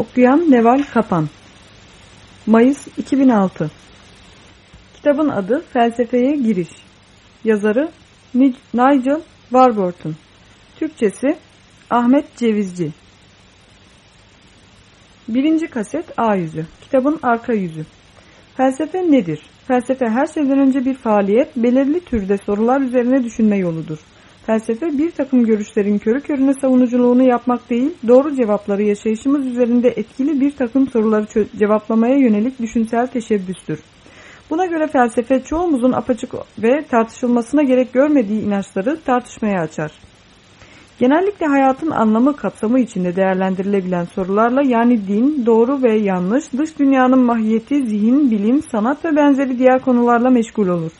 Okuyan Neval Kapan. Mayıs 2006 Kitabın adı Felsefeye Giriş. Yazarı Nigel Warburton. Türkçesi Ahmet Cevizci. Birinci kaset A yüzü. Kitabın arka yüzü. Felsefe nedir? Felsefe her şeyden önce bir faaliyet, belirli türde sorular üzerine düşünme yoludur. Felsefe bir takım görüşlerin körü körüne savunuculuğunu yapmak değil, doğru cevapları yaşayışımız üzerinde etkili bir takım soruları cevaplamaya yönelik düşünsel teşebbüstür. Buna göre felsefe çoğumuzun apaçık ve tartışılmasına gerek görmediği inançları tartışmaya açar. Genellikle hayatın anlamı kapsamı içinde değerlendirilebilen sorularla yani din, doğru ve yanlış, dış dünyanın mahiyeti, zihin, bilim, sanat ve benzeri diğer konularla meşgul olur.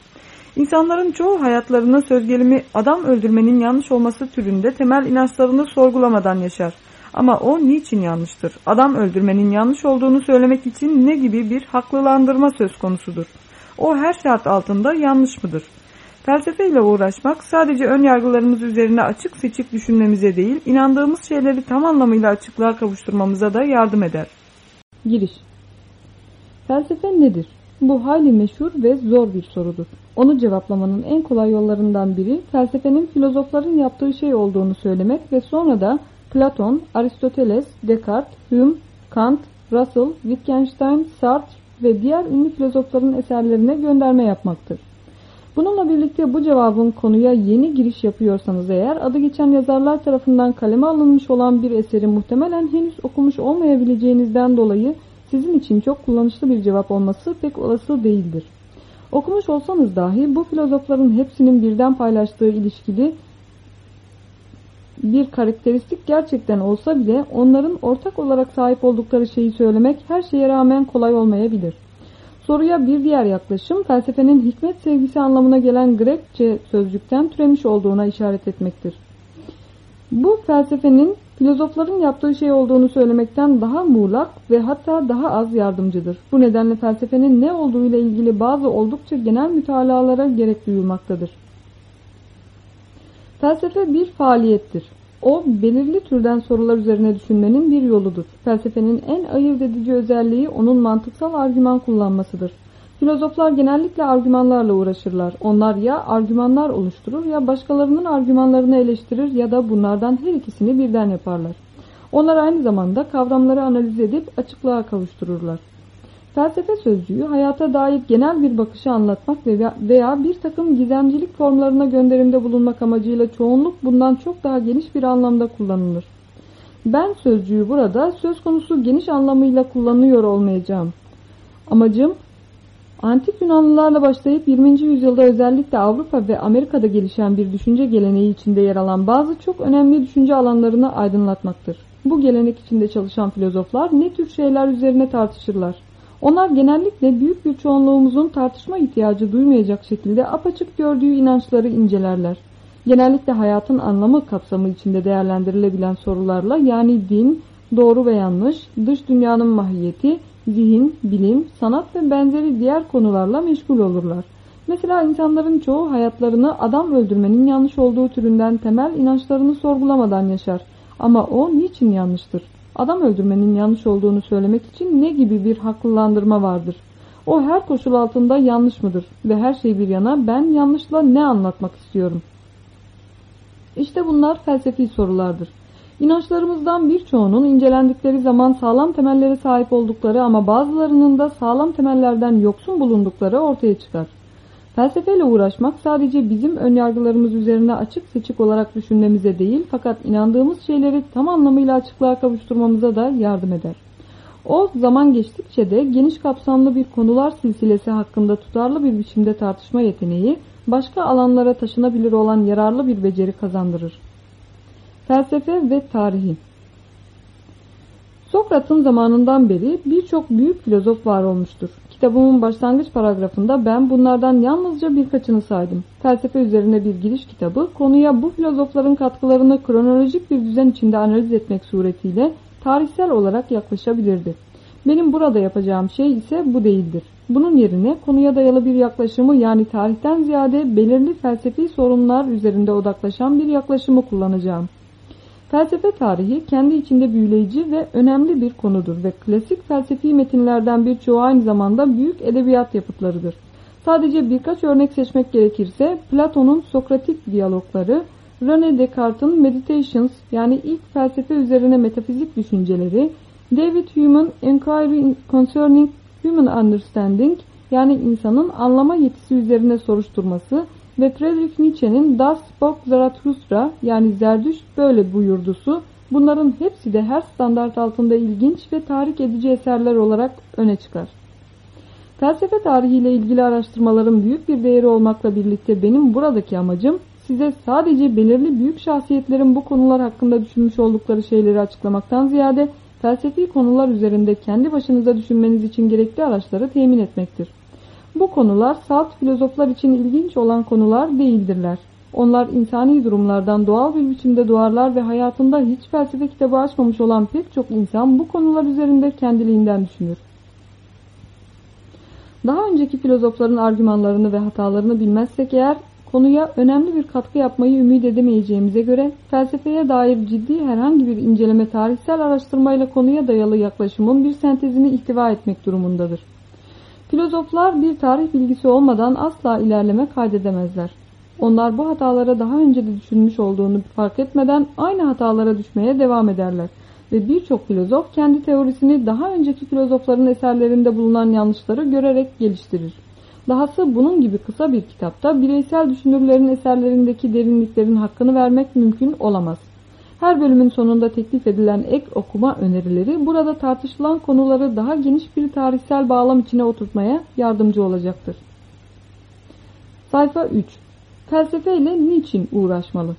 İnsanların çoğu hayatlarını söz gelimi adam öldürmenin yanlış olması türünde temel inançlarını sorgulamadan yaşar. Ama o niçin yanlıştır? Adam öldürmenin yanlış olduğunu söylemek için ne gibi bir haklılandırma söz konusudur? O her şart altında yanlış mıdır? Felsefeyle uğraşmak sadece ön yargılarımız üzerine açık seçik düşünmemize değil, inandığımız şeyleri tam anlamıyla açıklığa kavuşturmamıza da yardım eder. Giriş Felsefe nedir? Bu hayli meşhur ve zor bir sorudur. Onu cevaplamanın en kolay yollarından biri felsefenin filozofların yaptığı şey olduğunu söylemek ve sonra da Platon, Aristoteles, Descartes, Hume, Kant, Russell, Wittgenstein, Sartre ve diğer ünlü filozofların eserlerine gönderme yapmaktır. Bununla birlikte bu cevabın konuya yeni giriş yapıyorsanız eğer adı geçen yazarlar tarafından kaleme alınmış olan bir eseri muhtemelen henüz okumuş olmayabileceğinizden dolayı sizin için çok kullanışlı bir cevap olması pek olası değildir. Okumuş olsanız dahi bu filozofların hepsinin birden paylaştığı ilişkili bir karakteristik gerçekten olsa bile onların ortak olarak sahip oldukları şeyi söylemek her şeye rağmen kolay olmayabilir. Soruya bir diğer yaklaşım felsefenin hikmet sevgisi anlamına gelen Grekçe sözcükten türemiş olduğuna işaret etmektir. Bu felsefenin filozofların yaptığı şey olduğunu söylemekten daha muğlak ve hatta daha az yardımcıdır. Bu nedenle felsefenin ne olduğu ile ilgili bazı oldukça genel mütalalara gerek duyulmaktadır. Felsefe bir faaliyettir. O belirli türden sorular üzerine düşünmenin bir yoludur. Felsefenin en ayırt edici özelliği onun mantıksal argüman kullanmasıdır. Filozoflar genellikle argümanlarla uğraşırlar. Onlar ya argümanlar oluşturur ya başkalarının argümanlarını eleştirir ya da bunlardan her ikisini birden yaparlar. Onlar aynı zamanda kavramları analiz edip açıklığa kavuştururlar. Felsefe sözcüğü hayata dair genel bir bakışı anlatmak veya bir takım gizemcilik formlarına gönderimde bulunmak amacıyla çoğunluk bundan çok daha geniş bir anlamda kullanılır. Ben sözcüğü burada söz konusu geniş anlamıyla kullanıyor olmayacağım. Amacım Antik Yunanlılarla başlayıp 20. yüzyılda özellikle Avrupa ve Amerika'da gelişen bir düşünce geleneği içinde yer alan bazı çok önemli düşünce alanlarını aydınlatmaktır. Bu gelenek içinde çalışan filozoflar ne tür şeyler üzerine tartışırlar? Onlar genellikle büyük bir çoğunluğumuzun tartışma ihtiyacı duymayacak şekilde apaçık gördüğü inançları incelerler. Genellikle hayatın anlamı kapsamı içinde değerlendirilebilen sorularla yani din, doğru ve yanlış, dış dünyanın mahiyeti, zihin, bilim, sanat ve benzeri diğer konularla meşgul olurlar. Mesela insanların çoğu hayatlarını adam öldürmenin yanlış olduğu türünden temel inançlarını sorgulamadan yaşar. Ama o niçin yanlıştır? Adam öldürmenin yanlış olduğunu söylemek için ne gibi bir haklılandırma vardır? O her koşul altında yanlış mıdır? Ve her şey bir yana ben yanlışla ne anlatmak istiyorum? İşte bunlar felsefi sorulardır. İnançlarımızdan birçoğunun incelendikleri zaman sağlam temellere sahip oldukları ama bazılarının da sağlam temellerden yoksun bulundukları ortaya çıkar. Felsefeyle uğraşmak sadece bizim önyargılarımız üzerine açık seçik olarak düşünmemize değil fakat inandığımız şeyleri tam anlamıyla açıklığa kavuşturmamıza da yardım eder. O zaman geçtikçe de geniş kapsamlı bir konular silsilesi hakkında tutarlı bir biçimde tartışma yeteneği başka alanlara taşınabilir olan yararlı bir beceri kazandırır. Felsefe ve tarihi Sokrat'ın zamanından beri birçok büyük filozof var olmuştur. Kitabımın başlangıç paragrafında ben bunlardan yalnızca birkaçını saydım. Felsefe üzerine bir giriş kitabı konuya bu filozofların katkılarını kronolojik bir düzen içinde analiz etmek suretiyle tarihsel olarak yaklaşabilirdi. Benim burada yapacağım şey ise bu değildir. Bunun yerine konuya dayalı bir yaklaşımı yani tarihten ziyade belirli felsefi sorunlar üzerinde odaklaşan bir yaklaşımı kullanacağım. Felsefe tarihi kendi içinde büyüleyici ve önemli bir konudur ve klasik felsefi metinlerden birçoğu aynı zamanda büyük edebiyat yapıtlarıdır. Sadece birkaç örnek seçmek gerekirse Platon'un Sokratik diyalogları, René Descartes'in Meditations yani ilk felsefe üzerine metafizik düşünceleri, David Hume'un Inquiry Concerning Human Understanding yani insanın anlama yetisi üzerine soruşturması ve Friedrich Nietzsche'nin Das Spoke Zarathustra yani Zerdüşt böyle buyurdusu bunların hepsi de her standart altında ilginç ve tahrik edici eserler olarak öne çıkar. Felsefe tarihiyle ilgili araştırmaların büyük bir değeri olmakla birlikte benim buradaki amacım size sadece belirli büyük şahsiyetlerin bu konular hakkında düşünmüş oldukları şeyleri açıklamaktan ziyade felsefi konular üzerinde kendi başınıza düşünmeniz için gerekli araçları temin etmektir. Bu konular salt filozoflar için ilginç olan konular değildirler. Onlar insani durumlardan doğal bir biçimde doğarlar ve hayatında hiç felsefe kitabı açmamış olan pek çok insan bu konular üzerinde kendiliğinden düşünür. Daha önceki filozofların argümanlarını ve hatalarını bilmezsek eğer konuya önemli bir katkı yapmayı ümit edemeyeceğimize göre felsefeye dair ciddi herhangi bir inceleme tarihsel araştırmayla konuya dayalı yaklaşımın bir sentezini ihtiva etmek durumundadır. Filozoflar bir tarih bilgisi olmadan asla ilerleme kaydedemezler. Onlar bu hatalara daha önce de düşünmüş olduğunu fark etmeden aynı hatalara düşmeye devam ederler. Ve birçok filozof kendi teorisini daha önceki filozofların eserlerinde bulunan yanlışları görerek geliştirir. Dahası bunun gibi kısa bir kitapta bireysel düşünürlerin eserlerindeki derinliklerin hakkını vermek mümkün olamaz. Her bölümün sonunda teklif edilen ek okuma önerileri burada tartışılan konuları daha geniş bir tarihsel bağlam içine oturtmaya yardımcı olacaktır. Sayfa 3 Felsefe ile niçin uğraşmalı?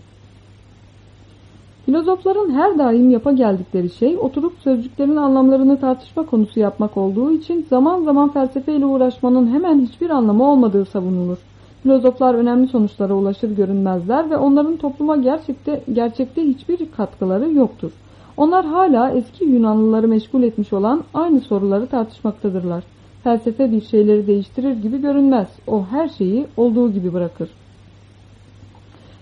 Filozofların her daim yapa geldikleri şey oturup sözcüklerin anlamlarını tartışma konusu yapmak olduğu için zaman zaman felsefe ile uğraşmanın hemen hiçbir anlamı olmadığı savunulur. Filozoflar önemli sonuçlara ulaşır görünmezler ve onların topluma gerçekte, gerçekte hiçbir katkıları yoktur. Onlar hala eski Yunanlıları meşgul etmiş olan aynı soruları tartışmaktadırlar. Felsefe bir şeyleri değiştirir gibi görünmez. O her şeyi olduğu gibi bırakır.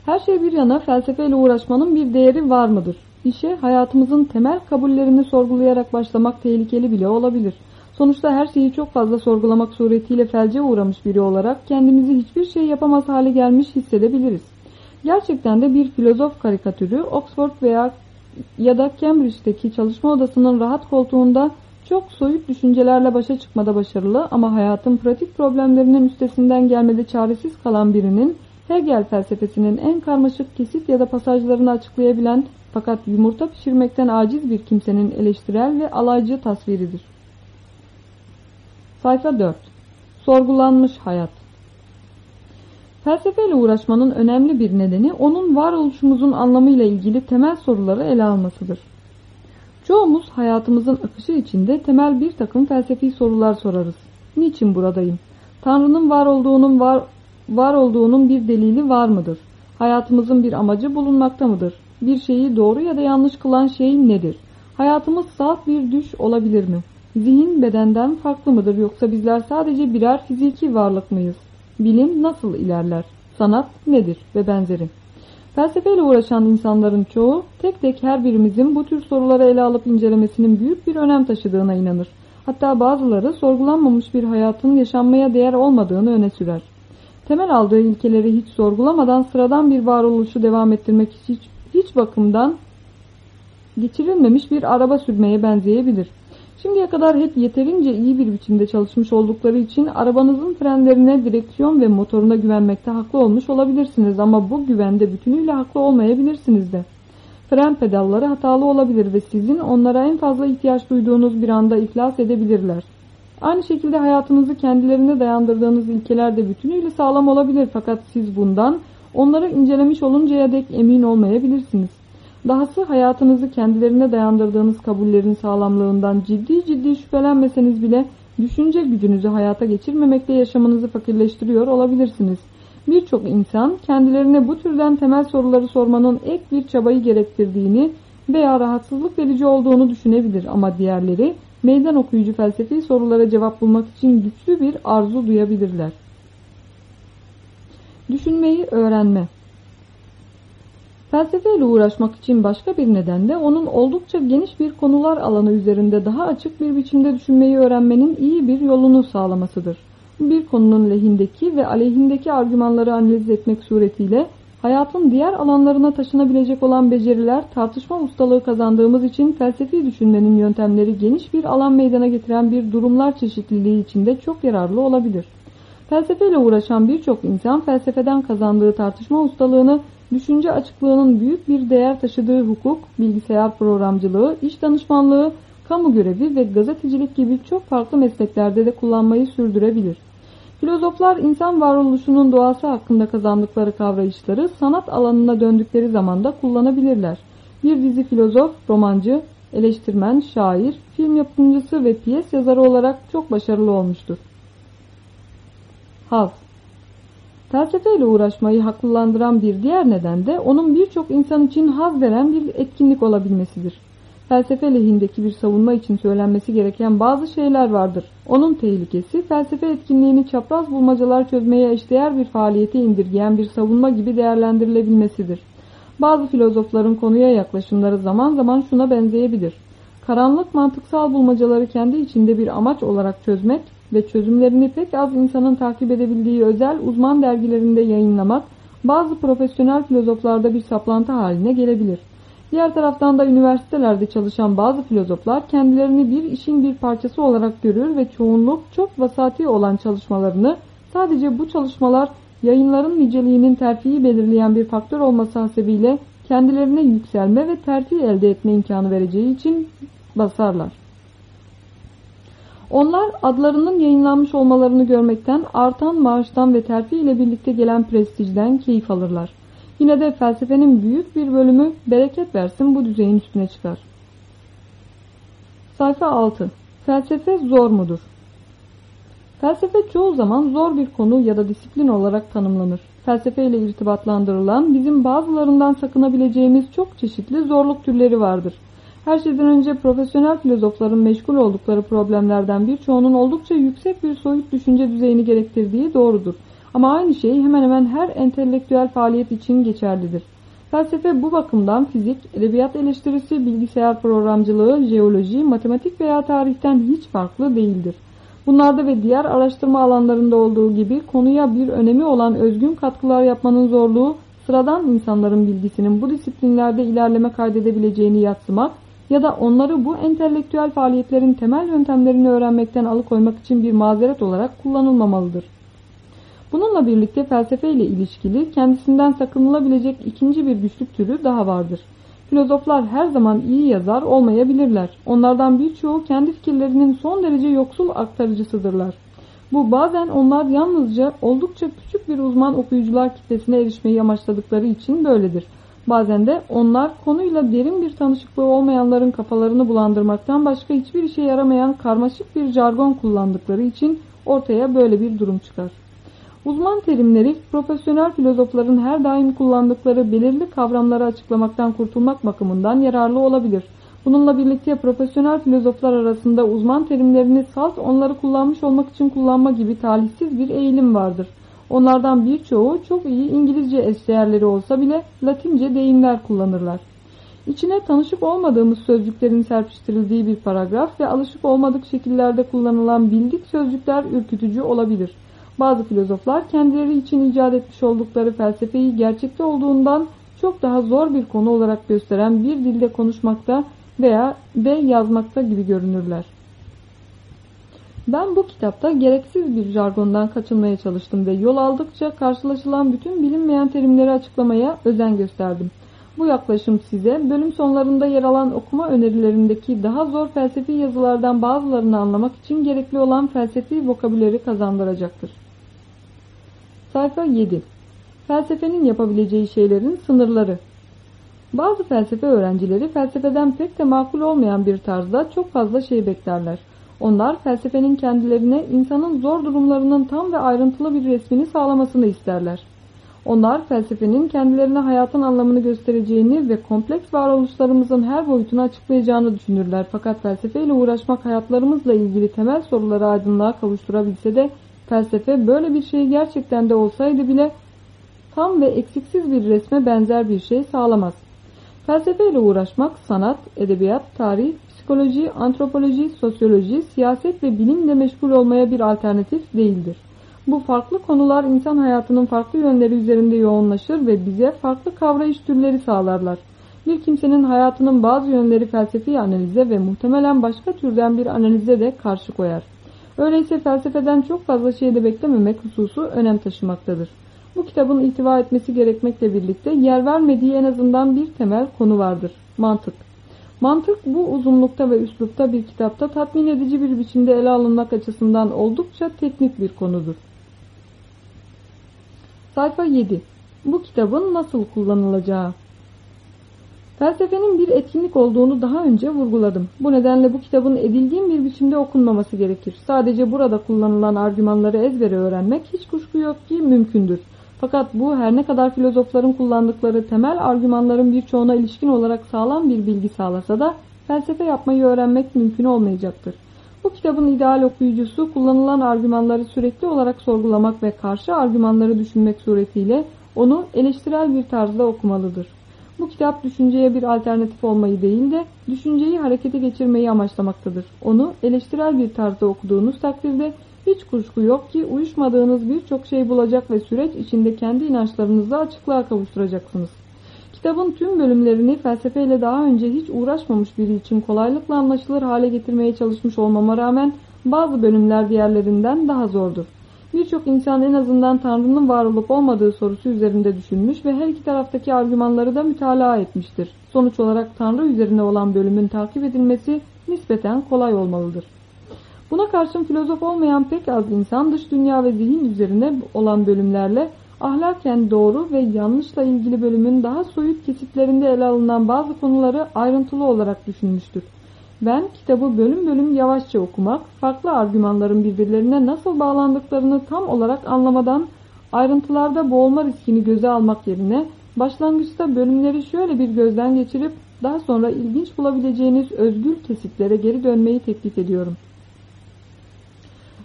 Her şey bir yana felsefeyle uğraşmanın bir değeri var mıdır? İşe hayatımızın temel kabullerini sorgulayarak başlamak tehlikeli bile olabilir. Sonuçta her şeyi çok fazla sorgulamak suretiyle felce uğramış biri olarak kendimizi hiçbir şey yapamaz hale gelmiş hissedebiliriz. Gerçekten de bir filozof karikatürü Oxford veya ya da Cambridge'deki çalışma odasının rahat koltuğunda çok soyut düşüncelerle başa çıkmada başarılı ama hayatın pratik problemlerinin üstesinden gelmede çaresiz kalan birinin Hegel felsefesinin en karmaşık kesit ya da pasajlarını açıklayabilen fakat yumurta pişirmekten aciz bir kimsenin eleştirel ve alaycı tasviridir. Sayfa 4 Sorgulanmış hayat Felsefeyle uğraşmanın önemli bir nedeni onun varoluşumuzun anlamıyla ilgili temel soruları ele almasıdır. Çoğumuz hayatımızın akışı içinde temel bir takım felsefi sorular sorarız. Niçin buradayım? Tanrı'nın var olduğunun var, var olduğunun bir delili var mıdır? Hayatımızın bir amacı bulunmakta mıdır? Bir şeyi doğru ya da yanlış kılan şey nedir? Hayatımız salt bir düş olabilir mi? Zihin bedenden farklı mıdır yoksa bizler sadece birer fiziki varlık mıyız? Bilim nasıl ilerler? Sanat nedir ve benzeri. Felsefeyle uğraşan insanların çoğu tek tek her birimizin bu tür soruları ele alıp incelemesinin büyük bir önem taşıdığına inanır. Hatta bazıları sorgulanmamış bir hayatın yaşanmaya değer olmadığını öne sürer. Temel aldığı ilkeleri hiç sorgulamadan sıradan bir varoluşu devam ettirmek hiç, hiç bakımdan geçirilmemiş bir araba sürmeye benzeyebilir. Şimdiye kadar hep yeterince iyi bir biçimde çalışmış oldukları için arabanızın frenlerine, direksiyon ve motoruna güvenmekte haklı olmuş olabilirsiniz ama bu güvende bütünüyle haklı olmayabilirsiniz de. Fren pedalları hatalı olabilir ve sizin onlara en fazla ihtiyaç duyduğunuz bir anda iflas edebilirler. Aynı şekilde hayatınızı kendilerine dayandırdığınız ilkeler de bütünüyle sağlam olabilir fakat siz bundan onları incelemiş oluncaya dek emin olmayabilirsiniz. Dahası hayatınızı kendilerine dayandırdığınız kabullerin sağlamlığından ciddi ciddi şüphelenmeseniz bile düşünce gücünüzü hayata geçirmemekte yaşamınızı fakirleştiriyor olabilirsiniz. Birçok insan kendilerine bu türden temel soruları sormanın ek bir çabayı gerektirdiğini veya rahatsızlık verici olduğunu düşünebilir ama diğerleri meydan okuyucu felsefi sorulara cevap bulmak için güçlü bir arzu duyabilirler. Düşünmeyi öğrenme Felsefeyle uğraşmak için başka bir neden de onun oldukça geniş bir konular alanı üzerinde daha açık bir biçimde düşünmeyi öğrenmenin iyi bir yolunu sağlamasıdır. Bir konunun lehindeki ve aleyhindeki argümanları analiz etmek suretiyle hayatın diğer alanlarına taşınabilecek olan beceriler tartışma ustalığı kazandığımız için felsefi düşünmenin yöntemleri geniş bir alan meydana getiren bir durumlar çeşitliliği içinde çok yararlı olabilir. Felsefeyle uğraşan birçok insan felsefeden kazandığı tartışma ustalığını düşünce açıklığının büyük bir değer taşıdığı hukuk, bilgisayar programcılığı, iş danışmanlığı, kamu görevi ve gazetecilik gibi çok farklı mesleklerde de kullanmayı sürdürebilir. Filozoflar insan varoluşunun doğası hakkında kazandıkları kavrayışları sanat alanına döndükleri zaman da kullanabilirler. Bir dizi filozof, romancı, eleştirmen, şair, film yapımcısı ve piyes yazarı olarak çok başarılı olmuştur. Haz Felsefeyle uğraşmayı haklılandıran bir diğer neden de onun birçok insan için haz veren bir etkinlik olabilmesidir. Felsefe lehindeki bir savunma için söylenmesi gereken bazı şeyler vardır. Onun tehlikesi felsefe etkinliğini çapraz bulmacalar çözmeye eşdeğer bir faaliyete indirgeyen bir savunma gibi değerlendirilebilmesidir. Bazı filozofların konuya yaklaşımları zaman zaman şuna benzeyebilir. Karanlık mantıksal bulmacaları kendi içinde bir amaç olarak çözmek ve çözümlerini pek az insanın takip edebildiği özel uzman dergilerinde yayınlamak bazı profesyonel filozoflarda bir saplantı haline gelebilir. Diğer taraftan da üniversitelerde çalışan bazı filozoflar kendilerini bir işin bir parçası olarak görür ve çoğunluk çok vasati olan çalışmalarını sadece bu çalışmalar yayınların niceliğinin terfiyi belirleyen bir faktör olması hasebiyle kendilerine yükselme ve terfi elde etme imkanı vereceği için basarlar. Onlar adlarının yayınlanmış olmalarını görmekten, artan maaştan ve terfi ile birlikte gelen prestijden keyif alırlar. Yine de felsefenin büyük bir bölümü bereket versin bu düzeyin üstüne çıkar. Sayfa 6. Felsefe zor mudur? Felsefe çoğu zaman zor bir konu ya da disiplin olarak tanımlanır. Felsefe ile irtibatlandırılan bizim bazılarından sakınabileceğimiz çok çeşitli zorluk türleri vardır. Her şeyden önce profesyonel filozofların meşgul oldukları problemlerden birçoğunun oldukça yüksek bir soyut düşünce düzeyini gerektirdiği doğrudur. Ama aynı şey hemen hemen her entelektüel faaliyet için geçerlidir. Felsefe bu bakımdan fizik, edebiyat eleştirisi, bilgisayar programcılığı, jeoloji, matematik veya tarihten hiç farklı değildir. Bunlarda ve diğer araştırma alanlarında olduğu gibi konuya bir önemi olan özgün katkılar yapmanın zorluğu, sıradan insanların bilgisinin bu disiplinlerde ilerleme kaydedebileceğini yatsımak ya da onları bu entelektüel faaliyetlerin temel yöntemlerini öğrenmekten alıkoymak için bir mazeret olarak kullanılmamalıdır. Bununla birlikte felsefe ile ilişkili kendisinden sakınılabilecek ikinci bir güçlük türü daha vardır. Filozoflar her zaman iyi yazar olmayabilirler. Onlardan birçoğu kendi fikirlerinin son derece yoksul aktarıcısıdırlar. Bu bazen onlar yalnızca oldukça küçük bir uzman okuyucular kitlesine erişmeyi amaçladıkları için böyledir. Bazen de onlar konuyla derin bir tanışıklığı olmayanların kafalarını bulandırmaktan başka hiçbir işe yaramayan karmaşık bir jargon kullandıkları için ortaya böyle bir durum çıkar. Uzman terimleri profesyonel filozofların her daim kullandıkları belirli kavramları açıklamaktan kurtulmak bakımından yararlı olabilir. Bununla birlikte profesyonel filozoflar arasında uzman terimlerini salt onları kullanmış olmak için kullanma gibi talihsiz bir eğilim vardır. Onlardan birçoğu çok iyi İngilizce eşdeğerleri olsa bile Latince deyimler kullanırlar. İçine tanışık olmadığımız sözcüklerin serpiştirildiği bir paragraf ve alışık olmadık şekillerde kullanılan bildik sözcükler ürkütücü olabilir. Bazı filozoflar kendileri için icat etmiş oldukları felsefeyi gerçekte olduğundan çok daha zor bir konu olarak gösteren bir dilde konuşmakta veya ve yazmakta gibi görünürler. Ben bu kitapta gereksiz bir jargondan kaçınmaya çalıştım ve yol aldıkça karşılaşılan bütün bilinmeyen terimleri açıklamaya özen gösterdim. Bu yaklaşım size bölüm sonlarında yer alan okuma önerilerindeki daha zor felsefi yazılardan bazılarını anlamak için gerekli olan felsefi vokabüleri kazandıracaktır. Sayfa 7 Felsefenin yapabileceği şeylerin sınırları Bazı felsefe öğrencileri felsefeden pek de makul olmayan bir tarzda çok fazla şey beklerler. Onlar felsefenin kendilerine insanın zor durumlarının tam ve ayrıntılı bir resmini sağlamasını isterler. Onlar felsefenin kendilerine hayatın anlamını göstereceğini ve kompleks varoluşlarımızın her boyutunu açıklayacağını düşünürler. Fakat felsefeyle uğraşmak hayatlarımızla ilgili temel soruları aydınlığa kavuşturabilse de felsefe böyle bir şey gerçekten de olsaydı bile tam ve eksiksiz bir resme benzer bir şey sağlamaz. Felsefeyle uğraşmak sanat, edebiyat, tarih, psikoloji, antropoloji, sosyoloji, siyaset ve bilimle meşgul olmaya bir alternatif değildir. Bu farklı konular insan hayatının farklı yönleri üzerinde yoğunlaşır ve bize farklı kavrayış türleri sağlarlar. Bir kimsenin hayatının bazı yönleri felsefi analize ve muhtemelen başka türden bir analize de karşı koyar. Öyleyse felsefeden çok fazla şey de beklememek hususu önem taşımaktadır. Bu kitabın ihtiva etmesi gerekmekle birlikte yer vermediği en azından bir temel konu vardır. Mantık. Mantık bu uzunlukta ve üslupta bir kitapta tatmin edici bir biçimde ele alınmak açısından oldukça teknik bir konudur. Sayfa 7. Bu kitabın nasıl kullanılacağı Felsefenin bir etkinlik olduğunu daha önce vurguladım. Bu nedenle bu kitabın edildiğim bir biçimde okunmaması gerekir. Sadece burada kullanılan argümanları ezbere öğrenmek hiç kuşku yok ki mümkündür. Fakat bu her ne kadar filozofların kullandıkları temel argümanların birçoğuna ilişkin olarak sağlam bir bilgi sağlasa da felsefe yapmayı öğrenmek mümkün olmayacaktır. Bu kitabın ideal okuyucusu kullanılan argümanları sürekli olarak sorgulamak ve karşı argümanları düşünmek suretiyle onu eleştirel bir tarzda okumalıdır. Bu kitap düşünceye bir alternatif olmayı değil de düşünceyi harekete geçirmeyi amaçlamaktadır. Onu eleştirel bir tarzda okuduğunuz takdirde hiç kuşku yok ki uyuşmadığınız birçok şey bulacak ve süreç içinde kendi inançlarınızla açıklığa kavuşturacaksınız. Kitabın tüm bölümlerini felsefeyle daha önce hiç uğraşmamış biri için kolaylıkla anlaşılır hale getirmeye çalışmış olmama rağmen bazı bölümler diğerlerinden daha zordur. Birçok insan en azından Tanrı'nın var olup olmadığı sorusu üzerinde düşünmüş ve her iki taraftaki argümanları da mütalaa etmiştir. Sonuç olarak Tanrı üzerine olan bölümün takip edilmesi nispeten kolay olmalıdır. Buna karşın filozof olmayan pek az insan dış dünya ve zihin üzerine olan bölümlerle ahlaken doğru ve yanlışla ilgili bölümün daha soyut kesitlerinde ele alınan bazı konuları ayrıntılı olarak düşünmüştür. Ben kitabı bölüm bölüm yavaşça okumak, farklı argümanların birbirlerine nasıl bağlandıklarını tam olarak anlamadan ayrıntılarda boğulma riskini göze almak yerine başlangıçta bölümleri şöyle bir gözden geçirip daha sonra ilginç bulabileceğiniz özgür kesitlere geri dönmeyi teklif ediyorum.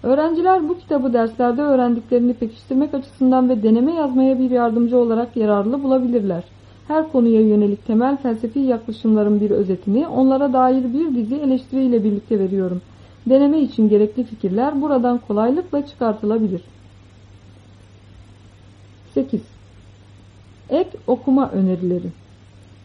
Öğrenciler bu kitabı derslerde öğrendiklerini pekiştirmek açısından ve deneme yazmaya bir yardımcı olarak yararlı bulabilirler her konuya yönelik temel felsefi yaklaşımların bir özetini onlara dair bir dizi eleştiriyle birlikte veriyorum. Deneme için gerekli fikirler buradan kolaylıkla çıkartılabilir. 8. Ek okuma önerileri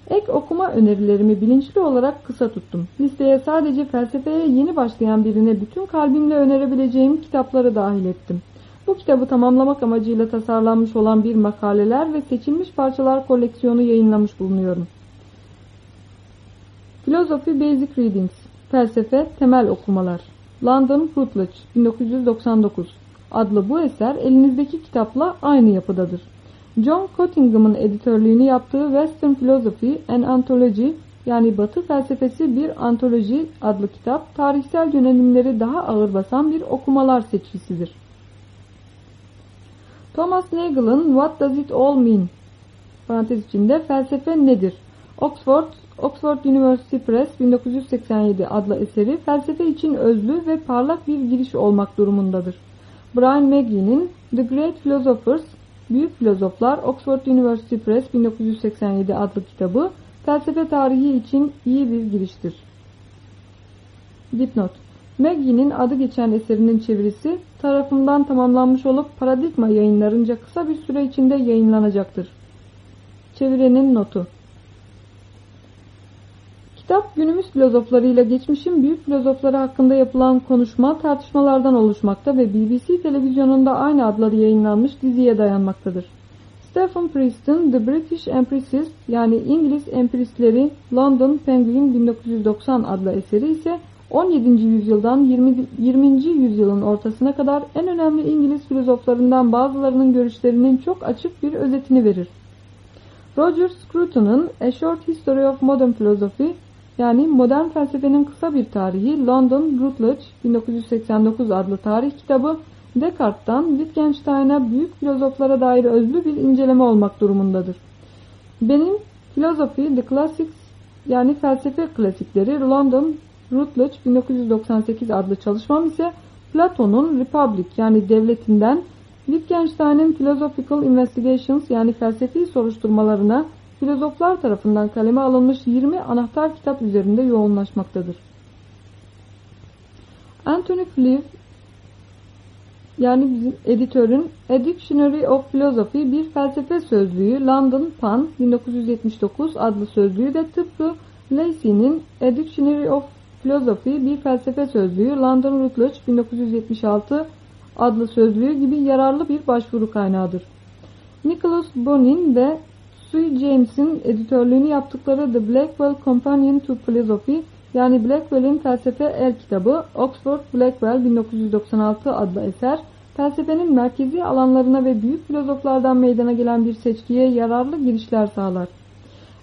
Ek okuma önerilerimi bilinçli olarak kısa tuttum. Listeye sadece felsefeye yeni başlayan birine bütün kalbimle önerebileceğim kitapları dahil ettim. Bu kitabı tamamlamak amacıyla tasarlanmış olan bir makaleler ve seçilmiş parçalar koleksiyonu yayınlamış bulunuyorum. Philosophy Basic Readings Felsefe Temel Okumalar London Routledge 1999 adlı bu eser elinizdeki kitapla aynı yapıdadır. John Cottingham'ın editörlüğünü yaptığı Western Philosophy and Anthology yani Batı Felsefesi bir Antoloji adlı kitap tarihsel yönelimleri daha ağır basan bir okumalar seçkisidir. Thomas Nagel'ın What Does It All Mean? Parantez içinde felsefe nedir? Oxford, Oxford University Press 1987 adlı eseri felsefe için özlü ve parlak bir giriş olmak durumundadır. Brian McGee'nin The Great Philosophers, Büyük Filozoflar Oxford University Press 1987 adlı kitabı felsefe tarihi için iyi bir giriştir. Dipnot Maggie'nin adı geçen eserinin çevirisi tarafından tamamlanmış olup Paradigma yayınlarınca kısa bir süre içinde yayınlanacaktır. Çevirenin notu Kitap günümüz filozoflarıyla geçmişin büyük filozofları hakkında yapılan konuşma tartışmalardan oluşmakta ve BBC televizyonunda aynı adları yayınlanmış diziye dayanmaktadır. Stephen Preston The British Empiricists yani İngiliz Empiristleri London Penguin 1990 adlı eseri ise 17. yüzyıldan 20. 20. yüzyılın ortasına kadar en önemli İngiliz filozoflarından bazılarının görüşlerinin çok açık bir özetini verir. Roger Scruton'un A Short History of Modern Philosophy yani modern felsefenin kısa bir tarihi London Routledge 1989 adlı tarih kitabı Descartes'tan Wittgenstein'a büyük filozoflara dair özlü bir inceleme olmak durumundadır. Benim Philosophy The Classics yani felsefe klasikleri London Routledge 1998 adlı çalışmam ise Platon'un Republic yani devletinden Wittgenstein'in Philosophical Investigations yani felsefi soruşturmalarına filozoflar tarafından kaleme alınmış 20 anahtar kitap üzerinde yoğunlaşmaktadır. Anthony Flew yani bizim editörün A Dictionary of Philosophy bir felsefe sözlüğü London Pan 1979 adlı sözlüğü de tıpkı Lacey'nin A Dictionary of Philosophy bir felsefe sözlüğü London Routledge 1976 adlı sözlüğü gibi yararlı bir başvuru kaynağıdır. Nicholas Bonin ve Sue James'in editörlüğünü yaptıkları The Blackwell Companion to Philosophy yani Blackwell'in Felsefe El kitabı Oxford Blackwell 1996 adlı eser felsefenin merkezi alanlarına ve büyük filozoflardan meydana gelen bir seçkiye yararlı girişler sağlar.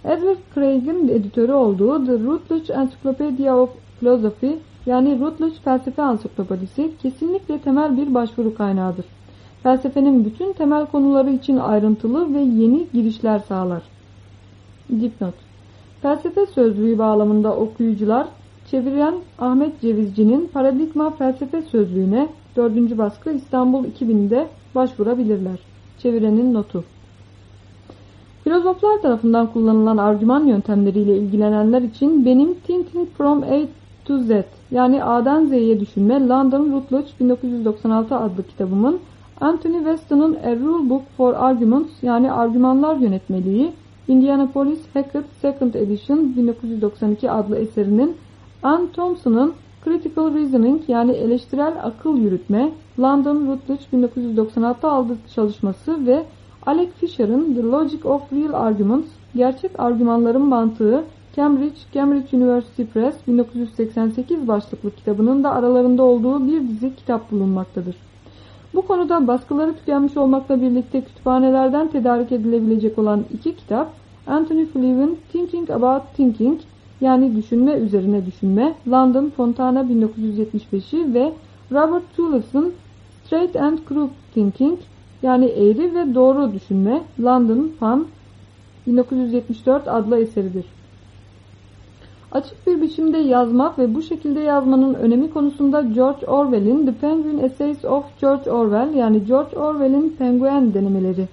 Edward Craig'in editörü olduğu The Routledge Encyclopedia of Philosophy yani Routledge Felsefe Ansiklopedisi kesinlikle temel bir başvuru kaynağıdır. Felsefenin bütün temel konuları için ayrıntılı ve yeni girişler sağlar. Dipnot Felsefe sözlüğü bağlamında okuyucular çeviren Ahmet Cevizci'nin Paradigma Felsefe Sözlüğü'ne 4. baskı İstanbul 2000'de başvurabilirler. Çevirenin notu Filozoflar tarafından kullanılan argüman yöntemleriyle ilgilenenler için benim Thinking from A to Z yani A'dan Z'ye düşünme London Routledge 1996 adlı kitabımın Anthony Weston'un A Rule Book for Arguments yani Argümanlar Yönetmeliği Indianapolis Hackett Second Edition 1992 adlı eserinin Ann Thompson'ın Critical Reasoning yani eleştirel akıl yürütme London Routledge 1996 adlı çalışması ve Alec Fisher'ın The Logic of Real Arguments Gerçek Argümanların Mantığı Cambridge, Cambridge University Press 1988 başlıklı kitabının da aralarında olduğu bir dizi kitap bulunmaktadır. Bu konuda baskıları tükenmiş olmakla birlikte kütüphanelerden tedarik edilebilecek olan iki kitap Anthony Flew'in Thinking About Thinking yani Düşünme Üzerine Düşünme London Fontana 1975'i ve Robert Toulous'un Straight and Crooked Thinking yani Eğri ve Doğru Düşünme London Fan 1974 adlı eseridir. Açık bir biçimde yazmak ve bu şekilde yazmanın önemi konusunda George Orwell'in The Penguin Essays of George Orwell yani George Orwell'in Penguen denemeleri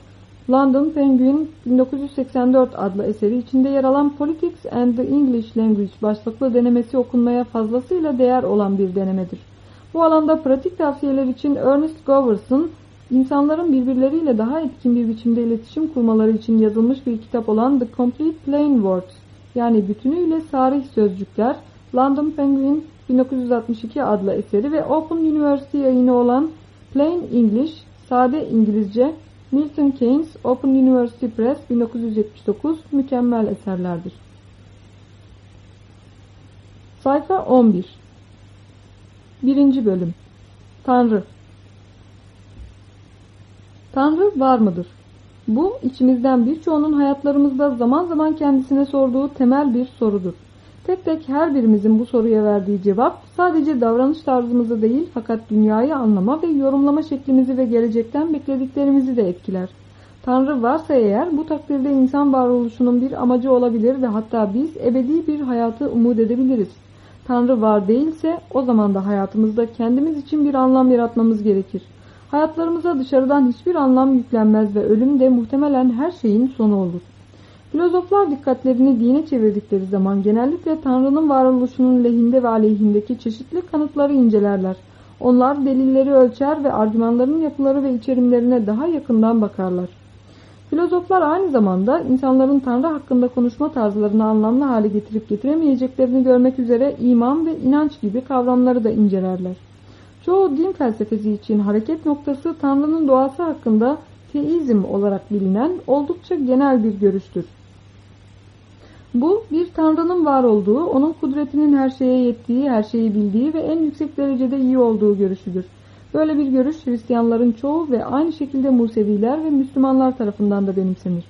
London Penguin 1984 adlı eseri içinde yer alan Politics and the English Language başlıklı denemesi okunmaya fazlasıyla değer olan bir denemedir. Bu alanda pratik tavsiyeler için Ernest Govers'ın insanların birbirleriyle daha etkin bir biçimde iletişim kurmaları için yazılmış bir kitap olan The Complete Plain Words yani bütünüyle sarih sözcükler London Penguin 1962 adlı eseri ve Open University yayını olan Plain English, Sade İngilizce Milton Keynes Open University Press 1979 mükemmel eserlerdir. Sayfa 11 1. Bölüm Tanrı Tanrı var mıdır? Bu içimizden birçoğunun hayatlarımızda zaman zaman kendisine sorduğu temel bir sorudur. Tek tek her birimizin bu soruya verdiği cevap sadece davranış tarzımızı değil fakat dünyayı anlama ve yorumlama şeklimizi ve gelecekten beklediklerimizi de etkiler. Tanrı varsa eğer bu takdirde insan varoluşunun bir amacı olabilir ve hatta biz ebedi bir hayatı umut edebiliriz. Tanrı var değilse o zaman da hayatımızda kendimiz için bir anlam yaratmamız gerekir. Hayatlarımıza dışarıdan hiçbir anlam yüklenmez ve ölüm de muhtemelen her şeyin sonu olur. Filozoflar dikkatlerini dine çevirdikleri zaman genellikle Tanrı'nın varoluşunun lehinde ve aleyhindeki çeşitli kanıtları incelerler. Onlar delilleri ölçer ve argümanların yapıları ve içerimlerine daha yakından bakarlar. Filozoflar aynı zamanda insanların Tanrı hakkında konuşma tarzlarını anlamlı hale getirip getiremeyeceklerini görmek üzere iman ve inanç gibi kavramları da incelerler. Çoğu din felsefesi için hareket noktası Tanrı'nın doğası hakkında teizm olarak bilinen oldukça genel bir görüştür. Bu bir Tanrı'nın var olduğu, onun kudretinin her şeye yettiği, her şeyi bildiği ve en yüksek derecede iyi olduğu görüşüdür. Böyle bir görüş Hristiyanların çoğu ve aynı şekilde Museviler ve Müslümanlar tarafından da benimsenir.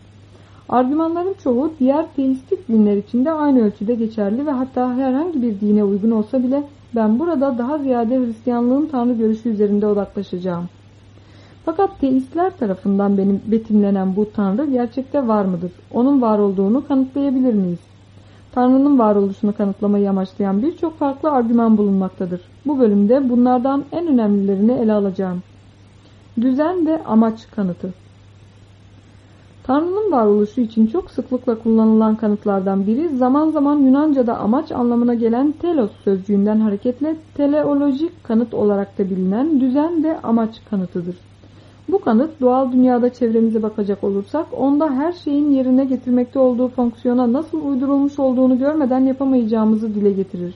Argümanların çoğu diğer teistik dinler için de aynı ölçüde geçerli ve hatta herhangi bir dine uygun olsa bile ben burada daha ziyade Hristiyanlığın Tanrı görüşü üzerinde odaklaşacağım. Fakat teistler tarafından benim betimlenen bu Tanrı gerçekte var mıdır? Onun var olduğunu kanıtlayabilir miyiz? Tanrı'nın varoluşunu kanıtlamayı amaçlayan birçok farklı argüman bulunmaktadır. Bu bölümde bunlardan en önemlilerini ele alacağım. Düzen ve amaç kanıtı Tanrı'nın varoluşu için çok sıklıkla kullanılan kanıtlardan biri zaman zaman Yunanca'da amaç anlamına gelen telos sözcüğünden hareketle teleolojik kanıt olarak da bilinen düzen ve amaç kanıtıdır. Bu kanıt doğal dünyada çevremize bakacak olursak onda her şeyin yerine getirmekte olduğu fonksiyona nasıl uydurulmuş olduğunu görmeden yapamayacağımızı dile getirir.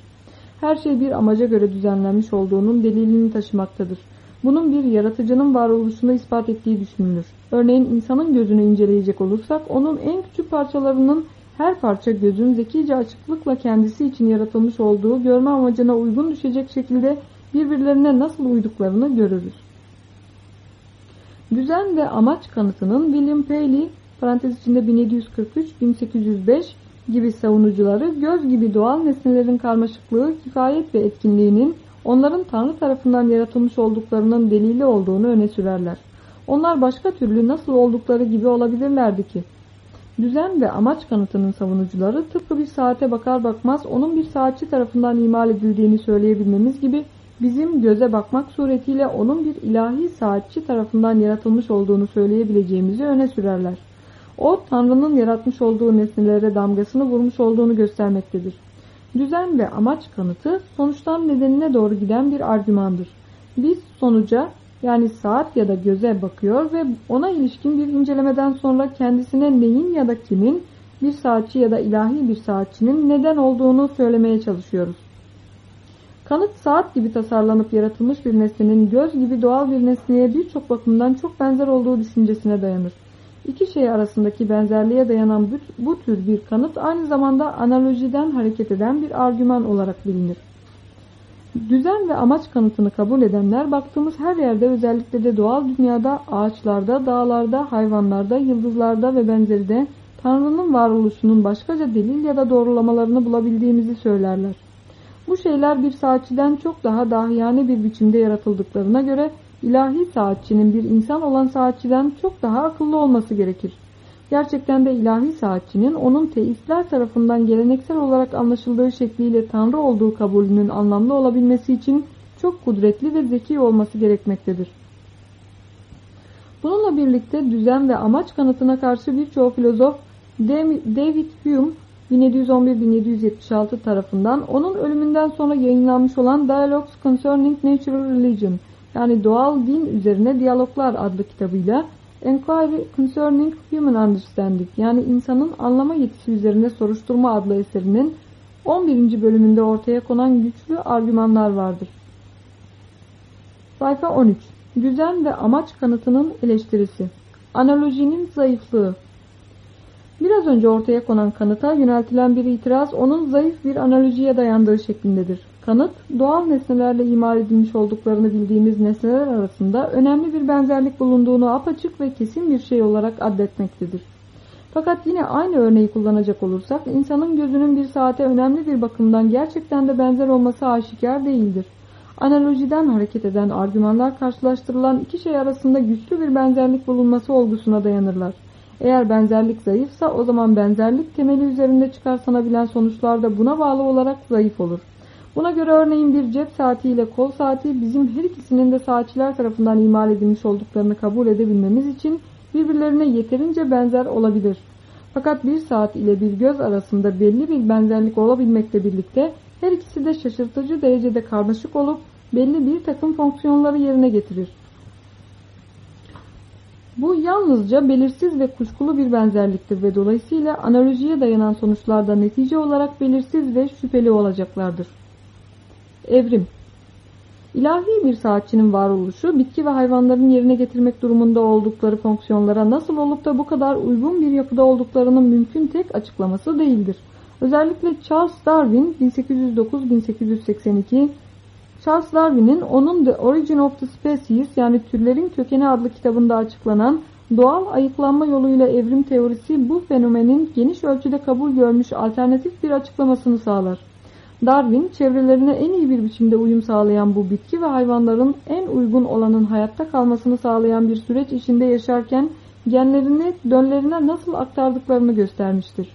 Her şey bir amaca göre düzenlenmiş olduğunun delilini taşımaktadır. Bunun bir yaratıcının varoluşunu ispat ettiği düşünülür. Örneğin insanın gözünü inceleyecek olursak onun en küçük parçalarının her parça gözün zekice açıklıkla kendisi için yaratılmış olduğu görme amacına uygun düşecek şekilde birbirlerine nasıl uyduklarını görürüz. Düzen ve amaç kanıtının William Paley parantez içinde 1743-1805 gibi savunucuları göz gibi doğal nesnelerin karmaşıklığı, kifayet ve etkinliğinin onların Tanrı tarafından yaratılmış olduklarının delili olduğunu öne sürerler. Onlar başka türlü nasıl oldukları gibi olabilirlerdi ki? Düzen ve amaç kanıtının savunucuları tıpkı bir saate bakar bakmaz onun bir saatçi tarafından imal edildiğini söyleyebilmemiz gibi bizim göze bakmak suretiyle onun bir ilahi saatçi tarafından yaratılmış olduğunu söyleyebileceğimizi öne sürerler. O, Tanrı'nın yaratmış olduğu nesnelere damgasını vurmuş olduğunu göstermektedir. Düzen ve amaç kanıtı sonuçtan nedenine doğru giden bir argümandır. Biz sonuca yani saat ya da göze bakıyor ve ona ilişkin bir incelemeden sonra kendisine neyin ya da kimin bir saatçi ya da ilahi bir saatçinin neden olduğunu söylemeye çalışıyoruz. Kanıt saat gibi tasarlanıp yaratılmış bir nesnenin göz gibi doğal bir nesneye birçok bakımdan çok benzer olduğu düşüncesine dayanır. İki şey arasındaki benzerliğe dayanan bu, tür bir kanıt aynı zamanda analojiden hareket eden bir argüman olarak bilinir. Düzen ve amaç kanıtını kabul edenler baktığımız her yerde özellikle de doğal dünyada, ağaçlarda, dağlarda, hayvanlarda, yıldızlarda ve benzeri de Tanrı'nın varoluşunun başkaca delil ya da doğrulamalarını bulabildiğimizi söylerler. Bu şeyler bir saatçiden çok daha dahiyane bir biçimde yaratıldıklarına göre ilahi saatçinin bir insan olan saatçiden çok daha akıllı olması gerekir. Gerçekten de ilahi saatçinin onun teistler tarafından geleneksel olarak anlaşıldığı şekliyle Tanrı olduğu kabulünün anlamlı olabilmesi için çok kudretli ve zeki olması gerekmektedir. Bununla birlikte düzen ve amaç kanıtına karşı birçok filozof David Hume 1711-1776 tarafından onun ölümünden sonra yayınlanmış olan Dialogues Concerning Natural Religion yani Doğal Din Üzerine Diyaloglar adlı kitabıyla Enquiry Concerning Human Understanding yani insanın anlama yetisi üzerine soruşturma adlı eserinin 11. bölümünde ortaya konan güçlü argümanlar vardır. Sayfa 13 Düzen ve amaç kanıtının eleştirisi Analojinin zayıflığı Biraz önce ortaya konan kanıta yöneltilen bir itiraz onun zayıf bir analojiye dayandığı şeklindedir. Kanıt, doğal nesnelerle imal edilmiş olduklarını bildiğimiz nesneler arasında önemli bir benzerlik bulunduğunu apaçık ve kesin bir şey olarak addetmektedir. Fakat yine aynı örneği kullanacak olursak insanın gözünün bir saate önemli bir bakımdan gerçekten de benzer olması aşikar değildir. Analojiden hareket eden argümanlar karşılaştırılan iki şey arasında güçlü bir benzerlik bulunması olgusuna dayanırlar. Eğer benzerlik zayıfsa o zaman benzerlik temeli üzerinde çıkarsanabilen sonuçlar da buna bağlı olarak zayıf olur. Buna göre örneğin bir cep saati ile kol saati bizim her ikisinin de saatçiler tarafından imal edilmiş olduklarını kabul edebilmemiz için birbirlerine yeterince benzer olabilir. Fakat bir saat ile bir göz arasında belli bir benzerlik olabilmekle birlikte her ikisi de şaşırtıcı derecede karmaşık olup belli bir takım fonksiyonları yerine getirir. Bu yalnızca belirsiz ve kuşkulu bir benzerliktir ve dolayısıyla analojiye dayanan sonuçlarda netice olarak belirsiz ve şüpheli olacaklardır. Evrim İlahi bir saatçinin varoluşu, bitki ve hayvanların yerine getirmek durumunda oldukları fonksiyonlara nasıl olup da bu kadar uygun bir yapıda olduklarının mümkün tek açıklaması değildir. Özellikle Charles Darwin 1809-1882 Charles Darwin'in onun The Origin of the Species yani Türlerin Kökeni adlı kitabında açıklanan doğal ayıklanma yoluyla evrim teorisi bu fenomenin geniş ölçüde kabul görmüş alternatif bir açıklamasını sağlar. Darwin, çevrelerine en iyi bir biçimde uyum sağlayan bu bitki ve hayvanların en uygun olanın hayatta kalmasını sağlayan bir süreç içinde yaşarken genlerini dönlerine nasıl aktardıklarını göstermiştir.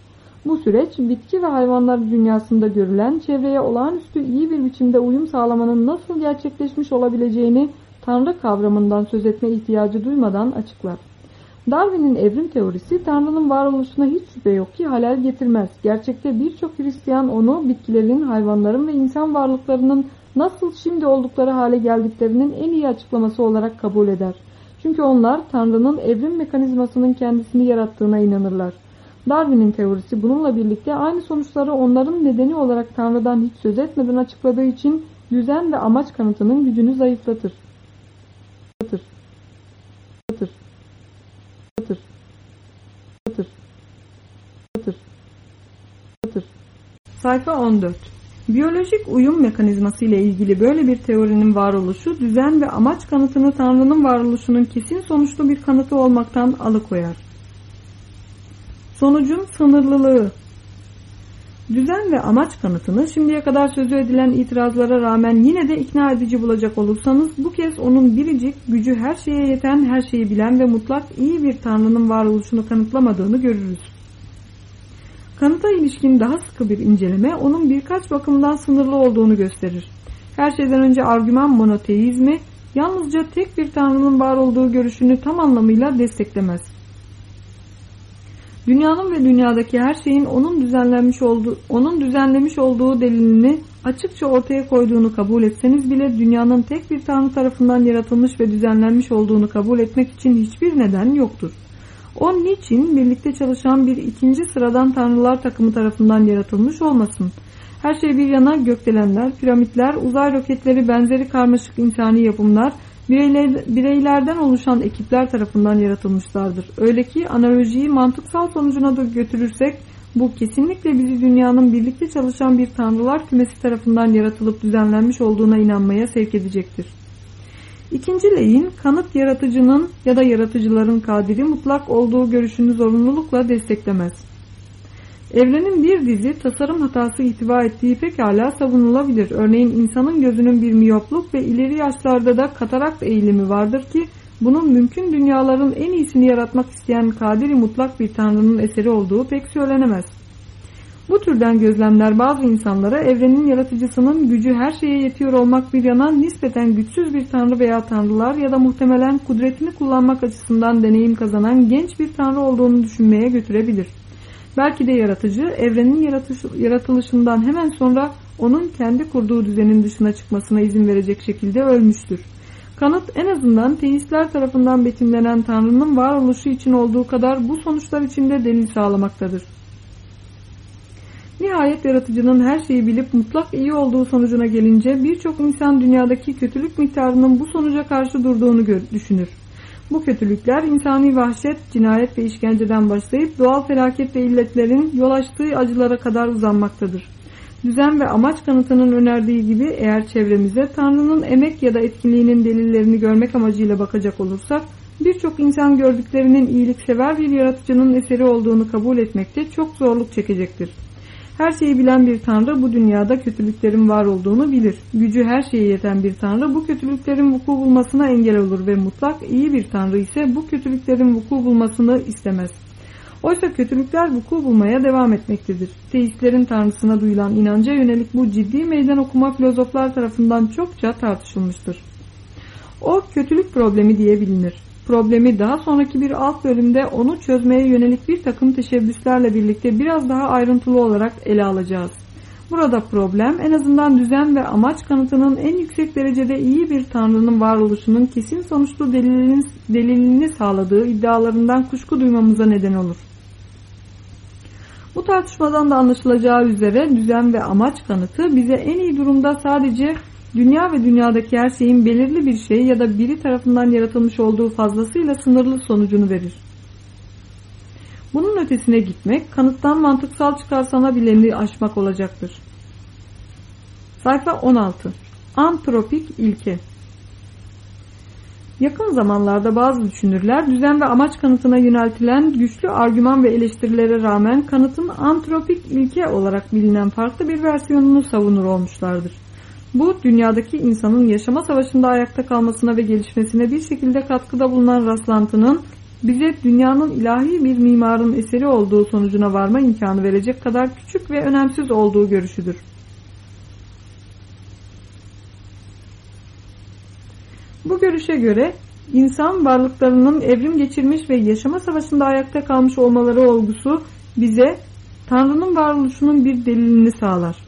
Bu süreç bitki ve hayvanlar dünyasında görülen çevreye olağanüstü iyi bir biçimde uyum sağlamanın nasıl gerçekleşmiş olabileceğini Tanrı kavramından söz etme ihtiyacı duymadan açıklar. Darwin'in evrim teorisi Tanrı'nın varoluşuna hiç şüphe yok ki halel getirmez. Gerçekte birçok Hristiyan onu bitkilerin, hayvanların ve insan varlıklarının nasıl şimdi oldukları hale geldiklerinin en iyi açıklaması olarak kabul eder. Çünkü onlar Tanrı'nın evrim mekanizmasının kendisini yarattığına inanırlar. Darwin'in teorisi bununla birlikte aynı sonuçları onların nedeni olarak Tanrı'dan hiç söz etmeden açıkladığı için düzen ve amaç kanıtının gücünü zayıflatır. Zayıflatır. Zayıflatır. Zayıflatır. Zayıflatır. Sayfa 14 Biyolojik uyum mekanizması ile ilgili böyle bir teorinin varoluşu, düzen ve amaç kanıtını Tanrı'nın varoluşunun kesin sonuçlu bir kanıtı olmaktan alıkoyar. Sonucun sınırlılığı Düzen ve amaç kanıtını şimdiye kadar sözü edilen itirazlara rağmen yine de ikna edici bulacak olursanız bu kez onun biricik, gücü her şeye yeten, her şeyi bilen ve mutlak iyi bir Tanrı'nın varoluşunu kanıtlamadığını görürüz. Kanıta ilişkin daha sıkı bir inceleme onun birkaç bakımdan sınırlı olduğunu gösterir. Her şeyden önce argüman monoteizmi yalnızca tek bir tanrının var olduğu görüşünü tam anlamıyla desteklemez. Dünyanın ve dünyadaki her şeyin onun düzenlenmiş olduğu, onun düzenlemiş olduğu delilini açıkça ortaya koyduğunu kabul etseniz bile dünyanın tek bir tanrı tarafından yaratılmış ve düzenlenmiş olduğunu kabul etmek için hiçbir neden yoktur. O niçin birlikte çalışan bir ikinci sıradan tanrılar takımı tarafından yaratılmış olmasın? Her şey bir yana gökdelenler, piramitler, uzay roketleri benzeri karmaşık insani yapımlar bireyler, bireylerden oluşan ekipler tarafından yaratılmışlardır. Öyle ki analojiyi mantıksal sonucuna da götürürsek bu kesinlikle bizi dünyanın birlikte çalışan bir tanrılar kümesi tarafından yaratılıp düzenlenmiş olduğuna inanmaya sevk edecektir. İkinci leyin kanıt yaratıcının ya da yaratıcıların kadiri mutlak olduğu görüşünü zorunlulukla desteklemez. Evrenin bir dizi tasarım hatası ihtiva ettiği pekala savunulabilir. Örneğin insanın gözünün bir miyopluk ve ileri yaşlarda da katarakt eğilimi vardır ki bunun mümkün dünyaların en iyisini yaratmak isteyen kadiri mutlak bir tanrının eseri olduğu pek söylenemez. Bu türden gözlemler bazı insanlara evrenin yaratıcısının gücü her şeye yetiyor olmak bir yana nispeten güçsüz bir tanrı veya tanrılar ya da muhtemelen kudretini kullanmak açısından deneyim kazanan genç bir tanrı olduğunu düşünmeye götürebilir. Belki de yaratıcı evrenin yaratılışından hemen sonra onun kendi kurduğu düzenin dışına çıkmasına izin verecek şekilde ölmüştür. Kanıt en azından teistler tarafından betimlenen Tanrı'nın varoluşu için olduğu kadar bu sonuçlar için de delil sağlamaktadır. Nihayet yaratıcının her şeyi bilip mutlak iyi olduğu sonucuna gelince birçok insan dünyadaki kötülük miktarının bu sonuca karşı durduğunu düşünür. Bu kötülükler insani vahşet, cinayet ve işkenceden başlayıp doğal felaket ve illetlerin yol açtığı acılara kadar uzanmaktadır. Düzen ve amaç kanıtının önerdiği gibi eğer çevremize Tanrı'nın emek ya da etkinliğinin delillerini görmek amacıyla bakacak olursak, birçok insan gördüklerinin iyiliksever bir yaratıcının eseri olduğunu kabul etmekte çok zorluk çekecektir. Her şeyi bilen bir tanrı bu dünyada kötülüklerin var olduğunu bilir. Gücü her şeye yeten bir tanrı bu kötülüklerin vuku bulmasına engel olur ve mutlak iyi bir tanrı ise bu kötülüklerin vuku bulmasını istemez. Oysa kötülükler vuku bulmaya devam etmektedir. Teistlerin tanrısına duyulan inanca yönelik bu ciddi meydan okuma filozoflar tarafından çokça tartışılmıştır. O kötülük problemi diye bilinir problemi daha sonraki bir alt bölümde onu çözmeye yönelik bir takım teşebbüslerle birlikte biraz daha ayrıntılı olarak ele alacağız. Burada problem en azından düzen ve amaç kanıtının en yüksek derecede iyi bir tanrının varoluşunun kesin sonuçlu delilini, delilini sağladığı iddialarından kuşku duymamıza neden olur. Bu tartışmadan da anlaşılacağı üzere düzen ve amaç kanıtı bize en iyi durumda sadece dünya ve dünyadaki her şeyin belirli bir şey ya da biri tarafından yaratılmış olduğu fazlasıyla sınırlı sonucunu verir. Bunun ötesine gitmek, kanıttan mantıksal çıkarsanabileni aşmak olacaktır. Sayfa 16 Antropik ilke Yakın zamanlarda bazı düşünürler düzen ve amaç kanıtına yöneltilen güçlü argüman ve eleştirilere rağmen kanıtın antropik ilke olarak bilinen farklı bir versiyonunu savunur olmuşlardır. Bu dünyadaki insanın yaşama savaşında ayakta kalmasına ve gelişmesine bir şekilde katkıda bulunan rastlantının bize dünyanın ilahi bir mimarın eseri olduğu sonucuna varma imkanı verecek kadar küçük ve önemsiz olduğu görüşüdür. Bu görüşe göre insan varlıklarının evrim geçirmiş ve yaşama savaşında ayakta kalmış olmaları olgusu bize Tanrı'nın varoluşunun bir delilini sağlar.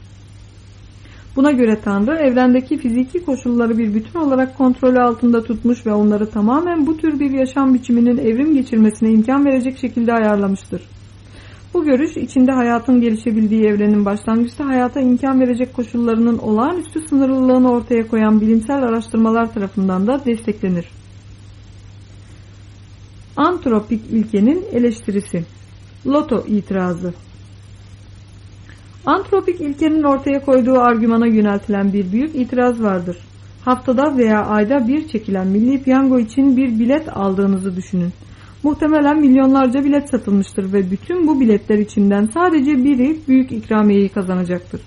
Buna göre Tanrı evrendeki fiziki koşulları bir bütün olarak kontrolü altında tutmuş ve onları tamamen bu tür bir yaşam biçiminin evrim geçirmesine imkan verecek şekilde ayarlamıştır. Bu görüş içinde hayatın gelişebildiği evrenin başlangıçta hayata imkan verecek koşullarının olağanüstü sınırlılığını ortaya koyan bilimsel araştırmalar tarafından da desteklenir. Antropik ilkenin eleştirisi Loto itirazı Antropik ilkenin ortaya koyduğu argümana yöneltilen bir büyük itiraz vardır. Haftada veya ayda bir çekilen milli piyango için bir bilet aldığınızı düşünün. Muhtemelen milyonlarca bilet satılmıştır ve bütün bu biletler içinden sadece biri büyük ikramiyeyi kazanacaktır.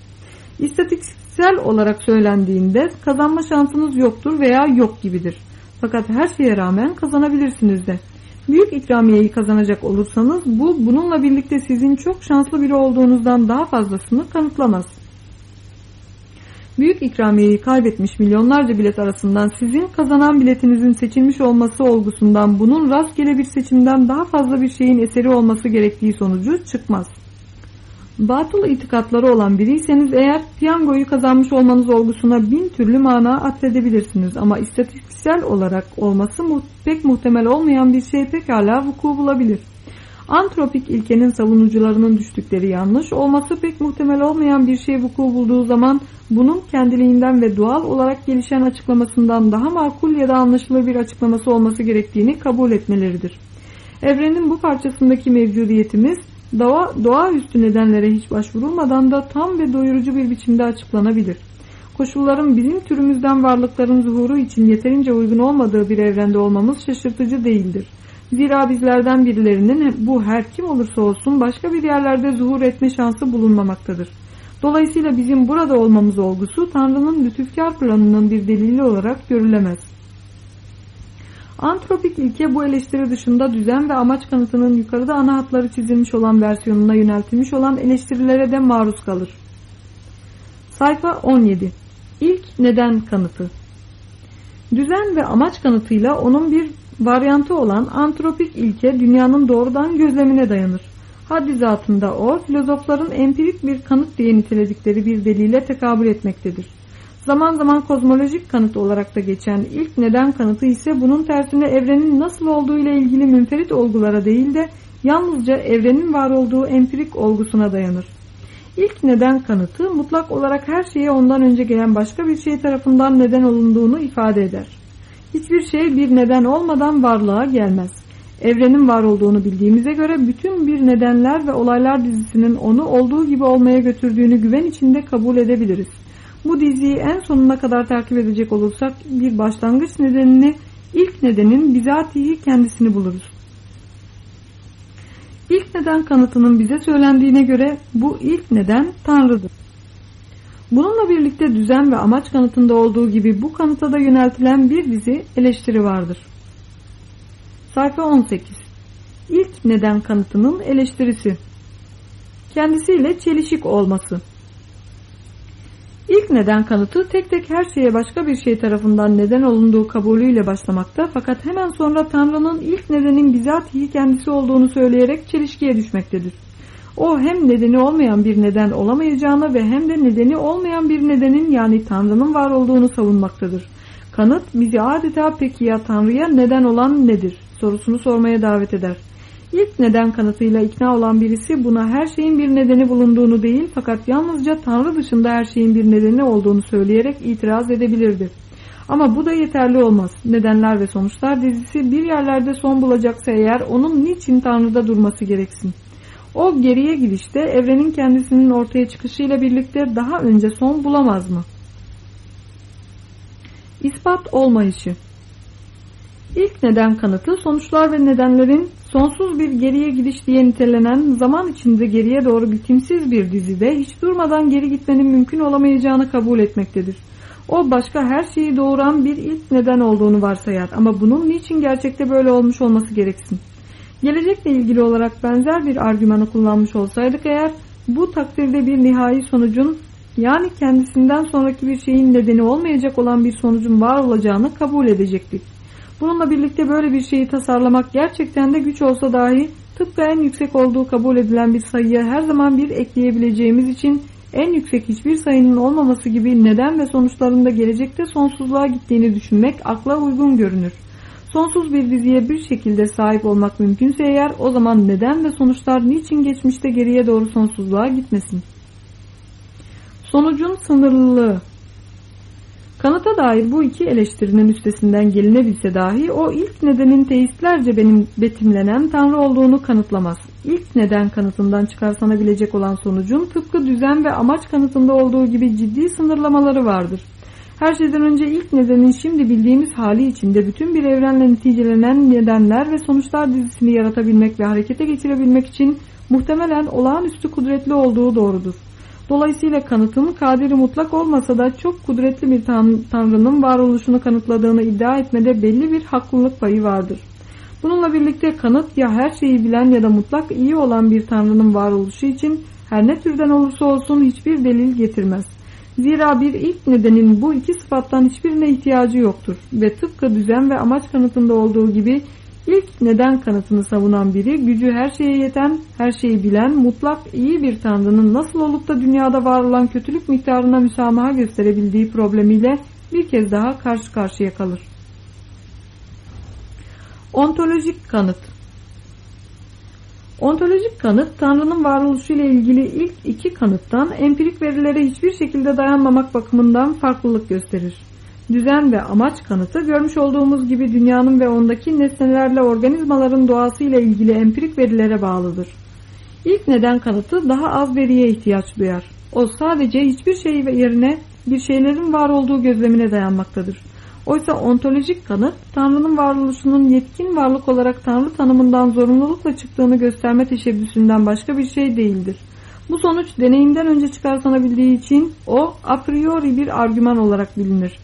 İstatistiksel olarak söylendiğinde kazanma şansınız yoktur veya yok gibidir. Fakat her şeye rağmen kazanabilirsiniz de. Büyük ikramiyeyi kazanacak olursanız bu bununla birlikte sizin çok şanslı biri olduğunuzdan daha fazlasını kanıtlamaz. Büyük ikramiyeyi kaybetmiş milyonlarca bilet arasından sizin kazanan biletinizin seçilmiş olması olgusundan bunun rastgele bir seçimden daha fazla bir şeyin eseri olması gerektiği sonucu çıkmaz. Batıl itikatları olan biriyseniz eğer piyangoyu kazanmış olmanız olgusuna bin türlü mana atfedebilirsiniz ama istatistiksel olarak olması pek muhtemel olmayan bir şey pekala vuku bulabilir. Antropik ilkenin savunucularının düştükleri yanlış olması pek muhtemel olmayan bir şey vuku bulduğu zaman bunun kendiliğinden ve doğal olarak gelişen açıklamasından daha makul ya da anlaşılır bir açıklaması olması gerektiğini kabul etmeleridir. Evrenin bu parçasındaki mevcudiyetimiz doğa, doğaüstü nedenlere hiç başvurulmadan da tam ve doyurucu bir biçimde açıklanabilir. Koşulların bizim türümüzden varlıkların zuhuru için yeterince uygun olmadığı bir evrende olmamız şaşırtıcı değildir. Zira bizlerden birilerinin bu her kim olursa olsun başka bir yerlerde zuhur etme şansı bulunmamaktadır. Dolayısıyla bizim burada olmamız olgusu Tanrı'nın lütufkar planının bir delili olarak görülemez. Antropik ilke bu eleştiri dışında düzen ve amaç kanıtının yukarıda ana hatları çizilmiş olan versiyonuna yöneltilmiş olan eleştirilere de maruz kalır. Sayfa 17 İlk neden kanıtı Düzen ve amaç kanıtıyla onun bir varyantı olan antropik ilke dünyanın doğrudan gözlemine dayanır. Haddi zatında o, filozofların empirik bir kanıt diye niteledikleri bir delile tekabül etmektedir. Zaman zaman kozmolojik kanıt olarak da geçen ilk neden kanıtı ise bunun tersine evrenin nasıl olduğu ile ilgili münferit olgulara değil de yalnızca evrenin var olduğu empirik olgusuna dayanır. İlk neden kanıtı mutlak olarak her şeye ondan önce gelen başka bir şey tarafından neden olunduğunu ifade eder. Hiçbir şey bir neden olmadan varlığa gelmez. Evrenin var olduğunu bildiğimize göre bütün bir nedenler ve olaylar dizisinin onu olduğu gibi olmaya götürdüğünü güven içinde kabul edebiliriz. Bu diziyi en sonuna kadar takip edecek olursak bir başlangıç nedenini ilk nedenin bizatihi kendisini buluruz. İlk neden kanıtının bize söylendiğine göre bu ilk neden Tanrı'dır. Bununla birlikte düzen ve amaç kanıtında olduğu gibi bu kanıta da yöneltilen bir dizi eleştiri vardır. Sayfa 18 İlk neden kanıtının eleştirisi Kendisiyle çelişik olması İlk neden kanıtı tek tek her şeye başka bir şey tarafından neden olunduğu kabulüyle başlamakta fakat hemen sonra Tanrı'nın ilk nedenin bizatihi kendisi olduğunu söyleyerek çelişkiye düşmektedir. O hem nedeni olmayan bir neden olamayacağını ve hem de nedeni olmayan bir nedenin yani Tanrı'nın var olduğunu savunmaktadır. Kanıt bizi adeta peki ya Tanrı'ya neden olan nedir sorusunu sormaya davet eder. İlk neden kanıtıyla ikna olan birisi buna her şeyin bir nedeni bulunduğunu değil fakat yalnızca Tanrı dışında her şeyin bir nedeni olduğunu söyleyerek itiraz edebilirdi. Ama bu da yeterli olmaz. Nedenler ve sonuçlar dizisi bir yerlerde son bulacaksa eğer onun niçin Tanrı'da durması gereksin. O geriye gidişte evrenin kendisinin ortaya çıkışıyla birlikte daha önce son bulamaz mı? İspat olmayışı İlk neden kanıtı sonuçlar ve nedenlerin sonsuz bir geriye gidiş diye nitelenen zaman içinde geriye doğru bitimsiz bir dizide hiç durmadan geri gitmenin mümkün olamayacağını kabul etmektedir. O başka her şeyi doğuran bir ilk neden olduğunu varsayar ama bunun niçin gerçekte böyle olmuş olması gereksin. Gelecekle ilgili olarak benzer bir argümanı kullanmış olsaydık eğer bu takdirde bir nihai sonucun Yani kendisinden sonraki bir şeyin nedeni olmayacak olan bir sonucun var olacağını kabul edecektik. Bununla birlikte böyle bir şeyi tasarlamak gerçekten de güç olsa dahi tıpkı en yüksek olduğu kabul edilen bir sayıya her zaman bir ekleyebileceğimiz için en yüksek hiçbir sayının olmaması gibi neden ve sonuçlarında gelecekte sonsuzluğa gittiğini düşünmek akla uygun görünür. Sonsuz bir diziye bir şekilde sahip olmak mümkünse eğer o zaman neden ve sonuçlar niçin geçmişte geriye doğru sonsuzluğa gitmesin? Sonucun sınırlılığı Kanıta dair bu iki eleştirinin üstesinden gelinebilse dahi o ilk nedenin teistlerce benim betimlenen Tanrı olduğunu kanıtlamaz. İlk neden kanıtından çıkarsanabilecek olan sonucun tıpkı düzen ve amaç kanıtında olduğu gibi ciddi sınırlamaları vardır. Her şeyden önce ilk nedenin şimdi bildiğimiz hali içinde bütün bir evrenle neticelenen nedenler ve sonuçlar dizisini yaratabilmek ve harekete geçirebilmek için muhtemelen olağanüstü kudretli olduğu doğrudur. Dolayısıyla kanıtın kadiri mutlak olmasa da çok kudretli bir tan tanrının varoluşunu kanıtladığını iddia etmede belli bir haklılık payı vardır. Bununla birlikte kanıt ya her şeyi bilen ya da mutlak iyi olan bir tanrının varoluşu için her ne türden olursa olsun hiçbir delil getirmez. Zira bir ilk nedenin bu iki sıfattan hiçbirine ihtiyacı yoktur ve tıpkı düzen ve amaç kanıtında olduğu gibi ilk neden kanıtını savunan biri gücü her şeye yeten, her şeyi bilen, mutlak iyi bir tanrının nasıl olup da dünyada var olan kötülük miktarına müsamaha gösterebildiği problemiyle bir kez daha karşı karşıya kalır. Ontolojik kanıt Ontolojik kanıt, Tanrı'nın varoluşu ile ilgili ilk iki kanıttan empirik verilere hiçbir şekilde dayanmamak bakımından farklılık gösterir. Düzen ve amaç kanıtı görmüş olduğumuz gibi dünyanın ve ondaki nesnelerle organizmaların doğası ile ilgili empirik verilere bağlıdır. İlk neden kanıtı daha az veriye ihtiyaç duyar. O sadece hiçbir şey yerine bir şeylerin var olduğu gözlemine dayanmaktadır. Oysa ontolojik kanıt, Tanrı'nın varoluşunun yetkin varlık olarak Tanrı tanımından zorunlulukla çıktığını gösterme teşebbüsünden başka bir şey değildir. Bu sonuç deneyimden önce çıkarsanabildiği için o a priori bir argüman olarak bilinir.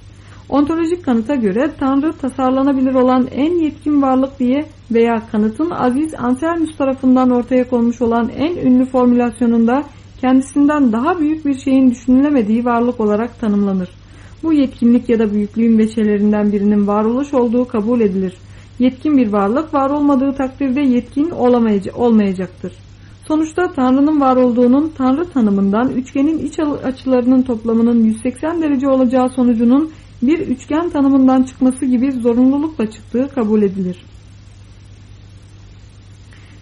Ontolojik kanıta göre Tanrı tasarlanabilir olan en yetkin varlık diye veya kanıtın Aziz Anselmus tarafından ortaya konmuş olan en ünlü formülasyonunda kendisinden daha büyük bir şeyin düşünülemediği varlık olarak tanımlanır. Bu yetkinlik ya da büyüklüğün veçelerinden birinin varoluş olduğu kabul edilir. Yetkin bir varlık var olmadığı takdirde yetkin olmayacaktır. Sonuçta Tanrı'nın var olduğunun Tanrı tanımından üçgenin iç açılarının toplamının 180 derece olacağı sonucunun bir üçgen tanımından çıkması gibi zorunlulukla çıktığı kabul edilir.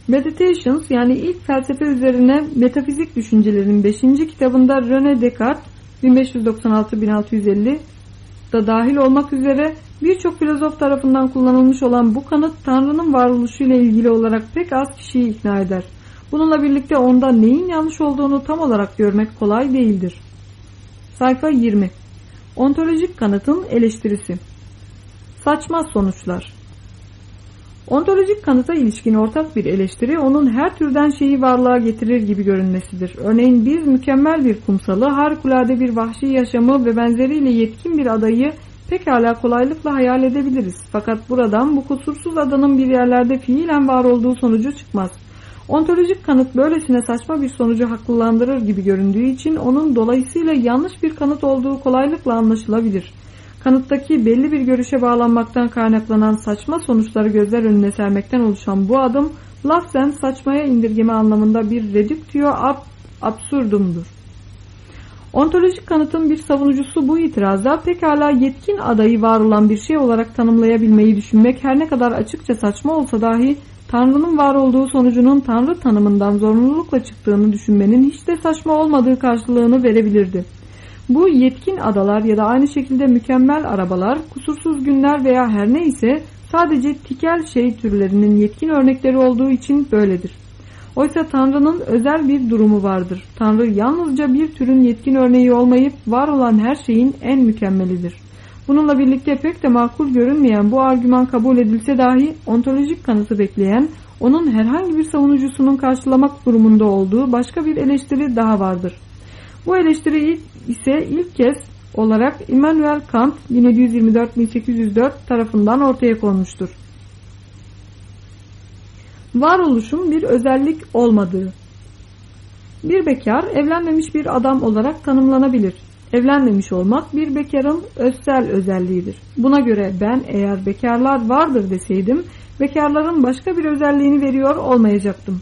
Meditations yani ilk felsefe üzerine metafizik düşüncelerin 5. kitabında René Descartes 1596-1650 da dahil olmak üzere birçok filozof tarafından kullanılmış olan bu kanıt Tanrı'nın varoluşuyla ilgili olarak pek az kişiyi ikna eder. Bununla birlikte onda neyin yanlış olduğunu tam olarak görmek kolay değildir. Sayfa 20 Ontolojik kanıtın eleştirisi Saçma sonuçlar Ontolojik kanıta ilişkin ortak bir eleştiri onun her türden şeyi varlığa getirir gibi görünmesidir. Örneğin biz mükemmel bir kumsalı, harikulade bir vahşi yaşamı ve benzeriyle yetkin bir adayı pekala kolaylıkla hayal edebiliriz. Fakat buradan bu kusursuz adanın bir yerlerde fiilen var olduğu sonucu çıkmaz. Ontolojik kanıt böylesine saçma bir sonucu haklılandırır gibi göründüğü için onun dolayısıyla yanlış bir kanıt olduğu kolaylıkla anlaşılabilir. Kanıttaki belli bir görüşe bağlanmaktan kaynaklanan saçma sonuçları gözler önüne sermekten oluşan bu adım lafzen saçmaya indirgeme anlamında bir reductio ab absurdumdur. Ontolojik kanıtın bir savunucusu bu itirazda pekala yetkin adayı var olan bir şey olarak tanımlayabilmeyi düşünmek her ne kadar açıkça saçma olsa dahi Tanrı'nın var olduğu sonucunun Tanrı tanımından zorunlulukla çıktığını düşünmenin hiç de saçma olmadığı karşılığını verebilirdi. Bu yetkin adalar ya da aynı şekilde mükemmel arabalar, kusursuz günler veya her neyse sadece tikel şey türlerinin yetkin örnekleri olduğu için böyledir. Oysa Tanrı'nın özel bir durumu vardır. Tanrı yalnızca bir türün yetkin örneği olmayıp var olan her şeyin en mükemmelidir. Bununla birlikte pek de makul görünmeyen bu argüman kabul edilse dahi ontolojik kanıtı bekleyen, onun herhangi bir savunucusunun karşılamak durumunda olduğu başka bir eleştiri daha vardır. Bu eleştiri ise ilk kez olarak Immanuel Kant 1724-1804 tarafından ortaya konmuştur. Varoluşun bir özellik olmadığı Bir bekar evlenmemiş bir adam olarak tanımlanabilir. Evlenmemiş olmak bir bekarın özsel özelliğidir. Buna göre ben eğer bekarlar vardır deseydim bekarların başka bir özelliğini veriyor olmayacaktım.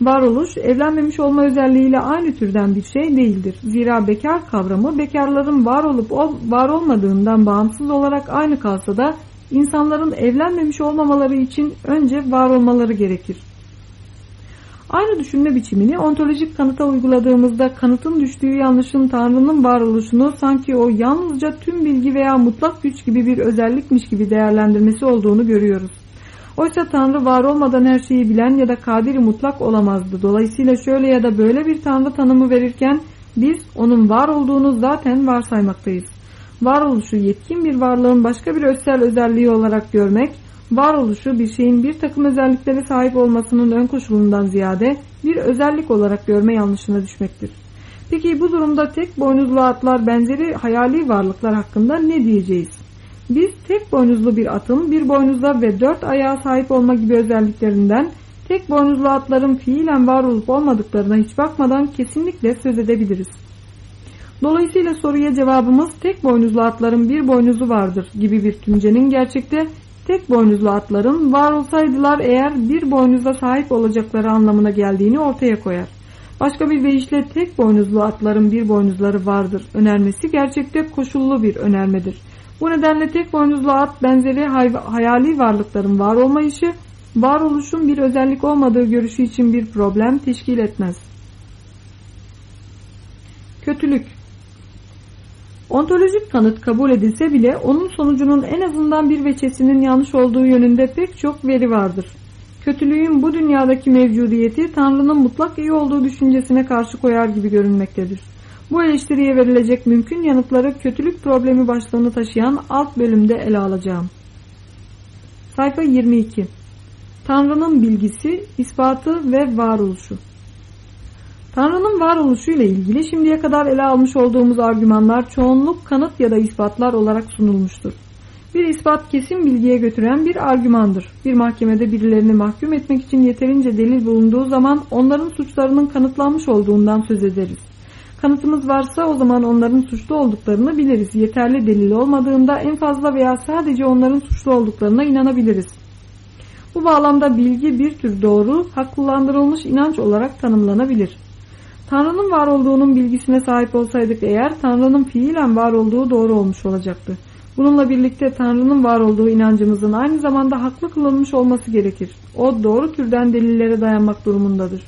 Varoluş evlenmemiş olma özelliğiyle aynı türden bir şey değildir. Zira bekar kavramı bekarların var olup ol, var olmadığından bağımsız olarak aynı kalsa da insanların evlenmemiş olmamaları için önce var olmaları gerekir. Aynı düşünme biçimini ontolojik kanıta uyguladığımızda kanıtın düştüğü yanlışın Tanrı'nın varoluşunu sanki o yalnızca tüm bilgi veya mutlak güç gibi bir özellikmiş gibi değerlendirmesi olduğunu görüyoruz. Oysa Tanrı var olmadan her şeyi bilen ya da kadiri mutlak olamazdı. Dolayısıyla şöyle ya da böyle bir Tanrı tanımı verirken biz onun var olduğunu zaten varsaymaktayız. Varoluşu yetkin bir varlığın başka bir özel özelliği olarak görmek, varoluşu bir şeyin bir takım özelliklere sahip olmasının ön koşulundan ziyade bir özellik olarak görme yanlışına düşmektir. Peki bu durumda tek boynuzlu atlar benzeri hayali varlıklar hakkında ne diyeceğiz? Biz tek boynuzlu bir atın bir boynuzla ve dört ayağa sahip olma gibi özelliklerinden tek boynuzlu atların fiilen var olup olmadıklarına hiç bakmadan kesinlikle söz edebiliriz. Dolayısıyla soruya cevabımız tek boynuzlu atların bir boynuzu vardır gibi bir tümcenin gerçekte tek boynuzlu atların var olsaydılar eğer bir boynuza sahip olacakları anlamına geldiğini ortaya koyar. Başka bir deyişle tek boynuzlu atların bir boynuzları vardır önermesi gerçekte koşullu bir önermedir. Bu nedenle tek boynuzlu at benzeri hay hayali varlıkların var olmayışı, varoluşun bir özellik olmadığı görüşü için bir problem teşkil etmez. Kötülük Ontolojik kanıt kabul edilse bile onun sonucunun en azından bir veçesinin yanlış olduğu yönünde pek çok veri vardır. Kötülüğün bu dünyadaki mevcudiyeti Tanrı'nın mutlak iyi olduğu düşüncesine karşı koyar gibi görünmektedir. Bu eleştiriye verilecek mümkün yanıtları kötülük problemi başlığını taşıyan alt bölümde ele alacağım. Sayfa 22 Tanrı'nın bilgisi, ispatı ve varoluşu Tanrı'nın varoluşu ile ilgili şimdiye kadar ele almış olduğumuz argümanlar çoğunluk kanıt ya da ispatlar olarak sunulmuştur. Bir ispat kesin bilgiye götüren bir argümandır. Bir mahkemede birilerini mahkum etmek için yeterince delil bulunduğu zaman onların suçlarının kanıtlanmış olduğundan söz ederiz. Kanıtımız varsa o zaman onların suçlu olduklarını biliriz. Yeterli delil olmadığında en fazla veya sadece onların suçlu olduklarına inanabiliriz. Bu bağlamda bilgi bir tür doğru, haklılandırılmış inanç olarak tanımlanabilir. Tanrı'nın var olduğunun bilgisine sahip olsaydık eğer Tanrı'nın fiilen var olduğu doğru olmuş olacaktı. Bununla birlikte Tanrı'nın var olduğu inancımızın aynı zamanda haklı kılınmış olması gerekir. O doğru türden delillere dayanmak durumundadır.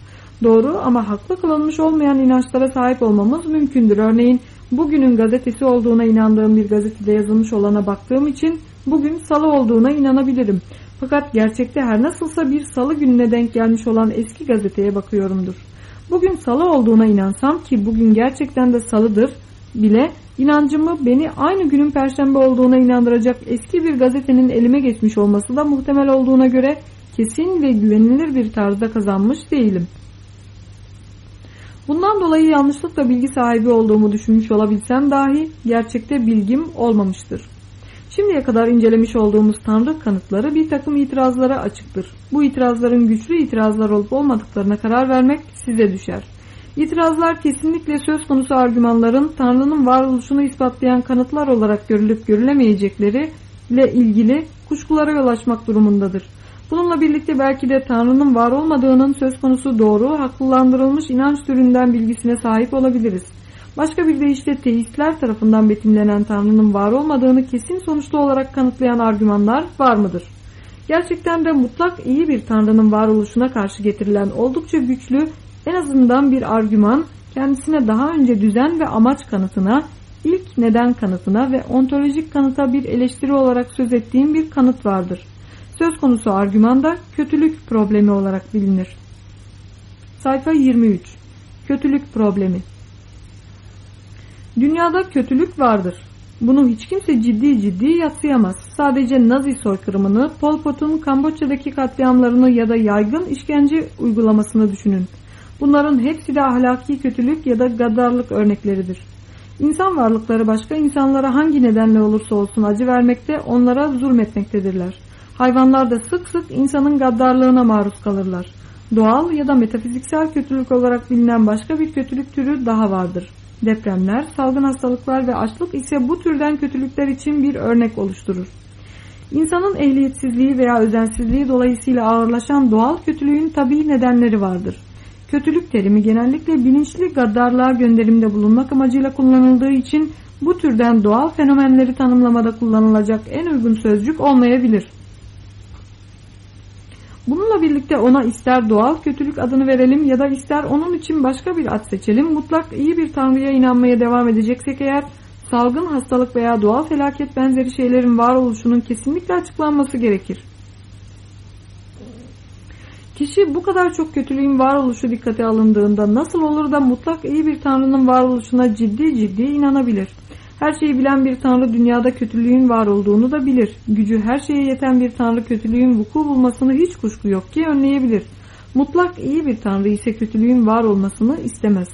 Doğru ama haklı kılınmış olmayan inançlara sahip olmamız mümkündür. Örneğin bugünün gazetesi olduğuna inandığım bir gazetede yazılmış olana baktığım için bugün salı olduğuna inanabilirim. Fakat gerçekte her nasılsa bir salı gününe denk gelmiş olan eski gazeteye bakıyorumdur. Bugün salı olduğuna inansam ki bugün gerçekten de salıdır bile inancımı beni aynı günün perşembe olduğuna inandıracak eski bir gazetenin elime geçmiş olması da muhtemel olduğuna göre kesin ve güvenilir bir tarzda kazanmış değilim. Bundan dolayı yanlışlıkla bilgi sahibi olduğumu düşünmüş olabilsem dahi gerçekte bilgim olmamıştır. Şimdiye kadar incelemiş olduğumuz tanrı kanıtları bir takım itirazlara açıktır. Bu itirazların güçlü itirazlar olup olmadıklarına karar vermek size düşer. İtirazlar kesinlikle söz konusu argümanların Tanrı'nın varoluşunu ispatlayan kanıtlar olarak görülüp görülemeyecekleri ile ilgili kuşkulara yol açmak durumundadır. Bununla birlikte belki de Tanrı'nın var olmadığının söz konusu doğru, haklılandırılmış inanç türünden bilgisine sahip olabiliriz. Başka bir deyişle teistler tarafından betimlenen Tanrı'nın var olmadığını kesin sonuçlu olarak kanıtlayan argümanlar var mıdır? Gerçekten de mutlak iyi bir Tanrı'nın varoluşuna karşı getirilen oldukça güçlü en azından bir argüman kendisine daha önce düzen ve amaç kanıtına, ilk neden kanıtına ve ontolojik kanıta bir eleştiri olarak söz ettiğim bir kanıt vardır. Söz konusu argüman da kötülük problemi olarak bilinir. Sayfa 23 Kötülük problemi Dünyada kötülük vardır. Bunu hiç kimse ciddi ciddi yatsıyamaz. Sadece Nazi soykırımını, Pol Pot'un Kamboçya'daki katliamlarını ya da yaygın işkence uygulamasını düşünün. Bunların hepsi de ahlaki kötülük ya da gaddarlık örnekleridir. İnsan varlıkları başka insanlara hangi nedenle olursa olsun acı vermekte, onlara zulmetmektedirler. Hayvanlar da sık sık insanın gaddarlığına maruz kalırlar. Doğal ya da metafiziksel kötülük olarak bilinen başka bir kötülük türü daha vardır. Depremler, salgın hastalıklar ve açlık ise bu türden kötülükler için bir örnek oluşturur. İnsanın ehliyetsizliği veya özensizliği dolayısıyla ağırlaşan doğal kötülüğün tabii nedenleri vardır. Kötülük terimi genellikle bilinçli gaddarlığa gönderimde bulunmak amacıyla kullanıldığı için bu türden doğal fenomenleri tanımlamada kullanılacak en uygun sözcük olmayabilir. Bununla birlikte ona ister doğal kötülük adını verelim ya da ister onun için başka bir ad seçelim. Mutlak iyi bir tanrıya inanmaya devam edeceksek eğer salgın hastalık veya doğal felaket benzeri şeylerin varoluşunun kesinlikle açıklanması gerekir. Kişi bu kadar çok kötülüğün varoluşu dikkate alındığında nasıl olur da mutlak iyi bir tanrının varoluşuna ciddi ciddi inanabilir? Her şeyi bilen bir tanrı dünyada kötülüğün var olduğunu da bilir. Gücü her şeye yeten bir tanrı kötülüğün vuku bulmasını hiç kuşku yok ki önleyebilir. Mutlak iyi bir tanrı ise kötülüğün var olmasını istemez.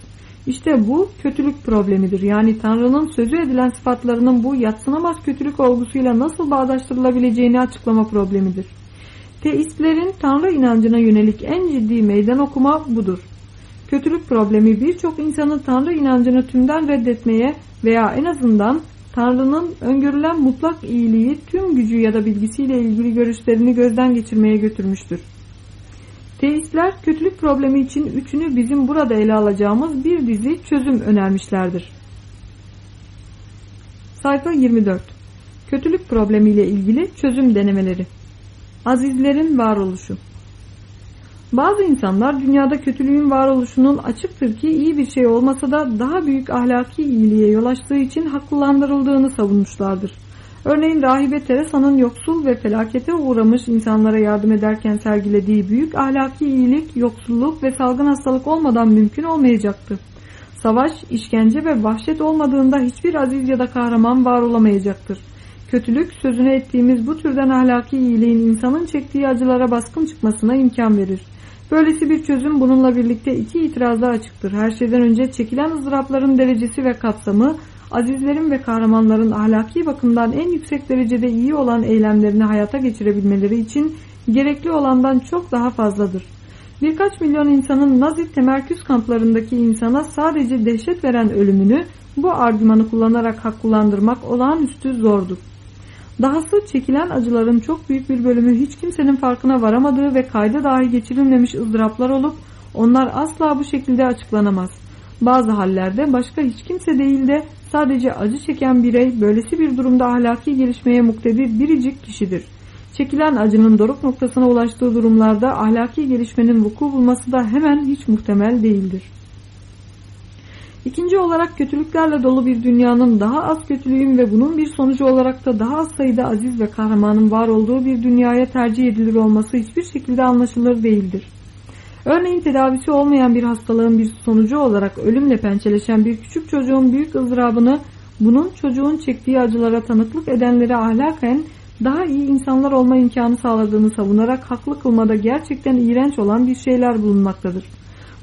İşte bu kötülük problemidir. Yani Tanrı'nın sözü edilen sıfatlarının bu yatsınamaz kötülük olgusuyla nasıl bağdaştırılabileceğini açıklama problemidir. Teistlerin Tanrı inancına yönelik en ciddi meydan okuma budur. Kötülük problemi birçok insanın Tanrı inancını tümden reddetmeye veya en azından Tanrı'nın öngörülen mutlak iyiliği tüm gücü ya da bilgisiyle ilgili görüşlerini gözden geçirmeye götürmüştür. Teistler kötülük problemi için üçünü bizim burada ele alacağımız bir dizi çözüm önermişlerdir. Sayfa 24 Kötülük problemiyle ilgili çözüm denemeleri Azizlerin varoluşu bazı insanlar dünyada kötülüğün varoluşunun açıktır ki iyi bir şey olmasa da daha büyük ahlaki iyiliğe yol açtığı için haklılandırıldığını savunmuşlardır. Örneğin rahibe Teresa'nın yoksul ve felakete uğramış insanlara yardım ederken sergilediği büyük ahlaki iyilik, yoksulluk ve salgın hastalık olmadan mümkün olmayacaktı. Savaş, işkence ve vahşet olmadığında hiçbir aziz ya da kahraman var olamayacaktır. Kötülük sözünü ettiğimiz bu türden ahlaki iyiliğin insanın çektiği acılara baskın çıkmasına imkan verir. Böylesi bir çözüm bununla birlikte iki itirazda açıktır. Her şeyden önce çekilen ızdırapların derecesi ve kapsamı azizlerin ve kahramanların ahlaki bakımdan en yüksek derecede iyi olan eylemlerini hayata geçirebilmeleri için gerekli olandan çok daha fazladır. Birkaç milyon insanın Nazi temerküz kamplarındaki insana sadece dehşet veren ölümünü bu argümanı kullanarak haklılandırmak olağanüstü zordur. Dahası çekilen acıların çok büyük bir bölümü hiç kimsenin farkına varamadığı ve kayda dahi geçirilmemiş ızdıraplar olup onlar asla bu şekilde açıklanamaz. Bazı hallerde başka hiç kimse değil de sadece acı çeken birey böylesi bir durumda ahlaki gelişmeye muktedir biricik kişidir. Çekilen acının doruk noktasına ulaştığı durumlarda ahlaki gelişmenin vuku bulması da hemen hiç muhtemel değildir. İkinci olarak kötülüklerle dolu bir dünyanın daha az kötülüğün ve bunun bir sonucu olarak da daha az sayıda aziz ve kahramanın var olduğu bir dünyaya tercih edilir olması hiçbir şekilde anlaşılır değildir. Örneğin tedavisi olmayan bir hastalığın bir sonucu olarak ölümle pençeleşen bir küçük çocuğun büyük ızdırabını bunun çocuğun çektiği acılara tanıklık edenlere ahlaken daha iyi insanlar olma imkanı sağladığını savunarak haklı kılmada gerçekten iğrenç olan bir şeyler bulunmaktadır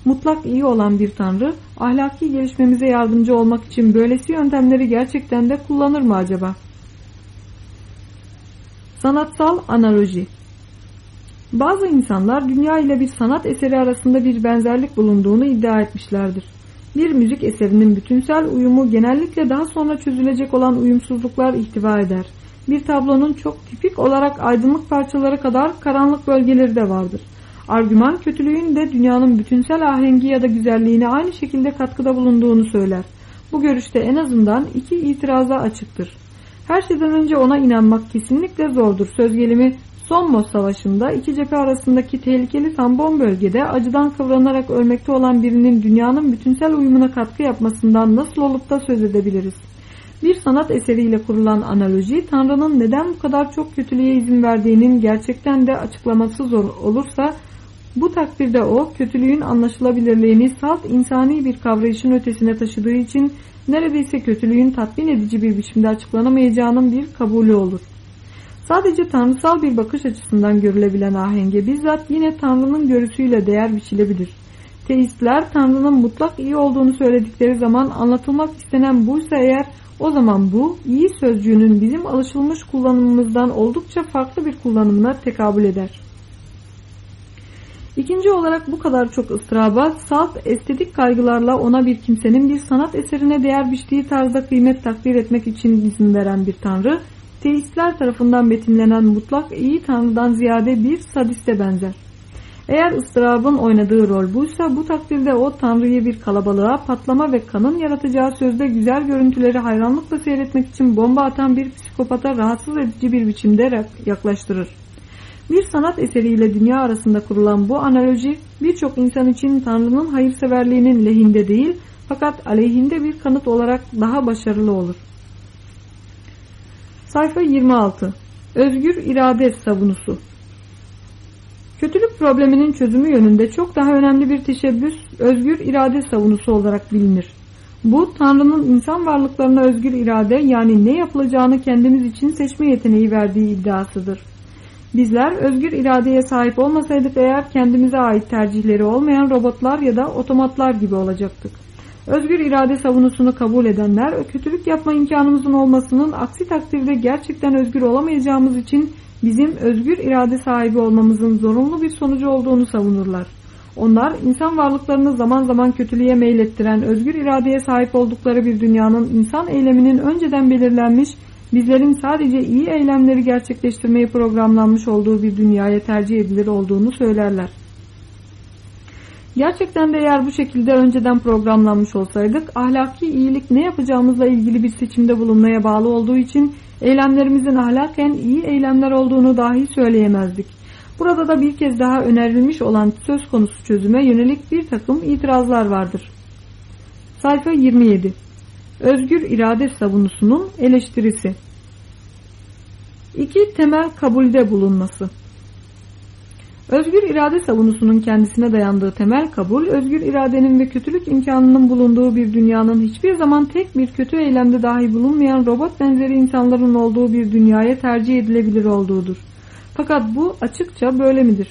mutlak iyi olan bir tanrı ahlaki gelişmemize yardımcı olmak için böylesi yöntemleri gerçekten de kullanır mı acaba? Sanatsal analoji Bazı insanlar dünya ile bir sanat eseri arasında bir benzerlik bulunduğunu iddia etmişlerdir. Bir müzik eserinin bütünsel uyumu genellikle daha sonra çözülecek olan uyumsuzluklar ihtiva eder. Bir tablonun çok tipik olarak aydınlık parçaları kadar karanlık bölgeleri de vardır. Argüman kötülüğün de dünyanın bütünsel ahengi ya da güzelliğine aynı şekilde katkıda bulunduğunu söyler. Bu görüşte en azından iki itiraza açıktır. Her şeyden önce ona inanmak kesinlikle zordur. Söz gelimi Sommos Savaşı'nda iki cephe arasındaki tehlikeli tampon bölgede acıdan kıvranarak ölmekte olan birinin dünyanın bütünsel uyumuna katkı yapmasından nasıl olup da söz edebiliriz? Bir sanat eseriyle kurulan analoji Tanrı'nın neden bu kadar çok kötülüğe izin verdiğinin gerçekten de açıklaması zor olursa bu takdirde o kötülüğün anlaşılabilirliğini salt insani bir kavrayışın ötesine taşıdığı için neredeyse kötülüğün tatmin edici bir biçimde açıklanamayacağının bir kabulü olur. Sadece tanrısal bir bakış açısından görülebilen ahenge bizzat yine Tanrı'nın görüsüyle değer biçilebilir. Teistler Tanrı'nın mutlak iyi olduğunu söyledikleri zaman anlatılmak istenen buysa eğer o zaman bu iyi sözcüğünün bizim alışılmış kullanımımızdan oldukça farklı bir kullanımına tekabül eder. İkinci olarak bu kadar çok ıstıraba, salt, estetik kaygılarla ona bir kimsenin bir sanat eserine değer biçtiği tarzda kıymet takdir etmek için izin veren bir tanrı, teistler tarafından betimlenen mutlak iyi tanrıdan ziyade bir sadiste benzer. Eğer ıstırabın oynadığı rol buysa bu takdirde o tanrıyı bir kalabalığa patlama ve kanın yaratacağı sözde güzel görüntüleri hayranlıkla seyretmek için bomba atan bir psikopata rahatsız edici bir biçimde yaklaştırır. Bir sanat eseriyle dünya arasında kurulan bu analoji birçok insan için Tanrı'nın hayırseverliğinin lehinde değil fakat aleyhinde bir kanıt olarak daha başarılı olur. Sayfa 26 Özgür irade savunusu Kötülük probleminin çözümü yönünde çok daha önemli bir teşebbüs özgür irade savunusu olarak bilinir. Bu Tanrı'nın insan varlıklarına özgür irade yani ne yapılacağını kendimiz için seçme yeteneği verdiği iddiasıdır. Bizler özgür iradeye sahip olmasaydık eğer kendimize ait tercihleri olmayan robotlar ya da otomatlar gibi olacaktık. Özgür irade savunusunu kabul edenler kötülük yapma imkanımızın olmasının aksi takdirde gerçekten özgür olamayacağımız için bizim özgür irade sahibi olmamızın zorunlu bir sonucu olduğunu savunurlar. Onlar insan varlıklarını zaman zaman kötülüğe meylettiren özgür iradeye sahip oldukları bir dünyanın insan eyleminin önceden belirlenmiş, bizlerin sadece iyi eylemleri gerçekleştirmeye programlanmış olduğu bir dünyaya tercih edilir olduğunu söylerler. Gerçekten de eğer bu şekilde önceden programlanmış olsaydık ahlaki iyilik ne yapacağımızla ilgili bir seçimde bulunmaya bağlı olduğu için eylemlerimizin ahlaken iyi eylemler olduğunu dahi söyleyemezdik. Burada da bir kez daha önerilmiş olan söz konusu çözüme yönelik bir takım itirazlar vardır. Sayfa 27 Özgür irade savunusunun eleştirisi İki temel kabulde bulunması Özgür irade savunusunun kendisine dayandığı temel kabul, özgür iradenin ve kötülük imkanının bulunduğu bir dünyanın hiçbir zaman tek bir kötü eylemde dahi bulunmayan robot benzeri insanların olduğu bir dünyaya tercih edilebilir olduğudur. Fakat bu açıkça böyle midir?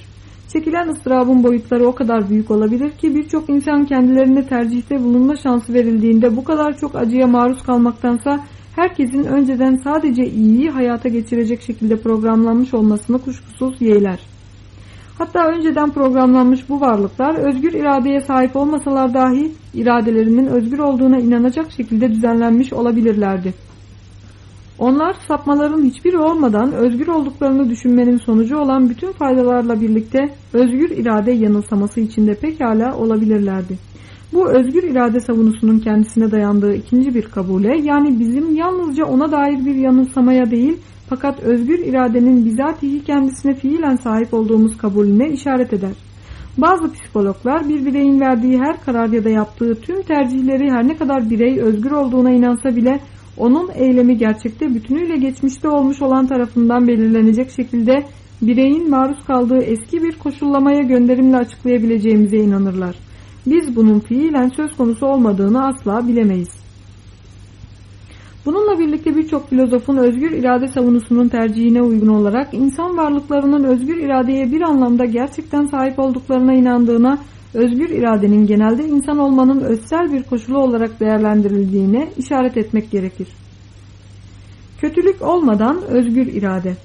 Çekilen ıstırabın boyutları o kadar büyük olabilir ki birçok insan kendilerine tercihte bulunma şansı verildiğinde bu kadar çok acıya maruz kalmaktansa herkesin önceden sadece iyiyi hayata geçirecek şekilde programlanmış olmasını kuşkusuz yeğler. Hatta önceden programlanmış bu varlıklar özgür iradeye sahip olmasalar dahi iradelerinin özgür olduğuna inanacak şekilde düzenlenmiş olabilirlerdi. Onlar sapmaların hiçbiri olmadan özgür olduklarını düşünmenin sonucu olan bütün faydalarla birlikte özgür irade yanılsaması içinde pekala olabilirlerdi. Bu özgür irade savunusunun kendisine dayandığı ikinci bir kabule yani bizim yalnızca ona dair bir yanılsamaya değil fakat özgür iradenin bizatihi kendisine fiilen sahip olduğumuz kabulüne işaret eder. Bazı psikologlar bir bireyin verdiği her karar ya da yaptığı tüm tercihleri her ne kadar birey özgür olduğuna inansa bile onun eylemi gerçekte bütünüyle geçmişte olmuş olan tarafından belirlenecek şekilde bireyin maruz kaldığı eski bir koşullamaya gönderimle açıklayabileceğimize inanırlar. Biz bunun fiilen söz konusu olmadığını asla bilemeyiz. Bununla birlikte birçok filozofun özgür irade savunusunun tercihine uygun olarak insan varlıklarının özgür iradeye bir anlamda gerçekten sahip olduklarına inandığına, özgür iradenin genelde insan olmanın özsel bir koşulu olarak değerlendirildiğine işaret etmek gerekir. Kötülük olmadan özgür irade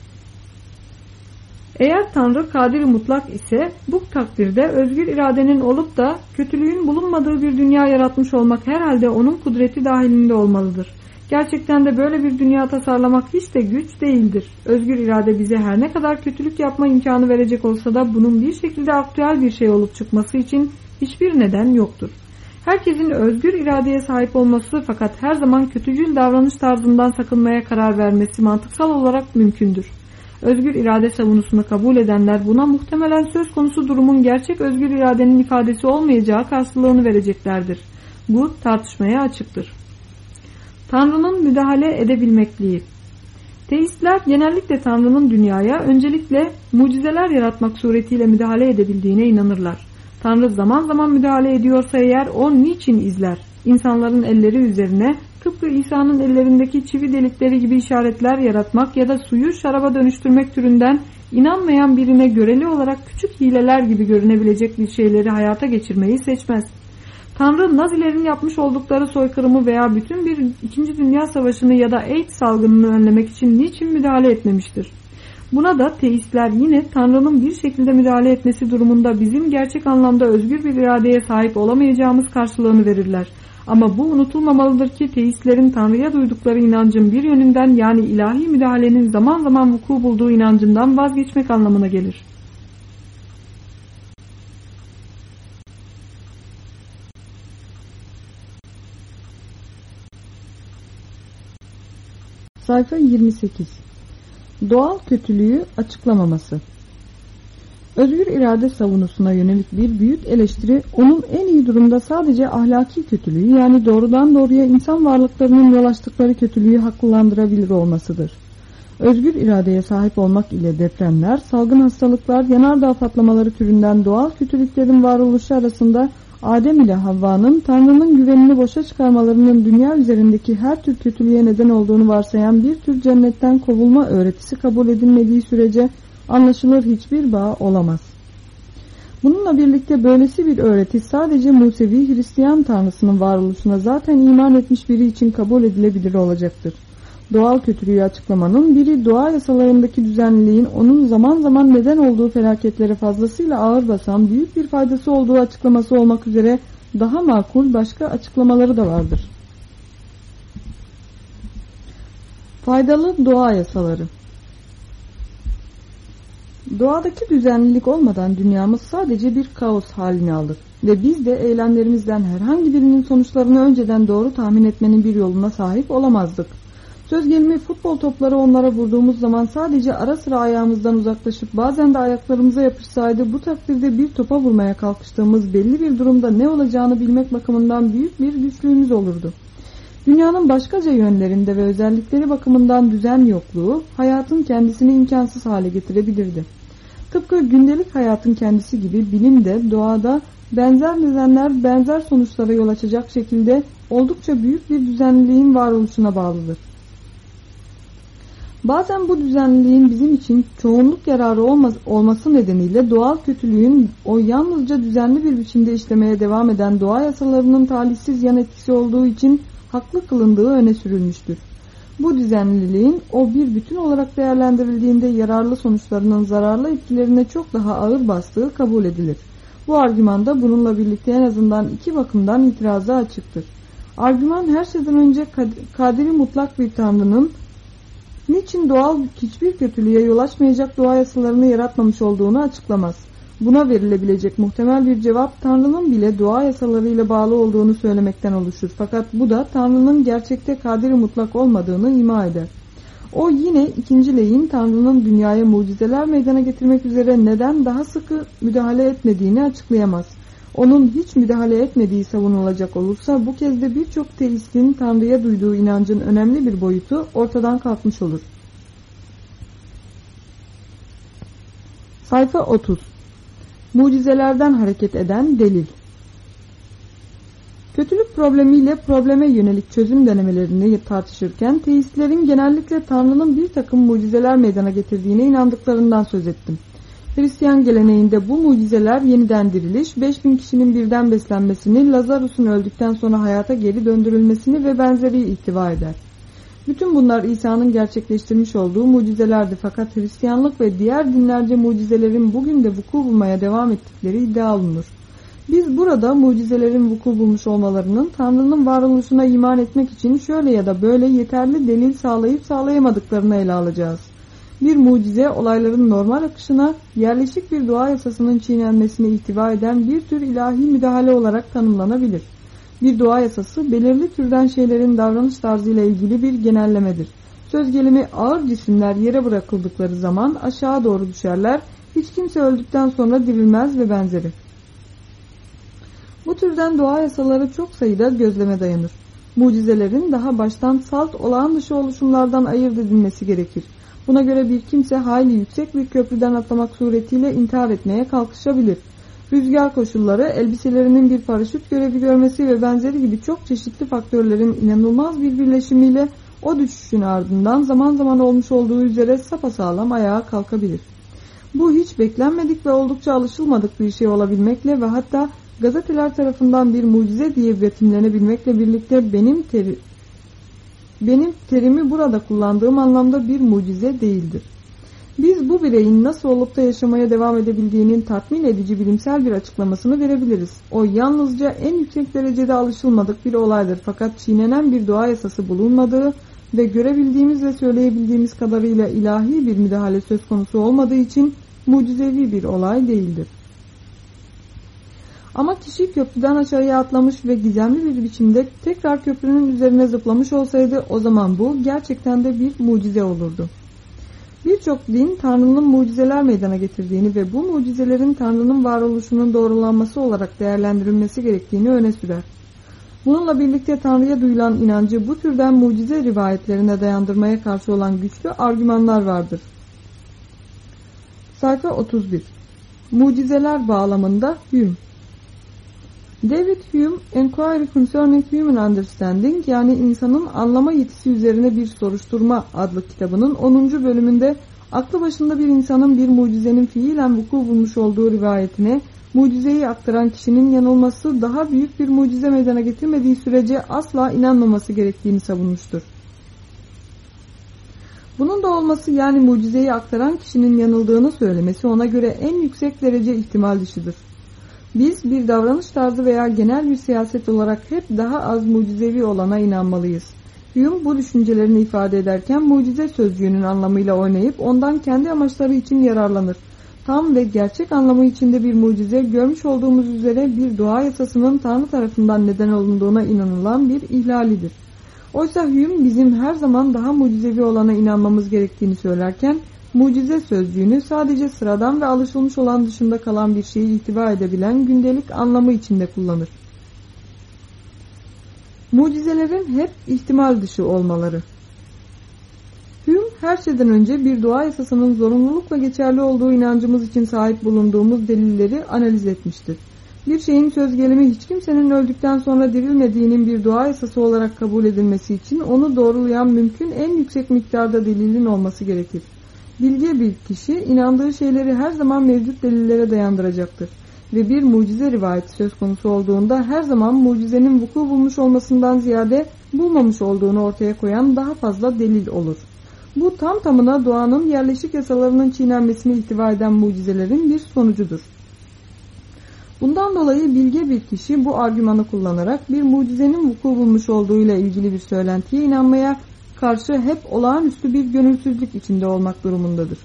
eğer Tanrı kadir mutlak ise bu takdirde özgür iradenin olup da kötülüğün bulunmadığı bir dünya yaratmış olmak herhalde onun kudreti dahilinde olmalıdır. Gerçekten de böyle bir dünya tasarlamak hiç de güç değildir. Özgür irade bize her ne kadar kötülük yapma imkanı verecek olsa da bunun bir şekilde aktüel bir şey olup çıkması için hiçbir neden yoktur. Herkesin özgür iradeye sahip olması fakat her zaman kötücül davranış tarzından sakınmaya karar vermesi mantıksal olarak mümkündür. Özgür irade savunusunu kabul edenler buna muhtemelen söz konusu durumun gerçek özgür iradenin ifadesi olmayacağı karşılığını vereceklerdir. Bu tartışmaya açıktır. Tanrı'nın müdahale edebilmekliği. Teistler genellikle Tanrı'nın dünyaya öncelikle mucizeler yaratmak suretiyle müdahale edebildiğine inanırlar. Tanrı zaman zaman müdahale ediyorsa eğer o niçin izler? İnsanların elleri üzerine tıpkı İsa'nın ellerindeki çivi delikleri gibi işaretler yaratmak ya da suyu şaraba dönüştürmek türünden inanmayan birine göreli olarak küçük hileler gibi görünebilecek bir şeyleri hayata geçirmeyi seçmez. Tanrı Nazilerin yapmış oldukları soykırımı veya bütün bir 2. Dünya Savaşı'nı ya da AIDS salgınını önlemek için niçin müdahale etmemiştir? Buna da teistler yine Tanrı'nın bir şekilde müdahale etmesi durumunda bizim gerçek anlamda özgür bir iradeye sahip olamayacağımız karşılığını verirler. Ama bu unutulmamalıdır ki teistlerin Tanrı'ya duydukları inancın bir yönünden yani ilahi müdahalenin zaman zaman vuku bulduğu inancından vazgeçmek anlamına gelir. Sayfa 28 Doğal kötülüğü açıklamaması Özgür irade savunusuna yönelik bir büyük eleştiri onun en iyi durumda sadece ahlaki kötülüğü yani doğrudan doğruya insan varlıklarının yol açtıkları kötülüğü haklılandırabilir olmasıdır. Özgür iradeye sahip olmak ile depremler, salgın hastalıklar, yanardağ patlamaları türünden doğal kötülüklerin varoluşu arasında Adem ile Havva'nın Tanrı'nın güvenini boşa çıkarmalarının dünya üzerindeki her tür kötülüğe neden olduğunu varsayan bir tür cennetten kovulma öğretisi kabul edilmediği sürece anlaşılır hiçbir bağ olamaz. Bununla birlikte böylesi bir öğreti sadece Musevi Hristiyan Tanrısının varoluşuna zaten iman etmiş biri için kabul edilebilir olacaktır. Doğal kötülüğü açıklamanın biri doğa yasalarındaki düzenliliğin onun zaman zaman neden olduğu felaketlere fazlasıyla ağır basan büyük bir faydası olduğu açıklaması olmak üzere daha makul başka açıklamaları da vardır. Faydalı doğa yasaları Doğadaki düzenlilik olmadan dünyamız sadece bir kaos halini alır ve biz de eylemlerimizden herhangi birinin sonuçlarını önceden doğru tahmin etmenin bir yoluna sahip olamazdık. Söz gelimi futbol topları onlara vurduğumuz zaman sadece ara sıra ayağımızdan uzaklaşıp bazen de ayaklarımıza yapışsaydı bu takdirde bir topa vurmaya kalkıştığımız belli bir durumda ne olacağını bilmek bakımından büyük bir güçlüğümüz olurdu. Dünyanın başkaca yönlerinde ve özellikleri bakımından düzen yokluğu hayatın kendisini imkansız hale getirebilirdi. Tıpkı gündelik hayatın kendisi gibi bilim de doğada benzer nedenler benzer sonuçlara yol açacak şekilde oldukça büyük bir düzenliliğin varoluşuna bağlıdır. Bazen bu düzenliliğin bizim için çoğunluk yararı olmaz, olması nedeniyle doğal kötülüğün o yalnızca düzenli bir biçimde işlemeye devam eden doğa yasalarının talihsiz yan etkisi olduğu için haklı kılındığı öne sürülmüştür. Bu düzenliliğin o bir bütün olarak değerlendirildiğinde yararlı sonuçlarının zararlı etkilerine çok daha ağır bastığı kabul edilir. Bu argüman da bununla birlikte en azından iki bakımdan itirazı açıktır. Argüman her şeyden önce kaderi mutlak bir tanrının niçin doğal hiçbir kötülüğe yol açmayacak doğa yasalarını yaratmamış olduğunu açıklamaz. Buna verilebilecek muhtemel bir cevap Tanrı'nın bile doğa yasalarıyla bağlı olduğunu söylemekten oluşur. Fakat bu da Tanrı'nın gerçekte kaderi mutlak olmadığını ima eder. O yine ikinci leyin Tanrı'nın dünyaya mucizeler meydana getirmek üzere neden daha sıkı müdahale etmediğini açıklayamaz. Onun hiç müdahale etmediği savunulacak olursa bu kez de birçok teistin Tanrı'ya duyduğu inancın önemli bir boyutu ortadan kalkmış olur. Sayfa 30 Mucizelerden hareket eden delil Kötülük problemiyle probleme yönelik çözüm denemelerini tartışırken teistlerin genellikle Tanrı'nın bir takım mucizeler meydana getirdiğine inandıklarından söz ettim. Hristiyan geleneğinde bu mucizeler yeniden diriliş, 5000 kişinin birden beslenmesini, Lazarus'un öldükten sonra hayata geri döndürülmesini ve benzeri ihtiva eder. Bütün bunlar İsa'nın gerçekleştirmiş olduğu mucizelerdi fakat Hristiyanlık ve diğer dinlerce mucizelerin bugün de vuku bulmaya devam ettikleri iddia olunur. Biz burada mucizelerin vuku bulmuş olmalarının Tanrı'nın varoluşuna iman etmek için şöyle ya da böyle yeterli delil sağlayıp sağlayamadıklarını ele alacağız. Bir mucize olayların normal akışına yerleşik bir doğa yasasının çiğnenmesine ihtiva eden bir tür ilahi müdahale olarak tanımlanabilir. Bir doğa yasası belirli türden şeylerin davranış tarzıyla ilgili bir genellemedir. Söz gelimi ağır cisimler yere bırakıldıkları zaman aşağı doğru düşerler, hiç kimse öldükten sonra dirilmez ve benzeri. Bu türden doğa yasaları çok sayıda gözleme dayanır. Mucizelerin daha baştan salt olağan dışı oluşumlardan ayırt edilmesi gerekir. Buna göre bir kimse hayli yüksek bir köprüden atlamak suretiyle intihar etmeye kalkışabilir. Rüzgar koşulları, elbiselerinin bir paraşüt görevi görmesi ve benzeri gibi çok çeşitli faktörlerin inanılmaz bir birleşimiyle o düşüşün ardından zaman zaman olmuş olduğu üzere sapasağlam ayağa kalkabilir. Bu hiç beklenmedik ve oldukça alışılmadık bir şey olabilmekle ve hatta gazeteler tarafından bir mucize diye betimlenebilmekle birlikte benim benim terimi burada kullandığım anlamda bir mucize değildir. Biz bu bireyin nasıl olup da yaşamaya devam edebildiğinin tatmin edici bilimsel bir açıklamasını verebiliriz. O yalnızca en yüksek derecede alışılmadık bir olaydır fakat çiğnenen bir doğa yasası bulunmadığı ve görebildiğimiz ve söyleyebildiğimiz kadarıyla ilahi bir müdahale söz konusu olmadığı için mucizevi bir olay değildir. Ama kişi köprüden aşağıya atlamış ve gizemli bir biçimde tekrar köprünün üzerine zıplamış olsaydı o zaman bu gerçekten de bir mucize olurdu. Birçok din Tanrı'nın mucizeler meydana getirdiğini ve bu mucizelerin Tanrı'nın varoluşunun doğrulanması olarak değerlendirilmesi gerektiğini öne sürer. Bununla birlikte Tanrı'ya duyulan inancı bu türden mucize rivayetlerine dayandırmaya karşı olan güçlü argümanlar vardır. Sayfa 31 Mucizeler bağlamında Hume David Hume, Enquiry Concerning Human Understanding yani insanın anlama yetisi üzerine bir soruşturma adlı kitabının 10. bölümünde aklı başında bir insanın bir mucizenin fiilen vuku bulmuş olduğu rivayetine mucizeyi aktaran kişinin yanılması daha büyük bir mucize meydana getirmediği sürece asla inanmaması gerektiğini savunmuştur. Bunun da olması yani mucizeyi aktaran kişinin yanıldığını söylemesi ona göre en yüksek derece ihtimal dışıdır. Biz bir davranış tarzı veya genel bir siyaset olarak hep daha az mucizevi olana inanmalıyız. Hume bu düşüncelerini ifade ederken mucize sözcüğünün anlamıyla oynayıp ondan kendi amaçları için yararlanır. Tam ve gerçek anlamı içinde bir mucize görmüş olduğumuz üzere bir doğa yasasının Tanrı tarafından neden olunduğuna inanılan bir ihlalidir. Oysa Hume bizim her zaman daha mucizevi olana inanmamız gerektiğini söylerken mucize sözcüğünü sadece sıradan ve alışılmış olan dışında kalan bir şeyi ihtiva edebilen gündelik anlamı içinde kullanır. Mucizelerin hep ihtimal dışı olmaları Hume her şeyden önce bir doğa yasasının zorunlulukla geçerli olduğu inancımız için sahip bulunduğumuz delilleri analiz etmiştir. Bir şeyin söz gelimi hiç kimsenin öldükten sonra dirilmediğinin bir doğa yasası olarak kabul edilmesi için onu doğrulayan mümkün en yüksek miktarda delilin olması gerekir. Bilge bir kişi inandığı şeyleri her zaman mevcut delillere dayandıracaktır. Ve bir mucize rivayeti söz konusu olduğunda her zaman mucizenin vuku bulmuş olmasından ziyade bulmamış olduğunu ortaya koyan daha fazla delil olur. Bu tam tamına doğanın yerleşik yasalarının çiğnenmesini ihtiva eden mucizelerin bir sonucudur. Bundan dolayı bilge bir kişi bu argümanı kullanarak bir mucizenin vuku bulmuş olduğuyla ilgili bir söylentiye inanmaya karşı hep olağanüstü bir gönülsüzlük içinde olmak durumundadır.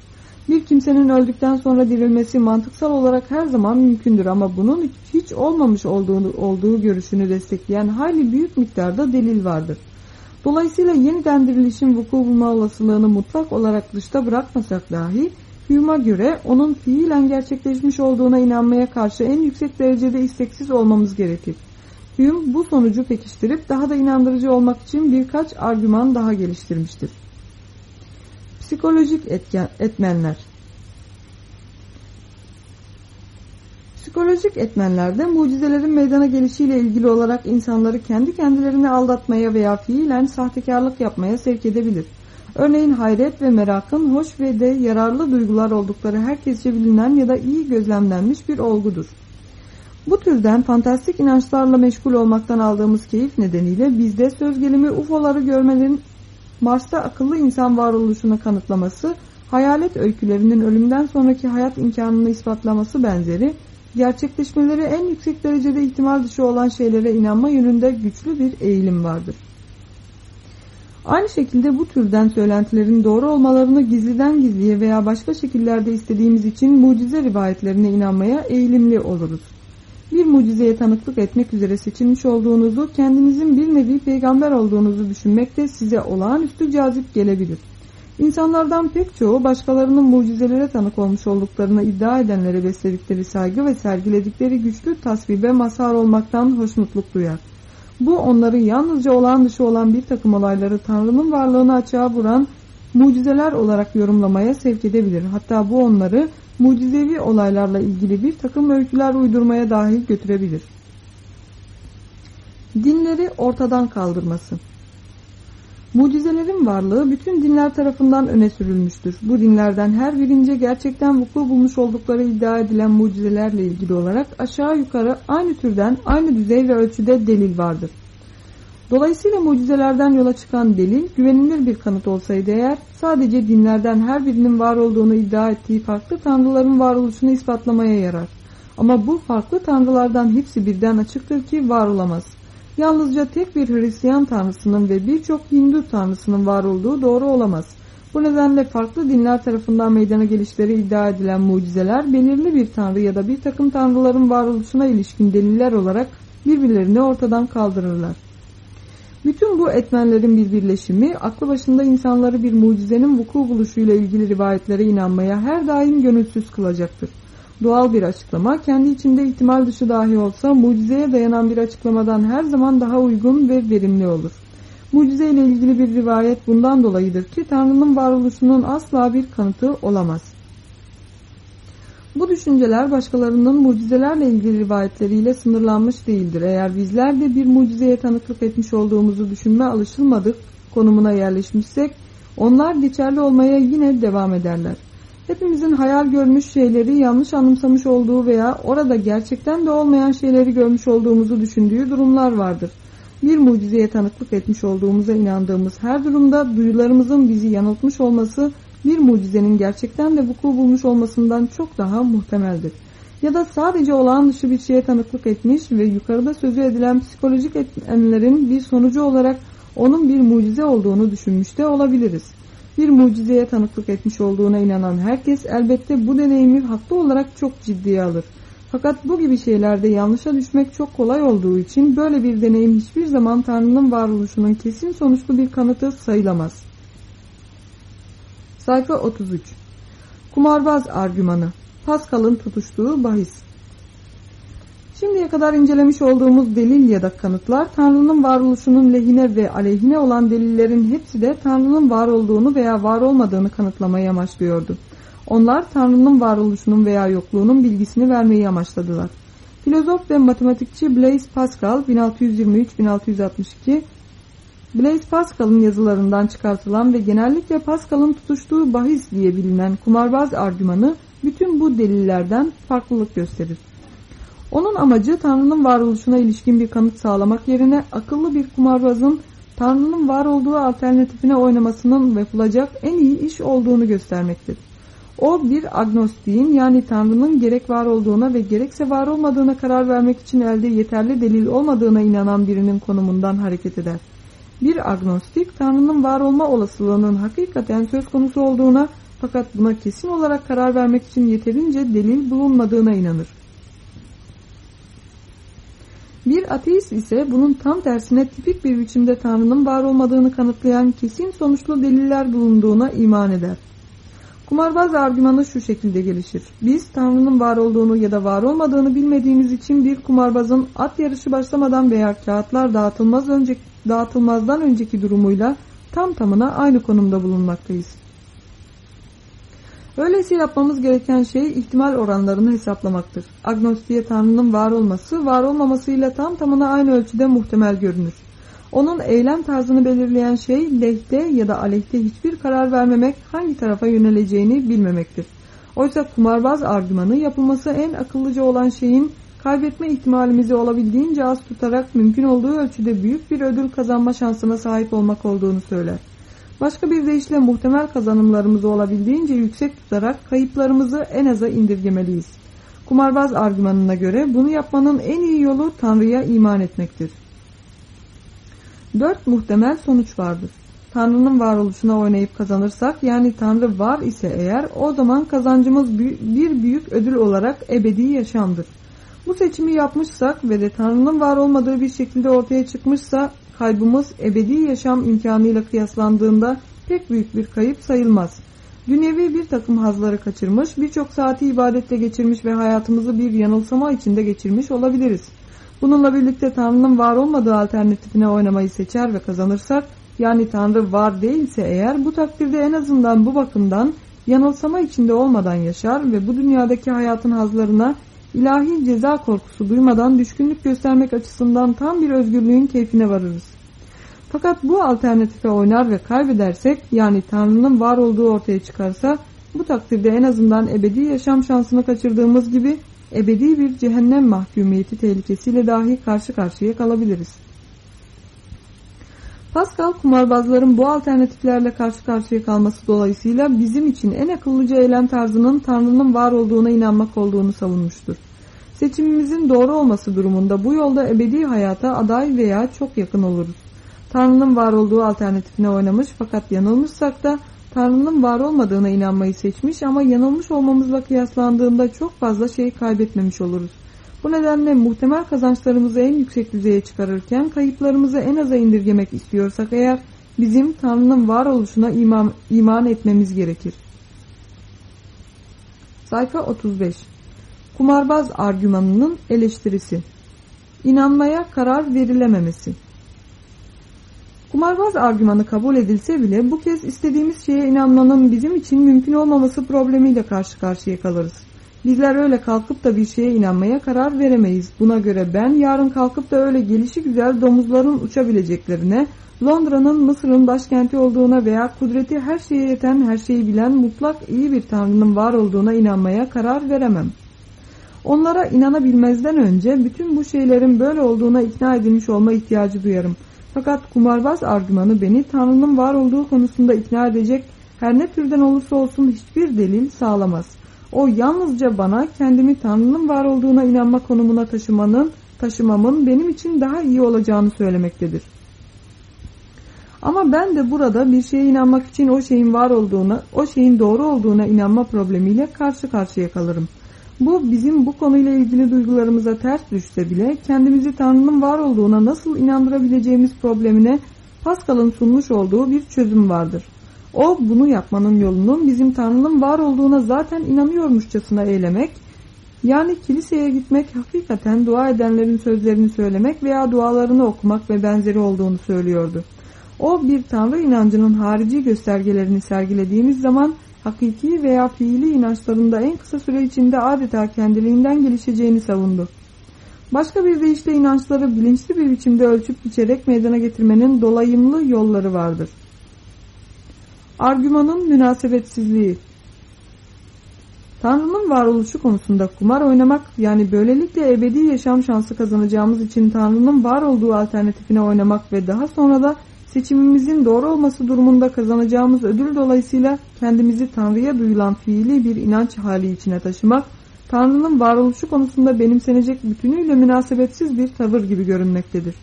Bir kimsenin öldükten sonra dirilmesi mantıksal olarak her zaman mümkündür ama bunun hiç olmamış olduğunu, olduğu görüşünü destekleyen hayli büyük miktarda delil vardır. Dolayısıyla yeniden dirilişin vuku bulma olasılığını mutlak olarak dışta bırakmasak dahi Hume'a göre onun fiilen gerçekleşmiş olduğuna inanmaya karşı en yüksek derecede isteksiz olmamız gerekir. Hume bu sonucu pekiştirip daha da inandırıcı olmak için birkaç argüman daha geliştirmiştir. Psikolojik etken, etmenler Psikolojik etmenlerde mucizelerin meydana gelişiyle ilgili olarak insanları kendi kendilerini aldatmaya veya fiilen sahtekarlık yapmaya sevk edebilir. Örneğin hayret ve merakın hoş ve de yararlı duygular oldukları herkesçe bilinen ya da iyi gözlemlenmiş bir olgudur. Bu türden fantastik inançlarla meşgul olmaktan aldığımız keyif nedeniyle bizde söz gelimi UFO'ları görmelerin Mars'ta akıllı insan varoluşuna kanıtlaması, hayalet öykülerinin ölümden sonraki hayat imkanını ispatlaması benzeri, gerçekleşmeleri en yüksek derecede ihtimal dışı olan şeylere inanma yönünde güçlü bir eğilim vardır. Aynı şekilde bu türden söylentilerin doğru olmalarını gizliden gizliye veya başka şekillerde istediğimiz için mucize rivayetlerine inanmaya eğilimli oluruz bir mucizeye tanıklık etmek üzere seçilmiş olduğunuzu, kendinizin bir nevi peygamber olduğunuzu düşünmek de size olağanüstü cazip gelebilir. İnsanlardan pek çoğu başkalarının mucizelere tanık olmuş olduklarını iddia edenlere besledikleri saygı ve sergiledikleri güçlü tasvibe mazhar olmaktan hoşnutluk duyar. Bu onları yalnızca olağan dışı olan bir takım olayları Tanrı'nın varlığını açığa vuran mucizeler olarak yorumlamaya sevk edebilir. Hatta bu onları mucizevi olaylarla ilgili bir takım öyküler uydurmaya dahil götürebilir. Dinleri ortadan kaldırması Mucizelerin varlığı bütün dinler tarafından öne sürülmüştür. Bu dinlerden her birince gerçekten vuku bulmuş oldukları iddia edilen mucizelerle ilgili olarak aşağı yukarı aynı türden aynı düzey ve ölçüde delil vardır. Dolayısıyla mucizelerden yola çıkan delil güvenilir bir kanıt olsaydı eğer sadece dinlerden her birinin var olduğunu iddia ettiği farklı tanrıların varoluşunu ispatlamaya yarar. Ama bu farklı tanrılardan hepsi birden açıktır ki var olamaz. Yalnızca tek bir Hristiyan tanrısının ve birçok Hindu tanrısının var olduğu doğru olamaz. Bu nedenle farklı dinler tarafından meydana gelişleri iddia edilen mucizeler belirli bir tanrı ya da bir takım tanrıların varoluşuna ilişkin deliller olarak birbirlerini ortadan kaldırırlar. Bütün bu etmenlerin bir birleşimi aklı başında insanları bir mucizenin vuku buluşuyla ilgili rivayetlere inanmaya her daim gönülsüz kılacaktır. Doğal bir açıklama kendi içinde ihtimal dışı dahi olsa mucizeye dayanan bir açıklamadan her zaman daha uygun ve verimli olur. Mucize ile ilgili bir rivayet bundan dolayıdır ki Tanrı'nın varoluşunun asla bir kanıtı olamaz. Bu düşünceler başkalarının mucizelerle ilgili rivayetleriyle sınırlanmış değildir. Eğer bizler de bir mucizeye tanıklık etmiş olduğumuzu düşünme alışılmadık konumuna yerleşmişsek onlar geçerli olmaya yine devam ederler. Hepimizin hayal görmüş şeyleri yanlış anımsamış olduğu veya orada gerçekten de olmayan şeyleri görmüş olduğumuzu düşündüğü durumlar vardır. Bir mucizeye tanıklık etmiş olduğumuza inandığımız her durumda duyularımızın bizi yanıltmış olması bir mucizenin gerçekten de vuku bulmuş olmasından çok daha muhtemeldir. Ya da sadece olağan dışı bir şeye tanıklık etmiş ve yukarıda sözü edilen psikolojik etmenlerin bir sonucu olarak onun bir mucize olduğunu düşünmüş de olabiliriz. Bir mucizeye tanıklık etmiş olduğuna inanan herkes elbette bu deneyimi haklı olarak çok ciddiye alır. Fakat bu gibi şeylerde yanlışa düşmek çok kolay olduğu için böyle bir deneyim hiçbir zaman Tanrı'nın varoluşunun kesin sonuçlu bir kanıtı sayılamaz. Sayfa 33 Kumarbaz argümanı Pascal'ın tutuştuğu bahis Şimdiye kadar incelemiş olduğumuz delil ya da kanıtlar Tanrı'nın varoluşunun lehine ve aleyhine olan delillerin hepsi de Tanrı'nın var olduğunu veya var olmadığını kanıtlamayı amaçlıyordu. Onlar Tanrı'nın varoluşunun veya yokluğunun bilgisini vermeyi amaçladılar. Filozof ve matematikçi Blaise Pascal 1623-1662 Blaise Pascal'ın yazılarından çıkartılan ve genellikle Pascal'ın tutuştuğu bahis diye bilinen kumarbaz argümanı bütün bu delillerden farklılık gösterir. Onun amacı Tanrı'nın varoluşuna ilişkin bir kanıt sağlamak yerine akıllı bir kumarbazın Tanrı'nın var olduğu alternatifine oynamasının yapılacak en iyi iş olduğunu göstermektir. O bir agnostiğin yani Tanrı'nın gerek var olduğuna ve gerekse var olmadığına karar vermek için elde yeterli delil olmadığına inanan birinin konumundan hareket eder. Bir agnostik Tanrı'nın var olma olasılığının hakikaten söz konusu olduğuna fakat buna kesin olarak karar vermek için yeterince delil bulunmadığına inanır. Bir ateist ise bunun tam tersine tipik bir biçimde Tanrı'nın var olmadığını kanıtlayan kesin sonuçlu deliller bulunduğuna iman eder. Kumarbaz argümanı şu şekilde gelişir. Biz Tanrı'nın var olduğunu ya da var olmadığını bilmediğimiz için bir kumarbazın at yarışı başlamadan veya kağıtlar dağıtılmaz önce, dağıtılmazdan önceki durumuyla tam tamına aynı konumda bulunmaktayız. Öyleyse yapmamız gereken şey ihtimal oranlarını hesaplamaktır. Agnostiğe Tanrı'nın var olması, var olmamasıyla tam tamına aynı ölçüde muhtemel görünür. Onun eylem tarzını belirleyen şey lehte ya da aleyhte hiçbir karar vermemek, hangi tarafa yöneleceğini bilmemektir. Oysa kumarbaz argümanı yapılması en akıllıca olan şeyin kaybetme ihtimalimizi olabildiğince az tutarak mümkün olduğu ölçüde büyük bir ödül kazanma şansına sahip olmak olduğunu söyler. Başka bir deyişle muhtemel kazanımlarımızı olabildiğince yüksek tutarak kayıplarımızı en aza indirgemeliyiz. Kumarbaz argümanına göre bunu yapmanın en iyi yolu Tanrı'ya iman etmektir. Dört muhtemel sonuç vardır. Tanrı'nın varoluşuna oynayıp kazanırsak yani Tanrı var ise eğer o zaman kazancımız bir büyük ödül olarak ebedi yaşamdır. Bu seçimi yapmışsak ve de Tanrı'nın var olmadığı bir şekilde ortaya çıkmışsa kaybımız ebedi yaşam imkanıyla kıyaslandığında pek büyük bir kayıp sayılmaz. Dünyevi bir takım hazları kaçırmış, birçok saati ibadette geçirmiş ve hayatımızı bir yanılsama içinde geçirmiş olabiliriz. Bununla birlikte Tanrı'nın var olmadığı alternatifine oynamayı seçer ve kazanırsak, yani Tanrı var değilse eğer bu takdirde en azından bu bakımdan yanılsama içinde olmadan yaşar ve bu dünyadaki hayatın hazlarına ilahi ceza korkusu duymadan düşkünlük göstermek açısından tam bir özgürlüğün keyfine varırız. Fakat bu alternatife oynar ve kaybedersek yani Tanrı'nın var olduğu ortaya çıkarsa bu takdirde en azından ebedi yaşam şansını kaçırdığımız gibi ebedi bir cehennem mahkumiyeti tehlikesiyle dahi karşı karşıya kalabiliriz. Pascal kumarbazların bu alternatiflerle karşı karşıya kalması dolayısıyla bizim için en akıllıca eylem tarzının Tanrı'nın var olduğuna inanmak olduğunu savunmuştur. Seçimimizin doğru olması durumunda bu yolda ebedi hayata aday veya çok yakın oluruz. Tanrı'nın var olduğu alternatifine oynamış fakat yanılmışsak da Tanrı'nın var olmadığına inanmayı seçmiş ama yanılmış olmamızla kıyaslandığında çok fazla şey kaybetmemiş oluruz. Bu nedenle muhtemel kazançlarımızı en yüksek düzeye çıkarırken kayıplarımızı en aza indirgemek istiyorsak eğer bizim Tanrı'nın varoluşuna iman, iman etmemiz gerekir. Sayfa 35 Kumarbaz argümanının eleştirisi İnanmaya karar verilememesi Kumarbaz argümanı kabul edilse bile bu kez istediğimiz şeye inanmanın bizim için mümkün olmaması problemiyle karşı karşıya kalırız. Bizler öyle kalkıp da bir şeye inanmaya karar veremeyiz. Buna göre ben yarın kalkıp da öyle gelişi güzel domuzların uçabileceklerine, Londra'nın Mısır'ın başkenti olduğuna veya kudreti her şeye yeten her şeyi bilen mutlak iyi bir tanrının var olduğuna inanmaya karar veremem. Onlara inanabilmezden önce bütün bu şeylerin böyle olduğuna ikna edilmiş olma ihtiyacı duyarım. Fakat kumarbaz argümanı beni Tanrı'nın var olduğu konusunda ikna edecek her ne türden olursa olsun hiçbir delil sağlamaz. O yalnızca bana kendimi Tanrı'nın var olduğuna inanma konumuna taşımanın, taşımamın benim için daha iyi olacağını söylemektedir. Ama ben de burada bir şeye inanmak için o şeyin var olduğuna, o şeyin doğru olduğuna inanma problemiyle karşı karşıya kalırım. Bu bizim bu konuyla ilgili duygularımıza ters düşse bile kendimizi Tanrı'nın var olduğuna nasıl inandırabileceğimiz problemine Pascal'ın sunmuş olduğu bir çözüm vardır. O bunu yapmanın yolunun bizim Tanrı'nın var olduğuna zaten inanıyormuşçasına eylemek, yani kiliseye gitmek hakikaten dua edenlerin sözlerini söylemek veya dualarını okumak ve benzeri olduğunu söylüyordu. O bir Tanrı inancının harici göstergelerini sergilediğimiz zaman hakiki veya fiili inançlarında en kısa süre içinde adeta kendiliğinden gelişeceğini savundu. Başka bir deyişle inançları bilinçli bir biçimde ölçüp biçerek meydana getirmenin dolayımlı yolları vardır. Argümanın münasebetsizliği Tanrı'nın varoluşu konusunda kumar oynamak yani böylelikle ebedi yaşam şansı kazanacağımız için Tanrı'nın var olduğu alternatifine oynamak ve daha sonra da seçimimizin doğru olması durumunda kazanacağımız ödül dolayısıyla kendimizi Tanrı'ya duyulan fiili bir inanç hali içine taşımak, Tanrı'nın varoluşu konusunda benimsenecek bütünüyle münasebetsiz bir tavır gibi görünmektedir.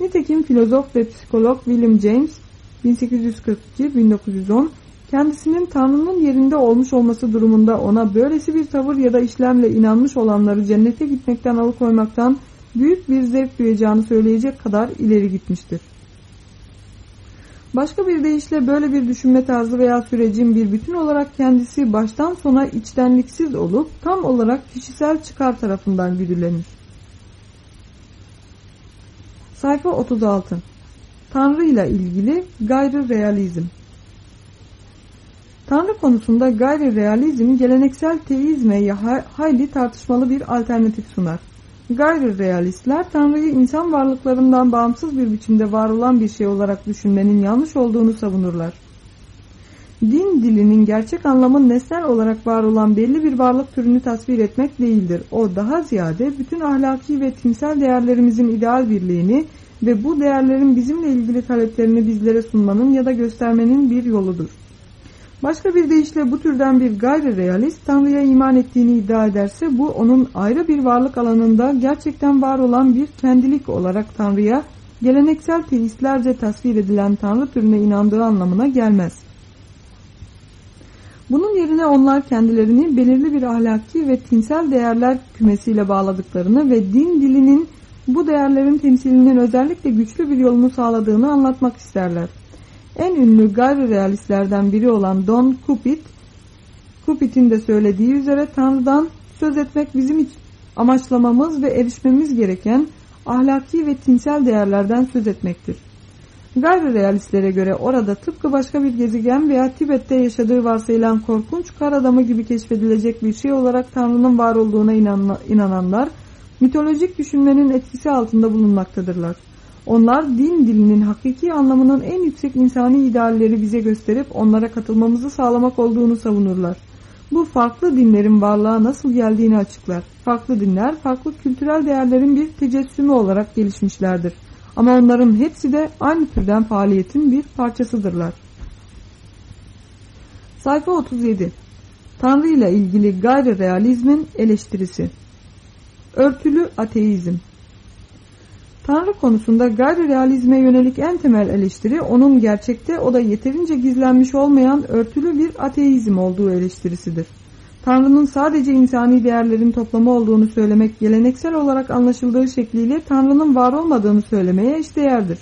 Nitekim filozof ve psikolog William James 1842-1910 kendisinin Tanrı'nın yerinde olmuş olması durumunda ona böylesi bir tavır ya da işlemle inanmış olanları cennete gitmekten alıkoymaktan büyük bir zevk duyacağını söyleyecek kadar ileri gitmiştir. Başka bir deyişle böyle bir düşünme tarzı veya sürecin bir bütün olarak kendisi baştan sona içtenliksiz olup tam olarak kişisel çıkar tarafından güdülenir. Sayfa 36 Tanrı ile ilgili gayri realizm Tanrı konusunda gayri realizm geleneksel teizme hayli tartışmalı bir alternatif sunar. Gayri realistler Tanrı'yı insan varlıklarından bağımsız bir biçimde var olan bir şey olarak düşünmenin yanlış olduğunu savunurlar. Din dilinin gerçek anlamı nesnel olarak var olan belli bir varlık türünü tasvir etmek değildir. O daha ziyade bütün ahlaki ve timsel değerlerimizin ideal birliğini ve bu değerlerin bizimle ilgili taleplerini bizlere sunmanın ya da göstermenin bir yoludur. Başka bir deyişle bu türden bir gayri realist Tanrı'ya iman ettiğini iddia ederse bu onun ayrı bir varlık alanında gerçekten var olan bir kendilik olarak Tanrı'ya geleneksel teistlerce tasvir edilen Tanrı türüne inandığı anlamına gelmez. Bunun yerine onlar kendilerini belirli bir ahlaki ve tinsel değerler kümesiyle bağladıklarını ve din dilinin bu değerlerin temsilinin özellikle güçlü bir yolunu sağladığını anlatmak isterler. En ünlü gayri realistlerden biri olan Don Cupid, Cupid'in de söylediği üzere Tanrı'dan söz etmek bizim amaçlamamız ve erişmemiz gereken ahlaki ve tinsel değerlerden söz etmektir. Gayri realistlere göre orada tıpkı başka bir gezegen veya Tibet'te yaşadığı varsayılan korkunç kar adamı gibi keşfedilecek bir şey olarak Tanrı'nın var olduğuna inananlar mitolojik düşünmenin etkisi altında bulunmaktadırlar. Onlar din dilinin hakiki anlamının en yüksek insani idealleri bize gösterip onlara katılmamızı sağlamak olduğunu savunurlar. Bu farklı dinlerin varlığa nasıl geldiğini açıklar. Farklı dinler farklı kültürel değerlerin bir tecessümü olarak gelişmişlerdir. Ama onların hepsi de aynı türden faaliyetin bir parçasıdırlar. Sayfa 37 Tanrı ile ilgili gayri realizmin eleştirisi Örtülü ateizm Tanrı konusunda gayri realizme yönelik en temel eleştiri onun gerçekte o da yeterince gizlenmiş olmayan örtülü bir ateizm olduğu eleştirisidir. Tanrı'nın sadece insani değerlerin toplamı olduğunu söylemek geleneksel olarak anlaşıldığı şekliyle Tanrı'nın var olmadığını söylemeye eşdeğerdir.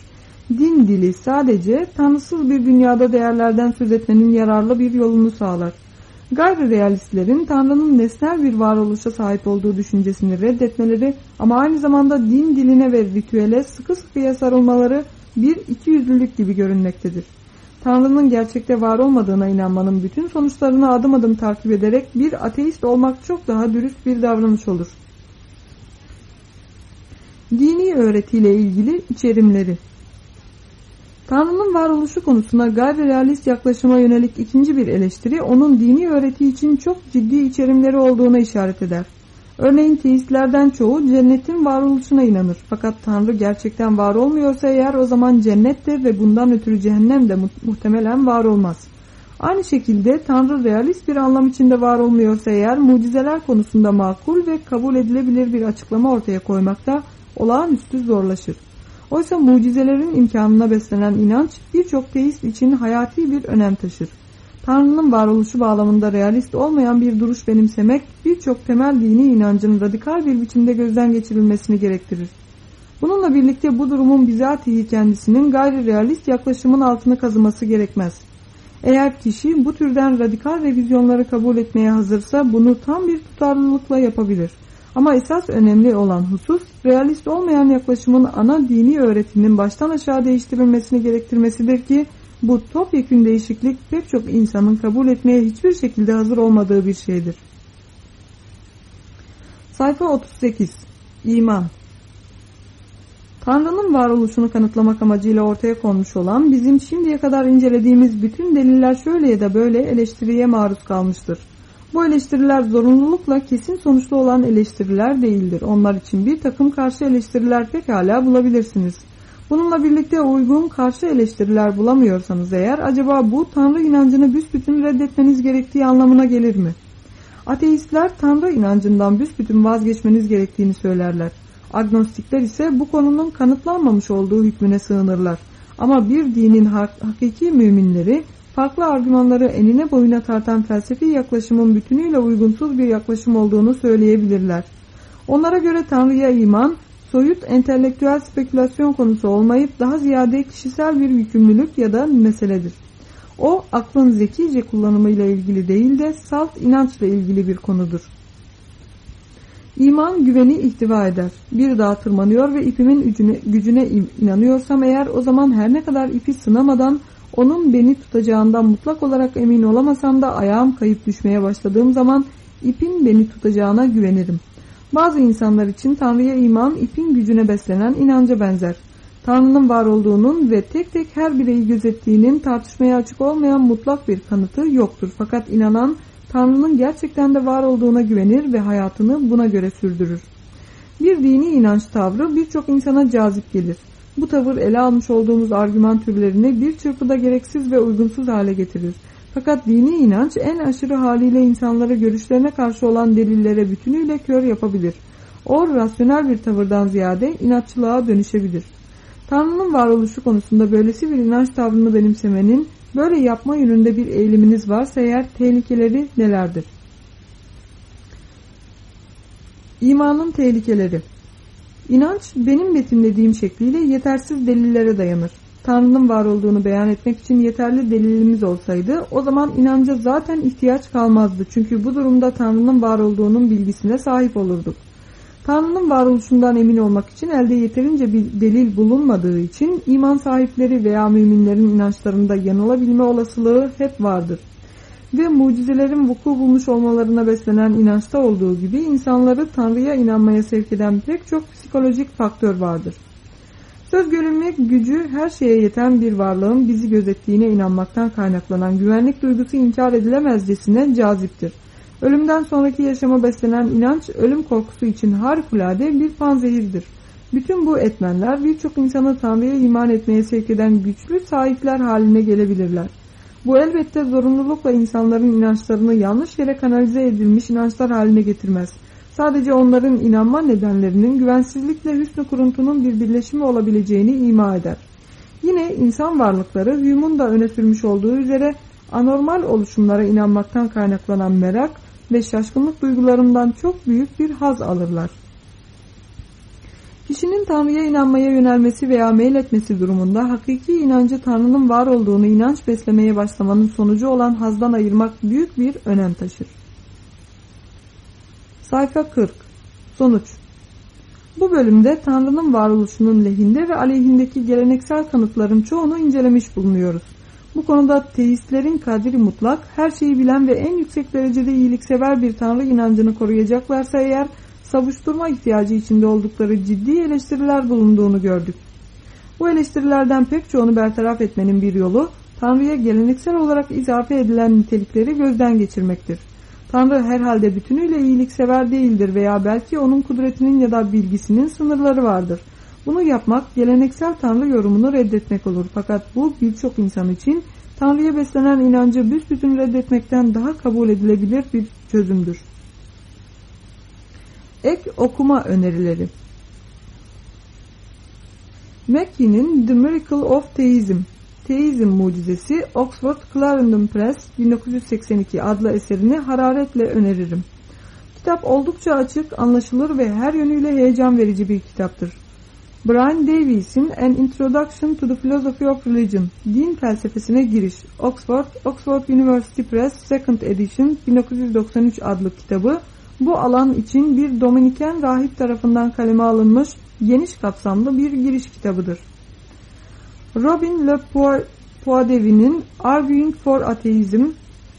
Din dili sadece tanrısız bir dünyada değerlerden söz etmenin yararlı bir yolunu sağlar. Gayri realistlerin Tanrı'nın nesnel bir varoluşa sahip olduğu düşüncesini reddetmeleri ama aynı zamanda din diline ve ritüele sıkı sıkıya sarılmaları bir ikiyüzlülük gibi görünmektedir. Tanrı'nın gerçekte var olmadığına inanmanın bütün sonuçlarını adım adım takip ederek bir ateist olmak çok daha dürüst bir davranış olur. Dini öğretiyle ilgili içerimleri Tanrı'nın varoluşu konusunda gayri realist yaklaşıma yönelik ikinci bir eleştiri onun dini öğreti için çok ciddi içerimleri olduğuna işaret eder. Örneğin teistlerden çoğu cennetin varoluşuna inanır. Fakat Tanrı gerçekten var olmuyorsa eğer o zaman cennet de ve bundan ötürü cehennem de muhtemelen var olmaz. Aynı şekilde Tanrı realist bir anlam içinde var olmuyorsa eğer mucizeler konusunda makul ve kabul edilebilir bir açıklama ortaya koymakta olağanüstü zorlaşır. Oysa mucizelerin imkanına beslenen inanç birçok teist için hayati bir önem taşır. Tanrı'nın varoluşu bağlamında realist olmayan bir duruş benimsemek birçok temel dini inancın radikal bir biçimde gözden geçirilmesini gerektirir. Bununla birlikte bu durumun bizatihi kendisinin gayri realist yaklaşımın altına kazıması gerekmez. Eğer kişi bu türden radikal revizyonları kabul etmeye hazırsa bunu tam bir tutarlılıkla yapabilir. Ama esas önemli olan husus realist olmayan yaklaşımın ana dini öğretinin baştan aşağı değiştirilmesini gerektirmesidir ki bu topyekün değişiklik pek çok insanın kabul etmeye hiçbir şekilde hazır olmadığı bir şeydir. Sayfa 38 İman Tanrı'nın varoluşunu kanıtlamak amacıyla ortaya konmuş olan bizim şimdiye kadar incelediğimiz bütün deliller şöyle ya da böyle eleştiriye maruz kalmıştır. Bu eleştiriler zorunlulukla kesin sonuçlu olan eleştiriler değildir. Onlar için bir takım karşı eleştiriler pekala bulabilirsiniz. Bununla birlikte uygun karşı eleştiriler bulamıyorsanız eğer acaba bu Tanrı inancını büsbütün reddetmeniz gerektiği anlamına gelir mi? Ateistler Tanrı inancından büsbütün vazgeçmeniz gerektiğini söylerler. Agnostikler ise bu konunun kanıtlanmamış olduğu hükmüne sığınırlar. Ama bir dinin hakiki müminleri farklı argümanları enine boyuna tartan felsefi yaklaşımın bütünüyle uygunsuz bir yaklaşım olduğunu söyleyebilirler. Onlara göre Tanrı'ya iman, soyut entelektüel spekülasyon konusu olmayıp daha ziyade kişisel bir yükümlülük ya da meseledir. O aklın zekice kullanımıyla ilgili değil de salt inançla ilgili bir konudur. İman güveni ihtiva eder. Bir dağa tırmanıyor ve ipimin gücüne, gücüne inanıyorsam eğer o zaman her ne kadar ipi sınamadan onun beni tutacağından mutlak olarak emin olamasam da ayağım kayıp düşmeye başladığım zaman ipin beni tutacağına güvenirim. Bazı insanlar için Tanrı'ya iman ipin gücüne beslenen inanca benzer. Tanrı'nın var olduğunun ve tek tek her bireyi gözettiğinin tartışmaya açık olmayan mutlak bir kanıtı yoktur. Fakat inanan Tanrı'nın gerçekten de var olduğuna güvenir ve hayatını buna göre sürdürür. Bir dini inanç tavrı birçok insana cazip gelir. Bu tavır ele almış olduğumuz argüman türlerini bir çırpıda gereksiz ve uygunsuz hale getirir. Fakat dini inanç en aşırı haliyle insanları görüşlerine karşı olan delillere bütünüyle kör yapabilir. O rasyonel bir tavırdan ziyade inatçılığa dönüşebilir. Tanrı'nın varoluşu konusunda böylesi bir inanç tavrını benimsemenin böyle yapma yönünde bir eğiliminiz varsa eğer tehlikeleri nelerdir? İmanın tehlikeleri İnanç benim betimlediğim şekliyle yetersiz delillere dayanır. Tanrı'nın var olduğunu beyan etmek için yeterli delilimiz olsaydı o zaman inanca zaten ihtiyaç kalmazdı. Çünkü bu durumda Tanrı'nın var olduğunun bilgisine sahip olurduk. Tanrı'nın varoluşundan emin olmak için elde yeterince bir delil bulunmadığı için iman sahipleri veya müminlerin inançlarında yanılabilme olasılığı hep vardır. Ve mucizelerin vuku bulmuş olmalarına beslenen inançta olduğu gibi insanları Tanrı'ya inanmaya sevk eden pek çok psikolojik faktör vardır. Söz görünme gücü her şeye yeten bir varlığın bizi gözettiğine inanmaktan kaynaklanan güvenlik duygusu inkar edilemezcesine caziptir. Ölümden sonraki yaşama beslenen inanç ölüm korkusu için harikulade bir panzehirdir. Bütün bu etmenler birçok insanı Tanrı'ya iman etmeye sevk eden güçlü sahipler haline gelebilirler. Bu elbette zorunlulukla insanların inançlarını yanlış yere kanalize edilmiş inançlar haline getirmez. Sadece onların inanma nedenlerinin güvensizlikle hüsnü kuruntunun bir birleşimi olabileceğini ima eder. Yine insan varlıkları Hume'un da öne sürmüş olduğu üzere anormal oluşumlara inanmaktan kaynaklanan merak ve şaşkınlık duygularından çok büyük bir haz alırlar. Kişinin Tanrı'ya inanmaya yönelmesi veya meyletmesi durumunda hakiki inancı Tanrı'nın var olduğunu inanç beslemeye başlamanın sonucu olan hazdan ayırmak büyük bir önem taşır. Sayfa 40 Sonuç Bu bölümde Tanrı'nın varoluşunun lehinde ve aleyhindeki geleneksel kanıtların çoğunu incelemiş bulunuyoruz. Bu konuda teistlerin kadiri mutlak, her şeyi bilen ve en yüksek derecede iyiliksever bir Tanrı inancını koruyacaklarsa eğer savuşturma ihtiyacı içinde oldukları ciddi eleştiriler bulunduğunu gördük. Bu eleştirilerden pek çoğunu bertaraf etmenin bir yolu Tanrı'ya geleneksel olarak izafe edilen nitelikleri gözden geçirmektir. Tanrı herhalde bütünüyle iyiliksever değildir veya belki onun kudretinin ya da bilgisinin sınırları vardır. Bunu yapmak geleneksel Tanrı yorumunu reddetmek olur. Fakat bu birçok insan için Tanrı'ya beslenen inancı büsbütün reddetmekten daha kabul edilebilir bir çözümdür. Ek okuma önerileri Mackey'nin The Miracle of Theism Teizm Mucizesi Oxford Clarendon Press 1982 adlı eserini hararetle öneririm. Kitap oldukça açık, anlaşılır ve her yönüyle heyecan verici bir kitaptır. Brian Davies'in An Introduction to the Philosophy of Religion Din Felsefesine Giriş Oxford, Oxford University Press 2nd Edition 1993 adlı kitabı bu alan için bir Dominiken rahip tarafından kaleme alınmış geniş kapsamlı bir giriş kitabıdır. Robin Le Poidevi'nin Arguing for Atheism,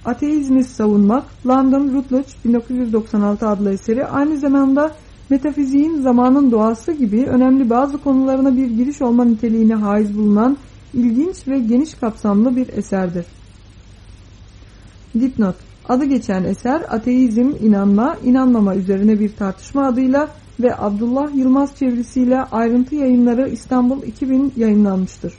Ateizmi Savunmak, London Routledge 1996 adlı eseri aynı zamanda metafiziğin zamanın doğası gibi önemli bazı konularına bir giriş olma niteliğine haiz bulunan ilginç ve geniş kapsamlı bir eserdir. Dipnot Adı geçen eser ateizm, inanma, inanmama üzerine bir tartışma adıyla ve Abdullah Yılmaz çevirisiyle ayrıntı yayınları İstanbul 2000 yayınlanmıştır.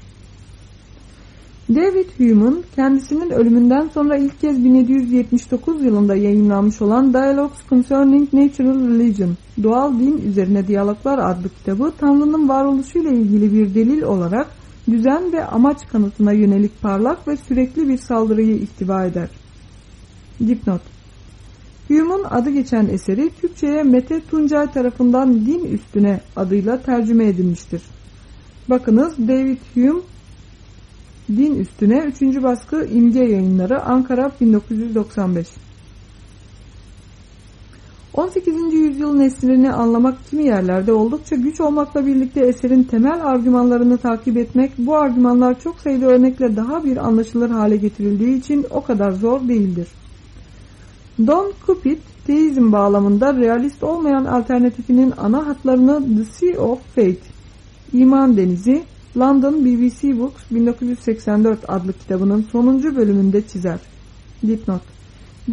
David Hume'un kendisinin ölümünden sonra ilk kez 1779 yılında yayınlanmış olan Dialogues Concerning Natural Religion, Doğal Din Üzerine Diyaloglar adlı kitabı Tanrı'nın varoluşuyla ilgili bir delil olarak düzen ve amaç kanıtına yönelik parlak ve sürekli bir saldırıyı ihtiva eder. Dipnot Hume'un adı geçen eseri Türkçe'ye Mete Tuncay tarafından Din Üstüne adıyla tercüme edilmiştir. Bakınız David Hume Din Üstüne 3. baskı İmge yayınları Ankara 1995 18. yüzyıl neslini anlamak kimi yerlerde oldukça güç olmakla birlikte eserin temel argümanlarını takip etmek bu argümanlar çok sayıda örnekle daha bir anlaşılır hale getirildiği için o kadar zor değildir. Don Cupid, teizm bağlamında realist olmayan alternatifinin ana hatlarını The Sea of Fate, İman Denizi, London BBC Books 1984 adlı kitabının sonuncu bölümünde çizer. Dipnot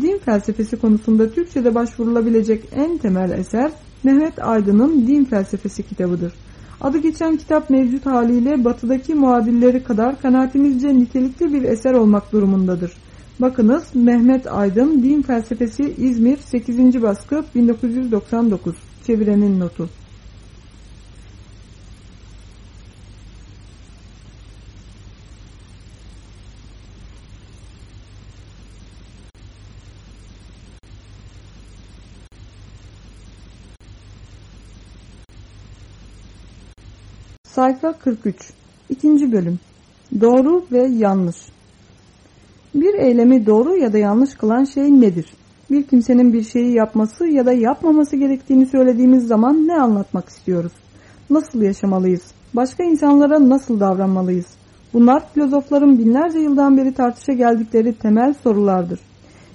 Din felsefesi konusunda Türkçe'de başvurulabilecek en temel eser Mehmet Aydın'ın Din Felsefesi kitabıdır. Adı geçen kitap mevcut haliyle batıdaki muadilleri kadar kanaatimizce nitelikli bir eser olmak durumundadır. Bakınız Mehmet Aydın Din Felsefesi İzmir 8. baskı 1999 çevirenin notu. Sayfa 43 İkinci bölüm Doğru ve yanlış bir eylemi doğru ya da yanlış kılan şey nedir? Bir kimsenin bir şeyi yapması ya da yapmaması gerektiğini söylediğimiz zaman ne anlatmak istiyoruz? Nasıl yaşamalıyız? Başka insanlara nasıl davranmalıyız? Bunlar filozofların binlerce yıldan beri tartışa geldikleri temel sorulardır.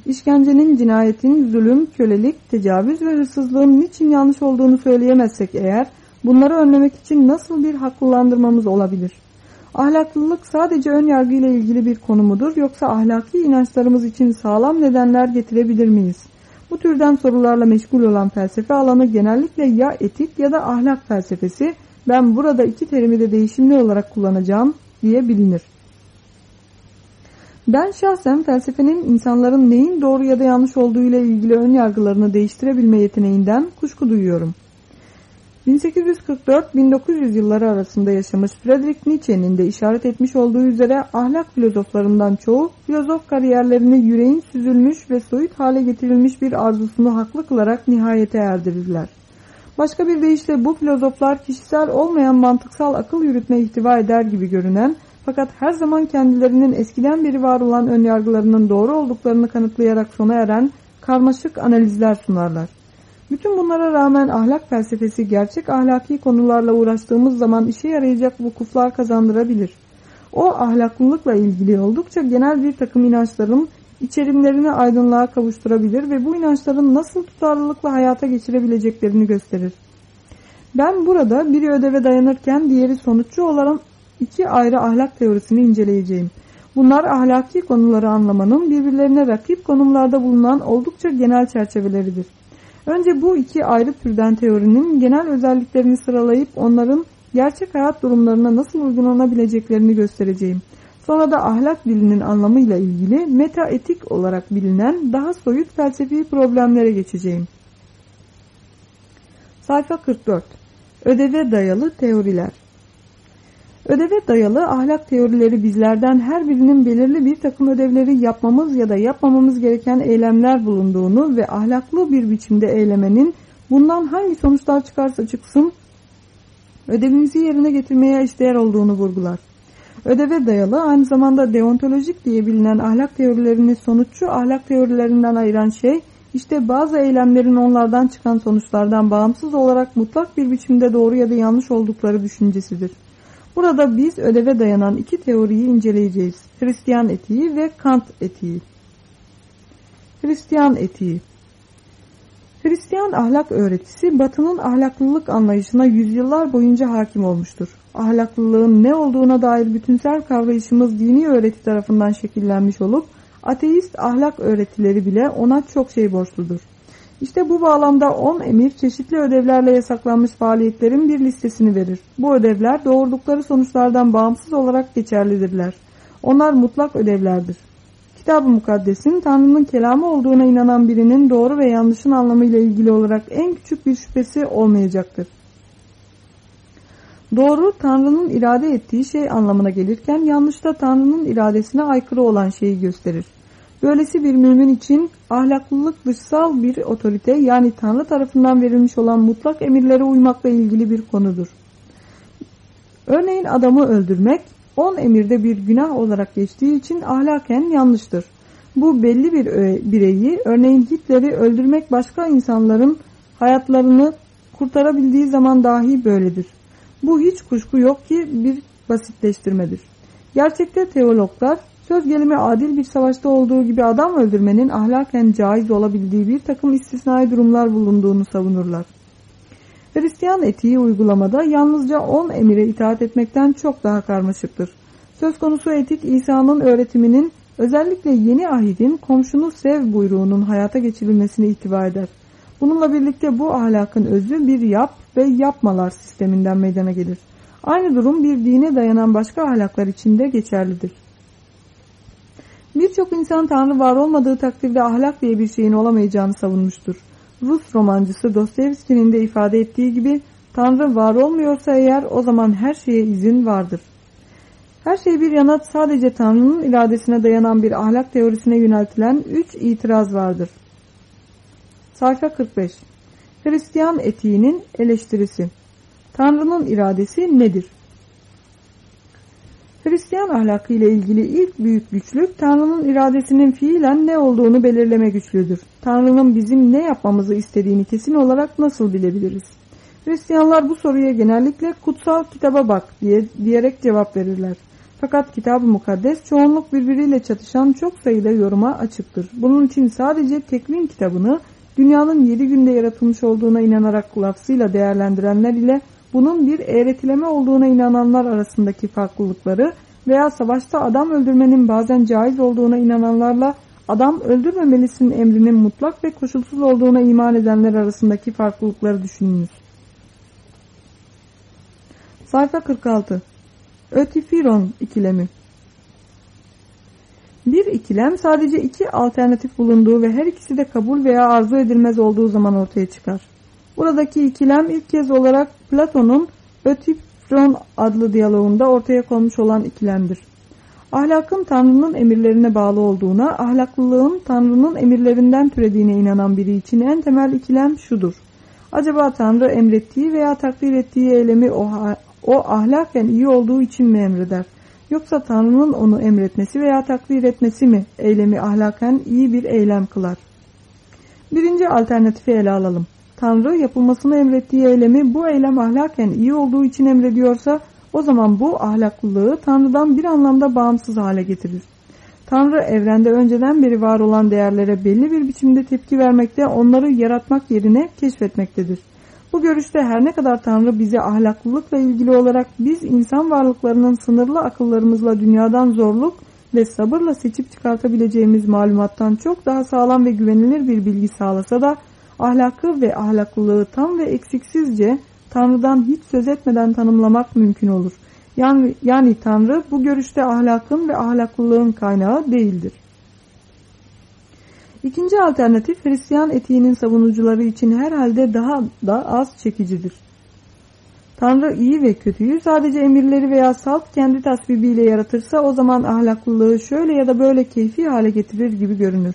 İşkencenin, cinayetin, zulüm, kölelik, tecavüz ve hırsızlığın niçin yanlış olduğunu söyleyemezsek eğer, bunları önlemek için nasıl bir haklılandırmamız olabilir? Ahlaklılık sadece ön yargı ile ilgili bir konu mudur yoksa ahlaki inançlarımız için sağlam nedenler getirebilir miyiz? Bu türden sorularla meşgul olan felsefe alanı genellikle ya etik ya da ahlak felsefesi Ben burada iki terimi de değişimli olarak kullanacağım diye bilinir. Ben şahsen felsefenin insanların neyin doğru ya da yanlış olduğu ile ilgili ön yargılarını değiştirebilme yeteneğinden kuşku duyuyorum. 1844-1900 yılları arasında yaşamış Friedrich Nietzsche'nin de işaret etmiş olduğu üzere ahlak filozoflarından çoğu filozof kariyerlerini yüreğin süzülmüş ve soyut hale getirilmiş bir arzusunu haklı kılarak nihayete erdirirler. Başka bir deyişle bu filozoflar kişisel olmayan mantıksal akıl yürütme ihtiva eder gibi görünen fakat her zaman kendilerinin eskiden beri var olan önyargılarının doğru olduklarını kanıtlayarak sona eren karmaşık analizler sunarlar. Bütün bunlara rağmen ahlak felsefesi gerçek ahlaki konularla uğraştığımız zaman işe yarayacak vukuflar kazandırabilir. O ahlaklılıkla ilgili oldukça genel bir takım inançların içerimlerini aydınlığa kavuşturabilir ve bu inançların nasıl tutarlılıkla hayata geçirebileceklerini gösterir. Ben burada biri ödeve dayanırken diğeri sonuççu olan iki ayrı ahlak teorisini inceleyeceğim. Bunlar ahlaki konuları anlamanın birbirlerine rakip konumlarda bulunan oldukça genel çerçeveleridir. Önce bu iki ayrı türden teorinin genel özelliklerini sıralayıp onların gerçek hayat durumlarına nasıl uygulanabileceklerini göstereceğim. Sonra da ahlak dilinin anlamıyla ilgili metaetik olarak bilinen daha soyut felsefi problemlere geçeceğim. Sayfa 44 Ödeve dayalı teoriler Ödeve dayalı ahlak teorileri bizlerden her birinin belirli bir takım ödevleri yapmamız ya da yapmamamız gereken eylemler bulunduğunu ve ahlaklı bir biçimde eylemenin bundan hangi sonuçlar çıkarsa çıksın ödevimizi yerine getirmeye eşdeğer olduğunu vurgular. Ödeve dayalı aynı zamanda deontolojik diye bilinen ahlak teorilerini sonuççu ahlak teorilerinden ayıran şey işte bazı eylemlerin onlardan çıkan sonuçlardan bağımsız olarak mutlak bir biçimde doğru ya da yanlış oldukları düşüncesidir. Burada biz ödeve dayanan iki teoriyi inceleyeceğiz. Hristiyan etiği ve Kant etiği. Hristiyan etiği Hristiyan ahlak öğretisi batının ahlaklılık anlayışına yüzyıllar boyunca hakim olmuştur. Ahlaklılığın ne olduğuna dair bütünsel kavrayışımız dini öğreti tarafından şekillenmiş olup ateist ahlak öğretileri bile ona çok şey borçludur. İşte bu bağlamda 10 emir çeşitli ödevlerle yasaklanmış faaliyetlerin bir listesini verir. Bu ödevler doğurdukları sonuçlardan bağımsız olarak geçerlidirler. Onlar mutlak ödevlerdir. Kitab-ı Mukaddes'in Tanrı'nın kelamı olduğuna inanan birinin doğru ve yanlışın anlamıyla ilgili olarak en küçük bir şüphesi olmayacaktır. Doğru Tanrı'nın irade ettiği şey anlamına gelirken yanlış da Tanrı'nın iradesine aykırı olan şeyi gösterir. Böylesi bir mümin için ahlaklılık dışsal bir otorite yani Tanrı tarafından verilmiş olan mutlak emirlere uymakla ilgili bir konudur. Örneğin adamı öldürmek 10 emirde bir günah olarak geçtiği için ahlaken yanlıştır. Bu belli bir bireyi örneğin Hitler'i öldürmek başka insanların hayatlarını kurtarabildiği zaman dahi böyledir. Bu hiç kuşku yok ki bir basitleştirmedir. Gerçekte teologlar söz gelimi adil bir savaşta olduğu gibi adam öldürmenin ahlaken caiz olabildiği bir takım istisnai durumlar bulunduğunu savunurlar. Hristiyan etiği uygulamada yalnızca on emire itaat etmekten çok daha karmaşıktır. Söz konusu etik İsa'nın öğretiminin özellikle yeni ahidin komşunu sev buyruğunun hayata geçirilmesine itibar eder. Bununla birlikte bu ahlakın özü bir yap ve yapmalar sisteminden meydana gelir. Aynı durum bir dine dayanan başka ahlaklar için de geçerlidir. Birçok insan Tanrı var olmadığı takdirde ahlak diye bir şeyin olamayacağını savunmuştur. Rus romancısı Dostoyevski'nin de ifade ettiği gibi Tanrı var olmuyorsa eğer o zaman her şeye izin vardır. Her şey bir yana sadece Tanrı'nın iradesine dayanan bir ahlak teorisine yöneltilen üç itiraz vardır. Sayfa 45 Hristiyan etiğinin eleştirisi Tanrı'nın iradesi nedir? Hristiyan ahlakı ile ilgili ilk büyük güçlük Tanrı'nın iradesinin fiilen ne olduğunu belirleme güçlüdür. Tanrı'nın bizim ne yapmamızı istediğini kesin olarak nasıl bilebiliriz? Hristiyanlar bu soruya genellikle kutsal kitaba bak diye diyerek cevap verirler. Fakat kitab-ı mukaddes çoğunluk birbiriyle çatışan çok sayıda yoruma açıktır. Bunun için sadece tekvin kitabını dünyanın yedi günde yaratılmış olduğuna inanarak lafzıyla değerlendirenler ile bunun bir eğretileme olduğuna inananlar arasındaki farklılıkları veya savaşta adam öldürmenin bazen caiz olduğuna inananlarla adam öldürmemelisin emrinin mutlak ve koşulsuz olduğuna iman edenler arasındaki farklılıkları düşününüz. Sayfa 46 Ötifiron ikilemi Bir ikilem sadece iki alternatif bulunduğu ve her ikisi de kabul veya arzu edilmez olduğu zaman ortaya çıkar. Buradaki ikilem ilk kez olarak Platon'un Ötifron adlı diyaloğunda ortaya konmuş olan ikilemdir. Ahlakın Tanrı'nın emirlerine bağlı olduğuna, ahlaklılığın Tanrı'nın emirlerinden türediğine inanan biri için en temel ikilem şudur. Acaba Tanrı emrettiği veya takdir ettiği eylemi o, o ahlaken iyi olduğu için mi emreder? Yoksa Tanrı'nın onu emretmesi veya takdir etmesi mi eylemi ahlaken iyi bir eylem kılar? Birinci alternatifi ele alalım. Tanrı yapılmasını emrettiği eylemi bu eylem ahlaken iyi olduğu için emrediyorsa o zaman bu ahlaklılığı Tanrı'dan bir anlamda bağımsız hale getirir. Tanrı evrende önceden beri var olan değerlere belli bir biçimde tepki vermekte, onları yaratmak yerine keşfetmektedir. Bu görüşte her ne kadar Tanrı bize ahlaklılıkla ilgili olarak biz insan varlıklarının sınırlı akıllarımızla dünyadan zorluk ve sabırla seçip çıkartabileceğimiz malumattan çok daha sağlam ve güvenilir bir bilgi sağlasa da ahlakı ve ahlaklılığı tam ve eksiksizce Tanrı'dan hiç söz etmeden tanımlamak mümkün olur. Yani, yani Tanrı bu görüşte ahlakın ve ahlaklılığın kaynağı değildir. İkinci alternatif Hristiyan etiğinin savunucuları için herhalde daha da az çekicidir. Tanrı iyi ve kötüyü sadece emirleri veya salt kendi tasvibiyle yaratırsa o zaman ahlaklılığı şöyle ya da böyle keyfi hale getirir gibi görünür.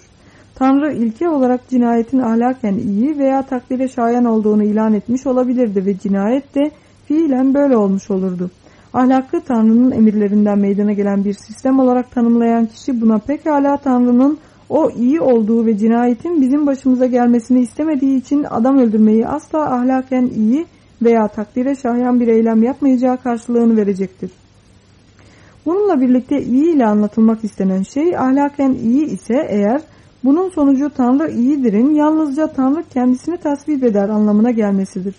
Tanrı ilke olarak cinayetin ahlaken iyi veya takdire şayan olduğunu ilan etmiş olabilirdi ve cinayet de fiilen böyle olmuş olurdu. Ahlakı Tanrı'nın emirlerinden meydana gelen bir sistem olarak tanımlayan kişi buna pekala Tanrı'nın o iyi olduğu ve cinayetin bizim başımıza gelmesini istemediği için adam öldürmeyi asla ahlaken iyi veya takdire şayan bir eylem yapmayacağı karşılığını verecektir. Bununla birlikte iyi ile anlatılmak istenen şey ahlaken iyi ise eğer bunun sonucu Tanrı iyidir'in yalnızca Tanrı kendisini tasvip eder anlamına gelmesidir.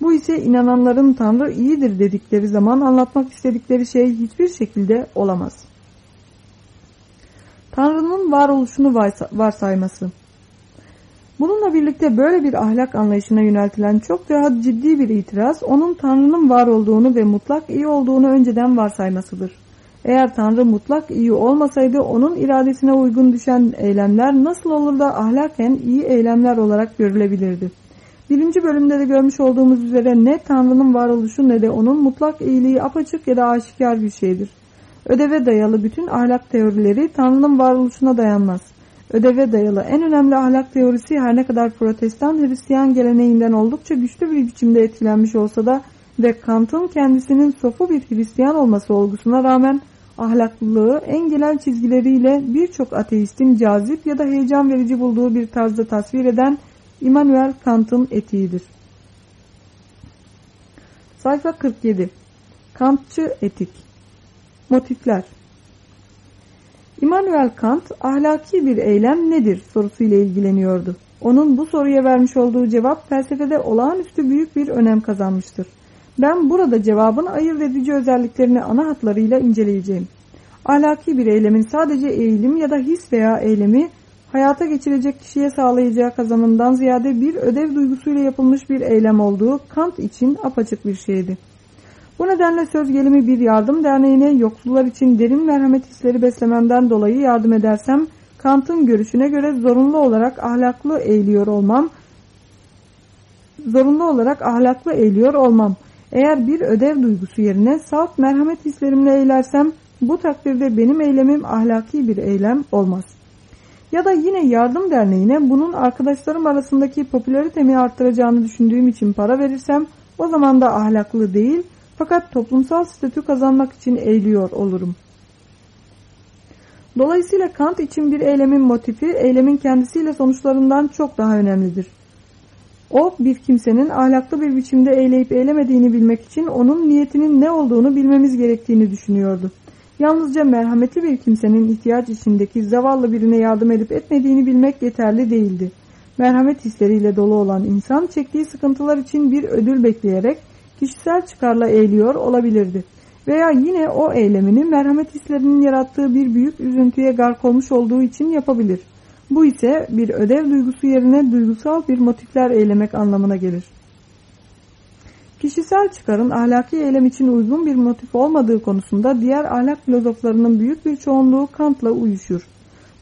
Bu ise inananların Tanrı iyidir dedikleri zaman anlatmak istedikleri şey hiçbir şekilde olamaz. Tanrı'nın varoluşunu varsayması Bununla birlikte böyle bir ahlak anlayışına yöneltilen çok daha ciddi bir itiraz, onun Tanrı'nın var olduğunu ve mutlak iyi olduğunu önceden varsaymasıdır. Eğer Tanrı mutlak iyi olmasaydı onun iradesine uygun düşen eylemler nasıl olur da ahlaken iyi eylemler olarak görülebilirdi. Birinci bölümde de görmüş olduğumuz üzere ne Tanrı'nın varoluşu ne de onun mutlak iyiliği apaçık ya da aşikar bir şeydir. Ödeve dayalı bütün ahlak teorileri Tanrı'nın varoluşuna dayanmaz. Ödeve dayalı en önemli ahlak teorisi her ne kadar protestan Hristiyan geleneğinden oldukça güçlü bir biçimde etkilenmiş olsa da ve Kant'ın kendisinin sofu bir Hristiyan olması olgusuna rağmen ahlaklılığı en genel çizgileriyle birçok ateistin cazip ya da heyecan verici bulduğu bir tarzda tasvir eden Immanuel Kant'ın etiğidir. Sayfa 47 Kantçı etik Motifler Immanuel Kant ahlaki bir eylem nedir sorusuyla ilgileniyordu. Onun bu soruya vermiş olduğu cevap felsefede olağanüstü büyük bir önem kazanmıştır. Ben burada cevabın ayırt edici özelliklerini ana hatlarıyla inceleyeceğim. Ahlaki bir eylemin sadece eğilim ya da his veya eylemi hayata geçirecek kişiye sağlayacağı kazanımdan ziyade bir ödev duygusuyla yapılmış bir eylem olduğu Kant için apaçık bir şeydi. Bu nedenle söz gelimi bir yardım derneğine yoksullar için derin merhamet hisleri beslememden dolayı yardım edersem Kant'ın görüşüne göre zorunlu olarak ahlaklı eğiliyor olmam zorunlu olarak ahlaklı eğiliyor olmam. Eğer bir ödev duygusu yerine salt merhamet hislerimle eylersem bu takdirde benim eylemim ahlaki bir eylem olmaz. Ya da yine yardım derneğine bunun arkadaşlarım arasındaki popülaritemi arttıracağını düşündüğüm için para verirsem o zaman da ahlaklı değil fakat toplumsal statü kazanmak için eğiliyor olurum. Dolayısıyla Kant için bir eylemin motifi eylemin kendisiyle sonuçlarından çok daha önemlidir. O bir kimsenin ahlaklı bir biçimde eyleyip eylemediğini bilmek için onun niyetinin ne olduğunu bilmemiz gerektiğini düşünüyordu. Yalnızca merhametli bir kimsenin ihtiyaç içindeki zavallı birine yardım edip etmediğini bilmek yeterli değildi. Merhamet hisleriyle dolu olan insan çektiği sıkıntılar için bir ödül bekleyerek kişisel çıkarla eğiliyor olabilirdi. Veya yine o eylemini merhamet hislerinin yarattığı bir büyük üzüntüye gark olmuş olduğu için yapabilir. Bu ise bir ödev duygusu yerine duygusal bir motifler eylemek anlamına gelir. Kişisel çıkarın ahlaki eylem için uygun bir motif olmadığı konusunda diğer ahlak filozoflarının büyük bir çoğunluğu Kant'la uyuşur.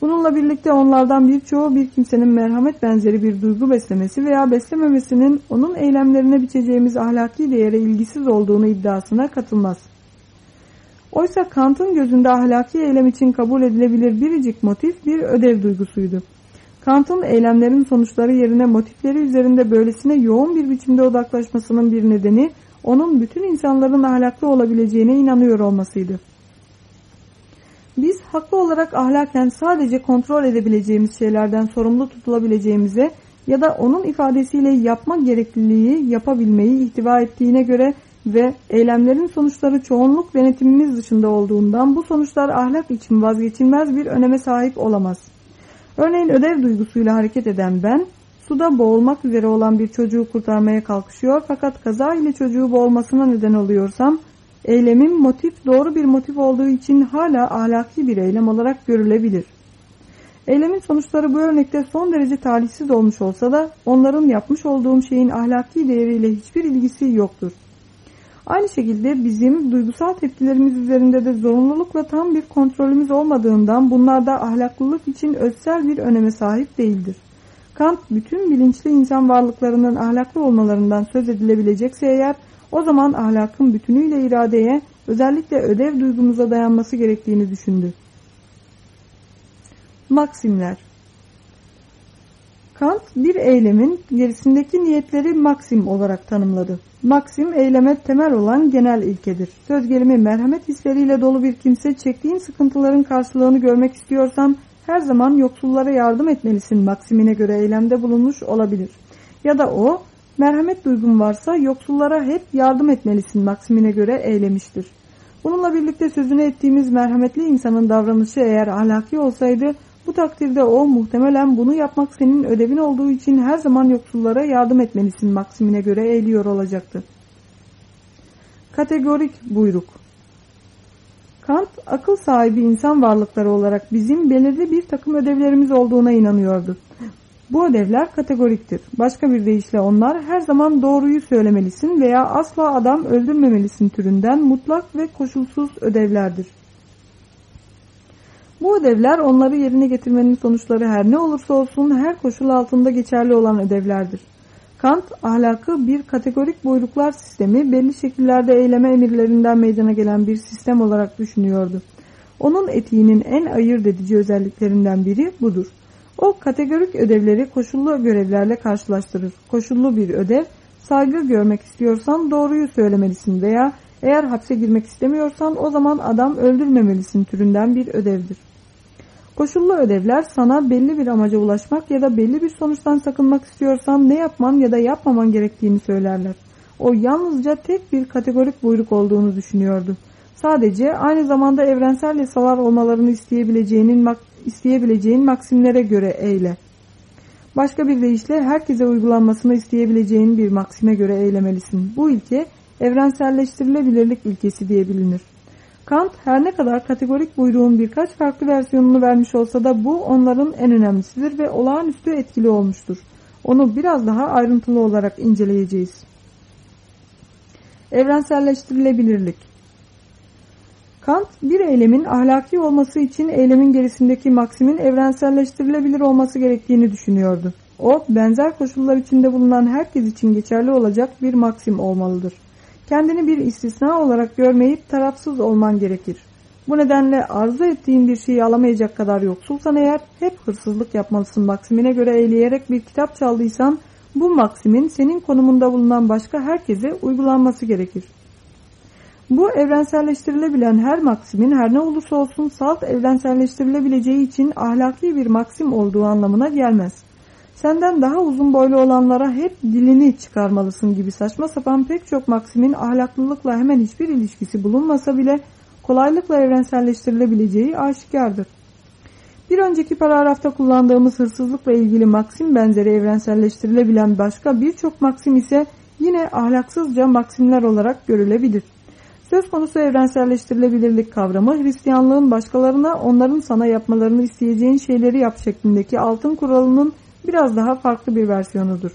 Bununla birlikte onlardan birçoğu bir kimsenin merhamet benzeri bir duygu beslemesi veya beslememesinin onun eylemlerine biçeceğimiz ahlaki değere ilgisiz olduğunu iddiasına katılmaz. Oysa Kant'ın gözünde ahlaki eylem için kabul edilebilir biricik motif bir ödev duygusuydu. Kant'ın eylemlerin sonuçları yerine motifleri üzerinde böylesine yoğun bir biçimde odaklaşmasının bir nedeni onun bütün insanların ahlaklı olabileceğine inanıyor olmasıydı. Biz haklı olarak ahlaken sadece kontrol edebileceğimiz şeylerden sorumlu tutulabileceğimize ya da onun ifadesiyle yapma gerekliliği yapabilmeyi ihtiva ettiğine göre ve eylemlerin sonuçları çoğunluk denetimimiz dışında olduğundan bu sonuçlar ahlak için vazgeçilmez bir öneme sahip olamaz. Örneğin ödev duygusuyla hareket eden ben, suda boğulmak üzere olan bir çocuğu kurtarmaya kalkışıyor fakat kaza ile çocuğu boğulmasına neden oluyorsam, eylemin motif doğru bir motif olduğu için hala ahlaki bir eylem olarak görülebilir. Eylemin sonuçları bu örnekte son derece talihsiz olmuş olsa da onların yapmış olduğum şeyin ahlaki değeriyle hiçbir ilgisi yoktur. Aynı şekilde bizim duygusal tepkilerimiz üzerinde de zorunlulukla tam bir kontrolümüz olmadığından bunlar da ahlaklılık için özsel bir öneme sahip değildir. Kant bütün bilinçli insan varlıklarının ahlaklı olmalarından söz edilebilecekse eğer o zaman ahlakın bütünüyle iradeye özellikle ödev duygumuza dayanması gerektiğini düşündü. Maksimler Kant bir eylemin gerisindeki niyetleri maksim olarak tanımladı. Maksim eyleme temel olan genel ilkedir. Söz gelimi merhamet hisleriyle dolu bir kimse çektiğin sıkıntıların karşılığını görmek istiyorsan her zaman yoksullara yardım etmelisin maksimine göre eylemde bulunmuş olabilir. Ya da o merhamet duygun varsa yoksullara hep yardım etmelisin maksimine göre eylemiştir. Bununla birlikte sözünü ettiğimiz merhametli insanın davranışı eğer ahlaki olsaydı bu takdirde o muhtemelen bunu yapmak senin ödevin olduğu için her zaman yoksullara yardım etmelisin maksimine göre eğiliyor olacaktı. Kategorik buyruk Kant akıl sahibi insan varlıkları olarak bizim belirli bir takım ödevlerimiz olduğuna inanıyordu. Bu ödevler kategoriktir. Başka bir deyişle onlar her zaman doğruyu söylemelisin veya asla adam öldürmemelisin türünden mutlak ve koşulsuz ödevlerdir. Bu ödevler onları yerine getirmenin sonuçları her ne olursa olsun her koşul altında geçerli olan ödevlerdir. Kant ahlakı bir kategorik buyruklar sistemi belli şekillerde eyleme emirlerinden meydana gelen bir sistem olarak düşünüyordu. Onun etiğinin en ayırt edici özelliklerinden biri budur. O kategorik ödevleri koşullu görevlerle karşılaştırır. Koşullu bir ödev, saygı görmek istiyorsan doğruyu söylemelisin veya eğer hapse girmek istemiyorsan o zaman adam öldürmemelisin türünden bir ödevdir. Koşullu ödevler sana belli bir amaca ulaşmak ya da belli bir sonuçtan sakınmak istiyorsan ne yapman ya da yapmaman gerektiğini söylerler. O yalnızca tek bir kategorik buyruk olduğunu düşünüyordu. Sadece aynı zamanda evrensel yasalar olmalarını isteyebileceğinin, isteyebileceğin maksimlere göre eyle. Başka bir deyişle herkese uygulanmasını isteyebileceğin bir maksime göre eylemelisin. Bu ilke evrenselleştirilebilirlik ilkesi diye bilinir. Kant her ne kadar kategorik buyruğun birkaç farklı versiyonunu vermiş olsa da bu onların en önemlisidir ve olağanüstü etkili olmuştur. Onu biraz daha ayrıntılı olarak inceleyeceğiz. Evrenselleştirilebilirlik Kant bir eylemin ahlaki olması için eylemin gerisindeki maksimin evrenselleştirilebilir olması gerektiğini düşünüyordu. O benzer koşullar içinde bulunan herkes için geçerli olacak bir maksim olmalıdır. Kendini bir istisna olarak görmeyip tarafsız olman gerekir. Bu nedenle arzu ettiğin bir şeyi alamayacak kadar yoksulsan eğer hep hırsızlık yapmalısın maksimine göre eğleyerek bir kitap çaldıysan bu maksimin senin konumunda bulunan başka herkese uygulanması gerekir. Bu evrenselleştirilebilen her maksimin her ne olursa olsun salt evrenselleştirilebileceği için ahlaki bir maksim olduğu anlamına gelmez. Senden daha uzun boylu olanlara hep dilini çıkarmalısın gibi saçma sapan pek çok maksimin ahlaklılıkla hemen hiçbir ilişkisi bulunmasa bile kolaylıkla evrenselleştirilebileceği aşikardır. Bir önceki paragrafta kullandığımız hırsızlıkla ilgili maksim benzeri evrenselleştirilebilen başka birçok maksim ise yine ahlaksızca maksimler olarak görülebilir. Söz konusu evrenselleştirilebilirlik kavramı Hristiyanlığın başkalarına onların sana yapmalarını isteyeceğin şeyleri yap şeklindeki altın kuralının biraz daha farklı bir versiyonudur.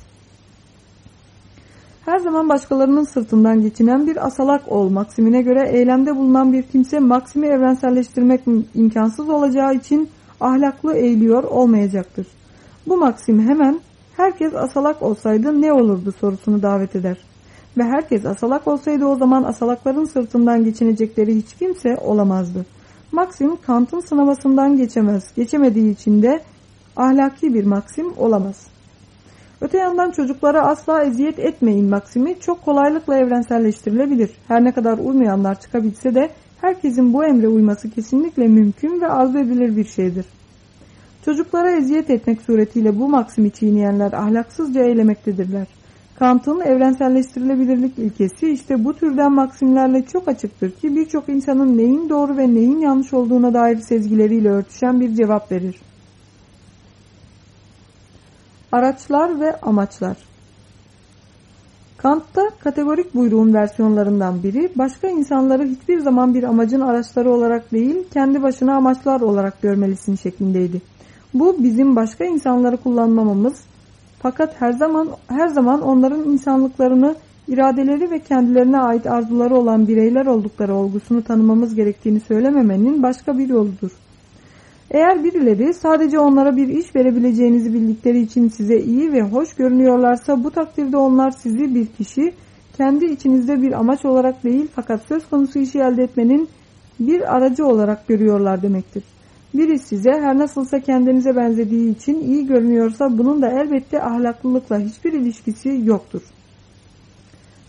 Her zaman başkalarının sırtından geçinen bir asalak ol maksimine göre eylemde bulunan bir kimse maksimi evrenselleştirmek imkansız olacağı için ahlaklı eğiliyor olmayacaktır. Bu maksim hemen herkes asalak olsaydı ne olurdu sorusunu davet eder. Ve herkes asalak olsaydı o zaman asalakların sırtından geçinecekleri hiç kimse olamazdı. Maksim Kant'ın sınavasından geçemez. Geçemediği için de ahlaki bir maksim olamaz. Öte yandan çocuklara asla eziyet etmeyin maksimi çok kolaylıkla evrenselleştirilebilir. Her ne kadar uymayanlar çıkabilse de herkesin bu emre uyması kesinlikle mümkün ve arzu edilir bir şeydir. Çocuklara eziyet etmek suretiyle bu maksimi çiğneyenler ahlaksızca eylemektedirler. Kant'ın evrenselleştirilebilirlik ilkesi işte bu türden maksimlerle çok açıktır ki birçok insanın neyin doğru ve neyin yanlış olduğuna dair sezgileriyle örtüşen bir cevap verir. Araçlar ve amaçlar Kant'ta kategorik buyruğun versiyonlarından biri başka insanları hiçbir zaman bir amacın araçları olarak değil kendi başına amaçlar olarak görmelisin şeklindeydi. Bu bizim başka insanları kullanmamamız fakat her zaman her zaman onların insanlıklarını, iradeleri ve kendilerine ait arzuları olan bireyler oldukları olgusunu tanımamız gerektiğini söylememenin başka bir yoludur. Eğer birileri sadece onlara bir iş verebileceğinizi bildikleri için size iyi ve hoş görünüyorlarsa bu takdirde onlar sizi bir kişi kendi içinizde bir amaç olarak değil fakat söz konusu işi elde etmenin bir aracı olarak görüyorlar demektir. Biri size her nasılsa kendinize benzediği için iyi görünüyorsa bunun da elbette ahlaklılıkla hiçbir ilişkisi yoktur.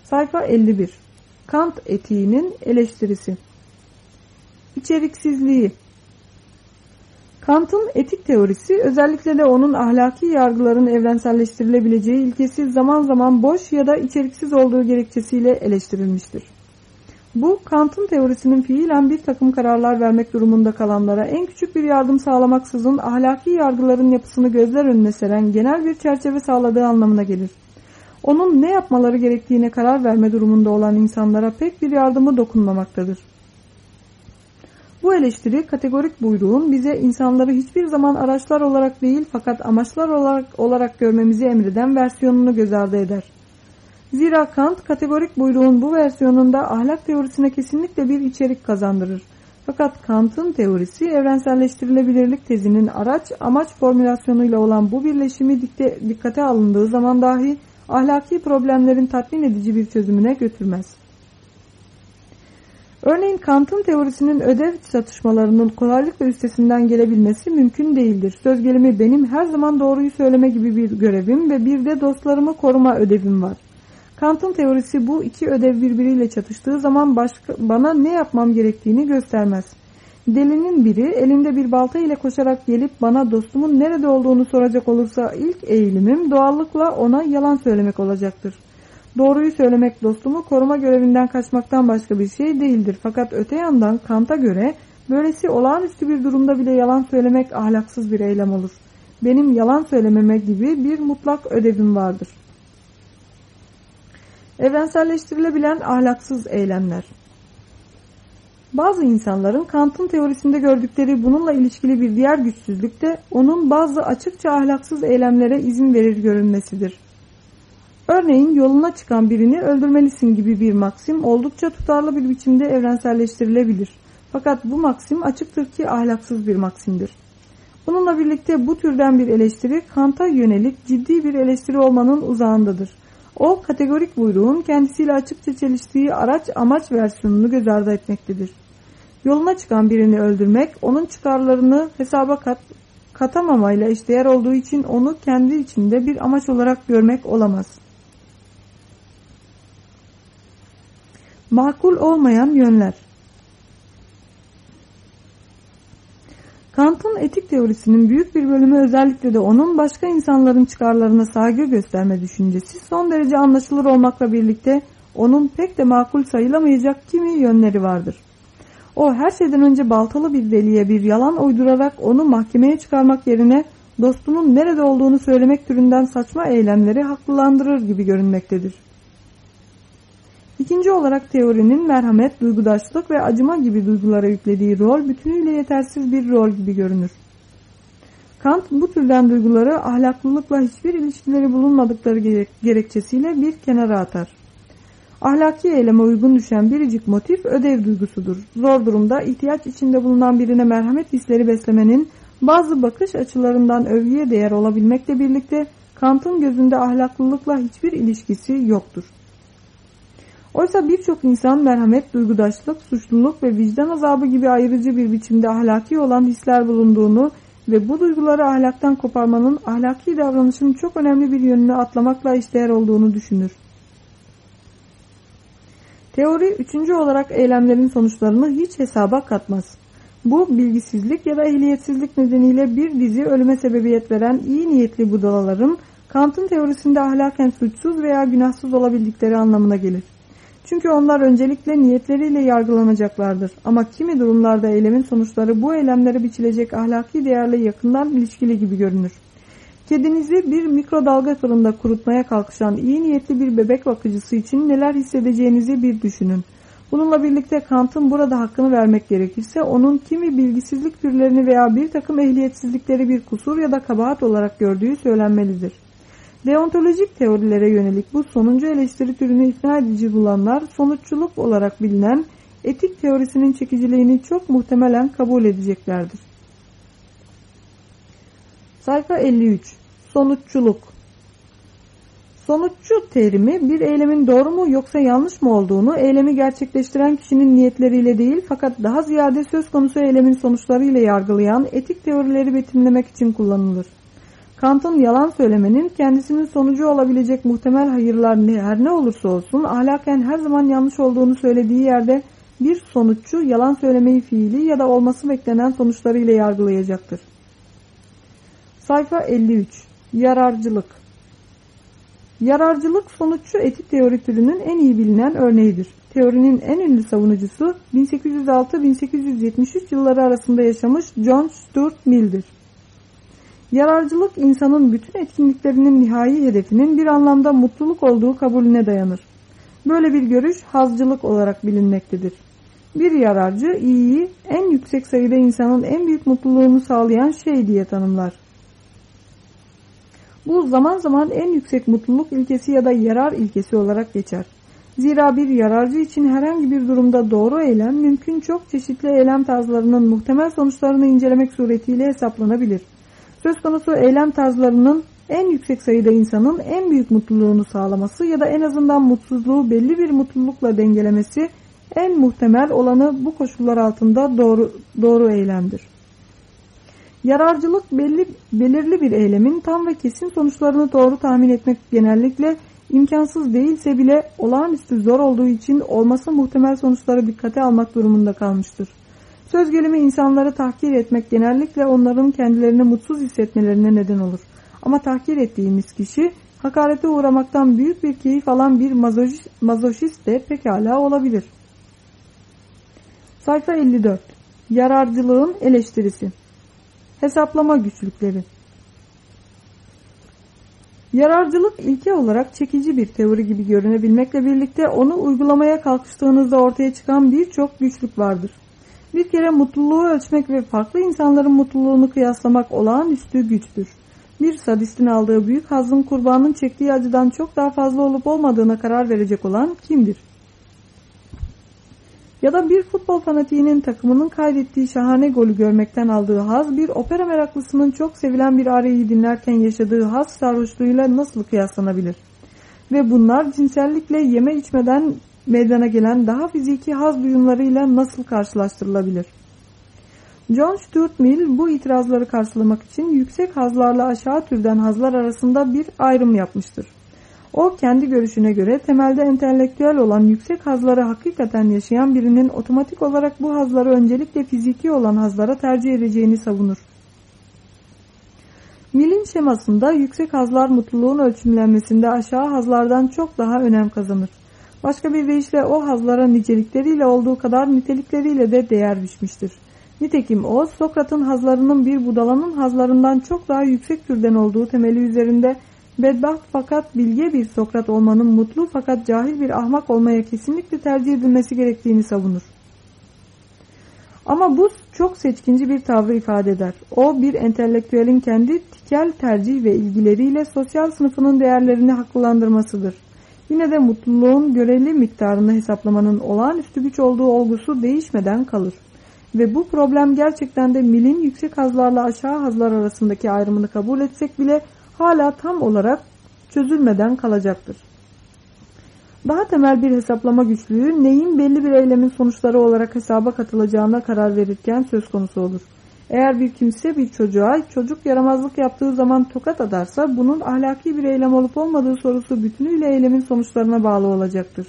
Sayfa 51 Kant etiğinin eleştirisi İçeriksizliği Kant'ın etik teorisi özellikle de onun ahlaki yargıların evrenselleştirilebileceği ilkesi zaman zaman boş ya da içeriksiz olduğu gerekçesiyle eleştirilmiştir. Bu Kant'ın teorisinin fiilen bir takım kararlar vermek durumunda kalanlara en küçük bir yardım sağlamaksızın ahlaki yargıların yapısını gözler önüne seren genel bir çerçeve sağladığı anlamına gelir. Onun ne yapmaları gerektiğine karar verme durumunda olan insanlara pek bir yardımı dokunmamaktadır. Bu eleştiri kategorik buyruğun bize insanları hiçbir zaman araçlar olarak değil fakat amaçlar olarak, olarak görmemizi emreden versiyonunu göz ardı eder. Zira Kant kategorik buyruğun bu versiyonunda ahlak teorisine kesinlikle bir içerik kazandırır. Fakat Kant'ın teorisi evrenselleştirilebilirlik tezinin araç amaç formülasyonuyla olan bu birleşimi dikte, dikkate alındığı zaman dahi ahlaki problemlerin tatmin edici bir çözümüne götürmez. Örneğin Kant'ın teorisinin ödev çatışmalarının kolaylıkla üstesinden gelebilmesi mümkün değildir. Söz gelimi benim her zaman doğruyu söyleme gibi bir görevim ve bir de dostlarımı koruma ödevim var. Kant'ın teorisi bu iki ödev birbiriyle çatıştığı zaman başka, bana ne yapmam gerektiğini göstermez. Delinin biri elinde bir balta ile koşarak gelip bana dostumun nerede olduğunu soracak olursa ilk eğilimim doğallıkla ona yalan söylemek olacaktır. Doğruyu söylemek dostumu koruma görevinden kaçmaktan başka bir şey değildir. Fakat öte yandan Kant'a göre böylesi olağanüstü bir durumda bile yalan söylemek ahlaksız bir eylem olur. Benim yalan söylememe gibi bir mutlak ödevim vardır. Evrenselleştirilebilen ahlaksız eylemler bazı insanların Kant'ın teorisinde gördükleri bununla ilişkili bir diğer güçsüzlük de onun bazı açıkça ahlaksız eylemlere izin verir görünmesidir. Örneğin yoluna çıkan birini öldürmelisin gibi bir maksim oldukça tutarlı bir biçimde evrenselleştirilebilir. Fakat bu maksim açıktır ki ahlaksız bir maksimdir. Bununla birlikte bu türden bir eleştiri Kant'a yönelik ciddi bir eleştiri olmanın uzağındadır. O kategorik buyruğun kendisiyle açıkça çeliştiği araç amaç versiyonunu göz ardı etmektedir. Yoluna çıkan birini öldürmek onun çıkarlarını hesaba kat, katamamayla eşdeğer olduğu için onu kendi içinde bir amaç olarak görmek olamaz. Makul olmayan yönler Kant'ın etik teorisinin büyük bir bölümü özellikle de onun başka insanların çıkarlarına saygı gösterme düşüncesi son derece anlaşılır olmakla birlikte onun pek de makul sayılamayacak kimi yönleri vardır. O her şeyden önce baltalı bir deliye bir yalan uydurarak onu mahkemeye çıkarmak yerine dostunun nerede olduğunu söylemek türünden saçma eylemleri haklılandırır gibi görünmektedir. İkinci olarak teorinin merhamet, duygudaşlık ve acıma gibi duygulara yüklediği rol bütünüyle yetersiz bir rol gibi görünür. Kant bu türden duyguları ahlaklılıkla hiçbir ilişkileri bulunmadıkları gerekçesiyle bir kenara atar. Ahlaki eyleme uygun düşen biricik motif ödev duygusudur. Zor durumda ihtiyaç içinde bulunan birine merhamet hisleri beslemenin bazı bakış açılarından övgüye değer olabilmekle birlikte Kant'ın gözünde ahlaklılıkla hiçbir ilişkisi yoktur. Oysa birçok insan merhamet, duygudaşlık, suçluluk ve vicdan azabı gibi ayrıcı bir biçimde ahlaki olan hisler bulunduğunu ve bu duyguları ahlaktan koparmanın ahlaki davranışın çok önemli bir yönünü atlamakla işdeğer olduğunu düşünür. Teori üçüncü olarak eylemlerin sonuçlarını hiç hesaba katmaz. Bu bilgisizlik ya da ehliyetsizlik nedeniyle bir dizi ölüme sebebiyet veren iyi niyetli budalaların Kant'ın teorisinde ahlaken suçsuz veya günahsız olabildikleri anlamına gelir. Çünkü onlar öncelikle niyetleriyle yargılanacaklardır. Ama kimi durumlarda eylemin sonuçları bu eylemlere biçilecek ahlaki değerle yakından ilişkili gibi görünür. Kedinizi bir mikrodalga fırında kurutmaya kalkışan iyi niyetli bir bebek bakıcısı için neler hissedeceğinizi bir düşünün. Bununla birlikte Kant'ın burada hakkını vermek gerekirse onun kimi bilgisizlik türlerini veya bir takım ehliyetsizlikleri bir kusur ya da kabahat olarak gördüğü söylenmelidir. Deontolojik teorilere yönelik bu sonuncu eleştiri türünü ikna edici bulanlar sonuççuluk olarak bilinen etik teorisinin çekiciliğini çok muhtemelen kabul edeceklerdir. Sayfa 53 Sonuççuluk Sonuççu terimi bir eylemin doğru mu yoksa yanlış mı olduğunu eylemi gerçekleştiren kişinin niyetleriyle değil fakat daha ziyade söz konusu eylemin sonuçlarıyla yargılayan etik teorileri betimlemek için kullanılır. Kant'ın yalan söylemenin kendisinin sonucu olabilecek muhtemel hayırlar ne, her ne olursa olsun ahlaken her zaman yanlış olduğunu söylediği yerde bir sonuççu yalan söylemeyi fiili ya da olması beklenen sonuçlarıyla yargılayacaktır. Sayfa 53 Yararcılık Yararcılık sonuççu etik teori türünün en iyi bilinen örneğidir. Teorinin en ünlü savunucusu 1806-1873 yılları arasında yaşamış John Stuart Mill'dir. Yararcılık insanın bütün etkinliklerinin nihai hedefinin bir anlamda mutluluk olduğu kabulüne dayanır. Böyle bir görüş hazcılık olarak bilinmektedir. Bir yararcı iyiyi en yüksek sayıda insanın en büyük mutluluğunu sağlayan şey diye tanımlar. Bu zaman zaman en yüksek mutluluk ilkesi ya da yarar ilkesi olarak geçer. Zira bir yararcı için herhangi bir durumda doğru eylem mümkün çok çeşitli eylem tarzlarının muhtemel sonuçlarını incelemek suretiyle hesaplanabilir. Söz konusu eylem tarzlarının en yüksek sayıda insanın en büyük mutluluğunu sağlaması ya da en azından mutsuzluğu belli bir mutlulukla dengelemesi en muhtemel olanı bu koşullar altında doğru, doğru eylemdir. Yararcılık belli, belirli bir eylemin tam ve kesin sonuçlarını doğru tahmin etmek genellikle imkansız değilse bile olağanüstü zor olduğu için olması muhtemel sonuçları dikkate almak durumunda kalmıştır. Söz gelimi insanları tahkir etmek genellikle onların kendilerini mutsuz hissetmelerine neden olur. Ama tahkir ettiğimiz kişi hakarete uğramaktan büyük bir keyif alan bir mazoşist de pekala olabilir. Sayfa 54 Yararcılığın eleştirisi Hesaplama güçlükleri Yararcılık ilke olarak çekici bir teori gibi görünebilmekle birlikte onu uygulamaya kalkıştığınızda ortaya çıkan birçok güçlük vardır. Bir kere mutluluğu ölçmek ve farklı insanların mutluluğunu kıyaslamak olağanüstü güçtür. Bir sadistin aldığı büyük hazın kurbanın çektiği acıdan çok daha fazla olup olmadığına karar verecek olan kimdir? Ya da bir futbol fanatiğinin takımının kaydettiği şahane golü görmekten aldığı haz bir opera meraklısının çok sevilen bir arayı dinlerken yaşadığı haz sarhoşluğuyla nasıl kıyaslanabilir? Ve bunlar cinsellikle yeme içmeden meydana gelen daha fiziki haz duyumlarıyla nasıl karşılaştırılabilir? John Stuart Mill bu itirazları karşılamak için yüksek hazlarla aşağı türden hazlar arasında bir ayrım yapmıştır. O kendi görüşüne göre temelde entelektüel olan yüksek hazları hakikaten yaşayan birinin otomatik olarak bu hazları öncelikle fiziki olan hazlara tercih edeceğini savunur. Mill'in şemasında yüksek hazlar mutluluğun ölçümlenmesinde aşağı hazlardan çok daha önem kazanır. Başka bir deyişle o hazlara nicelikleriyle olduğu kadar nitelikleriyle de değer biçmiştir. Nitekim o Sokrat'ın hazlarının bir budalanın hazlarından çok daha yüksek türden olduğu temeli üzerinde bedbaht fakat bilge bir Sokrat olmanın mutlu fakat cahil bir ahmak olmaya kesinlikle tercih edilmesi gerektiğini savunur. Ama bu çok seçkinci bir tavrı ifade eder. O bir entelektüelin kendi tikel tercih ve ilgileriyle sosyal sınıfının değerlerini haklılandırmasıdır. Yine de mutluluğun göreli miktarını hesaplamanın olağanüstü güç olduğu olgusu değişmeden kalır. Ve bu problem gerçekten de milin yüksek hazlarla aşağı hazlar arasındaki ayrımını kabul etsek bile hala tam olarak çözülmeden kalacaktır. Daha temel bir hesaplama güçlüğü neyin belli bir eylemin sonuçları olarak hesaba katılacağına karar verirken söz konusu olur. Eğer bir kimse bir çocuğa çocuk yaramazlık yaptığı zaman tokat atarsa bunun ahlaki bir eylem olup olmadığı sorusu bütünüyle eylemin sonuçlarına bağlı olacaktır.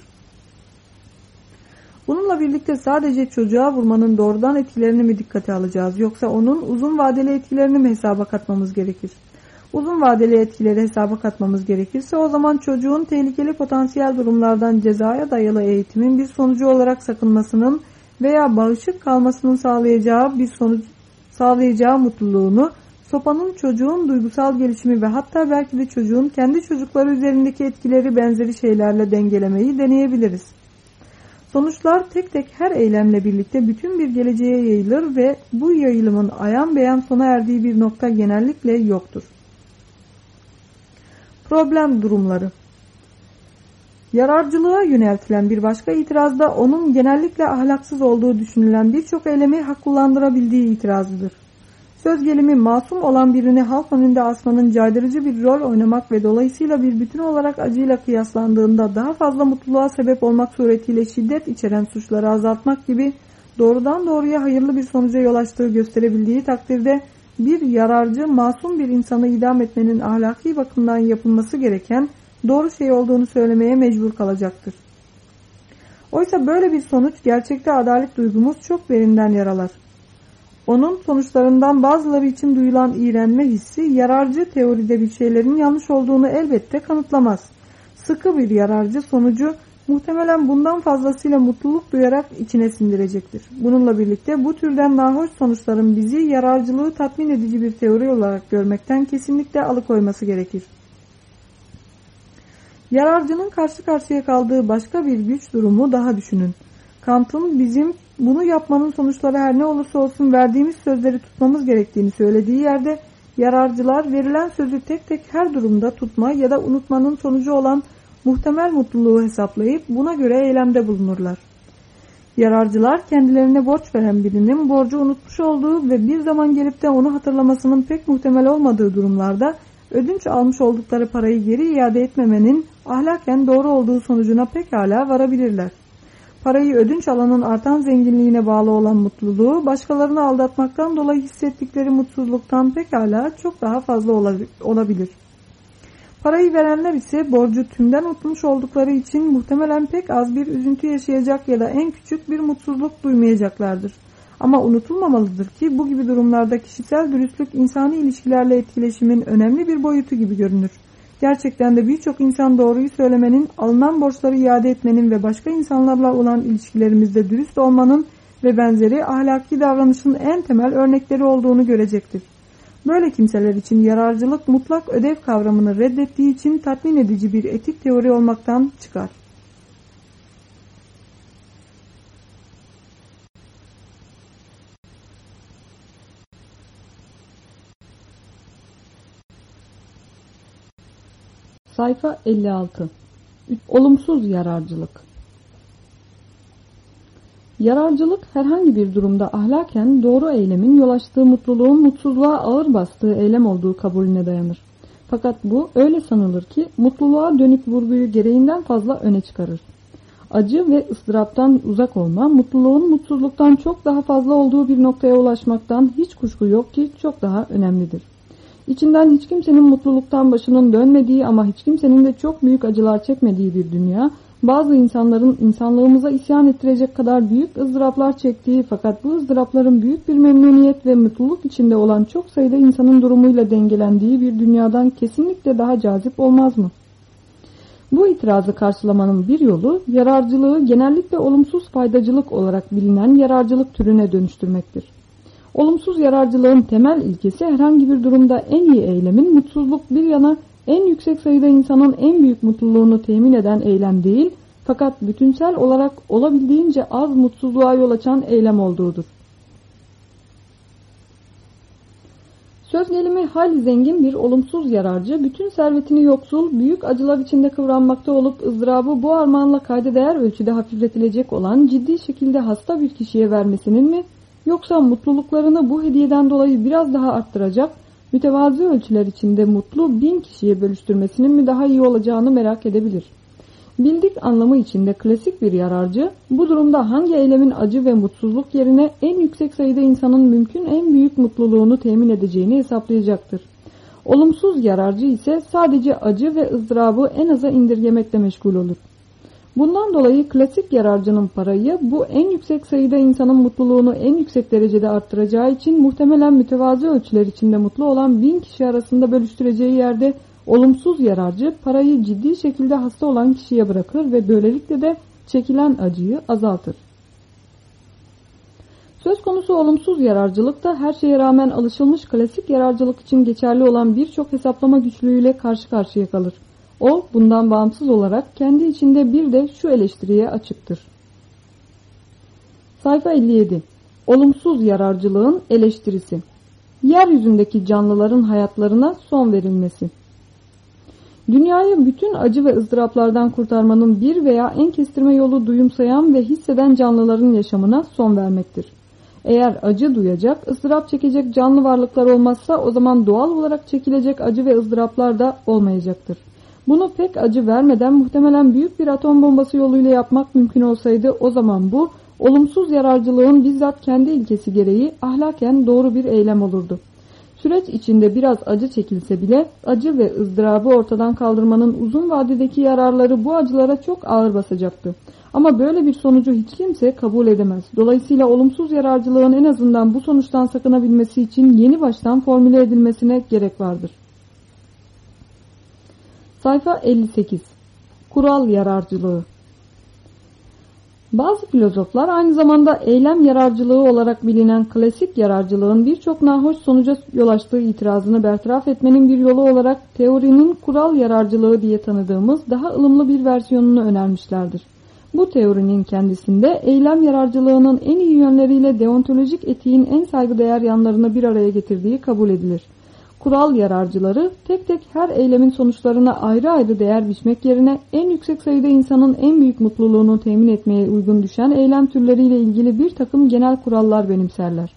Bununla birlikte sadece çocuğa vurmanın doğrudan etkilerini mi dikkate alacağız yoksa onun uzun vadeli etkilerini mi hesaba katmamız gerekir? Uzun vadeli etkileri hesaba katmamız gerekirse o zaman çocuğun tehlikeli potansiyel durumlardan cezaya dayalı eğitimin bir sonucu olarak sakınmasının veya bağışık kalmasının sağlayacağı bir sonuç sağlayacağı mutluluğunu sopanın çocuğun duygusal gelişimi ve hatta belki de çocuğun kendi çocukları üzerindeki etkileri benzeri şeylerle dengelemeyi deneyebiliriz. Sonuçlar tek tek her eylemle birlikte bütün bir geleceğe yayılır ve bu yayılımın ayan beyan sona erdiği bir nokta genellikle yoktur. Problem durumları Yararcılığa yöneltilen bir başka itirazda onun genellikle ahlaksız olduğu düşünülen birçok eylemi hakkullandırabildiği itirazıdır. Söz gelimi masum olan birini halk önünde asmanın caydırıcı bir rol oynamak ve dolayısıyla bir bütün olarak acıyla kıyaslandığında daha fazla mutluluğa sebep olmak suretiyle şiddet içeren suçları azaltmak gibi doğrudan doğruya hayırlı bir sonuca yol açtığı gösterebildiği takdirde bir yararcı masum bir insanı idam etmenin ahlaki bakımdan yapılması gereken doğru şey olduğunu söylemeye mecbur kalacaktır. Oysa böyle bir sonuç gerçekte adalet duygumuz çok derinden yaralar. Onun sonuçlarından bazıları için duyulan iğrenme hissi yararcı teoride bir şeylerin yanlış olduğunu elbette kanıtlamaz. Sıkı bir yararcı sonucu muhtemelen bundan fazlasıyla mutluluk duyarak içine sindirecektir. Bununla birlikte bu türden nahoş sonuçların bizi yararcılığı tatmin edici bir teori olarak görmekten kesinlikle alıkoyması gerekir. Yararcının karşı karşıya kaldığı başka bir güç durumu daha düşünün. Kant'ın bizim bunu yapmanın sonuçları her ne olursa olsun verdiğimiz sözleri tutmamız gerektiğini söylediği yerde yararcılar verilen sözü tek tek her durumda tutma ya da unutmanın sonucu olan muhtemel mutluluğu hesaplayıp buna göre eylemde bulunurlar. Yararcılar kendilerine borç veren birinin borcu unutmuş olduğu ve bir zaman gelip de onu hatırlamasının pek muhtemel olmadığı durumlarda ödünç almış oldukları parayı geri iade etmemenin ahlaken doğru olduğu sonucuna pekala varabilirler. Parayı ödünç alanın artan zenginliğine bağlı olan mutluluğu başkalarını aldatmaktan dolayı hissettikleri mutsuzluktan pekala çok daha fazla olabilir. Parayı verenler ise borcu tümden unutmuş oldukları için muhtemelen pek az bir üzüntü yaşayacak ya da en küçük bir mutsuzluk duymayacaklardır. Ama unutulmamalıdır ki bu gibi durumlarda kişisel dürüstlük insani ilişkilerle etkileşimin önemli bir boyutu gibi görünür. Gerçekten de birçok insan doğruyu söylemenin, alınan borçları iade etmenin ve başka insanlarla olan ilişkilerimizde dürüst olmanın ve benzeri ahlaki davranışın en temel örnekleri olduğunu görecektir. Böyle kimseler için yararcılık mutlak ödev kavramını reddettiği için tatmin edici bir etik teori olmaktan çıkar. Sayfa 56 Olumsuz yararcılık Yararcılık herhangi bir durumda ahlaken doğru eylemin yol açtığı mutluluğun mutsuzluğa ağır bastığı eylem olduğu kabulüne dayanır. Fakat bu öyle sanılır ki mutluluğa dönük vurguyu gereğinden fazla öne çıkarır. Acı ve ıstıraptan uzak olma, mutluluğun mutsuzluktan çok daha fazla olduğu bir noktaya ulaşmaktan hiç kuşku yok ki çok daha önemlidir. İçinden hiç kimsenin mutluluktan başının dönmediği ama hiç kimsenin de çok büyük acılar çekmediği bir dünya, bazı insanların insanlığımıza isyan ettirecek kadar büyük ızdıraplar çektiği fakat bu ızdırapların büyük bir memnuniyet ve mutluluk içinde olan çok sayıda insanın durumuyla dengelendiği bir dünyadan kesinlikle daha cazip olmaz mı? Bu itirazı karşılamanın bir yolu yararcılığı genellikle olumsuz faydacılık olarak bilinen yararcılık türüne dönüştürmektir. Olumsuz yararcılığın temel ilkesi herhangi bir durumda en iyi eylemin mutsuzluk bir yana en yüksek sayıda insanın en büyük mutluluğunu temin eden eylem değil fakat bütünsel olarak olabildiğince az mutsuzluğa yol açan eylem olduğudur. Söz gelimi hal zengin bir olumsuz yararcı, bütün servetini yoksul, büyük acılar içinde kıvranmakta olup ızdırabı bu armağanla kayda değer ölçüde hafifletilecek olan ciddi şekilde hasta bir kişiye vermesinin mi yoksa mutluluklarını bu hediyeden dolayı biraz daha arttıracak, mütevazi ölçüler içinde mutlu bin kişiye bölüştürmesinin mi daha iyi olacağını merak edebilir. Bildik anlamı içinde klasik bir yararcı, bu durumda hangi eylemin acı ve mutsuzluk yerine en yüksek sayıda insanın mümkün en büyük mutluluğunu temin edeceğini hesaplayacaktır. Olumsuz yararcı ise sadece acı ve ızdırabı en aza indirgemekle meşgul olur. Bundan dolayı klasik yararcının parayı bu en yüksek sayıda insanın mutluluğunu en yüksek derecede arttıracağı için muhtemelen mütevazi ölçüler içinde mutlu olan bin kişi arasında bölüştüreceği yerde olumsuz yararcı parayı ciddi şekilde hasta olan kişiye bırakır ve böylelikle de çekilen acıyı azaltır. Söz konusu olumsuz yararcılık da her şeye rağmen alışılmış klasik yararcılık için geçerli olan birçok hesaplama güçlüğüyle karşı karşıya kalır. O bundan bağımsız olarak kendi içinde bir de şu eleştiriye açıktır. Sayfa 57 Olumsuz yararcılığın eleştirisi Yeryüzündeki canlıların hayatlarına son verilmesi Dünyayı bütün acı ve ızdıraplardan kurtarmanın bir veya en kestirme yolu duyumsayan ve hisseden canlıların yaşamına son vermektir. Eğer acı duyacak, ızdırap çekecek canlı varlıklar olmazsa o zaman doğal olarak çekilecek acı ve ızdıraplar da olmayacaktır. Bunu pek acı vermeden muhtemelen büyük bir atom bombası yoluyla yapmak mümkün olsaydı o zaman bu olumsuz yararcılığın bizzat kendi ilkesi gereği ahlaken doğru bir eylem olurdu. Süreç içinde biraz acı çekilse bile acı ve ızdırabı ortadan kaldırmanın uzun vadedeki yararları bu acılara çok ağır basacaktı. Ama böyle bir sonucu hiç kimse kabul edemez. Dolayısıyla olumsuz yararcılığın en azından bu sonuçtan sakınabilmesi için yeni baştan formüle edilmesine gerek vardır. Sayfa 58 Kural yararcılığı. Bazı filozoflar aynı zamanda eylem yararcılığı olarak bilinen klasik yararcılığın birçok nahoş sonuca yol açtığı itirazını bertaraf etmenin bir yolu olarak teorinin kural yararcılığı diye tanıdığımız daha ılımlı bir versiyonunu önermişlerdir. Bu teorinin kendisinde eylem yararcılığının en iyi yönleriyle deontolojik etiğin en saygıdeğer yanlarını bir araya getirdiği kabul edilir kural yararcıları tek tek her eylemin sonuçlarına ayrı ayrı değer biçmek yerine en yüksek sayıda insanın en büyük mutluluğunu temin etmeye uygun düşen eylem türleriyle ilgili bir takım genel kurallar benimserler.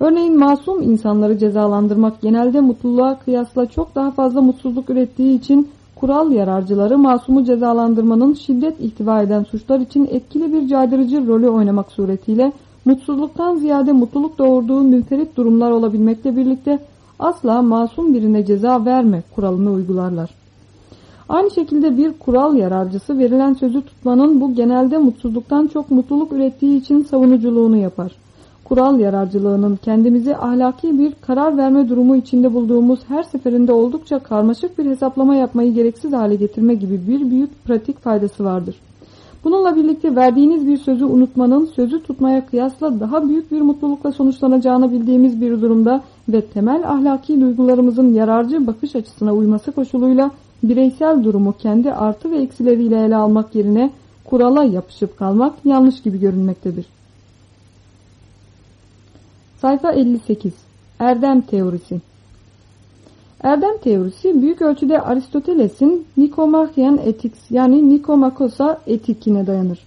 Örneğin masum insanları cezalandırmak genelde mutluluğa kıyasla çok daha fazla mutsuzluk ürettiği için kural yararcıları masumu cezalandırmanın şiddet ihtiva eden suçlar için etkili bir caydırıcı rolü oynamak suretiyle mutsuzluktan ziyade mutluluk doğurduğu münferit durumlar olabilmekle birlikte asla masum birine ceza verme kuralını uygularlar. Aynı şekilde bir kural yararcısı verilen sözü tutmanın bu genelde mutsuzluktan çok mutluluk ürettiği için savunuculuğunu yapar. Kural yararcılığının kendimizi ahlaki bir karar verme durumu içinde bulduğumuz her seferinde oldukça karmaşık bir hesaplama yapmayı gereksiz hale getirme gibi bir büyük pratik faydası vardır. Bununla birlikte verdiğiniz bir sözü unutmanın sözü tutmaya kıyasla daha büyük bir mutlulukla sonuçlanacağını bildiğimiz bir durumda ve temel ahlaki duygularımızın yararcı bakış açısına uyması koşuluyla bireysel durumu kendi artı ve eksileriyle ele almak yerine kurala yapışıp kalmak yanlış gibi görünmektedir. Sayfa 58 Erdem Teorisi Erdem teorisi büyük ölçüde Aristoteles'in Nikomachyan Ethics yani Nikomakosa etikine dayanır.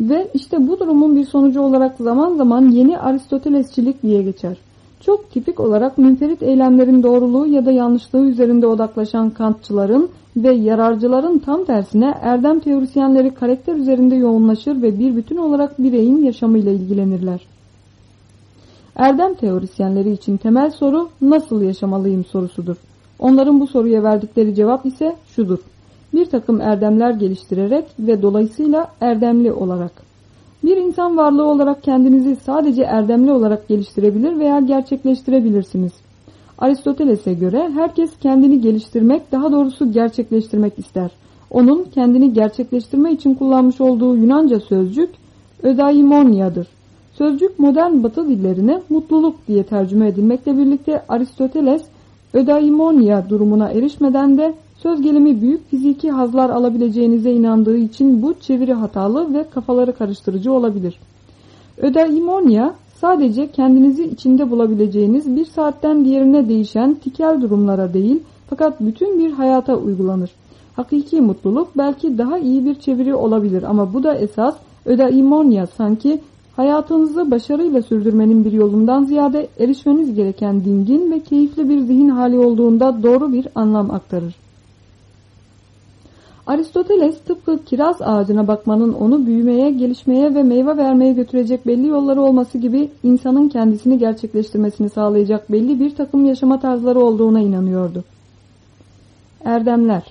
Ve işte bu durumun bir sonucu olarak zaman zaman yeni Aristotelesçilik diye geçer. Çok tipik olarak münferit eylemlerin doğruluğu ya da yanlışlığı üzerinde odaklaşan Kantçıların ve yararcıların tam tersine erdem teorisyenleri karakter üzerinde yoğunlaşır ve bir bütün olarak bireyin yaşamıyla ilgilenirler. Erdem teorisyenleri için temel soru nasıl yaşamalıyım sorusudur. Onların bu soruya verdikleri cevap ise şudur. Bir takım erdemler geliştirerek ve dolayısıyla erdemli olarak. Bir insan varlığı olarak kendinizi sadece erdemli olarak geliştirebilir veya gerçekleştirebilirsiniz. Aristoteles'e göre herkes kendini geliştirmek, daha doğrusu gerçekleştirmek ister. Onun kendini gerçekleştirme için kullanmış olduğu Yunanca sözcük ödaimonia'dır. Sözcük modern batı dillerine mutluluk diye tercüme edilmekle birlikte Aristoteles ödaimonia durumuna erişmeden de söz gelimi büyük fiziki hazlar alabileceğinize inandığı için bu çeviri hatalı ve kafaları karıştırıcı olabilir. Ödaimonia sadece kendinizi içinde bulabileceğiniz bir saatten diğerine değişen tikel durumlara değil fakat bütün bir hayata uygulanır. Hakiki mutluluk belki daha iyi bir çeviri olabilir ama bu da esas ödaimonya sanki hayatınızı başarıyla sürdürmenin bir yolundan ziyade erişmeniz gereken dingin ve keyifli bir zihin hali olduğunda doğru bir anlam aktarır. Aristoteles tıpkı kiraz ağacına bakmanın onu büyümeye, gelişmeye ve meyve vermeye götürecek belli yolları olması gibi insanın kendisini gerçekleştirmesini sağlayacak belli bir takım yaşama tarzları olduğuna inanıyordu. Erdemler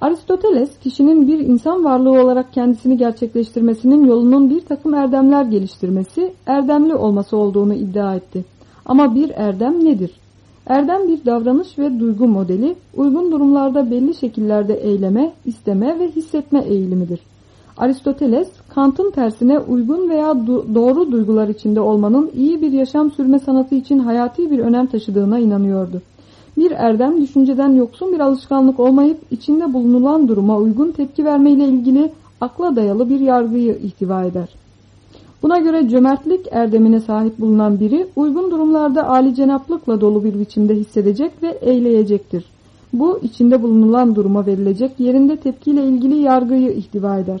Aristoteles kişinin bir insan varlığı olarak kendisini gerçekleştirmesinin yolunun bir takım erdemler geliştirmesi, erdemli olması olduğunu iddia etti. Ama bir erdem nedir? Erdem bir davranış ve duygu modeli, uygun durumlarda belli şekillerde eyleme, isteme ve hissetme eğilimidir. Aristoteles, Kant'ın tersine uygun veya doğru duygular içinde olmanın iyi bir yaşam sürme sanatı için hayati bir önem taşıdığına inanıyordu. Bir erdem düşünceden yoksun bir alışkanlık olmayıp içinde bulunulan duruma uygun tepki vermeyle ilgili akla dayalı bir yargıyı ihtiva eder. Buna göre cömertlik erdemine sahip bulunan biri uygun durumlarda âli cenaplıkla dolu bir biçimde hissedecek ve eyleyecektir. Bu içinde bulunulan duruma verilecek yerinde tepkiyle ilgili yargıyı ihtiva eder.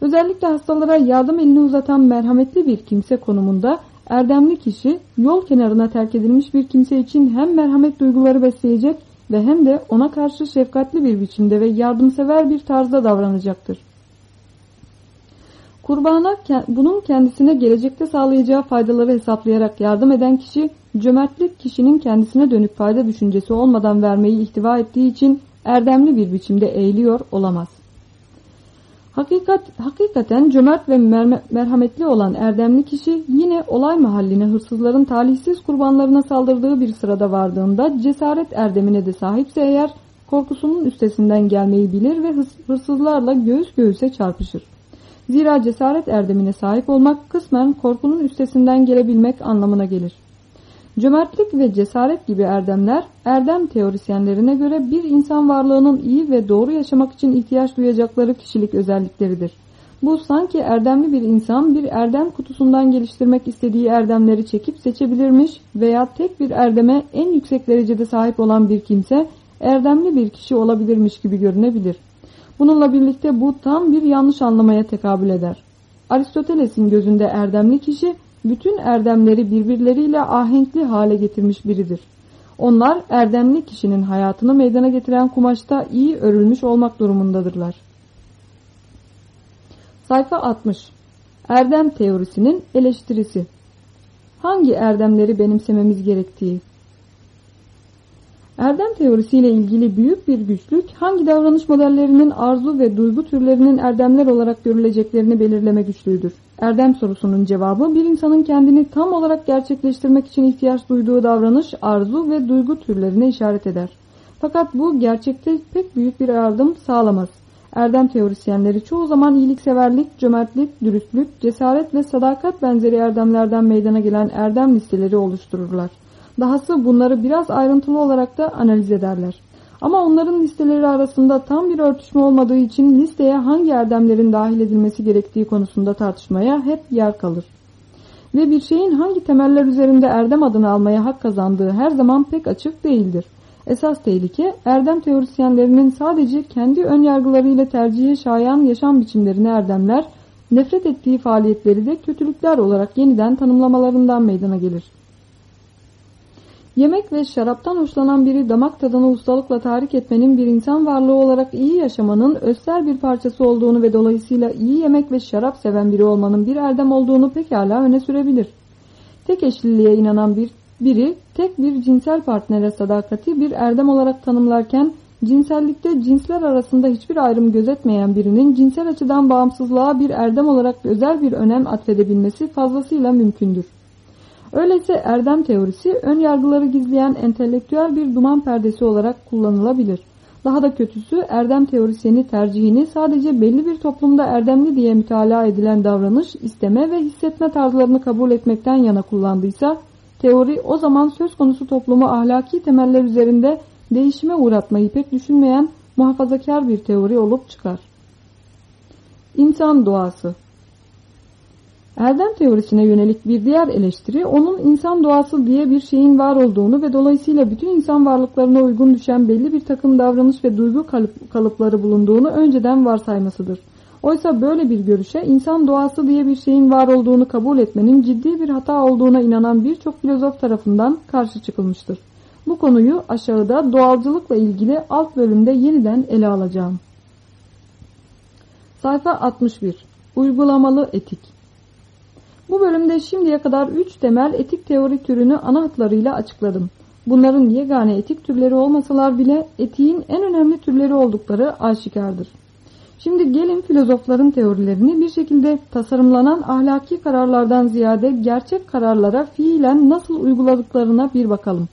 Özellikle hastalara yardım elini uzatan merhametli bir kimse konumunda erdemli kişi yol kenarına terk edilmiş bir kimse için hem merhamet duyguları besleyecek ve hem de ona karşı şefkatli bir biçimde ve yardımsever bir tarzda davranacaktır. Kurbana bunun kendisine gelecekte sağlayacağı faydaları hesaplayarak yardım eden kişi, cömertlik kişinin kendisine dönük fayda düşüncesi olmadan vermeyi ihtiva ettiği için erdemli bir biçimde eğiliyor olamaz. Hakikat, hakikaten cömert ve merhametli olan erdemli kişi yine olay mahalline hırsızların talihsiz kurbanlarına saldırdığı bir sırada vardığında cesaret erdemine de sahipse eğer korkusunun üstesinden gelmeyi bilir ve hırsızlarla göğüs göğüse çarpışır. Zira cesaret erdemine sahip olmak kısmen korkunun üstesinden gelebilmek anlamına gelir. Cömertlik ve cesaret gibi erdemler, erdem teorisyenlerine göre bir insan varlığının iyi ve doğru yaşamak için ihtiyaç duyacakları kişilik özellikleridir. Bu sanki erdemli bir insan bir erdem kutusundan geliştirmek istediği erdemleri çekip seçebilirmiş veya tek bir erdeme en yüksek derecede sahip olan bir kimse erdemli bir kişi olabilirmiş gibi görünebilir. Bununla birlikte bu tam bir yanlış anlamaya tekabül eder. Aristoteles'in gözünde erdemli kişi bütün erdemleri birbirleriyle ahenkli hale getirmiş biridir. Onlar erdemli kişinin hayatını meydana getiren kumaşta iyi örülmüş olmak durumundadırlar. Sayfa 60 Erdem teorisinin eleştirisi Hangi erdemleri benimsememiz gerektiği Erdem teorisiyle ilgili büyük bir güçlük hangi davranış modellerinin arzu ve duygu türlerinin erdemler olarak görüleceklerini belirleme güçlüğüdür. Erdem sorusunun cevabı bir insanın kendini tam olarak gerçekleştirmek için ihtiyaç duyduğu davranış, arzu ve duygu türlerine işaret eder. Fakat bu gerçekte pek büyük bir yardım sağlamaz. Erdem teorisyenleri çoğu zaman iyilikseverlik, cömertlik, dürüstlük, cesaret ve sadakat benzeri erdemlerden meydana gelen erdem listeleri oluştururlar. Dahası bunları biraz ayrıntılı olarak da analiz ederler. Ama onların listeleri arasında tam bir örtüşme olmadığı için listeye hangi erdemlerin dahil edilmesi gerektiği konusunda tartışmaya hep yer kalır. Ve bir şeyin hangi temeller üzerinde erdem adını almaya hak kazandığı her zaman pek açık değildir. Esas tehlike erdem teorisyenlerinin sadece kendi ön yargılarıyla tercihe şayan yaşam biçimlerini erdemler, nefret ettiği faaliyetleri de kötülükler olarak yeniden tanımlamalarından meydana gelir. Yemek ve şaraptan hoşlanan biri damak tadını ustalıkla tahrik etmenin bir insan varlığı olarak iyi yaşamanın özsel bir parçası olduğunu ve dolayısıyla iyi yemek ve şarap seven biri olmanın bir erdem olduğunu pekala öne sürebilir. Tek eşliliğe inanan bir biri tek bir cinsel partnere sadakati bir erdem olarak tanımlarken cinsellikte cinsler arasında hiçbir ayrım gözetmeyen birinin cinsel açıdan bağımsızlığa bir erdem olarak özel bir önem atfedebilmesi fazlasıyla mümkündür. Öyleyse erdem teorisi ön yargıları gizleyen entelektüel bir duman perdesi olarak kullanılabilir. Daha da kötüsü erdem teorisyeni tercihini sadece belli bir toplumda erdemli diye mütalaa edilen davranış, isteme ve hissetme tarzlarını kabul etmekten yana kullandıysa, teori o zaman söz konusu toplumu ahlaki temeller üzerinde değişime uğratmayı pek düşünmeyen muhafazakar bir teori olup çıkar. İnsan doğası Erdem teorisine yönelik bir diğer eleştiri onun insan doğası diye bir şeyin var olduğunu ve dolayısıyla bütün insan varlıklarına uygun düşen belli bir takım davranış ve duygu kalıp, kalıpları bulunduğunu önceden varsaymasıdır. Oysa böyle bir görüşe insan doğası diye bir şeyin var olduğunu kabul etmenin ciddi bir hata olduğuna inanan birçok filozof tarafından karşı çıkılmıştır. Bu konuyu aşağıda doğalcılıkla ilgili alt bölümde yeniden ele alacağım. Sayfa 61 Uygulamalı etik Bu bölümde şimdiye kadar üç temel etik teori türünü ana hatlarıyla açıkladım. Bunların yegane etik türleri olmasalar bile etiğin en önemli türleri oldukları aşikardır. Şimdi gelin filozofların teorilerini bir şekilde tasarımlanan ahlaki kararlardan ziyade gerçek kararlara fiilen nasıl uyguladıklarına bir bakalım.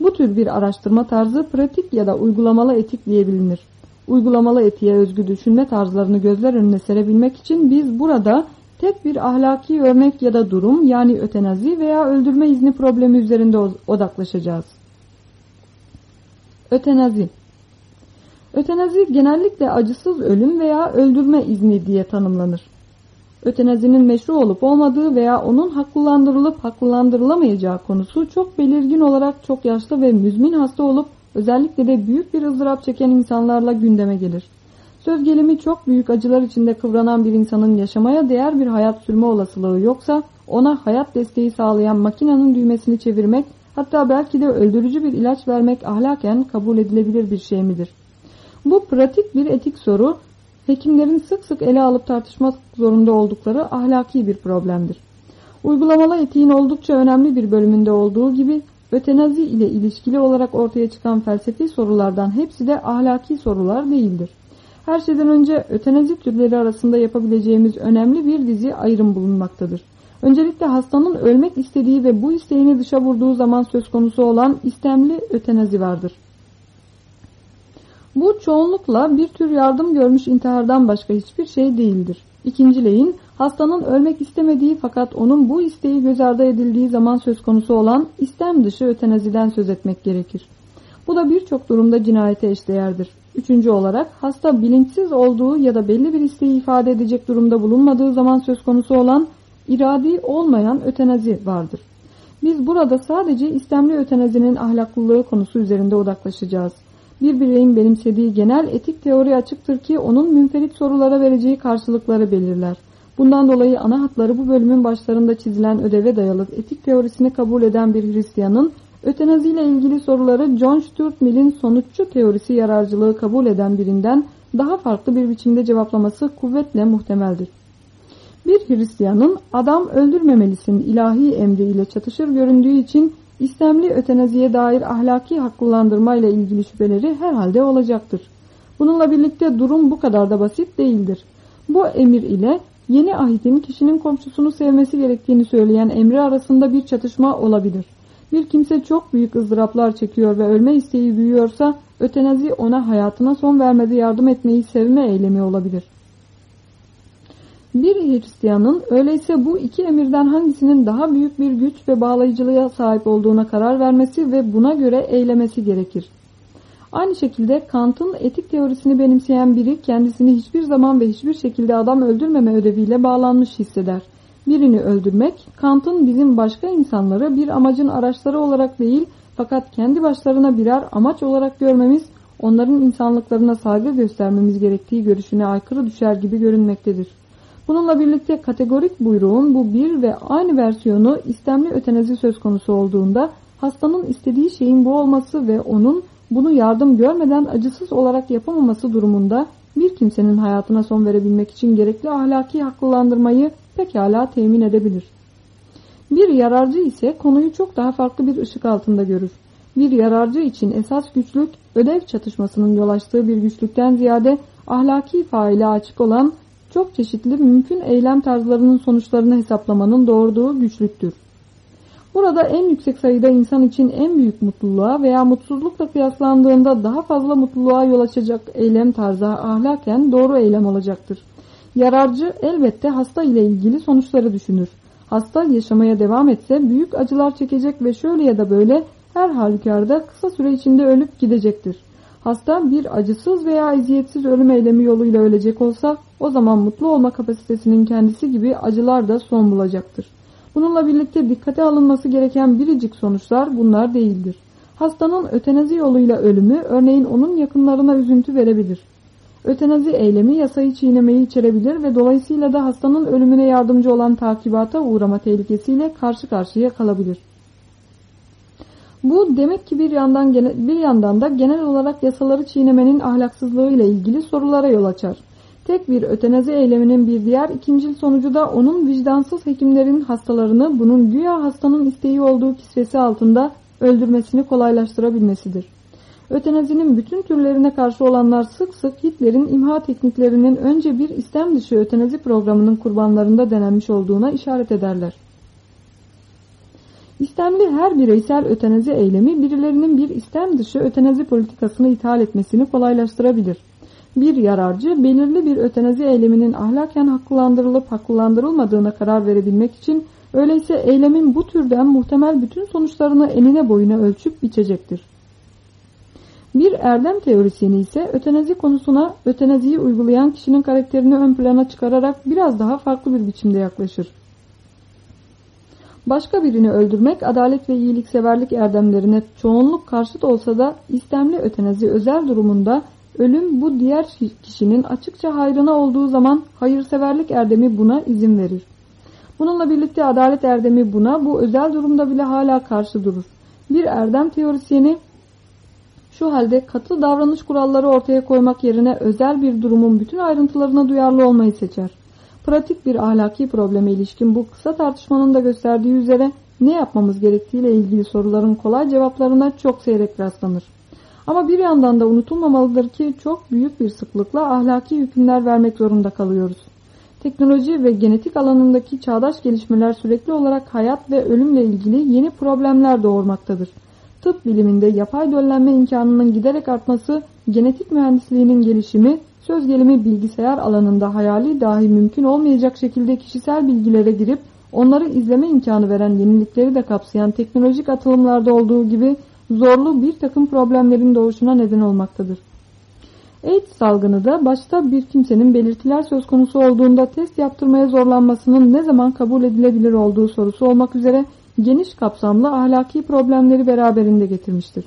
Bu tür bir araştırma tarzı pratik ya da uygulamalı etik diye bilinir. Uygulamalı etiğe özgü düşünme tarzlarını gözler önüne serebilmek için biz burada tek bir ahlaki örnek ya da durum yani ötenazi veya öldürme izni problemi üzerinde odaklaşacağız. Ötenazi Ötenazi genellikle acısız ölüm veya öldürme izni diye tanımlanır. Ötenazinin meşru olup olmadığı veya onun haklılandırılıp haklılandırılamayacağı konusu çok belirgin olarak çok yaşlı ve müzmin hasta olup özellikle de büyük bir ızdırap çeken insanlarla gündeme gelir. Söz çok büyük acılar içinde kıvranan bir insanın yaşamaya değer bir hayat sürme olasılığı yoksa ona hayat desteği sağlayan makinenin düğmesini çevirmek hatta belki de öldürücü bir ilaç vermek ahlaken kabul edilebilir bir şey midir? Bu pratik bir etik soru, hekimlerin sık sık ele alıp tartışmak zorunda oldukları ahlaki bir problemdir. Uygulamalı etiğin oldukça önemli bir bölümünde olduğu gibi ötenazi ile ilişkili olarak ortaya çıkan felsefi sorulardan hepsi de ahlaki sorular değildir. Her şeyden önce ötenazi türleri arasında yapabileceğimiz önemli bir dizi ayrım bulunmaktadır. Öncelikle hastanın ölmek istediği ve bu isteğini dışa vurduğu zaman söz konusu olan istemli ötenazi vardır. Bu çoğunlukla bir tür yardım görmüş intihardan başka hiçbir şey değildir. İkincileyin hastanın ölmek istemediği fakat onun bu isteği göz ardı edildiği zaman söz konusu olan istem dışı ötenaziden söz etmek gerekir. Bu da birçok durumda cinayete eşdeğerdir. Üçüncü olarak hasta bilinçsiz olduğu ya da belli bir isteği ifade edecek durumda bulunmadığı zaman söz konusu olan iradi olmayan ötenazi vardır. Biz burada sadece istemli ötenazinin ahlaklılığı konusu üzerinde odaklaşacağız bir bireyin benimsediği genel etik teori açıktır ki onun münferit sorulara vereceği karşılıkları belirler. Bundan dolayı ana hatları bu bölümün başlarında çizilen ödeve dayalı etik teorisini kabul eden bir Hristiyanın ötenazi ile ilgili soruları John Stuart Mill'in sonuççu teorisi yararcılığı kabul eden birinden daha farklı bir biçimde cevaplaması kuvvetle muhtemeldir. Bir Hristiyanın adam öldürmemelisin ilahi emri ile çatışır göründüğü için İstemli ötenaziye dair ahlaki haklılandırma ile ilgili şüpheleri herhalde olacaktır. Bununla birlikte durum bu kadar da basit değildir. Bu emir ile yeni ahidin kişinin komşusunu sevmesi gerektiğini söyleyen emri arasında bir çatışma olabilir. Bir kimse çok büyük ızdıraplar çekiyor ve ölme isteği duyuyorsa ötenazi ona hayatına son vermede yardım etmeyi sevme eylemi olabilir. Bir Hristiyanın öyleyse bu iki emirden hangisinin daha büyük bir güç ve bağlayıcılığa sahip olduğuna karar vermesi ve buna göre eylemesi gerekir. Aynı şekilde Kant'ın etik teorisini benimseyen biri kendisini hiçbir zaman ve hiçbir şekilde adam öldürmeme ödeviyle bağlanmış hisseder. Birini öldürmek, Kant'ın bizim başka insanları bir amacın araçları olarak değil fakat kendi başlarına birer amaç olarak görmemiz, onların insanlıklarına saygı göstermemiz gerektiği görüşüne aykırı düşer gibi görünmektedir. Bununla birlikte kategorik buyruğun bu bir ve aynı versiyonu istemli ötenazi söz konusu olduğunda hastanın istediği şeyin bu olması ve onun bunu yardım görmeden acısız olarak yapamaması durumunda bir kimsenin hayatına son verebilmek için gerekli ahlaki haklılandırmayı pekala temin edebilir. Bir yararcı ise konuyu çok daha farklı bir ışık altında görür. Bir yararcı için esas güçlük ödev çatışmasının yol açtığı bir güçlükten ziyade ahlaki faile açık olan çok çeşitli mümkün eylem tarzlarının sonuçlarını hesaplamanın doğurduğu güçlüktür. Burada en yüksek sayıda insan için en büyük mutluluğa veya mutsuzlukla kıyaslandığında daha fazla mutluluğa yol açacak eylem tarzı ahlaken doğru eylem olacaktır. Yararcı elbette hasta ile ilgili sonuçları düşünür. Hasta yaşamaya devam etse büyük acılar çekecek ve şöyle ya da böyle her halükarda kısa süre içinde ölüp gidecektir. Hasta bir acısız veya eziyetsiz ölüm eylemi yoluyla ölecek olsa o zaman mutlu olma kapasitesinin kendisi gibi acılar da son bulacaktır. Bununla birlikte dikkate alınması gereken biricik sonuçlar bunlar değildir. Hastanın ötenazi yoluyla ölümü örneğin onun yakınlarına üzüntü verebilir. Ötenazi eylemi yasayı çiğnemeyi içerebilir ve dolayısıyla da hastanın ölümüne yardımcı olan takibata uğrama tehlikesiyle karşı karşıya kalabilir. Bu demek ki bir yandan bir yandan da genel olarak yasaları çiğnemenin ahlaksızlığı ile ilgili sorulara yol açar. Tek bir ötenazi eyleminin bir diğer ikincil sonucu da onun vicdansız hekimlerin hastalarını bunun güya hastanın isteği olduğu kisvesi altında öldürmesini kolaylaştırabilmesidir. Ötenazinin bütün türlerine karşı olanlar sık sık Hitler'in imha tekniklerinin önce bir istem dışı ötenazi programının kurbanlarında denenmiş olduğuna işaret ederler. İstemli her bireysel ötenazi eylemi birilerinin bir istem dışı ötenazi politikasını ithal etmesini kolaylaştırabilir. Bir yararcı belirli bir ötenazi eyleminin ahlaken haklılandırılıp haklılandırılmadığına karar verebilmek için öyleyse eylemin bu türden muhtemel bütün sonuçlarını enine boyuna ölçüp biçecektir. Bir erdem teorisyeni ise ötenazi konusuna ötenaziyi uygulayan kişinin karakterini ön plana çıkararak biraz daha farklı bir biçimde yaklaşır. Başka birini öldürmek adalet ve iyilikseverlik erdemlerine çoğunluk karşıt olsa da istemli ötenazi özel durumunda ölüm bu diğer kişinin açıkça hayrına olduğu zaman hayırseverlik erdemi buna izin verir. Bununla birlikte adalet erdemi buna bu özel durumda bile hala karşı durur. Bir erdem teorisyeni şu halde katı davranış kuralları ortaya koymak yerine özel bir durumun bütün ayrıntılarına duyarlı olmayı seçer. Pratik bir ahlaki probleme ilişkin bu kısa tartışmanın da gösterdiği üzere ne yapmamız gerektiğiyle ilgili soruların kolay cevaplarına çok seyrek rastlanır. Ama bir yandan da unutulmamalıdır ki çok büyük bir sıklıkla ahlaki hükümler vermek zorunda kalıyoruz. Teknoloji ve genetik alanındaki çağdaş gelişmeler sürekli olarak hayat ve ölümle ilgili yeni problemler doğurmaktadır. Tıp biliminde yapay döllenme imkanının giderek artması, genetik mühendisliğinin gelişimi, söz gelimi bilgisayar alanında hayali dahi mümkün olmayacak şekilde kişisel bilgilere girip onları izleme imkanı veren yenilikleri de kapsayan teknolojik atılımlarda olduğu gibi zorlu bir takım problemlerin doğuşuna neden olmaktadır. AIDS salgını da başta bir kimsenin belirtiler söz konusu olduğunda test yaptırmaya zorlanmasının ne zaman kabul edilebilir olduğu sorusu olmak üzere geniş kapsamlı ahlaki problemleri beraberinde getirmiştir.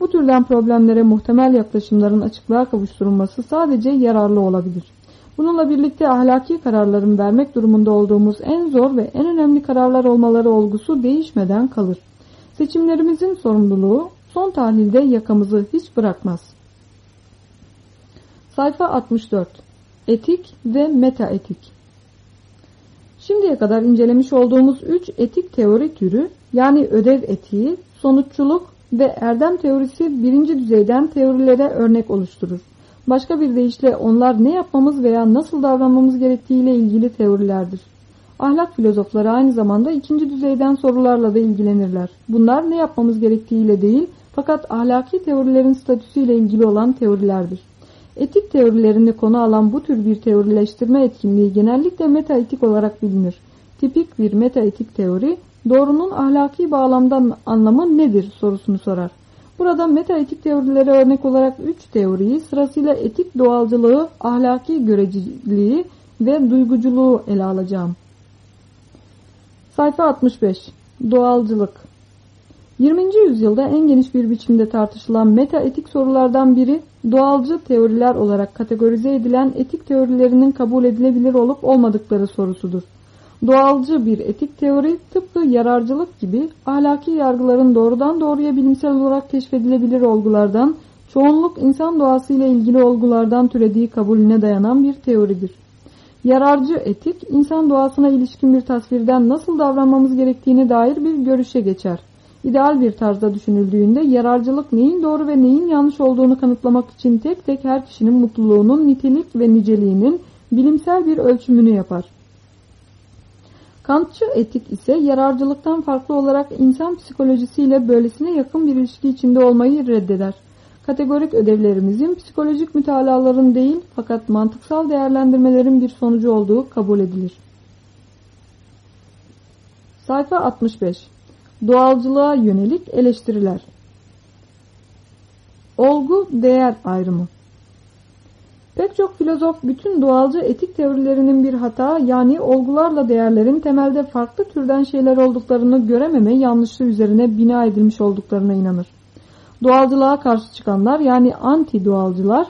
Bu türden problemlere muhtemel yaklaşımların açıklığa kavuşturulması sadece yararlı olabilir. Bununla birlikte ahlaki kararların vermek durumunda olduğumuz en zor ve en önemli kararlar olmaları olgusu değişmeden kalır. Seçimlerimizin sorumluluğu son tahlilde yakamızı hiç bırakmaz. Sayfa 64 Etik ve metaetik Şimdiye kadar incelemiş olduğumuz üç etik teori türü yani ödev etiği, sonuççuluk ve erdem teorisi birinci düzeyden teorilere örnek oluşturur. Başka bir deyişle onlar ne yapmamız veya nasıl davranmamız gerektiğiyle ilgili teorilerdir. Ahlak filozofları aynı zamanda ikinci düzeyden sorularla da ilgilenirler. Bunlar ne yapmamız gerektiğiyle değil fakat ahlaki teorilerin statüsüyle ilgili olan teorilerdir. Etik teorilerini konu alan bu tür bir teorileştirme etkinliği genellikle metaetik olarak bilinir. Tipik bir metaetik teori, doğrunun ahlaki bağlamda anlamı nedir sorusunu sorar. Burada metaetik teorilere örnek olarak üç teoriyi sırasıyla etik doğalcılığı, ahlaki göreceliği ve duyguculuğu ele alacağım. Sayfa 65 Doğalcılık 20. yüzyılda en geniş bir biçimde tartışılan metaetik sorulardan biri doğalcı teoriler olarak kategorize edilen etik teorilerinin kabul edilebilir olup olmadıkları sorusudur. Doğalcı bir etik teori tıpkı yararcılık gibi ahlaki yargıların doğrudan doğruya bilimsel olarak keşfedilebilir olgulardan, çoğunluk insan doğasıyla ilgili olgulardan türediği kabulüne dayanan bir teoridir. Yararcı etik, insan doğasına ilişkin bir tasvirden nasıl davranmamız gerektiğine dair bir görüşe geçer. İdeal bir tarzda düşünüldüğünde yararcılık neyin doğru ve neyin yanlış olduğunu kanıtlamak için tek tek her kişinin mutluluğunun nitelik ve niceliğinin bilimsel bir ölçümünü yapar. Kantçı etik ise yararcılıktan farklı olarak insan psikolojisiyle böylesine yakın bir ilişki içinde olmayı reddeder. Kategorik ödevlerimizin psikolojik mütalaların değil fakat mantıksal değerlendirmelerin bir sonucu olduğu kabul edilir. Sayfa 65 Doğalcılığa yönelik eleştiriler Olgu değer ayrımı Pek çok filozof bütün doğalcı etik teorilerinin bir hata yani olgularla değerlerin temelde farklı türden şeyler olduklarını görememe yanlışlığı üzerine bina edilmiş olduklarına inanır. Doğalcılığa karşı çıkanlar yani anti doğalcılar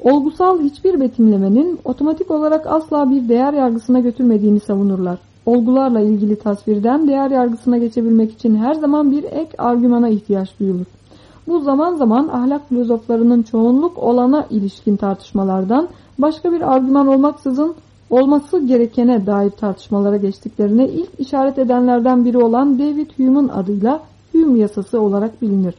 olgusal hiçbir betimlemenin otomatik olarak asla bir değer yargısına götürmediğini savunurlar. Olgularla ilgili tasvirden değer yargısına geçebilmek için her zaman bir ek argümana ihtiyaç duyulur. Bu zaman zaman ahlak filozoflarının çoğunluk olana ilişkin tartışmalardan başka bir argüman olmaksızın olması gerekene dair tartışmalara geçtiklerine ilk işaret edenlerden biri olan David Hume'un adıyla Hume yasası olarak bilinir.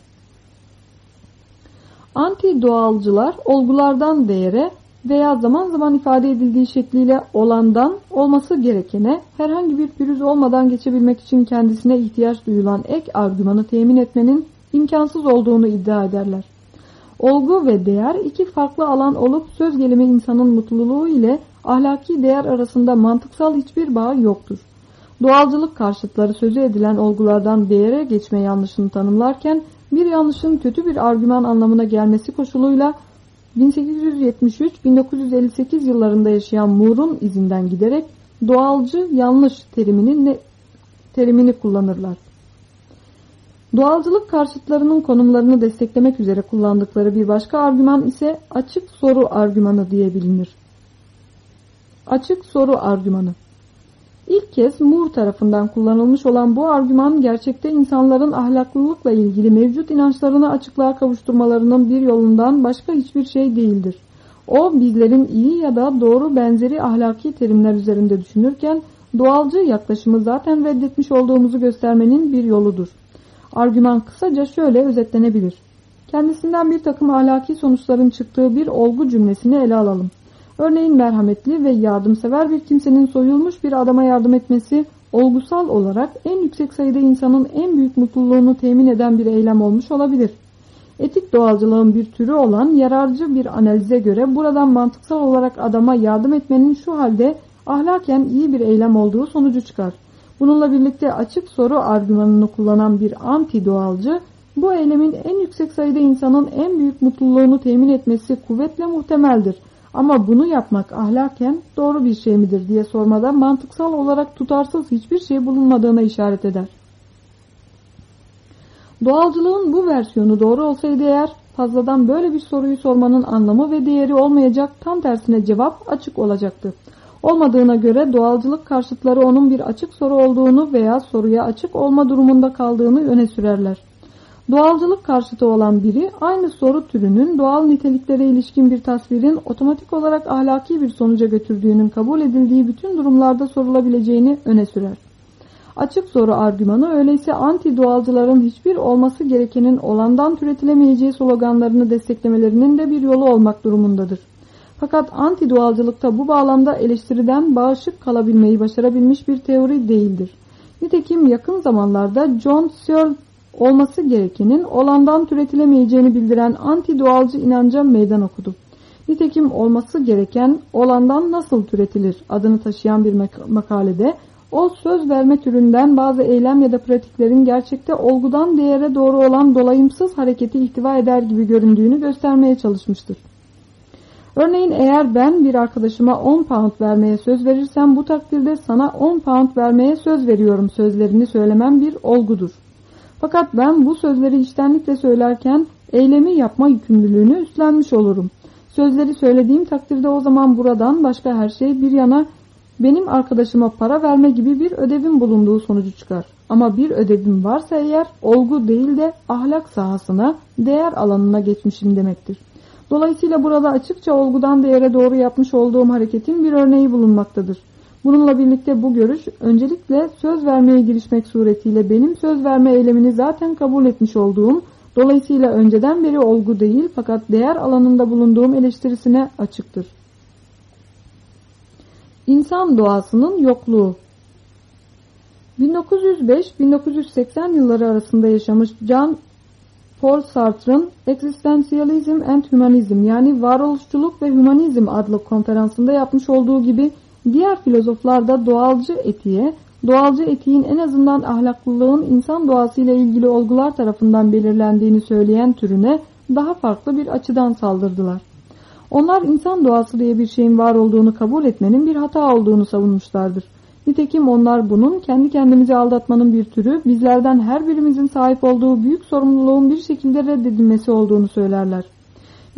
Anti-doğalcılar olgulardan değere veya zaman zaman ifade edildiği şekliyle olandan olması gerekene herhangi bir pürüz olmadan geçebilmek için kendisine ihtiyaç duyulan ek argümanı temin etmenin imkansız olduğunu iddia ederler. Olgu ve değer iki farklı alan olup söz gelimi insanın mutluluğu ile ahlaki değer arasında mantıksal hiçbir bağ yoktur. Doğalcılık karşıtları sözü edilen olgulardan değere geçme yanlışını tanımlarken bir yanlışın kötü bir argüman anlamına gelmesi koşuluyla 1873-1958 yıllarında yaşayan Moore'un izinden giderek doğalcı yanlış terimini, ne, terimini kullanırlar. Doğalcılık karşıtlarının konumlarını desteklemek üzere kullandıkları bir başka argüman ise açık soru argümanı diye bilinir. Açık soru argümanı İlk kez Moore tarafından kullanılmış olan bu argüman gerçekte insanların ahlaklılıkla ilgili mevcut inançlarını açıklığa kavuşturmalarının bir yolundan başka hiçbir şey değildir. O bizlerin iyi ya da doğru benzeri ahlaki terimler üzerinde düşünürken doğalcı yaklaşımı zaten reddetmiş olduğumuzu göstermenin bir yoludur. Argüman kısaca şöyle özetlenebilir. Kendisinden bir takım ahlaki sonuçların çıktığı bir olgu cümlesini ele alalım. Örneğin merhametli ve yardımsever bir kimsenin soyulmuş bir adama yardım etmesi olgusal olarak en yüksek sayıda insanın en büyük mutluluğunu temin eden bir eylem olmuş olabilir. Etik doğalcılığın bir türü olan yararcı bir analize göre buradan mantıksal olarak adama yardım etmenin şu halde ahlaken iyi bir eylem olduğu sonucu çıkar. Bununla birlikte açık soru argümanını kullanan bir anti doğalcı bu eylemin en yüksek sayıda insanın en büyük mutluluğunu temin etmesi kuvvetle muhtemeldir. Ama bunu yapmak ahlaken doğru bir şey midir diye sormadan mantıksal olarak tutarsız hiçbir şey bulunmadığına işaret eder. Doğalcılığın bu versiyonu doğru olsaydı eğer fazladan böyle bir soruyu sormanın anlamı ve değeri olmayacak tam tersine cevap açık olacaktı. Olmadığına göre doğalcılık karşıtları onun bir açık soru olduğunu veya soruya açık olma durumunda kaldığını öne sürerler. Doğalcılık karşıtı olan biri aynı soru türünün doğal niteliklere ilişkin bir tasvirin otomatik olarak ahlaki bir sonuca götürdüğünün kabul edildiği bütün durumlarda sorulabileceğini öne sürer. Açık soru argümanı öyleyse anti doğalcıların hiçbir olması gerekenin olandan türetilemeyeceği sloganlarını desteklemelerinin de bir yolu olmak durumundadır. Fakat anti doğalcılıkta bu bağlamda eleştiriden bağışık kalabilmeyi başarabilmiş bir teori değildir. Nitekim yakın zamanlarda John Searle olması gerekenin olandan türetilemeyeceğini bildiren anti-doğalcı inanca meydan okudu. Nitekim olması gereken olandan nasıl türetilir adını taşıyan bir makalede o söz verme türünden bazı eylem ya da pratiklerin gerçekte olgudan değere doğru olan dolayımsız hareketi ihtiva eder gibi göründüğünü göstermeye çalışmıştır. Örneğin eğer ben bir arkadaşıma 10 pound vermeye söz verirsem bu takdirde sana 10 pound vermeye söz veriyorum sözlerini söylemem bir olgudur. Fakat ben bu sözleri içtenlikle söylerken eylemi yapma yükümlülüğünü üstlenmiş olurum. Sözleri söylediğim takdirde o zaman buradan başka her şey bir yana benim arkadaşıma para verme gibi bir ödevim bulunduğu sonucu çıkar. Ama bir ödevim varsa eğer olgu değil de ahlak sahasına, değer alanına geçmişim demektir. Dolayısıyla burada açıkça olgudan değere doğru yapmış olduğum hareketin bir örneği bulunmaktadır. Bununla birlikte bu görüş öncelikle söz vermeye girişmek suretiyle benim söz verme eylemini zaten kabul etmiş olduğum, dolayısıyla önceden beri olgu değil fakat değer alanında bulunduğum eleştirisine açıktır. İnsan doğasının yokluğu 1905-1980 yılları arasında yaşamış John Paul Sartre'ın Existentialism and Humanism yani Varoluşçuluk ve Humanizm adlı konferansında yapmış olduğu gibi Diğer filozoflar da doğalcı etiğe, doğalcı etiğin en azından ahlaklılığın insan doğasıyla ilgili olgular tarafından belirlendiğini söyleyen türüne daha farklı bir açıdan saldırdılar. Onlar insan doğası diye bir şeyin var olduğunu kabul etmenin bir hata olduğunu savunmuşlardır. Nitekim onlar bunun kendi kendimizi aldatmanın bir türü, bizlerden her birimizin sahip olduğu büyük sorumluluğun bir şekilde reddedilmesi olduğunu söylerler.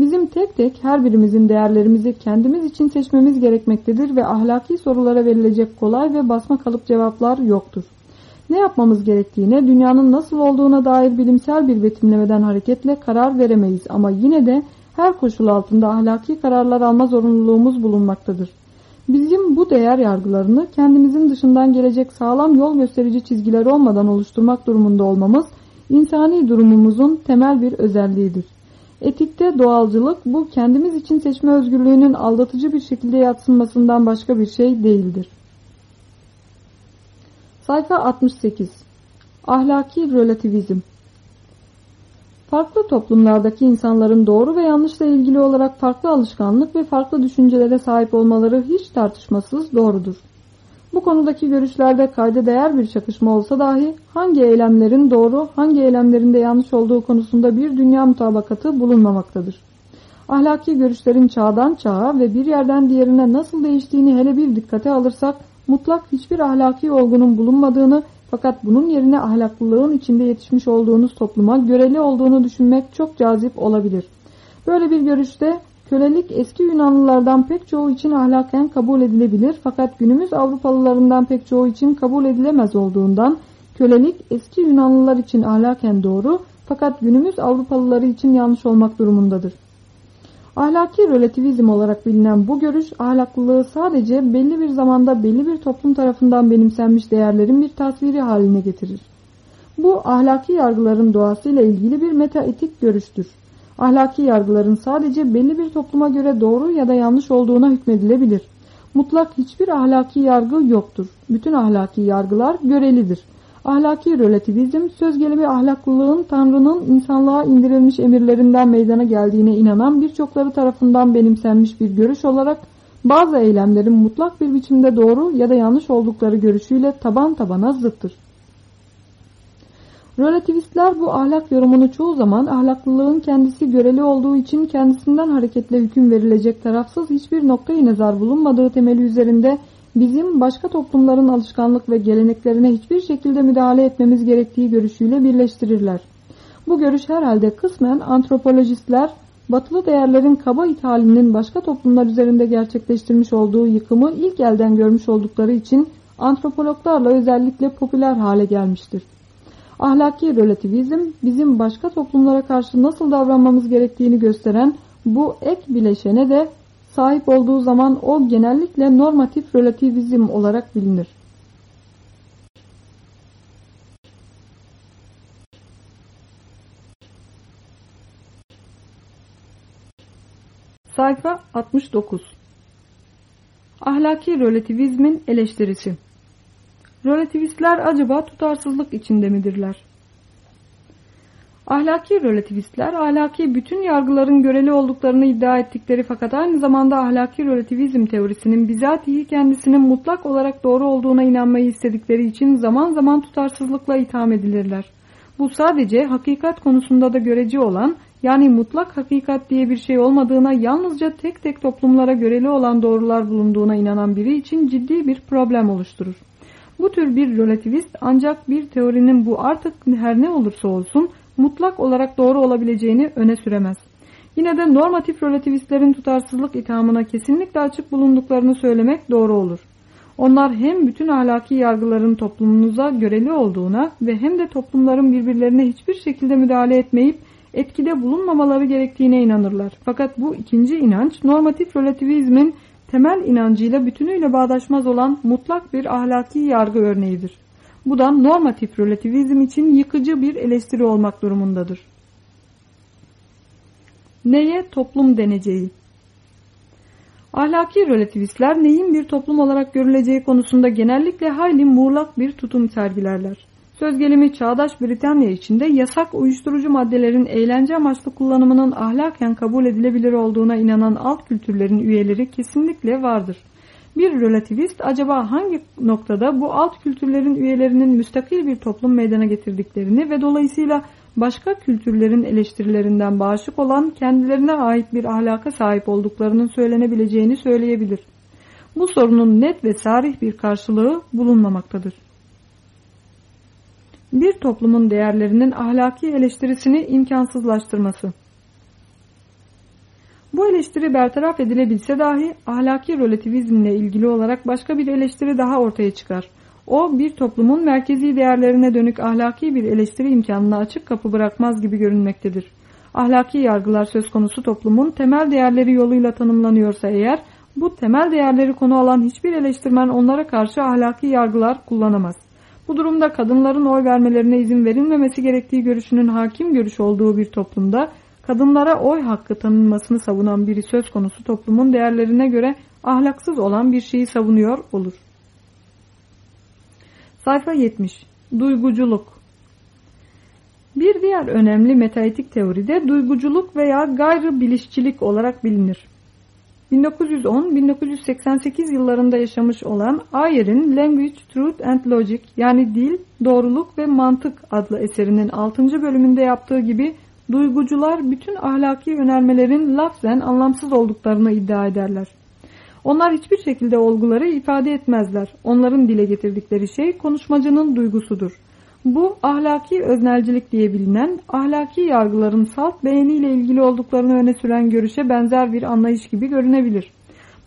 Bizim tek tek her birimizin değerlerimizi kendimiz için seçmemiz gerekmektedir ve ahlaki sorulara verilecek kolay ve basma kalıp cevaplar yoktur. Ne yapmamız gerektiğine, dünyanın nasıl olduğuna dair bilimsel bir betimlemeden hareketle karar veremeyiz ama yine de her koşul altında ahlaki kararlar alma zorunluluğumuz bulunmaktadır. Bizim bu değer yargılarını kendimizin dışından gelecek sağlam yol gösterici çizgiler olmadan oluşturmak durumunda olmamız, insani durumumuzun temel bir özelliğidir. Etikte doğalcılık bu kendimiz için seçme özgürlüğünün aldatıcı bir şekilde yatsınmasından başka bir şey değildir. Sayfa 68 Ahlaki Relativizm Farklı toplumlardaki insanların doğru ve yanlışla ilgili olarak farklı alışkanlık ve farklı düşüncelere sahip olmaları hiç tartışmasız doğrudur. Bu konudaki görüşlerde kayda değer bir çakışma olsa dahi hangi eylemlerin doğru, hangi eylemlerin de yanlış olduğu konusunda bir dünya mutabakatı bulunmamaktadır. Ahlaki görüşlerin çağdan çağa ve bir yerden diğerine nasıl değiştiğini hele bir dikkate alırsak mutlak hiçbir ahlaki olgunun bulunmadığını fakat bunun yerine ahlaklılığın içinde yetişmiş olduğunuz topluma göreli olduğunu düşünmek çok cazip olabilir. Böyle bir görüşte kölelik eski Yunanlılardan pek çoğu için ahlaken kabul edilebilir fakat günümüz Avrupalılarından pek çoğu için kabul edilemez olduğundan kölelik eski Yunanlılar için ahlaken doğru fakat günümüz Avrupalıları için yanlış olmak durumundadır. Ahlaki relativizm olarak bilinen bu görüş ahlaklılığı sadece belli bir zamanda belli bir toplum tarafından benimsenmiş değerlerin bir tasviri haline getirir. Bu ahlaki yargıların doğasıyla ilgili bir metaetik görüştür. Ahlaki yargıların sadece belli bir topluma göre doğru ya da yanlış olduğuna hükmedilebilir. Mutlak hiçbir ahlaki yargı yoktur. Bütün ahlaki yargılar görelidir. Ahlaki relativizm söz gelimi ahlaklılığın Tanrı'nın insanlığa indirilmiş emirlerinden meydana geldiğine inanan birçokları tarafından benimsenmiş bir görüş olarak bazı eylemlerin mutlak bir biçimde doğru ya da yanlış oldukları görüşüyle taban tabana zıttır. Relativistler bu ahlak yorumunu çoğu zaman ahlaklılığın kendisi göreli olduğu için kendisinden hareketle hüküm verilecek tarafsız hiçbir noktayı nazar bulunmadığı temeli üzerinde bizim başka toplumların alışkanlık ve geleneklerine hiçbir şekilde müdahale etmemiz gerektiği görüşüyle birleştirirler. Bu görüş herhalde kısmen antropolojistler batılı değerlerin kaba ithalinin başka toplumlar üzerinde gerçekleştirmiş olduğu yıkımı ilk elden görmüş oldukları için antropologlarla özellikle popüler hale gelmiştir. Ahlaki relativizm bizim başka toplumlara karşı nasıl davranmamız gerektiğini gösteren bu ek bileşene de sahip olduğu zaman o genellikle normatif relativizm olarak bilinir. Sayfa 69 Ahlaki relativizmin eleştirisi Relativistler acaba tutarsızlık içinde midirler? Ahlaki relativistler ahlaki bütün yargıların göreli olduklarını iddia ettikleri fakat aynı zamanda ahlaki relativizm teorisinin bizatihi kendisinin mutlak olarak doğru olduğuna inanmayı istedikleri için zaman zaman tutarsızlıkla itham edilirler. Bu sadece hakikat konusunda da göreci olan yani mutlak hakikat diye bir şey olmadığına yalnızca tek tek toplumlara göreli olan doğrular bulunduğuna inanan biri için ciddi bir problem oluşturur. Bu tür bir relativist ancak bir teorinin bu artık her ne olursa olsun mutlak olarak doğru olabileceğini öne süremez. Yine de normatif relativistlerin tutarsızlık ithamına kesinlikle açık bulunduklarını söylemek doğru olur. Onlar hem bütün ahlaki yargıların toplumunuza göreli olduğuna ve hem de toplumların birbirlerine hiçbir şekilde müdahale etmeyip etkide bulunmamaları gerektiğine inanırlar. Fakat bu ikinci inanç normatif relativizmin temel inancıyla bütünüyle bağdaşmaz olan mutlak bir ahlaki yargı örneğidir. Bu da normatif relativizm için yıkıcı bir eleştiri olmak durumundadır. Neye toplum deneceği? Ahlaki relativistler neyin bir toplum olarak görüleceği konusunda genellikle hayli muğlak bir tutum sergilerler. Söz gelimi çağdaş Britanya içinde yasak uyuşturucu maddelerin eğlence amaçlı kullanımının ahlaken kabul edilebilir olduğuna inanan alt kültürlerin üyeleri kesinlikle vardır. Bir relativist acaba hangi noktada bu alt kültürlerin üyelerinin müstakil bir toplum meydana getirdiklerini ve dolayısıyla başka kültürlerin eleştirilerinden bağışık olan kendilerine ait bir ahlaka sahip olduklarının söylenebileceğini söyleyebilir. Bu sorunun net ve sarih bir karşılığı bulunmamaktadır. Bir toplumun değerlerinin ahlaki eleştirisini imkansızlaştırması bu eleştiri bertaraf edilebilse dahi ahlaki relativizmle ilgili olarak başka bir eleştiri daha ortaya çıkar. O bir toplumun merkezi değerlerine dönük ahlaki bir eleştiri imkanına açık kapı bırakmaz gibi görünmektedir. Ahlaki yargılar söz konusu toplumun temel değerleri yoluyla tanımlanıyorsa eğer bu temel değerleri konu alan hiçbir eleştirmen onlara karşı ahlaki yargılar kullanamaz. Bu durumda kadınların oy vermelerine izin verilmemesi gerektiği görüşünün hakim görüş olduğu bir toplumda kadınlara oy hakkı tanınmasını savunan biri söz konusu toplumun değerlerine göre ahlaksız olan bir şeyi savunuyor olur. Sayfa 70. Duyguculuk Bir diğer önemli metaetik teoride duyguculuk veya gayrı bilişçilik olarak bilinir. 1910-1988 yıllarında yaşamış olan Ayer'in Language, Truth and Logic yani Dil, Doğruluk ve Mantık adlı eserinin 6. bölümünde yaptığı gibi duygucular bütün ahlaki önermelerin lafzen anlamsız olduklarını iddia ederler. Onlar hiçbir şekilde olguları ifade etmezler. Onların dile getirdikleri şey konuşmacının duygusudur. Bu ahlaki öznelcilik diye bilinen ahlaki yargıların salt beğeniyle ilgili olduklarını öne süren görüşe benzer bir anlayış gibi görünebilir.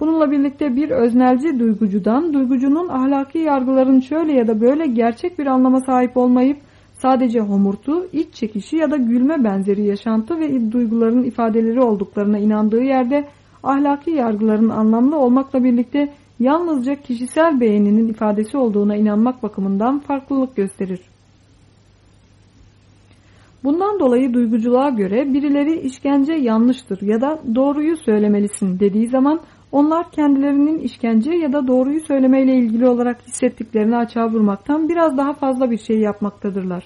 Bununla birlikte bir öznelci duygucudan duygucunun ahlaki yargıların şöyle ya da böyle gerçek bir anlama sahip olmayıp sadece homurtu, iç çekişi ya da gülme benzeri yaşantı ve duyguların ifadeleri olduklarına inandığı yerde ahlaki yargıların anlamlı olmakla birlikte yalnızca kişisel beğeninin ifadesi olduğuna inanmak bakımından farklılık gösterir. Bundan dolayı duyguculuğa göre birileri işkence yanlıştır ya da doğruyu söylemelisin dediği zaman onlar kendilerinin işkence ya da doğruyu söylemeyle ilgili olarak hissettiklerini açığa vurmaktan biraz daha fazla bir şey yapmaktadırlar.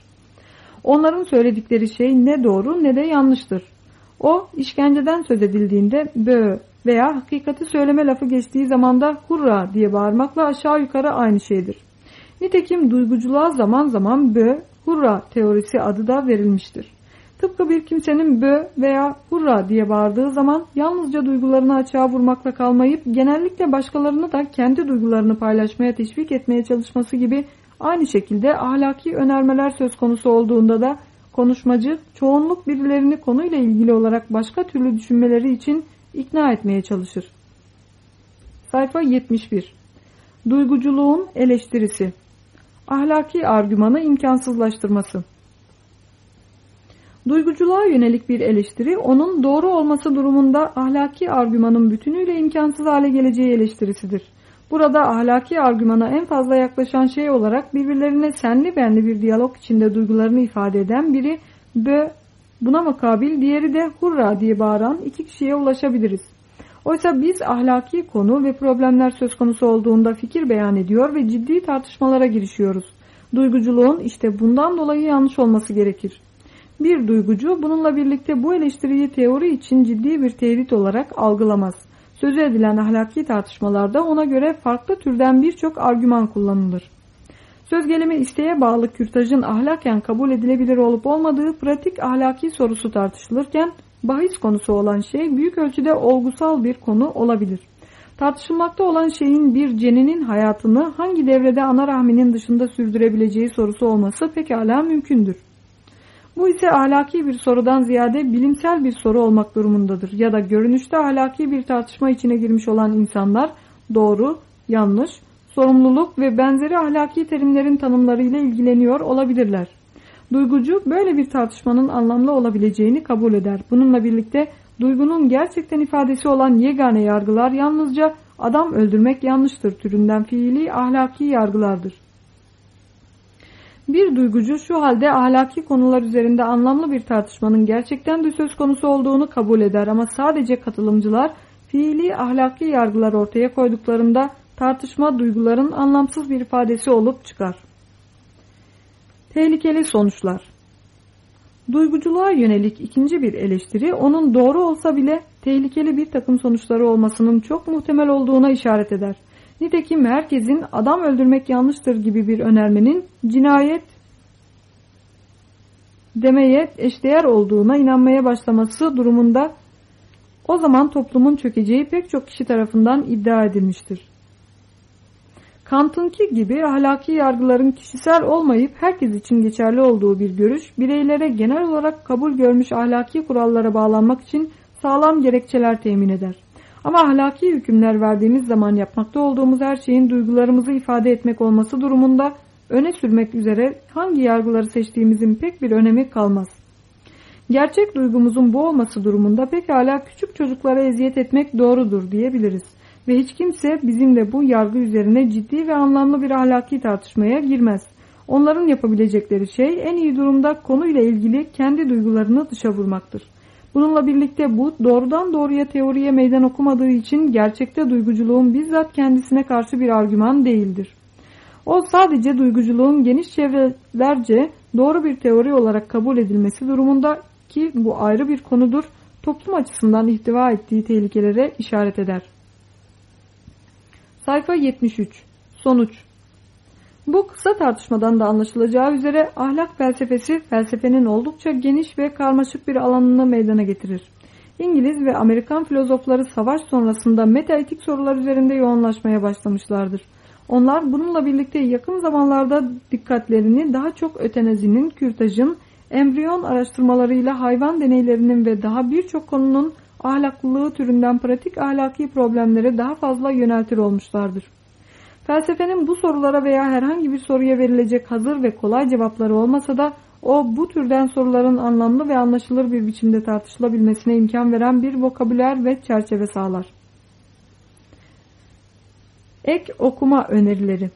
Onların söyledikleri şey ne doğru ne de yanlıştır. O işkenceden söz edildiğinde bö veya hakikati söyleme lafı geçtiği zamanda hurra diye bağırmakla aşağı yukarı aynı şeydir. Nitekim duyguculuğa zaman zaman bö, hurra teorisi adı da verilmiştir. Tıpkı bir kimsenin bö veya hurra diye bağırdığı zaman yalnızca duygularını açığa vurmakla kalmayıp genellikle başkalarını da kendi duygularını paylaşmaya teşvik etmeye çalışması gibi aynı şekilde ahlaki önermeler söz konusu olduğunda da konuşmacı çoğunluk birilerini konuyla ilgili olarak başka türlü düşünmeleri için ikna etmeye çalışır. Sayfa 71 Duyguculuğun eleştirisi Ahlaki argümanı imkansızlaştırması Duyguculuğa yönelik bir eleştiri onun doğru olması durumunda ahlaki argümanın bütünüyle imkansız hale geleceği eleştirisidir. Burada ahlaki argümana en fazla yaklaşan şey olarak birbirlerine senli benli bir diyalog içinde duygularını ifade eden biri bö, buna mukabil diğeri de hurra diye bağıran iki kişiye ulaşabiliriz. Oysa biz ahlaki konu ve problemler söz konusu olduğunda fikir beyan ediyor ve ciddi tartışmalara girişiyoruz. Duyguculuğun işte bundan dolayı yanlış olması gerekir. Bir duygucu bununla birlikte bu eleştiriyi teori için ciddi bir tehdit olarak algılamaz. Sözü edilen ahlaki tartışmalarda ona göre farklı türden birçok argüman kullanılır. Söz gelimi isteğe bağlı kürtajın ahlaken kabul edilebilir olup olmadığı pratik ahlaki sorusu tartışılırken bahis konusu olan şey büyük ölçüde olgusal bir konu olabilir. Tartışılmakta olan şeyin bir ceninin hayatını hangi devrede ana rahminin dışında sürdürebileceği sorusu olması pekala mümkündür. Bu ise ahlaki bir sorudan ziyade bilimsel bir soru olmak durumundadır. Ya da görünüşte ahlaki bir tartışma içine girmiş olan insanlar doğru, yanlış, sorumluluk ve benzeri ahlaki terimlerin tanımlarıyla ilgileniyor olabilirler. Duygucu böyle bir tartışmanın anlamlı olabileceğini kabul eder. Bununla birlikte duygunun gerçekten ifadesi olan yegane yargılar yalnızca adam öldürmek yanlıştır türünden fiili ahlaki yargılardır. Bir duygucu şu halde ahlaki konular üzerinde anlamlı bir tartışmanın gerçekten de söz konusu olduğunu kabul eder ama sadece katılımcılar fiili ahlaki yargılar ortaya koyduklarında tartışma duyguların anlamsız bir ifadesi olup çıkar. Tehlikeli sonuçlar Duyguculuğa yönelik ikinci bir eleştiri onun doğru olsa bile tehlikeli bir takım sonuçları olmasının çok muhtemel olduğuna işaret eder. Nitekim herkesin adam öldürmek yanlıştır gibi bir önermenin cinayet demeye eşdeğer olduğuna inanmaya başlaması durumunda o zaman toplumun çökeceği pek çok kişi tarafından iddia edilmiştir. Kant'ınki gibi ahlaki yargıların kişisel olmayıp herkes için geçerli olduğu bir görüş, bireylere genel olarak kabul görmüş ahlaki kurallara bağlanmak için sağlam gerekçeler temin eder. Ama ahlaki hükümler verdiğimiz zaman yapmakta olduğumuz her şeyin duygularımızı ifade etmek olması durumunda öne sürmek üzere hangi yargıları seçtiğimizin pek bir önemi kalmaz. Gerçek duygumuzun bu olması durumunda pekala küçük çocuklara eziyet etmek doğrudur diyebiliriz. Ve hiç kimse bizimle bu yargı üzerine ciddi ve anlamlı bir ahlaki tartışmaya girmez. Onların yapabilecekleri şey en iyi durumda konuyla ilgili kendi duygularını dışa vurmaktır. Bununla birlikte bu doğrudan doğruya teoriye meydan okumadığı için gerçekte duyguculuğun bizzat kendisine karşı bir argüman değildir. O sadece duyguculuğun geniş çevrelerce doğru bir teori olarak kabul edilmesi durumunda ki bu ayrı bir konudur, toplum açısından ihtiva ettiği tehlikelere işaret eder. Sayfa 73 Sonuç Bu kısa tartışmadan da anlaşılacağı üzere ahlak felsefesi felsefenin oldukça geniş ve karmaşık bir alanını meydana getirir. İngiliz ve Amerikan filozofları savaş sonrasında metaetik sorular üzerinde yoğunlaşmaya başlamışlardır. Onlar bununla birlikte yakın zamanlarda dikkatlerini daha çok ötenezinin, kürtajın, embriyon araştırmalarıyla hayvan deneylerinin ve daha birçok konunun ahlaklılığı türünden pratik ahlaki problemlere daha fazla yöneltir olmuşlardır. Felsefenin bu sorulara veya herhangi bir soruya verilecek hazır ve kolay cevapları olmasa da o bu türden soruların anlamlı ve anlaşılır bir biçimde tartışılabilmesine imkan veren bir vokabüler ve çerçeve sağlar. Ek okuma önerileri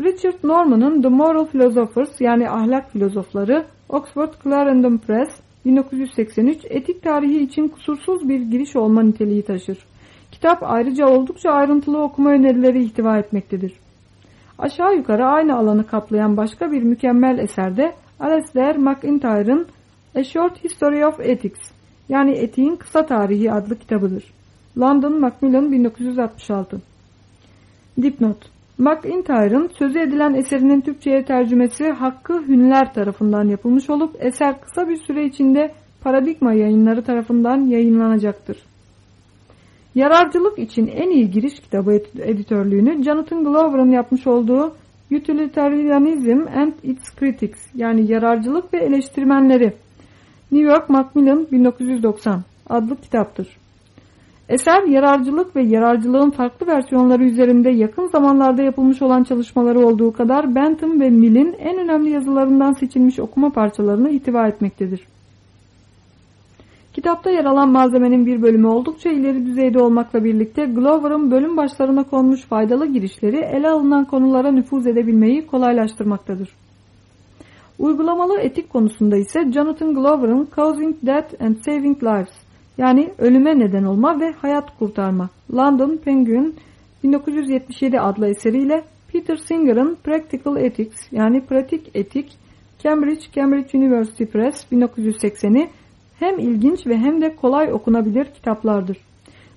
Richard Norman'ın The Moral Philosophers yani ahlak filozofları Oxford Clarendon Press 1983 etik tarihi için kusursuz bir giriş olma niteliği taşır. Kitap ayrıca oldukça ayrıntılı okuma önerileri ihtiva etmektedir. Aşağı yukarı aynı alanı kaplayan başka bir mükemmel eserde Alasdair MacIntyre'ın A Short History of Ethics yani Etiğin Kısa Tarihi adlı kitabıdır. London Macmillan 1966 Dipnot MacIntyre'ın sözü edilen eserinin Türkçe'ye tercümesi Hakkı Hünler tarafından yapılmış olup eser kısa bir süre içinde Paradigma yayınları tarafından yayınlanacaktır. Yararcılık için en iyi giriş kitabı editörlüğünü Jonathan Glover'ın yapmış olduğu Utilitarianism and its Critics yani Yararcılık ve Eleştirmenleri New York Macmillan 1990 adlı kitaptır. Eser yararcılık ve yararcılığın farklı versiyonları üzerinde yakın zamanlarda yapılmış olan çalışmaları olduğu kadar Bentham ve Mill'in en önemli yazılarından seçilmiş okuma parçalarını ihtiva etmektedir. Kitapta yer alan malzemenin bir bölümü oldukça ileri düzeyde olmakla birlikte Glover'ın bölüm başlarına konmuş faydalı girişleri ele alınan konulara nüfuz edebilmeyi kolaylaştırmaktadır. Uygulamalı etik konusunda ise Jonathan Glover'ın Causing Death and Saving Lives yani ölüme neden olma ve hayat kurtarma. London Penguin 1977 adlı eseriyle Peter Singer'ın Practical Ethics yani pratik etik Cambridge Cambridge University Press 1980'i hem ilginç ve hem de kolay okunabilir kitaplardır.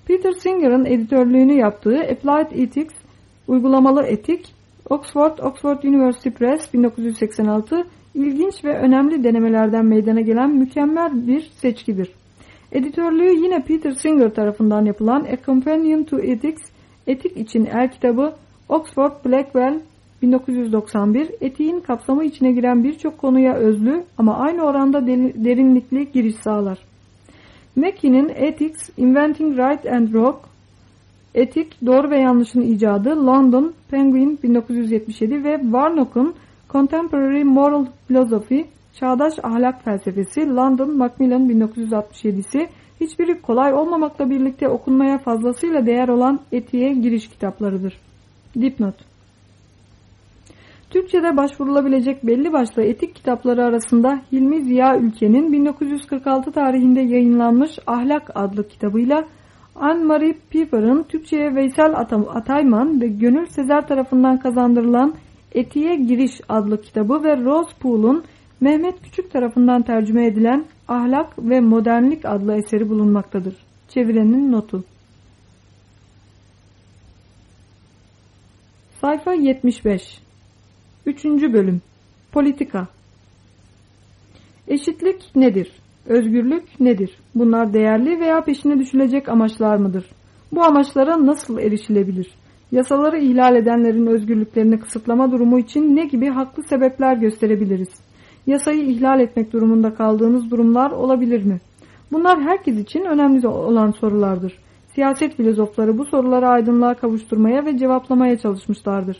Peter Singer'ın editörlüğünü yaptığı Applied Ethics uygulamalı etik Oxford Oxford University Press 1986 ilginç ve önemli denemelerden meydana gelen mükemmel bir seçkidir. Editörlüğü yine Peter Singer tarafından yapılan A Companion to Ethics, Etik için Er kitabı Oxford Blackwell 1991 etiğin kapsamı içine giren birçok konuya özlü ama aynı oranda derinlikli giriş sağlar. Mackey'nin Ethics, Inventing Right and Wrong, Etik, Doğru ve Yanlışın icadı London, Penguin 1977 ve Warnock'un Contemporary Moral Philosophy Çağdaş Ahlak Felsefesi London Macmillan 1967'si hiçbiri kolay olmamakla birlikte okunmaya fazlasıyla değer olan etiğe giriş kitaplarıdır. Dipnot Türkçe'de başvurulabilecek belli başlı etik kitapları arasında Hilmi Ziya Ülke'nin 1946 tarihinde yayınlanmış Ahlak adlı kitabıyla Anne-Marie Pieper'ın Türkçe'ye Veysel Atayman ve Gönül Sezer tarafından kazandırılan Etiğe Giriş adlı kitabı ve Rose Pool'un Mehmet Küçük tarafından tercüme edilen Ahlak ve Modernlik adlı eseri bulunmaktadır. Çevirenin notu. Sayfa 75 3. Bölüm Politika Eşitlik nedir? Özgürlük nedir? Bunlar değerli veya peşine düşülecek amaçlar mıdır? Bu amaçlara nasıl erişilebilir? Yasaları ihlal edenlerin özgürlüklerini kısıtlama durumu için ne gibi haklı sebepler gösterebiliriz? Yasayı ihlal etmek durumunda kaldığınız durumlar olabilir mi? Bunlar herkes için önemli olan sorulardır. Siyaset filozofları bu soruları aydınlığa kavuşturmaya ve cevaplamaya çalışmışlardır.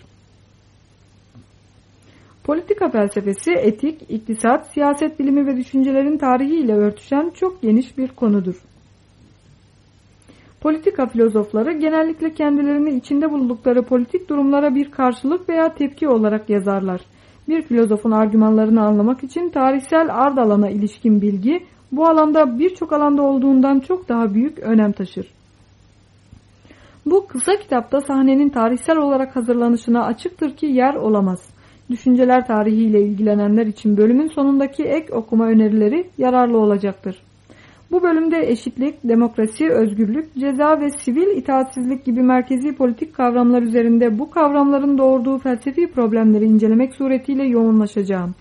Politika felsefesi, etik, iktisat, siyaset bilimi ve düşüncelerin tarihi ile örtüşen çok geniş bir konudur. Politika filozofları genellikle kendilerini içinde buldukları politik durumlara bir karşılık veya tepki olarak yazarlar. Bir filozofun argümanlarını anlamak için tarihsel ard alana ilişkin bilgi bu alanda birçok alanda olduğundan çok daha büyük önem taşır. Bu kısa kitapta sahnenin tarihsel olarak hazırlanışına açıktır ki yer olamaz. Düşünceler tarihiyle ilgilenenler için bölümün sonundaki ek okuma önerileri yararlı olacaktır. Bu bölümde eşitlik, demokrasi, özgürlük, ceza ve sivil itaatsizlik gibi merkezi politik kavramlar üzerinde bu kavramların doğurduğu felsefi problemleri incelemek suretiyle yoğunlaşacağım.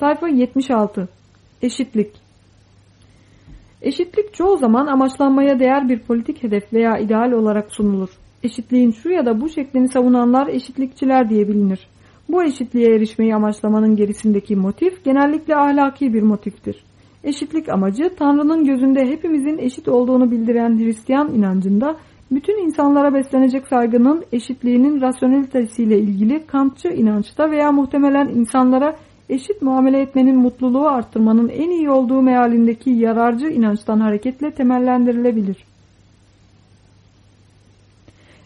Sayfa 76 Eşitlik Eşitlik çoğu zaman amaçlanmaya değer bir politik hedef veya ideal olarak sunulur. Eşitliğin şu ya da bu şeklini savunanlar eşitlikçiler diye bilinir. Bu eşitliğe erişmeyi amaçlamanın gerisindeki motif genellikle ahlaki bir motiftir. Eşitlik amacı Tanrı'nın gözünde hepimizin eşit olduğunu bildiren Hristiyan inancında bütün insanlara beslenecek saygının eşitliğinin rasyonelitesiyle ilgili Kantçı inançta veya muhtemelen insanlara eşit muamele etmenin mutluluğu arttırmanın en iyi olduğu mealindeki yararcı inançtan hareketle temellendirilebilir.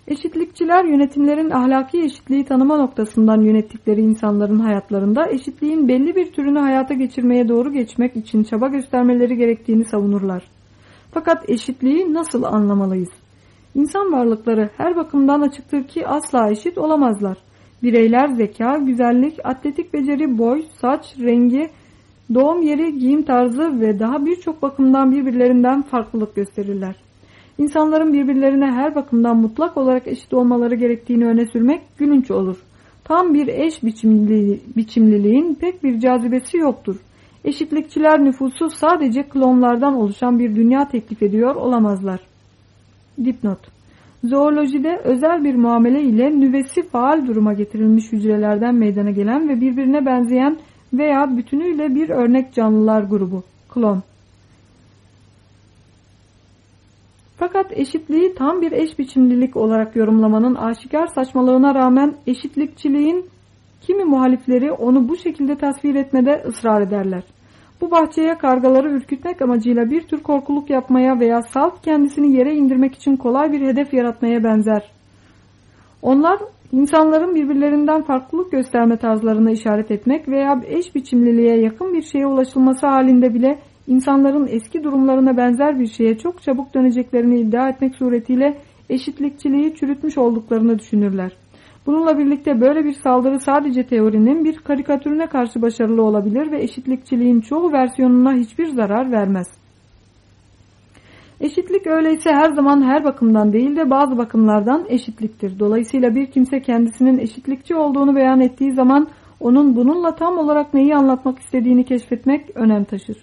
Eşitlikçiler yönetimlerin ahlaki eşitliği tanıma noktasından yönettikleri insanların hayatlarında eşitliğin belli bir türünü hayata geçirmeye doğru geçmek için çaba göstermeleri gerektiğini savunurlar. Fakat eşitliği nasıl anlamalıyız? İnsan varlıkları her bakımdan açıktır ki asla eşit olamazlar. Bireyler zeka, güzellik, atletik beceri, boy, saç, rengi, doğum yeri, giyim tarzı ve daha birçok bakımdan birbirlerinden farklılık gösterirler. İnsanların birbirlerine her bakımdan mutlak olarak eşit olmaları gerektiğini öne sürmek gülünç olur. Tam bir eş biçimliliği, biçimliliğin pek bir cazibesi yoktur. Eşitlikçiler nüfusu sadece klonlardan oluşan bir dünya teklif ediyor olamazlar. Dipnot Zoolojide özel bir muamele ile nüvesi faal duruma getirilmiş hücrelerden meydana gelen ve birbirine benzeyen veya bütünüyle bir örnek canlılar grubu, klon. Fakat eşitliği tam bir eş biçimlilik olarak yorumlamanın aşikar saçmalığına rağmen eşitlikçiliğin kimi muhalifleri onu bu şekilde tasvir etmede ısrar ederler. Bu bahçeye kargaları ürkütmek amacıyla bir tür korkuluk yapmaya veya salt kendisini yere indirmek için kolay bir hedef yaratmaya benzer. Onlar insanların birbirlerinden farklılık gösterme tarzlarına işaret etmek veya eş biçimliliğe yakın bir şeye ulaşılması halinde bile insanların eski durumlarına benzer bir şeye çok çabuk döneceklerini iddia etmek suretiyle eşitlikçiliği çürütmüş olduklarını düşünürler. Bununla birlikte böyle bir saldırı sadece teorinin bir karikatürüne karşı başarılı olabilir ve eşitlikçiliğin çoğu versiyonuna hiçbir zarar vermez. Eşitlik öyleyse her zaman her bakımdan değil de bazı bakımlardan eşitliktir. Dolayısıyla bir kimse kendisinin eşitlikçi olduğunu beyan ettiği zaman onun bununla tam olarak neyi anlatmak istediğini keşfetmek önem taşır.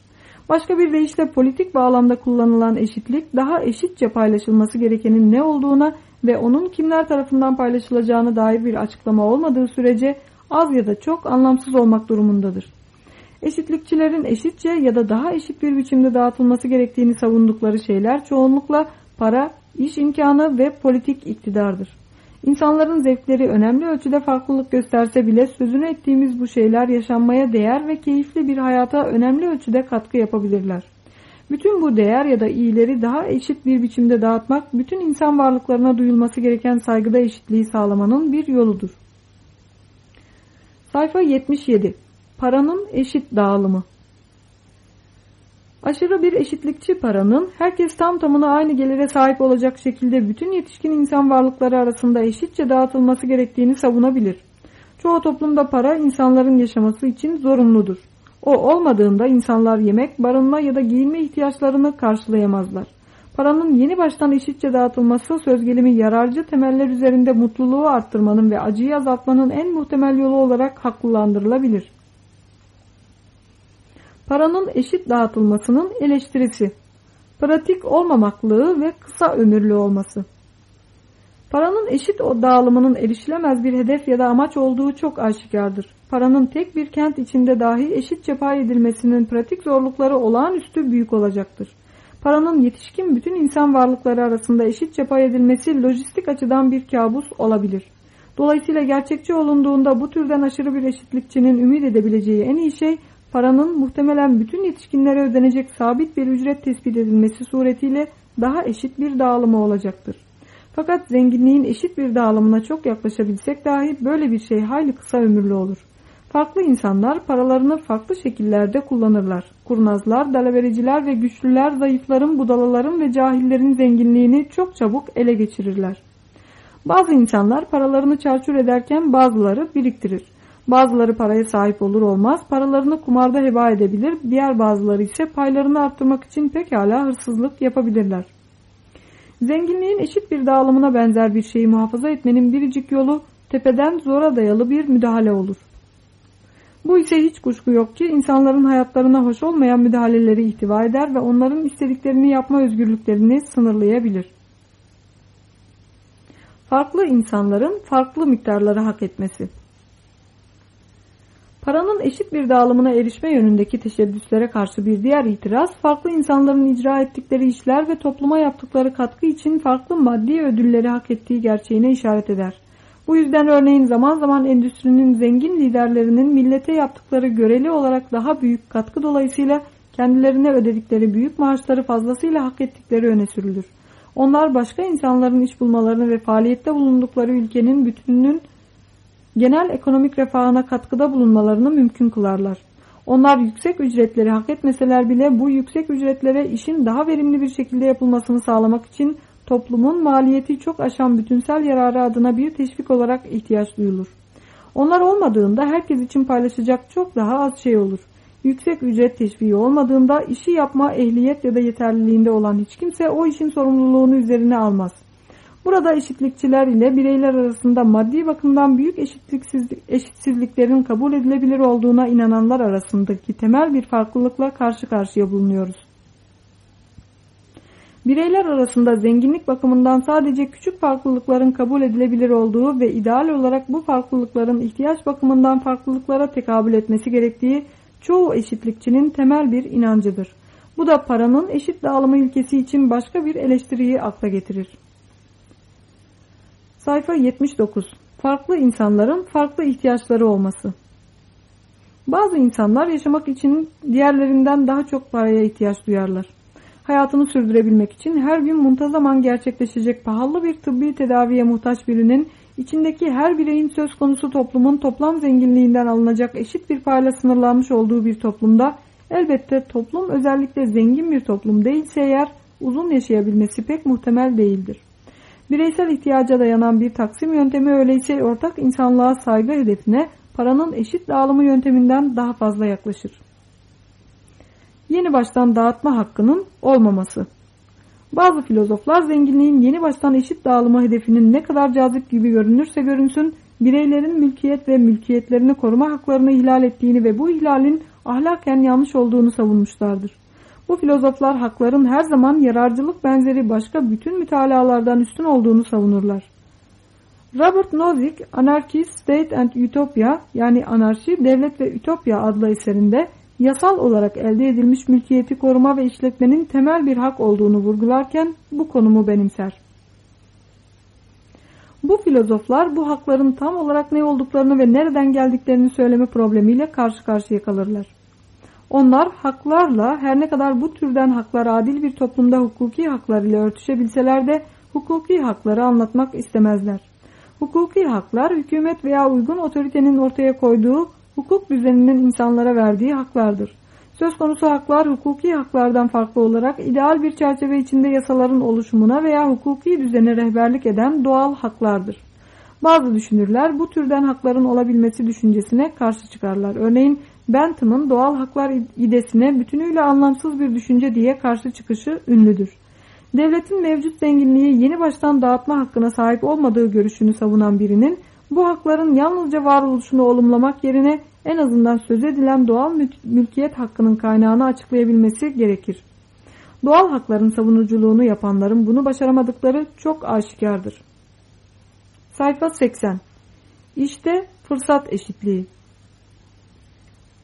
Başka bir deyişle politik bağlamda kullanılan eşitlik daha eşitçe paylaşılması gerekenin ne olduğuna ve onun kimler tarafından paylaşılacağını dair bir açıklama olmadığı sürece az ya da çok anlamsız olmak durumundadır. Eşitlikçilerin eşitçe ya da daha eşit bir biçimde dağıtılması gerektiğini savundukları şeyler çoğunlukla para, iş imkanı ve politik iktidardır. İnsanların zevkleri önemli ölçüde farklılık gösterse bile sözünü ettiğimiz bu şeyler yaşanmaya değer ve keyifli bir hayata önemli ölçüde katkı yapabilirler. Bütün bu değer ya da iyileri daha eşit bir biçimde dağıtmak bütün insan varlıklarına duyulması gereken saygıda eşitliği sağlamanın bir yoludur. Sayfa 77 Paranın eşit dağılımı Aşırı bir eşitlikçi paranın herkes tam tamına aynı gelire sahip olacak şekilde bütün yetişkin insan varlıkları arasında eşitçe dağıtılması gerektiğini savunabilir. Çoğu toplumda para insanların yaşaması için zorunludur. O olmadığında insanlar yemek, barınma ya da giyinme ihtiyaçlarını karşılayamazlar. Paranın yeni baştan eşitçe dağıtılması söz gelimi yararcı temeller üzerinde mutluluğu arttırmanın ve acıyı azaltmanın en muhtemel yolu olarak haklılandırılabilir. Paranın eşit dağıtılmasının eleştirisi. Pratik olmamaklığı ve kısa ömürlü olması. Paranın eşit dağılımının erişilemez bir hedef ya da amaç olduğu çok aşikardır. Paranın tek bir kent içinde dahi eşitçe pay edilmesinin pratik zorlukları olağanüstü büyük olacaktır. Paranın yetişkin bütün insan varlıkları arasında eşitçe pay edilmesi lojistik açıdan bir kabus olabilir. Dolayısıyla gerçekçi olunduğunda bu türden aşırı bir eşitlikçinin ümit edebileceği en iyi şey paranın muhtemelen bütün yetişkinlere ödenecek sabit bir ücret tespit edilmesi suretiyle daha eşit bir dağılımı olacaktır. Fakat zenginliğin eşit bir dağılımına çok yaklaşabilsek dahi böyle bir şey hayli kısa ömürlü olur. Farklı insanlar paralarını farklı şekillerde kullanırlar. Kurnazlar, dalavericiler ve güçlüler zayıfların, budalaların ve cahillerin zenginliğini çok çabuk ele geçirirler. Bazı insanlar paralarını çarçur ederken bazıları biriktirir. Bazıları paraya sahip olur olmaz paralarını kumarda heba edebilir, diğer bazıları ise paylarını arttırmak için pekala hırsızlık yapabilirler. Zenginliğin eşit bir dağılımına benzer bir şeyi muhafaza etmenin biricik yolu tepeden zora dayalı bir müdahale olur. Bu ise hiç kuşku yok ki insanların hayatlarına hoş olmayan müdahaleleri ihtiva eder ve onların istediklerini yapma özgürlüklerini sınırlayabilir. Farklı insanların farklı miktarları hak etmesi Paranın eşit bir dağılımına erişme yönündeki teşebbüslere karşı bir diğer itiraz, farklı insanların icra ettikleri işler ve topluma yaptıkları katkı için farklı maddi ödülleri hak ettiği gerçeğine işaret eder. Bu yüzden örneğin zaman zaman endüstrinin zengin liderlerinin millete yaptıkları göreli olarak daha büyük katkı dolayısıyla kendilerine ödedikleri büyük maaşları fazlasıyla hak ettikleri öne sürülür. Onlar başka insanların iş bulmalarını ve faaliyette bulundukları ülkenin bütününün genel ekonomik refahına katkıda bulunmalarını mümkün kılarlar. Onlar yüksek ücretleri hak etmeseler bile bu yüksek ücretlere işin daha verimli bir şekilde yapılmasını sağlamak için toplumun maliyeti çok aşan bütünsel yararı adına bir teşvik olarak ihtiyaç duyulur. Onlar olmadığında herkes için paylaşacak çok daha az şey olur. Yüksek ücret teşviği olmadığında işi yapma ehliyet ya da yeterliliğinde olan hiç kimse o işin sorumluluğunu üzerine almaz. Burada eşitlikçiler ile bireyler arasında maddi bakımdan büyük eşitsizliklerin kabul edilebilir olduğuna inananlar arasındaki temel bir farklılıkla karşı karşıya bulunuyoruz. Bireyler arasında zenginlik bakımından sadece küçük farklılıkların kabul edilebilir olduğu ve ideal olarak bu farklılıkların ihtiyaç bakımından farklılıklara tekabül etmesi gerektiği çoğu eşitlikçinin temel bir inancıdır. Bu da paranın eşit dağılımı ülkesi için başka bir eleştiriyi akla getirir. Sayfa 79. Farklı insanların farklı ihtiyaçları olması. Bazı insanlar yaşamak için diğerlerinden daha çok paraya ihtiyaç duyarlar. Hayatını sürdürebilmek için her gün muntazaman gerçekleşecek pahalı bir tıbbi tedaviye muhtaç birinin içindeki her bireyin söz konusu toplumun toplam zenginliğinden alınacak eşit bir payla sınırlanmış olduğu bir toplumda elbette toplum özellikle zengin bir toplum değilse eğer uzun yaşayabilmesi pek muhtemel değildir. Bireysel ihtiyaca dayanan bir taksim yöntemi öyleyse ortak insanlığa saygı hedefine paranın eşit dağılımı yönteminden daha fazla yaklaşır. Yeni baştan dağıtma hakkının olmaması. Bazı filozoflar zenginliğin yeni baştan eşit dağılımı hedefinin ne kadar cazip gibi görünürse görünsün, bireylerin mülkiyet ve mülkiyetlerini koruma haklarını ihlal ettiğini ve bu ihlalin ahlaken yanlış olduğunu savunmuşlardır. Bu filozoflar hakların her zaman yararcılık benzeri başka bütün mütalalardan üstün olduğunu savunurlar. Robert Nozick, Anarchy, State and Utopia yani Anarşi, Devlet ve Ütopya adlı eserinde yasal olarak elde edilmiş mülkiyeti koruma ve işletmenin temel bir hak olduğunu vurgularken bu konumu benimser. Bu filozoflar bu hakların tam olarak ne olduklarını ve nereden geldiklerini söyleme problemiyle karşı karşıya kalırlar. Onlar haklarla her ne kadar bu türden haklar adil bir toplumda hukuki haklar ile örtüşebilseler de hukuki hakları anlatmak istemezler. Hukuki haklar hükümet veya uygun otoritenin ortaya koyduğu hukuk düzeninin insanlara verdiği haklardır. Söz konusu haklar hukuki haklardan farklı olarak ideal bir çerçeve içinde yasaların oluşumuna veya hukuki düzene rehberlik eden doğal haklardır. Bazı düşünürler bu türden hakların olabilmesi düşüncesine karşı çıkarlar. Örneğin Bentham'ın doğal haklar idesine bütünüyle anlamsız bir düşünce diye karşı çıkışı ünlüdür. Devletin mevcut zenginliği yeni baştan dağıtma hakkına sahip olmadığı görüşünü savunan birinin Bu hakların yalnızca varoluşunu olumlamak yerine en azından söz edilen doğal mülkiyet hakkının kaynağını açıklayabilmesi gerekir. Doğal hakların savunuculuğunu yapanların bunu başaramadıkları çok aşikardır. Sayfa 80 İşte fırsat eşitliği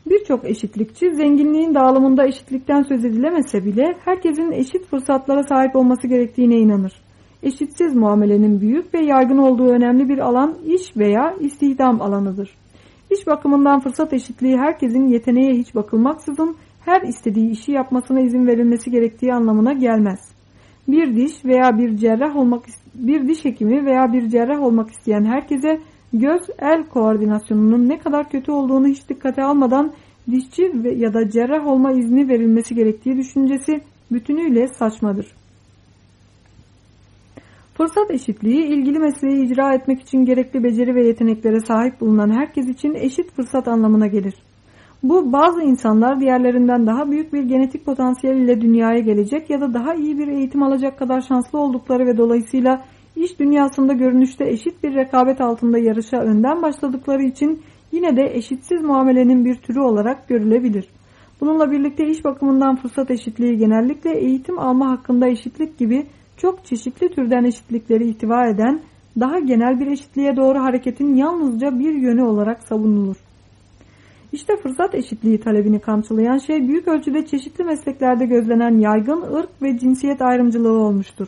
Birçok eşitlikçi zenginliğin dağılımında eşitlikten söz edilemese bile herkesin eşit fırsatlara sahip olması gerektiğine inanır. Eşitsiz muamelenin büyük ve yaygın olduğu önemli bir alan iş veya istihdam alanıdır. İş bakımından fırsat eşitliği herkesin yeteneğe hiç bakılmaksızın her istediği işi yapmasına izin verilmesi gerektiği anlamına gelmez. Bir diş veya bir cerrah olmak bir diş hekimi veya bir cerrah olmak isteyen herkese göz el koordinasyonunun ne kadar kötü olduğunu hiç dikkate almadan dişçi ya da cerrah olma izni verilmesi gerektiği düşüncesi bütünüyle saçmadır. Fırsat eşitliği ilgili mesleği icra etmek için gerekli beceri ve yeteneklere sahip bulunan herkes için eşit fırsat anlamına gelir. Bu bazı insanlar diğerlerinden daha büyük bir genetik potansiyel ile dünyaya gelecek ya da daha iyi bir eğitim alacak kadar şanslı oldukları ve dolayısıyla iş dünyasında görünüşte eşit bir rekabet altında yarışa önden başladıkları için yine de eşitsiz muamelenin bir türü olarak görülebilir. Bununla birlikte iş bakımından fırsat eşitliği genellikle eğitim alma hakkında eşitlik gibi çok çeşitli türden eşitlikleri ihtiva eden daha genel bir eşitliğe doğru hareketin yalnızca bir yönü olarak savunulur. İşte fırsat eşitliği talebini kamçılayan şey büyük ölçüde çeşitli mesleklerde gözlenen yaygın ırk ve cinsiyet ayrımcılığı olmuştur.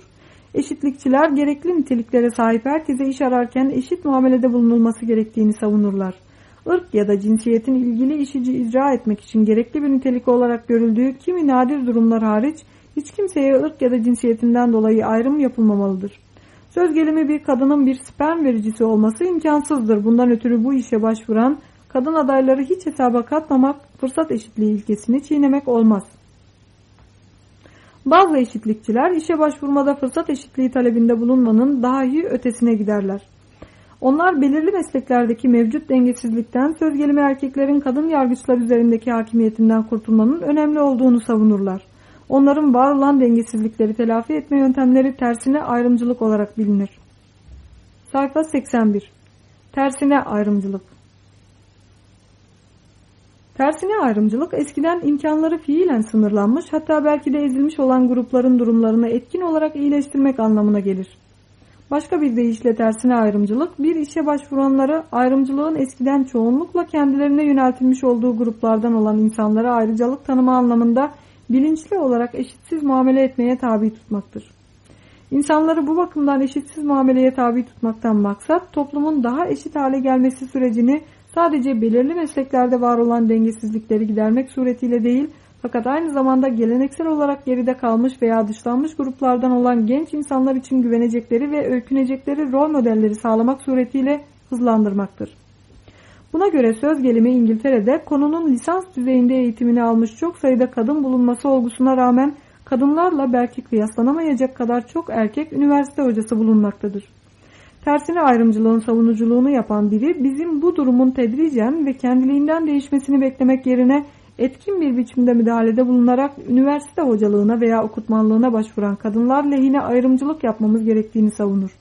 Eşitlikçiler gerekli niteliklere sahip herkese iş ararken eşit muamelede bulunulması gerektiğini savunurlar. Irk ya da cinsiyetin ilgili işi icra etmek için gerekli bir nitelik olarak görüldüğü kimi nadir durumlar hariç hiç kimseye ırk ya da cinsiyetinden dolayı ayrım yapılmamalıdır. Söz gelimi bir kadının bir sperm vericisi olması imkansızdır. Bundan ötürü bu işe başvuran kadın adayları hiç hesaba katmamak, fırsat eşitliği ilkesini çiğnemek olmaz. Bazı eşitlikçiler işe başvurmada fırsat eşitliği talebinde bulunmanın dahi ötesine giderler. Onlar belirli mesleklerdeki mevcut dengesizlikten söz gelimi erkeklerin kadın yargıçlar üzerindeki hakimiyetinden kurtulmanın önemli olduğunu savunurlar. Onların var olan dengesizlikleri telafi etme yöntemleri tersine ayrımcılık olarak bilinir. Sayfa 81 Tersine ayrımcılık Tersine ayrımcılık eskiden imkanları fiilen sınırlanmış hatta belki de ezilmiş olan grupların durumlarını etkin olarak iyileştirmek anlamına gelir. Başka bir deyişle tersine ayrımcılık bir işe başvuranları ayrımcılığın eskiden çoğunlukla kendilerine yöneltilmiş olduğu gruplardan olan insanlara ayrıcalık tanıma anlamında bilinçli olarak eşitsiz muamele etmeye tabi tutmaktır. İnsanları bu bakımdan eşitsiz muameleye tabi tutmaktan maksat toplumun daha eşit hale gelmesi sürecini sadece belirli mesleklerde var olan dengesizlikleri gidermek suretiyle değil fakat aynı zamanda geleneksel olarak geride kalmış veya dışlanmış gruplardan olan genç insanlar için güvenecekleri ve öykünecekleri rol modelleri sağlamak suretiyle hızlandırmaktır. Buna göre söz gelimi İngiltere'de konunun lisans düzeyinde eğitimini almış çok sayıda kadın bulunması olgusuna rağmen kadınlarla belki kıyaslanamayacak kadar çok erkek üniversite hocası bulunmaktadır. Tersine ayrımcılığın savunuculuğunu yapan biri bizim bu durumun tedricen ve kendiliğinden değişmesini beklemek yerine etkin bir biçimde müdahalede bulunarak üniversite hocalığına veya okutmanlığına başvuran kadınlar lehine ayrımcılık yapmamız gerektiğini savunur.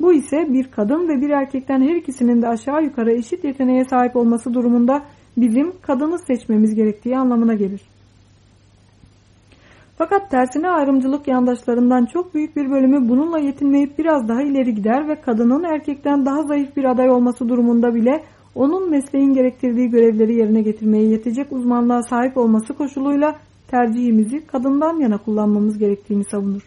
Bu ise bir kadın ve bir erkekten her ikisinin de aşağı yukarı eşit yeteneğe sahip olması durumunda bizim kadını seçmemiz gerektiği anlamına gelir. Fakat tersine ayrımcılık yandaşlarından çok büyük bir bölümü bununla yetinmeyip biraz daha ileri gider ve kadının erkekten daha zayıf bir aday olması durumunda bile onun mesleğin gerektirdiği görevleri yerine getirmeye yetecek uzmanlığa sahip olması koşuluyla tercihimizi kadından yana kullanmamız gerektiğini savunur.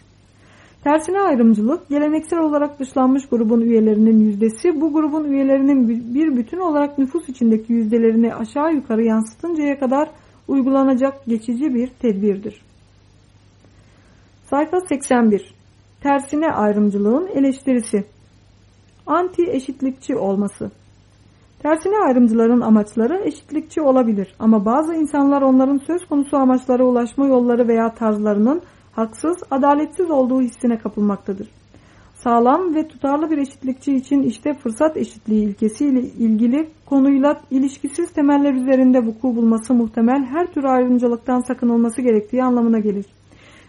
Tersine ayrımcılık, geleneksel olarak dışlanmış grubun üyelerinin yüzdesi, bu grubun üyelerinin bir bütün olarak nüfus içindeki yüzdelerini aşağı yukarı yansıtıncaya kadar uygulanacak geçici bir tedbirdir. Sayfa 81 Tersine ayrımcılığın eleştirisi Anti eşitlikçi olması Tersine ayrımcıların amaçları eşitlikçi olabilir ama bazı insanlar onların söz konusu amaçlara ulaşma yolları veya tarzlarının haksız, adaletsiz olduğu hissine kapılmaktadır. Sağlam ve tutarlı bir eşitlikçi için işte fırsat eşitliği ilkesiyle ilgili konuyla ilişkisiz temeller üzerinde vuku bulması muhtemel her tür ayrımcılıktan sakınılması gerektiği anlamına gelir.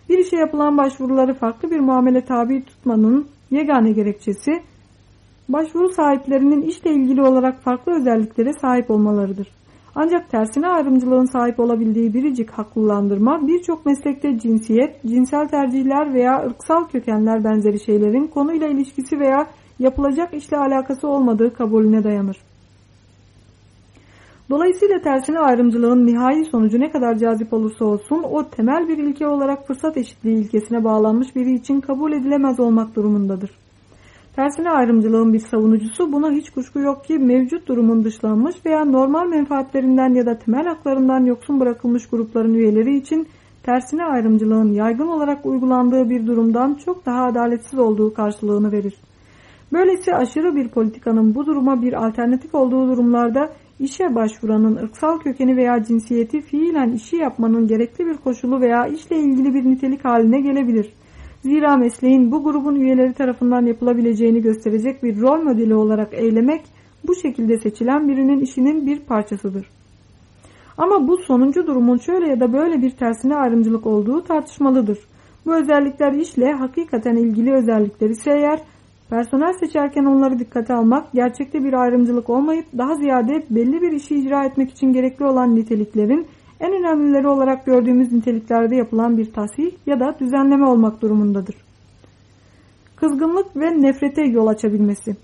Bir işe yapılan başvuruları farklı bir muamele tabi tutmanın yegane gerekçesi Başvuru sahiplerinin işle ilgili olarak farklı özelliklere sahip olmalarıdır. Ancak tersine ayrımcılığın sahip olabildiği biricik haklılandırma birçok meslekte cinsiyet, cinsel tercihler veya ırksal kökenler benzeri şeylerin konuyla ilişkisi veya yapılacak işle alakası olmadığı kabulüne dayanır. Dolayısıyla tersine ayrımcılığın nihai sonucu ne kadar cazip olursa olsun o temel bir ilke olarak fırsat eşitliği ilkesine bağlanmış biri için kabul edilemez olmak durumundadır. Tersine ayrımcılığın bir savunucusu buna hiç kuşku yok ki mevcut durumun dışlanmış veya normal menfaatlerinden ya da temel haklarından yoksun bırakılmış grupların üyeleri için tersine ayrımcılığın yaygın olarak uygulandığı bir durumdan çok daha adaletsiz olduğu karşılığını verir. Böylesi aşırı bir politikanın bu duruma bir alternatif olduğu durumlarda işe başvuranın ırksal kökeni veya cinsiyeti fiilen işi yapmanın gerekli bir koşulu veya işle ilgili bir nitelik haline gelebilir. Zira mesleğin bu grubun üyeleri tarafından yapılabileceğini gösterecek bir rol modeli olarak eylemek bu şekilde seçilen birinin işinin bir parçasıdır. Ama bu sonuncu durumun şöyle ya da böyle bir tersine ayrımcılık olduğu tartışmalıdır. Bu özellikler işle hakikaten ilgili özellikler ise eğer personel seçerken onları dikkate almak gerçekte bir ayrımcılık olmayıp daha ziyade belli bir işi icra etmek için gerekli olan niteliklerin en önemlileri olarak gördüğümüz niteliklerde yapılan bir tasih ya da düzenleme olmak durumundadır. Kızgınlık ve nefrete yol açabilmesi.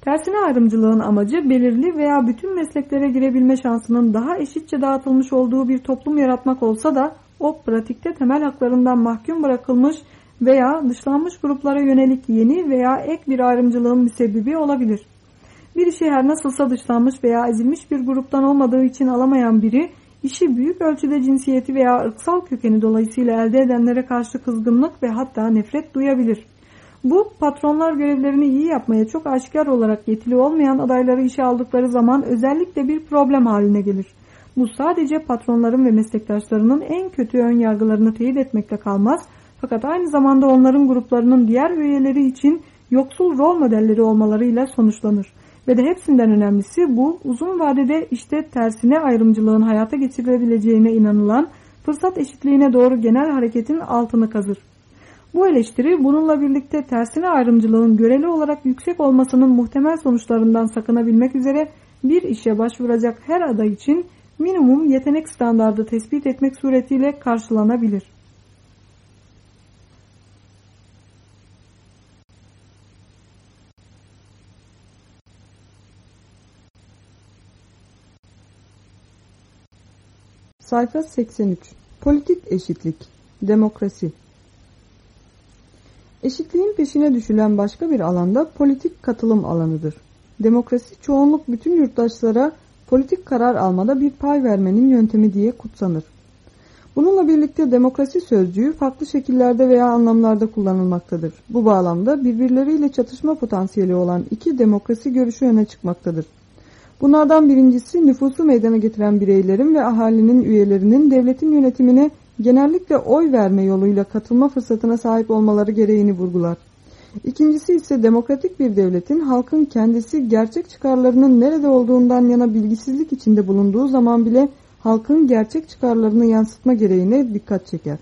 Tersine ayrımcılığın amacı belirli veya bütün mesleklere girebilme şansının daha eşitçe dağıtılmış olduğu bir toplum yaratmak olsa da o pratikte temel haklarından mahkum bırakılmış veya dışlanmış gruplara yönelik yeni veya ek bir ayrımcılığın müsebbibi olabilir. Bir işi her nasılsa dışlanmış veya ezilmiş bir gruptan olmadığı için alamayan biri, işi büyük ölçüde cinsiyeti veya ırksal kökeni dolayısıyla elde edenlere karşı kızgınlık ve hatta nefret duyabilir. Bu patronlar görevlerini iyi yapmaya çok aşikar olarak yetili olmayan adayları işe aldıkları zaman özellikle bir problem haline gelir. Bu sadece patronların ve meslektaşlarının en kötü ön yargılarını teyit etmekte kalmaz fakat aynı zamanda onların gruplarının diğer üyeleri için yoksul rol modelleri olmalarıyla sonuçlanır. Ve de hepsinden önemlisi bu uzun vadede işte tersine ayrımcılığın hayata geçirilebileceğine inanılan fırsat eşitliğine doğru genel hareketin altını kazır. Bu eleştiri bununla birlikte tersine ayrımcılığın göreli olarak yüksek olmasının muhtemel sonuçlarından sakınabilmek üzere bir işe başvuracak her aday için minimum yetenek standardı tespit etmek suretiyle karşılanabilir. Sayfa 83 Politik eşitlik Demokrasi Eşitliğin peşine düşülen başka bir alanda politik katılım alanıdır. Demokrasi çoğunluk bütün yurttaşlara politik karar almada bir pay vermenin yöntemi diye kutsanır. Bununla birlikte demokrasi sözcüğü farklı şekillerde veya anlamlarda kullanılmaktadır. Bu bağlamda birbirleriyle çatışma potansiyeli olan iki demokrasi görüşü öne çıkmaktadır. Bunlardan birincisi nüfusu meydana getiren bireylerin ve ahalinin üyelerinin devletin yönetimine genellikle oy verme yoluyla katılma fırsatına sahip olmaları gereğini vurgular. İkincisi ise demokratik bir devletin halkın kendisi gerçek çıkarlarının nerede olduğundan yana bilgisizlik içinde bulunduğu zaman bile halkın gerçek çıkarlarını yansıtma gereğine dikkat çeker.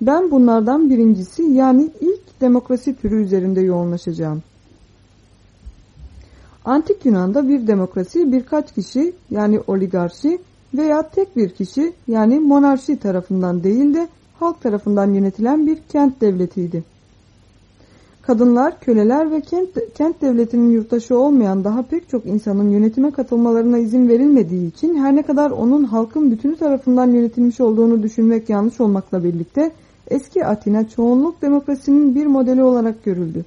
Ben bunlardan birincisi yani ilk demokrasi türü üzerinde yoğunlaşacağım. Antik Yunan'da bir demokrasi birkaç kişi yani oligarşi veya tek bir kişi yani monarşi tarafından değil de halk tarafından yönetilen bir kent devletiydi. Kadınlar, köleler ve kent, kent devletinin yurttaşı olmayan daha pek çok insanın yönetime katılmalarına izin verilmediği için her ne kadar onun halkın bütünü tarafından yönetilmiş olduğunu düşünmek yanlış olmakla birlikte eski Atina çoğunluk demokrasinin bir modeli olarak görüldü.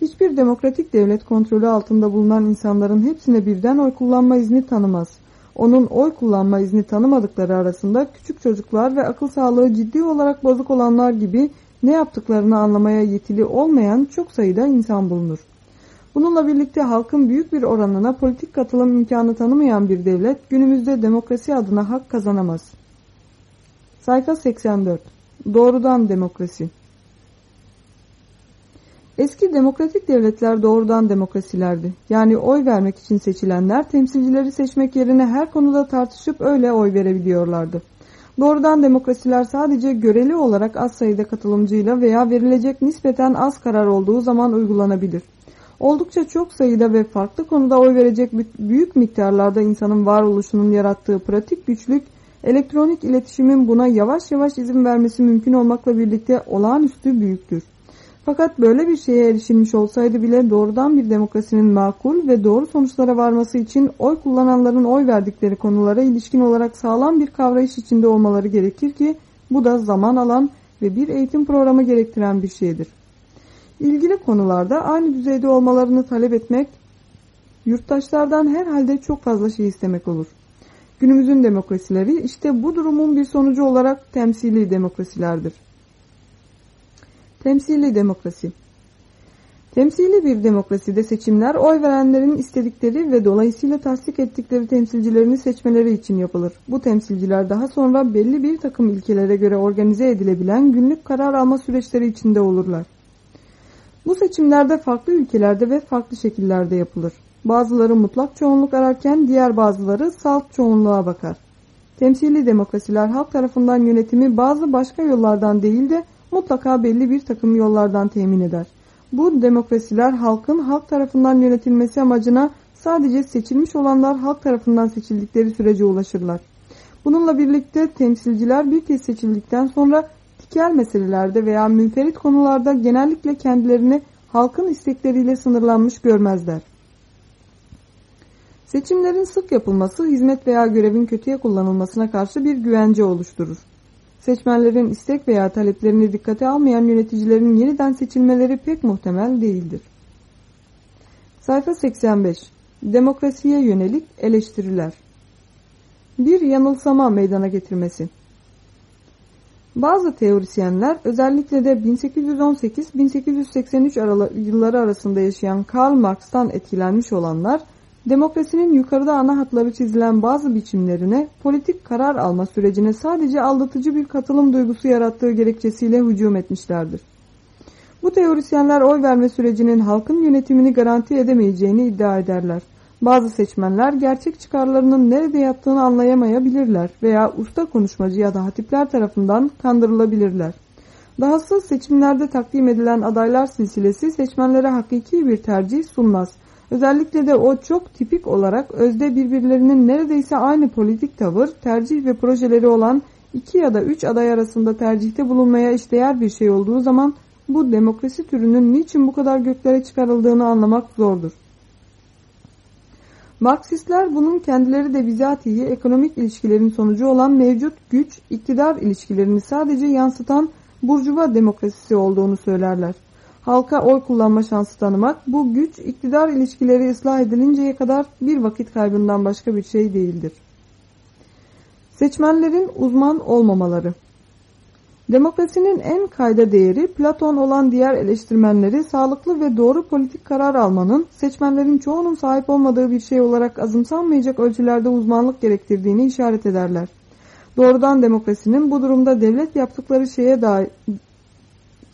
Hiçbir demokratik devlet kontrolü altında bulunan insanların hepsine birden oy kullanma izni tanımaz. Onun oy kullanma izni tanımadıkları arasında küçük çocuklar ve akıl sağlığı ciddi olarak bozuk olanlar gibi ne yaptıklarını anlamaya yetili olmayan çok sayıda insan bulunur. Bununla birlikte halkın büyük bir oranına politik katılım imkanı tanımayan bir devlet günümüzde demokrasi adına hak kazanamaz. Sayfa 84 Doğrudan Demokrasi Eski demokratik devletler doğrudan demokrasilerdi. Yani oy vermek için seçilenler temsilcileri seçmek yerine her konuda tartışıp öyle oy verebiliyorlardı. Doğrudan demokrasiler sadece göreli olarak az sayıda katılımcıyla veya verilecek nispeten az karar olduğu zaman uygulanabilir. Oldukça çok sayıda ve farklı konuda oy verecek büyük miktarlarda insanın varoluşunun yarattığı pratik güçlük, elektronik iletişimin buna yavaş yavaş izin vermesi mümkün olmakla birlikte olağanüstü büyüktür. Fakat böyle bir şeye erişilmiş olsaydı bile doğrudan bir demokrasinin makul ve doğru sonuçlara varması için oy kullananların oy verdikleri konulara ilişkin olarak sağlam bir kavrayış içinde olmaları gerekir ki bu da zaman alan ve bir eğitim programı gerektiren bir şeydir. İlgili konularda aynı düzeyde olmalarını talep etmek, yurttaşlardan herhalde çok fazla şey istemek olur. Günümüzün demokrasileri işte bu durumun bir sonucu olarak temsili demokrasilerdir. Temsili demokrasi Temsili bir demokraside seçimler oy verenlerin istedikleri ve dolayısıyla tasdik ettikleri temsilcilerini seçmeleri için yapılır. Bu temsilciler daha sonra belli bir takım ilkelere göre organize edilebilen günlük karar alma süreçleri içinde olurlar. Bu seçimlerde farklı ülkelerde ve farklı şekillerde yapılır. Bazıları mutlak çoğunluk ararken diğer bazıları salt çoğunluğa bakar. Temsili demokrasiler halk tarafından yönetimi bazı başka yollardan değil de mutlaka belli bir takım yollardan temin eder. Bu demokrasiler halkın halk tarafından yönetilmesi amacına sadece seçilmiş olanlar halk tarafından seçildikleri sürece ulaşırlar. Bununla birlikte temsilciler bir kez seçildikten sonra tikel meselelerde veya münferit konularda genellikle kendilerini halkın istekleriyle sınırlanmış görmezler. Seçimlerin sık yapılması hizmet veya görevin kötüye kullanılmasına karşı bir güvence oluşturur. Seçmenlerin istek veya taleplerini dikkate almayan yöneticilerin yeniden seçilmeleri pek muhtemel değildir. Sayfa 85 Demokrasiye yönelik eleştiriler. Bir yanılsama meydana getirmesi. Bazı teorisyenler özellikle de 1818-1883 yılları arasında yaşayan Karl Marx'tan etkilenmiş olanlar demokrasinin yukarıda ana hatları çizilen bazı biçimlerine politik karar alma sürecine sadece aldatıcı bir katılım duygusu yarattığı gerekçesiyle hücum etmişlerdir. Bu teorisyenler oy verme sürecinin halkın yönetimini garanti edemeyeceğini iddia ederler. Bazı seçmenler gerçek çıkarlarının nerede yattığını anlayamayabilirler veya usta konuşmacı ya da hatipler tarafından kandırılabilirler. Dahası seçimlerde takdim edilen adaylar silsilesi seçmenlere hakiki bir tercih sunmaz. Özellikle de o çok tipik olarak özde birbirlerinin neredeyse aynı politik tavır, tercih ve projeleri olan iki ya da üç aday arasında tercihte bulunmaya işdeğer bir şey olduğu zaman bu demokrasi türünün niçin bu kadar göklere çıkarıldığını anlamak zordur. Marksistler bunun kendileri de bizatihi ekonomik ilişkilerin sonucu olan mevcut güç, iktidar ilişkilerini sadece yansıtan burjuva demokrasisi olduğunu söylerler. Halka oy kullanma şansı tanımak, bu güç iktidar ilişkileri ıslah edilinceye kadar bir vakit kaybından başka bir şey değildir. Seçmenlerin uzman olmamaları Demokrasinin en kayda değeri Platon olan diğer eleştirmenleri sağlıklı ve doğru politik karar almanın seçmenlerin çoğunun sahip olmadığı bir şey olarak azımsanmayacak ölçülerde uzmanlık gerektirdiğini işaret ederler. Doğrudan demokrasinin bu durumda devlet yaptıkları şeye dair,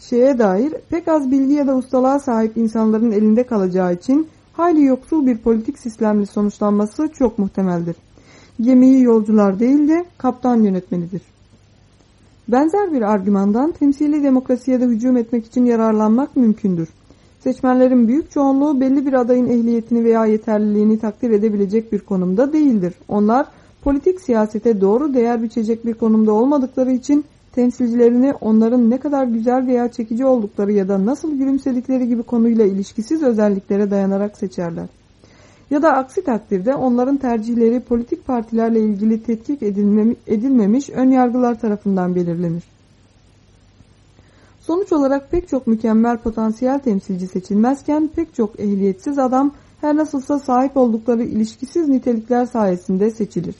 şeye dair pek az bilgi ya da ustalığa sahip insanların elinde kalacağı için hayli yoksul bir politik sistemli sonuçlanması çok muhtemeldir. Gemiyi yolcular değil de kaptan yönetmelidir. Benzer bir argümandan temsili demokrasiye de hücum etmek için yararlanmak mümkündür. Seçmenlerin büyük çoğunluğu belli bir adayın ehliyetini veya yeterliliğini takdir edebilecek bir konumda değildir. Onlar politik siyasete doğru değer biçecek bir konumda olmadıkları için temsilcilerini onların ne kadar güzel veya çekici oldukları ya da nasıl gülümsedikleri gibi konuyla ilişkisiz özelliklere dayanarak seçerler. Ya da aksi takdirde onların tercihleri politik partilerle ilgili tetkik edilmemiş ön yargılar tarafından belirlenir. Sonuç olarak pek çok mükemmel potansiyel temsilci seçilmezken pek çok ehliyetsiz adam her nasılsa sahip oldukları ilişkisiz nitelikler sayesinde seçilir.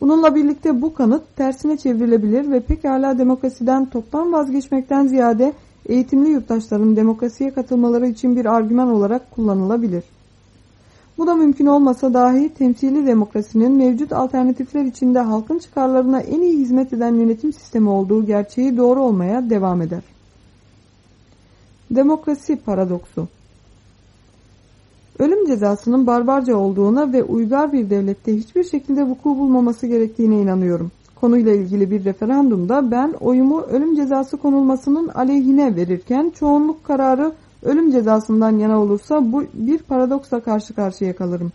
Bununla birlikte bu kanıt tersine çevrilebilir ve pekala demokrasiden toptan vazgeçmekten ziyade eğitimli yurttaşların demokrasiye katılmaları için bir argüman olarak kullanılabilir. Bu da mümkün olmasa dahi temsili demokrasinin mevcut alternatifler içinde halkın çıkarlarına en iyi hizmet eden yönetim sistemi olduğu gerçeği doğru olmaya devam eder. Demokrasi paradoksu Ölüm cezasının barbarca olduğuna ve uygar bir devlette hiçbir şekilde vuku bulmaması gerektiğine inanıyorum. Konuyla ilgili bir referandumda ben oyumu ölüm cezası konulmasının aleyhine verirken çoğunluk kararı ölüm cezasından yana olursa bu bir paradoksla karşı karşıya kalırım.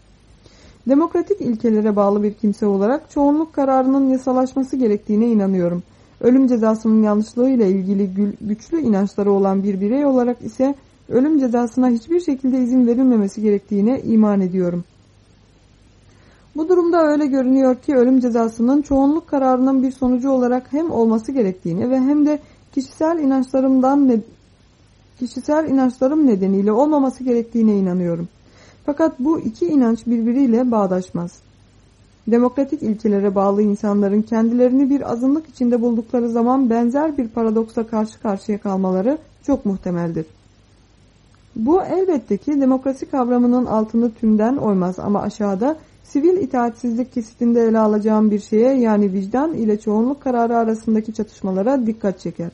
Demokratik ilkelere bağlı bir kimse olarak çoğunluk kararının yasalaşması gerektiğine inanıyorum. Ölüm cezasının yanlışlığıyla ilgili güçlü inançları olan bir birey olarak ise ölüm cezasına hiçbir şekilde izin verilmemesi gerektiğine iman ediyorum. Bu durumda öyle görünüyor ki ölüm cezasının çoğunluk kararının bir sonucu olarak hem olması gerektiğini ve hem de kişisel inançlarımdan ne, kişisel inançlarım nedeniyle olmaması gerektiğine inanıyorum. Fakat bu iki inanç birbiriyle bağdaşmaz. Demokratik ilkelere bağlı insanların kendilerini bir azınlık içinde buldukları zaman benzer bir paradoksa karşı karşıya kalmaları çok muhtemeldir. Bu elbette ki demokrasi kavramının altını tümden oymaz ama aşağıda sivil itaatsizlik kesitinde ele alacağım bir şeye yani vicdan ile çoğunluk kararı arasındaki çatışmalara dikkat çeker.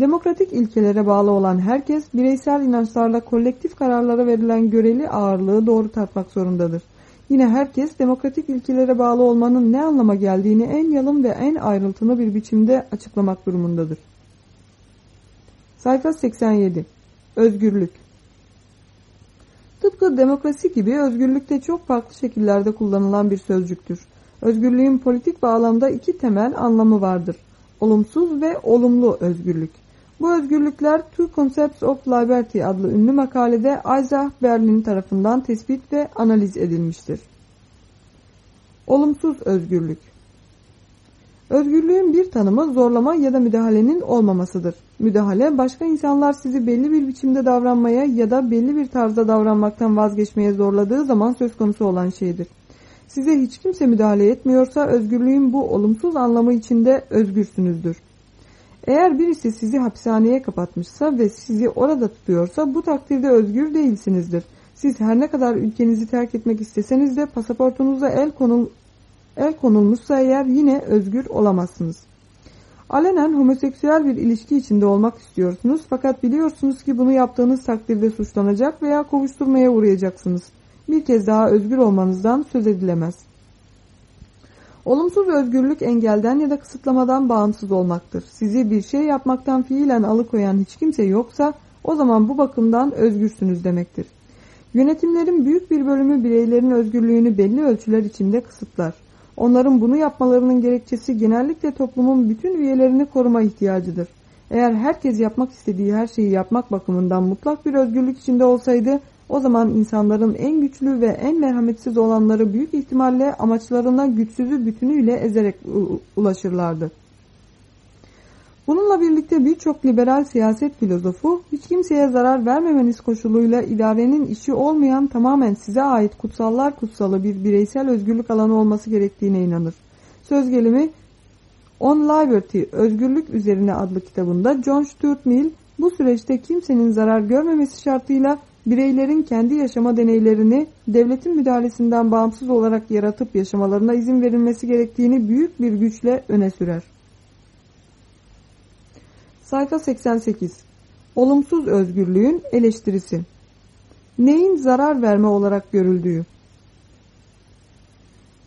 Demokratik ilkelere bağlı olan herkes bireysel inançlarla kolektif kararlara verilen göreli ağırlığı doğru tartmak zorundadır. Yine herkes demokratik ilkelere bağlı olmanın ne anlama geldiğini en yalın ve en ayrıntılı bir biçimde açıklamak durumundadır. Sayfa 87 Özgürlük Tıpkı demokrasi gibi özgürlük de çok farklı şekillerde kullanılan bir sözcüktür. Özgürlüğün politik bağlamda iki temel anlamı vardır. Olumsuz ve olumlu özgürlük. Bu özgürlükler Two Concepts of Liberty adlı ünlü makalede Isaac Berlin tarafından tespit ve analiz edilmiştir. Olumsuz özgürlük Özgürlüğün bir tanımı zorlama ya da müdahalenin olmamasıdır. Müdahale, başka insanlar sizi belli bir biçimde davranmaya ya da belli bir tarzda davranmaktan vazgeçmeye zorladığı zaman söz konusu olan şeydir. Size hiç kimse müdahale etmiyorsa özgürlüğün bu olumsuz anlamı içinde özgürsünüzdür. Eğer birisi sizi hapishaneye kapatmışsa ve sizi orada tutuyorsa bu takdirde özgür değilsinizdir. Siz her ne kadar ülkenizi terk etmek isteseniz de pasaportunuza el, konul, el konulmuşsa eğer yine özgür olamazsınız. Alenen homoseksüel bir ilişki içinde olmak istiyorsunuz fakat biliyorsunuz ki bunu yaptığınız takdirde suçlanacak veya kovuşturmaya uğrayacaksınız. Bir kez daha özgür olmanızdan söz edilemez. Olumsuz özgürlük engelden ya da kısıtlamadan bağımsız olmaktır. Sizi bir şey yapmaktan fiilen alıkoyan hiç kimse yoksa o zaman bu bakımdan özgürsünüz demektir. Yönetimlerin büyük bir bölümü bireylerin özgürlüğünü belli ölçüler içinde kısıtlar. Onların bunu yapmalarının gerekçesi genellikle toplumun bütün üyelerini koruma ihtiyacıdır. Eğer herkes yapmak istediği her şeyi yapmak bakımından mutlak bir özgürlük içinde olsaydı o zaman insanların en güçlü ve en merhametsiz olanları büyük ihtimalle amaçlarına güçsüzü bütünüyle ezerek ulaşırlardı. Bununla birlikte birçok liberal siyaset filozofu hiç kimseye zarar vermemeniz koşuluyla idarenin işi olmayan tamamen size ait kutsallar kutsalı bir bireysel özgürlük alanı olması gerektiğine inanır. Söz gelimi On Liberty, Özgürlük Üzerine adlı kitabında John Stuart Mill bu süreçte kimsenin zarar görmemesi şartıyla bireylerin kendi yaşama deneylerini devletin müdahalesinden bağımsız olarak yaratıp yaşamalarına izin verilmesi gerektiğini büyük bir güçle öne sürer. Sayfa 88 Olumsuz özgürlüğün eleştirisi Neyin zarar verme olarak görüldüğü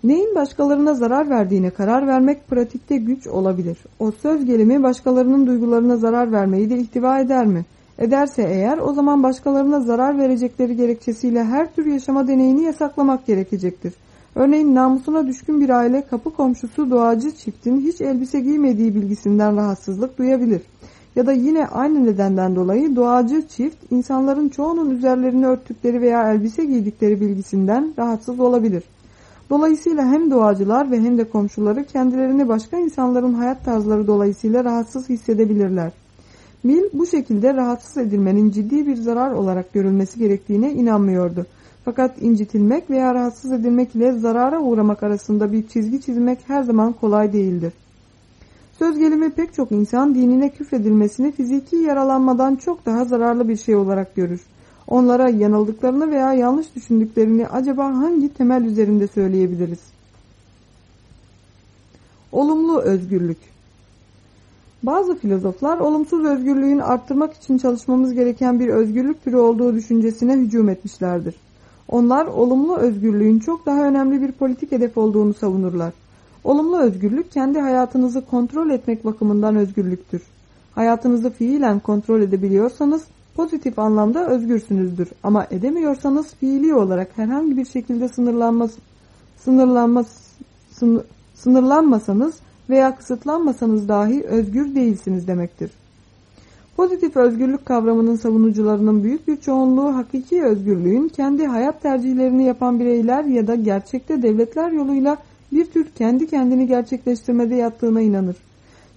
Neyin başkalarına zarar verdiğine karar vermek pratikte güç olabilir. O söz gelimi başkalarının duygularına zarar vermeyi de ihtiva eder mi? Ederse eğer o zaman başkalarına zarar verecekleri gerekçesiyle her tür yaşama deneyini yasaklamak gerekecektir. Örneğin namusuna düşkün bir aile kapı komşusu doğacı çiftin hiç elbise giymediği bilgisinden rahatsızlık duyabilir. Ya da yine aynı nedenden dolayı doğacı çift insanların çoğunun üzerlerini örttükleri veya elbise giydikleri bilgisinden rahatsız olabilir. Dolayısıyla hem doğacılar ve hem de komşuları kendilerini başka insanların hayat tarzları dolayısıyla rahatsız hissedebilirler. Mill bu şekilde rahatsız edilmenin ciddi bir zarar olarak görülmesi gerektiğine inanmıyordu. Fakat incitilmek veya rahatsız edilmek ile zarara uğramak arasında bir çizgi çizmek her zaman kolay değildir. Söz gelimi pek çok insan dinine küfredilmesini fiziki yaralanmadan çok daha zararlı bir şey olarak görür. Onlara yanıldıklarını veya yanlış düşündüklerini acaba hangi temel üzerinde söyleyebiliriz? Olumlu özgürlük bazı filozoflar olumsuz özgürlüğün arttırmak için çalışmamız gereken bir özgürlük türü olduğu düşüncesine hücum etmişlerdir. Onlar olumlu özgürlüğün çok daha önemli bir politik hedef olduğunu savunurlar. Olumlu özgürlük kendi hayatınızı kontrol etmek bakımından özgürlüktür. Hayatınızı fiilen kontrol edebiliyorsanız Pozitif anlamda özgürsünüzdür ama edemiyorsanız fiili olarak herhangi bir şekilde sınırlanmaz, sınırlanmaz, sınır, sınırlanmasanız veya kısıtlanmasanız dahi özgür değilsiniz demektir. Pozitif özgürlük kavramının savunucularının büyük bir çoğunluğu hakiki özgürlüğün kendi hayat tercihlerini yapan bireyler ya da gerçekte devletler yoluyla bir tür kendi kendini gerçekleştirmede yattığına inanır.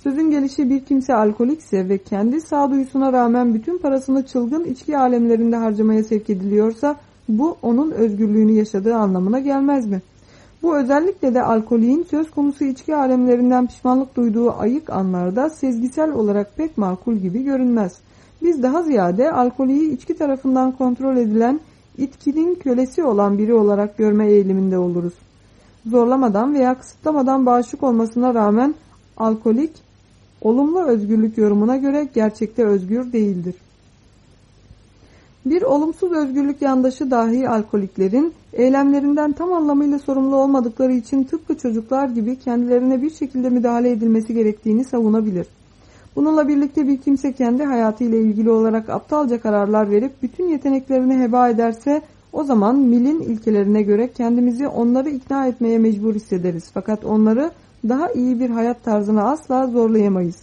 Sözün gelişi bir kimse alkolikse ve kendi sağduyusuna rağmen bütün parasını çılgın içki alemlerinde harcamaya sevk ediliyorsa bu onun özgürlüğünü yaşadığı anlamına gelmez mi? Bu özellikle de alkolin söz konusu içki alemlerinden pişmanlık duyduğu ayık anlarda sezgisel olarak pek makul gibi görünmez. Biz daha ziyade alkolüyü içki tarafından kontrol edilen itkinin kölesi olan biri olarak görme eğiliminde oluruz. Zorlamadan veya kısıtlamadan bağışık olmasına rağmen alkolik, olumlu özgürlük yorumuna göre gerçekte özgür değildir. Bir olumsuz özgürlük yandaşı dahi alkoliklerin eylemlerinden tam anlamıyla sorumlu olmadıkları için tıpkı çocuklar gibi kendilerine bir şekilde müdahale edilmesi gerektiğini savunabilir. Bununla birlikte bir kimse kendi hayatıyla ilgili olarak aptalca kararlar verip bütün yeteneklerini heba ederse o zaman Mill'in ilkelerine göre kendimizi onları ikna etmeye mecbur hissederiz. Fakat onları daha iyi bir hayat tarzına asla zorlayamayız.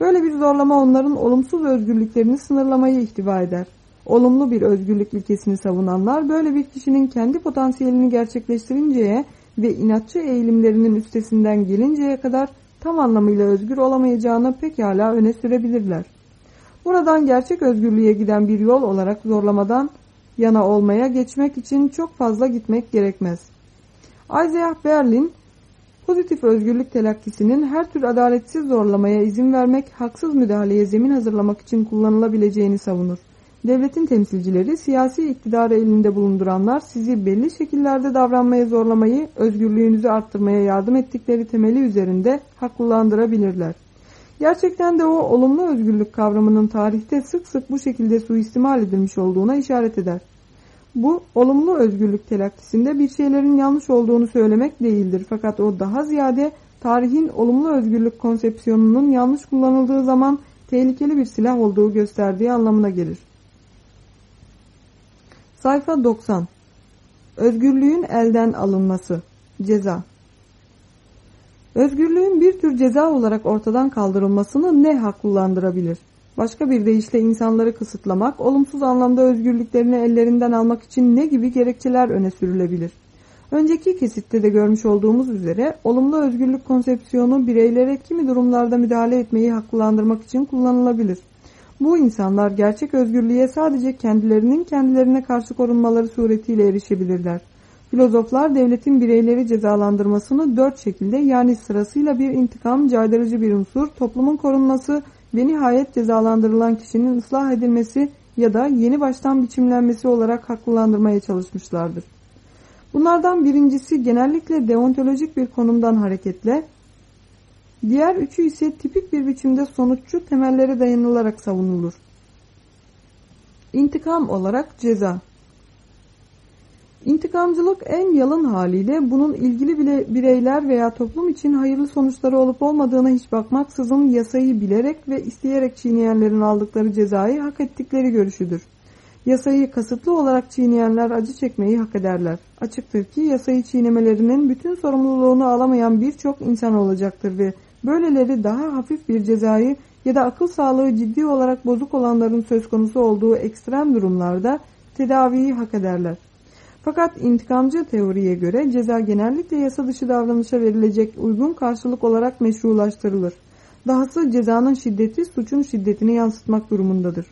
Böyle bir zorlama onların olumsuz özgürlüklerini sınırlamayı ihtiva eder. Olumlu bir özgürlük ilkesini savunanlar böyle bir kişinin kendi potansiyelini gerçekleştirinceye ve inatçı eğilimlerinin üstesinden gelinceye kadar tam anlamıyla özgür olamayacağını pekala öne sürebilirler. Buradan gerçek özgürlüğe giden bir yol olarak zorlamadan yana olmaya geçmek için çok fazla gitmek gerekmez. Isaiah Berlin, pozitif özgürlük telakkisinin her tür adaletsiz zorlamaya izin vermek, haksız müdahaleye zemin hazırlamak için kullanılabileceğini savunur. Devletin temsilcileri, siyasi iktidarı elinde bulunduranlar sizi belli şekillerde davranmaya zorlamayı, özgürlüğünüzü arttırmaya yardım ettikleri temeli üzerinde haklılandırabilirler. Gerçekten de o olumlu özgürlük kavramının tarihte sık sık bu şekilde suistimal edilmiş olduğuna işaret eder. Bu olumlu özgürlük telakkisinde bir şeylerin yanlış olduğunu söylemek değildir. Fakat o daha ziyade tarihin olumlu özgürlük konsepsiyonunun yanlış kullanıldığı zaman tehlikeli bir silah olduğu gösterdiği anlamına gelir. Sayfa 90 Özgürlüğün elden alınması Ceza Özgürlüğün bir tür ceza olarak ortadan kaldırılmasını ne haklılandırabilir? Başka bir deyişle insanları kısıtlamak, olumsuz anlamda özgürlüklerini ellerinden almak için ne gibi gerekçeler öne sürülebilir? Önceki kesitte de görmüş olduğumuz üzere olumlu özgürlük konsepsiyonu bireylere kimi durumlarda müdahale etmeyi haklılandırmak için kullanılabilir. Bu insanlar gerçek özgürlüğe sadece kendilerinin kendilerine karşı korunmaları suretiyle erişebilirler. Filozoflar devletin bireyleri cezalandırmasını dört şekilde yani sırasıyla bir intikam, caydırıcı bir unsur, toplumun korunması ve nihayet cezalandırılan kişinin ıslah edilmesi ya da yeni baştan biçimlenmesi olarak haklılandırmaya çalışmışlardır. Bunlardan birincisi genellikle deontolojik bir konumdan hareketle Diğer üçü ise tipik bir biçimde sonuççu temellere dayanılarak savunulur. İntikam olarak ceza. İntikamcılık en yalın haliyle bunun ilgili bile bireyler veya toplum için hayırlı sonuçları olup olmadığına hiç bakmaksızın yasayı bilerek ve isteyerek çiğneyenlerin aldıkları cezayı hak ettikleri görüşüdür. Yasayı kasıtlı olarak çiğneyenler acı çekmeyi hak ederler. Açıktır ki yasayı çiğnemelerinin bütün sorumluluğunu alamayan birçok insan olacaktır ve Böyleleri daha hafif bir cezayı ya da akıl sağlığı ciddi olarak bozuk olanların söz konusu olduğu ekstrem durumlarda tedaviyi hak ederler. Fakat intikamcı teoriye göre ceza genellikle yasa dışı davranışa verilecek uygun karşılık olarak meşrulaştırılır. Dahası cezanın şiddeti suçun şiddetini yansıtmak durumundadır.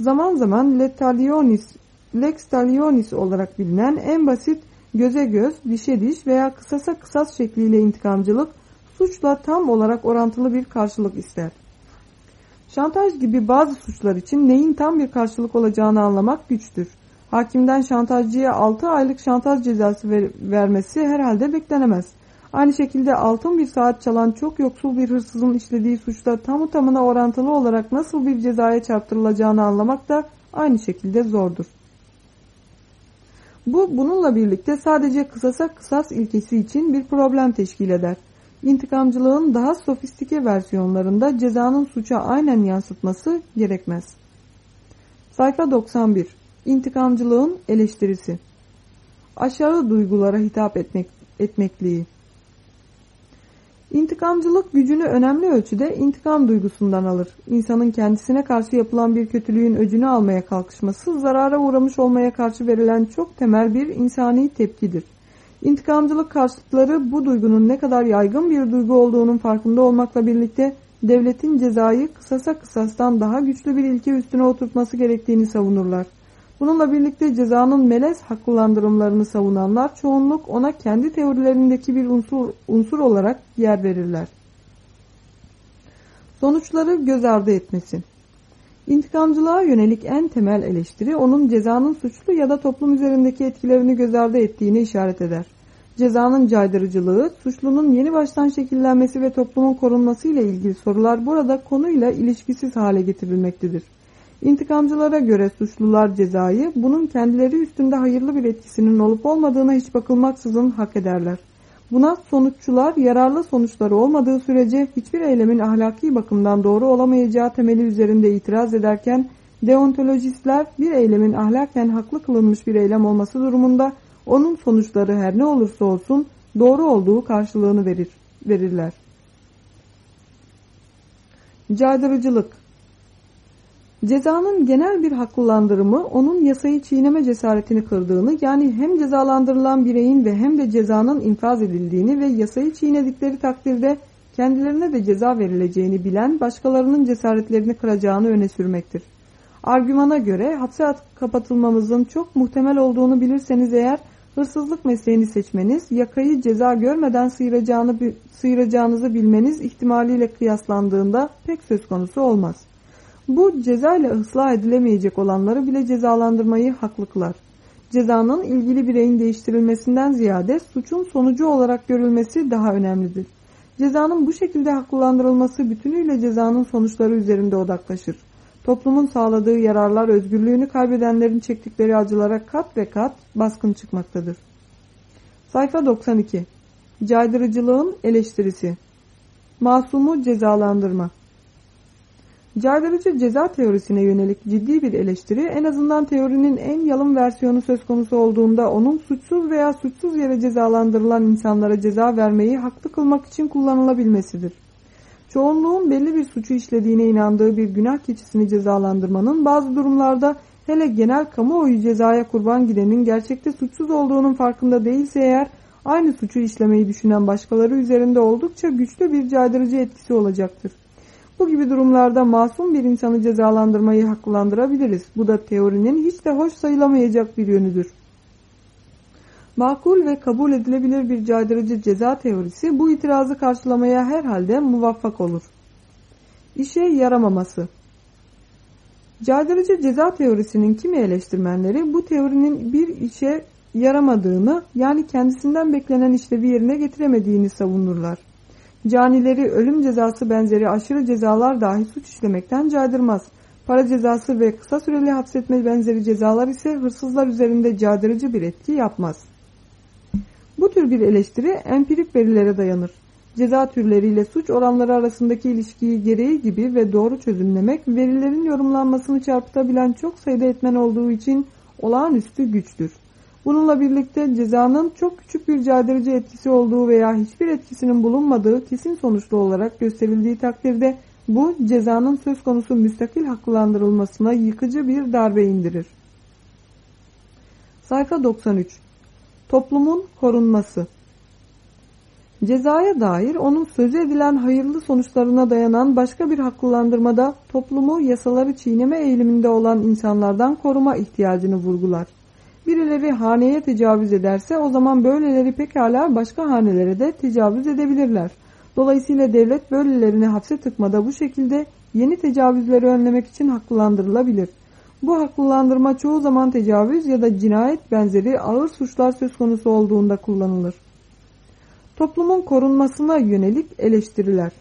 Zaman zaman letalionis, lex talionis olarak bilinen en basit göze göz, dişe diş veya kısasa kısas şekliyle intikamcılık suçla tam olarak orantılı bir karşılık ister. Şantaj gibi bazı suçlar için neyin tam bir karşılık olacağını anlamak güçtür. Hakimden şantajcıya 6 aylık şantaj cezası ver vermesi herhalde beklenemez. Aynı şekilde altın bir saat çalan çok yoksul bir hırsızın işlediği suçta tamı tamına orantılı olarak nasıl bir cezaya çarptırılacağını anlamak da aynı şekilde zordur. Bu bununla birlikte sadece kısasa kısas ilkesi için bir problem teşkil eder. İntikamcılığın daha sofistike versiyonlarında cezanın suça aynen yansıtması gerekmez. Sayfa 91 İntikamcılığın eleştirisi Aşağı duygulara hitap etmek, etmekliği İntikamcılık gücünü önemli ölçüde intikam duygusundan alır. İnsanın kendisine karşı yapılan bir kötülüğün öcünü almaya kalkışması, zarara uğramış olmaya karşı verilen çok temel bir insani tepkidir. İntikamcılık karşıtları bu duygunun ne kadar yaygın bir duygu olduğunun farkında olmakla birlikte devletin cezayı kısasa kısastan daha güçlü bir ilke üstüne oturtması gerektiğini savunurlar. Bununla birlikte cezanın melez haklılandırımlarını savunanlar çoğunluk ona kendi teorilerindeki bir unsur, unsur olarak yer verirler. Sonuçları göz ardı etmesi İntikamcılığa yönelik en temel eleştiri onun cezanın suçlu ya da toplum üzerindeki etkilerini göz ardı ettiğini işaret eder. Cezanın caydırıcılığı, suçlunun yeni baştan şekillenmesi ve toplumun korunması ile ilgili sorular burada konuyla ilişkisiz hale getirilmektedir. İntikamcılara göre suçlular cezayı bunun kendileri üstünde hayırlı bir etkisinin olup olmadığına hiç bakılmaksızın hak ederler. Buna sonuççular yararlı sonuçları olmadığı sürece hiçbir eylemin ahlaki bakımdan doğru olamayacağı temeli üzerinde itiraz ederken deontolojistler bir eylemin ahlaken haklı kılınmış bir eylem olması durumunda onun sonuçları her ne olursa olsun doğru olduğu karşılığını verir, verirler. Caydırıcılık Cezanın genel bir haklılandırımı onun yasayı çiğneme cesaretini kırdığını yani hem cezalandırılan bireyin ve hem de cezanın infaz edildiğini ve yasayı çiğnedikleri takdirde kendilerine de ceza verileceğini bilen başkalarının cesaretlerini kıracağını öne sürmektir. Argümana göre hapse kapatılmamızın çok muhtemel olduğunu bilirseniz eğer hırsızlık mesleğini seçmeniz yakayı ceza görmeden sıyıracağını, sıyıracağınızı bilmeniz ihtimaliyle kıyaslandığında pek söz konusu olmaz. Bu ceza ile ıslah edilemeyecek olanları bile cezalandırmayı haklı kılar. Cezanın ilgili bireyin değiştirilmesinden ziyade suçun sonucu olarak görülmesi daha önemlidir. Cezanın bu şekilde haklılandırılması bütünüyle cezanın sonuçları üzerinde odaklaşır. Toplumun sağladığı yararlar özgürlüğünü kaybedenlerin çektikleri acılara kat ve kat baskın çıkmaktadır. Sayfa 92 Caydırıcılığın eleştirisi Masumu cezalandırma Caydırıcı ceza teorisine yönelik ciddi bir eleştiri en azından teorinin en yalın versiyonu söz konusu olduğunda onun suçsuz veya suçsuz yere cezalandırılan insanlara ceza vermeyi haklı kılmak için kullanılabilmesidir. Çoğunluğun belli bir suçu işlediğine inandığı bir günah keçisini cezalandırmanın bazı durumlarda hele genel kamuoyu cezaya kurban gidenin gerçekte suçsuz olduğunun farkında değilse eğer aynı suçu işlemeyi düşünen başkaları üzerinde oldukça güçlü bir caydırıcı etkisi olacaktır. Bu gibi durumlarda masum bir insanı cezalandırmayı haklandırabiliriz. Bu da teorinin hiç de hoş sayılamayacak bir yönüdür. Makul ve kabul edilebilir bir caydırıcı ceza teorisi bu itirazı karşılamaya herhalde muvaffak olur. İşe yaramaması Caydırıcı ceza teorisinin kimi eleştirmenleri bu teorinin bir işe yaramadığını yani kendisinden beklenen işlevi yerine getiremediğini savunurlar. Canileri ölüm cezası benzeri aşırı cezalar dahi suç işlemekten caydırmaz. Para cezası ve kısa süreli hapsetme benzeri cezalar ise hırsızlar üzerinde caydırıcı bir etki yapmaz. Bu tür bir eleştiri empirik verilere dayanır. Ceza türleriyle suç oranları arasındaki ilişkiyi gereği gibi ve doğru çözümlemek verilerin yorumlanmasını çarpıtabilen çok sayıda etmen olduğu için olağanüstü güçtür. Bununla birlikte cezanın çok küçük bir caydırıcı etkisi olduğu veya hiçbir etkisinin bulunmadığı kesin sonuçlu olarak gösterildiği takdirde bu cezanın söz konusu müstakil haklandırılmasına yıkıcı bir darbe indirir. Sayfa 93 Toplumun korunması Cezaya dair onun sözü edilen hayırlı sonuçlarına dayanan başka bir haklılandırmada toplumu yasaları çiğneme eğiliminde olan insanlardan koruma ihtiyacını vurgular. Birileri haneye tecavüz ederse o zaman böyleleri pekala başka hanelere de tecavüz edebilirler. Dolayısıyla devlet böylelerini hapse tıkmada bu şekilde yeni tecavüzleri önlemek için haklılandırılabilir. Bu haklılandırma çoğu zaman tecavüz ya da cinayet benzeri ağır suçlar söz konusu olduğunda kullanılır. Toplumun korunmasına yönelik eleştiriler.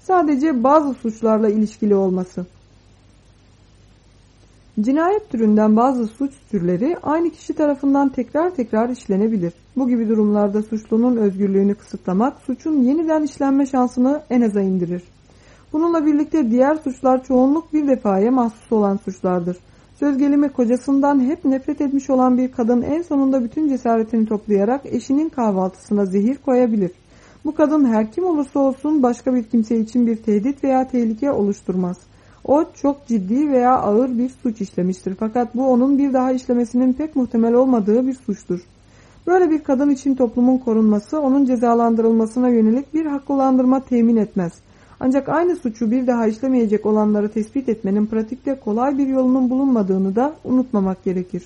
Sadece bazı suçlarla ilişkili olması. Cinayet türünden bazı suç türleri aynı kişi tarafından tekrar tekrar işlenebilir. Bu gibi durumlarda suçlunun özgürlüğünü kısıtlamak suçun yeniden işlenme şansını en aza indirir. Bununla birlikte diğer suçlar çoğunluk bir defaya mahsus olan suçlardır. Söz gelimi kocasından hep nefret etmiş olan bir kadın en sonunda bütün cesaretini toplayarak eşinin kahvaltısına zehir koyabilir. Bu kadın her kim olursa olsun başka bir kimse için bir tehdit veya tehlike oluşturmaz. O çok ciddi veya ağır bir suç işlemiştir fakat bu onun bir daha işlemesinin pek muhtemel olmadığı bir suçtur. Böyle bir kadın için toplumun korunması onun cezalandırılmasına yönelik bir haklılandırma temin etmez. Ancak aynı suçu bir daha işlemeyecek olanları tespit etmenin pratikte kolay bir yolunun bulunmadığını da unutmamak gerekir.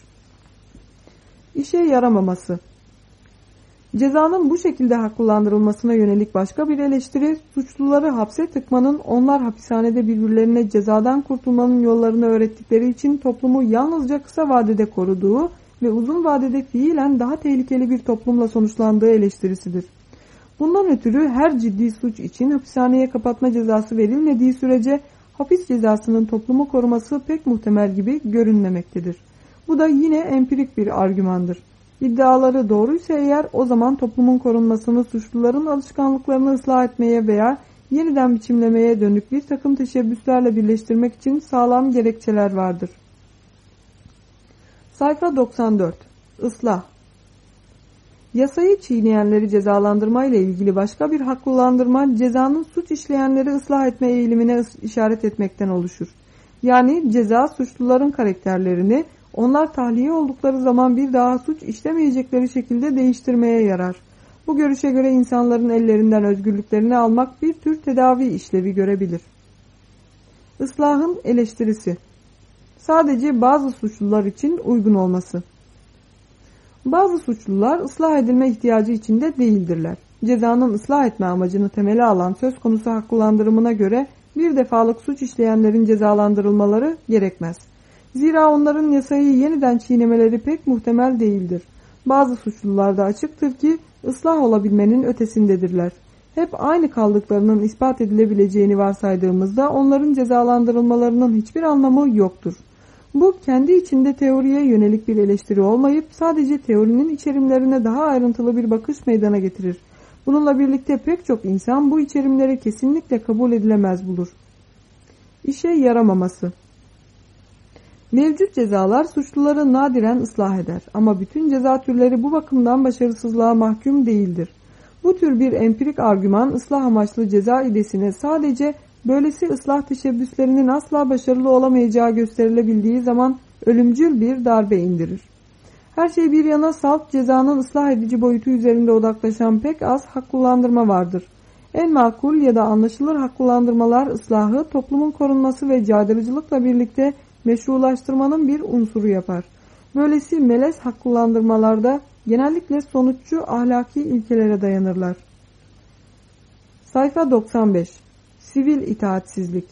İşe yaramaması Cezanın bu şekilde haklılandırılmasına yönelik başka bir eleştiri, suçluları hapse tıkmanın onlar hapishanede birbirlerine cezadan kurtulmanın yollarını öğrettikleri için toplumu yalnızca kısa vadede koruduğu ve uzun vadede fiilen daha tehlikeli bir toplumla sonuçlandığı eleştirisidir. Bundan ötürü her ciddi suç için hapishaneye kapatma cezası verilmediği sürece hapis cezasının toplumu koruması pek muhtemel gibi görünmemektedir. Bu da yine empirik bir argümandır. İddiaları doğruysa eğer o zaman toplumun korunmasını suçluların alışkanlıklarını ıslah etmeye veya yeniden biçimlemeye dönük bir takım teşebbüslerle birleştirmek için sağlam gerekçeler vardır. Sayfa 94 Islah Yasayı çiğneyenleri cezalandırma ile ilgili başka bir haklılandırma cezanın suç işleyenleri ıslah etme eğilimine işaret etmekten oluşur. Yani ceza suçluların karakterlerini onlar tahliye oldukları zaman bir daha suç işlemeyecekleri şekilde değiştirmeye yarar. Bu görüşe göre insanların ellerinden özgürlüklerini almak bir tür tedavi işlevi görebilir. Islahın eleştirisi Sadece bazı suçlular için uygun olması bazı suçlular ıslah edilme ihtiyacı içinde değildirler. Cezanın ıslah etme amacını temele alan söz konusu haklılandırımına göre bir defalık suç işleyenlerin cezalandırılmaları gerekmez. Zira onların yasayı yeniden çiğnemeleri pek muhtemel değildir. Bazı suçlular da açıktır ki ıslah olabilmenin ötesindedirler. Hep aynı kaldıklarının ispat edilebileceğini varsaydığımızda onların cezalandırılmalarının hiçbir anlamı yoktur. Bu kendi içinde teoriye yönelik bir eleştiri olmayıp sadece teorinin içerimlerine daha ayrıntılı bir bakış meydana getirir. Bununla birlikte pek çok insan bu içerimleri kesinlikle kabul edilemez bulur. İşe yaramaması Mevcut cezalar suçluları nadiren ıslah eder ama bütün ceza türleri bu bakımdan başarısızlığa mahkum değildir. Bu tür bir empirik argüman ıslah amaçlı ceza idesine sadece Böylesi ıslah teşebbüslerinin asla başarılı olamayacağı gösterilebildiği zaman ölümcül bir darbe indirir. Her şey bir yana salt cezanın ıslah edici boyutu üzerinde odaklaşan pek az haklılandırma vardır. En makul ya da anlaşılır haklılandırmalar ıslahı toplumun korunması ve caydırıcılıkla birlikte meşrulaştırmanın bir unsuru yapar. Böylesi melez haklılandırmalarda genellikle sonuççu ahlaki ilkelere dayanırlar. Sayfa 95 Sivil itaatsizlik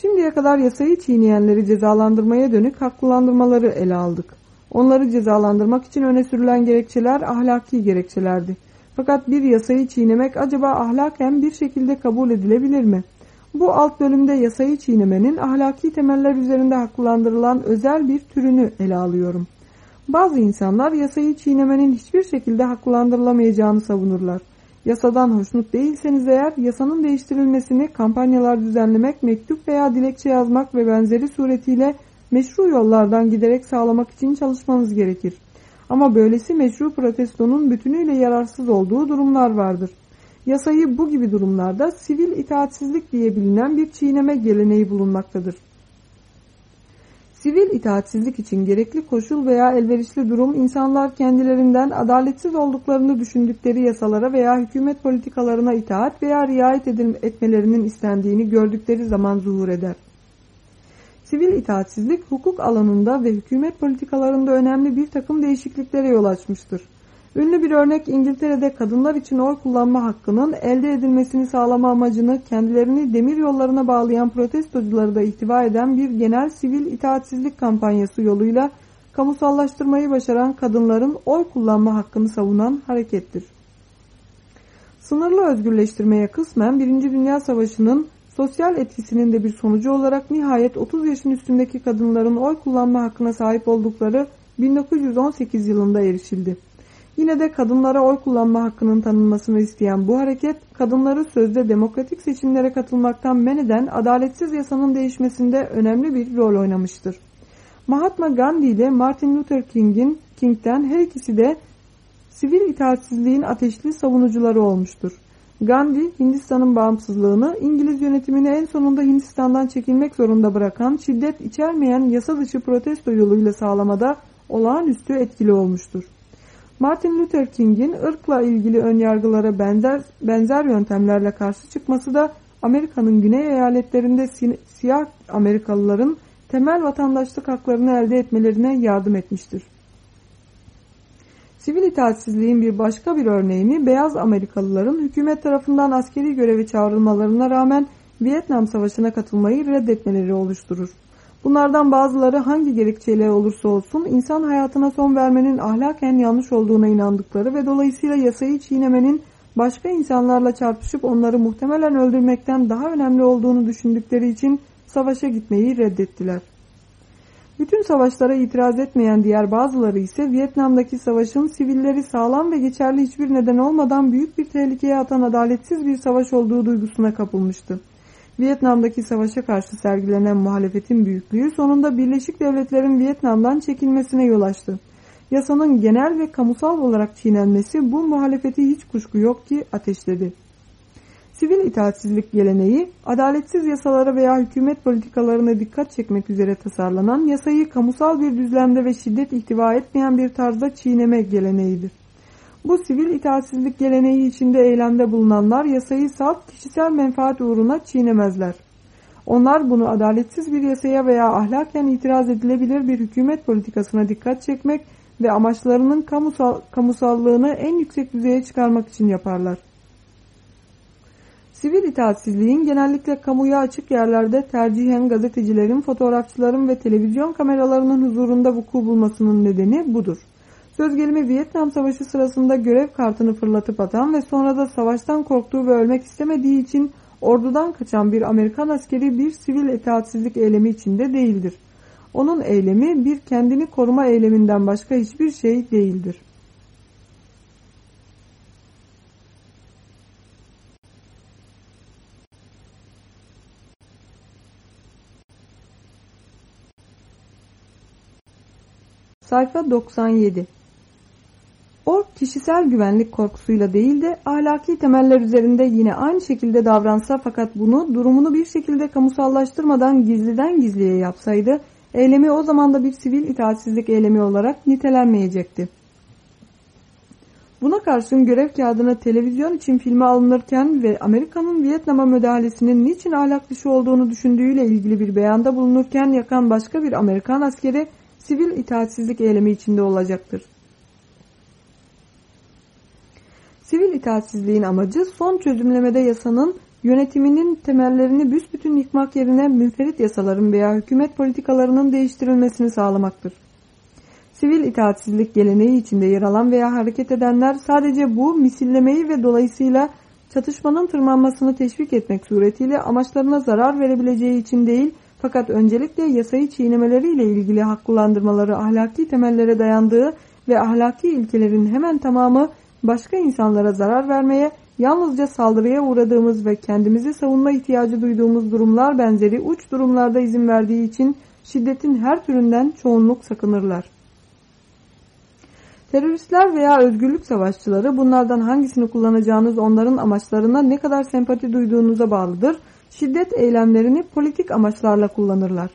Şimdiye kadar yasayı çiğneyenleri cezalandırmaya dönük haklılandırmaları ele aldık. Onları cezalandırmak için öne sürülen gerekçeler ahlaki gerekçelerdi. Fakat bir yasayı çiğnemek acaba ahlaken bir şekilde kabul edilebilir mi? Bu alt bölümde yasayı çiğnemenin ahlaki temeller üzerinde haklılandırılan özel bir türünü ele alıyorum. Bazı insanlar yasayı çiğnemenin hiçbir şekilde haklılandırılamayacağını savunurlar. Yasadan hoşnut değilseniz eğer yasanın değiştirilmesini kampanyalar düzenlemek, mektup veya dilekçe yazmak ve benzeri suretiyle meşru yollardan giderek sağlamak için çalışmanız gerekir. Ama böylesi meşru protestonun bütünüyle yararsız olduğu durumlar vardır. Yasayı bu gibi durumlarda sivil itaatsizlik diye bilinen bir çiğneme geleneği bulunmaktadır. Sivil itaatsizlik için gerekli koşul veya elverişli durum insanlar kendilerinden adaletsiz olduklarını düşündükleri yasalara veya hükümet politikalarına itaat veya riayet etmelerinin istendiğini gördükleri zaman zuhur eder. Sivil itaatsizlik hukuk alanında ve hükümet politikalarında önemli bir takım değişikliklere yol açmıştır. Ünlü bir örnek İngiltere'de kadınlar için oy kullanma hakkının elde edilmesini sağlama amacını kendilerini demir yollarına bağlayan protestocuları da ihtiva eden bir genel sivil itaatsizlik kampanyası yoluyla kamusallaştırmayı başaran kadınların oy kullanma hakkını savunan harekettir. Sınırlı özgürleştirmeye kısmen Birinci Dünya Savaşı'nın sosyal etkisinin de bir sonucu olarak nihayet 30 yaşın üstündeki kadınların oy kullanma hakkına sahip oldukları 1918 yılında erişildi. Yine de kadınlara oy kullanma hakkının tanınmasını isteyen bu hareket, kadınları sözde demokratik seçimlere katılmaktan men eden adaletsiz yasanın değişmesinde önemli bir rol oynamıştır. Mahatma Gandhi ile Martin Luther King'in King'den her ikisi de sivil itaatsizliğin ateşli savunucuları olmuştur. Gandhi, Hindistan'ın bağımsızlığını İngiliz yönetimini en sonunda Hindistan'dan çekilmek zorunda bırakan şiddet içermeyen yasa dışı protesto yoluyla sağlamada olağanüstü etkili olmuştur. Martin Luther King'in ırkla ilgili önyargılara benzer, benzer yöntemlerle karşı çıkması da Amerika'nın güney eyaletlerinde si siyah Amerikalıların temel vatandaşlık haklarını elde etmelerine yardım etmiştir. Sivil itaatsizliğin bir başka bir örneğini beyaz Amerikalıların hükümet tarafından askeri göreve çağrılmalarına rağmen Vietnam Savaşı'na katılmayı reddetmeleri oluşturur. Bunlardan bazıları hangi gerekçeyle olursa olsun insan hayatına son vermenin ahlaken yanlış olduğuna inandıkları ve dolayısıyla yasayı çiğnemenin başka insanlarla çarpışıp onları muhtemelen öldürmekten daha önemli olduğunu düşündükleri için savaşa gitmeyi reddettiler. Bütün savaşlara itiraz etmeyen diğer bazıları ise Vietnam'daki savaşın sivilleri sağlam ve geçerli hiçbir neden olmadan büyük bir tehlikeye atan adaletsiz bir savaş olduğu duygusuna kapılmıştı. Vietnam'daki savaşa karşı sergilenen muhalefetin büyüklüğü sonunda Birleşik Devletler'in Vietnam'dan çekilmesine yol açtı. Yasanın genel ve kamusal olarak çiğnenmesi bu muhalefeti hiç kuşku yok ki ateşledi. Sivil itaatsizlik geleneği, adaletsiz yasalara veya hükümet politikalarına dikkat çekmek üzere tasarlanan yasayı kamusal bir düzlemde ve şiddet ihtiva etmeyen bir tarzda çiğneme geleneğidir. Bu sivil itaatsizlik geleneği içinde eylemde bulunanlar yasayı salt kişisel menfaat uğruna çiğnemezler. Onlar bunu adaletsiz bir yasaya veya ahlaken itiraz edilebilir bir hükümet politikasına dikkat çekmek ve amaçlarının kamusal, kamusallığını en yüksek düzeye çıkarmak için yaparlar. Sivil itaatsizliğin genellikle kamuya açık yerlerde tercihen gazetecilerin, fotoğrafçıların ve televizyon kameralarının huzurunda vuku bulmasının nedeni budur. Söz gelimi Vietnam Savaşı sırasında görev kartını fırlatıp atan ve sonra da savaştan korktuğu ve ölmek istemediği için ordudan kaçan bir Amerikan askeri bir sivil itaatsizlik eylemi içinde değildir. Onun eylemi bir kendini koruma eyleminden başka hiçbir şey değildir. Sayfa 97 O kişisel güvenlik korkusuyla değil de ahlaki temeller üzerinde yine aynı şekilde davransa fakat bunu durumunu bir şekilde kamusallaştırmadan gizliden gizliye yapsaydı eylemi o zaman da bir sivil itaatsizlik eylemi olarak nitelenmeyecekti. Buna karşın görev kağıdına televizyon için filme alınırken ve Amerika'nın Vietnam'a müdahalesinin niçin ahlak dışı olduğunu düşündüğüyle ilgili bir beyanda bulunurken yakan başka bir Amerikan askeri sivil itaatsizlik eylemi içinde olacaktır. Sivil itaatsizliğin amacı son çözümlemede yasanın yönetiminin temellerini büsbütün yıkmak yerine münferit yasaların veya hükümet politikalarının değiştirilmesini sağlamaktır. Sivil itaatsizlik geleneği içinde yer alan veya hareket edenler sadece bu misillemeyi ve dolayısıyla çatışmanın tırmanmasını teşvik etmek suretiyle amaçlarına zarar verebileceği için değil, fakat öncelikle yasayı çiğnemeleriyle ilgili haklılandırmaları ahlaki temellere dayandığı ve ahlaki ilkelerin hemen tamamı başka insanlara zarar vermeye, yalnızca saldırıya uğradığımız ve kendimizi savunma ihtiyacı duyduğumuz durumlar benzeri uç durumlarda izin verdiği için şiddetin her türünden çoğunluk sakınırlar. Teröristler veya özgürlük savaşçıları bunlardan hangisini kullanacağınız onların amaçlarına ne kadar sempati duyduğunuza bağlıdır şiddet eylemlerini politik amaçlarla kullanırlar.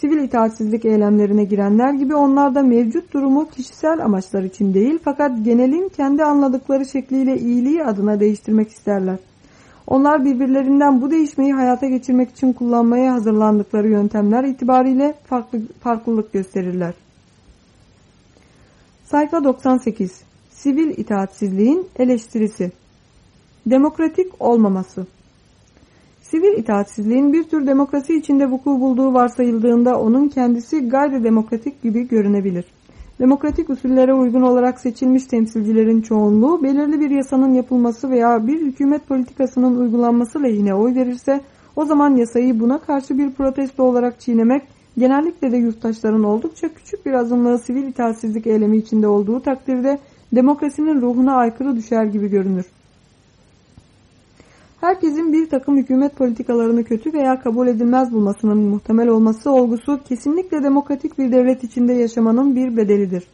Sivil itaatsizlik eylemlerine girenler gibi onlar da mevcut durumu kişisel amaçlar için değil fakat genelin kendi anladıkları şekliyle iyiliği adına değiştirmek isterler. Onlar birbirlerinden bu değişmeyi hayata geçirmek için kullanmaya hazırlandıkları yöntemler itibariyle farklı, farklılık gösterirler. Sayfa 98 Sivil itaatsizliğin eleştirisi Demokratik olmaması Sivil itaatsizliğin bir tür demokrasi içinde vuku bulduğu varsayıldığında onun kendisi gayri demokratik gibi görünebilir. Demokratik usullere uygun olarak seçilmiş temsilcilerin çoğunluğu belirli bir yasanın yapılması veya bir hükümet politikasının uygulanması lehine oy verirse o zaman yasayı buna karşı bir protesto olarak çiğnemek genellikle de yurttaşların oldukça küçük bir azınlığı sivil itaatsizlik eylemi içinde olduğu takdirde demokrasinin ruhuna aykırı düşer gibi görünür. Herkesin bir takım hükümet politikalarını kötü veya kabul edilmez bulmasının muhtemel olması olgusu kesinlikle demokratik bir devlet içinde yaşamanın bir bedelidir.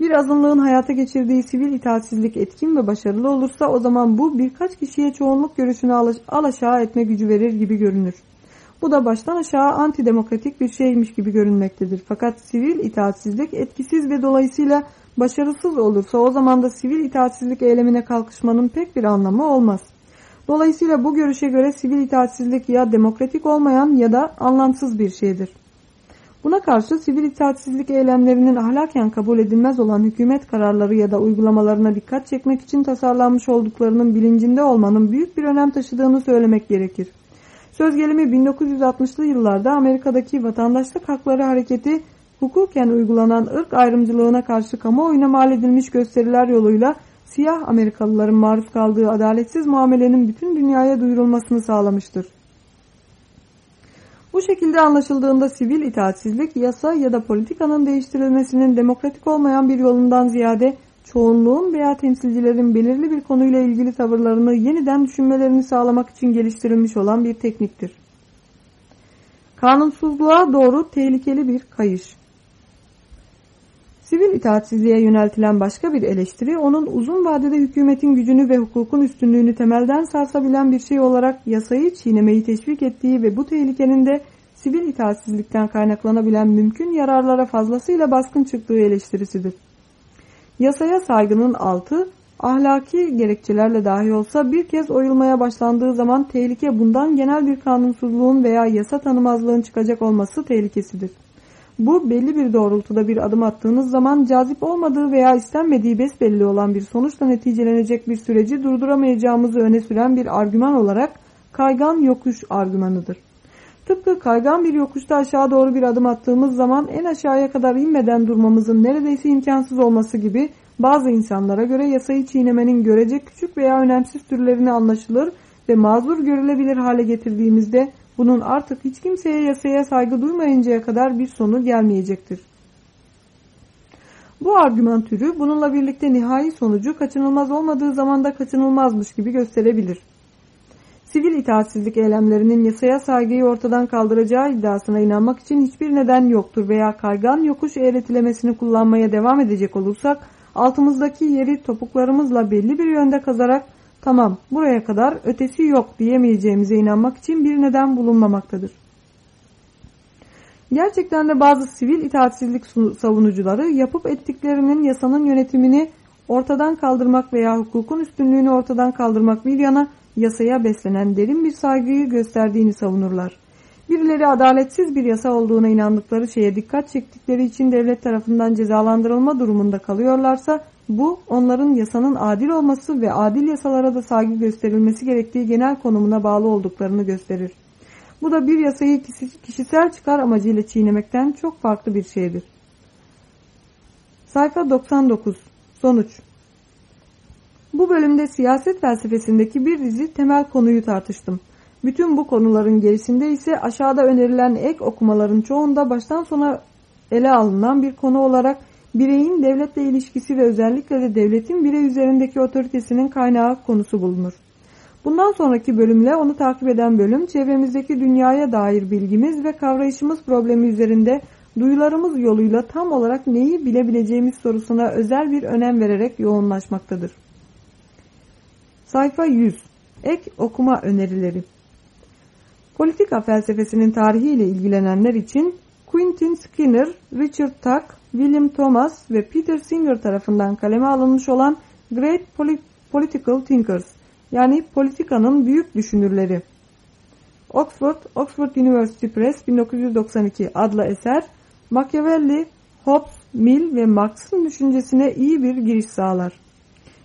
Bir azınlığın hayata geçirdiği sivil itaatsizlik etkin ve başarılı olursa o zaman bu birkaç kişiye çoğunluk görüşünü al aşağı etme gücü verir gibi görünür. Bu da baştan aşağı antidemokratik bir şeymiş gibi görünmektedir. Fakat sivil itaatsizlik etkisiz ve dolayısıyla başarısız olursa o zaman da sivil itaatsizlik eylemine kalkışmanın pek bir anlamı olmaz. Dolayısıyla bu görüşe göre sivil itaatsizlik ya demokratik olmayan ya da anlamsız bir şeydir. Buna karşı sivil itaatsizlik eylemlerinin ahlaken kabul edilmez olan hükümet kararları ya da uygulamalarına dikkat çekmek için tasarlanmış olduklarının bilincinde olmanın büyük bir önem taşıdığını söylemek gerekir. Söz gelimi 1960'lı yıllarda Amerika'daki vatandaşlık hakları hareketi hukuken uygulanan ırk ayrımcılığına karşı kamuoyuna mal edilmiş gösteriler yoluyla siyah Amerikalıların maruz kaldığı adaletsiz muamelenin bütün dünyaya duyurulmasını sağlamıştır. Bu şekilde anlaşıldığında sivil itaatsizlik yasa ya da politikanın değiştirilmesinin demokratik olmayan bir yolundan ziyade çoğunluğun veya temsilcilerin belirli bir konuyla ilgili tavırlarını yeniden düşünmelerini sağlamak için geliştirilmiş olan bir tekniktir. Kanunsuzluğa doğru tehlikeli bir kayış. Sivil itaatsizliğe yöneltilen başka bir eleştiri onun uzun vadede hükümetin gücünü ve hukukun üstünlüğünü temelden sarsabilen bir şey olarak yasayı çiğnemeyi teşvik ettiği ve bu tehlikenin de sivil itaatsizlikten kaynaklanabilen mümkün yararlara fazlasıyla baskın çıktığı eleştirisidir. Yasaya saygının altı ahlaki gerekçelerle dahi olsa bir kez oyulmaya başlandığı zaman tehlike bundan genel bir kanunsuzluğun veya yasa tanımazlığın çıkacak olması tehlikesidir. Bu belli bir doğrultuda bir adım attığınız zaman cazip olmadığı veya istenmediği besbelli olan bir sonuçla neticelenecek bir süreci durduramayacağımızı öne süren bir argüman olarak kaygan yokuş argümanıdır. Tıpkı kaygan bir yokuşta aşağı doğru bir adım attığımız zaman en aşağıya kadar inmeden durmamızın neredeyse imkansız olması gibi bazı insanlara göre yasayı çiğnemenin görece küçük veya önemsiz türlerini anlaşılır ve mazur görülebilir hale getirdiğimizde bunun artık hiç kimseye yasaya saygı duymayıncaya kadar bir sonu gelmeyecektir. Bu argüman türü bununla birlikte nihai sonucu kaçınılmaz olmadığı zaman da kaçınılmazmış gibi gösterebilir. Sivil itaatsizlik eylemlerinin yasaya saygıyı ortadan kaldıracağı iddiasına inanmak için hiçbir neden yoktur veya kaygan yokuş eğretilemesini kullanmaya devam edecek olursak altımızdaki yeri topuklarımızla belli bir yönde kazarak tamam buraya kadar ötesi yok diyemeyeceğimize inanmak için bir neden bulunmamaktadır. Gerçekten de bazı sivil itaatsizlik savunucuları yapıp ettiklerinin yasanın yönetimini ortadan kaldırmak veya hukukun üstünlüğünü ortadan kaldırmak bir yana yasaya beslenen derin bir saygıyı gösterdiğini savunurlar. Birileri adaletsiz bir yasa olduğuna inandıkları şeye dikkat çektikleri için devlet tarafından cezalandırılma durumunda kalıyorlarsa bu onların yasanın adil olması ve adil yasalara da saygı gösterilmesi gerektiği genel konumuna bağlı olduklarını gösterir. Bu da bir yasayı kişisel çıkar amacıyla çiğnemekten çok farklı bir şeydir. Sayfa 99 Sonuç Bu bölümde siyaset felsefesindeki bir dizi temel konuyu tartıştım. Bütün bu konuların gerisinde ise aşağıda önerilen ek okumaların çoğunda baştan sona ele alınan bir konu olarak bireyin devletle ilişkisi ve özellikle de devletin birey üzerindeki otoritesinin kaynağı konusu bulunur. Bundan sonraki bölümle onu takip eden bölüm çevremizdeki dünyaya dair bilgimiz ve kavrayışımız problemi üzerinde duyularımız yoluyla tam olarak neyi bilebileceğimiz sorusuna özel bir önem vererek yoğunlaşmaktadır. Sayfa 100 Ek okuma önerileri Politika felsefesinin tarihiyle ilgilenenler için Quentin Skinner, Richard Tuck, William Thomas ve Peter Singer tarafından kaleme alınmış olan Great Political Thinkers yani politikanın büyük düşünürleri Oxford, Oxford University Press 1992 adlı eser Machiavelli, Hobbes, Mill ve Marx'ın düşüncesine iyi bir giriş sağlar.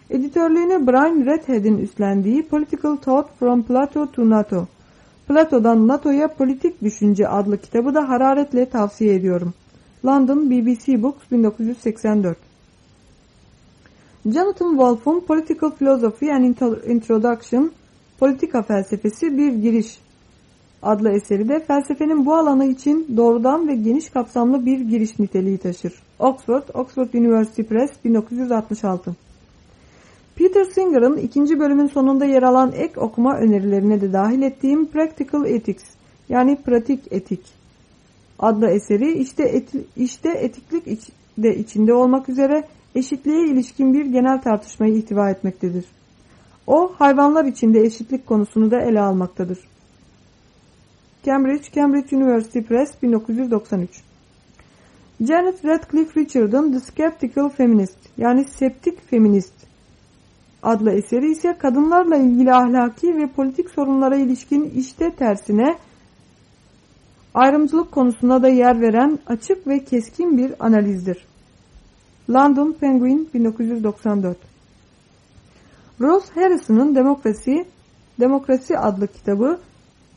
Editörlüğüne Brian Redhead'in üstlendiği Political Thought from Plato to NATO Plato'dan NATO'ya Politik Düşünce adlı kitabı da hararetle tavsiye ediyorum. London BBC Books 1984 Jonathan Wolff'un Political Philosophy and Introduction Politika Felsefesi Bir Giriş adlı eseri de felsefenin bu alanı için doğrudan ve geniş kapsamlı bir giriş niteliği taşır. Oxford, Oxford University Press 1966 Peter Singer'ın ikinci bölümün sonunda yer alan ek okuma önerilerine de dahil ettiğim Practical Ethics yani pratik etik adlı eseri işte, eti, işte etiklik iç, de içinde olmak üzere eşitliğe ilişkin bir genel tartışmayı ihtiva etmektedir. O hayvanlar içinde eşitlik konusunu da ele almaktadır. Cambridge, Cambridge University Press 1993 Janet Radcliffe Richard'ın The Skeptical Feminist yani Septik Feminist adlı eseri ise kadınlarla ilgili ahlaki ve politik sorunlara ilişkin işte tersine ayrımcılık konusuna da yer veren açık ve keskin bir analizdir. London Penguin 1994 Rose Harrison'ın Demokrasi, Demokrasi adlı kitabı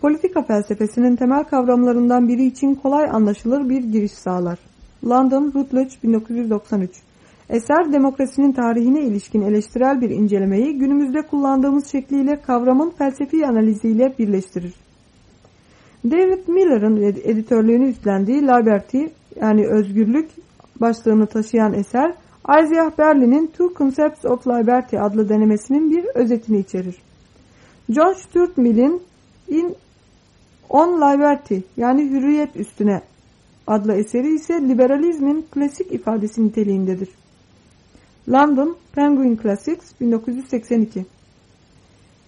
politika felsefesinin temel kavramlarından biri için kolay anlaşılır bir giriş sağlar. London Routledge 1993 Eser demokrasinin tarihine ilişkin eleştirel bir incelemeyi günümüzde kullandığımız şekliyle kavramın felsefi analiziyle birleştirir. David Miller'ın editörlüğünü üstlendiği Liberty yani özgürlük başlığını taşıyan eser Isaiah Berlin'in Two Concepts of Liberty adlı denemesinin bir özetini içerir. John Stuart Mill'in In On Liberty yani hürriyet üstüne adlı eseri ise liberalizmin klasik ifadesi niteliğindedir. London Penguin Classics 1982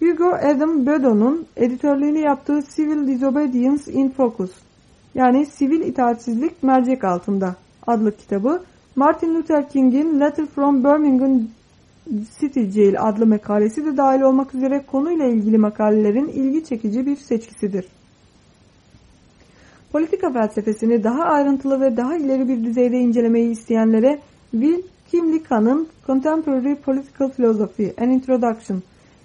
Hugo Adam Bedon'un editörlüğünü yaptığı Civil Disobedience in Focus yani Sivil itaatsizlik mercek altında adlı kitabı Martin Luther King'in Letter from Birmingham City Jail adlı makalesi de dahil olmak üzere konuyla ilgili makalelerin ilgi çekici bir seçkisidir. Politika felsefesini daha ayrıntılı ve daha ileri bir düzeyde incelemeyi isteyenlere Will Kimlica'nın Contemporary Political Philosophy An Introduction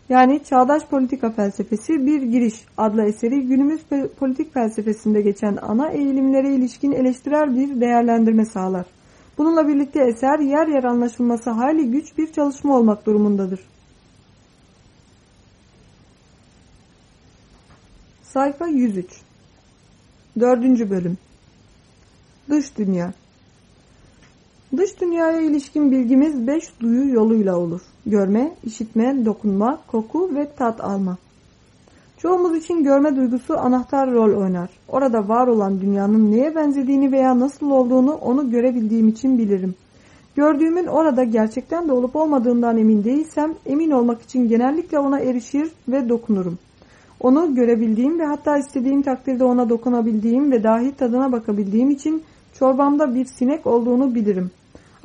yani Çağdaş Politika Felsefesi Bir Giriş adlı eseri günümüz politik felsefesinde geçen ana eğilimlere ilişkin eleştirel bir değerlendirme sağlar. Bununla birlikte eser yer yer anlaşılması hayli güç bir çalışma olmak durumundadır. Sayfa 103 4. Bölüm Dış Dünya Dış dünyaya ilişkin bilgimiz beş duyu yoluyla olur. Görme, işitme, dokunma, koku ve tat alma. Çoğumuz için görme duygusu anahtar rol oynar. Orada var olan dünyanın neye benzediğini veya nasıl olduğunu onu görebildiğim için bilirim. Gördüğümün orada gerçekten de olup olmadığından emin değilsem emin olmak için genellikle ona erişir ve dokunurum. Onu görebildiğim ve hatta istediğim takdirde ona dokunabildiğim ve dahi tadına bakabildiğim için çorbamda bir sinek olduğunu bilirim.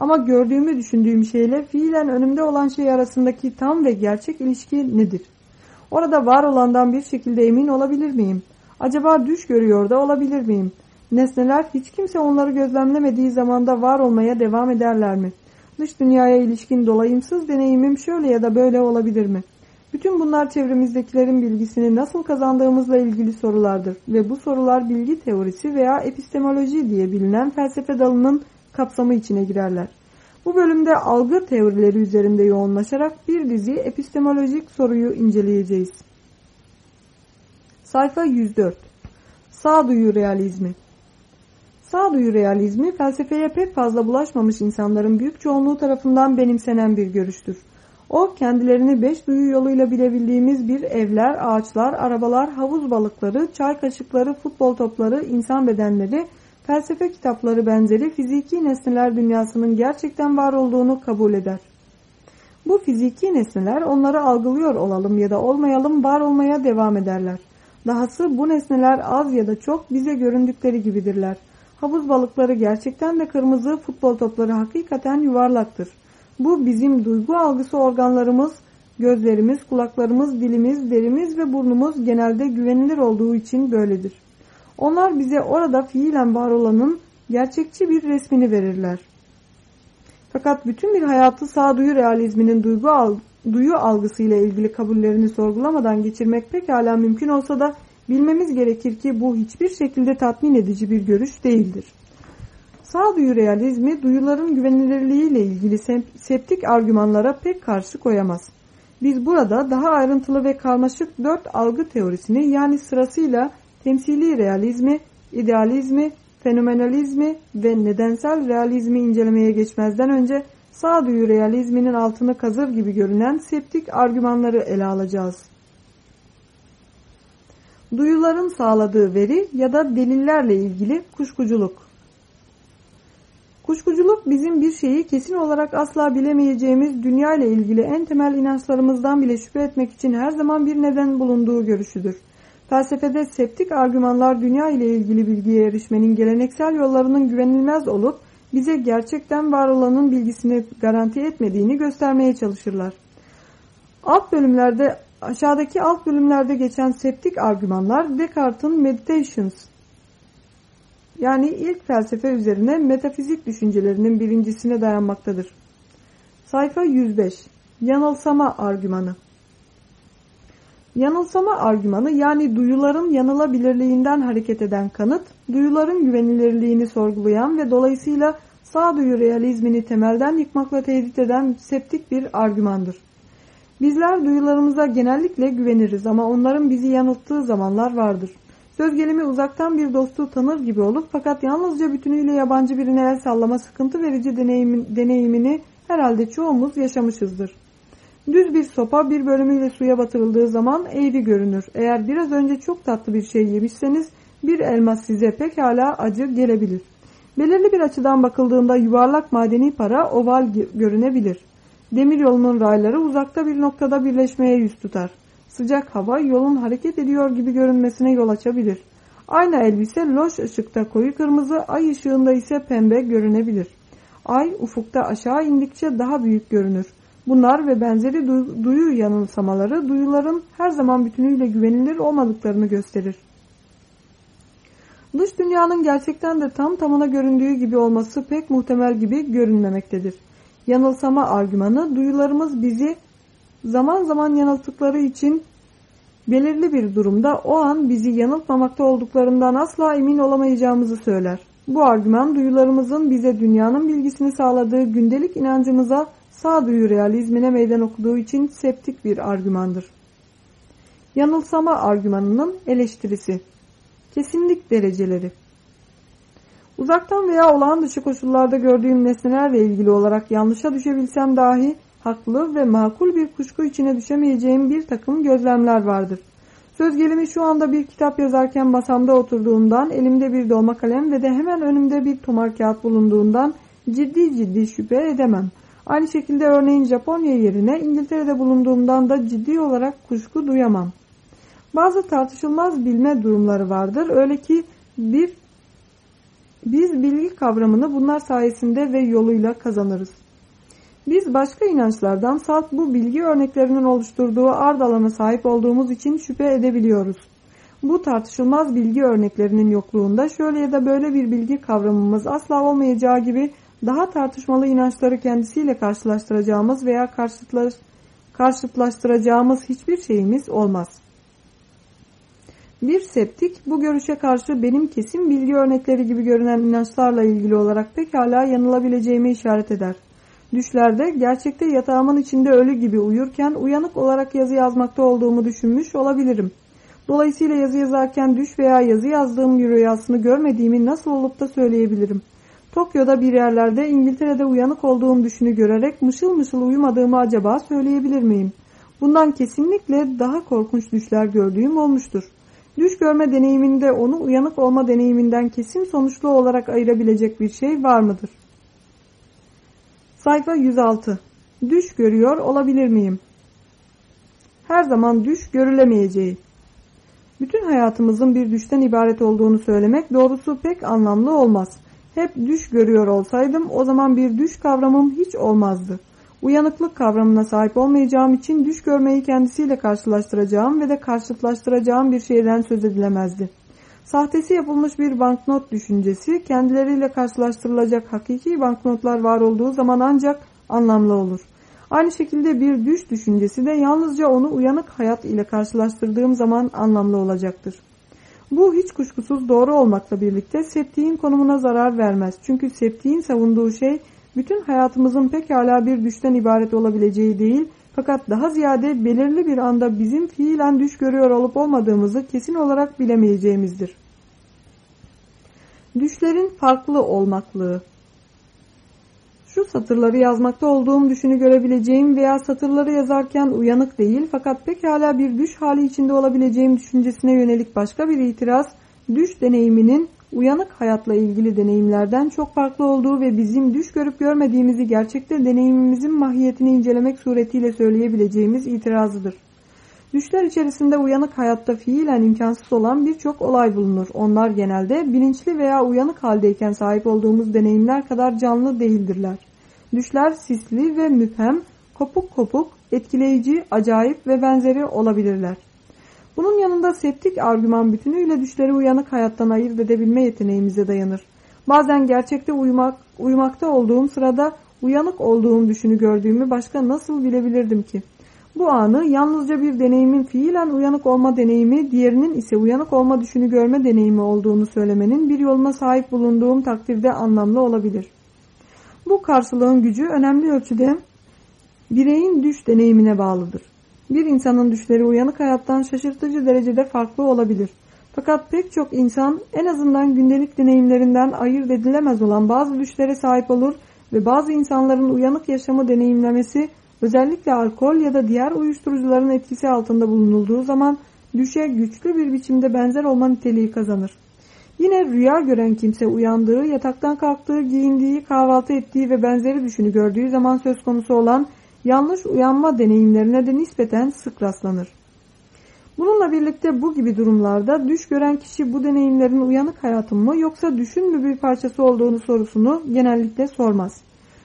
Ama gördüğümü düşündüğüm şeyle fiilen önümde olan şey arasındaki tam ve gerçek ilişki nedir? Orada var olandan bir şekilde emin olabilir miyim? Acaba düş görüyor da olabilir miyim? Nesneler hiç kimse onları gözlemlemediği zamanda var olmaya devam ederler mi? Dış dünyaya ilişkin dolayımsız deneyimim şöyle ya da böyle olabilir mi? Bütün bunlar çevremizdekilerin bilgisini nasıl kazandığımızla ilgili sorulardır ve bu sorular bilgi teorisi veya epistemoloji diye bilinen felsefe dalının kapsamı içine girerler. Bu bölümde algı teorileri üzerinde yoğunlaşarak bir dizi epistemolojik soruyu inceleyeceğiz. Sayfa 104 Sağduyu realizmi Sağduyu realizmi felsefeye pek fazla bulaşmamış insanların büyük çoğunluğu tarafından benimsenen bir görüştür. O kendilerini beş duyu yoluyla bilebildiğimiz bir evler, ağaçlar, arabalar, havuz balıkları, çay kaşıkları, futbol topları, insan bedenleri, felsefe kitapları benzeri fiziki nesneler dünyasının gerçekten var olduğunu kabul eder. Bu fiziki nesneler onları algılıyor olalım ya da olmayalım var olmaya devam ederler. Dahası bu nesneler az ya da çok bize göründükleri gibidirler. Havuz balıkları gerçekten de kırmızı, futbol topları hakikaten yuvarlaktır. Bu bizim duygu algısı organlarımız, gözlerimiz, kulaklarımız, dilimiz, derimiz ve burnumuz genelde güvenilir olduğu için böyledir. Onlar bize orada fiilen var olanın gerçekçi bir resmini verirler. Fakat bütün bir hayatı sağduyu realizminin duygu al duyu algısıyla ilgili kabullerini sorgulamadan geçirmek pekala mümkün olsa da bilmemiz gerekir ki bu hiçbir şekilde tatmin edici bir görüş değildir. Sağduyu realizmi duyuların güvenilirliğiyle ilgili septik argümanlara pek karşı koyamaz. Biz burada daha ayrıntılı ve karmaşık dört algı teorisini yani sırasıyla temsili realizmi, idealizmi, fenomenalizmi ve nedensel realizmi incelemeye geçmezden önce sağduyu realizminin altını kazır gibi görünen septik argümanları ele alacağız. Duyuların sağladığı veri ya da delillerle ilgili kuşkuculuk. Kuşkuculuk bizim bir şeyi kesin olarak asla bilemeyeceğimiz dünya ile ilgili en temel inançlarımızdan bile şüphe etmek için her zaman bir neden bulunduğu görüşüdür. Felsefede septik argümanlar dünya ile ilgili bilgiye erişmenin geleneksel yollarının güvenilmez olup bize gerçekten var olanın bilgisini garanti etmediğini göstermeye çalışırlar. Alt bölümlerde aşağıdaki alt bölümlerde geçen septik argümanlar Descartes'in Meditations yani ilk felsefe üzerine metafizik düşüncelerinin birincisine dayanmaktadır. Sayfa 105 Yanılsama argümanı Yanılsama argümanı yani duyuların yanılabilirliğinden hareket eden kanıt, duyuların güvenilirliğini sorgulayan ve dolayısıyla sağduyu realizmini temelden yıkmakla tehdit eden septik bir argümandır. Bizler duyularımıza genellikle güveniriz ama onların bizi yanılttığı zamanlar vardır. Söz gelimi uzaktan bir dostu tanır gibi olup fakat yalnızca bütünüyle yabancı birine el sallama sıkıntı verici deneyimin, deneyimini herhalde çoğumuz yaşamışızdır. Düz bir sopa bir bölümüyle suya batırıldığı zaman eğri görünür. Eğer biraz önce çok tatlı bir şey yemişseniz bir elma size pekala acı gelebilir. Belirli bir açıdan bakıldığında yuvarlak madeni para oval görünebilir. Demiryolunun rayları uzakta bir noktada birleşmeye yüz tutar. Sıcak hava yolun hareket ediyor gibi görünmesine yol açabilir. Aynı elbise loş ışıkta koyu kırmızı, ay ışığında ise pembe görünebilir. Ay ufukta aşağı indikçe daha büyük görünür. Bunlar ve benzeri duyu yanılsamaları duyuların her zaman bütünüyle güvenilir olmadıklarını gösterir. Dış dünyanın gerçekten de tam tamına göründüğü gibi olması pek muhtemel gibi görünmemektedir. Yanılsama argümanı duyularımız bizi zaman zaman yanılttıkları için belirli bir durumda o an bizi yanıltmamakta olduklarından asla emin olamayacağımızı söyler. Bu argüman duyularımızın bize dünyanın bilgisini sağladığı gündelik inancımıza sağduyu realizmine meydan okuduğu için septik bir argümandır. Yanılsama argümanının eleştirisi Kesinlik dereceleri Uzaktan veya olağan dışı koşullarda gördüğüm nesnelerle ilgili olarak yanlışa düşebilsem dahi haklı ve makul bir kuşku içine düşemeyeceğim bir takım gözlemler vardır. Söz gelimi şu anda bir kitap yazarken masamda oturduğumdan, elimde bir dolma kalem ve de hemen önümde bir tomar kağıt bulunduğundan ciddi ciddi şüphe edemem. Aynı şekilde örneğin Japonya yerine İngiltere'de bulunduğumdan da ciddi olarak kuşku duyamam. Bazı tartışılmaz bilme durumları vardır. Öyle ki bir biz bilgi kavramını bunlar sayesinde ve yoluyla kazanırız. Biz başka inançlardan salt bu bilgi örneklerinin oluşturduğu ard alana sahip olduğumuz için şüphe edebiliyoruz. Bu tartışılmaz bilgi örneklerinin yokluğunda şöyle ya da böyle bir bilgi kavramımız asla olmayacağı gibi daha tartışmalı inançları kendisiyle karşılaştıracağımız veya karşıtlaş, karşıtlaştıracağımız hiçbir şeyimiz olmaz. Bir septik bu görüşe karşı benim kesin bilgi örnekleri gibi görünen inançlarla ilgili olarak pekala yanılabileceğimi işaret eder. Düşlerde gerçekte yatağımın içinde ölü gibi uyurken uyanık olarak yazı yazmakta olduğumu düşünmüş olabilirim. Dolayısıyla yazı yazarken düş veya yazı yazdığım rüyasını görmediğimi nasıl olup da söyleyebilirim. Tokyo'da bir yerlerde İngiltere'de uyanık olduğum düşünü görerek mışıl mışıl uyumadığımı acaba söyleyebilir miyim? Bundan kesinlikle daha korkunç düşler gördüğüm olmuştur. Düş görme deneyiminde onu uyanık olma deneyiminden kesin sonuçlu olarak ayırabilecek bir şey var mıdır? Sayfa 106 Düş görüyor olabilir miyim? Her zaman düş görülemeyeceği. Bütün hayatımızın bir düşten ibaret olduğunu söylemek doğrusu pek anlamlı olmaz. Hep düş görüyor olsaydım o zaman bir düş kavramım hiç olmazdı. Uyanıklık kavramına sahip olmayacağım için düş görmeyi kendisiyle karşılaştıracağım ve de karşıtlaştıracağım bir şeyden söz edilemezdi. Sahtesi yapılmış bir banknot düşüncesi kendileriyle karşılaştırılacak hakiki banknotlar var olduğu zaman ancak anlamlı olur. Aynı şekilde bir düş düşüncesi de yalnızca onu uyanık hayat ile karşılaştırdığım zaman anlamlı olacaktır. Bu hiç kuşkusuz doğru olmakla birlikte septiğin konumuna zarar vermez. Çünkü septiğin savunduğu şey bütün hayatımızın pekala bir düşten ibaret olabileceği değil, Fakat daha ziyade belirli bir anda bizim fiilen düş görüyor olup olmadığımızı kesin olarak bilemeyeceğimizdir. Düşlerin farklı olmaklığı şu satırları yazmakta olduğum düşünü görebileceğim veya satırları yazarken uyanık değil fakat pekala bir düş hali içinde olabileceğim düşüncesine yönelik başka bir itiraz, düş deneyiminin uyanık hayatla ilgili deneyimlerden çok farklı olduğu ve bizim düş görüp görmediğimizi gerçekte deneyimimizin mahiyetini incelemek suretiyle söyleyebileceğimiz itirazıdır. Düşler içerisinde uyanık hayatta fiilen imkansız olan birçok olay bulunur. Onlar genelde bilinçli veya uyanık haldeyken sahip olduğumuz deneyimler kadar canlı değildirler. Düşler sisli ve müphem, kopuk kopuk, etkileyici, acayip ve benzeri olabilirler. Bunun yanında septik argüman bütünüyle düşleri uyanık hayattan ayırt edebilme yeteneğimize dayanır. Bazen gerçekte uyumak, uyumakta olduğum sırada uyanık olduğum düşünü gördüğümü başka nasıl bilebilirdim ki? Bu anı yalnızca bir deneyimin fiilen uyanık olma deneyimi, diğerinin ise uyanık olma düşünü görme deneyimi olduğunu söylemenin bir yoluna sahip bulunduğum takdirde anlamlı olabilir. Bu karşılığın gücü önemli ölçüde bireyin düş deneyimine bağlıdır. Bir insanın düşleri uyanık hayattan şaşırtıcı derecede farklı olabilir. Fakat pek çok insan en azından gündelik deneyimlerinden ayırt edilemez olan bazı düşlere sahip olur ve bazı insanların uyanık yaşamı deneyimlemesi özellikle alkol ya da diğer uyuşturucuların etkisi altında bulunulduğu zaman düşe güçlü bir biçimde benzer olma niteliği kazanır. Yine rüya gören kimse uyandığı, yataktan kalktığı, giyindiği, kahvaltı ettiği ve benzeri düşünü gördüğü zaman söz konusu olan yanlış uyanma deneyimlerine de nispeten sık rastlanır. Bununla birlikte bu gibi durumlarda düş gören kişi bu deneyimlerin uyanık hayatım mı yoksa düşün mü bir parçası olduğunu sorusunu genellikle sormaz.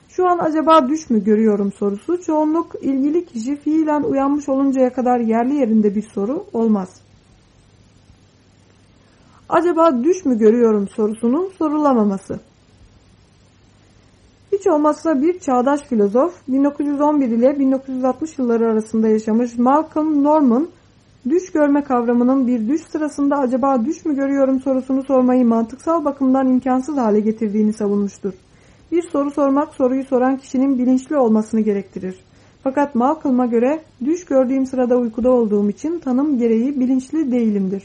Şu an acaba düş mü görüyorum sorusu çoğunluk ilgili kişi fiilen uyanmış oluncaya kadar yerli yerinde bir soru olmaz. Acaba düş mü görüyorum sorusunun sorulamaması. Hiç olmazsa bir çağdaş filozof 1911 ile 1960 yılları arasında yaşamış Malcolm Norman düş görme kavramının bir düş sırasında acaba düş mü görüyorum sorusunu sormayı mantıksal bakımdan imkansız hale getirdiğini savunmuştur. Bir soru sormak soruyu soran kişinin bilinçli olmasını gerektirir. Fakat Malcolm'a göre düş gördüğüm sırada uykuda olduğum için tanım gereği bilinçli değilimdir.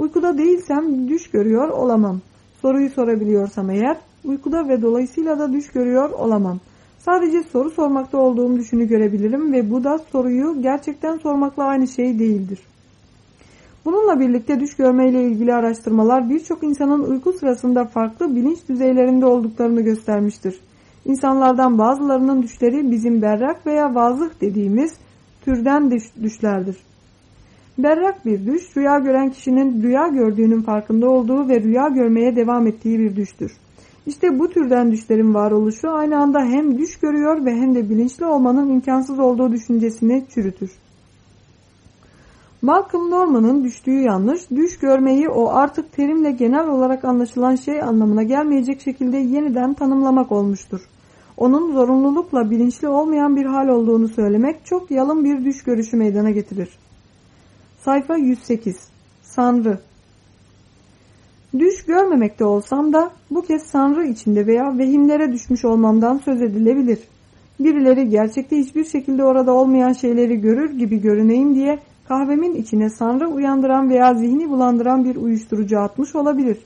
Uykuda değilsem düş görüyor olamam. Soruyu sorabiliyorsam eğer uykuda ve dolayısıyla da düş görüyor olamam. Sadece soru sormakta olduğum düşünü görebilirim ve bu da soruyu gerçekten sormakla aynı şey değildir. Bununla birlikte düş görme ile ilgili araştırmalar birçok insanın uyku sırasında farklı bilinç düzeylerinde olduklarını göstermiştir. İnsanlardan bazılarının düşleri bizim berrak veya vazıh dediğimiz türden düş, düşlerdir. Berrak bir düş, rüya gören kişinin rüya gördüğünün farkında olduğu ve rüya görmeye devam ettiği bir düştür. İşte bu türden düşlerin varoluşu aynı anda hem düş görüyor ve hem de bilinçli olmanın imkansız olduğu düşüncesini çürütür. Malcolm Norman'ın düştüğü yanlış, düş görmeyi o artık terimle genel olarak anlaşılan şey anlamına gelmeyecek şekilde yeniden tanımlamak olmuştur. Onun zorunlulukla bilinçli olmayan bir hal olduğunu söylemek çok yalın bir düş görüşü meydana getirir. Sayfa 108 Sanrı Düş görmemekte olsam da bu kez Sanrı içinde veya vehimlere düşmüş olmamdan söz edilebilir. Birileri gerçekte hiçbir şekilde orada olmayan şeyleri görür gibi görüneyim diye kahvemin içine sanrı uyandıran veya zihni bulandıran bir uyuşturucu atmış olabilir.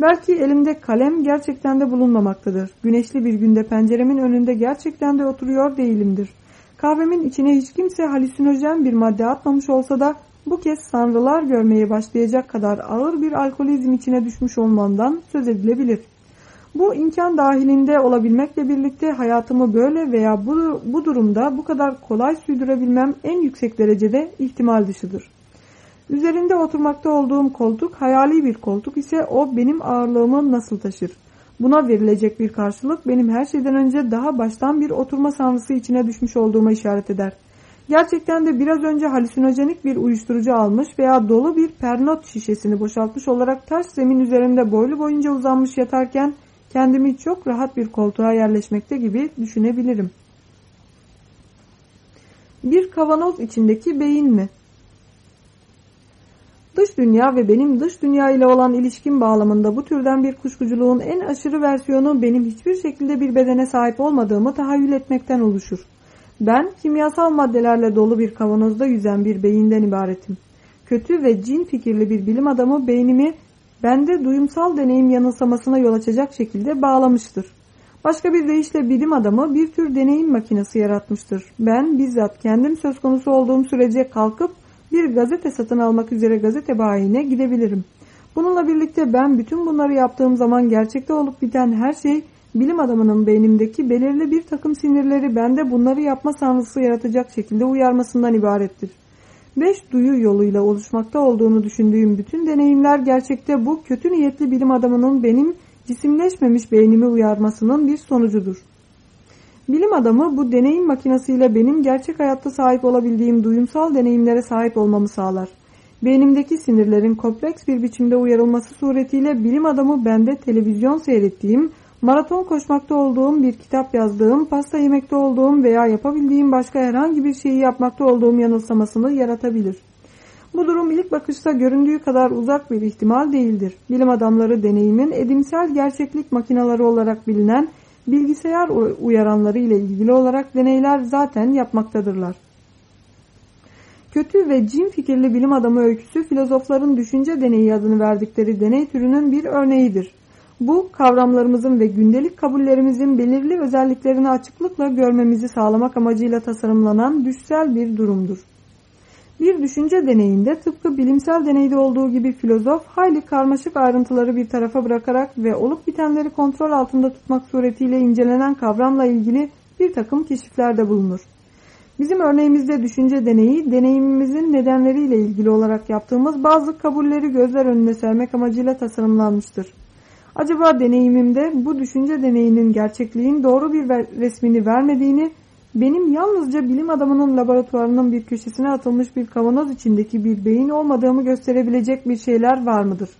Belki elimde kalem gerçekten de bulunmamaktadır. Güneşli bir günde penceremin önünde gerçekten de oturuyor değilimdir. Kahvemin içine hiç kimse halüsinojen bir madde atmamış olsa da bu kez sanrılar görmeye başlayacak kadar ağır bir alkolizm içine düşmüş olmandan söz edilebilir. Bu imkan dahilinde olabilmekle birlikte hayatımı böyle veya bu, bu durumda bu kadar kolay sürdürebilmem en yüksek derecede ihtimal dışıdır. Üzerinde oturmakta olduğum koltuk hayali bir koltuk ise o benim ağırlığımı nasıl taşır? Buna verilecek bir karşılık benim her şeyden önce daha baştan bir oturma sanrısı içine düşmüş olduğuma işaret eder. Gerçekten de biraz önce halüsinojenik bir uyuşturucu almış veya dolu bir pernot şişesini boşaltmış olarak taş zemin üzerinde boylu boyunca uzanmış yatarken kendimi çok rahat bir koltuğa yerleşmekte gibi düşünebilirim. Bir kavanoz içindeki beyin mi? Dış dünya ve benim dış dünya ile olan ilişkim bağlamında bu türden bir kuşkuculuğun en aşırı versiyonu benim hiçbir şekilde bir bedene sahip olmadığımı tahayyül etmekten oluşur. Ben kimyasal maddelerle dolu bir kavanozda yüzen bir beyinden ibaretim. Kötü ve cin fikirli bir bilim adamı beynimi bende duyumsal deneyim yanılsamasına yol açacak şekilde bağlamıştır. Başka bir deyişle bilim adamı bir tür deneyim makinesi yaratmıştır. Ben bizzat kendim söz konusu olduğum sürece kalkıp bir gazete satın almak üzere gazete bayine gidebilirim. Bununla birlikte ben bütün bunları yaptığım zaman gerçekte olup biten her şey bilim adamının beynimdeki belirli bir takım sinirleri bende bunları yapma sanrısı yaratacak şekilde uyarmasından ibarettir. Beş duyu yoluyla oluşmakta olduğunu düşündüğüm bütün deneyimler gerçekte bu kötü niyetli bilim adamının benim cisimleşmemiş beynimi uyarmasının bir sonucudur. Bilim adamı bu deneyim makinesiyle benim gerçek hayatta sahip olabildiğim duyumsal deneyimlere sahip olmamı sağlar. Beynimdeki sinirlerin kompleks bir biçimde uyarılması suretiyle bilim adamı bende televizyon seyrettiğim, maraton koşmakta olduğum, bir kitap yazdığım, pasta yemekte olduğum veya yapabildiğim başka herhangi bir şeyi yapmakta olduğum yanılsamasını yaratabilir. Bu durum ilk bakışta göründüğü kadar uzak bir ihtimal değildir. Bilim adamları deneyimin edimsel gerçeklik makineleri olarak bilinen bilgisayar uyaranları ile ilgili olarak deneyler zaten yapmaktadırlar. Kötü ve cin fikirli bilim adamı öyküsü filozofların düşünce deneyi adını verdikleri deney türünün bir örneğidir. Bu kavramlarımızın ve gündelik kabullerimizin belirli özelliklerini açıklıkla görmemizi sağlamak amacıyla tasarımlanan düşsel bir durumdur. Bir düşünce deneyinde tıpkı bilimsel deneyde olduğu gibi filozof hayli karmaşık ayrıntıları bir tarafa bırakarak ve olup bitenleri kontrol altında tutmak suretiyle incelenen kavramla ilgili bir takım keşiflerde bulunur. Bizim örneğimizde düşünce deneyi, deneyimimizin nedenleriyle ilgili olarak yaptığımız bazı kabulleri gözler önüne sermek amacıyla tasarımlanmıştır. Acaba deneyimimde bu düşünce deneyinin gerçekliğin doğru bir resmini vermediğini benim yalnızca bilim adamının laboratuvarının bir köşesine atılmış bir kavanoz içindeki bir beyin olmadığımı gösterebilecek bir şeyler var mıdır?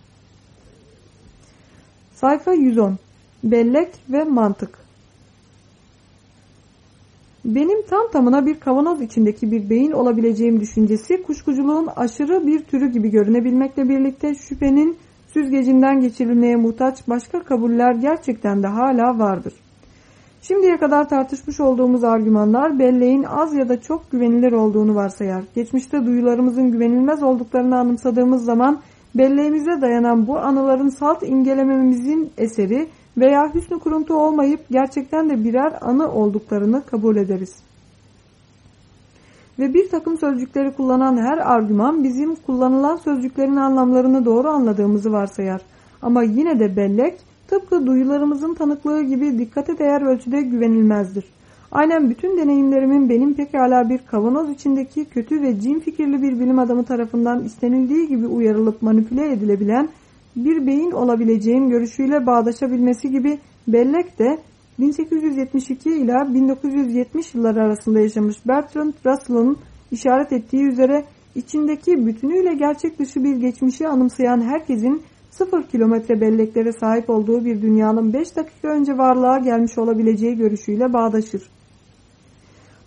Sayfa 110 Bellek ve mantık Benim tam tamına bir kavanoz içindeki bir beyin olabileceğim düşüncesi kuşkuculuğun aşırı bir türü gibi görünebilmekle birlikte şüphenin süzgecinden geçirilmeye muhtaç başka kabuller gerçekten de hala vardır. Şimdiye kadar tartışmış olduğumuz argümanlar belleğin az ya da çok güvenilir olduğunu varsayar. Geçmişte duyularımızın güvenilmez olduklarını anımsadığımız zaman belleğimize dayanan bu anıların salt ingelememizin eseri veya hüsnü kuruntu olmayıp gerçekten de birer anı olduklarını kabul ederiz. Ve bir takım sözcükleri kullanan her argüman bizim kullanılan sözcüklerin anlamlarını doğru anladığımızı varsayar. Ama yine de bellek tıpkı duyularımızın tanıklığı gibi dikkate değer ölçüde güvenilmezdir. Aynen bütün deneyimlerimin benim pekala bir kavanoz içindeki kötü ve cin fikirli bir bilim adamı tarafından istenildiği gibi uyarılıp manipüle edilebilen bir beyin olabileceğim görüşüyle bağdaşabilmesi gibi bellek de 1872 ila 1970 yılları arasında yaşamış Bertrand Russell'ın işaret ettiği üzere içindeki bütünüyle gerçek dışı bir geçmişi anımsayan herkesin sıfır kilometre belleklere sahip olduğu bir dünyanın 5 dakika önce varlığa gelmiş olabileceği görüşüyle bağdaşır.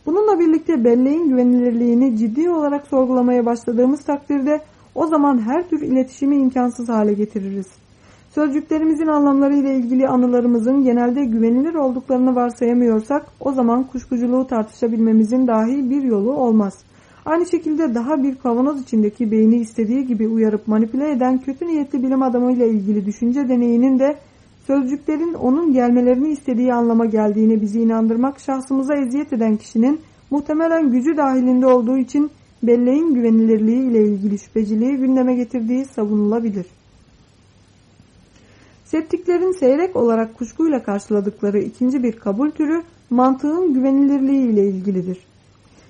Bununla birlikte belleğin güvenilirliğini ciddi olarak sorgulamaya başladığımız takdirde o zaman her tür iletişimi imkansız hale getiririz. Sözcüklerimizin anlamları ile ilgili anılarımızın genelde güvenilir olduklarını varsayamıyorsak o zaman kuşkuculuğu tartışabilmemizin dahi bir yolu olmaz.'' Aynı şekilde daha bir kavanoz içindeki beyni istediği gibi uyarıp manipüle eden kötü niyetli bilim adamıyla ilgili düşünce deneyinin de sözcüklerin onun gelmelerini istediği anlama geldiğini bizi inandırmak şahsımıza eziyet eden kişinin muhtemelen gücü dahilinde olduğu için belleğin güvenilirliği ile ilgili şüpheciliği gündeme getirdiği savunulabilir. Septiklerin seyrek olarak kuşkuyla karşıladıkları ikinci bir kabul türü mantığın güvenilirliği ile ilgilidir.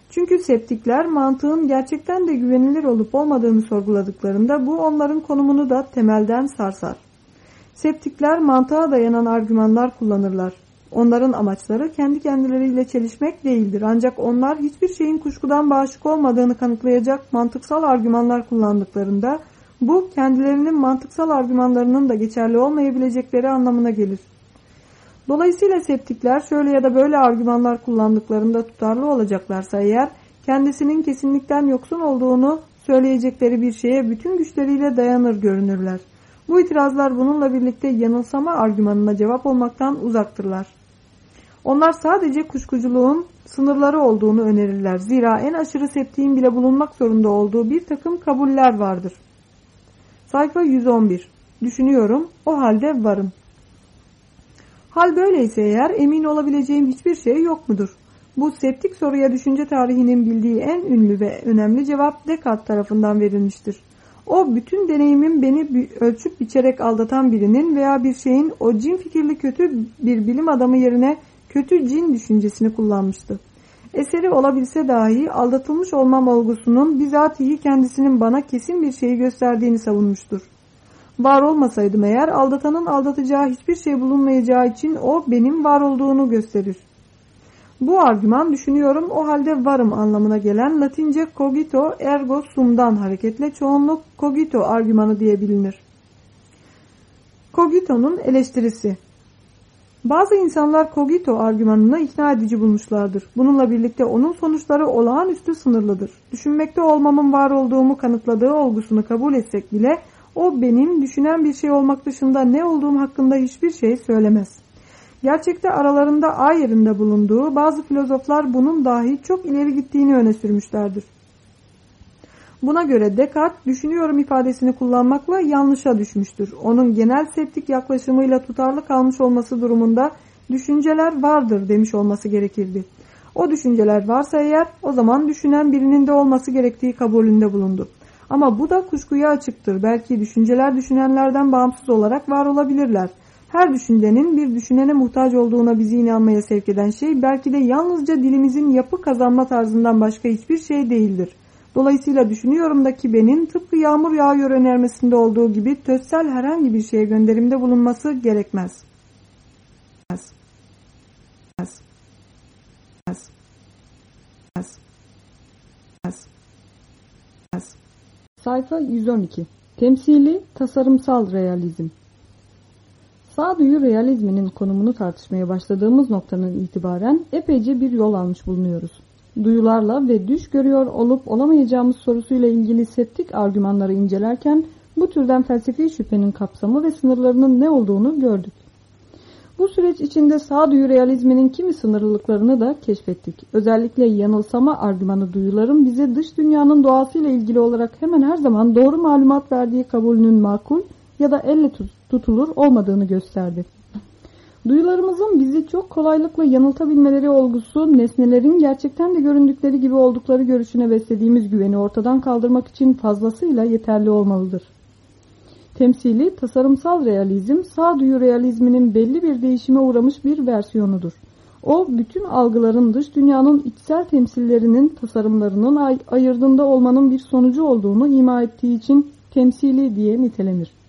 Çünkü septikler mantığın gerçekten de güvenilir olup olmadığını sorguladıklarında bu onların konumunu da temelden sarsar. Septikler mantığa dayanan argümanlar kullanırlar. Onların amaçları kendi kendileriyle çelişmek değildir. Ancak onlar hiçbir şeyin kuşkudan bağışık olmadığını kanıtlayacak mantıksal argümanlar kullandıklarında bu kendilerinin mantıksal argümanlarının da geçerli olmayabilecekleri anlamına gelir. Dolayısıyla septikler şöyle ya da böyle argümanlar kullandıklarında tutarlı olacaklarsa eğer kendisinin kesinlikten yoksun olduğunu söyleyecekleri bir şeye bütün güçleriyle dayanır görünürler. Bu itirazlar bununla birlikte yanılsama argümanına cevap olmaktan uzaktırlar. Onlar sadece kuşkuculuğun sınırları olduğunu önerirler. Zira en aşırı septiğin bile bulunmak zorunda olduğu bir takım kabuller vardır. Sayfa 111 Düşünüyorum, o halde varım. Hal böyleyse eğer emin olabileceğim hiçbir şey yok mudur? Bu septik soruya düşünce tarihinin bildiği en ünlü ve önemli cevap Descartes tarafından verilmiştir. O bütün deneyimin beni ölçüp biçerek aldatan birinin veya bir şeyin o cin fikirli kötü bir bilim adamı yerine kötü cin düşüncesini kullanmıştı. Eseri olabilse dahi aldatılmış olmam olgusunun bizatihi kendisinin bana kesin bir şeyi gösterdiğini savunmuştur. Var olmasaydım eğer aldatanın aldatacağı hiçbir şey bulunmayacağı için o benim var olduğunu gösterir. Bu argüman düşünüyorum o halde varım anlamına gelen Latince cogito ergo sum'dan hareketle çoğunluk cogito argümanı diye bilinir. Cogito'nun eleştirisi bazı insanlar Cogito argümanını ikna edici bulmuşlardır. Bununla birlikte onun sonuçları olağanüstü sınırlıdır. Düşünmekte olmamın var olduğumu kanıtladığı olgusunu kabul etsek bile o benim düşünen bir şey olmak dışında ne olduğum hakkında hiçbir şey söylemez. Gerçekte aralarında A yerinde bulunduğu bazı filozoflar bunun dahi çok ileri gittiğini öne sürmüşlerdir. Buna göre Descartes düşünüyorum ifadesini kullanmakla yanlışa düşmüştür. Onun genel septik yaklaşımıyla tutarlı kalmış olması durumunda düşünceler vardır demiş olması gerekirdi. O düşünceler varsa eğer o zaman düşünen birinin de olması gerektiği kabulünde bulundu. Ama bu da kuşkuya açıktır. Belki düşünceler düşünenlerden bağımsız olarak var olabilirler. Her düşüncenin bir düşünene muhtaç olduğuna bizi inanmaya sevk eden şey belki de yalnızca dilimizin yapı kazanma tarzından başka hiçbir şey değildir. Dolayısıyla düşünüyorum da ki benim tıpkı yağmur yağıyor önermesinde olduğu gibi tözsel herhangi bir şeye gönderimde bulunması gerekmez. Sayfa 112 Temsili Tasarımsal Realizm. Sağduyu realizminin konumunu tartışmaya başladığımız noktanın itibaren epeyce bir yol almış bulunuyoruz duyularla ve düş görüyor olup olamayacağımız sorusuyla ilgili septik argümanları incelerken bu türden felsefi şüphenin kapsamı ve sınırlarının ne olduğunu gördük. Bu süreç içinde sağduyu realizminin kimi sınırlılıklarını da keşfettik. Özellikle yanılsama argümanı duyuların bize dış dünyanın doğasıyla ilgili olarak hemen her zaman doğru malumat verdiği kabulünün makul ya da elle tutulur olmadığını gösterdi. Duyularımızın bizi çok kolaylıkla yanıltabilmeleri olgusu nesnelerin gerçekten de göründükleri gibi oldukları görüşüne beslediğimiz güveni ortadan kaldırmak için fazlasıyla yeterli olmalıdır. Temsili, tasarımsal realizm, sağduyu realizminin belli bir değişime uğramış bir versiyonudur. O, bütün algıların dış dünyanın içsel temsillerinin tasarımlarının ay ayırdığında olmanın bir sonucu olduğunu ima ettiği için temsili diye nitelenir.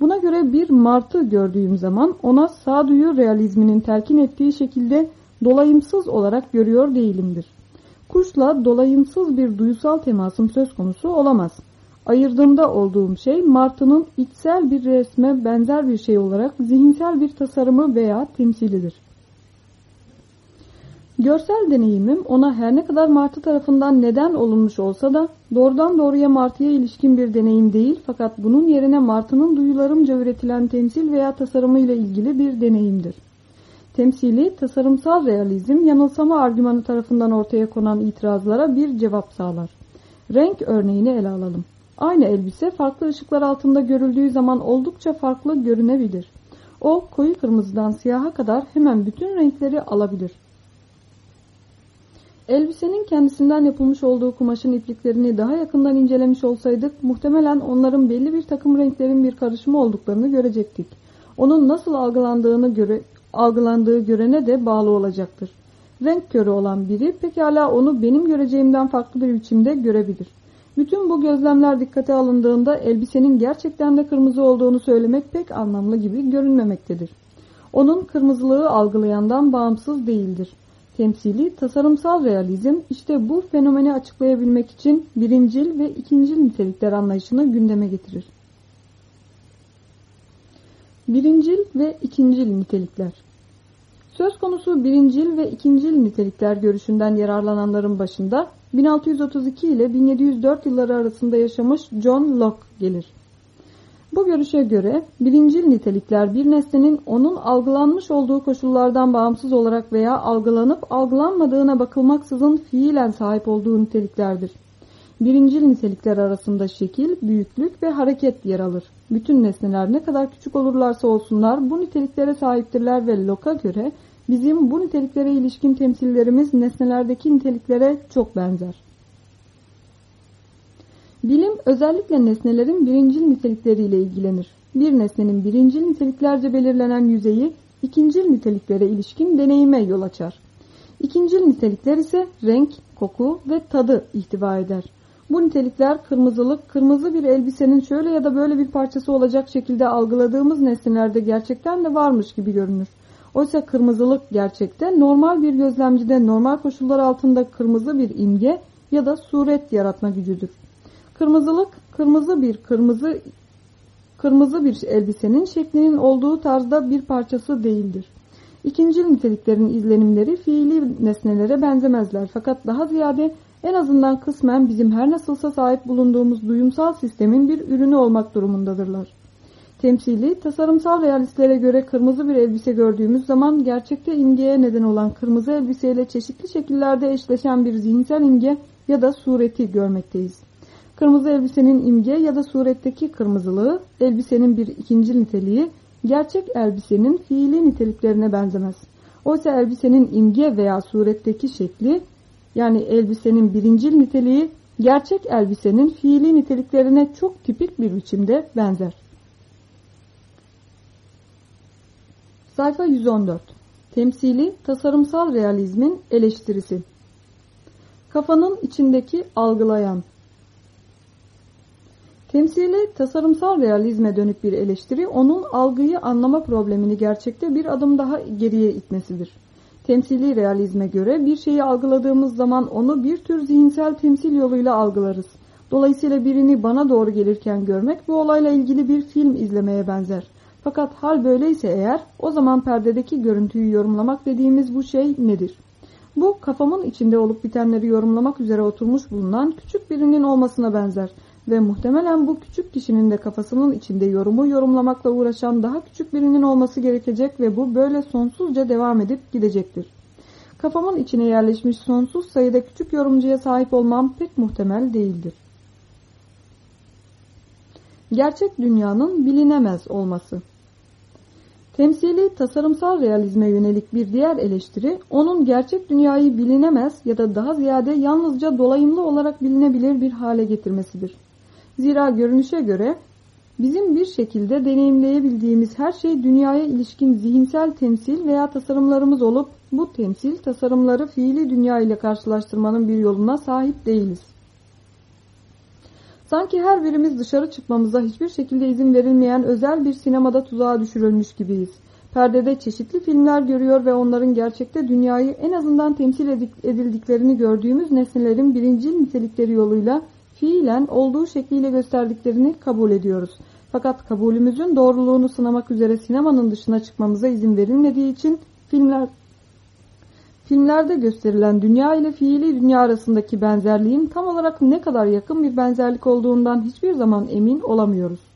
Buna göre bir martı gördüğüm zaman ona sağduyu realizminin telkin ettiği şekilde dolayımsız olarak görüyor değilimdir. Kuşla dolayımsız bir duyusal temasım söz konusu olamaz. Ayırdığımda olduğum şey martının içsel bir resme benzer bir şey olarak zihinsel bir tasarımı veya temsilidir. Görsel deneyimim ona her ne kadar Martı tarafından neden olunmuş olsa da doğrudan doğruya Martı'ya ilişkin bir deneyim değil fakat bunun yerine Martı'nın duyularımca üretilen temsil veya tasarımıyla ilgili bir deneyimdir. Temsili, tasarımsal realizm, yanılsama argümanı tarafından ortaya konan itirazlara bir cevap sağlar. Renk örneğini ele alalım. Aynı elbise farklı ışıklar altında görüldüğü zaman oldukça farklı görünebilir. O koyu kırmızıdan siyaha kadar hemen bütün renkleri alabilir. Elbisenin kendisinden yapılmış olduğu kumaşın ipliklerini daha yakından incelemiş olsaydık muhtemelen onların belli bir takım renklerin bir karışımı olduklarını görecektik. Onun nasıl algılandığını göre, algılandığı görene de bağlı olacaktır. Renk körü olan biri pekala onu benim göreceğimden farklı bir biçimde görebilir. Bütün bu gözlemler dikkate alındığında elbisenin gerçekten de kırmızı olduğunu söylemek pek anlamlı gibi görünmemektedir. Onun kırmızılığı algılayandan bağımsız değildir temsili tasarımsal realizm işte bu fenomeni açıklayabilmek için birincil ve ikincil nitelikler anlayışını gündeme getirir. Birincil ve ikincil nitelikler Söz konusu birincil ve ikincil nitelikler görüşünden yararlananların başında 1632 ile 1704 yılları arasında yaşamış John Locke gelir. Bu görüşe göre birincil nitelikler bir nesnenin onun algılanmış olduğu koşullardan bağımsız olarak veya algılanıp algılanmadığına bakılmaksızın fiilen sahip olduğu niteliklerdir. Birincil nitelikler arasında şekil, büyüklük ve hareket yer alır. Bütün nesneler ne kadar küçük olurlarsa olsunlar bu niteliklere sahiptirler ve Locke'a göre bizim bu niteliklere ilişkin temsillerimiz nesnelerdeki niteliklere çok benzer. Bilim özellikle nesnelerin birincil nitelikleriyle ilgilenir. Bir nesnenin birincil niteliklerce belirlenen yüzeyi ikincil niteliklere ilişkin deneyime yol açar. İkincil nitelikler ise renk, koku ve tadı ihtiva eder. Bu nitelikler kırmızılık, kırmızı bir elbisenin şöyle ya da böyle bir parçası olacak şekilde algıladığımız nesnelerde gerçekten de varmış gibi görünür. Oysa kırmızılık gerçekte normal bir gözlemcide normal koşullar altında kırmızı bir imge ya da suret yaratma gücüdür. Kırmızılık, kırmızı bir kırmızı kırmızı bir elbisenin şeklinin olduğu tarzda bir parçası değildir. İkincil niteliklerin izlenimleri fiili nesnelere benzemezler fakat daha ziyade en azından kısmen bizim her nasılsa sahip bulunduğumuz duyumsal sistemin bir ürünü olmak durumundadırlar. Temsili, tasarımsal realistlere göre kırmızı bir elbise gördüğümüz zaman gerçekte imgeye neden olan kırmızı elbiseyle çeşitli şekillerde eşleşen bir zihinsel imge ya da sureti görmekteyiz. Kırmızı elbisenin imge ya da suretteki kırmızılığı, elbisenin bir ikinci niteliği, gerçek elbisenin fiili niteliklerine benzemez. Oysa elbisenin imge veya suretteki şekli, yani elbisenin birincil niteliği, gerçek elbisenin fiili niteliklerine çok tipik bir biçimde benzer. Sayfa 114 Temsili tasarımsal realizmin eleştirisi Kafanın içindeki algılayan Temsili tasarımsal realizme dönük bir eleştiri onun algıyı anlama problemini gerçekte bir adım daha geriye itmesidir. Temsili realizme göre bir şeyi algıladığımız zaman onu bir tür zihinsel temsil yoluyla algılarız. Dolayısıyla birini bana doğru gelirken görmek bu olayla ilgili bir film izlemeye benzer. Fakat hal böyleyse eğer o zaman perdedeki görüntüyü yorumlamak dediğimiz bu şey nedir? Bu kafamın içinde olup bitenleri yorumlamak üzere oturmuş bulunan küçük birinin olmasına benzer ve muhtemelen bu küçük kişinin de kafasının içinde yorumu yorumlamakla uğraşan daha küçük birinin olması gerekecek ve bu böyle sonsuzca devam edip gidecektir. Kafamın içine yerleşmiş sonsuz sayıda küçük yorumcuya sahip olmam pek muhtemel değildir. Gerçek dünyanın bilinemez olması Temsili tasarımsal realizme yönelik bir diğer eleştiri, onun gerçek dünyayı bilinemez ya da daha ziyade yalnızca dolayımlı olarak bilinebilir bir hale getirmesidir. Zira görünüşe göre bizim bir şekilde deneyimleyebildiğimiz her şey dünyaya ilişkin zihinsel temsil veya tasarımlarımız olup bu temsil tasarımları fiili dünya ile karşılaştırmanın bir yoluna sahip değiliz. Sanki her birimiz dışarı çıkmamıza hiçbir şekilde izin verilmeyen özel bir sinemada tuzağa düşürülmüş gibiyiz. Perdede çeşitli filmler görüyor ve onların gerçekte dünyayı en azından temsil edildiklerini gördüğümüz nesnelerin birinci nitelikleri yoluyla fiilen olduğu şekliyle gösterdiklerini kabul ediyoruz. Fakat kabulümüzün doğruluğunu sınamak üzere sinemanın dışına çıkmamıza izin verilmediği için filmler filmlerde gösterilen dünya ile fiili dünya arasındaki benzerliğin tam olarak ne kadar yakın bir benzerlik olduğundan hiçbir zaman emin olamıyoruz.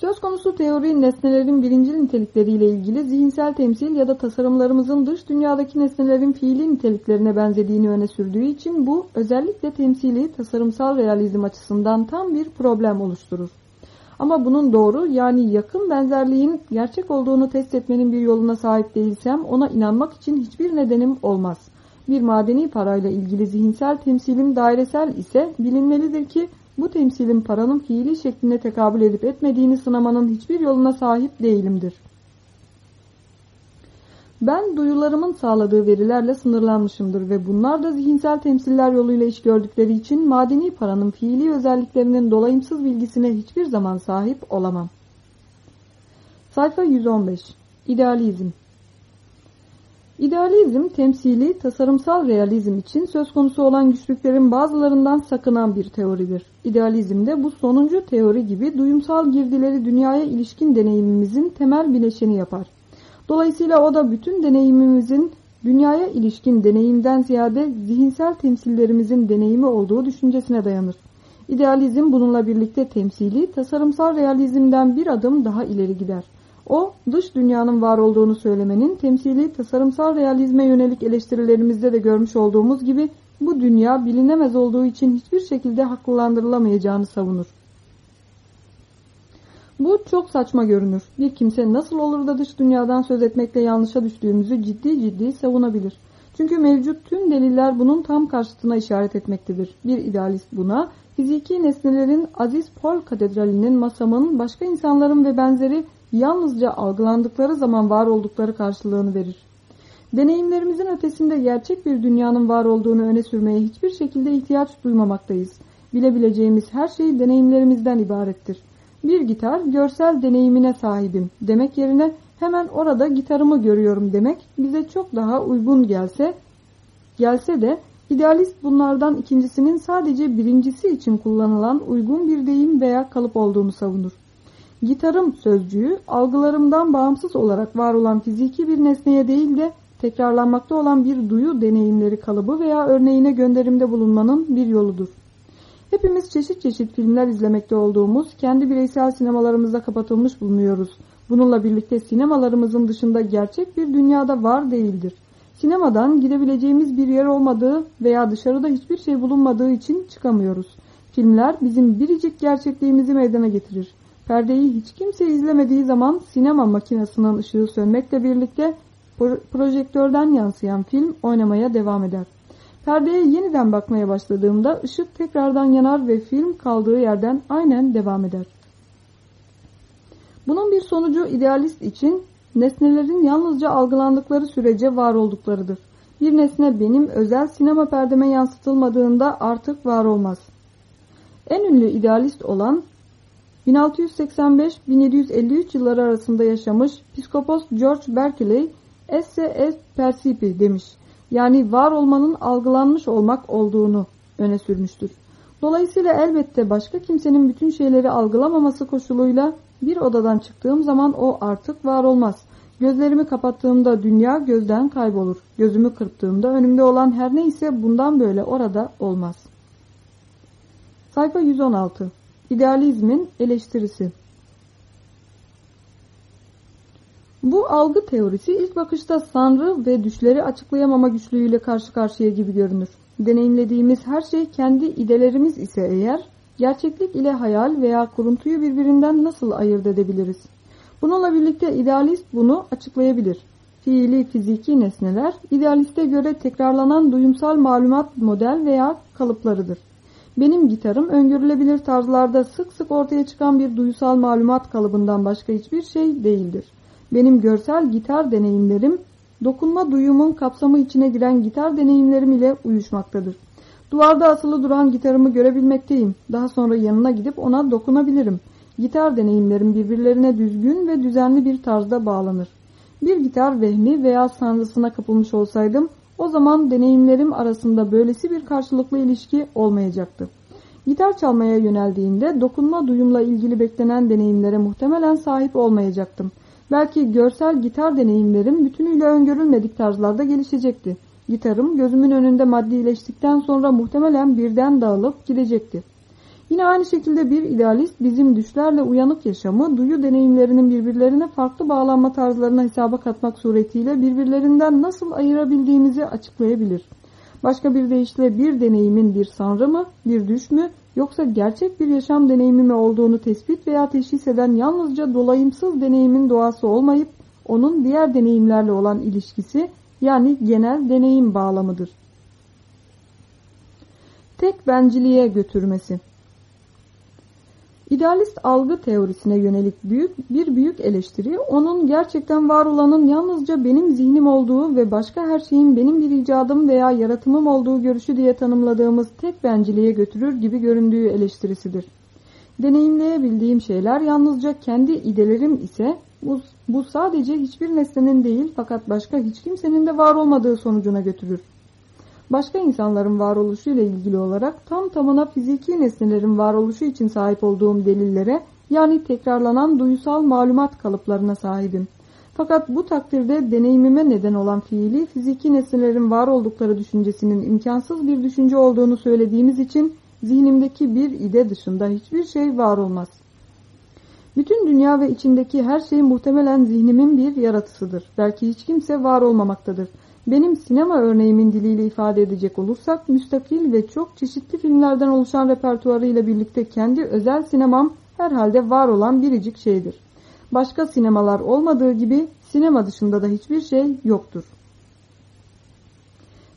Söz konusu teori nesnelerin birincil nitelikleriyle ilgili zihinsel temsil ya da tasarımlarımızın dış dünyadaki nesnelerin fiili niteliklerine benzediğini öne sürdüğü için bu özellikle temsili tasarımsal realizm açısından tam bir problem oluşturur. Ama bunun doğru yani yakın benzerliğin gerçek olduğunu test etmenin bir yoluna sahip değilsem ona inanmak için hiçbir nedenim olmaz. Bir madeni parayla ilgili zihinsel temsilim dairesel ise bilinmelidir ki bu temsilin paranın fiili şekline tekabül edip etmediğini sınamanın hiçbir yoluna sahip değilimdir. Ben duyularımın sağladığı verilerle sınırlanmışımdır ve bunlar da zihinsel temsiller yoluyla iş gördükleri için madeni paranın fiili özelliklerinin dolayımsız bilgisine hiçbir zaman sahip olamam. Sayfa 115 İdealizm İdealizm, temsili, tasarımsal realizm için söz konusu olan güçlüklerin bazılarından sakınan bir teoridir. İdealizmde bu sonuncu teori gibi duyumsal girdileri dünyaya ilişkin deneyimimizin temel bileşeni yapar. Dolayısıyla o da bütün deneyimimizin dünyaya ilişkin deneyimden ziyade zihinsel temsillerimizin deneyimi olduğu düşüncesine dayanır. İdealizm bununla birlikte temsili, tasarımsal realizmden bir adım daha ileri gider. O, dış dünyanın var olduğunu söylemenin temsili, tasarımsal realizme yönelik eleştirilerimizde de görmüş olduğumuz gibi bu dünya bilinemez olduğu için hiçbir şekilde haklılandırılamayacağını savunur. Bu çok saçma görünür. Bir kimse nasıl olur da dış dünyadan söz etmekle yanlışa düştüğümüzü ciddi ciddi savunabilir. Çünkü mevcut tüm deliller bunun tam karşıtına işaret etmektedir. Bir idealist buna fiziki nesnelerin Aziz Paul Katedrali'nin, masamın, başka insanların ve benzeri yalnızca algılandıkları zaman var oldukları karşılığını verir. Deneyimlerimizin ötesinde gerçek bir dünyanın var olduğunu öne sürmeye hiçbir şekilde ihtiyaç duymamaktayız. Bilebileceğimiz her şey deneyimlerimizden ibarettir. Bir gitar görsel deneyimine sahibim demek yerine hemen orada gitarımı görüyorum demek bize çok daha uygun gelse gelse de idealist bunlardan ikincisinin sadece birincisi için kullanılan uygun bir deyim veya kalıp olduğunu savunur. Gitarım sözcüğü algılarımdan bağımsız olarak var olan fiziki bir nesneye değil de tekrarlanmakta olan bir duyu deneyimleri kalıbı veya örneğine gönderimde bulunmanın bir yoludur. Hepimiz çeşit çeşit filmler izlemekte olduğumuz kendi bireysel sinemalarımızda kapatılmış bulunuyoruz. Bununla birlikte sinemalarımızın dışında gerçek bir dünyada var değildir. Sinemadan gidebileceğimiz bir yer olmadığı veya dışarıda hiçbir şey bulunmadığı için çıkamıyoruz. Filmler bizim biricik gerçekliğimizi meydana getirir. Perdeyi hiç kimse izlemediği zaman sinema makinesinin ışığı sönmekle birlikte projektörden yansıyan film oynamaya devam eder. Perdeye yeniden bakmaya başladığımda ışık tekrardan yanar ve film kaldığı yerden aynen devam eder. Bunun bir sonucu idealist için nesnelerin yalnızca algılandıkları sürece var olduklarıdır. Bir nesne benim özel sinema perdeme yansıtılmadığında artık var olmaz. En ünlü idealist olan 1685-1753 yılları arasında yaşamış Piskopos George Berkeley esse est percipi demiş. Yani var olmanın algılanmış olmak olduğunu öne sürmüştür. Dolayısıyla elbette başka kimsenin bütün şeyleri algılamaması koşuluyla bir odadan çıktığım zaman o artık var olmaz. Gözlerimi kapattığımda dünya gözden kaybolur. Gözümü kırptığımda önümde olan her neyse bundan böyle orada olmaz. Sayfa 116 İdealizmin eleştirisi Bu algı teorisi ilk bakışta sanrı ve düşleri açıklayamama güçlüğüyle karşı karşıya gibi görünür. Deneyimlediğimiz her şey kendi idelerimiz ise eğer, gerçeklik ile hayal veya kuruntuyu birbirinden nasıl ayırt edebiliriz? Bununla birlikte idealist bunu açıklayabilir. Fiili fiziki nesneler, idealiste göre tekrarlanan duyumsal malumat model veya kalıplarıdır. Benim gitarım öngörülebilir tarzlarda sık sık ortaya çıkan bir duyusal malumat kalıbından başka hiçbir şey değildir. Benim görsel gitar deneyimlerim, dokunma duyumun kapsamı içine giren gitar deneyimlerim ile uyuşmaktadır. Duvarda asılı duran gitarımı görebilmekteyim. Daha sonra yanına gidip ona dokunabilirim. Gitar deneyimlerim birbirlerine düzgün ve düzenli bir tarzda bağlanır. Bir gitar vehmi veya sanrısına kapılmış olsaydım, o zaman deneyimlerim arasında böylesi bir karşılıklı ilişki olmayacaktı. Gitar çalmaya yöneldiğinde dokunma duyumla ilgili beklenen deneyimlere muhtemelen sahip olmayacaktım. Belki görsel gitar deneyimlerim bütünüyle öngörülmedik tarzlarda gelişecekti. Gitarım gözümün önünde maddileştikten sonra muhtemelen birden dağılıp gidecekti. Yine aynı şekilde bir idealist bizim düşlerle uyanık yaşamı, duyu deneyimlerinin birbirlerine farklı bağlanma tarzlarına hesaba katmak suretiyle birbirlerinden nasıl ayırabildiğimizi açıklayabilir. Başka bir deyişle bir deneyimin bir sanrı mı, bir düş mü yoksa gerçek bir yaşam deneyimi mi olduğunu tespit veya teşhis eden yalnızca dolayımsız deneyimin doğası olmayıp onun diğer deneyimlerle olan ilişkisi yani genel deneyim bağlamıdır. Tek benciliğe götürmesi İdealist algı teorisine yönelik büyük bir büyük eleştiri, onun gerçekten var olanın yalnızca benim zihnim olduğu ve başka her şeyin benim bir icadım veya yaratımım olduğu görüşü diye tanımladığımız tek benciliğe götürür gibi göründüğü eleştirisidir. Deneyimleyebildiğim şeyler yalnızca kendi idelerim ise bu, bu sadece hiçbir nesnenin değil fakat başka hiç kimsenin de var olmadığı sonucuna götürür başka insanların varoluşu ile ilgili olarak tam tamına fiziki nesnelerin varoluşu için sahip olduğum delillere yani tekrarlanan duysal malumat kalıplarına sahibim. Fakat bu takdirde deneyimime neden olan fiili fiziki nesnelerin var oldukları düşüncesinin imkansız bir düşünce olduğunu söylediğimiz için zihnimdeki bir ide dışında hiçbir şey var olmaz. Bütün dünya ve içindeki her şey muhtemelen zihnimin bir yaratısıdır. Belki hiç kimse var olmamaktadır. Benim sinema örneğimin diliyle ifade edecek olursak müstakil ve çok çeşitli filmlerden oluşan repertuarı ile birlikte kendi özel sinemam herhalde var olan biricik şeydir. Başka sinemalar olmadığı gibi sinema dışında da hiçbir şey yoktur.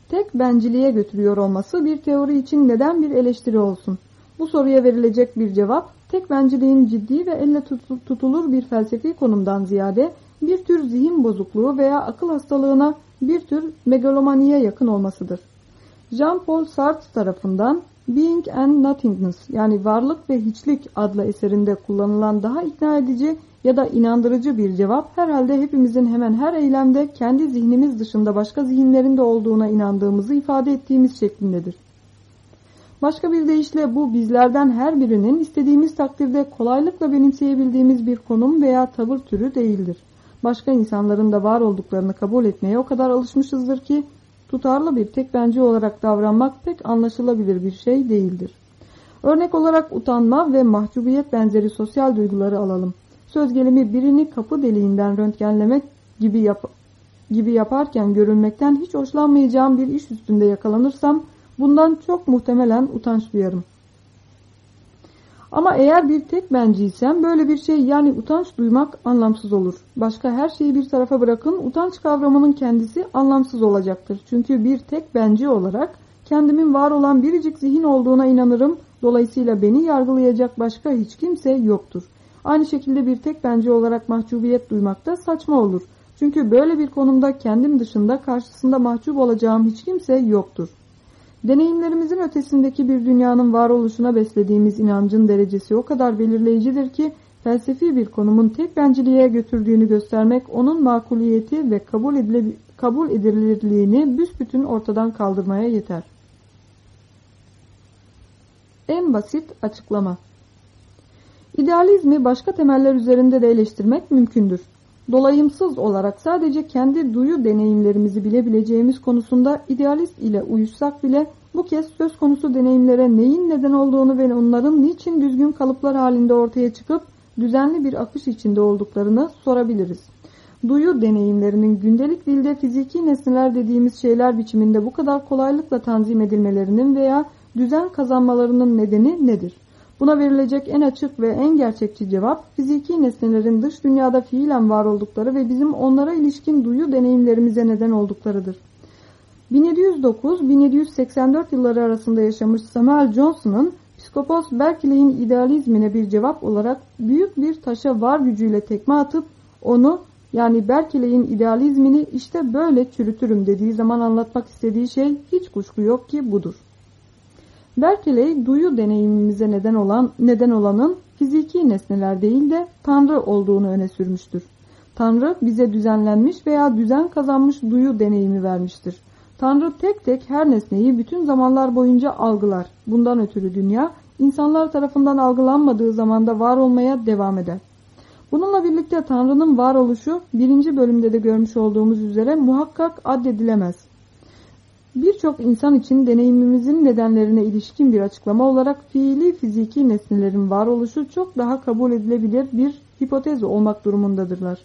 Tek benciliğe götürüyor olması bir teori için neden bir eleştiri olsun? Bu soruya verilecek bir cevap tek benciliğin ciddi ve elle tutulur bir felsefi konumdan ziyade bir tür zihin bozukluğu veya akıl hastalığına bir tür megalomaniye yakın olmasıdır. Jean-Paul Sartre tarafından Being and Nothingness yani Varlık ve Hiçlik adlı eserinde kullanılan daha ikna edici ya da inandırıcı bir cevap herhalde hepimizin hemen her eylemde kendi zihnimiz dışında başka zihinlerinde olduğuna inandığımızı ifade ettiğimiz şeklindedir. Başka bir deyişle bu bizlerden her birinin istediğimiz takdirde kolaylıkla benimseyebildiğimiz bir konum veya tavır türü değildir. Başka insanların da var olduklarını kabul etmeye o kadar alışmışızdır ki tutarlı bir tek bence olarak davranmak pek anlaşılabilir bir şey değildir. Örnek olarak utanma ve mahcubiyet benzeri sosyal duyguları alalım. Söz gelimi birini kapı deliğinden röntgenlemek gibi, yap gibi yaparken görülmekten hiç hoşlanmayacağım bir iş üstünde yakalanırsam bundan çok muhtemelen utanç duyarım. Ama eğer bir tek benciysem böyle bir şey yani utanç duymak anlamsız olur. Başka her şeyi bir tarafa bırakın utanç kavramının kendisi anlamsız olacaktır. Çünkü bir tek benci olarak kendimin var olan biricik zihin olduğuna inanırım. Dolayısıyla beni yargılayacak başka hiç kimse yoktur. Aynı şekilde bir tek bence olarak mahcubiyet duymak da saçma olur. Çünkü böyle bir konumda kendim dışında karşısında mahcup olacağım hiç kimse yoktur. Deneyimlerimizin ötesindeki bir dünyanın varoluşuna beslediğimiz inancın derecesi o kadar belirleyicidir ki felsefi bir konumun tek benciliğe götürdüğünü göstermek onun makuliyeti ve kabul, edile, kabul edilirliğini büsbütün ortadan kaldırmaya yeter. En basit açıklama İdealizmi başka temeller üzerinde de eleştirmek mümkündür. Dolayımsız olarak sadece kendi duyu deneyimlerimizi bilebileceğimiz konusunda idealist ile uyuşsak bile bu kez söz konusu deneyimlere neyin neden olduğunu ve onların niçin düzgün kalıplar halinde ortaya çıkıp düzenli bir akış içinde olduklarını sorabiliriz. Duyu deneyimlerinin gündelik dilde fiziki nesneler dediğimiz şeyler biçiminde bu kadar kolaylıkla tanzim edilmelerinin veya düzen kazanmalarının nedeni nedir? Buna verilecek en açık ve en gerçekçi cevap fiziki nesnelerin dış dünyada fiilen var oldukları ve bizim onlara ilişkin duyu deneyimlerimize neden olduklarıdır. 1709-1784 yılları arasında yaşamış Samuel Johnson'ın Psikopos Berkeley'in idealizmine bir cevap olarak büyük bir taşa var gücüyle tekme atıp onu yani Berkeley'in idealizmini işte böyle çürütürüm dediği zaman anlatmak istediği şey hiç kuşku yok ki budur. Berkeley duyu deneyimimize neden olan neden olanın fiziki nesneler değil de Tanrı olduğunu öne sürmüştür. Tanrı bize düzenlenmiş veya düzen kazanmış duyu deneyimi vermiştir. Tanrı tek tek her nesneyi bütün zamanlar boyunca algılar. Bundan ötürü dünya insanlar tarafından algılanmadığı zamanda var olmaya devam eder. Bununla birlikte Tanrı'nın varoluşu birinci bölümde de görmüş olduğumuz üzere muhakkak addedilemez. Birçok insan için deneyimimizin nedenlerine ilişkin bir açıklama olarak fiili fiziki nesnelerin varoluşu çok daha kabul edilebilir bir hipotez olmak durumundadırlar.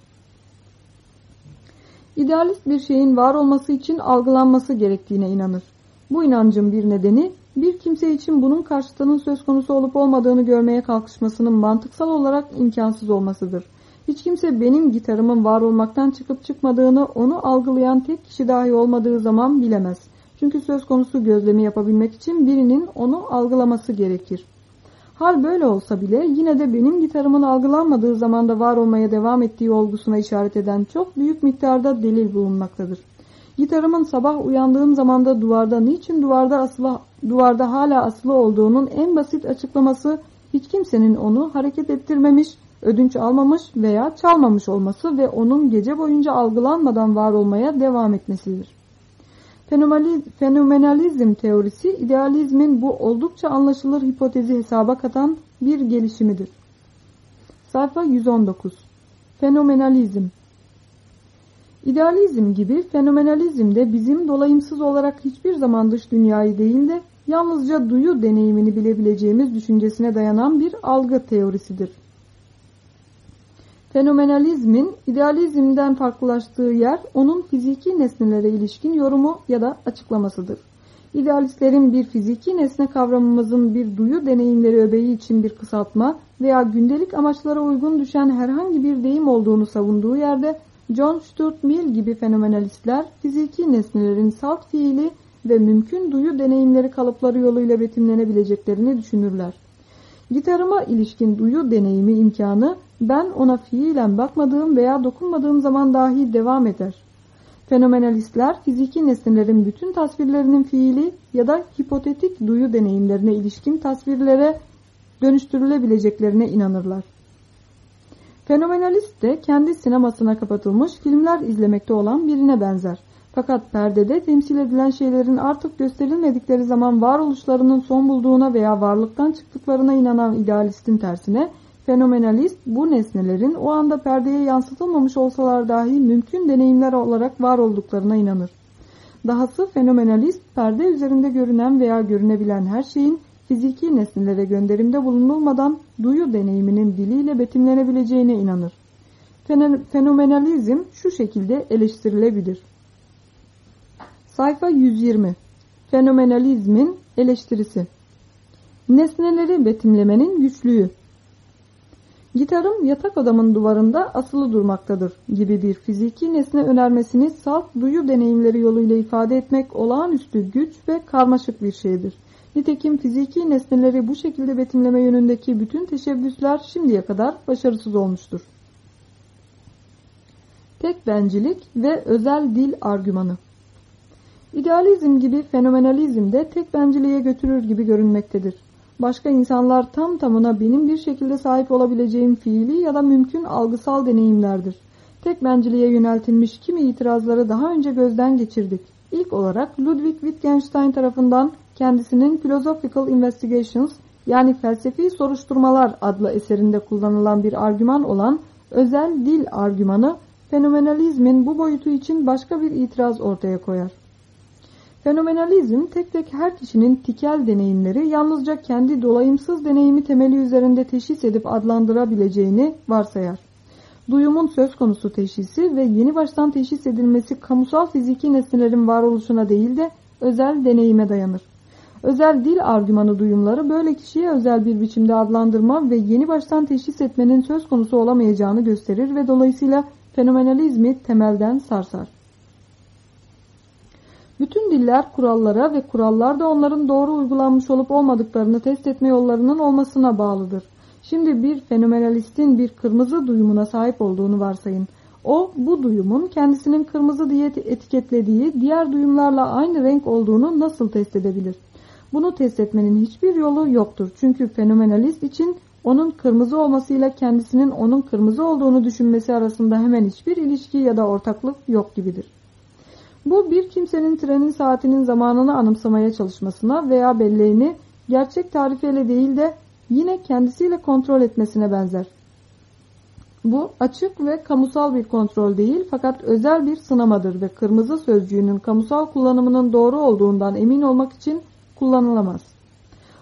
İdealist bir şeyin var olması için algılanması gerektiğine inanır. Bu inancın bir nedeni bir kimse için bunun karşıtının söz konusu olup olmadığını görmeye kalkışmasının mantıksal olarak imkansız olmasıdır. Hiç kimse benim gitarımın var olmaktan çıkıp çıkmadığını onu algılayan tek kişi dahi olmadığı zaman bilemez. Çünkü söz konusu gözlemi yapabilmek için birinin onu algılaması gerekir. Hal böyle olsa bile yine de benim gitarımın algılanmadığı zamanda var olmaya devam ettiği olgusuna işaret eden çok büyük miktarda delil bulunmaktadır. Gitarımın sabah uyandığım zamanda duvarda niçin duvarda asılı, duvarda hala asılı olduğunun en basit açıklaması hiç kimsenin onu hareket ettirmemiş, ödünç almamış veya çalmamış olması ve onun gece boyunca algılanmadan var olmaya devam etmesidir. Fenomenalizm teorisi idealizmin bu oldukça anlaşılır hipotezi hesaba katan bir gelişimidir. Sayfa 119 Fenomenalizm İdealizm gibi fenomenalizm de bizim dolayımsız olarak hiçbir zaman dış dünyayı değil de yalnızca duyu deneyimini bilebileceğimiz düşüncesine dayanan bir algı teorisidir. Fenomenalizmin idealizmden farklılaştığı yer onun fiziki nesnelere ilişkin yorumu ya da açıklamasıdır. İdealistlerin bir fiziki nesne kavramımızın bir duyu deneyimleri öbeği için bir kısaltma veya gündelik amaçlara uygun düşen herhangi bir deyim olduğunu savunduğu yerde John Stuart Mill gibi fenomenalistler fiziki nesnelerin salt fiili ve mümkün duyu deneyimleri kalıpları yoluyla betimlenebileceklerini düşünürler. Gitarıma ilişkin duyu deneyimi imkanı ben ona fiilen bakmadığım veya dokunmadığım zaman dahi devam eder. Fenomenalistler fiziki nesnelerin bütün tasvirlerinin fiili ya da hipotetik duyu deneyimlerine ilişkin tasvirlere dönüştürülebileceklerine inanırlar. Fenomenalist de kendi sinemasına kapatılmış filmler izlemekte olan birine benzer. Fakat perdede temsil edilen şeylerin artık gösterilmedikleri zaman varoluşlarının son bulduğuna veya varlıktan çıktıklarına inanan idealistin tersine fenomenalist bu nesnelerin o anda perdeye yansıtılmamış olsalar dahi mümkün deneyimler olarak var olduklarına inanır. Dahası fenomenalist perde üzerinde görünen veya görünebilen her şeyin fiziki nesnelere gönderimde bulunulmadan duyu deneyiminin diliyle betimlenebileceğine inanır. Fenomenalizm şu şekilde eleştirilebilir. Sayfa 120 Fenomenalizmin eleştirisi Nesneleri betimlemenin güçlüğü Gitarım yatak odamın duvarında asılı durmaktadır gibi bir fiziki nesne önermesini salt duyu deneyimleri yoluyla ifade etmek olağanüstü güç ve karmaşık bir şeydir. Nitekim fiziki nesneleri bu şekilde betimleme yönündeki bütün teşebbüsler şimdiye kadar başarısız olmuştur. Tek bencilik ve özel dil argümanı İdealizm gibi fenomenalizm de tek benciliğe götürür gibi görünmektedir. Başka insanlar tam tamına benim bir şekilde sahip olabileceğim fiili ya da mümkün algısal deneyimlerdir. Tek benciliğe yöneltilmiş kimi itirazları daha önce gözden geçirdik. İlk olarak Ludwig Wittgenstein tarafından kendisinin Philosophical Investigations yani felsefi soruşturmalar adlı eserinde kullanılan bir argüman olan özel dil argümanı fenomenalizmin bu boyutu için başka bir itiraz ortaya koyar. Fenomenalizm tek tek her kişinin tikel deneyimleri yalnızca kendi dolayımsız deneyimi temeli üzerinde teşhis edip adlandırabileceğini varsayar. Duyumun söz konusu teşhisi ve yeni baştan teşhis edilmesi kamusal fiziki nesnelerin varoluşuna değil de özel deneyime dayanır. Özel dil argümanı duyumları böyle kişiye özel bir biçimde adlandırma ve yeni baştan teşhis etmenin söz konusu olamayacağını gösterir ve dolayısıyla fenomenalizmi temelden sarsar. Bütün diller kurallara ve kurallar da onların doğru uygulanmış olup olmadıklarını test etme yollarının olmasına bağlıdır. Şimdi bir fenomenalistin bir kırmızı duyumuna sahip olduğunu varsayın. O bu duyumun kendisinin kırmızı diye etiketlediği diğer duyumlarla aynı renk olduğunu nasıl test edebilir? Bunu test etmenin hiçbir yolu yoktur. Çünkü fenomenalist için onun kırmızı olmasıyla kendisinin onun kırmızı olduğunu düşünmesi arasında hemen hiçbir ilişki ya da ortaklık yok gibidir. Bu bir kimsenin trenin saatinin zamanını anımsamaya çalışmasına veya belleğini gerçek tarifiyle değil de yine kendisiyle kontrol etmesine benzer. Bu açık ve kamusal bir kontrol değil fakat özel bir sınamadır ve kırmızı sözcüğünün kamusal kullanımının doğru olduğundan emin olmak için kullanılamaz.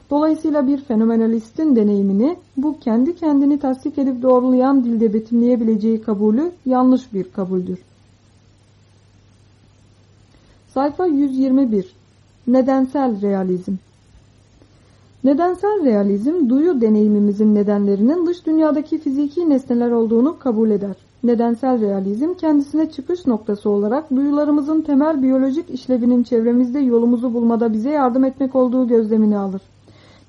Dolayısıyla bir fenomenalistin deneyimini bu kendi kendini tasdik edip doğrulayan dilde betimleyebileceği kabulü yanlış bir kabuldür. Sayfa 121 Nedensel Realizm Nedensel realizm, duyu deneyimimizin nedenlerinin dış dünyadaki fiziki nesneler olduğunu kabul eder. Nedensel realizm kendisine çıkış noktası olarak duyularımızın temel biyolojik işlevinin çevremizde yolumuzu bulmada bize yardım etmek olduğu gözlemini alır.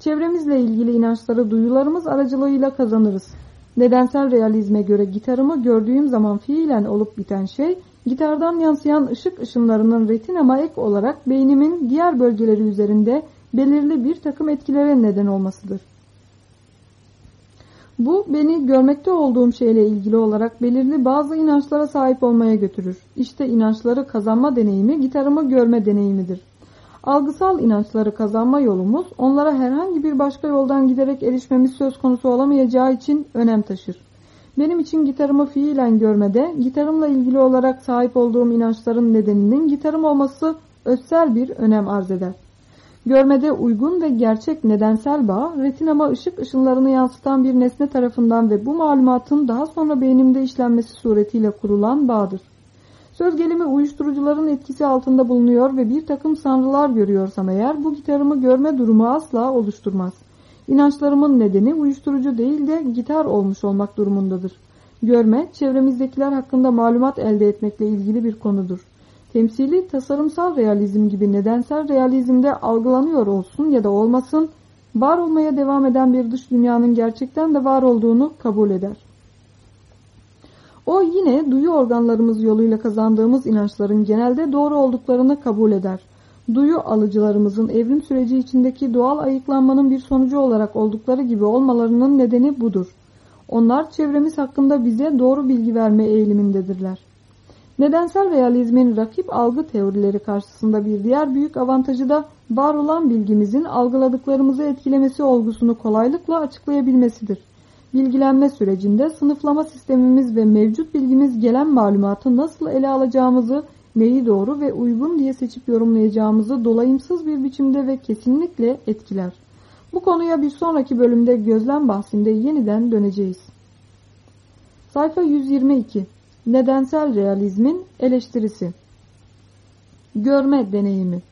Çevremizle ilgili inançları duyularımız aracılığıyla kazanırız. Nedensel realizme göre gitarımı gördüğüm zaman fiilen olup biten şey, gitardan yansıyan ışık ışınlarının retinama ek olarak beynimin diğer bölgeleri üzerinde belirli bir takım etkilere neden olmasıdır. Bu beni görmekte olduğum şeyle ilgili olarak belirli bazı inançlara sahip olmaya götürür. İşte inançları kazanma deneyimi gitarımı görme deneyimidir. Algısal inançları kazanma yolumuz onlara herhangi bir başka yoldan giderek erişmemiz söz konusu olamayacağı için önem taşır. Benim için gitarımı fiilen görmede, gitarımla ilgili olarak sahip olduğum inançların nedeninin gitarım olması özsel bir önem arz eder. Görmede uygun ve gerçek nedensel bağ, retinama ışık ışınlarını yansıtan bir nesne tarafından ve bu malumatın daha sonra beynimde işlenmesi suretiyle kurulan bağdır. Söz gelimi uyuşturucuların etkisi altında bulunuyor ve bir takım sanrılar görüyorsam eğer bu gitarımı görme durumu asla oluşturmaz. İnançlarımın nedeni uyuşturucu değil de gitar olmuş olmak durumundadır. Görme, çevremizdekiler hakkında malumat elde etmekle ilgili bir konudur. Temsili tasarımsal realizm gibi nedensel realizmde algılanıyor olsun ya da olmasın, var olmaya devam eden bir dış dünyanın gerçekten de var olduğunu kabul eder. O yine duyu organlarımız yoluyla kazandığımız inançların genelde doğru olduklarını kabul eder. Duyu alıcılarımızın evrim süreci içindeki doğal ayıklanmanın bir sonucu olarak oldukları gibi olmalarının nedeni budur. Onlar çevremiz hakkında bize doğru bilgi verme eğilimindedirler. Nedensel realizmin rakip algı teorileri karşısında bir diğer büyük avantajı da var olan bilgimizin algıladıklarımızı etkilemesi olgusunu kolaylıkla açıklayabilmesidir. Bilgilenme sürecinde sınıflama sistemimiz ve mevcut bilgimiz gelen malumatı nasıl ele alacağımızı, neyi doğru ve uygun diye seçip yorumlayacağımızı dolayımsız bir biçimde ve kesinlikle etkiler. Bu konuya bir sonraki bölümde gözlem bahsinde yeniden döneceğiz. Sayfa 122 Nedensel realizmin eleştirisi Görme deneyimi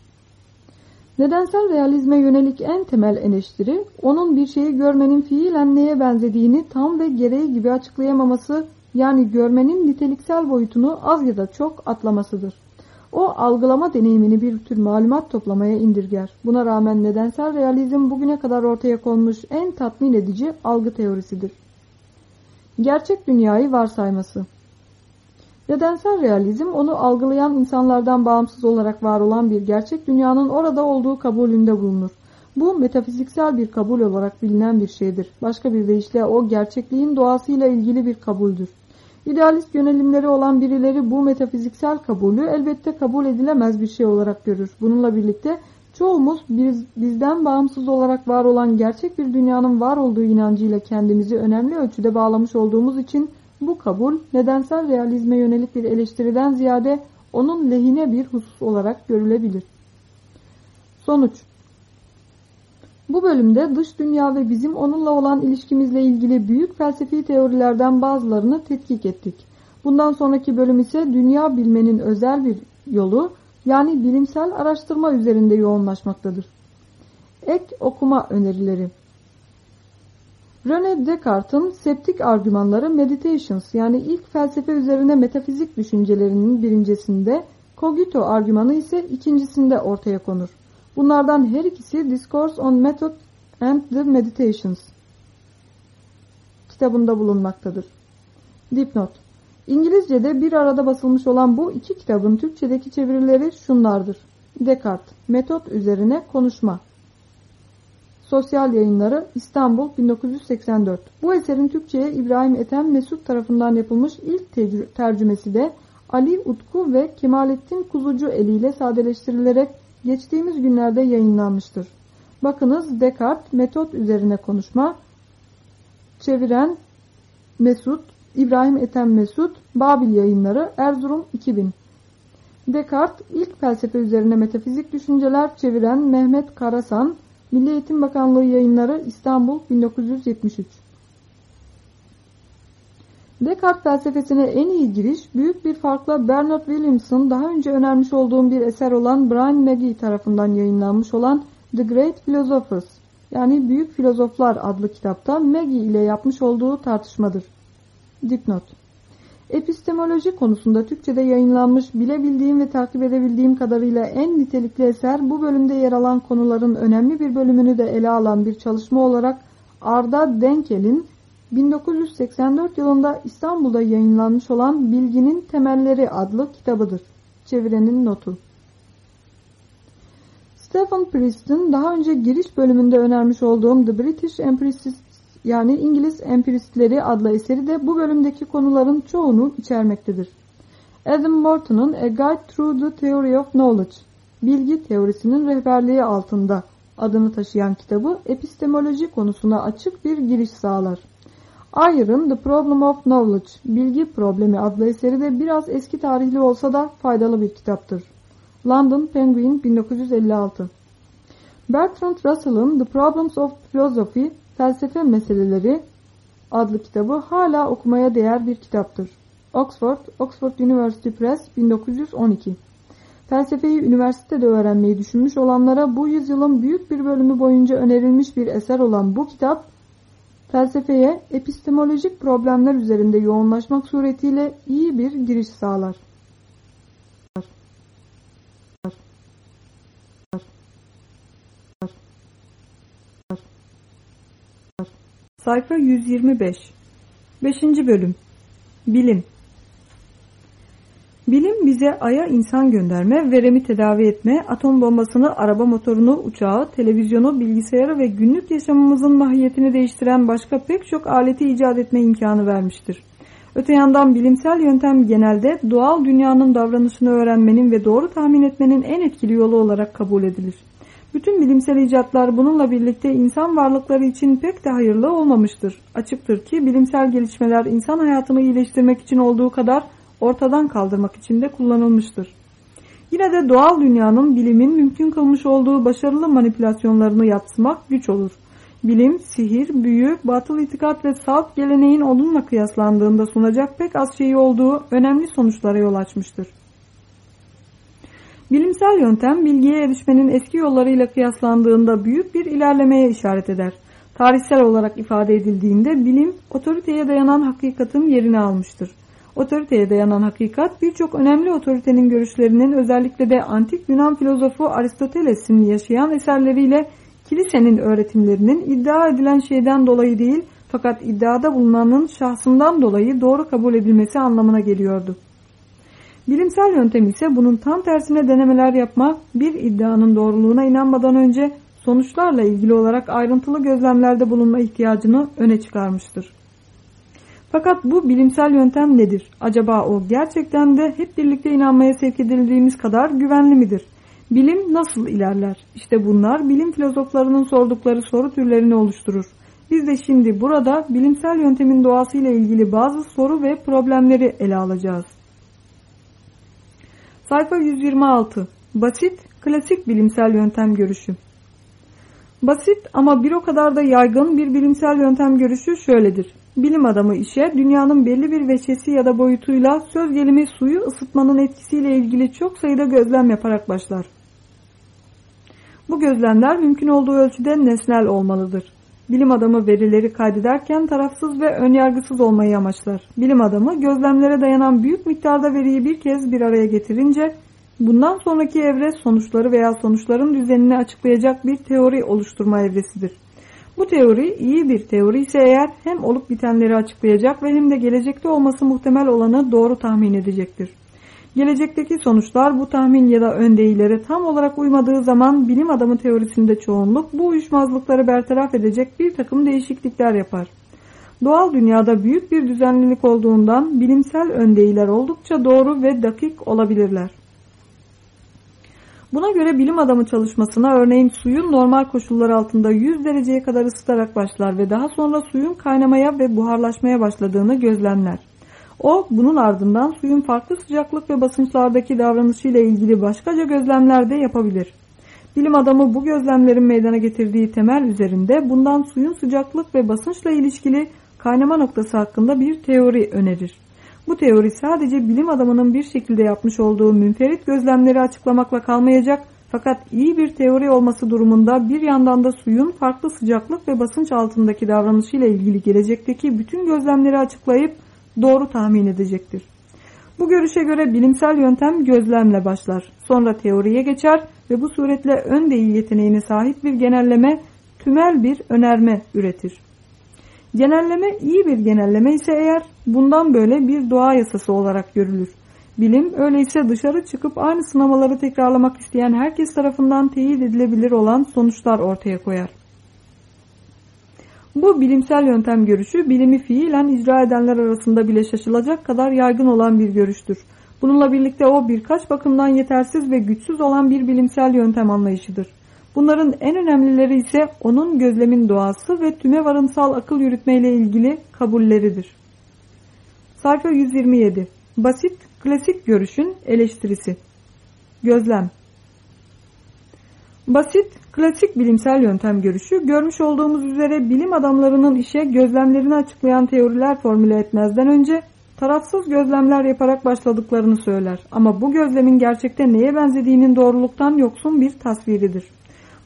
Nedensel realizme yönelik en temel eleştiri, onun bir şeyi görmenin fiilen neye benzediğini tam ve gereği gibi açıklayamaması, yani görmenin niteliksel boyutunu az ya da çok atlamasıdır. O algılama deneyimini bir tür malumat toplamaya indirger. Buna rağmen nedensel realizm bugüne kadar ortaya konmuş en tatmin edici algı teorisidir. Gerçek dünyayı varsayması Nedensel realizm onu algılayan insanlardan bağımsız olarak var olan bir gerçek dünyanın orada olduğu kabulünde bulunur. Bu metafiziksel bir kabul olarak bilinen bir şeydir. Başka bir deyişle o gerçekliğin doğasıyla ilgili bir kabuldür. İdealist yönelimleri olan birileri bu metafiziksel kabulü elbette kabul edilemez bir şey olarak görür. Bununla birlikte çoğumuz biz, bizden bağımsız olarak var olan gerçek bir dünyanın var olduğu inancıyla kendimizi önemli ölçüde bağlamış olduğumuz için bu kabul nedensel realizme yönelik bir eleştiriden ziyade onun lehine bir husus olarak görülebilir. Sonuç Bu bölümde dış dünya ve bizim onunla olan ilişkimizle ilgili büyük felsefi teorilerden bazılarını tetkik ettik. Bundan sonraki bölüm ise dünya bilmenin özel bir yolu yani bilimsel araştırma üzerinde yoğunlaşmaktadır. Ek okuma önerileri René Descartes'in septik argümanları Meditations yani ilk felsefe üzerine metafizik düşüncelerinin birincisinde, Cogito argümanı ise ikincisinde ortaya konur. Bunlardan her ikisi Discourse on Method and the Meditations kitabında bulunmaktadır. Dipnot İngilizce'de bir arada basılmış olan bu iki kitabın Türkçedeki çevirileri şunlardır. Descartes, metot üzerine konuşma. Sosyal Yayınları İstanbul 1984. Bu eserin Türkçe'ye İbrahim Ethem Mesut tarafından yapılmış ilk tercümesi de Ali Utku ve Kemalettin Kuzucu eliyle sadeleştirilerek geçtiğimiz günlerde yayınlanmıştır. Bakınız Descartes metot üzerine konuşma, çeviren Mesut, İbrahim Ethem Mesut, Babil yayınları Erzurum 2000. Descartes ilk felsefe üzerine metafizik düşünceler çeviren Mehmet Karasan, Milli Eğitim Bakanlığı yayınları İstanbul 1973 Descartes felsefesine en iyi giriş büyük bir farkla Bernard Williams'ın daha önce önermiş olduğum bir eser olan Brian Magee tarafından yayınlanmış olan The Great Philosophers yani Büyük Filozoflar adlı kitapta Magee ile yapmış olduğu tartışmadır. Dipnot Epistemoloji konusunda Türkçe'de yayınlanmış bilebildiğim ve takip edebildiğim kadarıyla en nitelikli eser bu bölümde yer alan konuların önemli bir bölümünü de ele alan bir çalışma olarak Arda Denkel'in 1984 yılında İstanbul'da yayınlanmış olan Bilginin Temelleri adlı kitabıdır. Çevirenin notu. Stephen Priest'in daha önce giriş bölümünde önermiş olduğum The British Empiricist yani İngiliz Empiristleri adlı eseri de bu bölümdeki konuların çoğunu içermektedir. Adam Morton'un A Guide Through the Theory of Knowledge, bilgi teorisinin rehberliği altında adını taşıyan kitabı epistemoloji konusuna açık bir giriş sağlar. Ayer'ın The Problem of Knowledge, Bilgi Problemi adlı eseri de biraz eski tarihli olsa da faydalı bir kitaptır. London Penguin 1956 Bertrand Russell'ın The Problems of Philosophy, Felsefe Meseleleri adlı kitabı hala okumaya değer bir kitaptır. Oxford, Oxford University Press 1912 Felsefeyi üniversitede öğrenmeyi düşünmüş olanlara bu yüzyılın büyük bir bölümü boyunca önerilmiş bir eser olan bu kitap, felsefeye epistemolojik problemler üzerinde yoğunlaşmak suretiyle iyi bir giriş sağlar. Sayfa 125 5. Bölüm Bilim Bilim bize Ay'a insan gönderme, veremi tedavi etme, atom bombasını, araba motorunu, uçağı, televizyonu, bilgisayarı ve günlük yaşamımızın mahiyetini değiştiren başka pek çok aleti icat etme imkanı vermiştir. Öte yandan bilimsel yöntem genelde doğal dünyanın davranışını öğrenmenin ve doğru tahmin etmenin en etkili yolu olarak kabul edilir. Bütün bilimsel icatlar bununla birlikte insan varlıkları için pek de hayırlı olmamıştır. Açıktır ki bilimsel gelişmeler insan hayatını iyileştirmek için olduğu kadar ortadan kaldırmak için de kullanılmıştır. Yine de doğal dünyanın bilimin mümkün kılmış olduğu başarılı manipülasyonlarını yatsımak güç olur. Bilim, sihir, büyü, batıl itikat ve salt geleneğin onunla kıyaslandığında sunacak pek az şeyi olduğu önemli sonuçlara yol açmıştır. Bilimsel yöntem bilgiye erişmenin eski yollarıyla kıyaslandığında büyük bir ilerlemeye işaret eder. Tarihsel olarak ifade edildiğinde bilim otoriteye dayanan hakikatin yerini almıştır. Otoriteye dayanan hakikat birçok önemli otoritenin görüşlerinin özellikle de antik Yunan filozofu Aristoteles'in yaşayan eserleriyle kilisenin öğretimlerinin iddia edilen şeyden dolayı değil fakat iddiada bulunanın şahsından dolayı doğru kabul edilmesi anlamına geliyordu. Bilimsel yöntem ise bunun tam tersine denemeler yapma, bir iddianın doğruluğuna inanmadan önce sonuçlarla ilgili olarak ayrıntılı gözlemlerde bulunma ihtiyacını öne çıkarmıştır. Fakat bu bilimsel yöntem nedir? Acaba o gerçekten de hep birlikte inanmaya sevk edildiğimiz kadar güvenli midir? Bilim nasıl ilerler? İşte bunlar bilim filozoflarının sordukları soru türlerini oluşturur. Biz de şimdi burada bilimsel yöntemin doğasıyla ilgili bazı soru ve problemleri ele alacağız. Sayfa 126 Basit, klasik bilimsel yöntem görüşü Basit ama bir o kadar da yaygın bir bilimsel yöntem görüşü şöyledir. Bilim adamı işe dünyanın belli bir veçesi ya da boyutuyla söz gelimi suyu ısıtmanın etkisiyle ilgili çok sayıda gözlem yaparak başlar. Bu gözlemler mümkün olduğu ölçüde nesnel olmalıdır. Bilim adamı verileri kaydederken tarafsız ve önyargısız olmayı amaçlar. Bilim adamı gözlemlere dayanan büyük miktarda veriyi bir kez bir araya getirince bundan sonraki evre sonuçları veya sonuçların düzenini açıklayacak bir teori oluşturma evresidir. Bu teori iyi bir teori ise eğer hem olup bitenleri açıklayacak ve hem de gelecekte olması muhtemel olanı doğru tahmin edecektir. Gelecekteki sonuçlar bu tahmin ya da öndeyilere tam olarak uymadığı zaman bilim adamı teorisinde çoğunluk bu uyuşmazlıkları bertaraf edecek bir takım değişiklikler yapar. Doğal dünyada büyük bir düzenlilik olduğundan bilimsel öndeyler oldukça doğru ve dakik olabilirler. Buna göre bilim adamı çalışmasına örneğin suyun normal koşullar altında 100 dereceye kadar ısıtarak başlar ve daha sonra suyun kaynamaya ve buharlaşmaya başladığını gözlemler. O bunun ardından suyun farklı sıcaklık ve basınçlardaki davranışıyla ilgili başkaca gözlemler de yapabilir. Bilim adamı bu gözlemlerin meydana getirdiği temel üzerinde bundan suyun sıcaklık ve basınçla ilişkili kaynama noktası hakkında bir teori önerir. Bu teori sadece bilim adamının bir şekilde yapmış olduğu münferit gözlemleri açıklamakla kalmayacak fakat iyi bir teori olması durumunda bir yandan da suyun farklı sıcaklık ve basınç altındaki davranışıyla ilgili gelecekteki bütün gözlemleri açıklayıp doğru tahmin edecektir. Bu görüşe göre bilimsel yöntem gözlemle başlar. Sonra teoriye geçer ve bu suretle ön değil yeteneğine sahip bir genelleme, tümel bir önerme üretir. Genelleme iyi bir genelleme ise eğer bundan böyle bir doğa yasası olarak görülür. Bilim öyleyse dışarı çıkıp aynı sınavları tekrarlamak isteyen herkes tarafından teyit edilebilir olan sonuçlar ortaya koyar. Bu bilimsel yöntem görüşü bilimi fiilen icra edenler arasında bile şaşılacak kadar yaygın olan bir görüştür. Bununla birlikte o birkaç bakımdan yetersiz ve güçsüz olan bir bilimsel yöntem anlayışıdır. Bunların en önemlileri ise onun gözlemin doğası ve tüme varımsal akıl yürütmeyle ilgili kabulleridir. Sayfa 127 Basit, klasik görüşün eleştirisi Gözlem Basit, klasik bilimsel yöntem görüşü, görmüş olduğumuz üzere bilim adamlarının işe gözlemlerini açıklayan teoriler formüle etmezden önce tarafsız gözlemler yaparak başladıklarını söyler. Ama bu gözlemin gerçekte neye benzediğinin doğruluktan yoksun bir tasviridir.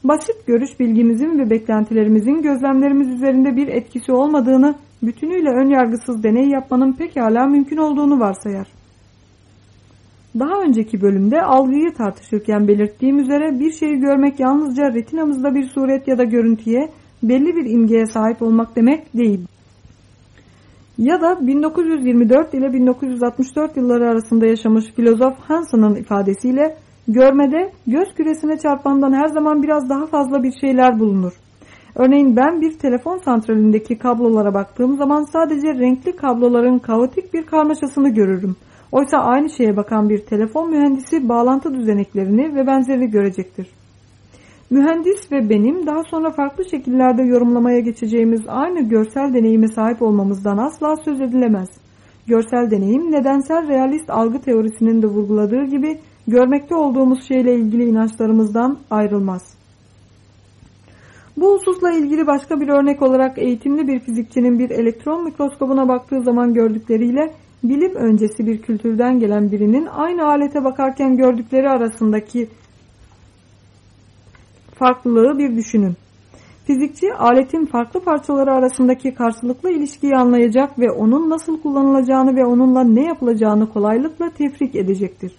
Basit görüş bilgimizin ve beklentilerimizin gözlemlerimiz üzerinde bir etkisi olmadığını, bütünüyle önyargısız deney yapmanın pekala mümkün olduğunu varsayar. Daha önceki bölümde algıyı tartışırken belirttiğim üzere bir şeyi görmek yalnızca retinamızda bir suret ya da görüntüye, belli bir imgeye sahip olmak demek değil. Ya da 1924 ile 1964 yılları arasında yaşamış filozof Hansen'ın ifadesiyle görmede göz küresine çarpandan her zaman biraz daha fazla bir şeyler bulunur. Örneğin ben bir telefon santralindeki kablolara baktığım zaman sadece renkli kabloların kaotik bir karmaşasını görürüm. Oysa aynı şeye bakan bir telefon mühendisi bağlantı düzeneklerini ve benzeri görecektir. Mühendis ve benim daha sonra farklı şekillerde yorumlamaya geçeceğimiz aynı görsel deneyime sahip olmamızdan asla söz edilemez. Görsel deneyim nedensel realist algı teorisinin de vurguladığı gibi görmekte olduğumuz şeyle ilgili inançlarımızdan ayrılmaz. Bu hususla ilgili başka bir örnek olarak eğitimli bir fizikçinin bir elektron mikroskobuna baktığı zaman gördükleriyle bilim öncesi bir kültürden gelen birinin aynı alete bakarken gördükleri arasındaki farklılığı bir düşünün. Fizikçi aletin farklı parçaları arasındaki karşılıklı ilişkiyi anlayacak ve onun nasıl kullanılacağını ve onunla ne yapılacağını kolaylıkla tefrik edecektir.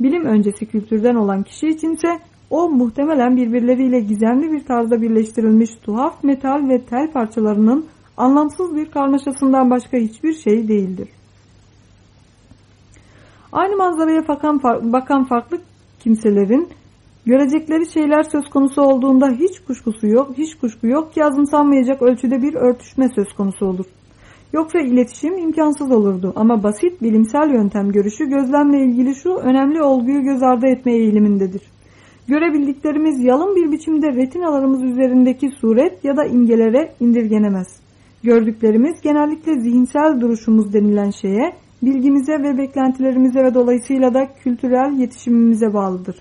Bilim öncesi kültürden olan kişi içinse o muhtemelen birbirleriyle gizemli bir tarzda birleştirilmiş tuhaf metal ve tel parçalarının anlamsız bir karmaşasından başka hiçbir şey değildir. Aynı manzaraya bakan, farklı kimselerin görecekleri şeyler söz konusu olduğunda hiç kuşkusu yok, hiç kuşku yok ki azımsanmayacak ölçüde bir örtüşme söz konusu olur. Yoksa iletişim imkansız olurdu ama basit bilimsel yöntem görüşü gözlemle ilgili şu önemli olguyu göz ardı etme eğilimindedir. Görebildiklerimiz yalın bir biçimde retinalarımız üzerindeki suret ya da imgelere indirgenemez. Gördüklerimiz genellikle zihinsel duruşumuz denilen şeye, bilgimize ve beklentilerimize ve dolayısıyla da kültürel yetişimimize bağlıdır.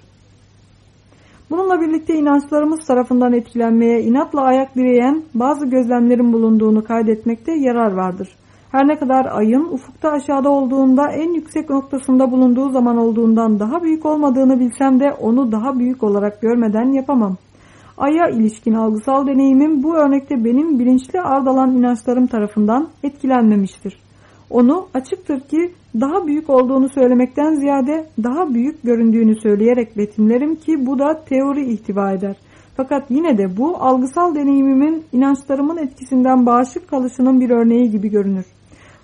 Bununla birlikte inançlarımız tarafından etkilenmeye inatla ayak direyen bazı gözlemlerin bulunduğunu kaydetmekte yarar vardır. Her ne kadar ayın ufukta aşağıda olduğunda en yüksek noktasında bulunduğu zaman olduğundan daha büyük olmadığını bilsem de onu daha büyük olarak görmeden yapamam. Ay'a ilişkin algısal deneyimim bu örnekte benim bilinçli ardalan inançlarım tarafından etkilenmemiştir. Onu açıktır ki daha büyük olduğunu söylemekten ziyade daha büyük göründüğünü söyleyerek betimlerim ki bu da teori ihtiva eder. Fakat yine de bu algısal deneyimimin inançlarımın etkisinden bağışık kalışının bir örneği gibi görünür.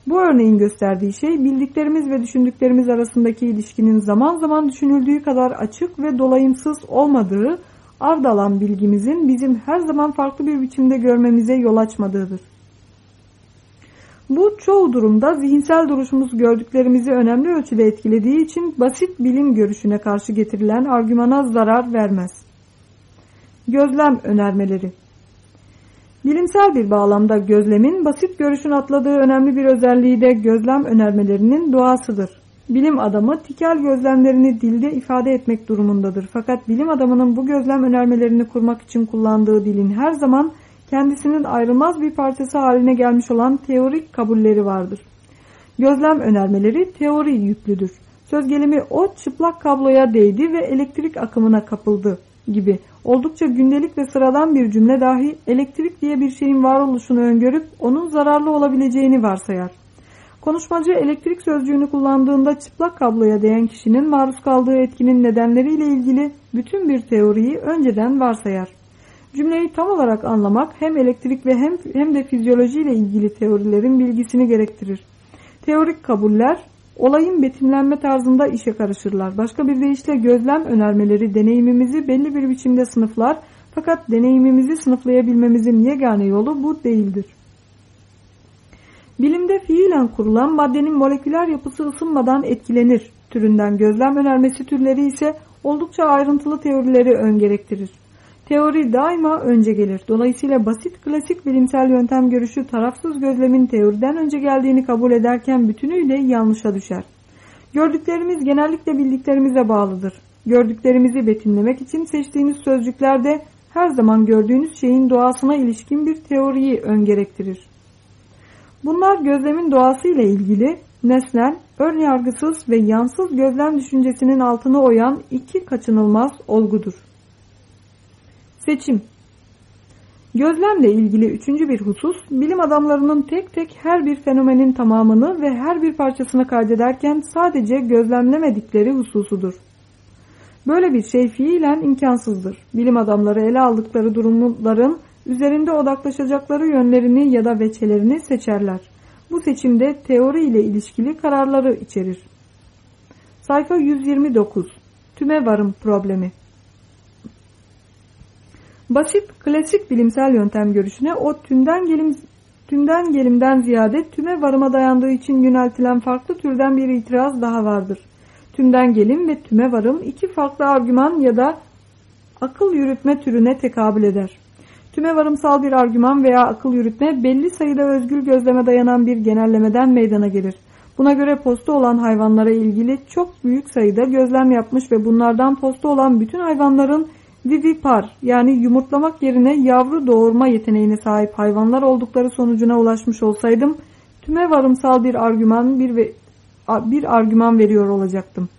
Bu örneğin gösterdiği şey bildiklerimiz ve düşündüklerimiz arasındaki ilişkinin zaman zaman düşünüldüğü kadar açık ve dolayımsız olmadığı, ardalan bilgimizin bizim her zaman farklı bir biçimde görmemize yol açmadığıdır. Bu çoğu durumda zihinsel duruşumuz gördüklerimizi önemli ölçüde etkilediği için basit bilim görüşüne karşı getirilen argümana zarar vermez. Gözlem önermeleri Bilimsel bir bağlamda gözlemin basit görüşün atladığı önemli bir özelliği de gözlem önermelerinin doğasıdır. Bilim adamı tikel gözlemlerini dilde ifade etmek durumundadır. Fakat bilim adamının bu gözlem önermelerini kurmak için kullandığı dilin her zaman kendisinin ayrılmaz bir parçası haline gelmiş olan teorik kabulleri vardır. Gözlem önermeleri teori yüklüdür. Söz gelimi o çıplak kabloya değdi ve elektrik akımına kapıldı gibi oldukça gündelik ve sıradan bir cümle dahi elektrik diye bir şeyin varoluşunu öngörüp onun zararlı olabileceğini varsayar. Konuşmacı elektrik sözcüğünü kullandığında çıplak kabloya değen kişinin maruz kaldığı etkinin nedenleriyle ilgili bütün bir teoriyi önceden varsayar. Cümleyi tam olarak anlamak hem elektrik ve hem, hem de fizyoloji ile ilgili teorilerin bilgisini gerektirir. Teorik kabuller olayın betimlenme tarzında işe karışırlar. Başka bir deyişle gözlem önermeleri deneyimimizi belli bir biçimde sınıflar fakat deneyimimizi sınıflayabilmemizin yegane yolu bu değildir. Bilimde fiilen kurulan maddenin moleküler yapısı ısınmadan etkilenir türünden gözlem önermesi türleri ise oldukça ayrıntılı teorileri ön gerektirir. Teori daima önce gelir. Dolayısıyla basit klasik bilimsel yöntem görüşü tarafsız gözlemin teoriden önce geldiğini kabul ederken bütünüyle yanlışa düşer. Gördüklerimiz genellikle bildiklerimize bağlıdır. Gördüklerimizi betimlemek için seçtiğiniz sözcüklerde her zaman gördüğünüz şeyin doğasına ilişkin bir teoriyi öngerektirir. Bunlar gözlemin doğası ile ilgili nesnel, ön yargısız ve yansız gözlem düşüncesinin altını oyan iki kaçınılmaz olgudur. Seçim Gözlemle ilgili üçüncü bir husus, bilim adamlarının tek tek her bir fenomenin tamamını ve her bir parçasını kaydederken sadece gözlemlemedikleri hususudur. Böyle bir şey fiilen imkansızdır. Bilim adamları ele aldıkları durumların üzerinde odaklaşacakları yönlerini ya da veçelerini seçerler. Bu seçimde teori ile ilişkili kararları içerir. Sayfa 129 Tüme varım problemi Basit, klasik bilimsel yöntem görüşüne o tümden gelim tümden gelimden ziyade tüme varıma dayandığı için yöneltilen farklı türden bir itiraz daha vardır. Tümden gelim ve tüme varım iki farklı argüman ya da akıl yürütme türüne tekabül eder. Tüme varımsal bir argüman veya akıl yürütme belli sayıda özgül gözleme dayanan bir genellemeden meydana gelir. Buna göre posta olan hayvanlara ilgili çok büyük sayıda gözlem yapmış ve bunlardan posta olan bütün hayvanların vivipar yani yumurtlamak yerine yavru doğurma yeteneğine sahip hayvanlar oldukları sonucuna ulaşmış olsaydım tüme varımsal bir argüman bir, ve, bir argüman veriyor olacaktım.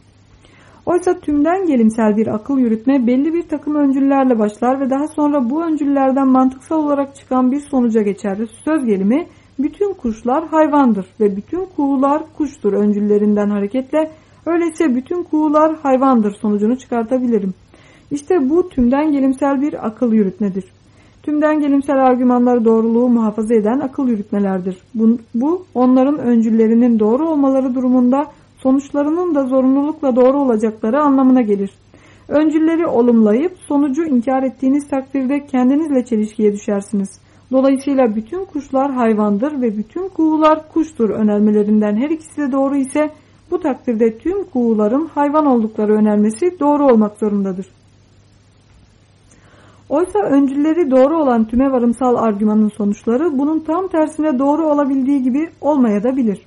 Oysa tümden gelimsel bir akıl yürütme belli bir takım öncüllerle başlar ve daha sonra bu öncüllerden mantıksal olarak çıkan bir sonuca geçer. Söz gelimi bütün kuşlar hayvandır ve bütün kuğular kuştur öncüllerinden hareketle öyleyse bütün kuğular hayvandır sonucunu çıkartabilirim. İşte bu tümden gelimsel bir akıl yürütmedir. Tümden gelimsel argümanları doğruluğu muhafaza eden akıl yürütmelerdir. Bu, bu onların öncüllerinin doğru olmaları durumunda sonuçlarının da zorunlulukla doğru olacakları anlamına gelir. Öncülleri olumlayıp sonucu inkar ettiğiniz takdirde kendinizle çelişkiye düşersiniz. Dolayısıyla bütün kuşlar hayvandır ve bütün kuğular kuştur önermelerinden her ikisi de doğru ise bu takdirde tüm kuğuların hayvan oldukları önermesi doğru olmak zorundadır. Oysa öncülleri doğru olan tüme varımsal argümanın sonuçları bunun tam tersine doğru olabildiği gibi olmayabilir.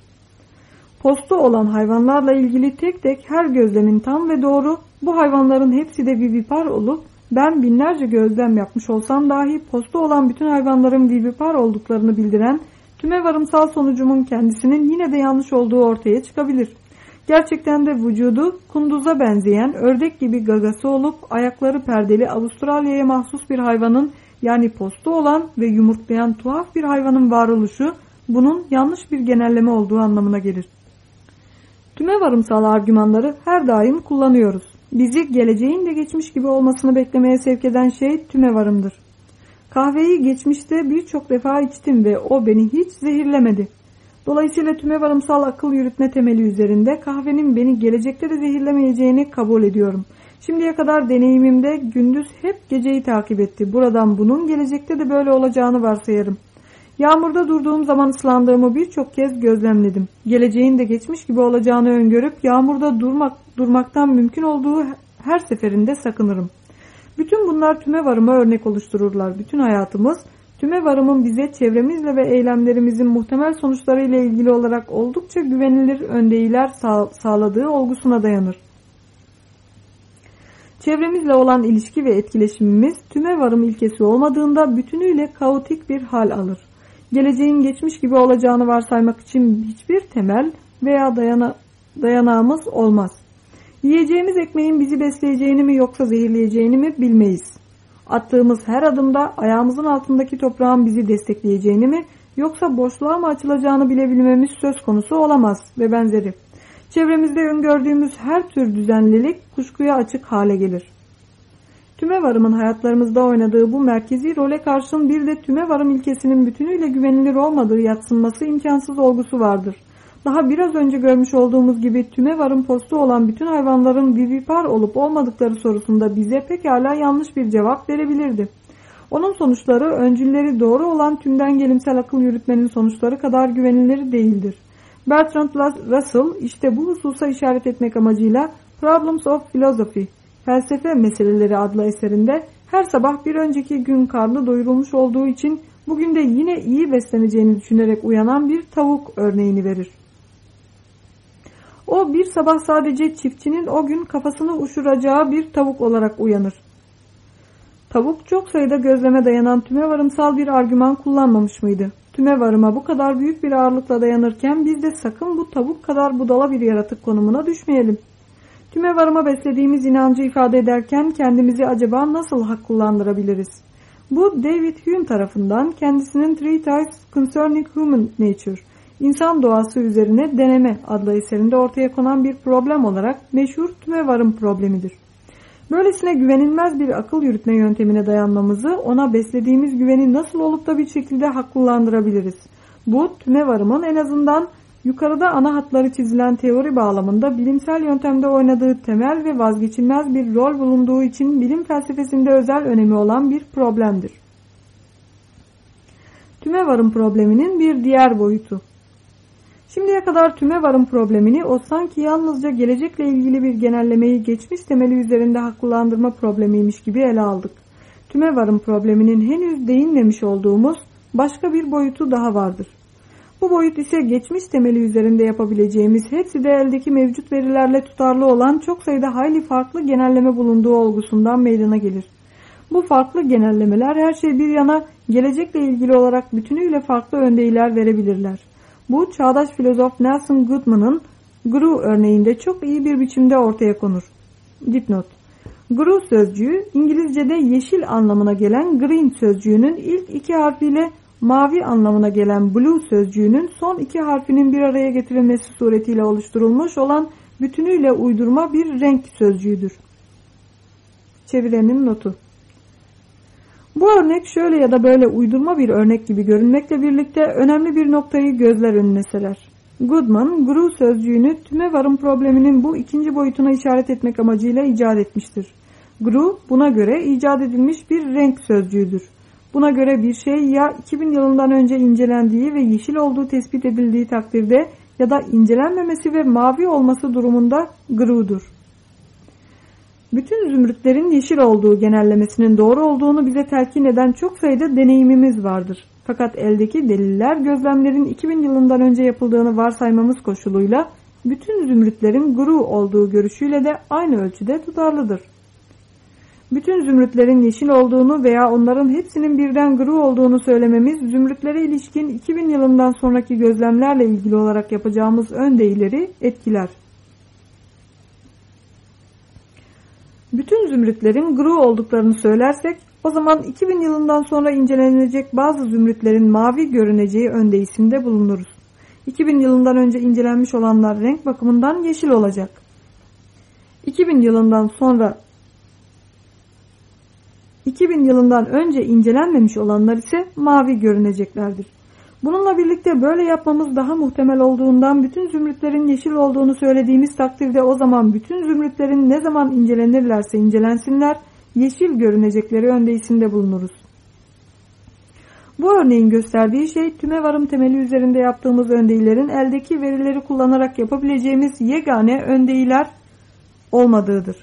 Postu olan hayvanlarla ilgili tek tek her gözlemin tam ve doğru bu hayvanların hepsi de vivipar olup ben binlerce gözlem yapmış olsam dahi postu olan bütün hayvanların vivipar olduklarını bildiren tüme varımsal sonucumun kendisinin yine de yanlış olduğu ortaya çıkabilir. Gerçekten de vücudu kunduza benzeyen ördek gibi gagası olup ayakları perdeli Avustralya'ya mahsus bir hayvanın yani postu olan ve yumurtlayan tuhaf bir hayvanın varoluşu bunun yanlış bir genelleme olduğu anlamına gelir. Tüme varımsal argümanları her daim kullanıyoruz. Bizi geleceğin de geçmiş gibi olmasını beklemeye sevk eden şey tüme varımdır. Kahveyi geçmişte birçok defa içtim ve o beni hiç zehirlemedi. Dolayısıyla tüme varımsal akıl yürütme temeli üzerinde kahvenin beni gelecekte de zehirlemeyeceğini kabul ediyorum. Şimdiye kadar deneyimimde gündüz hep geceyi takip etti. Buradan bunun gelecekte de böyle olacağını varsayarım. Yağmurda durduğum zaman ıslandığımı birçok kez gözlemledim. Geleceğin de geçmiş gibi olacağını öngörüp yağmurda durmak, durmaktan mümkün olduğu her seferinde sakınırım. Bütün bunlar tüme varıma örnek oluştururlar. Bütün hayatımız tüme varımın bize çevremizle ve eylemlerimizin muhtemel sonuçlarıyla ilgili olarak oldukça güvenilir öndeyiler sağ, sağladığı olgusuna dayanır. Çevremizle olan ilişki ve etkileşimimiz tüme varım ilkesi olmadığında bütünüyle kaotik bir hal alır geleceğin geçmiş gibi olacağını varsaymak için hiçbir temel veya dayana, dayanağımız olmaz. Yiyeceğimiz ekmeğin bizi besleyeceğini mi yoksa zehirleyeceğini mi bilmeyiz. Attığımız her adımda ayağımızın altındaki toprağın bizi destekleyeceğini mi yoksa boşluğa mı açılacağını bilebilmemiz söz konusu olamaz ve benzeri. Çevremizde öngördüğümüz her tür düzenlilik kuşkuya açık hale gelir. Tüme varımın hayatlarımızda oynadığı bu merkezi role karşın bir de tüme varım ilkesinin bütünüyle güvenilir olmadığı yatsınması imkansız olgusu vardır. Daha biraz önce görmüş olduğumuz gibi tüme varım postu olan bütün hayvanların vivipar olup olmadıkları sorusunda bize pekala yanlış bir cevap verebilirdi. Onun sonuçları öncülleri doğru olan tümden gelimsel akıl yürütmenin sonuçları kadar güvenilir değildir. Bertrand Russell işte bu hususa işaret etmek amacıyla Problems of Philosophy Felsefe Meseleleri adlı eserinde her sabah bir önceki gün karnı doyurulmuş olduğu için bugün de yine iyi besleneceğini düşünerek uyanan bir tavuk örneğini verir. O bir sabah sadece çiftçinin o gün kafasını uçuracağı bir tavuk olarak uyanır. Tavuk çok sayıda gözleme dayanan tümevarımsal bir argüman kullanmamış mıydı? Tümevarıma bu kadar büyük bir ağırlıkla dayanırken biz de sakın bu tavuk kadar budala bir yaratık konumuna düşmeyelim. Tümevarıma beslediğimiz inancı ifade ederken kendimizi acaba nasıl hak kullandırabiliriz? Bu David Hume tarafından kendisinin Three Types Concerning Human Nature, İnsan Doğası Üzerine Deneme adlı eserinde ortaya konan bir problem olarak meşhur tümevarım problemidir. Böylesine güvenilmez bir akıl yürütme yöntemine dayanmamızı ona beslediğimiz güveni nasıl olup da bir şekilde haklılandırabiliriz? Bu tümevarımın en azından yukarıda ana hatları çizilen teori bağlamında bilimsel yöntemde oynadığı temel ve vazgeçilmez bir rol bulunduğu için bilim felsefesinde özel önemi olan bir problemdir. Tümevarım probleminin bir diğer boyutu. Şimdiye kadar tüme varım problemini o sanki yalnızca gelecekle ilgili bir genellemeyi geçmiş temeli üzerinde haklılandırma problemiymiş gibi ele aldık. Tüme varım probleminin henüz değinmemiş olduğumuz başka bir boyutu daha vardır. Bu boyut ise geçmiş temeli üzerinde yapabileceğimiz hepsi de eldeki mevcut verilerle tutarlı olan çok sayıda hayli farklı genelleme bulunduğu olgusundan meydana gelir. Bu farklı genellemeler her şey bir yana gelecekle ilgili olarak bütünüyle farklı öndeyler verebilirler. Bu çağdaş filozof Nelson Goodman'ın Gru örneğinde çok iyi bir biçimde ortaya konur. Dipnot Gru sözcüğü İngilizce'de yeşil anlamına gelen green sözcüğünün ilk iki harfiyle mavi anlamına gelen blue sözcüğünün son iki harfinin bir araya getirilmesi suretiyle oluşturulmuş olan bütünüyle uydurma bir renk sözcüğüdür. Çevirenin notu bu örnek şöyle ya da böyle uydurma bir örnek gibi görünmekle birlikte önemli bir noktayı gözler önüne serer. Goodman, Gru sözcüğünü tüme varım probleminin bu ikinci boyutuna işaret etmek amacıyla icat etmiştir. Gru, buna göre icat edilmiş bir renk sözcüğüdür. Buna göre bir şey ya 2000 yılından önce incelendiği ve yeşil olduğu tespit edildiği takdirde ya da incelenmemesi ve mavi olması durumunda Gru'dur. Bütün zümrütlerin yeşil olduğu genellemesinin doğru olduğunu bize telkin eden çok sayıda deneyimimiz vardır. Fakat eldeki deliller gözlemlerin 2000 yılından önce yapıldığını varsaymamız koşuluyla bütün zümrütlerin guru olduğu görüşüyle de aynı ölçüde tutarlıdır. Bütün zümrütlerin yeşil olduğunu veya onların hepsinin birden gru olduğunu söylememiz zümrütlere ilişkin 2000 yılından sonraki gözlemlerle ilgili olarak yapacağımız ön değileri etkiler. Bütün zümrütlerin gru olduklarını söylersek o zaman 2000 yılından sonra incelenecek bazı zümrütlerin mavi görüneceği öndeyisinde bulunuruz. 2000 yılından önce incelenmiş olanlar renk bakımından yeşil olacak. 2000 yılından sonra 2000 yılından önce incelenmemiş olanlar ise mavi görüneceklerdir. Bununla birlikte böyle yapmamız daha muhtemel olduğundan bütün zümrütlerin yeşil olduğunu söylediğimiz takdirde o zaman bütün zümrütlerin ne zaman incelenirlerse incelensinler yeşil görünecekleri öndeyisinde bulunuruz. Bu örneğin gösterdiği şey tüme varım temeli üzerinde yaptığımız öndeylerin eldeki verileri kullanarak yapabileceğimiz yegane öndeyler olmadığıdır.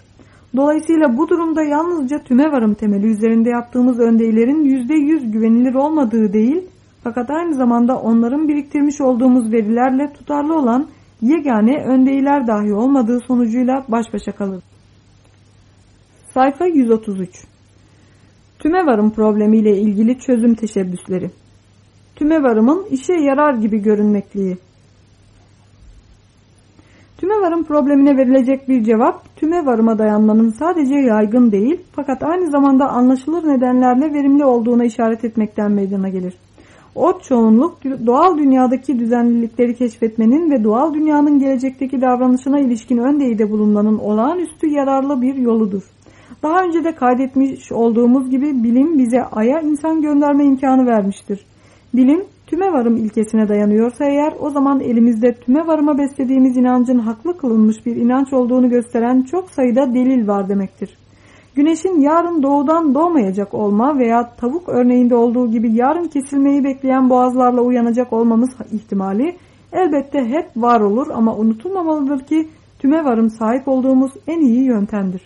Dolayısıyla bu durumda yalnızca tüme varım temeli üzerinde yaptığımız öndeylerin %100 güvenilir olmadığı değil, fakat aynı zamanda onların biriktirmiş olduğumuz verilerle tutarlı olan yegane öndeyler dahi olmadığı sonucuyla baş başa kalır. Sayfa 133 Tümevarım problemiyle ilgili çözüm teşebbüsleri Tümevarımın işe yarar gibi görünmekliği Tümevarım problemine verilecek bir cevap tümevarıma dayanmanın sadece yaygın değil fakat aynı zamanda anlaşılır nedenlerle verimli olduğuna işaret etmekten meydana gelir. O çoğunluk doğal dünyadaki düzenlilikleri keşfetmenin ve doğal dünyanın gelecekteki davranışına ilişkin öndeyide bulunmanın olağanüstü yararlı bir yoludur. Daha önce de kaydetmiş olduğumuz gibi bilim bize Ay'a insan gönderme imkanı vermiştir. Bilim tüme varım ilkesine dayanıyorsa eğer o zaman elimizde tüme varıma beslediğimiz inancın haklı kılınmış bir inanç olduğunu gösteren çok sayıda delil var demektir. Güneşin yarın doğudan doğmayacak olma veya tavuk örneğinde olduğu gibi yarın kesilmeyi bekleyen boğazlarla uyanacak olmamız ihtimali elbette hep var olur ama unutulmamalıdır ki tüme varım sahip olduğumuz en iyi yöntemdir.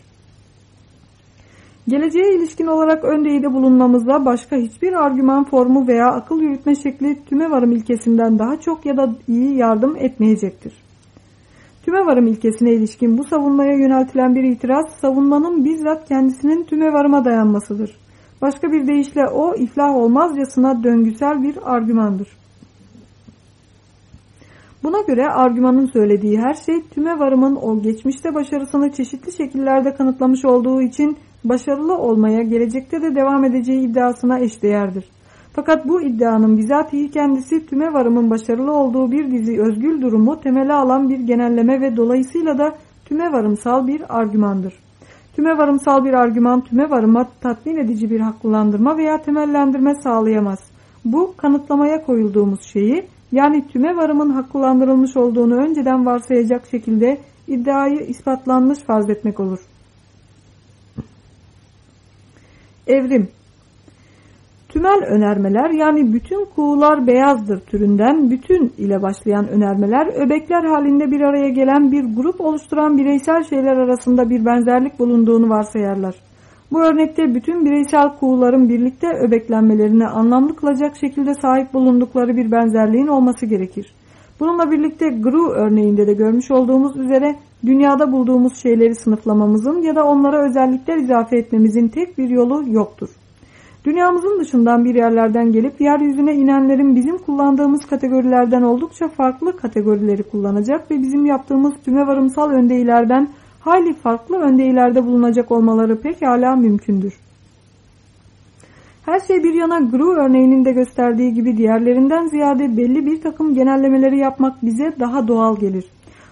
Geleceğe ilişkin olarak öndeyide bulunmamızda başka hiçbir argüman formu veya akıl yürütme şekli tüme varım ilkesinden daha çok ya da iyi yardım etmeyecektir. Tümevarım ilkesine ilişkin bu savunmaya yöneltilen bir itiraz savunmanın bizzat kendisinin tümevarıma dayanmasıdır. Başka bir deyişle o iflah olmazcasına döngüsel bir argümandır. Buna göre argümanın söylediği her şey tümevarımın o geçmişte başarısını çeşitli şekillerde kanıtlamış olduğu için başarılı olmaya gelecekte de devam edeceği iddiasına eşdeğerdir. Fakat bu iddianın bizatihi kendisi tüme varımın başarılı olduğu bir dizi özgül durumu temele alan bir genelleme ve dolayısıyla da tüme varımsal bir argümandır. Tüme varımsal bir argüman tüme varıma tatmin edici bir haklılandırma veya temellendirme sağlayamaz. Bu kanıtlamaya koyulduğumuz şeyi yani tüme varımın haklılandırılmış olduğunu önceden varsayacak şekilde iddiayı ispatlanmış farz etmek olur. Evrim Tümel önermeler yani bütün kuğular beyazdır türünden bütün ile başlayan önermeler öbekler halinde bir araya gelen bir grup oluşturan bireysel şeyler arasında bir benzerlik bulunduğunu varsayarlar. Bu örnekte bütün bireysel kuğuların birlikte öbeklenmelerine anlamlı kılacak şekilde sahip bulundukları bir benzerliğin olması gerekir. Bununla birlikte Gru örneğinde de görmüş olduğumuz üzere dünyada bulduğumuz şeyleri sınıflamamızın ya da onlara özellikler izafe etmemizin tek bir yolu yoktur. Dünyamızın dışından bir yerlerden gelip yeryüzüne inenlerin bizim kullandığımız kategorilerden oldukça farklı kategorileri kullanacak ve bizim yaptığımız tüme varımsal öndeylerden hayli farklı öndeylerde bulunacak olmaları pekala mümkündür. Her şey bir yana Gru örneğinin de gösterdiği gibi diğerlerinden ziyade belli bir takım genellemeleri yapmak bize daha doğal gelir.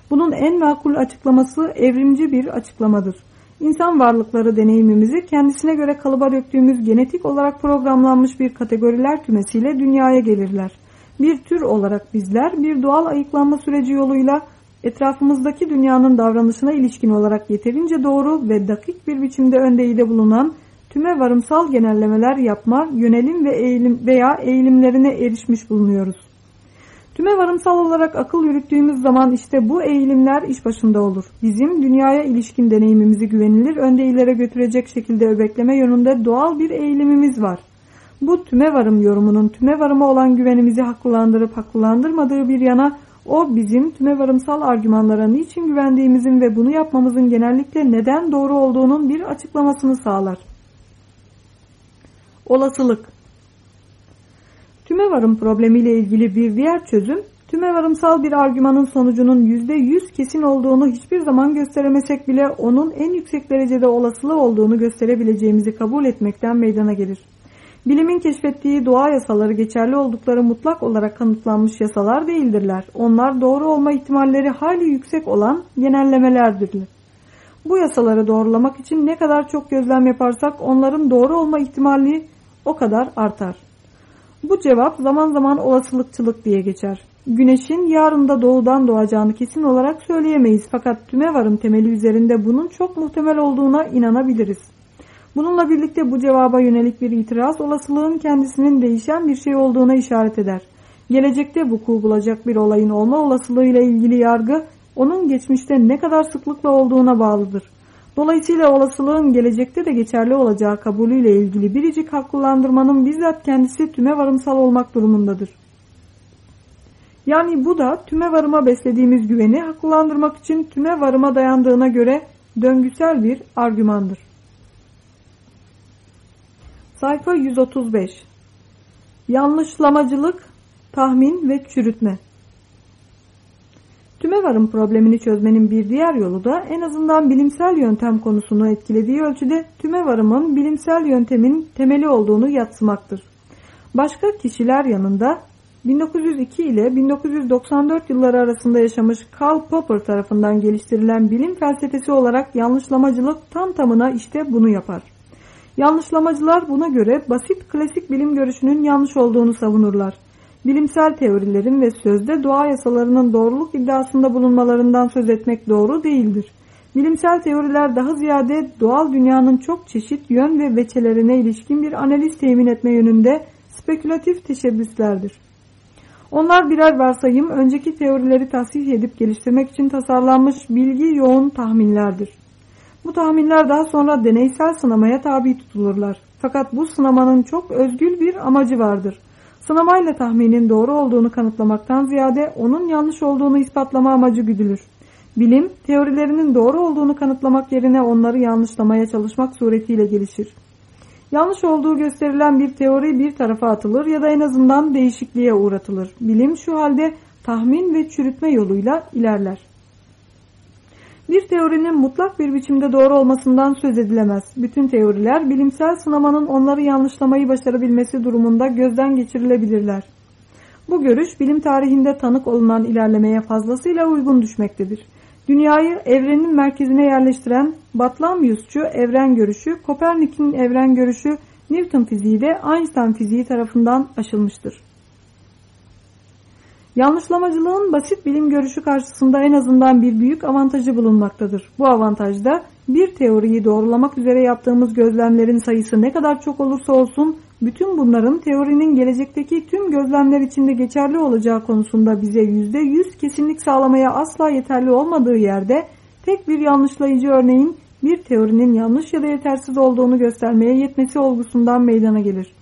Bunun en makul açıklaması evrimci bir açıklamadır. İnsan varlıkları deneyimimizi kendisine göre kalıba döktüğümüz genetik olarak programlanmış bir kategoriler kümesiyle dünyaya gelirler. Bir tür olarak bizler bir doğal ayıklanma süreci yoluyla etrafımızdaki dünyanın davranışına ilişkin olarak yeterince doğru ve dakik bir biçimde öndeyide bulunan tüme varımsal genellemeler yapma, yönelim ve eğilim veya eğilimlerine erişmiş bulunuyoruz. Tüme varımsal olarak akıl yürüttüğümüz zaman işte bu eğilimler iş başında olur. Bizim dünyaya ilişkin deneyimimizi güvenilir önde götürecek şekilde öbekleme yönünde doğal bir eğilimimiz var. Bu tüme varım yorumunun tüme varıma olan güvenimizi haklılandırıp haklılandırmadığı bir yana o bizim tüme varımsal argümanlara niçin güvendiğimizin ve bunu yapmamızın genellikle neden doğru olduğunun bir açıklamasını sağlar. Olasılık Tümevarım problemiyle ilgili bir diğer çözüm, tümevarımsal bir argümanın sonucunun %100 kesin olduğunu hiçbir zaman gösteremesek bile onun en yüksek derecede olasılığı olduğunu gösterebileceğimizi kabul etmekten meydana gelir. Bilimin keşfettiği doğa yasaları geçerli oldukları mutlak olarak kanıtlanmış yasalar değildirler. Onlar doğru olma ihtimalleri hali yüksek olan genellemelerdirler. Bu yasaları doğrulamak için ne kadar çok gözlem yaparsak onların doğru olma ihtimali o kadar artar. Bu cevap zaman zaman olasılıkçılık diye geçer. Güneşin yarında doğudan doğacağını kesin olarak söyleyemeyiz fakat tümevarım temeli üzerinde bunun çok muhtemel olduğuna inanabiliriz. Bununla birlikte bu cevaba yönelik bir itiraz olasılığın kendisinin değişen bir şey olduğuna işaret eder. Gelecekte vuku bulacak bir olayın olma olasılığıyla ilgili yargı onun geçmişte ne kadar sıklıkla olduğuna bağlıdır. Dolayısıyla olasılığın gelecekte de geçerli olacağı kabulüyle ilgili biricik haklılandırmanın bizzat kendisi tüme varımsal olmak durumundadır. Yani bu da tüme varıma beslediğimiz güveni haklılandırmak için tüme varıma dayandığına göre döngüsel bir argümandır. Sayfa 135 Yanlışlamacılık, tahmin ve çürütme Tümevarım problemini çözmenin bir diğer yolu da en azından bilimsel yöntem konusunu etkilediği ölçüde tümevarımın bilimsel yöntemin temeli olduğunu yatsımaktır. Başka kişiler yanında 1902 ile 1994 yılları arasında yaşamış Karl Popper tarafından geliştirilen bilim felsefesi olarak yanlışlamacılık tam tamına işte bunu yapar. Yanlışlamacılar buna göre basit klasik bilim görüşünün yanlış olduğunu savunurlar bilimsel teorilerin ve sözde doğa yasalarının doğruluk iddiasında bulunmalarından söz etmek doğru değildir. Bilimsel teoriler daha ziyade doğal dünyanın çok çeşit yön ve veçelerine ilişkin bir analiz temin etme yönünde spekülatif teşebbüslerdir. Onlar birer varsayım, önceki teorileri tasih edip geliştirmek için tasarlanmış bilgi yoğun tahminlerdir. Bu tahminler daha sonra deneysel sınamaya tabi tutulurlar. Fakat bu sınamanın çok özgül bir amacı vardır. Sınamayla tahminin doğru olduğunu kanıtlamaktan ziyade onun yanlış olduğunu ispatlama amacı güdülür. Bilim, teorilerinin doğru olduğunu kanıtlamak yerine onları yanlışlamaya çalışmak suretiyle gelişir. Yanlış olduğu gösterilen bir teori bir tarafa atılır ya da en azından değişikliğe uğratılır. Bilim şu halde tahmin ve çürütme yoluyla ilerler. Bir teorinin mutlak bir biçimde doğru olmasından söz edilemez. Bütün teoriler bilimsel sınamanın onları yanlışlamayı başarabilmesi durumunda gözden geçirilebilirler. Bu görüş bilim tarihinde tanık olunan ilerlemeye fazlasıyla uygun düşmektedir. Dünyayı evrenin merkezine yerleştiren Batlamyusçu evren görüşü, Kopernik'in evren görüşü, Newton fiziği de Einstein fiziği tarafından aşılmıştır. Yanlışlamacılığın basit bilim görüşü karşısında en azından bir büyük avantajı bulunmaktadır. Bu avantajda bir teoriyi doğrulamak üzere yaptığımız gözlemlerin sayısı ne kadar çok olursa olsun bütün bunların teorinin gelecekteki tüm gözlemler içinde geçerli olacağı konusunda bize yüzde yüz kesinlik sağlamaya asla yeterli olmadığı yerde tek bir yanlışlayıcı örneğin bir teorinin yanlış ya da yetersiz olduğunu göstermeye yetmesi olgusundan meydana gelir.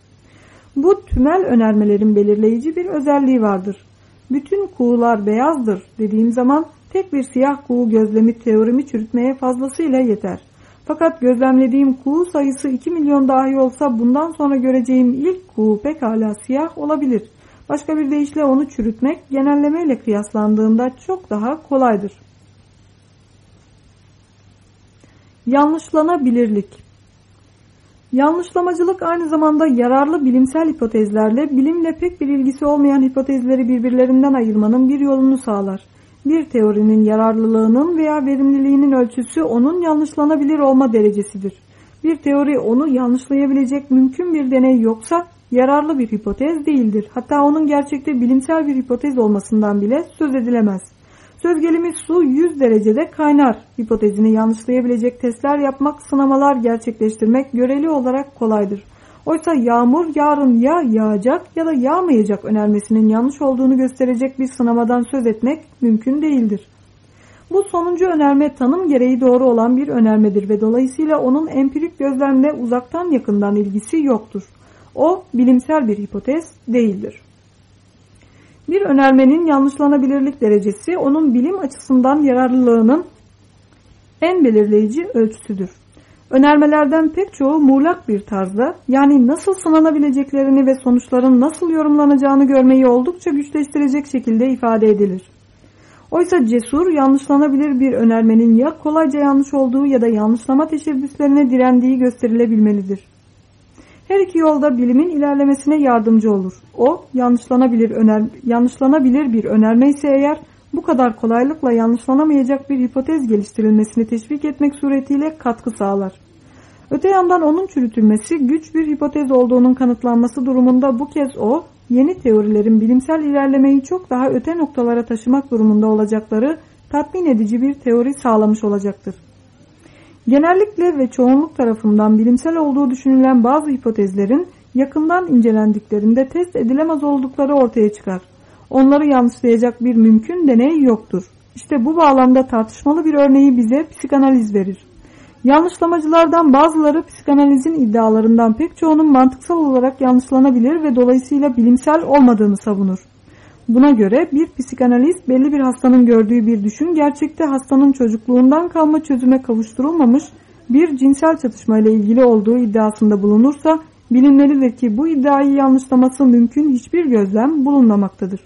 Bu tümel önermelerin belirleyici bir özelliği vardır. Bütün kuğular beyazdır dediğim zaman tek bir siyah kuğu gözlemi teorimi çürütmeye fazlasıyla yeter. Fakat gözlemlediğim kuğu sayısı 2 milyon dahi olsa bundan sonra göreceğim ilk kuğu pekala siyah olabilir. Başka bir deyişle onu çürütmek genellemeyle kıyaslandığında çok daha kolaydır. Yanlışlanabilirlik Yanlışlamacılık aynı zamanda yararlı bilimsel hipotezlerle bilimle pek bir ilgisi olmayan hipotezleri birbirlerinden ayırmanın bir yolunu sağlar. Bir teorinin yararlılığının veya verimliliğinin ölçüsü onun yanlışlanabilir olma derecesidir. Bir teori onu yanlışlayabilecek mümkün bir deney yoksa yararlı bir hipotez değildir. Hatta onun gerçekte bilimsel bir hipotez olmasından bile söz edilemez. Söz su 100 derecede kaynar hipotezini yanlışlayabilecek testler yapmak, sınamalar gerçekleştirmek göreli olarak kolaydır. Oysa yağmur yarın ya yağacak ya da yağmayacak önermesinin yanlış olduğunu gösterecek bir sınamadan söz etmek mümkün değildir. Bu sonuncu önerme tanım gereği doğru olan bir önermedir ve dolayısıyla onun empirik gözlemle uzaktan yakından ilgisi yoktur. O bilimsel bir hipotez değildir. Bir önermenin yanlışlanabilirlik derecesi onun bilim açısından yararlılığının en belirleyici ölçüsüdür. Önermelerden pek çoğu muğlak bir tarzda yani nasıl sınanabileceklerini ve sonuçların nasıl yorumlanacağını görmeyi oldukça güçleştirecek şekilde ifade edilir. Oysa cesur, yanlışlanabilir bir önermenin ya kolayca yanlış olduğu ya da yanlışlama teşebbüslerine direndiği gösterilebilmelidir. Her iki yolda bilimin ilerlemesine yardımcı olur. O yanlışlanabilir, öner, yanlışlanabilir bir önerme ise eğer bu kadar kolaylıkla yanlışlanamayacak bir hipotez geliştirilmesini teşvik etmek suretiyle katkı sağlar. Öte yandan onun çürütülmesi güç bir hipotez olduğunun kanıtlanması durumunda bu kez o yeni teorilerin bilimsel ilerlemeyi çok daha öte noktalara taşımak durumunda olacakları tatmin edici bir teori sağlamış olacaktır. Genellikle ve çoğunluk tarafından bilimsel olduğu düşünülen bazı hipotezlerin yakından incelendiklerinde test edilemez oldukları ortaya çıkar. Onları yanlışlayacak bir mümkün deney yoktur. İşte bu bağlamda tartışmalı bir örneği bize psikanaliz verir. Yanlışlamacılardan bazıları psikanalizin iddialarından pek çoğunun mantıksal olarak yanlışlanabilir ve dolayısıyla bilimsel olmadığını savunur. Buna göre bir psikanalist belli bir hastanın gördüğü bir düşün gerçekte hastanın çocukluğundan kalma çözüme kavuşturulmamış bir cinsel çatışmayla ilgili olduğu iddiasında bulunursa bilinmelidir ki bu iddiayı yanlışlaması mümkün hiçbir gözlem bulunmamaktadır.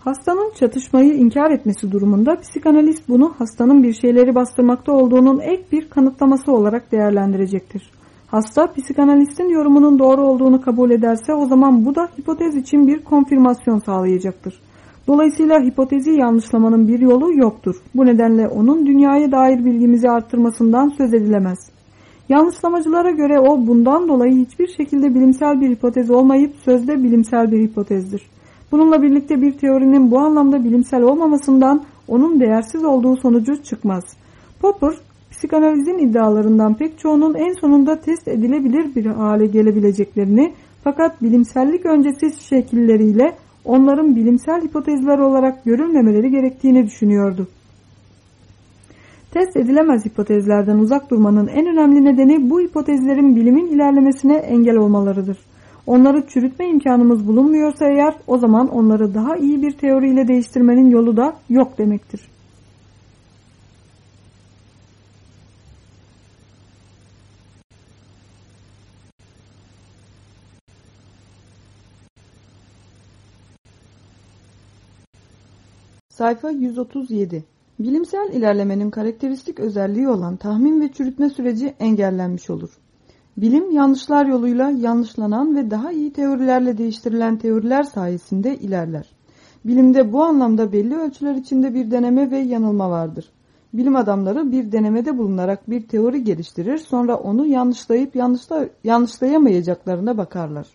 Hastanın çatışmayı inkar etmesi durumunda psikanalist bunu hastanın bir şeyleri bastırmakta olduğunun ek bir kanıtlaması olarak değerlendirecektir. Hasta psikanalistin yorumunun doğru olduğunu kabul ederse o zaman bu da hipotez için bir konfirmasyon sağlayacaktır. Dolayısıyla hipotezi yanlışlamanın bir yolu yoktur. Bu nedenle onun dünyaya dair bilgimizi arttırmasından söz edilemez. Yanlışlamacılara göre o bundan dolayı hiçbir şekilde bilimsel bir hipotez olmayıp sözde bilimsel bir hipotezdir. Bununla birlikte bir teorinin bu anlamda bilimsel olmamasından onun değersiz olduğu sonucu çıkmaz. Popper psikanalizin iddialarından pek çoğunun en sonunda test edilebilir bir hale gelebileceklerini fakat bilimsellik öncesi şekilleriyle onların bilimsel hipotezler olarak görülmemeleri gerektiğini düşünüyordu. Test edilemez hipotezlerden uzak durmanın en önemli nedeni bu hipotezlerin bilimin ilerlemesine engel olmalarıdır. Onları çürütme imkanımız bulunmuyorsa eğer o zaman onları daha iyi bir teoriyle değiştirmenin yolu da yok demektir. Sayfa 137 Bilimsel ilerlemenin karakteristik özelliği olan tahmin ve çürütme süreci engellenmiş olur. Bilim yanlışlar yoluyla yanlışlanan ve daha iyi teorilerle değiştirilen teoriler sayesinde ilerler. Bilimde bu anlamda belli ölçüler içinde bir deneme ve yanılma vardır. Bilim adamları bir denemede bulunarak bir teori geliştirir sonra onu yanlışlayıp yanlışla, yanlışlayamayacaklarına bakarlar.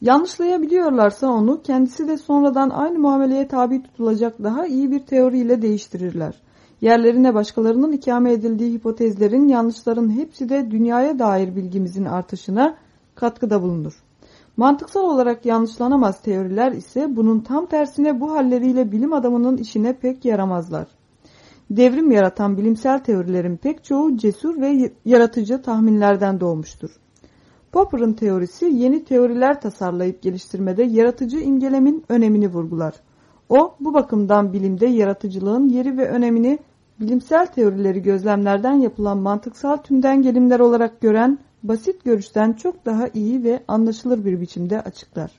Yanlışlayabiliyorlarsa onu kendisi de sonradan aynı muameleye tabi tutulacak daha iyi bir teoriyle değiştirirler. Yerlerine başkalarının ikame edildiği hipotezlerin yanlışların hepsi de dünyaya dair bilgimizin artışına katkıda bulunur. Mantıksal olarak yanlışlanamaz teoriler ise bunun tam tersine bu halleriyle bilim adamının işine pek yaramazlar. Devrim yaratan bilimsel teorilerin pek çoğu cesur ve yaratıcı tahminlerden doğmuştur. Popper'ın teorisi yeni teoriler tasarlayıp geliştirmede yaratıcı imgelemin önemini vurgular. O bu bakımdan bilimde yaratıcılığın yeri ve önemini bilimsel teorileri gözlemlerden yapılan mantıksal tümden gelimler olarak gören basit görüşten çok daha iyi ve anlaşılır bir biçimde açıklar.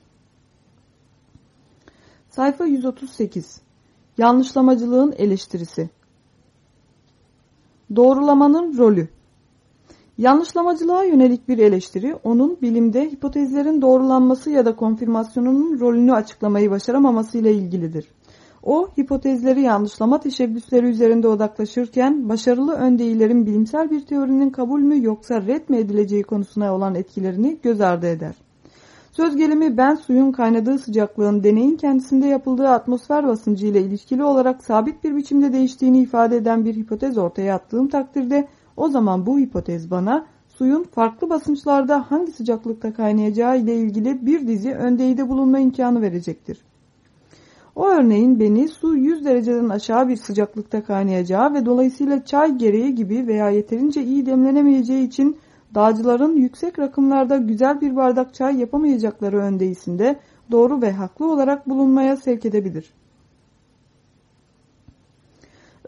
Sayfa 138 Yanlışlamacılığın eleştirisi Doğrulamanın rolü Yanlışlamacılığa yönelik bir eleştiri, onun bilimde hipotezlerin doğrulanması ya da konfirmasyonunun rolünü açıklamayı başaramaması ile ilgilidir. O, hipotezleri yanlışlama teşebbüsleri üzerinde odaklaşırken, başarılı öndeyilerin bilimsel bir teorinin kabul mü yoksa red mi edileceği konusuna olan etkilerini göz ardı eder. Söz gelimi ben suyun kaynadığı sıcaklığın deneyin kendisinde yapıldığı atmosfer basıncı ile ilişkili olarak sabit bir biçimde değiştiğini ifade eden bir hipotez ortaya attığım takdirde o zaman bu hipotez bana suyun farklı basınçlarda hangi sıcaklıkta kaynayacağı ile ilgili bir dizi öndeyide bulunma imkanı verecektir. O örneğin beni su 100 dereceden aşağı bir sıcaklıkta kaynayacağı ve dolayısıyla çay gereği gibi veya yeterince iyi demlenemeyeceği için dağcıların yüksek rakımlarda güzel bir bardak çay yapamayacakları öndeyisinde doğru ve haklı olarak bulunmaya sevk edebilir.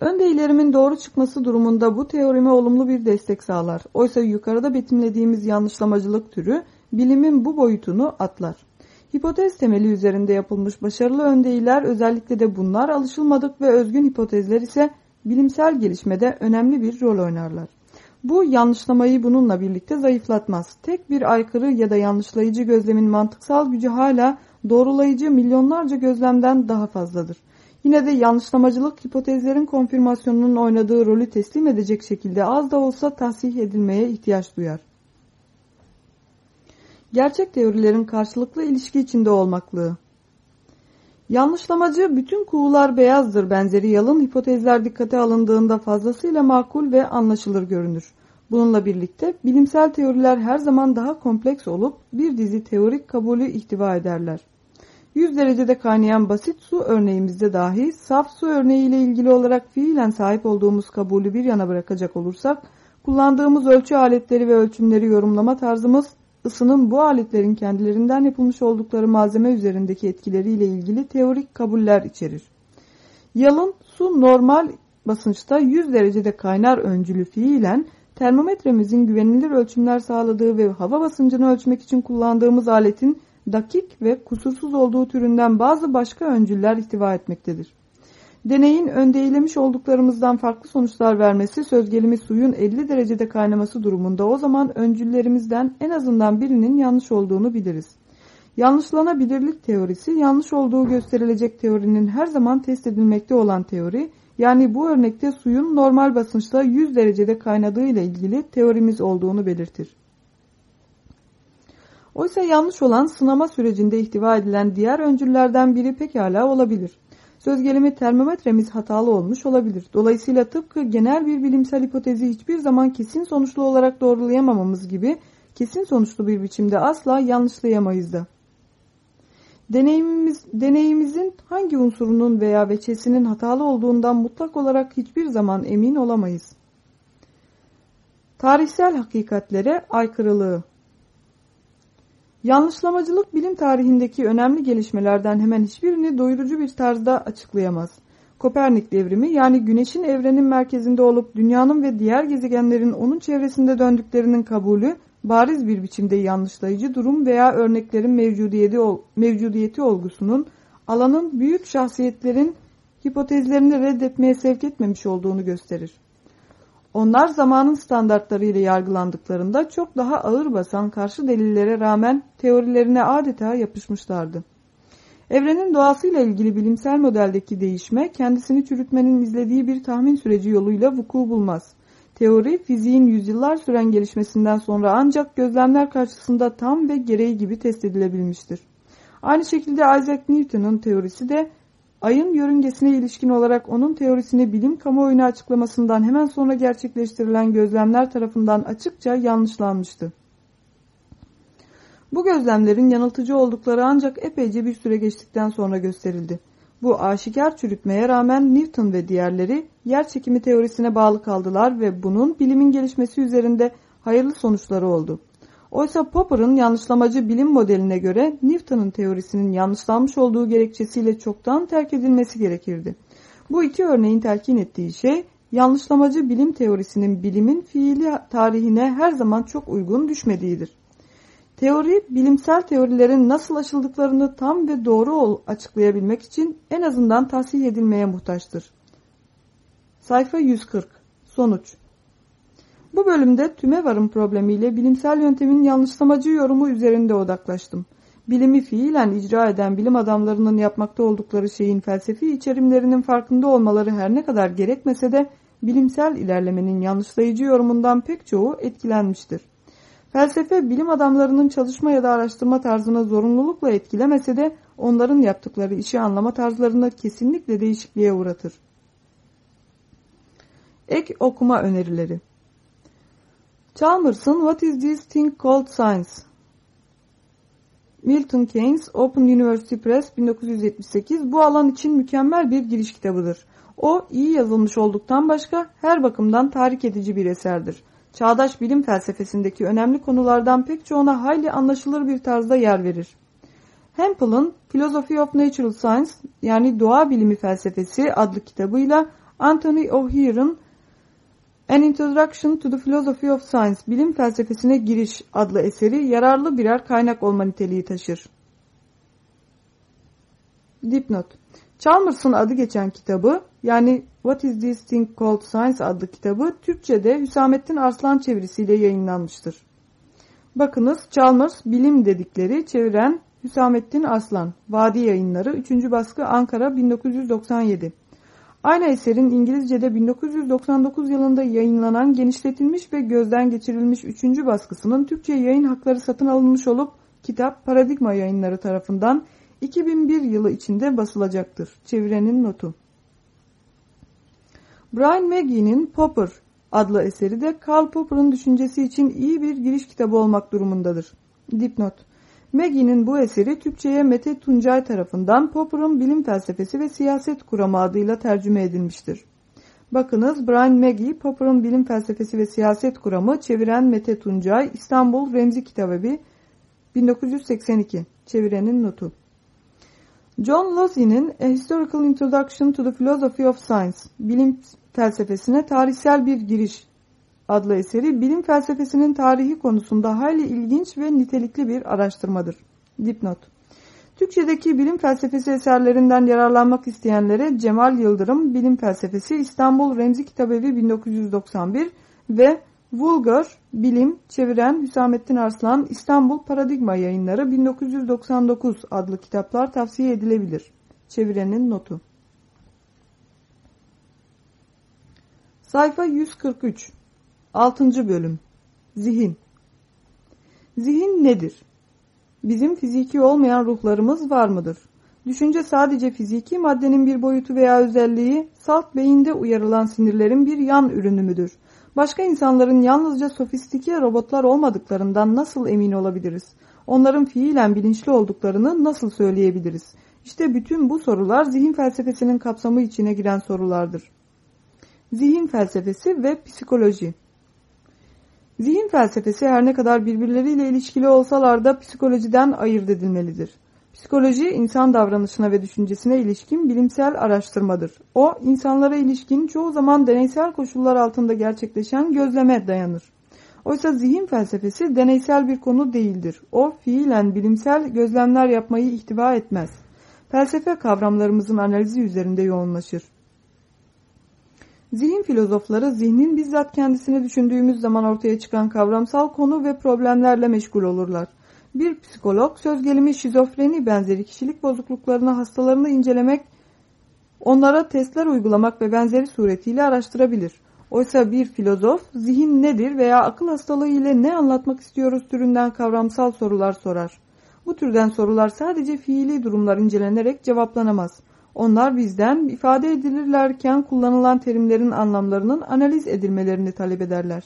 Öndeylerimin doğru çıkması durumunda bu teorime olumlu bir destek sağlar. Oysa yukarıda betimlediğimiz yanlışlamacılık türü bilimin bu boyutunu atlar. Hipotez temeli üzerinde yapılmış başarılı öndeyler özellikle de bunlar alışılmadık ve özgün hipotezler ise bilimsel gelişmede önemli bir rol oynarlar. Bu yanlışlamayı bununla birlikte zayıflatmaz. Tek bir aykırı ya da yanlışlayıcı gözlemin mantıksal gücü hala doğrulayıcı milyonlarca gözlemden daha fazladır. Yine de yanlışlamacılık hipotezlerin konfirmasyonunun oynadığı rolü teslim edecek şekilde az da olsa tahsih edilmeye ihtiyaç duyar. Gerçek teorilerin karşılıklı ilişki içinde olmaklığı Yanlışlamacı bütün kuğular beyazdır benzeri yalın hipotezler dikkate alındığında fazlasıyla makul ve anlaşılır görünür. Bununla birlikte bilimsel teoriler her zaman daha kompleks olup bir dizi teorik kabulü ihtiva ederler. 100 derecede kaynayan basit su örneğimizde dahi saf su örneğiyle ilgili olarak fiilen sahip olduğumuz kabulü bir yana bırakacak olursak, kullandığımız ölçü aletleri ve ölçümleri yorumlama tarzımız ısının bu aletlerin kendilerinden yapılmış oldukları malzeme üzerindeki etkileriyle ilgili teorik kabuller içerir. Yalın su normal basınçta 100 derecede kaynar öncülü fiilen termometremizin güvenilir ölçümler sağladığı ve hava basıncını ölçmek için kullandığımız aletin dakik ve kusursuz olduğu türünden bazı başka öncüller ihtiva etmektedir. Deneyin öndeylemiş olduklarımızdan farklı sonuçlar vermesi söz gelimi suyun 50 derecede kaynaması durumunda o zaman öncüllerimizden en azından birinin yanlış olduğunu biliriz. Yanlışlanabilirlik teorisi yanlış olduğu gösterilecek teorinin her zaman test edilmekte olan teori yani bu örnekte suyun normal basınçta 100 derecede kaynadığı ile ilgili teorimiz olduğunu belirtir. Oysa yanlış olan sınama sürecinde ihtiva edilen diğer öncüllerden biri pekala olabilir. Söz gelimi termometremiz hatalı olmuş olabilir. Dolayısıyla tıpkı genel bir bilimsel hipotezi hiçbir zaman kesin sonuçlu olarak doğrulayamamamız gibi kesin sonuçlu bir biçimde asla yanlışlayamayız da. Deneyimimiz, deneyimizin hangi unsurunun veya veçesinin hatalı olduğundan mutlak olarak hiçbir zaman emin olamayız. Tarihsel hakikatlere aykırılığı Yanlışlamacılık bilim tarihindeki önemli gelişmelerden hemen hiçbirini doyurucu bir tarzda açıklayamaz. Kopernik devrimi yani güneşin evrenin merkezinde olup dünyanın ve diğer gezegenlerin onun çevresinde döndüklerinin kabulü bariz bir biçimde yanlışlayıcı durum veya örneklerin mevcudiyeti, mevcudiyeti olgusunun alanın büyük şahsiyetlerin hipotezlerini reddetmeye sevk etmemiş olduğunu gösterir. Onlar zamanın standartlarıyla yargılandıklarında çok daha ağır basan karşı delillere rağmen teorilerine adeta yapışmışlardı. Evrenin doğasıyla ilgili bilimsel modeldeki değişme kendisini çürütmenin izlediği bir tahmin süreci yoluyla vuku bulmaz. Teori, fiziğin yüzyıllar süren gelişmesinden sonra ancak gözlemler karşısında tam ve gereği gibi test edilebilmiştir. Aynı şekilde Isaac Newton'un teorisi de ayın yörüngesine ilişkin olarak onun teorisini bilim kamuoyuna açıklamasından hemen sonra gerçekleştirilen gözlemler tarafından açıkça yanlışlanmıştı. Bu gözlemlerin yanıltıcı oldukları ancak epeyce bir süre geçtikten sonra gösterildi. Bu aşikar çürütmeye rağmen Newton ve diğerleri yer çekimi teorisine bağlı kaldılar ve bunun bilimin gelişmesi üzerinde hayırlı sonuçları oldu. Oysa Popper'ın yanlışlamacı bilim modeline göre Newton'un teorisinin yanlışlanmış olduğu gerekçesiyle çoktan terk edilmesi gerekirdi. Bu iki örneğin telkin ettiği şey yanlışlamacı bilim teorisinin bilimin fiili tarihine her zaman çok uygun düşmediğidir. Teori, bilimsel teorilerin nasıl açıldıklarını tam ve doğru açıklayabilmek için en azından tahsil edilmeye muhtaçtır. Sayfa 140 Sonuç Bu bölümde tümevarım problemiyle bilimsel yöntemin yanlışlamacı yorumu üzerinde odaklaştım. Bilimi fiilen icra eden bilim adamlarının yapmakta oldukları şeyin felsefi içerimlerinin farkında olmaları her ne kadar gerekmese de bilimsel ilerlemenin yanlışlayıcı yorumundan pek çoğu etkilenmiştir. Felsefe bilim adamlarının çalışma ya da araştırma tarzını zorunlulukla etkilemese de onların yaptıkları işi anlama tarzlarını kesinlikle değişikliğe uğratır. Ek okuma önerileri Chalmers'ın What is this thing called science? Milton Keynes, Open University Press 1978 bu alan için mükemmel bir giriş kitabıdır. O iyi yazılmış olduktan başka her bakımdan tahrik edici bir eserdir çağdaş bilim felsefesindeki önemli konulardan pek çoğuna hayli anlaşılır bir tarzda yer verir. Hempel'ın Philosophy of Natural Science yani Doğa Bilimi Felsefesi adlı kitabıyla Anthony O'Hear'ın An Introduction to the Philosophy of Science Bilim Felsefesine Giriş adlı eseri yararlı birer kaynak olma niteliği taşır. Dipnot Chalmers'ın adı geçen kitabı yani What is this thing called science adlı kitabı Türkçe'de Hüsamettin Arslan çevirisiyle yayınlanmıştır. Bakınız Chalmers bilim dedikleri çeviren Hüsamettin Arslan Vadi Yayınları 3. baskı Ankara 1997 Aynı eserin İngilizce'de 1999 yılında yayınlanan genişletilmiş ve gözden geçirilmiş 3. baskısının Türkçe yayın hakları satın alınmış olup kitap Paradigma yayınları tarafından 2001 yılı içinde basılacaktır. Çevirenin notu. Brian Maggie'nin Popper adlı eseri de Karl Popper'ın düşüncesi için iyi bir giriş kitabı olmak durumundadır. Dipnot Maggie'nin bu eseri Türkçe'ye Mete Tuncay tarafından Popper'ın bilim felsefesi ve siyaset kuramı adıyla tercüme edilmiştir. Bakınız Brian Maggie, Popper'ın bilim felsefesi ve siyaset kuramı çeviren Mete Tuncay, İstanbul Remzi Kitabevi 1982 çevirenin notu. John Losey'nin A Historical Introduction to the Philosophy of Science, bilim felsefesine tarihsel bir giriş adlı eseri bilim felsefesinin tarihi konusunda hayli ilginç ve nitelikli bir araştırmadır. Dipnot Türkçedeki bilim felsefesi eserlerinden yararlanmak isteyenlere Cemal Yıldırım Bilim Felsefesi İstanbul Remzi Kitabevi 1991 ve Vulgar Bilim çeviren Hüsamettin Arslan İstanbul Paradigma Yayınları 1999 adlı kitaplar tavsiye edilebilir. Çevirenin notu. Sayfa 143 6. Bölüm Zihin Zihin nedir? Bizim fiziki olmayan ruhlarımız var mıdır? Düşünce sadece fiziki maddenin bir boyutu veya özelliği, salt beyinde uyarılan sinirlerin bir yan ürünü müdür? Başka insanların yalnızca sofistike robotlar olmadıklarından nasıl emin olabiliriz? Onların fiilen bilinçli olduklarını nasıl söyleyebiliriz? İşte bütün bu sorular zihin felsefesinin kapsamı içine giren sorulardır. Zihin felsefesi ve psikoloji Zihin felsefesi her ne kadar birbirleriyle ilişkili olsalar da psikolojiden ayırt edilmelidir. Psikoloji, insan davranışına ve düşüncesine ilişkin bilimsel araştırmadır. O, insanlara ilişkin çoğu zaman deneysel koşullar altında gerçekleşen gözleme dayanır. Oysa zihin felsefesi deneysel bir konu değildir. O, fiilen bilimsel gözlemler yapmayı ihtiva etmez. felsefe kavramlarımızın analizi üzerinde yoğunlaşır. Zihin filozofları zihnin bizzat kendisini düşündüğümüz zaman ortaya çıkan kavramsal konu ve problemlerle meşgul olurlar. Bir psikolog söz gelimi şizofreni benzeri kişilik bozukluklarını hastalarını incelemek, onlara testler uygulamak ve benzeri suretiyle araştırabilir. Oysa bir filozof zihin nedir veya akıl hastalığı ile ne anlatmak istiyoruz türünden kavramsal sorular sorar. Bu türden sorular sadece fiili durumlar incelenerek cevaplanamaz. Onlar bizden ifade edilirlerken kullanılan terimlerin anlamlarının analiz edilmelerini talep ederler.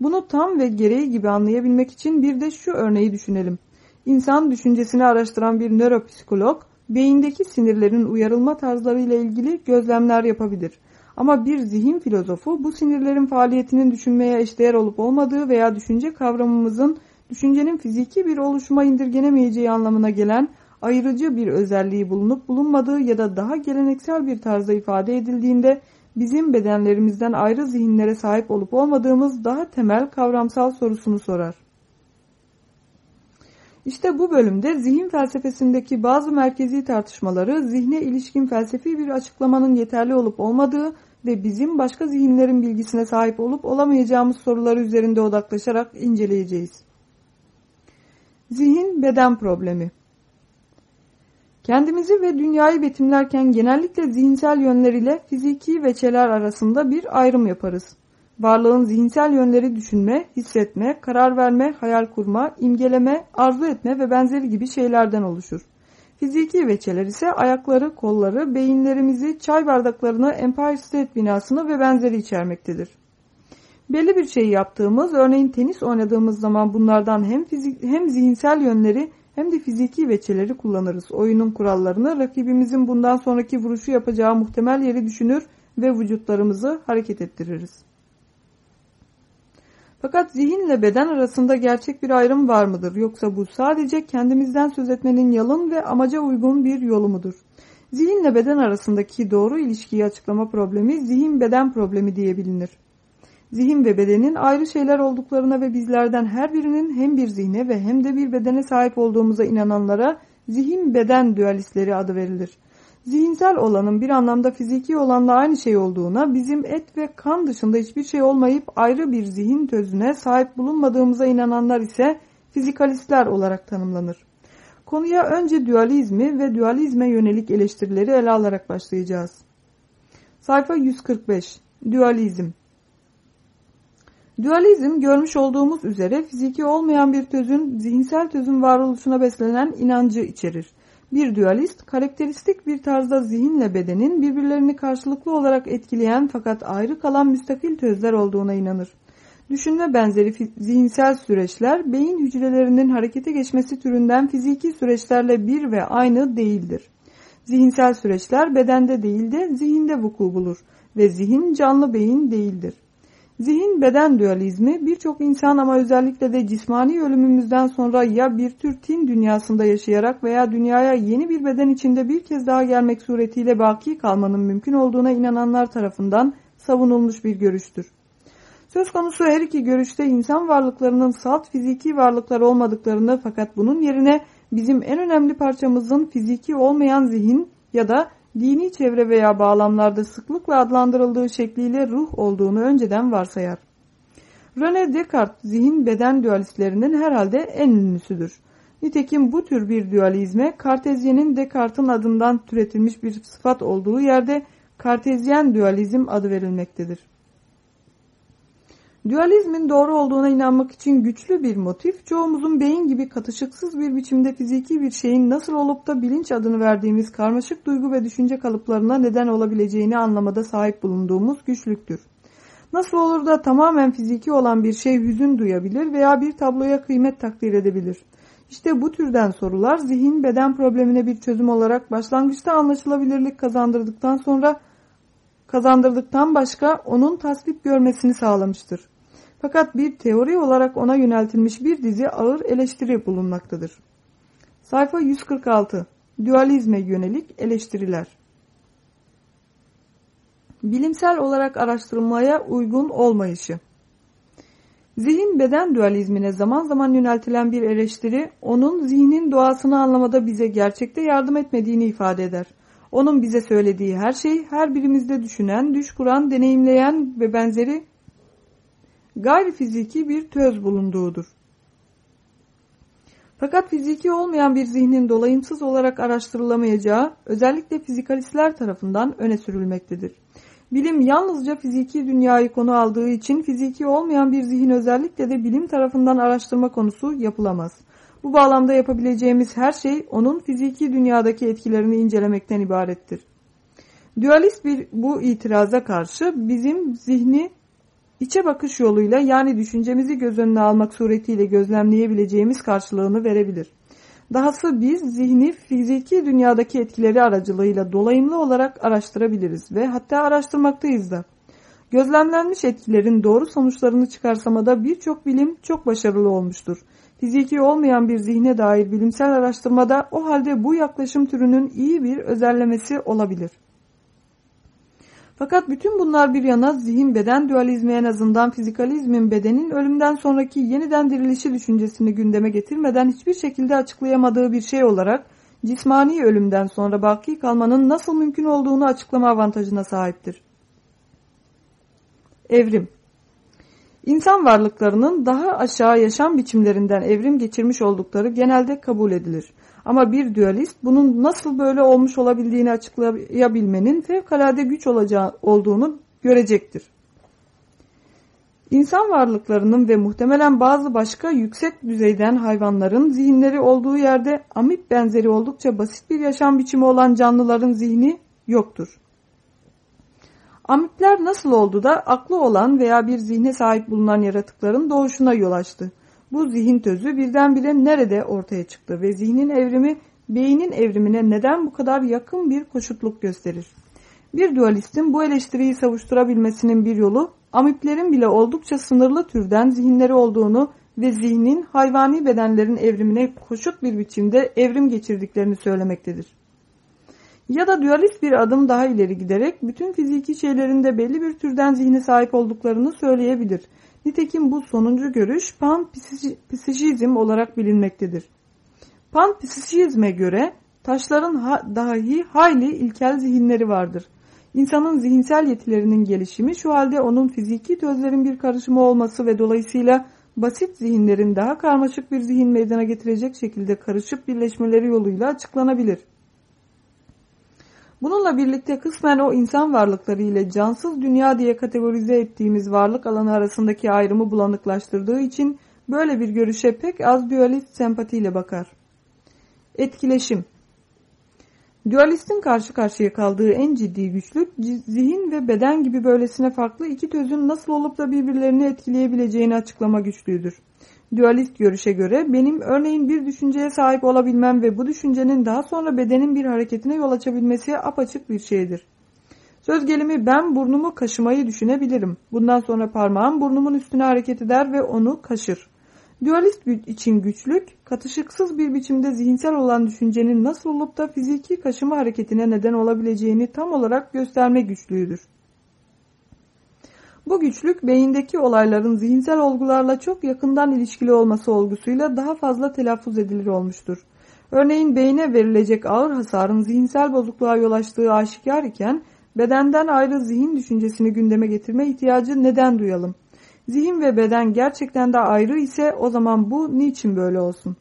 Bunu tam ve gereği gibi anlayabilmek için bir de şu örneği düşünelim. İnsan düşüncesini araştıran bir nöropsikolog, beyindeki sinirlerin uyarılma tarzları ile ilgili gözlemler yapabilir. Ama bir zihin filozofu bu sinirlerin faaliyetinin düşünmeye eşdeğer olup olmadığı veya düşünce kavramımızın düşüncenin fiziki bir oluşuma indirgenemeyeceği anlamına gelen ayrıcı bir özelliği bulunup bulunmadığı ya da daha geleneksel bir tarzda ifade edildiğinde bizim bedenlerimizden ayrı zihinlere sahip olup olmadığımız daha temel kavramsal sorusunu sorar. İşte bu bölümde zihin felsefesindeki bazı merkezi tartışmaları zihne ilişkin felsefi bir açıklamanın yeterli olup olmadığı ve bizim başka zihinlerin bilgisine sahip olup olamayacağımız soruları üzerinde odaklaşarak inceleyeceğiz. Zihin beden problemi Kendimizi ve dünyayı betimlerken genellikle zihinsel yönleriyle fiziki veçeler arasında bir ayrım yaparız. Varlığın zihinsel yönleri düşünme, hissetme, karar verme, hayal kurma, imgeleme, arzu etme ve benzeri gibi şeylerden oluşur. Fiziki veçeler ise ayakları, kolları, beyinlerimizi, çay bardaklarını, Empire State binasını ve benzeri içermektedir. Belli bir şey yaptığımız, örneğin tenis oynadığımız zaman bunlardan hem, fizik, hem zihinsel yönleri hem de fiziki veçeleri kullanırız. Oyunun kurallarını rakibimizin bundan sonraki vuruşu yapacağı muhtemel yeri düşünür ve vücutlarımızı hareket ettiririz. Fakat zihinle beden arasında gerçek bir ayrım var mıdır? Yoksa bu sadece kendimizden söz etmenin yalın ve amaca uygun bir yolu mudur? Zihinle beden arasındaki doğru ilişkiyi açıklama problemi zihin-beden problemi diye bilinir zihin ve bedenin ayrı şeyler olduklarına ve bizlerden her birinin hem bir zihne ve hem de bir bedene sahip olduğumuza inananlara zihin-beden dualistleri adı verilir. Zihinsel olanın bir anlamda fiziki olanla aynı şey olduğuna, bizim et ve kan dışında hiçbir şey olmayıp ayrı bir zihin tözüne sahip bulunmadığımıza inananlar ise fizikalistler olarak tanımlanır. Konuya önce dualizmi ve dualizme yönelik eleştirileri ele alarak başlayacağız. Sayfa 145 Dualizm Dualizm görmüş olduğumuz üzere fiziki olmayan bir tözün zihinsel tözün varoluşuna beslenen inancı içerir. Bir dualist karakteristik bir tarzda zihinle bedenin birbirlerini karşılıklı olarak etkileyen fakat ayrı kalan müstakil tözler olduğuna inanır. Düşünme benzeri zihinsel süreçler beyin hücrelerinin harekete geçmesi türünden fiziki süreçlerle bir ve aynı değildir. Zihinsel süreçler bedende değil de zihinde vuku bulur ve zihin canlı beyin değildir. Zihin beden dualizmi birçok insan ama özellikle de cismani ölümümüzden sonra ya bir tür tin dünyasında yaşayarak veya dünyaya yeni bir beden içinde bir kez daha gelmek suretiyle baki kalmanın mümkün olduğuna inananlar tarafından savunulmuş bir görüştür. Söz konusu her iki görüşte insan varlıklarının salt fiziki varlıklar olmadıklarını fakat bunun yerine bizim en önemli parçamızın fiziki olmayan zihin ya da dini çevre veya bağlamlarda sıklıkla adlandırıldığı şekliyle ruh olduğunu önceden varsayar. René Descartes zihin beden dualistlerinin herhalde en ünlüsüdür. Nitekim bu tür bir dualizme Kartezyen'in Descartes'in adından türetilmiş bir sıfat olduğu yerde Kartezyen dualizm adı verilmektedir. Dualizmin doğru olduğuna inanmak için güçlü bir motif, çoğumuzun beyin gibi katışıksız bir biçimde fiziki bir şeyin nasıl olup da bilinç adını verdiğimiz karmaşık duygu ve düşünce kalıplarına neden olabileceğini anlamada sahip bulunduğumuz güçlüktür. Nasıl olur da tamamen fiziki olan bir şey hüzün duyabilir veya bir tabloya kıymet takdir edebilir? İşte bu türden sorular zihin beden problemine bir çözüm olarak başlangıçta anlaşılabilirlik kazandırdıktan sonra kazandırdıktan başka onun tasvip görmesini sağlamıştır. Fakat bir teori olarak ona yöneltilmiş bir dizi ağır eleştiri bulunmaktadır. Sayfa 146 Dualizme yönelik eleştiriler Bilimsel olarak araştırılmaya uygun olmayışı Zihin beden dualizmine zaman zaman yöneltilen bir eleştiri, onun zihnin doğasını anlamada bize gerçekte yardım etmediğini ifade eder. Onun bize söylediği her şey, her birimizde düşünen, düş kuran, deneyimleyen ve benzeri gayri fiziki bir töz bulunduğudur. Fakat fiziki olmayan bir zihnin dolayımsız olarak araştırılamayacağı özellikle fizikalistler tarafından öne sürülmektedir. Bilim yalnızca fiziki dünyayı konu aldığı için fiziki olmayan bir zihin özellikle de bilim tarafından araştırma konusu yapılamaz. Bu bağlamda yapabileceğimiz her şey onun fiziki dünyadaki etkilerini incelemekten ibarettir. Dualist bir bu itiraza karşı bizim zihni içe bakış yoluyla yani düşüncemizi göz önüne almak suretiyle gözlemleyebileceğimiz karşılığını verebilir. Dahası biz zihni fiziki dünyadaki etkileri aracılığıyla dolayımlı olarak araştırabiliriz ve hatta araştırmaktayız da. Gözlemlenmiş etkilerin doğru sonuçlarını çıkarsamada birçok bilim çok başarılı olmuştur. Fiziki olmayan bir zihne dair bilimsel araştırmada o halde bu yaklaşım türünün iyi bir özellemesi olabilir. Fakat bütün bunlar bir yana zihin beden dualizmi en azından fizikalizmin bedenin ölümden sonraki yeniden dirilişi düşüncesini gündeme getirmeden hiçbir şekilde açıklayamadığı bir şey olarak cismani ölümden sonra baki kalmanın nasıl mümkün olduğunu açıklama avantajına sahiptir. Evrim İnsan varlıklarının daha aşağı yaşam biçimlerinden evrim geçirmiş oldukları genelde kabul edilir. Ama bir dualist bunun nasıl böyle olmuş olabildiğini açıklayabilmenin fevkalade güç olacağı olduğunu görecektir. İnsan varlıklarının ve muhtemelen bazı başka yüksek düzeyden hayvanların zihinleri olduğu yerde amip benzeri oldukça basit bir yaşam biçimi olan canlıların zihni yoktur. Amipler nasıl oldu da aklı olan veya bir zihne sahip bulunan yaratıkların doğuşuna yol açtı? Bu zihin tözü birdenbire nerede ortaya çıktı ve zihnin evrimi beynin evrimine neden bu kadar yakın bir koşutluk gösterir? Bir dualistin bu eleştiriyi savuşturabilmesinin bir yolu amiplerin bile oldukça sınırlı türden zihinleri olduğunu ve zihnin hayvani bedenlerin evrimine koşut bir biçimde evrim geçirdiklerini söylemektedir. Ya da dualist bir adım daha ileri giderek bütün fiziki şeylerinde belli bir türden zihne sahip olduklarını söyleyebilir Nitekim bu sonuncu görüş panpsişizm olarak bilinmektedir. Panpsişizme göre taşların ha dahi hayli ilkel zihinleri vardır. İnsanın zihinsel yetilerinin gelişimi şu halde onun fiziki tözlerin bir karışımı olması ve dolayısıyla basit zihinlerin daha karmaşık bir zihin meydana getirecek şekilde karışıp birleşmeleri yoluyla açıklanabilir. Bununla birlikte kısmen o insan varlıkları ile cansız dünya diye kategorize ettiğimiz varlık alanı arasındaki ayrımı bulanıklaştırdığı için böyle bir görüşe pek az dualist sempatiyle bakar. Etkileşim Dualistin karşı karşıya kaldığı en ciddi güçlük zihin ve beden gibi böylesine farklı iki tözün nasıl olup da birbirlerini etkileyebileceğini açıklama güçlüğüdür. Dualist görüşe göre benim örneğin bir düşünceye sahip olabilmem ve bu düşüncenin daha sonra bedenin bir hareketine yol açabilmesi apaçık bir şeydir. Söz gelimi ben burnumu kaşımayı düşünebilirim. Bundan sonra parmağım burnumun üstüne hareket eder ve onu kaşır. Dualist için güçlük, katışıksız bir biçimde zihinsel olan düşüncenin nasıl olup da fiziki kaşıma hareketine neden olabileceğini tam olarak gösterme güçlüğüdür. Bu güçlük beyindeki olayların zihinsel olgularla çok yakından ilişkili olması olgusuyla daha fazla telaffuz edilir olmuştur. Örneğin beyne verilecek ağır hasarın zihinsel bozukluğa yol açtığı aşikar iken bedenden ayrı zihin düşüncesini gündeme getirme ihtiyacı neden duyalım? Zihin ve beden gerçekten de ayrı ise o zaman bu niçin böyle olsun?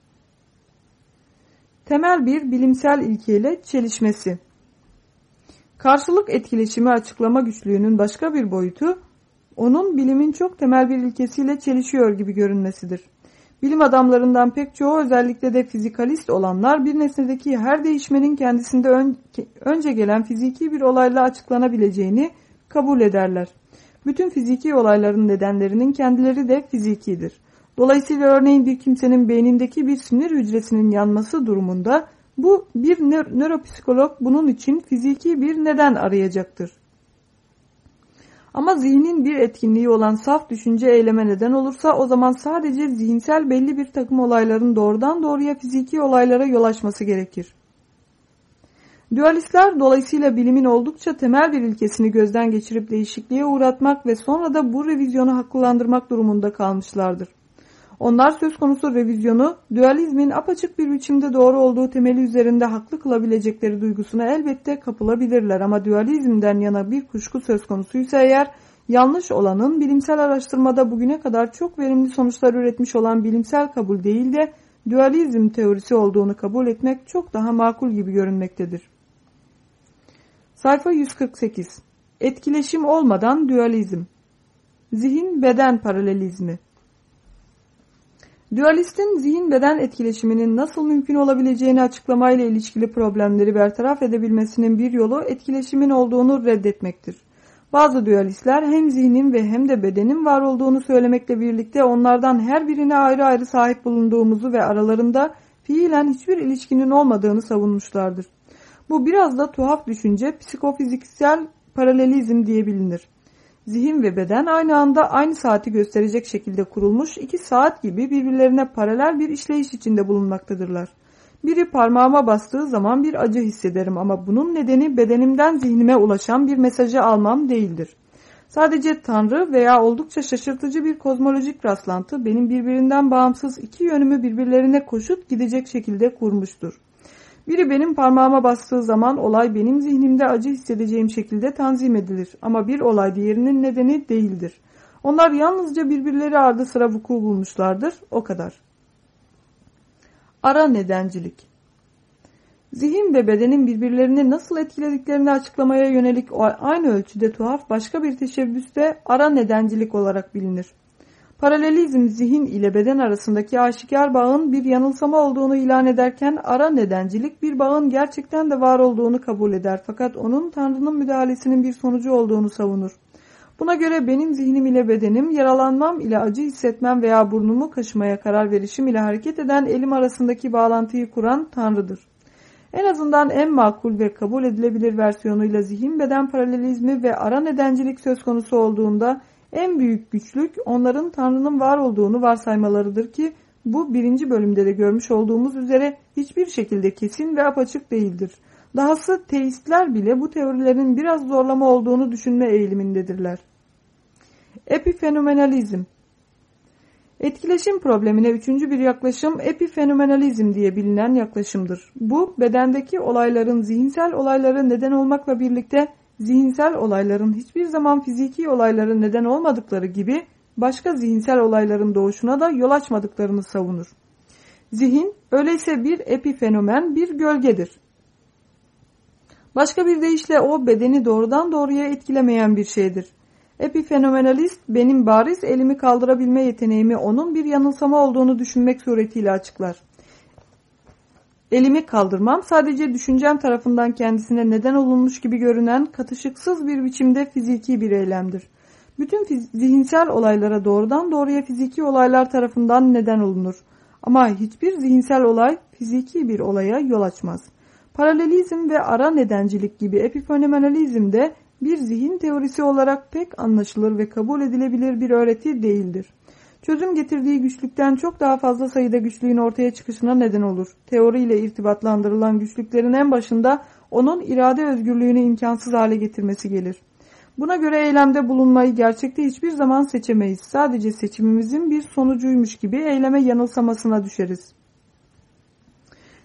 Temel bir bilimsel ilkeyle çelişmesi. Karşılık etkileşimi açıklama güçlüğünün başka bir boyutu onun bilimin çok temel bir ilkesiyle çelişiyor gibi görünmesidir. Bilim adamlarından pek çoğu özellikle de fizikalist olanlar bir nesnedeki her değişmenin kendisinde ön, önce gelen fiziki bir olayla açıklanabileceğini kabul ederler. Bütün fiziki olayların nedenlerinin kendileri de fizikidir. Dolayısıyla örneğin bir kimsenin beynindeki bir sinir hücresinin yanması durumunda bu bir nöropsikolog bunun için fiziki bir neden arayacaktır. Ama zihnin bir etkinliği olan saf düşünce eyleme neden olursa o zaman sadece zihinsel belli bir takım olayların doğrudan doğruya fiziki olaylara yol açması gerekir. Dualistler dolayısıyla bilimin oldukça temel bir ilkesini gözden geçirip değişikliğe uğratmak ve sonra da bu revizyonu haklılandırmak durumunda kalmışlardır. Onlar söz konusu revizyonu dualizmin apaçık bir biçimde doğru olduğu temeli üzerinde haklı kılabilecekleri duygusuna elbette kapılabilirler. Ama dualizmden yana bir kuşku söz konusuysa eğer yanlış olanın bilimsel araştırmada bugüne kadar çok verimli sonuçlar üretmiş olan bilimsel kabul değil de dualizm teorisi olduğunu kabul etmek çok daha makul gibi görünmektedir. Sayfa 148 Etkileşim olmadan dualizm. Zihin-beden paralelizmi Dualistin zihin-beden etkileşiminin nasıl mümkün olabileceğini açıklamayla ilişkili problemleri bertaraf edebilmesinin bir yolu etkileşimin olduğunu reddetmektir. Bazı dualistler hem zihnin ve hem de bedenin var olduğunu söylemekle birlikte onlardan her birine ayrı ayrı sahip bulunduğumuzu ve aralarında fiilen hiçbir ilişkinin olmadığını savunmuşlardır. Bu biraz da tuhaf düşünce psikofiziksel paralelizm diye bilinir. Zihin ve beden aynı anda aynı saati gösterecek şekilde kurulmuş iki saat gibi birbirlerine paralel bir işleyiş içinde bulunmaktadırlar. Biri parmağıma bastığı zaman bir acı hissederim ama bunun nedeni bedenimden zihnime ulaşan bir mesajı almam değildir. Sadece Tanrı veya oldukça şaşırtıcı bir kozmolojik rastlantı benim birbirinden bağımsız iki yönümü birbirlerine koşut gidecek şekilde kurmuştur. Biri benim parmağıma bastığı zaman olay benim zihnimde acı hissedeceğim şekilde tanzim edilir ama bir olay diğerinin nedeni değildir. Onlar yalnızca birbirleri ardı sıra vuku bulmuşlardır, o kadar. Ara nedencilik Zihin ve bedenin birbirlerini nasıl etkilediklerini açıklamaya yönelik aynı ölçüde tuhaf başka bir teşebbüs de ara nedencilik olarak bilinir. Paralelizm zihin ile beden arasındaki aşikar bağın bir yanılsama olduğunu ilan ederken ara nedencilik bir bağın gerçekten de var olduğunu kabul eder fakat onun Tanrı'nın müdahalesinin bir sonucu olduğunu savunur. Buna göre benim zihnim ile bedenim yaralanmam ile acı hissetmem veya burnumu kaşımaya karar verişim ile hareket eden elim arasındaki bağlantıyı kuran Tanrı'dır. En azından en makul ve kabul edilebilir versiyonuyla zihin beden paralelizmi ve ara nedencilik söz konusu olduğunda en büyük güçlük onların Tanrı'nın var olduğunu varsaymalarıdır ki bu birinci bölümde de görmüş olduğumuz üzere hiçbir şekilde kesin ve apaçık değildir. Dahası teistler bile bu teorilerin biraz zorlama olduğunu düşünme eğilimindedirler. Epifenomenalizm Etkileşim problemine üçüncü bir yaklaşım epifenomenalizm diye bilinen yaklaşımdır. Bu bedendeki olayların zihinsel olaylara neden olmakla birlikte zihinsel olayların hiçbir zaman fiziki olayların neden olmadıkları gibi başka zihinsel olayların doğuşuna da yol açmadıklarını savunur. Zihin öyleyse bir epifenomen, bir gölgedir. Başka bir deyişle o bedeni doğrudan doğruya etkilemeyen bir şeydir. Epifenomenalist benim bariz elimi kaldırabilme yeteneğimi onun bir yanılsama olduğunu düşünmek suretiyle açıklar. Elimi kaldırmam sadece düşüncem tarafından kendisine neden olunmuş gibi görünen katışıksız bir biçimde fiziki bir eylemdir. Bütün zihinsel olaylara doğrudan doğruya fiziki olaylar tarafından neden olunur. Ama hiçbir zihinsel olay fiziki bir olaya yol açmaz. Paralelizm ve ara nedencilik gibi epifenomenalizm de bir zihin teorisi olarak pek anlaşılır ve kabul edilebilir bir öğreti değildir. Çözüm getirdiği güçlükten çok daha fazla sayıda güçlüğün ortaya çıkışına neden olur. Teoriyle irtibatlandırılan güçlüklerin en başında onun irade özgürlüğünü imkansız hale getirmesi gelir. Buna göre eylemde bulunmayı gerçekte hiçbir zaman seçemeyiz. Sadece seçimimizin bir sonucuymuş gibi eyleme yanılsamasına düşeriz.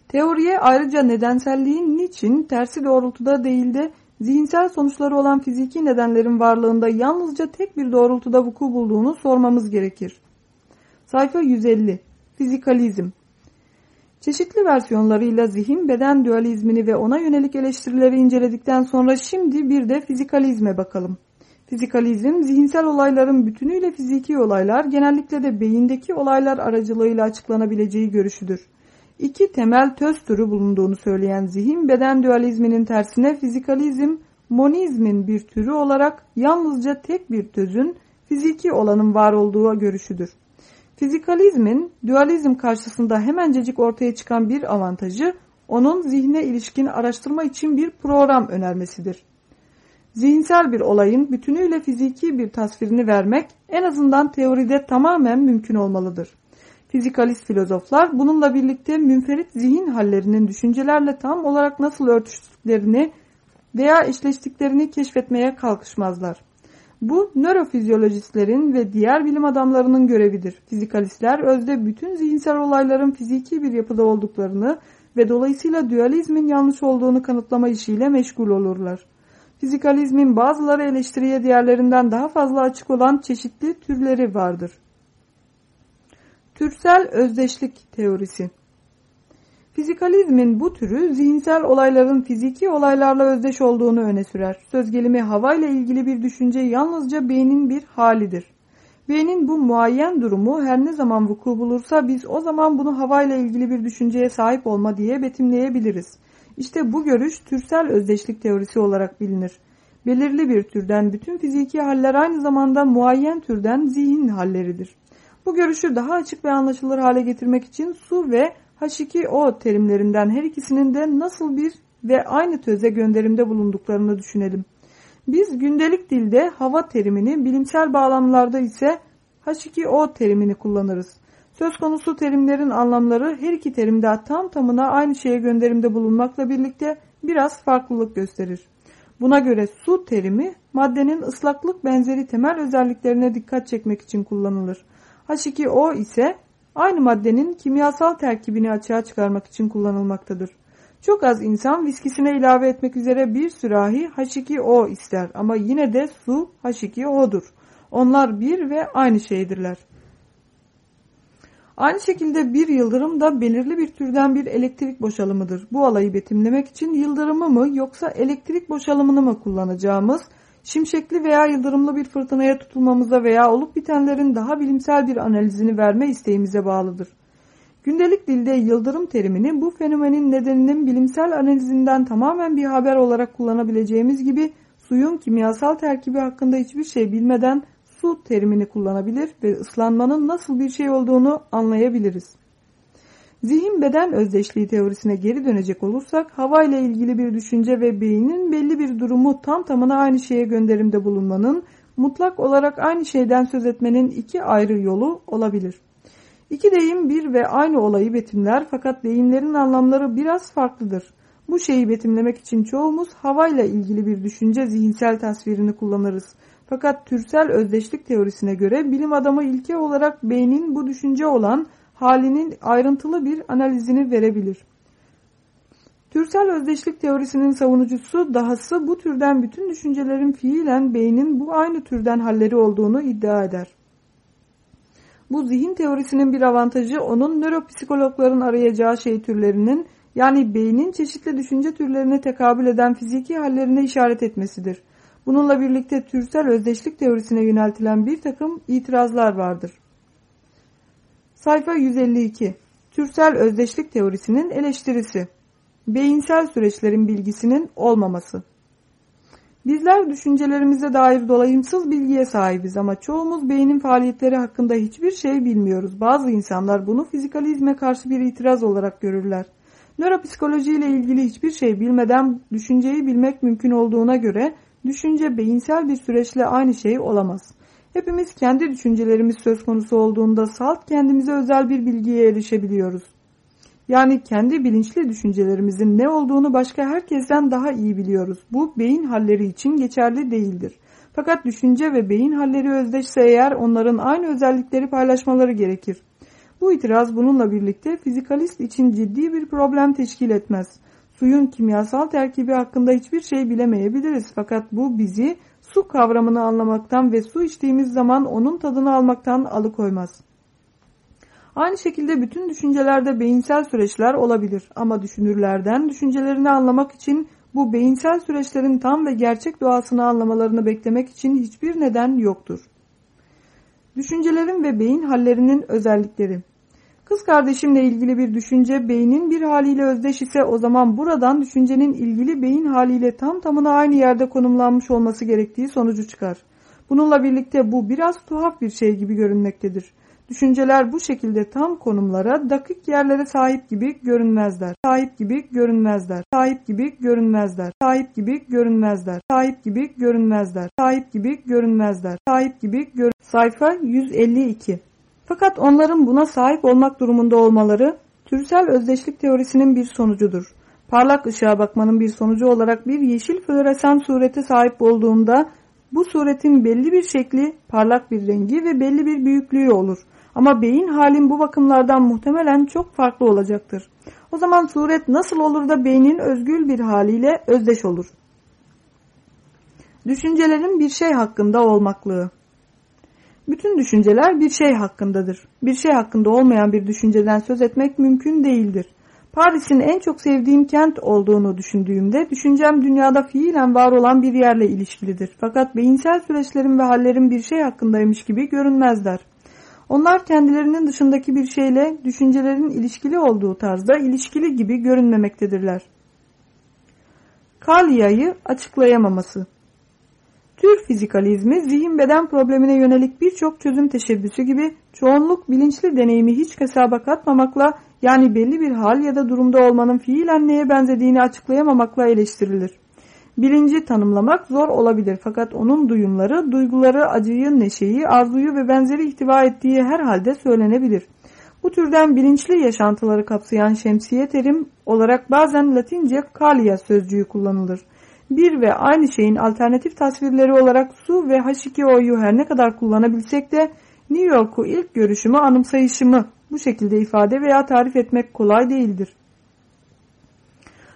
Teoriye ayrıca nedenselliğin niçin tersi doğrultuda değil de zihinsel sonuçları olan fiziki nedenlerin varlığında yalnızca tek bir doğrultuda vuku bulduğunu sormamız gerekir. Sayfa 150 Fizikalizm Çeşitli versiyonlarıyla zihin beden dualizmini ve ona yönelik eleştirileri inceledikten sonra şimdi bir de fizikalizme bakalım. Fizikalizm, zihinsel olayların bütünüyle fiziki olaylar, genellikle de beyindeki olaylar aracılığıyla açıklanabileceği görüşüdür. İki temel töz türü bulunduğunu söyleyen zihin beden dualizminin tersine fizikalizm, monizmin bir türü olarak yalnızca tek bir tözün fiziki olanın var olduğu görüşüdür. Fizikalizmin dualizm karşısında hemencecik ortaya çıkan bir avantajı onun zihne ilişkin araştırma için bir program önermesidir. Zihinsel bir olayın bütünüyle fiziki bir tasvirini vermek en azından teoride tamamen mümkün olmalıdır. Fizikalist filozoflar bununla birlikte münferit zihin hallerinin düşüncelerle tam olarak nasıl örtüştüklerini veya eşleştiklerini keşfetmeye kalkışmazlar. Bu nörofizyolojistlerin ve diğer bilim adamlarının görevidir. Fizikalistler özde bütün zihinsel olayların fiziki bir yapıda olduklarını ve dolayısıyla dualizmin yanlış olduğunu kanıtlama işiyle meşgul olurlar. Fizikalizmin bazıları eleştiriye diğerlerinden daha fazla açık olan çeşitli türleri vardır. Türsel özdeşlik teorisi Fizikalizmin bu türü zihinsel olayların fiziki olaylarla özdeş olduğunu öne sürer. Söz gelimi hava ile ilgili bir düşünce yalnızca beynin bir halidir. Beynin bu muayyen durumu her ne zaman vuku bulursa biz o zaman bunu hava ile ilgili bir düşünceye sahip olma diye betimleyebiliriz. İşte bu görüş türsel özdeşlik teorisi olarak bilinir. Belirli bir türden bütün fiziki haller aynı zamanda muayyen türden zihin halleridir. Bu görüşü daha açık ve anlaşılır hale getirmek için su ve H2O terimlerinden her ikisinin de nasıl bir ve aynı töze gönderimde bulunduklarını düşünelim. Biz gündelik dilde hava terimini, bilimsel bağlamlarda ise H2O terimini kullanırız. Söz konusu terimlerin anlamları her iki terimde tam tamına aynı şeye gönderimde bulunmakla birlikte biraz farklılık gösterir. Buna göre su terimi maddenin ıslaklık benzeri temel özelliklerine dikkat çekmek için kullanılır. H2O ise aynı maddenin kimyasal terkibini açığa çıkarmak için kullanılmaktadır. Çok az insan viskisine ilave etmek üzere bir sürahi H2O ister ama yine de su H2O'dur. Onlar bir ve aynı şeydirler. Aynı şekilde bir yıldırım da belirli bir türden bir elektrik boşalımıdır. Bu alayı betimlemek için yıldırımı mı yoksa elektrik boşalımını mı kullanacağımız şimşekli veya yıldırımlı bir fırtınaya tutulmamıza veya olup bitenlerin daha bilimsel bir analizini verme isteğimize bağlıdır. Gündelik dilde yıldırım terimini bu fenomenin nedeninin bilimsel analizinden tamamen bir haber olarak kullanabileceğimiz gibi suyun kimyasal terkibi hakkında hiçbir şey bilmeden su terimini kullanabilir ve ıslanmanın nasıl bir şey olduğunu anlayabiliriz. Zihin beden özdeşliği teorisine geri dönecek olursak hava ile ilgili bir düşünce ve beynin belli bir durumu tam tamına aynı şeye gönderimde bulunmanın mutlak olarak aynı şeyden söz etmenin iki ayrı yolu olabilir. İki deyim bir ve aynı olayı betimler fakat deyimlerin anlamları biraz farklıdır. Bu şeyi betimlemek için çoğumuz havayla ilgili bir düşünce zihinsel tasvirini kullanırız. Fakat türsel özdeşlik teorisine göre bilim adamı ilke olarak beynin bu düşünce olan halinin ayrıntılı bir analizini verebilir. Türsel özdeşlik teorisinin savunucusu dahası bu türden bütün düşüncelerin fiilen beynin bu aynı türden halleri olduğunu iddia eder. Bu zihin teorisinin bir avantajı onun nöropsikologların arayacağı şey türlerinin yani beynin çeşitli düşünce türlerine tekabül eden fiziki hallerine işaret etmesidir. Bununla birlikte türsel özdeşlik teorisine yöneltilen bir takım itirazlar vardır. Sayfa 152 Türsel özdeşlik teorisinin eleştirisi Beyinsel süreçlerin bilgisinin olmaması Bizler düşüncelerimize dair dolayımsız bilgiye sahibiz ama çoğumuz beynin faaliyetleri hakkında hiçbir şey bilmiyoruz. Bazı insanlar bunu fizikalizme karşı bir itiraz olarak görürler. Nöropsikoloji ile ilgili hiçbir şey bilmeden düşünceyi bilmek mümkün olduğuna göre düşünce beyinsel bir süreçle aynı şey olamaz. Hepimiz kendi düşüncelerimiz söz konusu olduğunda salt kendimize özel bir bilgiye erişebiliyoruz. Yani kendi bilinçli düşüncelerimizin ne olduğunu başka herkesten daha iyi biliyoruz. Bu beyin halleri için geçerli değildir. Fakat düşünce ve beyin halleri özdeşse eğer onların aynı özellikleri paylaşmaları gerekir. Bu itiraz bununla birlikte fizikalist için ciddi bir problem teşkil etmez. Suyun kimyasal terkibi hakkında hiçbir şey bilemeyebiliriz fakat bu bizi su kavramını anlamaktan ve su içtiğimiz zaman onun tadını almaktan alıkoymaz. Aynı şekilde bütün düşüncelerde beyinsel süreçler olabilir ama düşünürlerden düşüncelerini anlamak için bu beyinsel süreçlerin tam ve gerçek doğasını anlamalarını beklemek için hiçbir neden yoktur. Düşüncelerin ve beyin hallerinin özellikleri Kız kardeşimle ilgili bir düşünce beynin bir haliyle özdeş ise o zaman buradan düşüncenin ilgili beyin haliyle tam tamına aynı yerde konumlanmış olması gerektiği sonucu çıkar. Bununla birlikte bu biraz tuhaf bir şey gibi görünmektedir. Düşünceler bu şekilde tam konumlara, dakik yerlere sahip gibi görünmezler. Sahip gibi görünmezler. Sahip gibi görünmezler. Sahip gibi görünmezler. Sahip gibi görünmezler. Sahip gibi görünmezler. Sahip gibi gör Sayfa 152 Fakat onların buna sahip olmak durumunda olmaları türsel özdeşlik teorisinin bir sonucudur. Parlak ışığa bakmanın bir sonucu olarak bir yeşil floresan surete sahip olduğunda bu suretin belli bir şekli, parlak bir rengi ve belli bir büyüklüğü olur. Ama beyin halin bu bakımlardan muhtemelen çok farklı olacaktır. O zaman suret nasıl olur da beynin özgül bir haliyle özdeş olur? Düşüncelerin bir şey hakkında olmaklığı bütün düşünceler bir şey hakkındadır. Bir şey hakkında olmayan bir düşünceden söz etmek mümkün değildir. Paris'in en çok sevdiğim kent olduğunu düşündüğümde düşüncem dünyada fiilen var olan bir yerle ilişkilidir. Fakat beyinsel süreçlerim ve hallerim bir şey hakkındaymış gibi görünmezler. Onlar kendilerinin dışındaki bir şeyle düşüncelerin ilişkili olduğu tarzda ilişkili gibi görünmemektedirler. Kalya'yı açıklayamaması Tür fizikalizmi zihin beden problemine yönelik birçok çözüm teşebbüsü gibi çoğunluk bilinçli deneyimi hiç hesaba katmamakla yani belli bir hal ya da durumda olmanın fiilen neye benzediğini açıklayamamakla eleştirilir. Bilinci tanımlamak zor olabilir fakat onun duyumları, duyguları, acıyı, neşeyi, arzuyu ve benzeri ihtiva ettiği her halde söylenebilir. Bu türden bilinçli yaşantıları kapsayan şemsiye terim olarak bazen Latince kalia sözcüğü kullanılır bir ve aynı şeyin alternatif tasvirleri olarak su ve H2O'yu her ne kadar kullanabilsek de New York'u ilk görüşümü anımsayışımı bu şekilde ifade veya tarif etmek kolay değildir.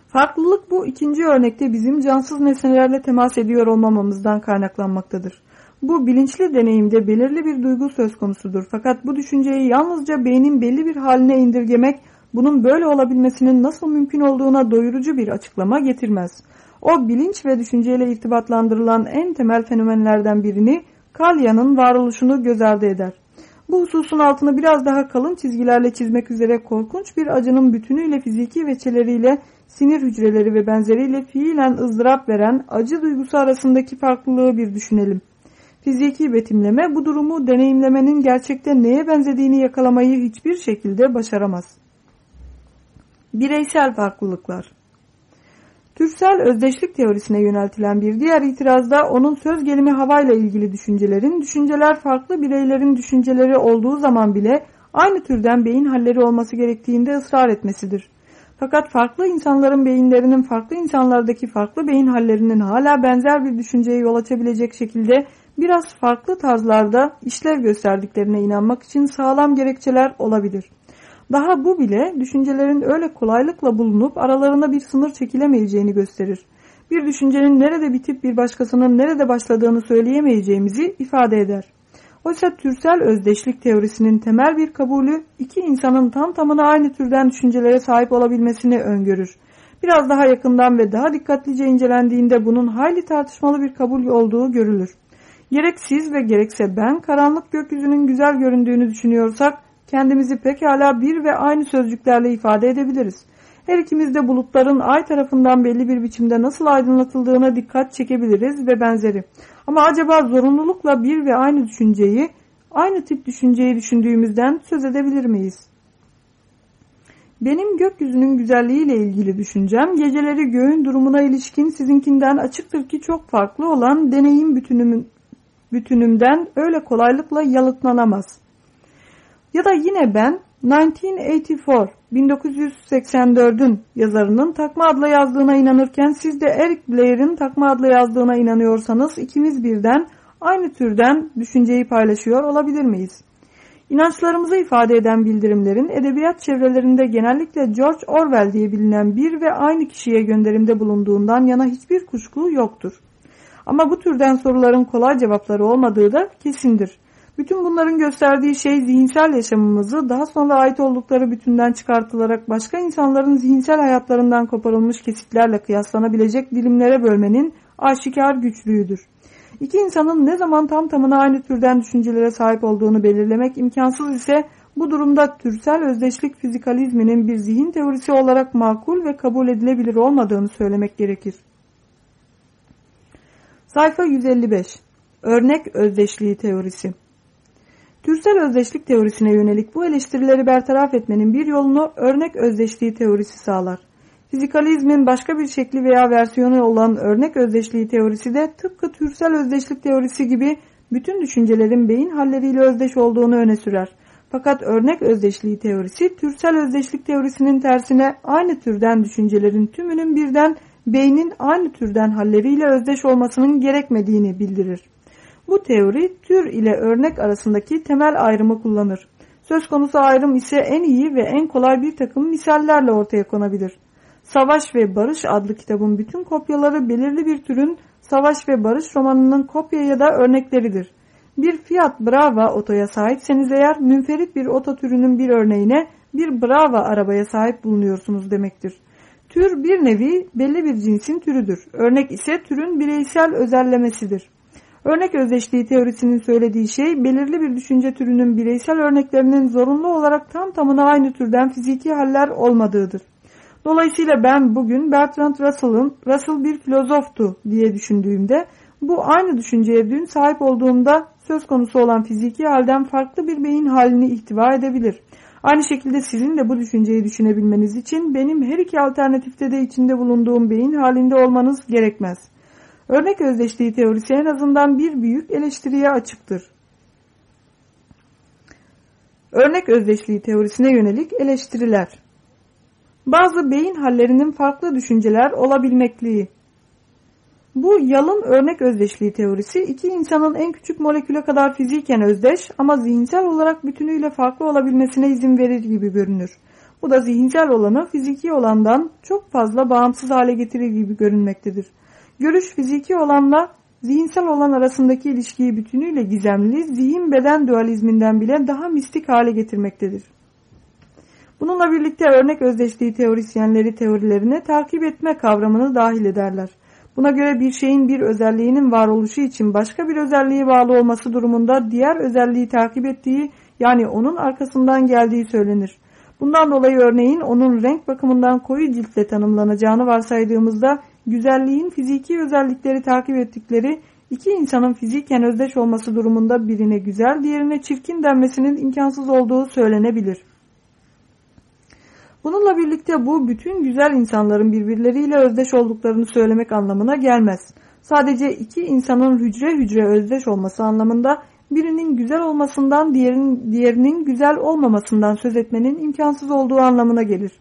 Farklılık bu ikinci örnekte bizim cansız nesnelerle temas ediyor olmamamızdan kaynaklanmaktadır. Bu bilinçli deneyimde belirli bir duygu söz konusudur. Fakat bu düşünceyi yalnızca beynin belli bir haline indirgemek bunun böyle olabilmesinin nasıl mümkün olduğuna doyurucu bir açıklama getirmez. O bilinç ve düşünceyle irtibatlandırılan en temel fenomenlerden birini Kalya'nın varoluşunu göz ardı eder. Bu hususun altını biraz daha kalın çizgilerle çizmek üzere korkunç bir acının bütünüyle fiziki veçeleriyle sinir hücreleri ve benzeriyle fiilen ızdırap veren acı duygusu arasındaki farklılığı bir düşünelim. Fiziki betimleme bu durumu deneyimlemenin gerçekte neye benzediğini yakalamayı hiçbir şekilde başaramaz. Bireysel farklılıklar Türsel özdeşlik teorisine yöneltilen bir diğer itirazda onun söz gelimi havayla ilgili düşüncelerin, düşünceler farklı bireylerin düşünceleri olduğu zaman bile aynı türden beyin halleri olması gerektiğinde ısrar etmesidir. Fakat farklı insanların beyinlerinin farklı insanlardaki farklı beyin hallerinin hala benzer bir düşünceye yol açabilecek şekilde biraz farklı tarzlarda işlev gösterdiklerine inanmak için sağlam gerekçeler olabilir. Daha bu bile düşüncelerin öyle kolaylıkla bulunup aralarına bir sınır çekilemeyeceğini gösterir. Bir düşüncenin nerede bitip bir başkasının nerede başladığını söyleyemeyeceğimizi ifade eder. Oysa türsel özdeşlik teorisinin temel bir kabulü iki insanın tam tamına aynı türden düşüncelere sahip olabilmesini öngörür. Biraz daha yakından ve daha dikkatlice incelendiğinde bunun hayli tartışmalı bir kabul olduğu görülür. Gerek siz ve gerekse ben karanlık gökyüzünün güzel göründüğünü düşünüyorsak kendimizi pekala bir ve aynı sözcüklerle ifade edebiliriz. Her ikimiz de bulutların ay tarafından belli bir biçimde nasıl aydınlatıldığına dikkat çekebiliriz ve benzeri. Ama acaba zorunlulukla bir ve aynı düşünceyi, aynı tip düşünceyi düşündüğümüzden söz edebilir miyiz? Benim gökyüzünün güzelliğiyle ilgili düşüncem, geceleri göğün durumuna ilişkin sizinkinden açıktır ki çok farklı olan deneyim bütünümün, bütünümden öyle kolaylıkla yalıtlanamaz. Ya da yine ben 1984 1984'ün yazarının takma adla yazdığına inanırken siz de Eric Blair'in takma adla yazdığına inanıyorsanız ikimiz birden aynı türden düşünceyi paylaşıyor olabilir miyiz? İnançlarımızı ifade eden bildirimlerin edebiyat çevrelerinde genellikle George Orwell diye bilinen bir ve aynı kişiye gönderimde bulunduğundan yana hiçbir kuşku yoktur. Ama bu türden soruların kolay cevapları olmadığı da kesindir. Bütün bunların gösterdiği şey zihinsel yaşamımızı daha sonra ait oldukları bütünden çıkartılarak başka insanların zihinsel hayatlarından koparılmış kesitlerle kıyaslanabilecek dilimlere bölmenin aşikar güçlüğüdür. İki insanın ne zaman tam tamına aynı türden düşüncelere sahip olduğunu belirlemek imkansız ise bu durumda türsel özdeşlik fizikalizminin bir zihin teorisi olarak makul ve kabul edilebilir olmadığını söylemek gerekir. Sayfa 155 Örnek özdeşliği teorisi Türsel özdeşlik teorisine yönelik bu eleştirileri bertaraf etmenin bir yolunu örnek özdeşliği teorisi sağlar. Fizikalizmin başka bir şekli veya versiyonu olan örnek özdeşliği teorisi de tıpkı türsel özdeşlik teorisi gibi bütün düşüncelerin beyin halleriyle özdeş olduğunu öne sürer. Fakat örnek özdeşliği teorisi türsel özdeşlik teorisinin tersine aynı türden düşüncelerin tümünün birden beynin aynı türden halleriyle özdeş olmasının gerekmediğini bildirir. Bu teori tür ile örnek arasındaki temel ayrımı kullanır. Söz konusu ayrım ise en iyi ve en kolay bir takım misallerle ortaya konabilir. Savaş ve Barış adlı kitabın bütün kopyaları belirli bir türün Savaş ve Barış romanının kopya ya da örnekleridir. Bir Fiat Brava otoya sahipseniz eğer münferit bir oto türünün bir örneğine bir Brava arabaya sahip bulunuyorsunuz demektir. Tür bir nevi belli bir cinsin türüdür. Örnek ise türün bireysel özellemesidir. Örnek özdeşliği teorisinin söylediği şey belirli bir düşünce türünün bireysel örneklerinin zorunlu olarak tam tamına aynı türden fiziki haller olmadığıdır. Dolayısıyla ben bugün Bertrand Russell'ın Russell bir filozoftu diye düşündüğümde bu aynı düşünceye dün sahip olduğumda söz konusu olan fiziki halden farklı bir beyin halini ihtiva edebilir. Aynı şekilde sizin de bu düşünceyi düşünebilmeniz için benim her iki alternatifte de içinde bulunduğum beyin halinde olmanız gerekmez. Örnek özdeşliği teorisi en azından bir büyük eleştiriye açıktır. Örnek özdeşliği teorisine yönelik eleştiriler bazı beyin hallerinin farklı düşünceler olabilmekliği. Bu yalın örnek özdeşliği teorisi iki insanın en küçük moleküle kadar fiziken özdeş ama zihinsel olarak bütünüyle farklı olabilmesine izin verir gibi görünür. Bu da zihinsel olanı fiziki olandan çok fazla bağımsız hale getirir gibi görünmektedir. Görüş fiziki olanla zihinsel olan arasındaki ilişkiyi bütünüyle gizemli, zihin beden dualizminden bile daha mistik hale getirmektedir. Bununla birlikte örnek özdeşliği teorisyenleri teorilerine takip etme kavramını dahil ederler. Buna göre bir şeyin bir özelliğinin varoluşu için başka bir özelliği bağlı olması durumunda diğer özelliği takip ettiği yani onun arkasından geldiği söylenir. Bundan dolayı örneğin onun renk bakımından koyu ciltle tanımlanacağını varsaydığımızda güzelliğin fiziki özellikleri takip ettikleri iki insanın fiziken özdeş olması durumunda birine güzel diğerine çirkin denmesinin imkansız olduğu söylenebilir. Bununla birlikte bu bütün güzel insanların birbirleriyle özdeş olduklarını söylemek anlamına gelmez. Sadece iki insanın hücre hücre özdeş olması anlamında birinin güzel olmasından diğerinin, diğerinin güzel olmamasından söz etmenin imkansız olduğu anlamına gelir.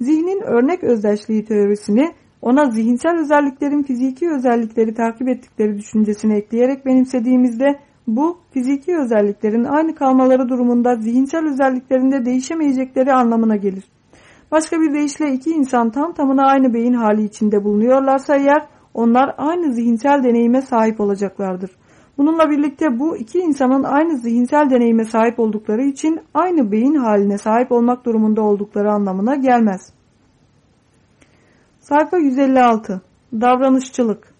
Zihnin örnek özdeşliği teorisini ona zihinsel özelliklerin fiziki özellikleri takip ettikleri düşüncesini ekleyerek benimsediğimizde bu fiziki özelliklerin aynı kalmaları durumunda zihinsel özelliklerinde değişemeyecekleri anlamına gelir. Başka bir deyişle iki insan tam tamına aynı beyin hali içinde bulunuyorlarsa eğer onlar aynı zihinsel deneyime sahip olacaklardır. Bununla birlikte bu iki insanın aynı zihinsel deneyime sahip oldukları için aynı beyin haline sahip olmak durumunda oldukları anlamına gelmez. Sayfa 156 Davranışçılık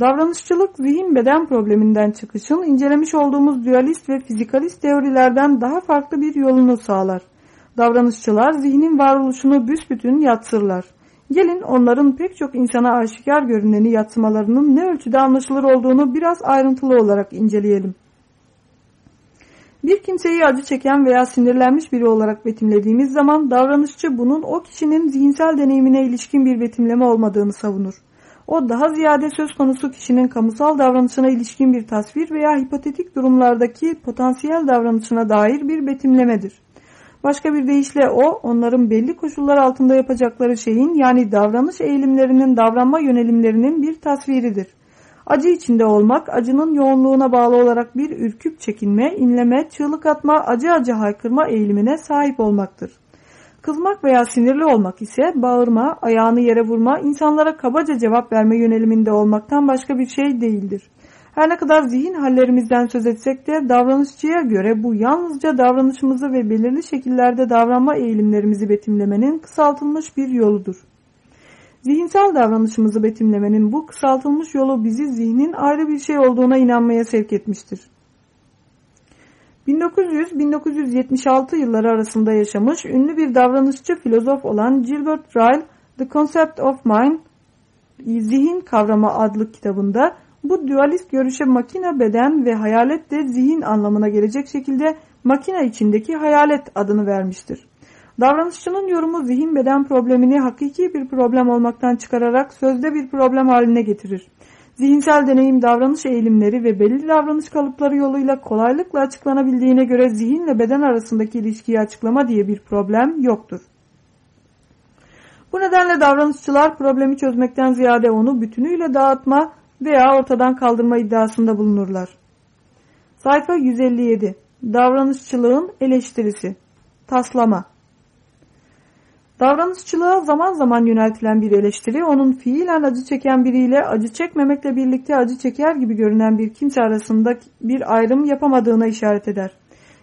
Davranışçılık zihin beden probleminden çıkışın incelemiş olduğumuz dualist ve fizikalist teorilerden daha farklı bir yolunu sağlar. Davranışçılar zihnin varoluşunu büsbütün yatsırlar. Gelin onların pek çok insana aşikar görüneni yatsımalarının ne ölçüde anlaşılır olduğunu biraz ayrıntılı olarak inceleyelim. Bir kimseyi acı çeken veya sinirlenmiş biri olarak betimlediğimiz zaman davranışçı bunun o kişinin zihinsel deneyimine ilişkin bir betimleme olmadığını savunur. O daha ziyade söz konusu kişinin kamusal davranışına ilişkin bir tasvir veya hipotetik durumlardaki potansiyel davranışına dair bir betimlemedir. Başka bir deyişle o onların belli koşullar altında yapacakları şeyin yani davranış eğilimlerinin davranma yönelimlerinin bir tasviridir. Acı içinde olmak acının yoğunluğuna bağlı olarak bir ürküp çekinme, inleme, çığlık atma, acı acı haykırma eğilimine sahip olmaktır. Kızmak veya sinirli olmak ise bağırma, ayağını yere vurma, insanlara kabaca cevap verme yöneliminde olmaktan başka bir şey değildir. Her ne kadar zihin hallerimizden söz etsek de davranışçıya göre bu yalnızca davranışımızı ve belirli şekillerde davranma eğilimlerimizi betimlemenin kısaltılmış bir yoludur. Zihinsel davranışımızı betimlemenin bu kısaltılmış yolu bizi zihnin ayrı bir şey olduğuna inanmaya sevk etmiştir. 1900-1976 yılları arasında yaşamış ünlü bir davranışçı filozof olan Gilbert Ryle, The Concept of Mind, Zihin Kavramı adlı kitabında bu dualist görüşe makine beden ve hayalet de zihin anlamına gelecek şekilde makine içindeki hayalet adını vermiştir. Davranışçının yorumu zihin beden problemini hakiki bir problem olmaktan çıkararak sözde bir problem haline getirir. Zihinsel deneyim davranış eğilimleri ve belli davranış kalıpları yoluyla kolaylıkla açıklanabildiğine göre zihinle beden arasındaki ilişkiyi açıklama diye bir problem yoktur. Bu nedenle davranışçılar problemi çözmekten ziyade onu bütünüyle dağıtma veya ortadan kaldırma iddiasında bulunurlar. Sayfa 157 Davranışçılığın eleştirisi Taslama Davranışçılığa zaman zaman yöneltilen bir eleştiri, onun fiilen acı çeken biriyle acı çekmemekle birlikte acı çeker gibi görünen bir kimse arasında bir ayrım yapamadığına işaret eder.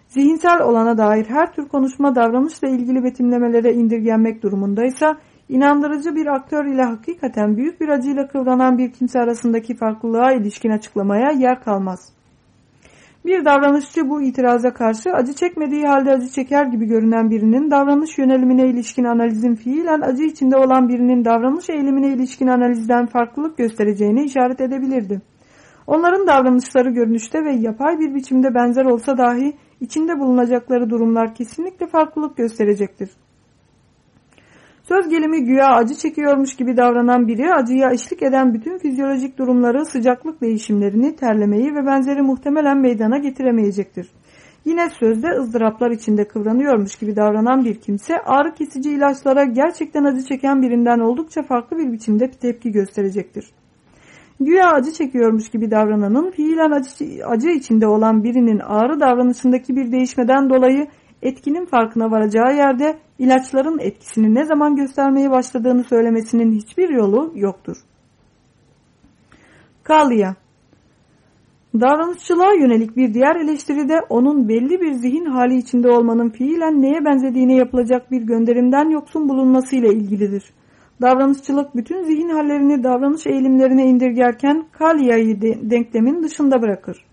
Zihinsel olana dair her tür konuşma davranışla ilgili betimlemelere indirgenmek durumundaysa, inandırıcı bir aktör ile hakikaten büyük bir acıyla kıvranan bir kimse arasındaki farklılığa ilişkin açıklamaya yer kalmaz. Bir davranışçı bu itiraza karşı acı çekmediği halde acı çeker gibi görünen birinin davranış yönelimine ilişkin analizin fiilen acı içinde olan birinin davranış eğilimine ilişkin analizden farklılık göstereceğini işaret edebilirdi. Onların davranışları görünüşte ve yapay bir biçimde benzer olsa dahi içinde bulunacakları durumlar kesinlikle farklılık gösterecektir. Söz gelimi güya acı çekiyormuş gibi davranan biri acıya eşlik eden bütün fizyolojik durumları, sıcaklık değişimlerini, terlemeyi ve benzeri muhtemelen meydana getiremeyecektir. Yine sözde ızdıraplar içinde kıvranıyormuş gibi davranan bir kimse ağrı kesici ilaçlara gerçekten acı çeken birinden oldukça farklı bir biçimde tepki gösterecektir. Güya acı çekiyormuş gibi davrananın fiilen acı, acı içinde olan birinin ağrı davranışındaki bir değişmeden dolayı etkinin farkına varacağı yerde ilaçların etkisini ne zaman göstermeye başladığını söylemesinin hiçbir yolu yoktur. Kalya Davranışçılığa yönelik bir diğer eleştiride onun belli bir zihin hali içinde olmanın fiilen neye benzediğine yapılacak bir gönderimden yoksun bulunmasıyla ilgilidir. Davranışçılık bütün zihin hallerini davranış eğilimlerine indirgerken Kalya'yı de denklemin dışında bırakır.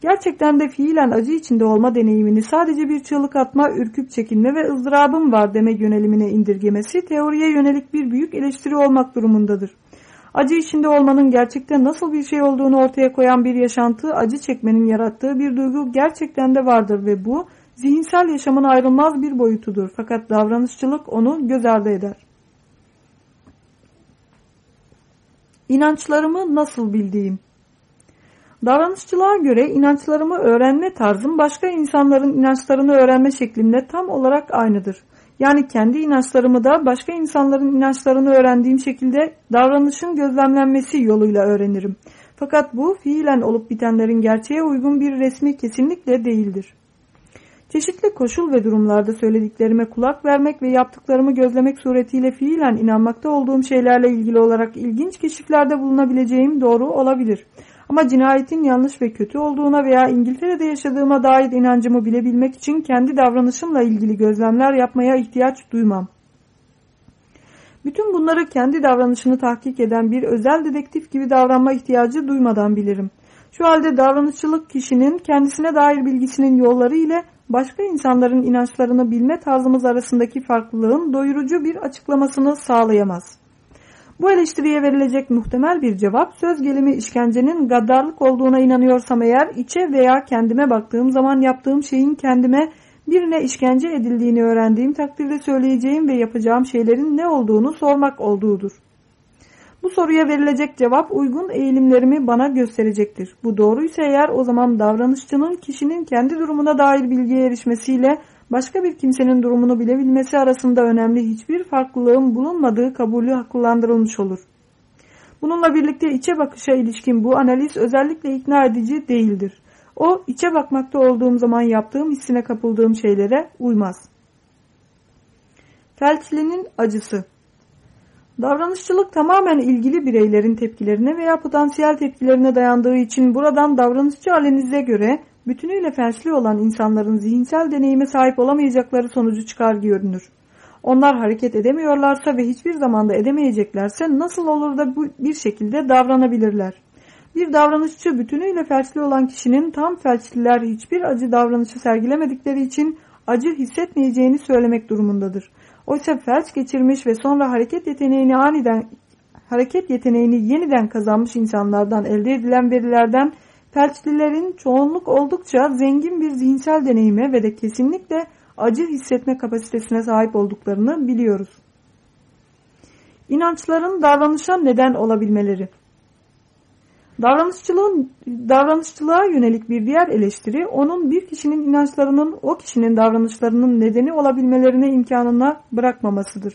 Gerçekten de fiilen acı içinde olma deneyimini sadece bir çığlık atma, ürküp çekinme ve ızdırabım var deme yönelimine indirgemesi teoriye yönelik bir büyük eleştiri olmak durumundadır. Acı içinde olmanın gerçekten nasıl bir şey olduğunu ortaya koyan bir yaşantı, acı çekmenin yarattığı bir duygu gerçekten de vardır ve bu zihinsel yaşamın ayrılmaz bir boyutudur. Fakat davranışçılık onu göz ardı eder. İnançlarımı nasıl bildiğim Davranışçılığa göre inançlarımı öğrenme tarzım başka insanların inançlarını öğrenme şeklimle tam olarak aynıdır. Yani kendi inançlarımı da başka insanların inançlarını öğrendiğim şekilde davranışın gözlemlenmesi yoluyla öğrenirim. Fakat bu fiilen olup bitenlerin gerçeğe uygun bir resmi kesinlikle değildir. Çeşitli koşul ve durumlarda söylediklerime kulak vermek ve yaptıklarımı gözlemek suretiyle fiilen inanmakta olduğum şeylerle ilgili olarak ilginç keşiflerde bulunabileceğim doğru olabilir. Ama cinayetin yanlış ve kötü olduğuna veya İngiltere'de yaşadığıma dair inancımı bilebilmek için kendi davranışımla ilgili gözlemler yapmaya ihtiyaç duymam. Bütün bunları kendi davranışını tahkik eden bir özel dedektif gibi davranma ihtiyacı duymadan bilirim. Şu halde davranışçılık kişinin kendisine dair bilgisinin yolları ile başka insanların inançlarını bilme tarzımız arasındaki farklılığın doyurucu bir açıklamasını sağlayamaz. Bu eleştiriye verilecek muhtemel bir cevap söz gelimi işkencenin gaddarlık olduğuna inanıyorsam eğer içe veya kendime baktığım zaman yaptığım şeyin kendime birine işkence edildiğini öğrendiğim takdirde söyleyeceğim ve yapacağım şeylerin ne olduğunu sormak olduğudur. Bu soruya verilecek cevap uygun eğilimlerimi bana gösterecektir. Bu doğruysa eğer o zaman davranışçının kişinin kendi durumuna dair bilgiye erişmesiyle başka bir kimsenin durumunu bilebilmesi arasında önemli hiçbir farklılığın bulunmadığı kabulü haklılandırılmış olur. Bununla birlikte içe bakışa ilişkin bu analiz özellikle ikna edici değildir. O içe bakmakta olduğum zaman yaptığım hissine kapıldığım şeylere uymaz. Felçlinin acısı Davranışçılık tamamen ilgili bireylerin tepkilerine veya potansiyel tepkilerine dayandığı için buradan davranışçı halinize göre bütünüyle felçli olan insanların zihinsel deneyime sahip olamayacakları sonucu çıkar görünür. Onlar hareket edemiyorlarsa ve hiçbir zamanda edemeyeceklerse nasıl olur da bu bir şekilde davranabilirler? Bir davranışçı bütünüyle felçli olan kişinin tam felçliler hiçbir acı davranışı sergilemedikleri için acı hissetmeyeceğini söylemek durumundadır. Oysa felç geçirmiş ve sonra hareket yeteneğini aniden hareket yeteneğini yeniden kazanmış insanlardan elde edilen verilerden felçlilerin çoğunluk oldukça zengin bir zihinsel deneyime ve de kesinlikle acı hissetme kapasitesine sahip olduklarını biliyoruz. İnançların davranışa neden olabilmeleri Davranışçılığın, davranışçılığa yönelik bir diğer eleştiri, onun bir kişinin inançlarının o kişinin davranışlarının nedeni olabilmelerine imkanına bırakmamasıdır.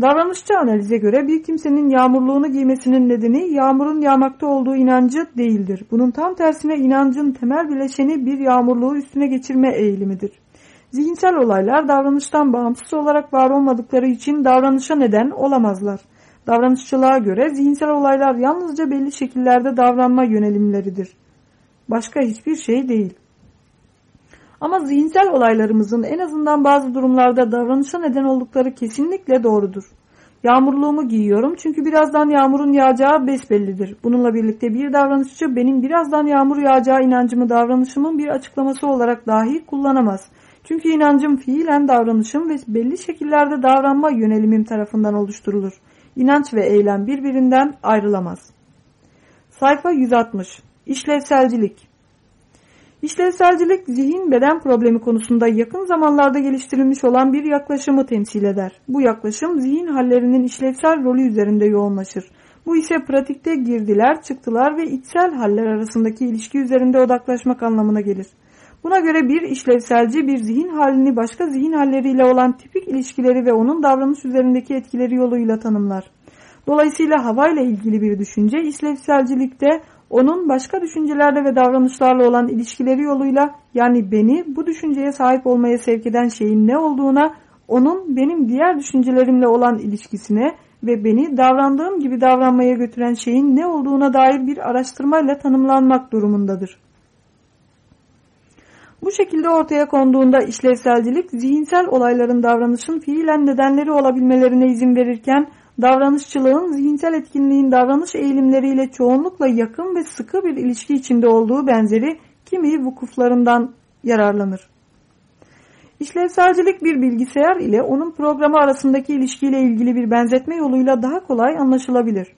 Davranışçı analize göre bir kimsenin yağmurluğunu giymesinin nedeni yağmurun yağmakta olduğu inancı değildir. Bunun tam tersine inancın temel bileşeni bir yağmurluğu üstüne geçirme eğilimidir. Zihinsel olaylar davranıştan bağımsız olarak var olmadıkları için davranışa neden olamazlar. Davranışçılığa göre zihinsel olaylar yalnızca belli şekillerde davranma yönelimleridir. Başka hiçbir şey değil. Ama zihinsel olaylarımızın en azından bazı durumlarda davranışa neden oldukları kesinlikle doğrudur. Yağmurluğumu giyiyorum çünkü birazdan yağmurun yağacağı besbellidir. Bununla birlikte bir davranışçı benim birazdan yağmur yağacağı inancımı davranışımın bir açıklaması olarak dahi kullanamaz. Çünkü inancım fiilen davranışım ve belli şekillerde davranma yönelimim tarafından oluşturulur. İnanç ve eylem birbirinden ayrılamaz. Sayfa 160 İşlevselcilik İşlevselcilik zihin beden problemi konusunda yakın zamanlarda geliştirilmiş olan bir yaklaşımı temsil eder. Bu yaklaşım zihin hallerinin işlevsel rolü üzerinde yoğunlaşır. Bu ise pratikte girdiler, çıktılar ve içsel haller arasındaki ilişki üzerinde odaklaşmak anlamına gelir. Buna göre bir işlevselci bir zihin halini başka zihin halleriyle olan tipik ilişkileri ve onun davranış üzerindeki etkileri yoluyla tanımlar. Dolayısıyla havayla ilgili bir düşünce işlevselcilikte onun başka düşüncelerle ve davranışlarla olan ilişkileri yoluyla yani beni bu düşünceye sahip olmaya sevk eden şeyin ne olduğuna, onun benim diğer düşüncelerimle olan ilişkisine ve beni davrandığım gibi davranmaya götüren şeyin ne olduğuna dair bir araştırmayla tanımlanmak durumundadır. Bu şekilde ortaya konduğunda işlevselcilik zihinsel olayların davranışın fiilen nedenleri olabilmelerine izin verirken davranışçılığın zihinsel etkinliğin davranış eğilimleriyle çoğunlukla yakın ve sıkı bir ilişki içinde olduğu benzeri kimi vukuflarından yararlanır. İşlevselcilik bir bilgisayar ile onun programı arasındaki ilişkiyle ilgili bir benzetme yoluyla daha kolay anlaşılabilir.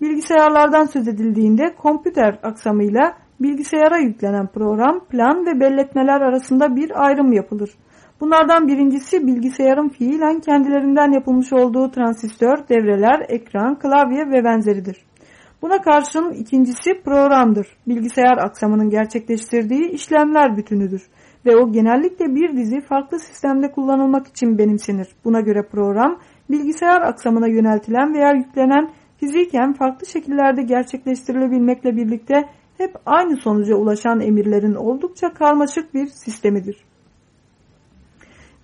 Bilgisayarlardan söz edildiğinde kompüter aksamıyla bilgisayara yüklenen program, plan ve belletmeler arasında bir ayrım yapılır. Bunlardan birincisi bilgisayarın fiilen kendilerinden yapılmış olduğu transistör, devreler, ekran, klavye ve benzeridir. Buna karşın ikincisi programdır. Bilgisayar aksamının gerçekleştirdiği işlemler bütünüdür ve o genellikle bir dizi farklı sistemde kullanılmak için benimsenir. Buna göre program bilgisayar aksamına yöneltilen veya yüklenen fiziken farklı şekillerde gerçekleştirilebilmekle birlikte hep aynı sonuca ulaşan emirlerin oldukça karmaşık bir sistemidir.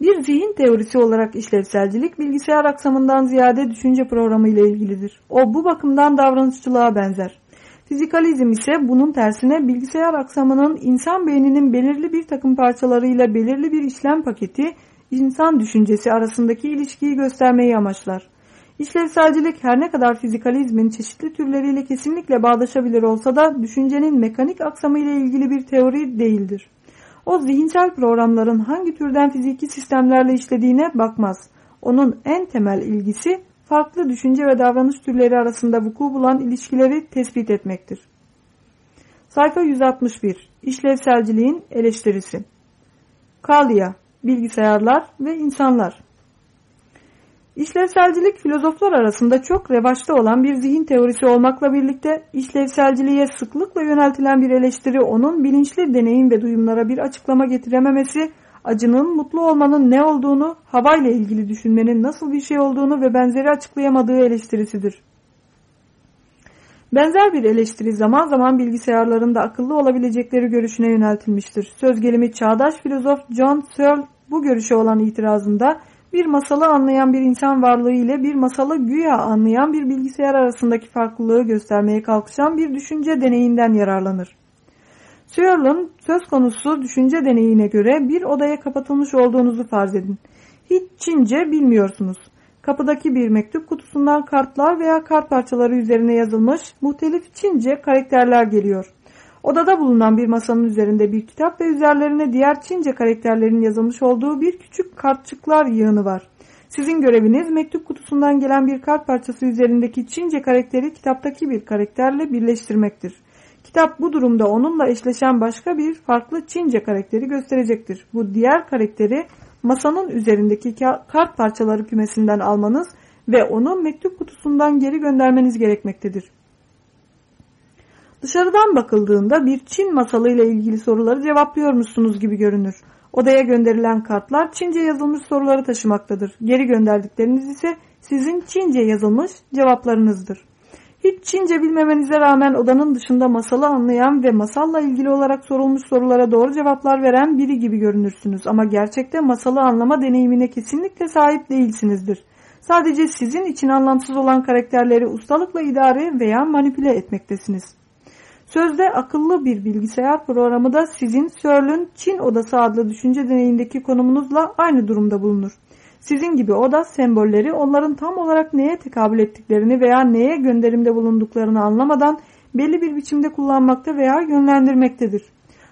Bir zihin teorisi olarak işlevselcilik bilgisayar aksamından ziyade düşünce programı ile ilgilidir. O bu bakımdan davranışçılığa benzer. Fizikalizm ise bunun tersine bilgisayar aksamının insan beyninin belirli bir takım parçalarıyla belirli bir işlem paketi, insan düşüncesi arasındaki ilişkiyi göstermeyi amaçlar. İşlevselcilik her ne kadar fizikalizmin çeşitli türleriyle kesinlikle bağdaşabilir olsa da düşüncenin mekanik aksamı ile ilgili bir teori değildir. O zihinsel programların hangi türden fiziki sistemlerle işlediğine bakmaz. Onun en temel ilgisi farklı düşünce ve davranış türleri arasında vuku bulan ilişkileri tespit etmektir. Sayfa 161 İşlevselciliğin eleştirisi Kalya, bilgisayarlar ve insanlar İşlevselcilik filozoflar arasında çok revaçta olan bir zihin teorisi olmakla birlikte işlevselciliğe sıklıkla yöneltilen bir eleştiri onun bilinçli deneyim ve duyumlara bir açıklama getirememesi, acının, mutlu olmanın ne olduğunu, havayla ilgili düşünmenin nasıl bir şey olduğunu ve benzeri açıklayamadığı eleştirisidir. Benzer bir eleştiri zaman zaman bilgisayarlarında akıllı olabilecekleri görüşüne yöneltilmiştir. Söz gelimi çağdaş filozof John Searle bu görüşe olan itirazında bir masalı anlayan bir insan varlığı ile bir masalı güya anlayan bir bilgisayar arasındaki farklılığı göstermeye kalkışan bir düşünce deneyinden yararlanır. Searle'ın söz konusu düşünce deneyine göre bir odaya kapatılmış olduğunuzu farz edin. Hiç Çince bilmiyorsunuz. Kapıdaki bir mektup kutusundan kartlar veya kart parçaları üzerine yazılmış muhtelif Çince karakterler geliyor. Odada bulunan bir masanın üzerinde bir kitap ve üzerlerine diğer Çince karakterlerin yazılmış olduğu bir küçük kartçıklar yığını var. Sizin göreviniz mektup kutusundan gelen bir kart parçası üzerindeki Çince karakteri kitaptaki bir karakterle birleştirmektir. Kitap bu durumda onunla eşleşen başka bir farklı Çince karakteri gösterecektir. Bu diğer karakteri masanın üzerindeki kart parçaları kümesinden almanız ve onu mektup kutusundan geri göndermeniz gerekmektedir. Dışarıdan bakıldığında bir Çin masalıyla ilgili soruları cevaplıyormuşsunuz gibi görünür. Odaya gönderilen kartlar Çince yazılmış soruları taşımaktadır. Geri gönderdikleriniz ise sizin Çince yazılmış cevaplarınızdır. Hiç Çince bilmemenize rağmen odanın dışında masalı anlayan ve masalla ilgili olarak sorulmuş sorulara doğru cevaplar veren biri gibi görünürsünüz. Ama gerçekte masalı anlama deneyimine kesinlikle sahip değilsinizdir. Sadece sizin için anlamsız olan karakterleri ustalıkla idare veya manipüle etmektesiniz. Sözde akıllı bir bilgisayar programı da sizin Searle'ün Çin Odası adlı düşünce deneyindeki konumunuzla aynı durumda bulunur. Sizin gibi oda sembolleri onların tam olarak neye tekabül ettiklerini veya neye gönderimde bulunduklarını anlamadan belli bir biçimde kullanmakta veya yönlendirmektedir.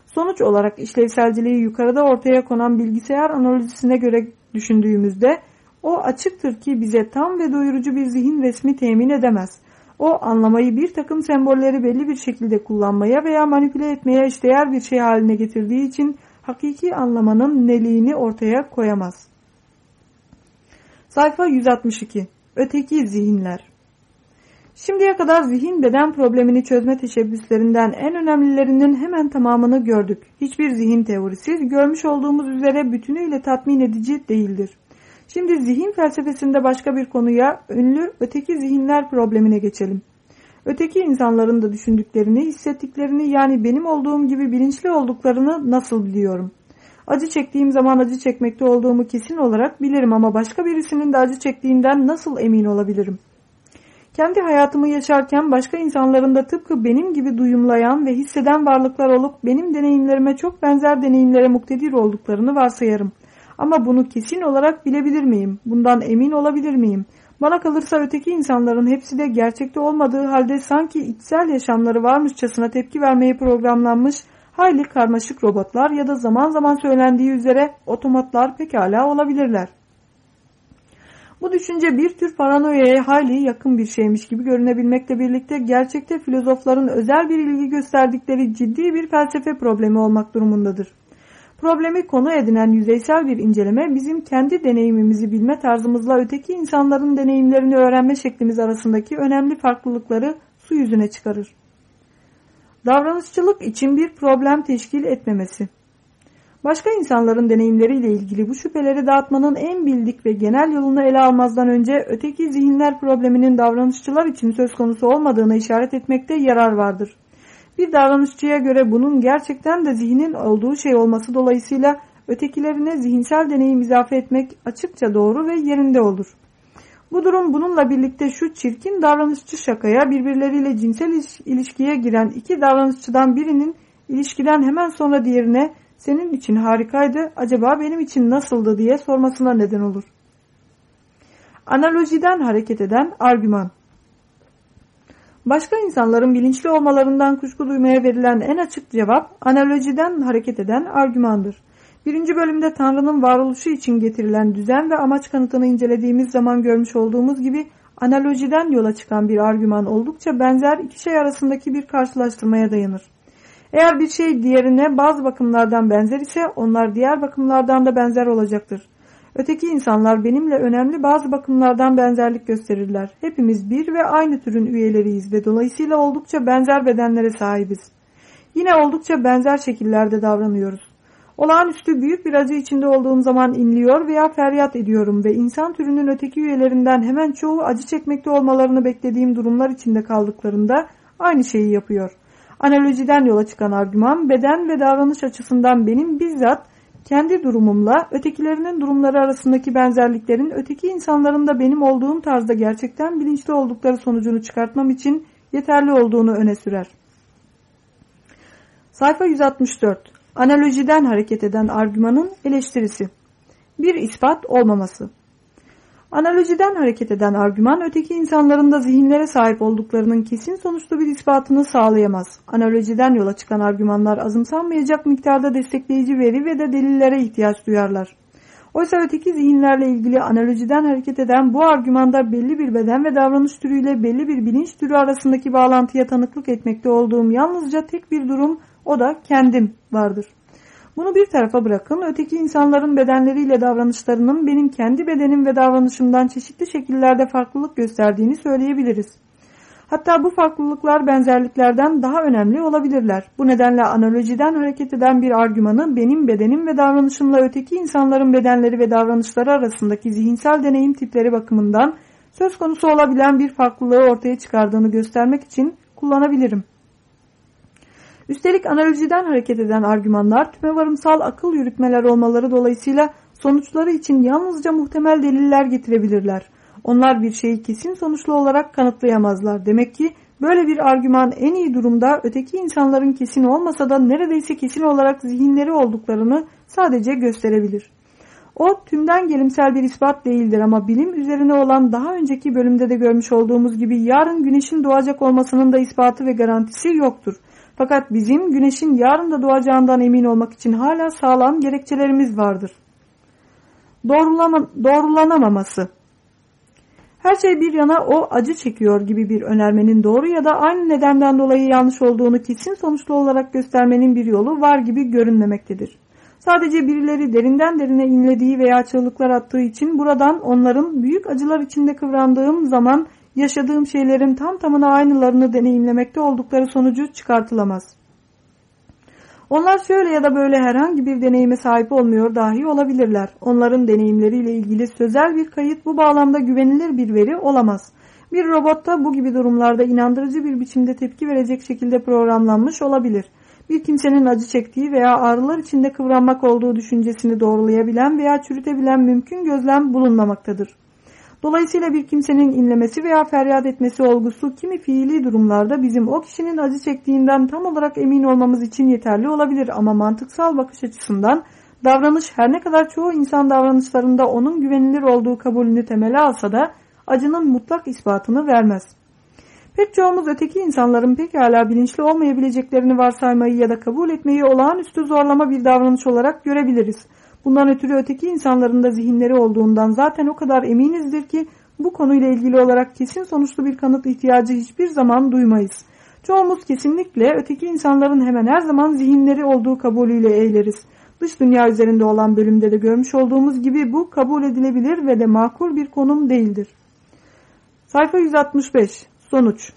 Sonuç olarak işlevselciliği yukarıda ortaya konan bilgisayar analojisine göre düşündüğümüzde o açıktır ki bize tam ve doyurucu bir zihin resmi temin edemez. O anlamayı bir takım sembolleri belli bir şekilde kullanmaya veya manipüle etmeye işdeğer bir şey haline getirdiği için hakiki anlamanın neliğini ortaya koyamaz. Sayfa 162 Öteki zihinler Şimdiye kadar zihin beden problemini çözme teşebbüslerinden en önemlilerinin hemen tamamını gördük. Hiçbir zihin teorisi görmüş olduğumuz üzere bütünüyle tatmin edici değildir. Şimdi zihin felsefesinde başka bir konuya ünlü öteki zihinler problemine geçelim. Öteki insanların da düşündüklerini, hissettiklerini yani benim olduğum gibi bilinçli olduklarını nasıl biliyorum? Acı çektiğim zaman acı çekmekte olduğumu kesin olarak bilirim ama başka birisinin de acı çektiğinden nasıl emin olabilirim? Kendi hayatımı yaşarken başka insanların da tıpkı benim gibi duyumlayan ve hisseden varlıklar olup benim deneyimlerime çok benzer deneyimlere muktedir olduklarını varsayarım. Ama bunu kesin olarak bilebilir miyim? Bundan emin olabilir miyim? Bana kalırsa öteki insanların hepsi de gerçekte olmadığı halde sanki içsel yaşamları varmışçasına tepki vermeye programlanmış hayli karmaşık robotlar ya da zaman zaman söylendiği üzere otomatlar pekala olabilirler. Bu düşünce bir tür paranoyaya hayli yakın bir şeymiş gibi görünebilmekle birlikte gerçekte filozofların özel bir ilgi gösterdikleri ciddi bir felsefe problemi olmak durumundadır. Problemi konu edinen yüzeysel bir inceleme bizim kendi deneyimimizi bilme tarzımızla öteki insanların deneyimlerini öğrenme şeklimiz arasındaki önemli farklılıkları su yüzüne çıkarır. Davranışçılık için bir problem teşkil etmemesi. Başka insanların deneyimleriyle ilgili bu şüpheleri dağıtmanın en bildik ve genel yolunu ele almazdan önce öteki zihinler probleminin davranışçılar için söz konusu olmadığına işaret etmekte yarar vardır. Bir davranışçıya göre bunun gerçekten de zihnin olduğu şey olması dolayısıyla ötekilerine zihinsel deneyim izafe etmek açıkça doğru ve yerinde olur. Bu durum bununla birlikte şu çirkin davranışçı şakaya birbirleriyle cinsel ilişkiye giren iki davranışçıdan birinin ilişkiden hemen sonra diğerine senin için harikaydı acaba benim için nasıldı diye sormasına neden olur. Analojiden hareket eden argüman Başka insanların bilinçli olmalarından kuşku duymaya verilen en açık cevap analojiden hareket eden argümandır. Birinci bölümde Tanrı'nın varoluşu için getirilen düzen ve amaç kanıtını incelediğimiz zaman görmüş olduğumuz gibi analojiden yola çıkan bir argüman oldukça benzer iki şey arasındaki bir karşılaştırmaya dayanır. Eğer bir şey diğerine bazı bakımlardan benzer ise onlar diğer bakımlardan da benzer olacaktır. Öteki insanlar benimle önemli bazı bakımlardan benzerlik gösterirler. Hepimiz bir ve aynı türün üyeleriyiz ve dolayısıyla oldukça benzer bedenlere sahibiz. Yine oldukça benzer şekillerde davranıyoruz. Olağanüstü büyük bir acı içinde olduğum zaman inliyor veya feryat ediyorum ve insan türünün öteki üyelerinden hemen çoğu acı çekmekte olmalarını beklediğim durumlar içinde kaldıklarında aynı şeyi yapıyor. Analojiden yola çıkan argüman beden ve davranış açısından benim bizzat kendi durumumla ötekilerinin durumları arasındaki benzerliklerin öteki insanların da benim olduğum tarzda gerçekten bilinçli oldukları sonucunu çıkartmam için yeterli olduğunu öne sürer. Sayfa 164 Analojiden hareket eden argümanın eleştirisi. Bir ispat olmaması. Analojiden hareket eden argüman öteki insanların da zihinlere sahip olduklarının kesin sonuçlu bir ispatını sağlayamaz. Analojiden yola çıkan argümanlar azımsanmayacak miktarda destekleyici veri ve de delillere ihtiyaç duyarlar. Oysa öteki zihinlerle ilgili analojiden hareket eden bu argümanda belli bir beden ve davranış türüyle belli bir bilinç türü arasındaki bağlantıya tanıklık etmekte olduğum yalnızca tek bir durum o da kendim vardır. Bunu bir tarafa bırakın, öteki insanların bedenleriyle davranışlarının benim kendi bedenim ve davranışımdan çeşitli şekillerde farklılık gösterdiğini söyleyebiliriz. Hatta bu farklılıklar benzerliklerden daha önemli olabilirler. Bu nedenle analojiden hareket eden bir argümanı benim bedenim ve davranışımla öteki insanların bedenleri ve davranışları arasındaki zihinsel deneyim tipleri bakımından söz konusu olabilen bir farklılığı ortaya çıkardığını göstermek için kullanabilirim. Üstelik analojiden hareket eden argümanlar tümevarımsal akıl yürütmeler olmaları dolayısıyla sonuçları için yalnızca muhtemel deliller getirebilirler. Onlar bir şeyi kesin sonuçlu olarak kanıtlayamazlar. Demek ki böyle bir argüman en iyi durumda öteki insanların kesin olmasa da neredeyse kesin olarak zihinleri olduklarını sadece gösterebilir. O tümden gelimsel bir ispat değildir ama bilim üzerine olan daha önceki bölümde de görmüş olduğumuz gibi yarın güneşin doğacak olmasının da ispatı ve garantisi yoktur. Fakat bizim güneşin yarın da doğacağından emin olmak için hala sağlam gerekçelerimiz vardır. Doğrulama, doğrulanamaması her şey bir yana o acı çekiyor gibi bir önermenin doğru ya da aynı nedenden dolayı yanlış olduğunu kesin sonuçlu olarak göstermenin bir yolu var gibi görünmemektedir. Sadece birileri derinden derine inlediği veya çığlıklar attığı için buradan onların büyük acılar içinde kıvrandığım zaman yaşadığım şeylerin tam tamına aynılarını deneyimlemekte oldukları sonucu çıkartılamaz. Onlar şöyle ya da böyle herhangi bir deneyime sahip olmuyor dahi olabilirler. Onların deneyimleriyle ilgili sözel bir kayıt bu bağlamda güvenilir bir veri olamaz. Bir robotta bu gibi durumlarda inandırıcı bir biçimde tepki verecek şekilde programlanmış olabilir. Bir kimsenin acı çektiği veya ağrılar içinde kıvranmak olduğu düşüncesini doğrulayabilen veya çürütebilen mümkün gözlem bulunmamaktadır. Dolayısıyla bir kimsenin inlemesi veya feryat etmesi olgusu kimi fiili durumlarda bizim o kişinin acı çektiğinden tam olarak emin olmamız için yeterli olabilir ama mantıksal bakış açısından davranış her ne kadar çoğu insan davranışlarında onun güvenilir olduğu kabulünü temele alsa da acının mutlak ispatını vermez. Pek çoğumuz öteki insanların pekala bilinçli olmayabileceklerini varsaymayı ya da kabul etmeyi olağanüstü zorlama bir davranış olarak görebiliriz. Bundan ötürü öteki insanların da zihinleri olduğundan zaten o kadar eminizdir ki bu konuyla ilgili olarak kesin sonuçlu bir kanıt ihtiyacı hiçbir zaman duymayız. Çoğumuz kesinlikle öteki insanların hemen her zaman zihinleri olduğu kabulüyle eğleriz. Dış dünya üzerinde olan bölümde de görmüş olduğumuz gibi bu kabul edilebilir ve de makul bir konum değildir. Sayfa 165 Sonuç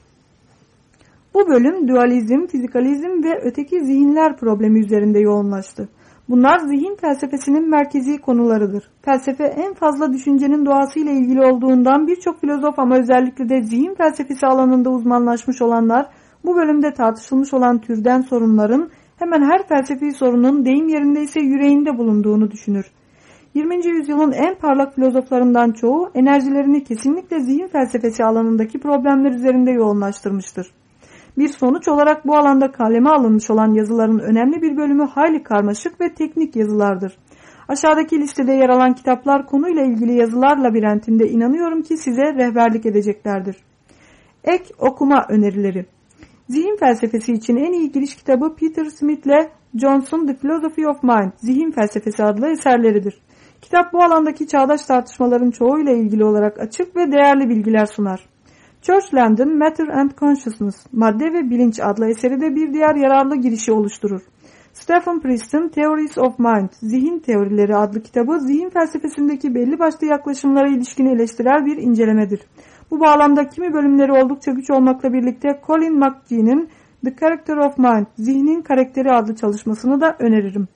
Bu bölüm dualizm, fizikalizm ve öteki zihinler problemi üzerinde yoğunlaştı. Bunlar zihin felsefesinin merkezi konularıdır. Felsefe en fazla düşüncenin doğasıyla ilgili olduğundan birçok filozof ama özellikle de zihin felsefesi alanında uzmanlaşmış olanlar bu bölümde tartışılmış olan türden sorunların hemen her felsefi sorunun deyim yerinde ise yüreğinde bulunduğunu düşünür. 20. yüzyılın en parlak filozoflarından çoğu enerjilerini kesinlikle zihin felsefesi alanındaki problemler üzerinde yoğunlaştırmıştır. Bir sonuç olarak bu alanda kaleme alınmış olan yazıların önemli bir bölümü hayli karmaşık ve teknik yazılardır. Aşağıdaki listede yer alan kitaplar konuyla ilgili yazılar labirentinde inanıyorum ki size rehberlik edeceklerdir. Ek okuma önerileri Zihin felsefesi için en iyi giriş kitabı Peter Smith ile Johnson The Philosophy of Mind, Zihin Felsefesi adlı eserleridir. Kitap bu alandaki çağdaş tartışmaların çoğuyla ilgili olarak açık ve değerli bilgiler sunar. Churchland'ın Matter and Consciousness, Madde ve Bilinç adlı eseri de bir diğer yararlı girişi oluşturur. Stephen Priest'in Theories of Mind, Zihin Teorileri adlı kitabı zihin felsefesindeki belli başlı yaklaşımlara ilişkin eleştirel bir incelemedir. Bu bağlamda kimi bölümleri oldukça güç olmakla birlikte Colin McGee'nin The Character of Mind, Zihnin Karakteri adlı çalışmasını da öneririm.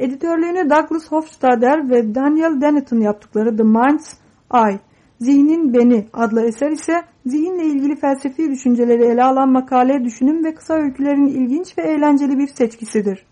Editörlüğünü Douglas Hofstadter ve Daniel Dennetton yaptıkları The Mind's Eye, Zihnin Beni adlı eser ise zihinle ilgili felsefi düşünceleri ele alan makale, düşünüm ve kısa öykülerin ilginç ve eğlenceli bir seçkisidir.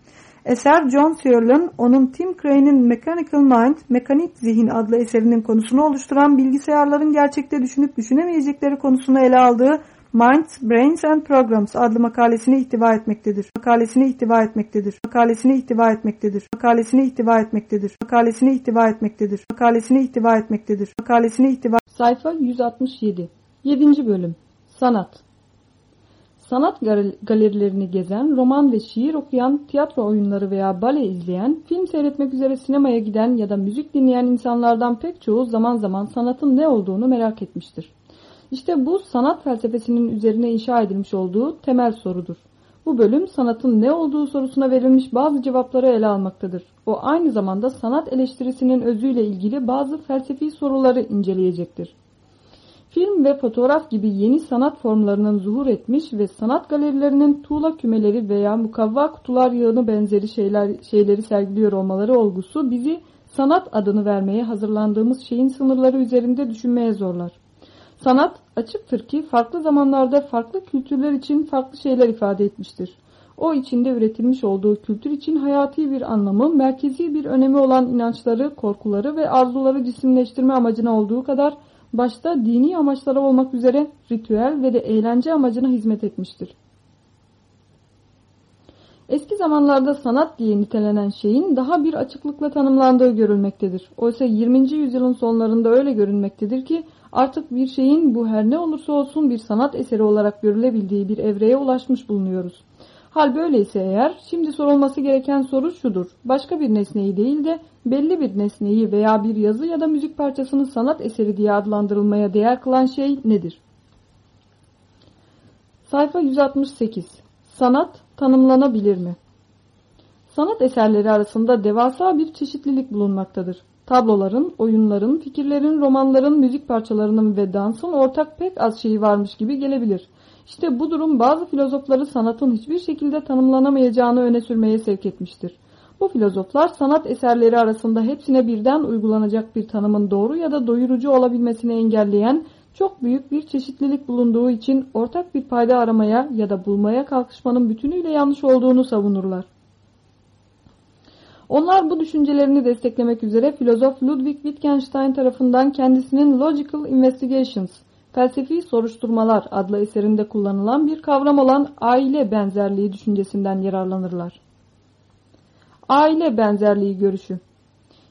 Eser John Searle'ın onun Tim Crane'in Mechanical Mind, Mekanik Zihin adlı eserinin konusunu oluşturan bilgisayarların gerçekte düşünüp düşünemeyecekleri konusunu ele aldığı Minds, Brains and Programs adlı makalesini ihtiva etmektedir. Makalesini ihtiva etmektedir. Makalesini ihtiva etmektedir. Makalesini ihtiva etmektedir. Makalesini ihtiva etmektedir. Makalesini ihtiva etmektedir. Makalesini ihtiva Sayfa 167 7. Bölüm Sanat Sanat galerilerini gezen, roman ve şiir okuyan, tiyatro oyunları veya bale izleyen, film seyretmek üzere sinemaya giden ya da müzik dinleyen insanlardan pek çoğu zaman zaman sanatın ne olduğunu merak etmiştir. İşte bu sanat felsefesinin üzerine inşa edilmiş olduğu temel sorudur. Bu bölüm sanatın ne olduğu sorusuna verilmiş bazı cevapları ele almaktadır. O aynı zamanda sanat eleştirisinin özüyle ilgili bazı felsefi soruları inceleyecektir. Film ve fotoğraf gibi yeni sanat formlarının zuhur etmiş ve sanat galerilerinin tuğla kümeleri veya mukavva kutular yığını benzeri şeyler, şeyleri sergiliyor olmaları olgusu bizi sanat adını vermeye hazırlandığımız şeyin sınırları üzerinde düşünmeye zorlar. Sanat açıktır ki farklı zamanlarda farklı kültürler için farklı şeyler ifade etmiştir. O içinde üretilmiş olduğu kültür için hayati bir anlamı, merkezi bir önemi olan inançları, korkuları ve arzuları cisimleştirme amacına olduğu kadar başta dini amaçlara olmak üzere ritüel ve de eğlence amacına hizmet etmiştir. Eski zamanlarda sanat diye nitelenen şeyin daha bir açıklıkla tanımlandığı görülmektedir. Oysa 20. yüzyılın sonlarında öyle görünmektedir ki artık bir şeyin bu her ne olursa olsun bir sanat eseri olarak görülebildiği bir evreye ulaşmış bulunuyoruz. Hal böyleyse eğer şimdi sorulması gereken soru şudur. Başka bir nesneyi değil de belli bir nesneyi veya bir yazı ya da müzik parçasını sanat eseri diye adlandırılmaya değer kılan şey nedir? Sayfa 168 Sanat tanımlanabilir mi? Sanat eserleri arasında devasa bir çeşitlilik bulunmaktadır. Tabloların, oyunların, fikirlerin, romanların, müzik parçalarının ve dansın ortak pek az şeyi varmış gibi gelebilir. İşte bu durum bazı filozofları sanatın hiçbir şekilde tanımlanamayacağını öne sürmeye sevk etmiştir. Bu filozoflar sanat eserleri arasında hepsine birden uygulanacak bir tanımın doğru ya da doyurucu olabilmesini engelleyen çok büyük bir çeşitlilik bulunduğu için ortak bir payda aramaya ya da bulmaya kalkışmanın bütünüyle yanlış olduğunu savunurlar. Onlar bu düşüncelerini desteklemek üzere filozof Ludwig Wittgenstein tarafından kendisinin Logical Investigations Felsefi Soruşturmalar adlı eserinde kullanılan bir kavram olan aile benzerliği düşüncesinden yararlanırlar. Aile benzerliği görüşü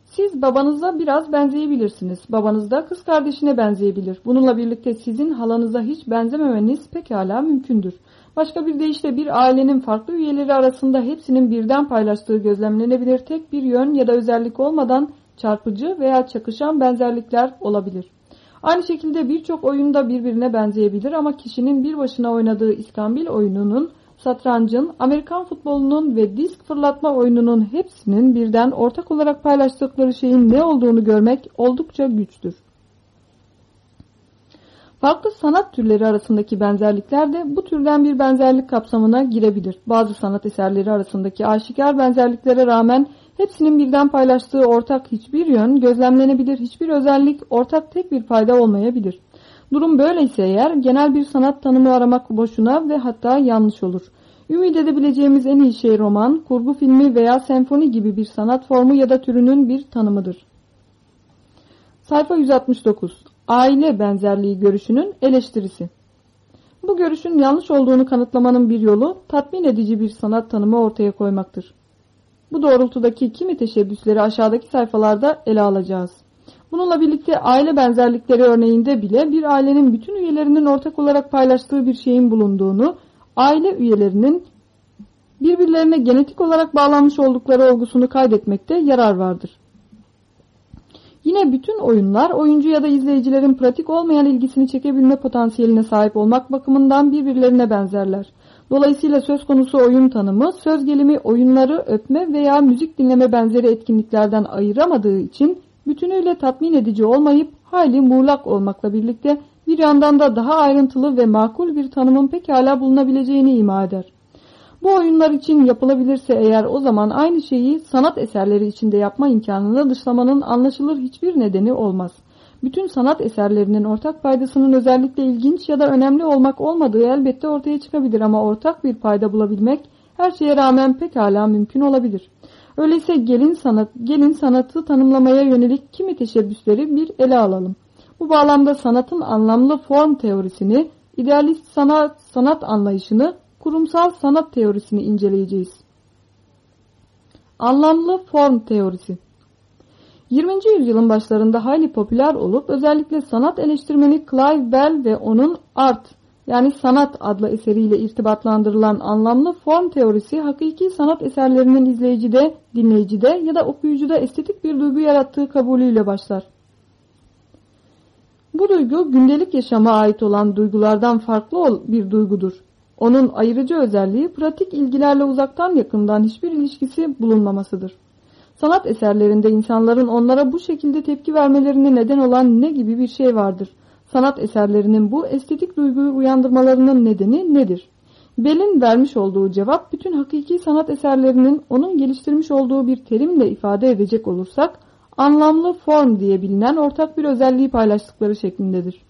Siz babanıza biraz benzeyebilirsiniz. Babanız da kız kardeşine benzeyebilir. Bununla birlikte sizin halanıza hiç benzememeniz pekala mümkündür. Başka bir deyişle bir ailenin farklı üyeleri arasında hepsinin birden paylaştığı gözlemlenebilir tek bir yön ya da özellik olmadan çarpıcı veya çakışan benzerlikler olabilir. Aynı şekilde birçok oyunda birbirine benzeyebilir ama kişinin bir başına oynadığı iskambil oyununun, satrancın, Amerikan futbolunun ve disk fırlatma oyununun hepsinin birden ortak olarak paylaştıkları şeyin ne olduğunu görmek oldukça güçtür. Farklı sanat türleri arasındaki benzerlikler de bu türden bir benzerlik kapsamına girebilir. Bazı sanat eserleri arasındaki aşikar benzerliklere rağmen hepsinin birden paylaştığı ortak hiçbir yön, gözlemlenebilir hiçbir özellik, ortak tek bir fayda olmayabilir. Durum böyleyse eğer genel bir sanat tanımı aramak boşuna ve hatta yanlış olur. Ümit edebileceğimiz en iyi şey roman, kurgu filmi veya senfoni gibi bir sanat formu ya da türünün bir tanımıdır. Sayfa 169 aile benzerliği görüşünün eleştirisi. Bu görüşün yanlış olduğunu kanıtlamanın bir yolu tatmin edici bir sanat tanımı ortaya koymaktır. Bu doğrultudaki kimi teşebbüsleri aşağıdaki sayfalarda ele alacağız. Bununla birlikte aile benzerlikleri örneğinde bile bir ailenin bütün üyelerinin ortak olarak paylaştığı bir şeyin bulunduğunu, aile üyelerinin birbirlerine genetik olarak bağlanmış oldukları olgusunu kaydetmekte yarar vardır. Yine bütün oyunlar oyuncu ya da izleyicilerin pratik olmayan ilgisini çekebilme potansiyeline sahip olmak bakımından birbirlerine benzerler. Dolayısıyla söz konusu oyun tanımı, söz gelimi oyunları öpme veya müzik dinleme benzeri etkinliklerden ayıramadığı için bütünüyle tatmin edici olmayıp hayli muğlak olmakla birlikte bir yandan da daha ayrıntılı ve makul bir tanımın pekala bulunabileceğini ima eder. Bu oyunlar için yapılabilirse eğer o zaman aynı şeyi sanat eserleri içinde yapma imkanını dışlamanın anlaşılır hiçbir nedeni olmaz. Bütün sanat eserlerinin ortak paydasının özellikle ilginç ya da önemli olmak olmadığı elbette ortaya çıkabilir ama ortak bir payda bulabilmek her şeye rağmen pekala mümkün olabilir. Öyleyse gelin, sanat, gelin sanatı tanımlamaya yönelik kimi teşebbüsleri bir ele alalım. Bu bağlamda sanatın anlamlı form teorisini, idealist sanat, sanat anlayışını kurumsal sanat teorisini inceleyeceğiz. Anlamlı form teorisi 20. yüzyılın başlarında hayli popüler olup özellikle sanat eleştirmeni Clive Bell ve onun Art yani Sanat adlı eseriyle irtibatlandırılan anlamlı form teorisi hakiki sanat eserlerinin izleyicide, dinleyicide ya da okuyucuda estetik bir duygu yarattığı kabulüyle başlar. Bu duygu gündelik yaşama ait olan duygulardan farklı bir duygudur. Onun ayırıcı özelliği pratik ilgilerle uzaktan yakından hiçbir ilişkisi bulunmamasıdır. Sanat eserlerinde insanların onlara bu şekilde tepki vermelerine neden olan ne gibi bir şey vardır? sanat eserlerinin bu estetik duyguyu uyandırmalarının nedeni nedir? Bell'in vermiş olduğu cevap bütün hakiki sanat eserlerinin onun geliştirmiş olduğu bir terimle ifade edecek olursak anlamlı form diye bilinen ortak bir özelliği paylaştıkları şeklindedir.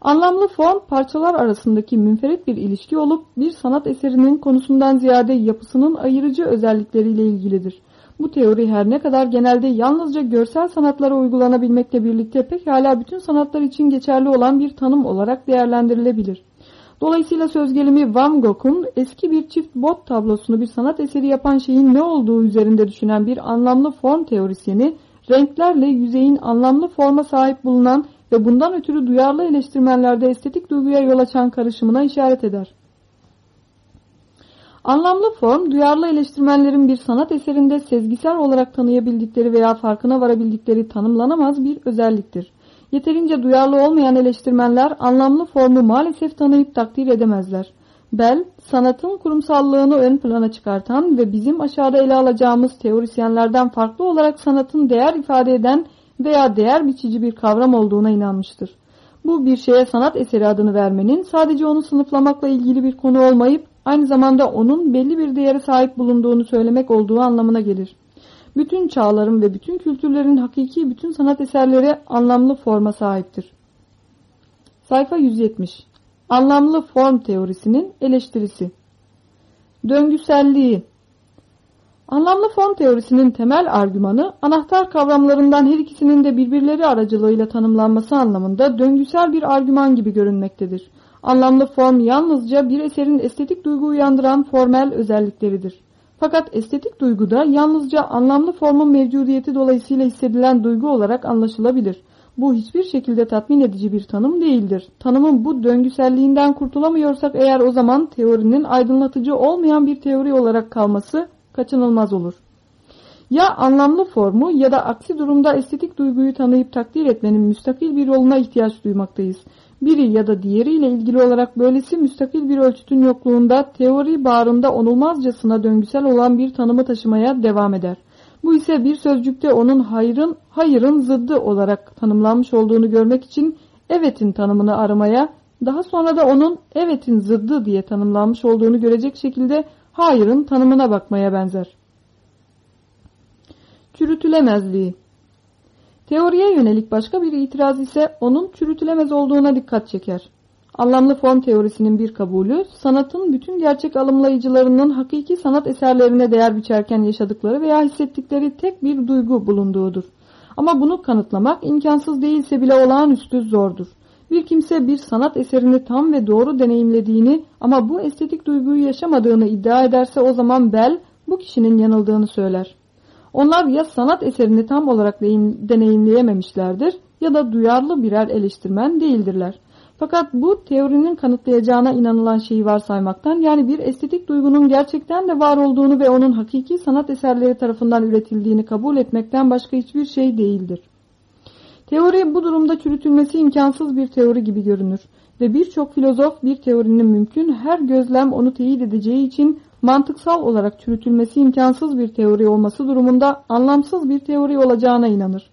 Anlamlı form parçalar arasındaki münferit bir ilişki olup bir sanat eserinin konusundan ziyade yapısının ayırıcı özellikleriyle ilgilidir. Bu teori her ne kadar genelde yalnızca görsel sanatlara uygulanabilmekle birlikte pekala bütün sanatlar için geçerli olan bir tanım olarak değerlendirilebilir. Dolayısıyla söz gelimi Van Gogh'un eski bir çift bot tablosunu bir sanat eseri yapan şeyin ne olduğu üzerinde düşünen bir anlamlı form teorisyeni, renklerle yüzeyin anlamlı forma sahip bulunan ve bundan ötürü duyarlı eleştirmenlerde estetik duyguya yol açan karışımına işaret eder. Anlamlı form, duyarlı eleştirmenlerin bir sanat eserinde sezgisel olarak tanıyabildikleri veya farkına varabildikleri tanımlanamaz bir özelliktir. Yeterince duyarlı olmayan eleştirmenler anlamlı formu maalesef tanıyıp takdir edemezler. Bell, sanatın kurumsallığını ön plana çıkartan ve bizim aşağıda ele alacağımız teorisyenlerden farklı olarak sanatın değer ifade eden veya değer biçici bir kavram olduğuna inanmıştır. Bu bir şeye sanat eseri adını vermenin sadece onu sınıflamakla ilgili bir konu olmayıp aynı zamanda onun belli bir değere sahip bulunduğunu söylemek olduğu anlamına gelir. Bütün çağların ve bütün kültürlerin hakiki bütün sanat eserleri anlamlı forma sahiptir. Sayfa 170 Anlamlı form teorisinin eleştirisi Döngüselliği Anlamlı form teorisinin temel argümanı anahtar kavramlarından her ikisinin de birbirleri aracılığıyla tanımlanması anlamında döngüsel bir argüman gibi görünmektedir. Anlamlı form yalnızca bir eserin estetik duygu uyandıran formel özellikleridir. Fakat estetik duyguda yalnızca anlamlı formun mevcudiyeti dolayısıyla hissedilen duygu olarak anlaşılabilir. Bu hiçbir şekilde tatmin edici bir tanım değildir. Tanımın bu döngüselliğinden kurtulamıyorsak eğer o zaman teorinin aydınlatıcı olmayan bir teori olarak kalması kaçınılmaz olur. Ya anlamlı formu ya da aksi durumda estetik duyguyu tanıyıp takdir etmenin müstakil bir yoluna ihtiyaç duymaktayız. Biri ya da diğeriyle ilgili olarak böylesi müstakil bir ölçütün yokluğunda teori bağrında onulmazcasına döngüsel olan bir tanımı taşımaya devam eder. Bu ise bir sözcükte onun hayırın, hayırın zıddı olarak tanımlanmış olduğunu görmek için evetin tanımını aramaya, daha sonra da onun evetin zıddı diye tanımlanmış olduğunu görecek şekilde hayırın tanımına bakmaya benzer. Çürütülemezliği Teoriye yönelik başka bir itiraz ise onun çürütülemez olduğuna dikkat çeker. Anlamlı form teorisinin bir kabulü, sanatın bütün gerçek alımlayıcılarının hakiki sanat eserlerine değer biçerken yaşadıkları veya hissettikleri tek bir duygu bulunduğudur. Ama bunu kanıtlamak imkansız değilse bile olağanüstü zordur. Bir kimse bir sanat eserini tam ve doğru deneyimlediğini ama bu estetik duyguyu yaşamadığını iddia ederse o zaman Bell bu kişinin yanıldığını söyler. Onlar ya sanat eserini tam olarak deneyimleyememişlerdir ya da duyarlı birer eleştirmen değildirler. Fakat bu teorinin kanıtlayacağına inanılan şeyi varsaymaktan yani bir estetik duygunun gerçekten de var olduğunu ve onun hakiki sanat eserleri tarafından üretildiğini kabul etmekten başka hiçbir şey değildir. Teori bu durumda çürütülmesi imkansız bir teori gibi görünür ve birçok filozof bir teorinin mümkün her gözlem onu teyit edeceği için mantıksal olarak çürütülmesi imkansız bir teori olması durumunda anlamsız bir teori olacağına inanır.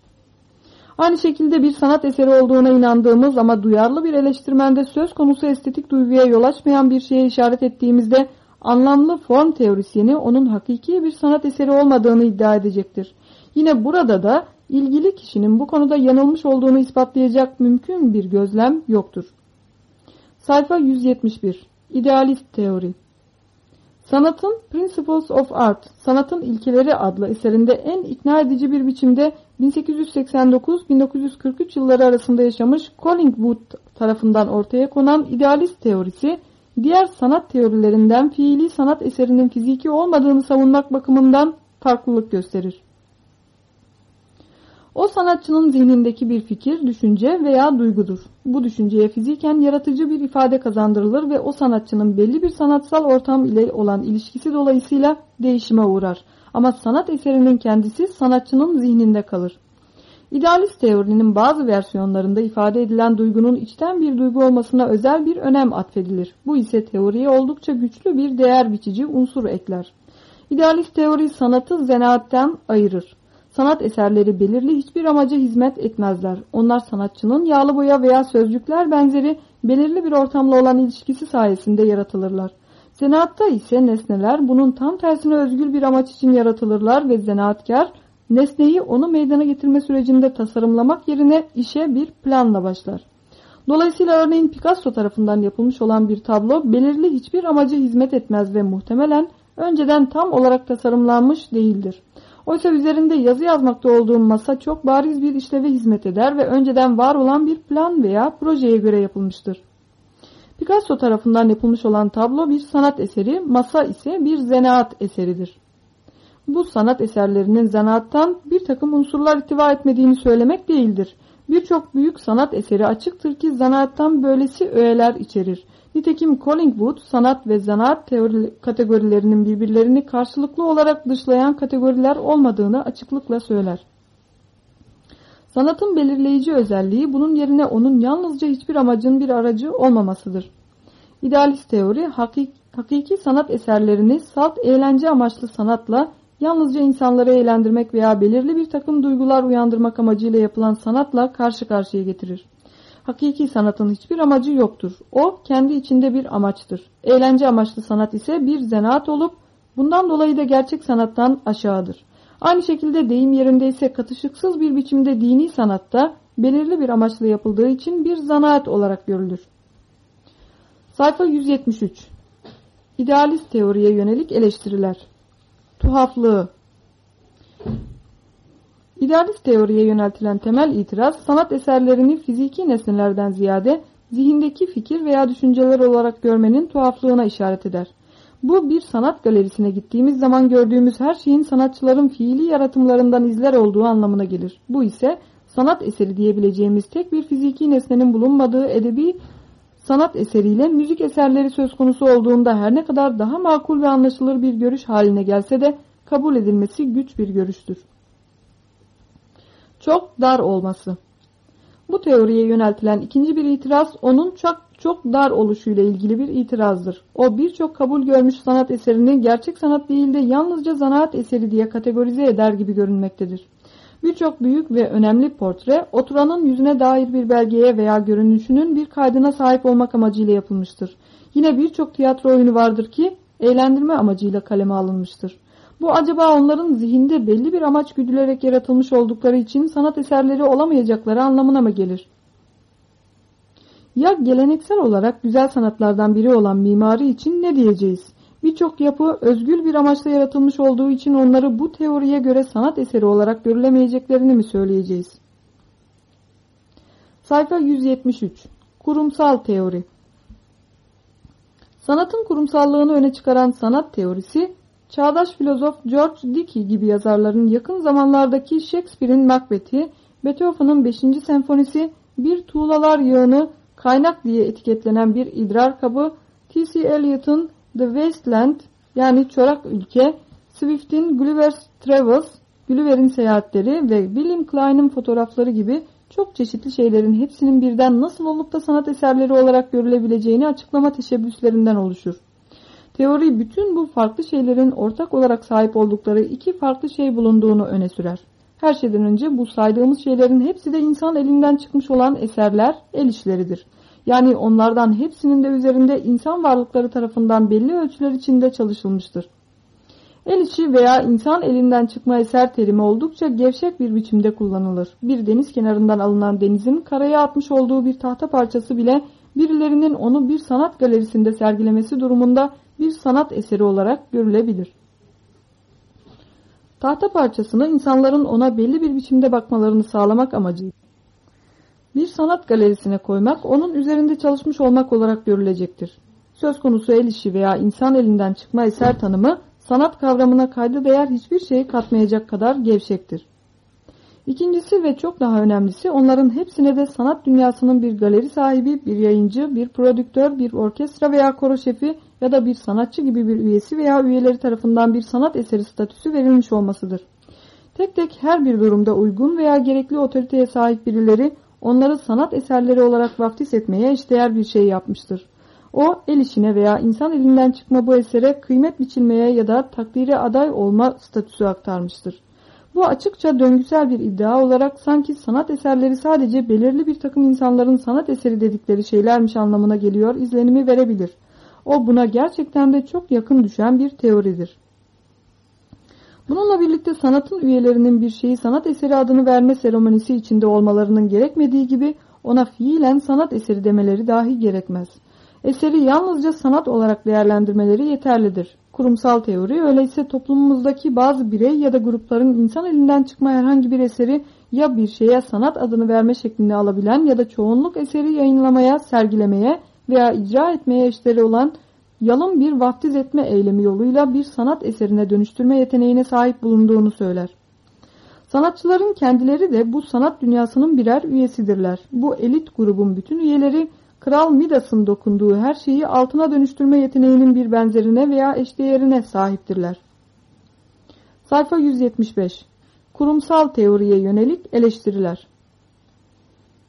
Aynı şekilde bir sanat eseri olduğuna inandığımız ama duyarlı bir eleştirmende söz konusu estetik duyguya yol açmayan bir şeye işaret ettiğimizde anlamlı form teorisyeni onun hakiki bir sanat eseri olmadığını iddia edecektir. Yine burada da ilgili kişinin bu konuda yanılmış olduğunu ispatlayacak mümkün bir gözlem yoktur. Sayfa 171 İdealist Teori Sanatın Principles of Art, Sanatın İlkeleri adlı eserinde en ikna edici bir biçimde 1889-1943 yılları arasında yaşamış Collingwood tarafından ortaya konan idealist teorisi, diğer sanat teorilerinden fiili sanat eserinin fiziki olmadığını savunmak bakımından farklılık gösterir. O sanatçının zihnindeki bir fikir, düşünce veya duygudur. Bu düşünceye fiziken yaratıcı bir ifade kazandırılır ve o sanatçının belli bir sanatsal ortam ile olan ilişkisi dolayısıyla değişime uğrar. Ama sanat eserinin kendisi sanatçının zihninde kalır. İdealist teorinin bazı versiyonlarında ifade edilen duygunun içten bir duygu olmasına özel bir önem atfedilir. Bu ise teoriye oldukça güçlü bir değer biçici unsur ekler. İdealist teori sanatı zanaatten ayırır. Sanat eserleri belirli hiçbir amaca hizmet etmezler. Onlar sanatçının yağlı boya veya sözcükler benzeri belirli bir ortamla olan ilişkisi sayesinde yaratılırlar. Zanaatta ise nesneler bunun tam tersine özgül bir amaç için yaratılırlar ve zanaatkar nesneyi onu meydana getirme sürecinde tasarımlamak yerine işe bir planla başlar. Dolayısıyla örneğin Picasso tarafından yapılmış olan bir tablo belirli hiçbir amaca hizmet etmez ve muhtemelen önceden tam olarak tasarımlanmış değildir. Oysa üzerinde yazı yazmakta olduğum masa çok bariz bir işleve hizmet eder ve önceden var olan bir plan veya projeye göre yapılmıştır. Picasso tarafından yapılmış olan tablo bir sanat eseri, masa ise bir zanaat eseridir. Bu sanat eserlerinin zanaattan bir takım unsurlar ihtiva etmediğini söylemek değildir. Birçok büyük sanat eseri açıktır ki zanaattan böylesi öğeler içerir. Nitekim Collingwood sanat ve zanaat teori kategorilerinin birbirlerini karşılıklı olarak dışlayan kategoriler olmadığını açıklıkla söyler. Sanatın belirleyici özelliği bunun yerine onun yalnızca hiçbir amacın bir aracı olmamasıdır. İdealist teori hakik hakiki sanat eserlerini salt eğlence amaçlı sanatla yalnızca insanları eğlendirmek veya belirli bir takım duygular uyandırmak amacıyla yapılan sanatla karşı karşıya getirir. Hakiki sanatın hiçbir amacı yoktur. O kendi içinde bir amaçtır. Eğlence amaçlı sanat ise bir zanaat olup bundan dolayı da gerçek sanattan aşağıdır. Aynı şekilde deyim yerinde ise katışıksız bir biçimde dini sanatta belirli bir amaçla yapıldığı için bir zanaat olarak görülür. Sayfa 173 İdealist teoriye yönelik eleştiriler Tuhaflığı İdealist teoriye yöneltilen temel itiraz sanat eserlerini fiziki nesnelerden ziyade zihindeki fikir veya düşünceler olarak görmenin tuhaflığına işaret eder. Bu bir sanat galerisine gittiğimiz zaman gördüğümüz her şeyin sanatçıların fiili yaratımlarından izler olduğu anlamına gelir. Bu ise sanat eseri diyebileceğimiz tek bir fiziki nesnenin bulunmadığı edebi sanat eseriyle müzik eserleri söz konusu olduğunda her ne kadar daha makul ve anlaşılır bir görüş haline gelse de kabul edilmesi güç bir görüştür. Çok dar olması Bu teoriye yöneltilen ikinci bir itiraz onun çok, çok dar oluşuyla ilgili bir itirazdır. O birçok kabul görmüş sanat eserini gerçek sanat değil de yalnızca zanaat eseri diye kategorize eder gibi görünmektedir. Birçok büyük ve önemli portre oturanın yüzüne dair bir belgeye veya görünüşünün bir kaydına sahip olmak amacıyla yapılmıştır. Yine birçok tiyatro oyunu vardır ki eğlendirme amacıyla kaleme alınmıştır. Bu acaba onların zihinde belli bir amaç güdülerek yaratılmış oldukları için sanat eserleri olamayacakları anlamına mı gelir? Ya geleneksel olarak güzel sanatlardan biri olan mimari için ne diyeceğiz? Birçok yapı özgül bir amaçla yaratılmış olduğu için onları bu teoriye göre sanat eseri olarak görülemeyeceklerini mi söyleyeceğiz? Sayfa 173 Kurumsal Teori Sanatın kurumsallığını öne çıkaran sanat teorisi, çağdaş filozof George Dickey gibi yazarların yakın zamanlardaki Shakespeare'in Macbeth'i, Beethoven'ın 5. senfonisi, bir tuğlalar yığını, kaynak diye etiketlenen bir idrar kabı, T.C. Eliot'un The Wasteland yani Çorak Ülke, Swift'in Gulliver's Travels, Gulliver'in seyahatleri ve William Klein'in fotoğrafları gibi çok çeşitli şeylerin hepsinin birden nasıl olup da sanat eserleri olarak görülebileceğini açıklama teşebbüslerinden oluşur. Teori bütün bu farklı şeylerin ortak olarak sahip oldukları iki farklı şey bulunduğunu öne sürer. Her şeyden önce bu saydığımız şeylerin hepsi de insan elinden çıkmış olan eserler, el işleridir. Yani onlardan hepsinin de üzerinde insan varlıkları tarafından belli ölçüler içinde çalışılmıştır. El işi veya insan elinden çıkma eser terimi oldukça gevşek bir biçimde kullanılır. Bir deniz kenarından alınan denizin karaya atmış olduğu bir tahta parçası bile birilerinin onu bir sanat galerisinde sergilemesi durumunda bir sanat eseri olarak görülebilir. Tahta parçasını insanların ona belli bir biçimde bakmalarını sağlamak amacıyla bir sanat galerisine koymak onun üzerinde çalışmış olmak olarak görülecektir. Söz konusu el işi veya insan elinden çıkma eser tanımı sanat kavramına kayda değer hiçbir şey katmayacak kadar gevşektir. İkincisi ve çok daha önemlisi onların hepsine de sanat dünyasının bir galeri sahibi, bir yayıncı, bir prodüktör, bir orkestra veya koro şefi ya da bir sanatçı gibi bir üyesi veya üyeleri tarafından bir sanat eseri statüsü verilmiş olmasıdır. Tek tek her bir durumda uygun veya gerekli otoriteye sahip birileri onları sanat eserleri olarak vaftiz etmeye eşdeğer bir şey yapmıştır. O el işine veya insan elinden çıkma bu esere kıymet biçilmeye ya da takdire aday olma statüsü aktarmıştır. Bu açıkça döngüsel bir iddia olarak sanki sanat eserleri sadece belirli bir takım insanların sanat eseri dedikleri şeylermiş anlamına geliyor izlenimi verebilir. O buna gerçekten de çok yakın düşen bir teoridir. Bununla birlikte sanatın üyelerinin bir şeyi sanat eseri adını verme seremonisi içinde olmalarının gerekmediği gibi ona fiilen sanat eseri demeleri dahi gerekmez. Eseri yalnızca sanat olarak değerlendirmeleri yeterlidir. Kurumsal teori öyleyse toplumumuzdaki bazı birey ya da grupların insan elinden çıkma herhangi bir eseri ya bir şeye sanat adını verme şeklinde alabilen ya da çoğunluk eseri yayınlamaya, sergilemeye veya icra etmeye eşleri olan yalın bir vaftiz etme eylemi yoluyla bir sanat eserine dönüştürme yeteneğine sahip bulunduğunu söyler. Sanatçıların kendileri de bu sanat dünyasının birer üyesidirler. Bu elit grubun bütün üyeleri Kral Midas'ın dokunduğu her şeyi altına dönüştürme yeteneğinin bir benzerine veya eşdeğerine sahiptirler. Sayfa 175 Kurumsal teoriye yönelik eleştiriler.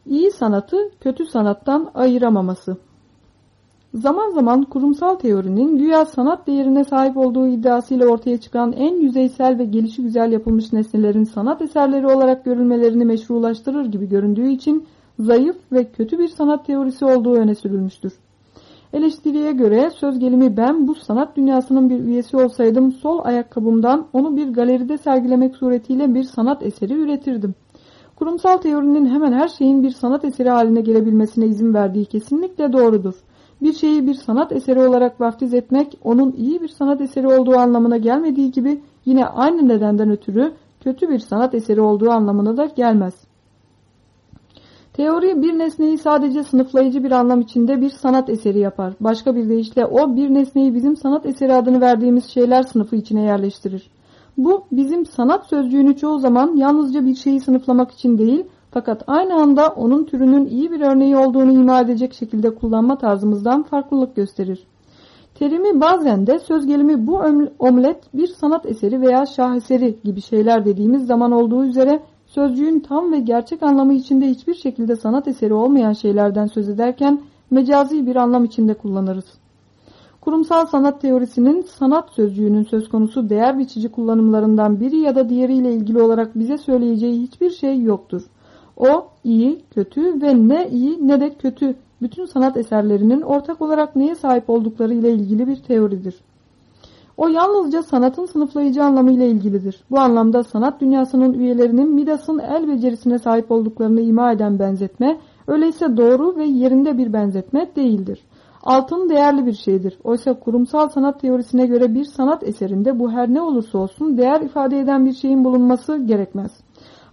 İyi sanatı kötü sanattan ayıramaması. Zaman zaman kurumsal teorinin güya sanat değerine sahip olduğu iddiasıyla ortaya çıkan en yüzeysel ve gelişi güzel yapılmış nesnelerin sanat eserleri olarak görülmelerini meşrulaştırır gibi göründüğü için zayıf ve kötü bir sanat teorisi olduğu öne sürülmüştür. Eleştiriye göre söz gelimi ben bu sanat dünyasının bir üyesi olsaydım sol ayakkabımdan onu bir galeride sergilemek suretiyle bir sanat eseri üretirdim. Kurumsal teorinin hemen her şeyin bir sanat eseri haline gelebilmesine izin verdiği kesinlikle doğrudur. Bir şeyi bir sanat eseri olarak vaftiz etmek onun iyi bir sanat eseri olduğu anlamına gelmediği gibi yine aynı nedenden ötürü kötü bir sanat eseri olduğu anlamına da gelmez. Teori bir nesneyi sadece sınıflayıcı bir anlam içinde bir sanat eseri yapar. Başka bir deyişle o bir nesneyi bizim sanat eseri adını verdiğimiz şeyler sınıfı içine yerleştirir. Bu bizim sanat sözcüğünü çoğu zaman yalnızca bir şeyi sınıflamak için değil fakat aynı anda onun türünün iyi bir örneği olduğunu ima edecek şekilde kullanma tarzımızdan farklılık gösterir. Terimi bazen de söz gelimi bu omlet bir sanat eseri veya şaheseri gibi şeyler dediğimiz zaman olduğu üzere sözcüğün tam ve gerçek anlamı içinde hiçbir şekilde sanat eseri olmayan şeylerden söz ederken mecazi bir anlam içinde kullanırız. Kurumsal sanat teorisinin sanat sözcüğünün söz konusu değer biçici kullanımlarından biri ya da diğeriyle ilgili olarak bize söyleyeceği hiçbir şey yoktur. O iyi, kötü ve ne iyi ne de kötü bütün sanat eserlerinin ortak olarak neye sahip oldukları ile ilgili bir teoridir. O yalnızca sanatın sınıflayıcı anlamı ile ilgilidir. Bu anlamda sanat dünyasının üyelerinin Midas'ın el becerisine sahip olduklarını ima eden benzetme, öyleyse doğru ve yerinde bir benzetme değildir. Altın değerli bir şeydir. Oysa kurumsal sanat teorisine göre bir sanat eserinde bu her ne olursa olsun değer ifade eden bir şeyin bulunması gerekmez.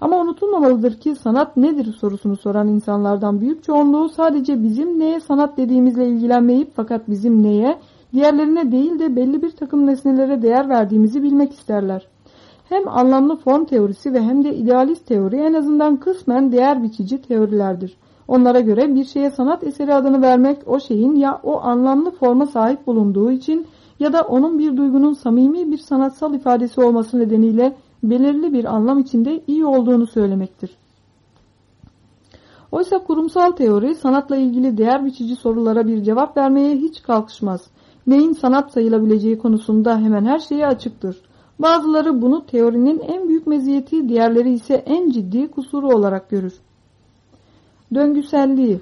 Ama unutulmamalıdır ki sanat nedir sorusunu soran insanlardan büyük çoğunluğu sadece bizim neye sanat dediğimizle ilgilenmeyip fakat bizim neye, diğerlerine değil de belli bir takım nesnelere değer verdiğimizi bilmek isterler. Hem anlamlı form teorisi ve hem de idealist teori en azından kısmen değer biçici teorilerdir. Onlara göre bir şeye sanat eseri adını vermek o şeyin ya o anlamlı forma sahip bulunduğu için ya da onun bir duygunun samimi bir sanatsal ifadesi olması nedeniyle belirli bir anlam içinde iyi olduğunu söylemektir. Oysa kurumsal teori sanatla ilgili değer biçici sorulara bir cevap vermeye hiç kalkışmaz. Neyin sanat sayılabileceği konusunda hemen her şeye açıktır. Bazıları bunu teorinin en büyük meziyeti, diğerleri ise en ciddi kusuru olarak görür. Döngüselliği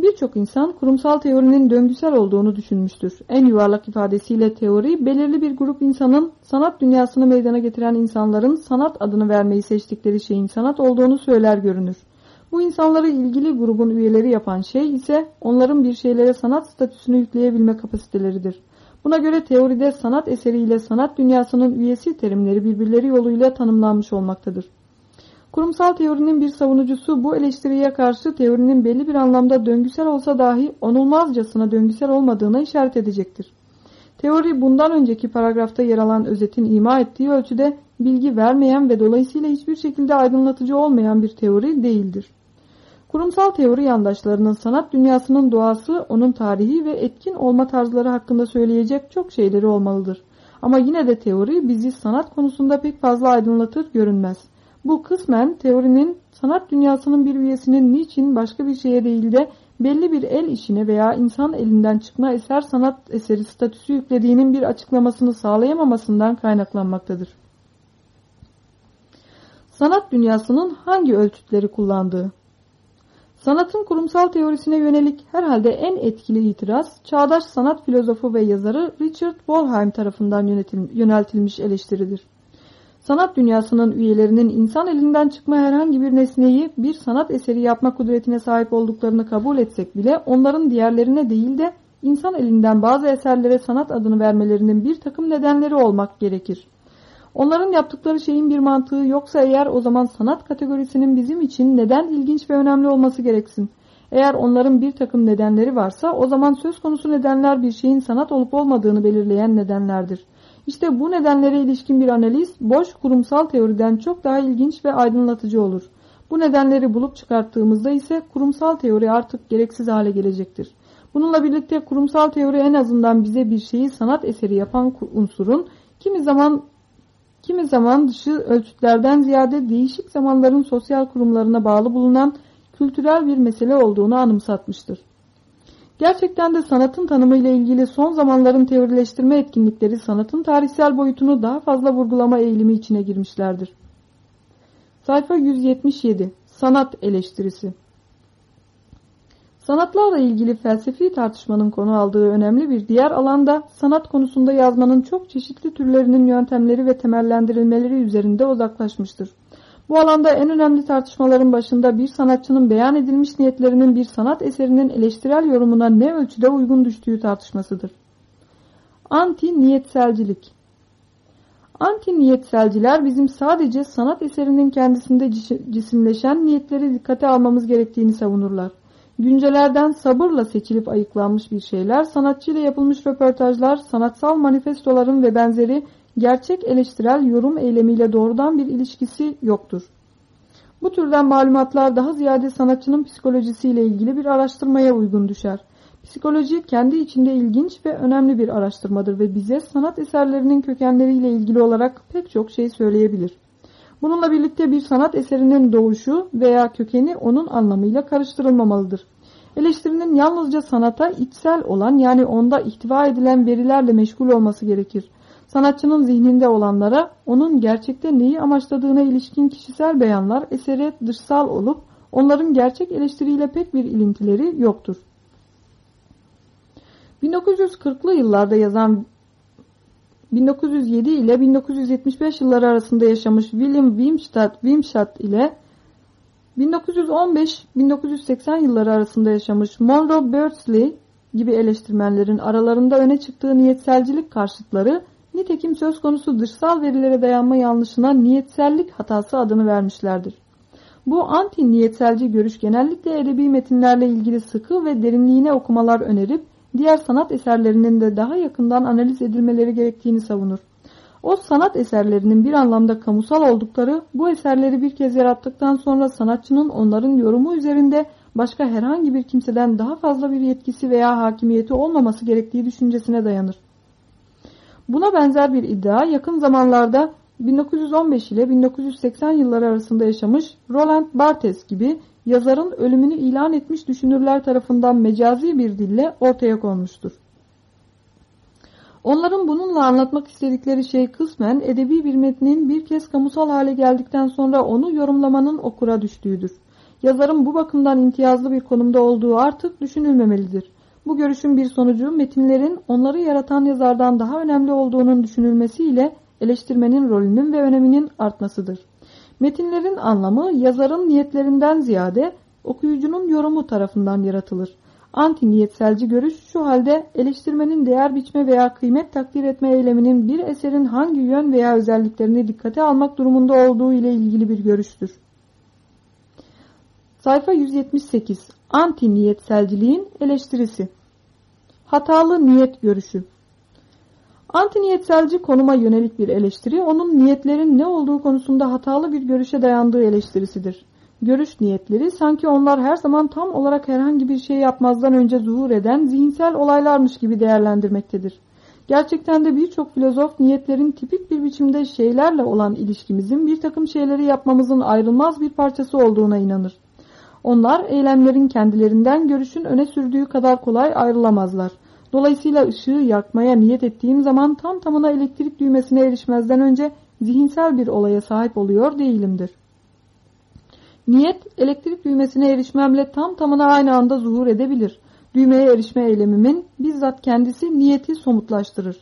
Birçok insan kurumsal teorinin döngüsel olduğunu düşünmüştür. En yuvarlak ifadesiyle teori, belirli bir grup insanın sanat dünyasını meydana getiren insanların sanat adını vermeyi seçtikleri şeyin sanat olduğunu söyler görünür. Bu insanları ilgili grubun üyeleri yapan şey ise onların bir şeylere sanat statüsünü yükleyebilme kapasiteleridir. Buna göre teoride sanat eseriyle sanat dünyasının üyesi terimleri birbirleri yoluyla tanımlanmış olmaktadır. Kurumsal teorinin bir savunucusu bu eleştiriye karşı teorinin belli bir anlamda döngüsel olsa dahi onulmazcasına döngüsel olmadığına işaret edecektir. Teori bundan önceki paragrafta yer alan özetin ima ettiği ölçüde bilgi vermeyen ve dolayısıyla hiçbir şekilde aydınlatıcı olmayan bir teori değildir. Kurumsal teori yandaşlarının sanat dünyasının doğası, onun tarihi ve etkin olma tarzları hakkında söyleyecek çok şeyleri olmalıdır. Ama yine de teori bizi sanat konusunda pek fazla aydınlatır görünmez. Bu kısmen teorinin sanat dünyasının bir üyesinin niçin başka bir şeye değil de belli bir el işine veya insan elinden çıkma eser sanat eseri statüsü yüklediğinin bir açıklamasını sağlayamamasından kaynaklanmaktadır. Sanat dünyasının hangi ölçütleri kullandığı Sanatın kurumsal teorisine yönelik herhalde en etkili itiraz, çağdaş sanat filozofu ve yazarı Richard Wollheim tarafından yöneltilmiş eleştiridir. Sanat dünyasının üyelerinin insan elinden çıkma herhangi bir nesneyi bir sanat eseri yapma kudretine sahip olduklarını kabul etsek bile onların diğerlerine değil de insan elinden bazı eserlere sanat adını vermelerinin bir takım nedenleri olmak gerekir. Onların yaptıkları şeyin bir mantığı yoksa eğer o zaman sanat kategorisinin bizim için neden ilginç ve önemli olması gereksin. Eğer onların bir takım nedenleri varsa o zaman söz konusu nedenler bir şeyin sanat olup olmadığını belirleyen nedenlerdir. İşte bu nedenlere ilişkin bir analiz boş kurumsal teoriden çok daha ilginç ve aydınlatıcı olur. Bu nedenleri bulup çıkarttığımızda ise kurumsal teori artık gereksiz hale gelecektir. Bununla birlikte kurumsal teori en azından bize bir şeyi sanat eseri yapan unsurun kimi zaman kimi zaman dışı ölçütlerden ziyade değişik zamanların sosyal kurumlarına bağlı bulunan kültürel bir mesele olduğunu anımsatmıştır. Gerçekten de sanatın tanımı ile ilgili son zamanların teorileştirme etkinlikleri sanatın tarihsel boyutunu daha fazla vurgulama eğilimi içine girmişlerdir. Sayfa 177 Sanat eleştirisi Sanatlarla ilgili felsefi tartışmanın konu aldığı önemli bir diğer alanda sanat konusunda yazmanın çok çeşitli türlerinin yöntemleri ve temellendirilmeleri üzerinde uzaklaşmıştır. Bu alanda en önemli tartışmaların başında bir sanatçının beyan edilmiş niyetlerinin bir sanat eserinin eleştirel yorumuna ne ölçüde uygun düştüğü tartışmasıdır. Anti-niyetselcilik Anti-niyetselciler bizim sadece sanat eserinin kendisinde cisimleşen niyetleri dikkate almamız gerektiğini savunurlar. Güncelerden sabırla seçilip ayıklanmış bir şeyler, sanatçıyla yapılmış röportajlar, sanatsal manifestoların ve benzeri gerçek eleştirel yorum eylemiyle doğrudan bir ilişkisi yoktur. Bu türden malumatlar daha ziyade sanatçının psikolojisiyle ilgili bir araştırmaya uygun düşer. Psikoloji kendi içinde ilginç ve önemli bir araştırmadır ve bize sanat eserlerinin kökenleriyle ilgili olarak pek çok şey söyleyebilir. Bununla birlikte bir sanat eserinin doğuşu veya kökeni onun anlamıyla karıştırılmamalıdır. Eleştirinin yalnızca sanata içsel olan yani onda ihtiva edilen verilerle meşgul olması gerekir. Sanatçının zihninde olanlara onun gerçekte neyi amaçladığına ilişkin kişisel beyanlar esere dışsal olup onların gerçek eleştiriyle pek bir ilintileri yoktur. 1940'lı yıllarda yazan 1907 ile 1975 yılları arasında yaşamış William Wimstadt, Wimstadt ile 1915-1980 yılları arasında yaşamış Monroe Beardsley gibi eleştirmenlerin aralarında öne çıktığı niyetselcilik karşıtları nitekim söz konusu dışsal verilere dayanma yanlışına niyetsellik hatası adını vermişlerdir. Bu anti-niyetselci görüş genellikle edebi metinlerle ilgili sıkı ve derinliğine okumalar önerip diğer sanat eserlerinin de daha yakından analiz edilmeleri gerektiğini savunur. O sanat eserlerinin bir anlamda kamusal oldukları bu eserleri bir kez yarattıktan sonra sanatçının onların yorumu üzerinde başka herhangi bir kimseden daha fazla bir yetkisi veya hakimiyeti olmaması gerektiği düşüncesine dayanır. Buna benzer bir iddia yakın zamanlarda 1915 ile 1980 yılları arasında yaşamış Roland Barthes gibi yazarın ölümünü ilan etmiş düşünürler tarafından mecazi bir dille ortaya konmuştur. Onların bununla anlatmak istedikleri şey kısmen edebi bir metnin bir kez kamusal hale geldikten sonra onu yorumlamanın okura düştüğüdür. Yazarın bu bakımdan imtiyazlı bir konumda olduğu artık düşünülmemelidir. Bu görüşün bir sonucu metinlerin onları yaratan yazardan daha önemli olduğunun düşünülmesiyle eleştirmenin rolünün ve öneminin artmasıdır. Metinlerin anlamı yazarın niyetlerinden ziyade okuyucunun yorumu tarafından yaratılır. Anti-niyetselci görüş şu halde eleştirmenin değer biçme veya kıymet takdir etme eyleminin bir eserin hangi yön veya özelliklerini dikkate almak durumunda olduğu ile ilgili bir görüştür. Sayfa 178 Anti-niyetselciliğin eleştirisi Hatalı niyet görüşü Antiniyetselci konuma yönelik bir eleştiri, onun niyetlerin ne olduğu konusunda hatalı bir görüşe dayandığı eleştirisidir. Görüş niyetleri sanki onlar her zaman tam olarak herhangi bir şey yapmazdan önce zuhur eden zihinsel olaylarmış gibi değerlendirmektedir. Gerçekten de birçok filozof niyetlerin tipik bir biçimde şeylerle olan ilişkimizin bir takım şeyleri yapmamızın ayrılmaz bir parçası olduğuna inanır. Onlar eylemlerin kendilerinden görüşün öne sürdüğü kadar kolay ayrılamazlar. Dolayısıyla ışığı yakmaya niyet ettiğim zaman tam tamına elektrik düğmesine erişmezden önce zihinsel bir olaya sahip oluyor değilimdir. Niyet, elektrik düğmesine erişmemle tam tamına aynı anda zuhur edebilir. Düğmeye erişme eylemimin bizzat kendisi niyeti somutlaştırır.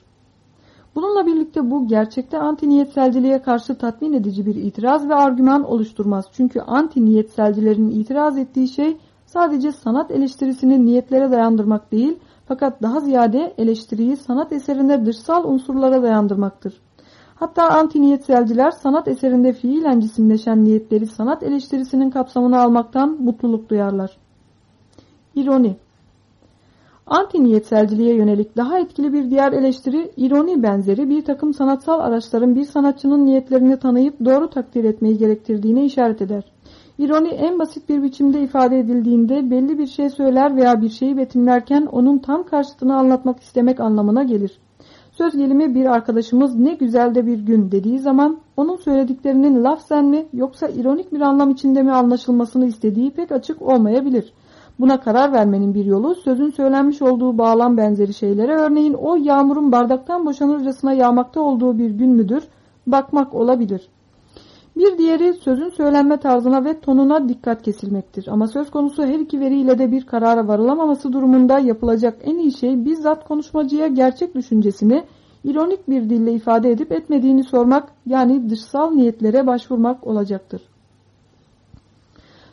Bununla birlikte bu gerçekte anti-niyetselciliğe karşı tatmin edici bir itiraz ve argüman oluşturmaz. Çünkü anti-niyetselcilerin itiraz ettiği şey sadece sanat eleştirisini niyetlere dayandırmak değil, fakat daha ziyade eleştiriyi sanat eserinde dışsal unsurlara dayandırmaktır. Hatta anti-niyetselciler sanat eserinde fiilen cisimleşen niyetleri sanat eleştirisinin kapsamına almaktan mutluluk duyarlar. İroni Anti-niyetselciliğe yönelik daha etkili bir diğer eleştiri, ironi benzeri bir takım sanatsal araçların bir sanatçının niyetlerini tanıyıp doğru takdir etmeyi gerektirdiğine işaret eder. İroni en basit bir biçimde ifade edildiğinde belli bir şey söyler veya bir şeyi betimlerken onun tam karşıtını anlatmak istemek anlamına gelir. Söz gelimi bir arkadaşımız ne güzel de bir gün dediği zaman onun söylediklerinin lafzen mi yoksa ironik bir anlam içinde mi anlaşılmasını istediği pek açık olmayabilir. Buna karar vermenin bir yolu sözün söylenmiş olduğu bağlam benzeri şeylere örneğin o yağmurun bardaktan boşanırcasına yağmakta olduğu bir gün müdür bakmak olabilir. Bir diğeri sözün söylenme tarzına ve tonuna dikkat kesilmektir. Ama söz konusu her iki veriyle de bir karara varılamaması durumunda yapılacak en iyi şey bizzat konuşmacıya gerçek düşüncesini ironik bir dille ifade edip etmediğini sormak yani dışsal niyetlere başvurmak olacaktır.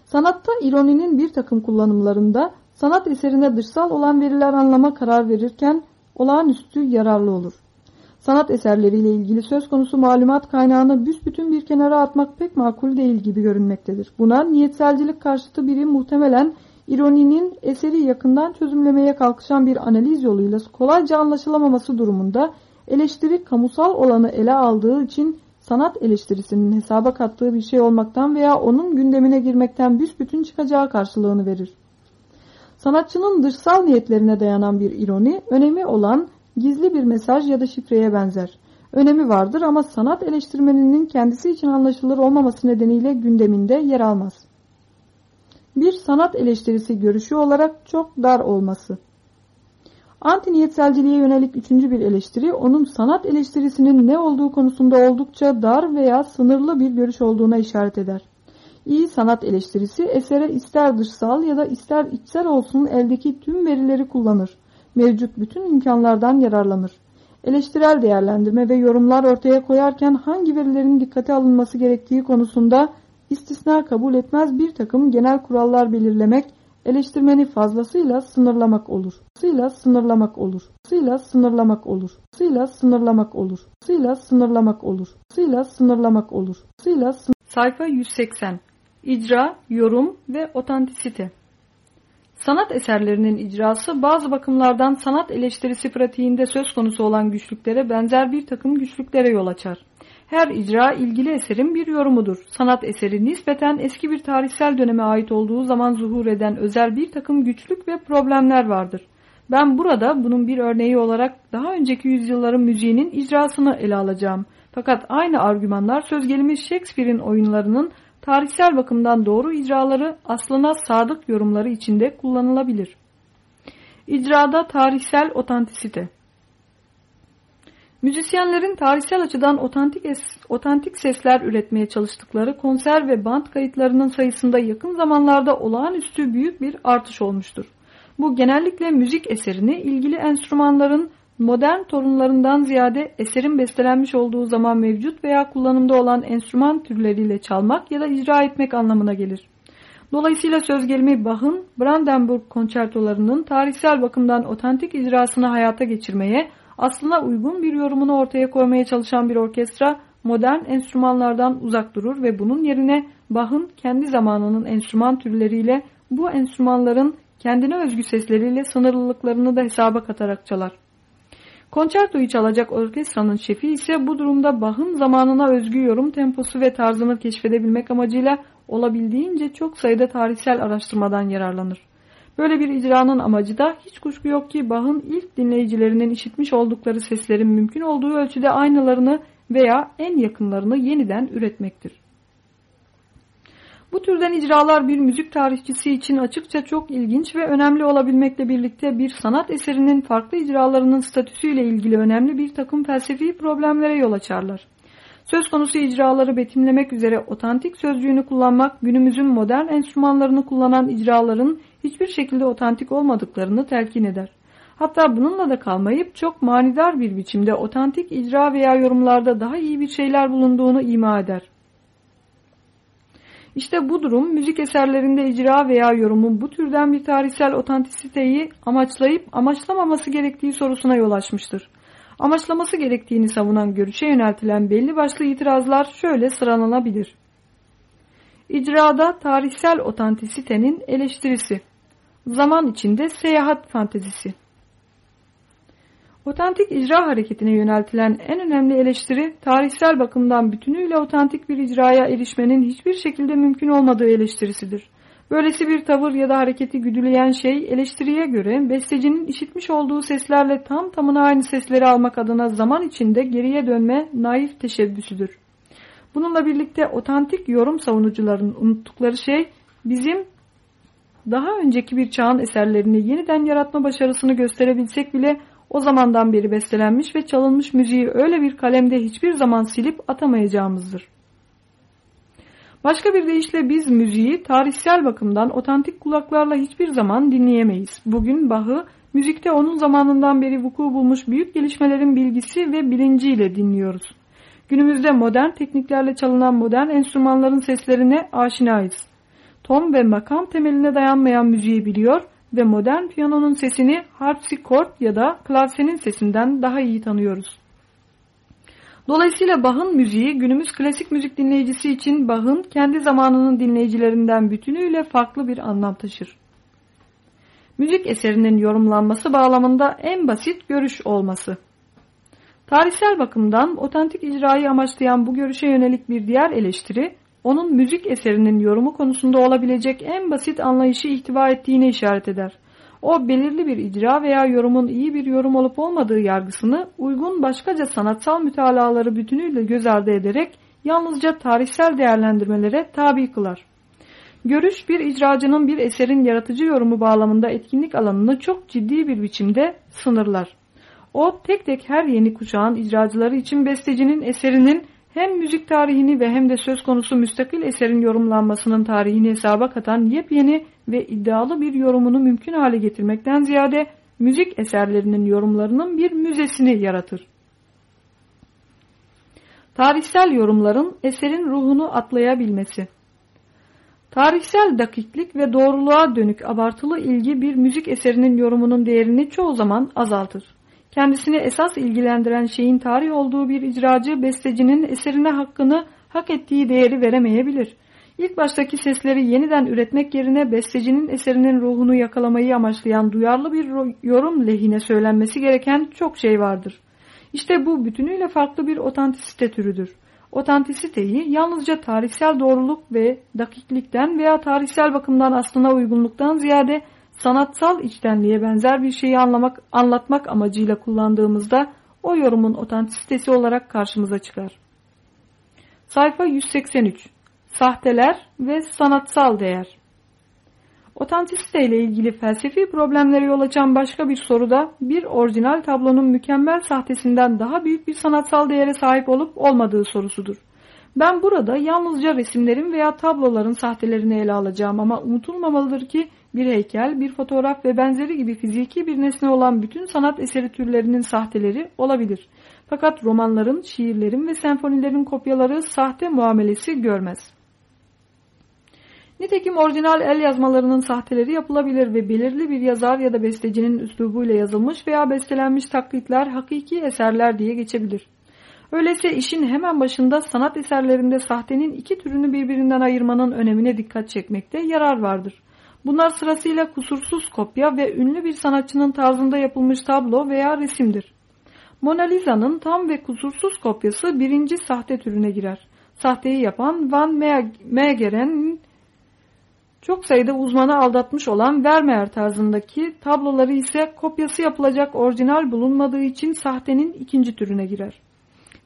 Sanatta ironinin bir takım kullanımlarında sanat eserine dışsal olan veriler anlama karar verirken olağanüstü yararlı olur. Sanat eserleriyle ilgili söz konusu malumat kaynağını büsbütün bir kenara atmak pek makul değil gibi görünmektedir. Buna niyetselcilik karşıtı biri muhtemelen ironinin eseri yakından çözümlemeye kalkışan bir analiz yoluyla kolayca anlaşılamaması durumunda eleştiri kamusal olanı ele aldığı için sanat eleştirisinin hesaba kattığı bir şey olmaktan veya onun gündemine girmekten büsbütün çıkacağı karşılığını verir. Sanatçının dışsal niyetlerine dayanan bir ironi, önemi olan gizli bir mesaj ya da şifreye benzer. Önemi vardır ama sanat eleştirmeninin kendisi için anlaşılır olmaması nedeniyle gündeminde yer almaz. Bir sanat eleştirisi görüşü olarak çok dar olması. Anti-niyetselciliğe yönelik üçüncü bir eleştiri, onun sanat eleştirisinin ne olduğu konusunda oldukça dar veya sınırlı bir görüş olduğuna işaret eder. İyi sanat eleştirisi esere ister dışsal ya da ister içsel olsun eldeki tüm verileri kullanır mevcut bütün imkanlardan yararlanır. Eleştirel değerlendirme ve yorumlar ortaya koyarken hangi verilerin dikkate alınması gerektiği konusunda istisna kabul etmez bir takım genel kurallar belirlemek, eleştirmeni fazlasıyla sınırlamak olur. Sıyla sınırlamak olur. Sıyla sınırlamak olur. Sıyla sınırlamak olur. Sıyla sınırlamak olur. Sıyla sınırlamak olur. Sıyla Sayfa 180 İcra, yorum ve otantisite Sanat eserlerinin icrası bazı bakımlardan sanat eleştirisi pratiğinde söz konusu olan güçlüklere benzer bir takım güçlüklere yol açar. Her icra ilgili eserin bir yorumudur. Sanat eseri nispeten eski bir tarihsel döneme ait olduğu zaman zuhur eden özel bir takım güçlük ve problemler vardır. Ben burada bunun bir örneği olarak daha önceki yüzyılların müziğinin icrasını ele alacağım. Fakat aynı argümanlar söz gelimi Shakespeare'in oyunlarının tarihsel bakımdan doğru icraları aslına sadık yorumları içinde kullanılabilir. İcrada tarihsel otantisite Müzisyenlerin tarihsel açıdan otantik, otantik sesler üretmeye çalıştıkları konser ve band kayıtlarının sayısında yakın zamanlarda olağanüstü büyük bir artış olmuştur. Bu genellikle müzik eserini ilgili enstrümanların modern torunlarından ziyade eserin bestelenmiş olduğu zaman mevcut veya kullanımda olan enstrüman türleriyle çalmak ya da icra etmek anlamına gelir. Dolayısıyla söz gelimi Bach'ın Brandenburg konçertolarının tarihsel bakımdan otantik icrasını hayata geçirmeye, aslına uygun bir yorumunu ortaya koymaya çalışan bir orkestra modern enstrümanlardan uzak durur ve bunun yerine Bach'ın kendi zamanının enstrüman türleriyle bu enstrümanların kendine özgü sesleriyle sınırlılıklarını da hesaba katarak çalar. Konçertoyu çalacak orkestranın şefi ise bu durumda Bach'ın zamanına özgü yorum temposu ve tarzını keşfedebilmek amacıyla olabildiğince çok sayıda tarihsel araştırmadan yararlanır. Böyle bir icranın amacı da hiç kuşku yok ki Bach'ın ilk dinleyicilerinin işitmiş oldukları seslerin mümkün olduğu ölçüde aynılarını veya en yakınlarını yeniden üretmektir. Bu türden icralar bir müzik tarihçisi için açıkça çok ilginç ve önemli olabilmekle birlikte bir sanat eserinin farklı icralarının statüsüyle ilgili önemli bir takım felsefi problemlere yol açarlar. Söz konusu icraları betimlemek üzere otantik sözcüğünü kullanmak günümüzün modern enstrümanlarını kullanan icraların hiçbir şekilde otantik olmadıklarını telkin eder. Hatta bununla da kalmayıp çok manidar bir biçimde otantik icra veya yorumlarda daha iyi bir şeyler bulunduğunu ima eder. İşte bu durum müzik eserlerinde icra veya yorumun bu türden bir tarihsel otantisiteyi amaçlayıp amaçlamaması gerektiği sorusuna yol açmıştır. Amaçlaması gerektiğini savunan görüşe yöneltilen belli başlı itirazlar şöyle sıralanabilir. İcrada tarihsel otantisitenin eleştirisi, zaman içinde seyahat fantezisi, Otantik icra hareketine yöneltilen en önemli eleştiri tarihsel bakımdan bütünüyle otantik bir icraya erişmenin hiçbir şekilde mümkün olmadığı eleştirisidir. Böylesi bir tavır ya da hareketi güdüleyen şey eleştiriye göre bestecinin işitmiş olduğu seslerle tam tamına aynı sesleri almak adına zaman içinde geriye dönme naif teşebbüsüdür. Bununla birlikte otantik yorum savunucuların unuttukları şey bizim daha önceki bir çağın eserlerini yeniden yaratma başarısını gösterebilsek bile o zamandan beri bestelenmiş ve çalınmış müziği öyle bir kalemde hiçbir zaman silip atamayacağımızdır. Başka bir deyişle biz müziği tarihsel bakımdan otantik kulaklarla hiçbir zaman dinleyemeyiz. Bugün Bach'ı müzikte onun zamanından beri vuku bulmuş büyük gelişmelerin bilgisi ve bilinciyle dinliyoruz. Günümüzde modern tekniklerle çalınan modern enstrümanların seslerine aşinayız. Tom ve makam temeline dayanmayan müziği biliyor ve modern piyanonun sesini harpsichord ya da klavsenin sesinden daha iyi tanıyoruz. Dolayısıyla Bach'ın müziği günümüz klasik müzik dinleyicisi için Bach'ın kendi zamanının dinleyicilerinden bütünüyle farklı bir anlam taşır. Müzik eserinin yorumlanması bağlamında en basit görüş olması. Tarihsel bakımdan otantik icrayı amaçlayan bu görüşe yönelik bir diğer eleştiri, onun müzik eserinin yorumu konusunda olabilecek en basit anlayışı ihtiva ettiğine işaret eder. O belirli bir icra veya yorumun iyi bir yorum olup olmadığı yargısını uygun başkaca sanatsal mütalaları bütünüyle göz ardı ederek yalnızca tarihsel değerlendirmelere tabi kılar. Görüş bir icracının bir eserin yaratıcı yorumu bağlamında etkinlik alanını çok ciddi bir biçimde sınırlar. O tek tek her yeni kuşağın icracıları için bestecinin eserinin hem müzik tarihini ve hem de söz konusu müstakil eserin yorumlanmasının tarihini hesaba katan yepyeni ve iddialı bir yorumunu mümkün hale getirmekten ziyade müzik eserlerinin yorumlarının bir müzesini yaratır. Tarihsel yorumların eserin ruhunu atlayabilmesi Tarihsel dakiklik ve doğruluğa dönük abartılı ilgi bir müzik eserinin yorumunun değerini çoğu zaman azaltır. Kendisini esas ilgilendiren şeyin tarih olduğu bir icracı bestecinin eserine hakkını hak ettiği değeri veremeyebilir. İlk baştaki sesleri yeniden üretmek yerine bestecinin eserinin ruhunu yakalamayı amaçlayan duyarlı bir yorum lehine söylenmesi gereken çok şey vardır. İşte bu bütünüyle farklı bir otantisite türüdür. Otantisiteyi yalnızca tarihsel doğruluk ve dakiklikten veya tarihsel bakımdan aslına uygunluktan ziyade sanatsal içtenliğe benzer bir şeyi anlamak, anlatmak amacıyla kullandığımızda o yorumun otantisitesi olarak karşımıza çıkar. Sayfa 183 Sahteler ve sanatsal değer Otantisite ile ilgili felsefi problemlere yol açan başka bir soruda bir orijinal tablonun mükemmel sahtesinden daha büyük bir sanatsal değere sahip olup olmadığı sorusudur. Ben burada yalnızca resimlerin veya tabloların sahtelerini ele alacağım ama unutulmamalıdır ki bir heykel, bir fotoğraf ve benzeri gibi fiziki bir nesne olan bütün sanat eseri türlerinin sahteleri olabilir. Fakat romanların, şiirlerin ve senfonilerin kopyaları sahte muamelesi görmez. Nitekim orijinal el yazmalarının sahteleri yapılabilir ve belirli bir yazar ya da bestecinin üslubuyla yazılmış veya bestelenmiş taklitler hakiki eserler diye geçebilir. Öyleyse işin hemen başında sanat eserlerinde sahtenin iki türünü birbirinden ayırmanın önemine dikkat çekmekte yarar vardır. Bunlar sırasıyla kusursuz kopya ve ünlü bir sanatçının tarzında yapılmış tablo veya resimdir. Mona Lisa'nın tam ve kusursuz kopyası birinci sahte türüne girer. Sahteyi yapan Van Meegeren'in çok sayıda uzmanı aldatmış olan Vermeer tarzındaki tabloları ise kopyası yapılacak orijinal bulunmadığı için sahtenin ikinci türüne girer.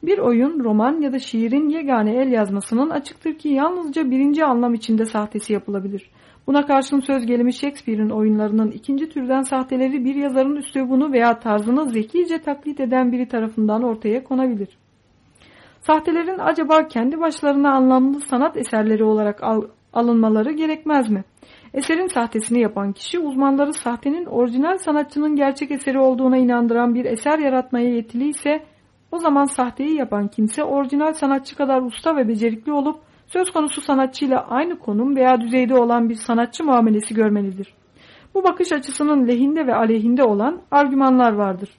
Bir oyun, roman ya da şiirin yegane el yazmasının açıktır ki yalnızca birinci anlam içinde sahtesi yapılabilir. Buna karşın söz gelimi Shakespeare'in oyunlarının ikinci türden sahteleri bir yazarın üslubunu veya tarzını zekice taklit eden biri tarafından ortaya konabilir. Sahtelerin acaba kendi başlarına anlamlı sanat eserleri olarak al alınmaları gerekmez mi? Eserin sahtesini yapan kişi uzmanları sahtenin orijinal sanatçının gerçek eseri olduğuna inandıran bir eser yaratmaya yetili ise o zaman sahteyi yapan kimse orijinal sanatçı kadar usta ve becerikli olup söz konusu sanatçıyla aynı konum veya düzeyde olan bir sanatçı muamelesi görmelidir. Bu bakış açısının lehinde ve aleyhinde olan argümanlar vardır.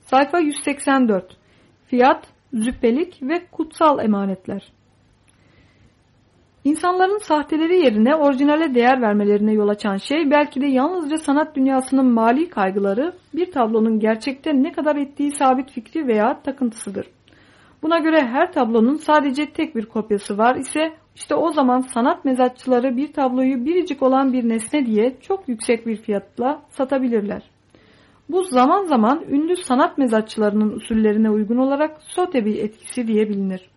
Sayfa 184 Fiyat, züppelik ve kutsal emanetler İnsanların sahteleri yerine orijinale değer vermelerine yol açan şey belki de yalnızca sanat dünyasının mali kaygıları bir tablonun gerçekte ne kadar ettiği sabit fikri veya takıntısıdır. Buna göre her tablonun sadece tek bir kopyası var ise işte o zaman sanat mezatçıları bir tabloyu biricik olan bir nesne diye çok yüksek bir fiyatla satabilirler. Bu zaman zaman ünlü sanat mezatçılarının usullerine uygun olarak sotebi etkisi diye bilinir.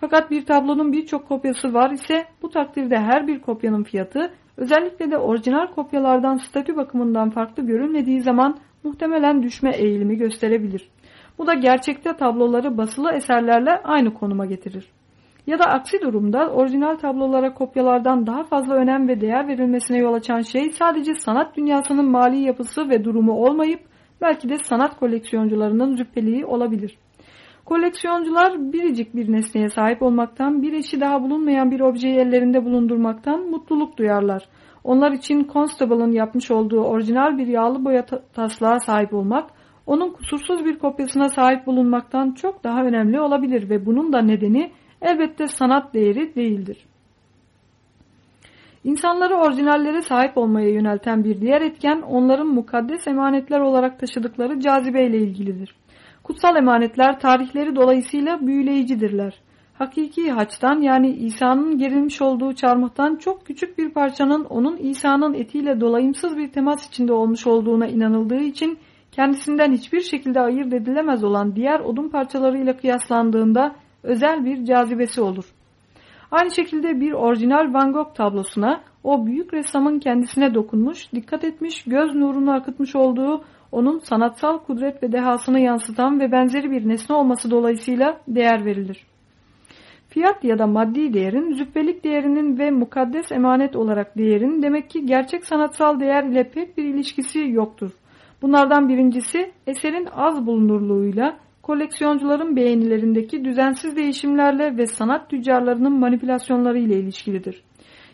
Fakat bir tablonun birçok kopyası var ise bu takdirde her bir kopyanın fiyatı özellikle de orijinal kopyalardan statü bakımından farklı görünmediği zaman muhtemelen düşme eğilimi gösterebilir. Bu da gerçekte tabloları basılı eserlerle aynı konuma getirir. Ya da aksi durumda orijinal tablolara kopyalardan daha fazla önem ve değer verilmesine yol açan şey sadece sanat dünyasının mali yapısı ve durumu olmayıp belki de sanat koleksiyoncularının züppeliği olabilir. Koleksiyoncular biricik bir nesneye sahip olmaktan, bir eşi daha bulunmayan bir objeyi ellerinde bulundurmaktan mutluluk duyarlar. Onlar için Constable'ın yapmış olduğu orijinal bir yağlı boya taslağa sahip olmak, onun kusursuz bir kopyasına sahip bulunmaktan çok daha önemli olabilir ve bunun da nedeni elbette sanat değeri değildir. İnsanları orijinallere sahip olmaya yönelten bir diğer etken onların mukaddes emanetler olarak taşıdıkları cazibeyle ilgilidir. Kutsal emanetler tarihleri dolayısıyla büyüleyicidirler. Hakiki haçtan yani İsa'nın gerilmiş olduğu çarmıhtan çok küçük bir parçanın onun İsa'nın etiyle dolayımsız bir temas içinde olmuş olduğuna inanıldığı için kendisinden hiçbir şekilde ayırt edilemez olan diğer odun parçalarıyla kıyaslandığında özel bir cazibesi olur. Aynı şekilde bir orijinal Van Gogh tablosuna o büyük ressamın kendisine dokunmuş, dikkat etmiş, göz nurunu akıtmış olduğu onun sanatsal kudret ve dehasını yansıtan ve benzeri bir nesne olması dolayısıyla değer verilir. Fiyat ya da maddi değerin, züppelik değerinin ve mukaddes emanet olarak değerin demek ki gerçek sanatsal değer ile pek bir ilişkisi yoktur. Bunlardan birincisi eserin az bulunurluğuyla, koleksiyoncuların beğenilerindeki düzensiz değişimlerle ve sanat tüccarlarının manipülasyonları ile ilişkilidir.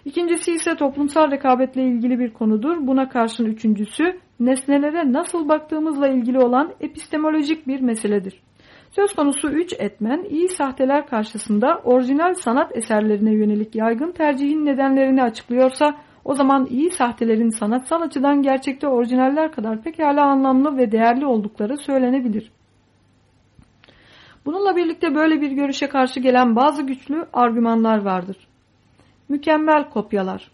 İkincisi ise toplumsal rekabetle ilgili bir konudur. Buna karşın üçüncüsü nesnelere nasıl baktığımızla ilgili olan epistemolojik bir meseledir. Söz konusu üç etmen iyi sahteler karşısında orijinal sanat eserlerine yönelik yaygın tercihin nedenlerini açıklıyorsa o zaman iyi sahtelerin sanatsal açıdan gerçekte orijinaller kadar pekala anlamlı ve değerli oldukları söylenebilir. Bununla birlikte böyle bir görüşe karşı gelen bazı güçlü argümanlar vardır. Mükemmel kopyalar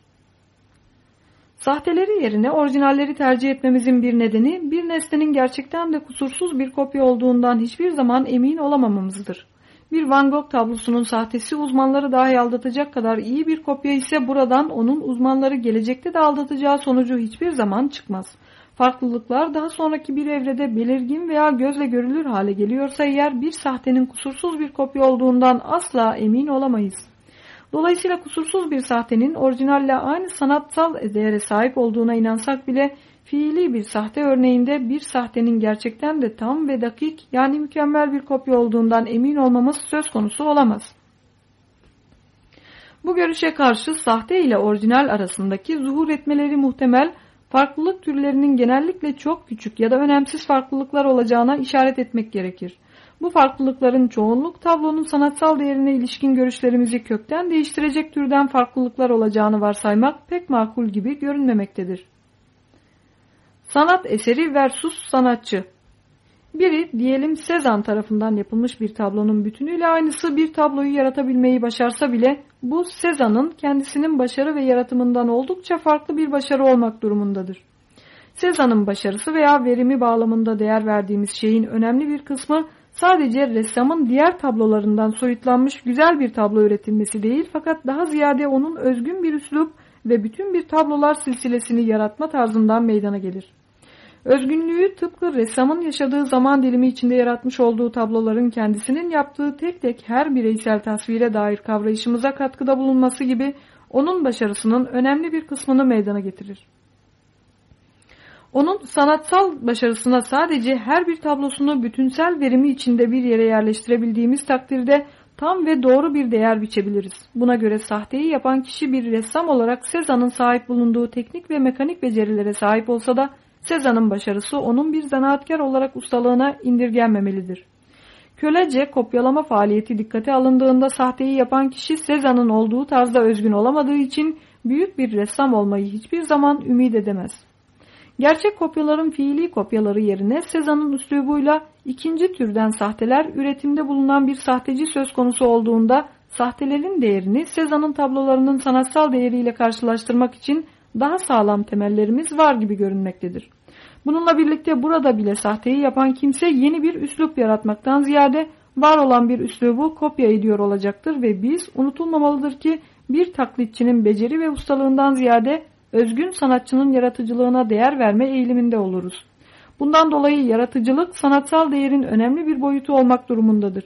Sahteleri yerine orijinalleri tercih etmemizin bir nedeni bir nesnenin gerçekten de kusursuz bir kopya olduğundan hiçbir zaman emin olamamamızdır. Bir Van Gogh tablosunun sahtesi uzmanları dahi aldatacak kadar iyi bir kopya ise buradan onun uzmanları gelecekte de aldatacağı sonucu hiçbir zaman çıkmaz. Farklılıklar daha sonraki bir evrede belirgin veya gözle görülür hale geliyorsa eğer bir sahtenin kusursuz bir kopya olduğundan asla emin olamayız. Dolayısıyla kusursuz bir sahtenin orijinalle aynı sanatsal değere sahip olduğuna inansak bile fiili bir sahte örneğinde bir sahtenin gerçekten de tam ve dakik yani mükemmel bir kopya olduğundan emin olmamız söz konusu olamaz. Bu görüşe karşı sahte ile orijinal arasındaki zuhur etmeleri muhtemel farklılık türlerinin genellikle çok küçük ya da önemsiz farklılıklar olacağına işaret etmek gerekir. Bu farklılıkların çoğunluk tablonun sanatsal değerine ilişkin görüşlerimizi kökten değiştirecek türden farklılıklar olacağını varsaymak pek makul gibi görünmemektedir. Sanat eseri versus sanatçı biri diyelim Sezan tarafından yapılmış bir tablonun bütünüyle aynısı bir tabloyu yaratabilmeyi başarsa bile bu Sezan'ın kendisinin başarı ve yaratımından oldukça farklı bir başarı olmak durumundadır. Sezan'ın başarısı veya verimi bağlamında değer verdiğimiz şeyin önemli bir kısmı sadece ressamın diğer tablolarından soyutlanmış güzel bir tablo üretilmesi değil fakat daha ziyade onun özgün bir üslup ve bütün bir tablolar silsilesini yaratma tarzından meydana gelir. Özgünlüğü tıpkı ressamın yaşadığı zaman dilimi içinde yaratmış olduğu tabloların kendisinin yaptığı tek tek her bireysel tasvire dair kavrayışımıza katkıda bulunması gibi onun başarısının önemli bir kısmını meydana getirir. Onun sanatsal başarısına sadece her bir tablosunu bütünsel verimi içinde bir yere yerleştirebildiğimiz takdirde tam ve doğru bir değer biçebiliriz. Buna göre sahteyi yapan kişi bir ressam olarak Sezan'ın sahip bulunduğu teknik ve mekanik becerilere sahip olsa da Sezan'ın başarısı onun bir zanaatkar olarak ustalığına indirgenmemelidir. Kölece kopyalama faaliyeti dikkate alındığında sahteyi yapan kişi Sezan'ın olduğu tarzda özgün olamadığı için büyük bir ressam olmayı hiçbir zaman ümit edemez. Gerçek kopyaların fiili kopyaları yerine Sezan'ın üslubuyla ikinci türden sahteler üretimde bulunan bir sahteci söz konusu olduğunda sahtelerin değerini Sezan'ın tablolarının sanatsal değeriyle karşılaştırmak için daha sağlam temellerimiz var gibi görünmektedir. Bununla birlikte burada bile sahteyi yapan kimse yeni bir üslup yaratmaktan ziyade var olan bir üslubu kopya ediyor olacaktır ve biz unutulmamalıdır ki bir taklitçinin beceri ve ustalığından ziyade özgün sanatçının yaratıcılığına değer verme eğiliminde oluruz. Bundan dolayı yaratıcılık sanatsal değerin önemli bir boyutu olmak durumundadır.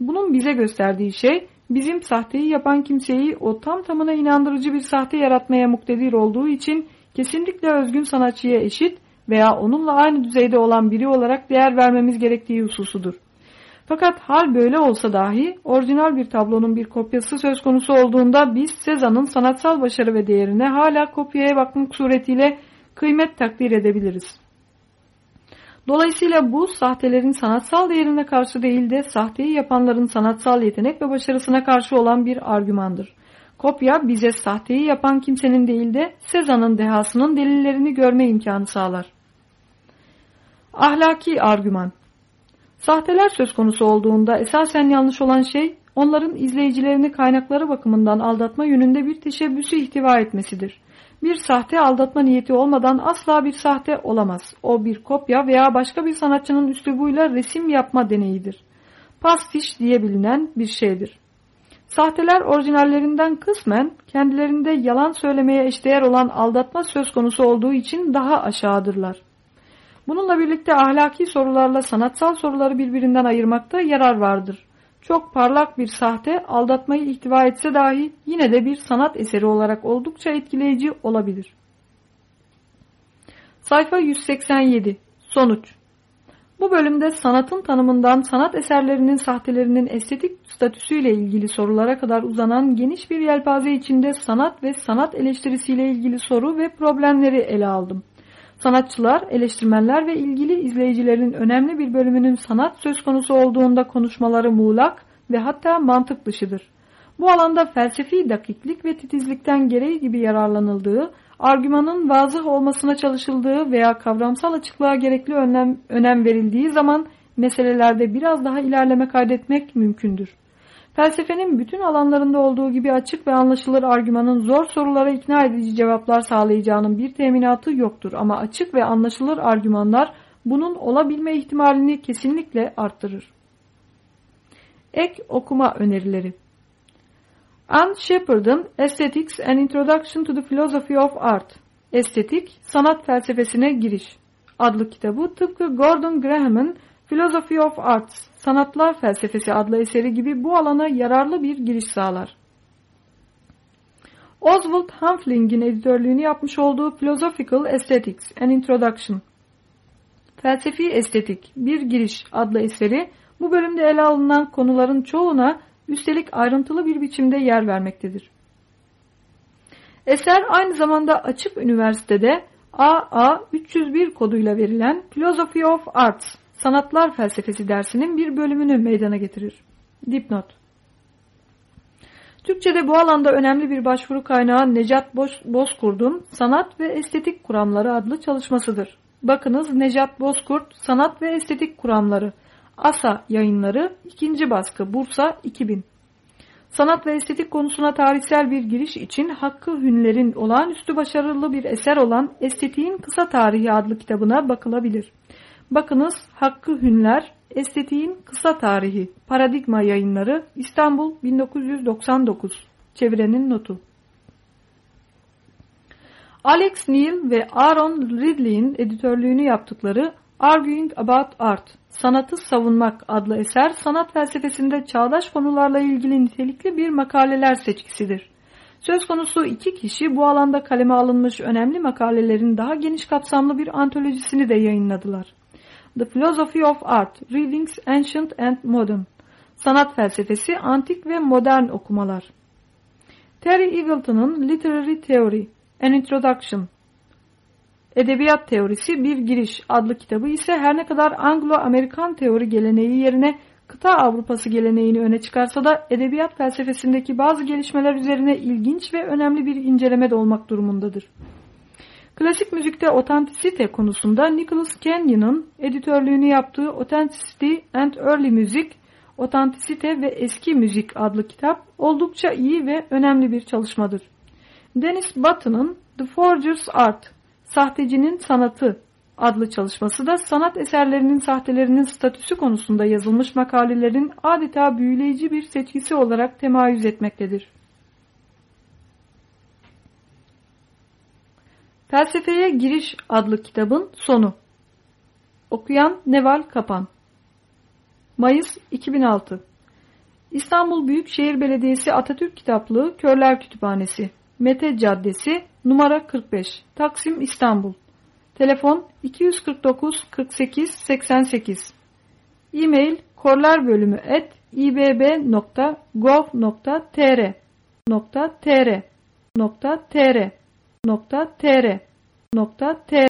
Bunun bize gösterdiği şey bizim sahteyi yapan kimseyi o tam tamına inandırıcı bir sahte yaratmaya muktedir olduğu için kesinlikle özgün sanatçıya eşit veya onunla aynı düzeyde olan biri olarak değer vermemiz gerektiği hususudur. Fakat hal böyle olsa dahi orijinal bir tablonun bir kopyası söz konusu olduğunda biz Sezan'ın sanatsal başarı ve değerine hala kopyaya bakmak suretiyle kıymet takdir edebiliriz. Dolayısıyla bu sahtelerin sanatsal değerine karşı değil de sahteyi yapanların sanatsal yetenek ve başarısına karşı olan bir argümandır. Kopya bize sahteyi yapan kimsenin değil de Sezan'ın dehasının delillerini görme imkanı sağlar. Ahlaki argüman Sahteler söz konusu olduğunda esasen yanlış olan şey onların izleyicilerini kaynakları bakımından aldatma yönünde bir teşebbüsü ihtiva etmesidir. Bir sahte aldatma niyeti olmadan asla bir sahte olamaz. O bir kopya veya başka bir sanatçının üslubuyla resim yapma deneyidir. Pastiş diye bilinen bir şeydir. Sahteler orijinallerinden kısmen kendilerinde yalan söylemeye eşdeğer olan aldatma söz konusu olduğu için daha aşağıdırlar. Bununla birlikte ahlaki sorularla sanatsal soruları birbirinden ayırmakta yarar vardır. Çok parlak bir sahte aldatmayı ihtiva etse dahi yine de bir sanat eseri olarak oldukça etkileyici olabilir. Sayfa 187 Sonuç Bu bölümde sanatın tanımından sanat eserlerinin sahtelerinin estetik statüsüyle ilgili sorulara kadar uzanan geniş bir yelpaze içinde sanat ve sanat eleştirisiyle ilgili soru ve problemleri ele aldım. Sanatçılar, eleştirmenler ve ilgili izleyicilerin önemli bir bölümünün sanat söz konusu olduğunda konuşmaları muğlak ve hatta mantık dışıdır. Bu alanda felsefi dakiklik ve titizlikten gereği gibi yararlanıldığı, argümanın vazıh olmasına çalışıldığı veya kavramsal açıklığa gerekli önem, önem verildiği zaman meselelerde biraz daha ilerleme kaydetmek mümkündür. Felsefenin bütün alanlarında olduğu gibi açık ve anlaşılır argümanın zor sorulara ikna edici cevaplar sağlayacağının bir teminatı yoktur ama açık ve anlaşılır argümanlar bunun olabilme ihtimalini kesinlikle arttırır. Ek okuma önerileri Anne Shepard'ın Aesthetics An Introduction to the Philosophy of Art Estetik, Sanat Felsefesine Giriş adlı kitabı tıpkı Gordon Graham'ın Philosophy of Arts, Sanatlar Felsefesi adlı eseri gibi bu alana yararlı bir giriş sağlar. Oswald Humphling'in editörlüğünü yapmış olduğu Philosophical Aesthetics, An Introduction, Felsefi Estetik, Bir Giriş adlı eseri bu bölümde ele alınan konuların çoğuna üstelik ayrıntılı bir biçimde yer vermektedir. Eser aynı zamanda açık üniversitede AA 301 koduyla verilen Philosophy of Arts sanatlar felsefesi dersinin bir bölümünü meydana getirir. Dipnot Türkçe'de bu alanda önemli bir başvuru kaynağı Necat Bozkurt'un Sanat ve Estetik Kuramları adlı çalışmasıdır. Bakınız Necat Bozkurt Sanat ve Estetik Kuramları ASA yayınları 2. baskı Bursa 2000 Sanat ve estetik konusuna tarihsel bir giriş için Hakkı Hünler'in olağanüstü başarılı bir eser olan Estetiğin Kısa Tarihi adlı kitabına bakılabilir. Bakınız Hakkı Hünler, Estetiğin Kısa Tarihi, Paradigma Yayınları, İstanbul 1999, çevirenin notu. Alex Neil ve Aaron Ridley'in editörlüğünü yaptıkları Arguing About Art, Sanatı Savunmak adlı eser sanat felsefesinde çağdaş konularla ilgili nitelikli bir makaleler seçkisidir. Söz konusu iki kişi bu alanda kaleme alınmış önemli makalelerin daha geniş kapsamlı bir antolojisini de yayınladılar. The Philosophy of Art, Readings Ancient and Modern, Sanat Felsefesi, Antik ve Modern Okumalar. Terry Eagleton'un Literary Theory, An Introduction, Edebiyat Teorisi Bir Giriş adlı kitabı ise her ne kadar Anglo-Amerikan teori geleneği yerine kıta Avrupası geleneğini öne çıkarsa da edebiyat felsefesindeki bazı gelişmeler üzerine ilginç ve önemli bir inceleme de olmak durumundadır. Klasik müzikte otantisite konusunda Nicholas Kenyon'ın editörlüğünü yaptığı Authenticity and Early Music, Otantisite ve Eski Müzik adlı kitap oldukça iyi ve önemli bir çalışmadır. Dennis Button'ın The Forger's Art, Sahtecinin Sanatı adlı çalışması da sanat eserlerinin sahtelerinin statüsü konusunda yazılmış makalelerin adeta büyüleyici bir seçkisi olarak temayüz etmektedir. Felsefeye Giriş adlı kitabın sonu. Okuyan Neval Kapan. Mayıs 2006 İstanbul Büyükşehir Belediyesi Atatürk Kitaplığı Körler Kütüphanesi Mete Caddesi numara 45 Taksim İstanbul. Telefon 249 48 88 E-mail korlar bölümü et ibb.gov.tr nokta tr nokta tr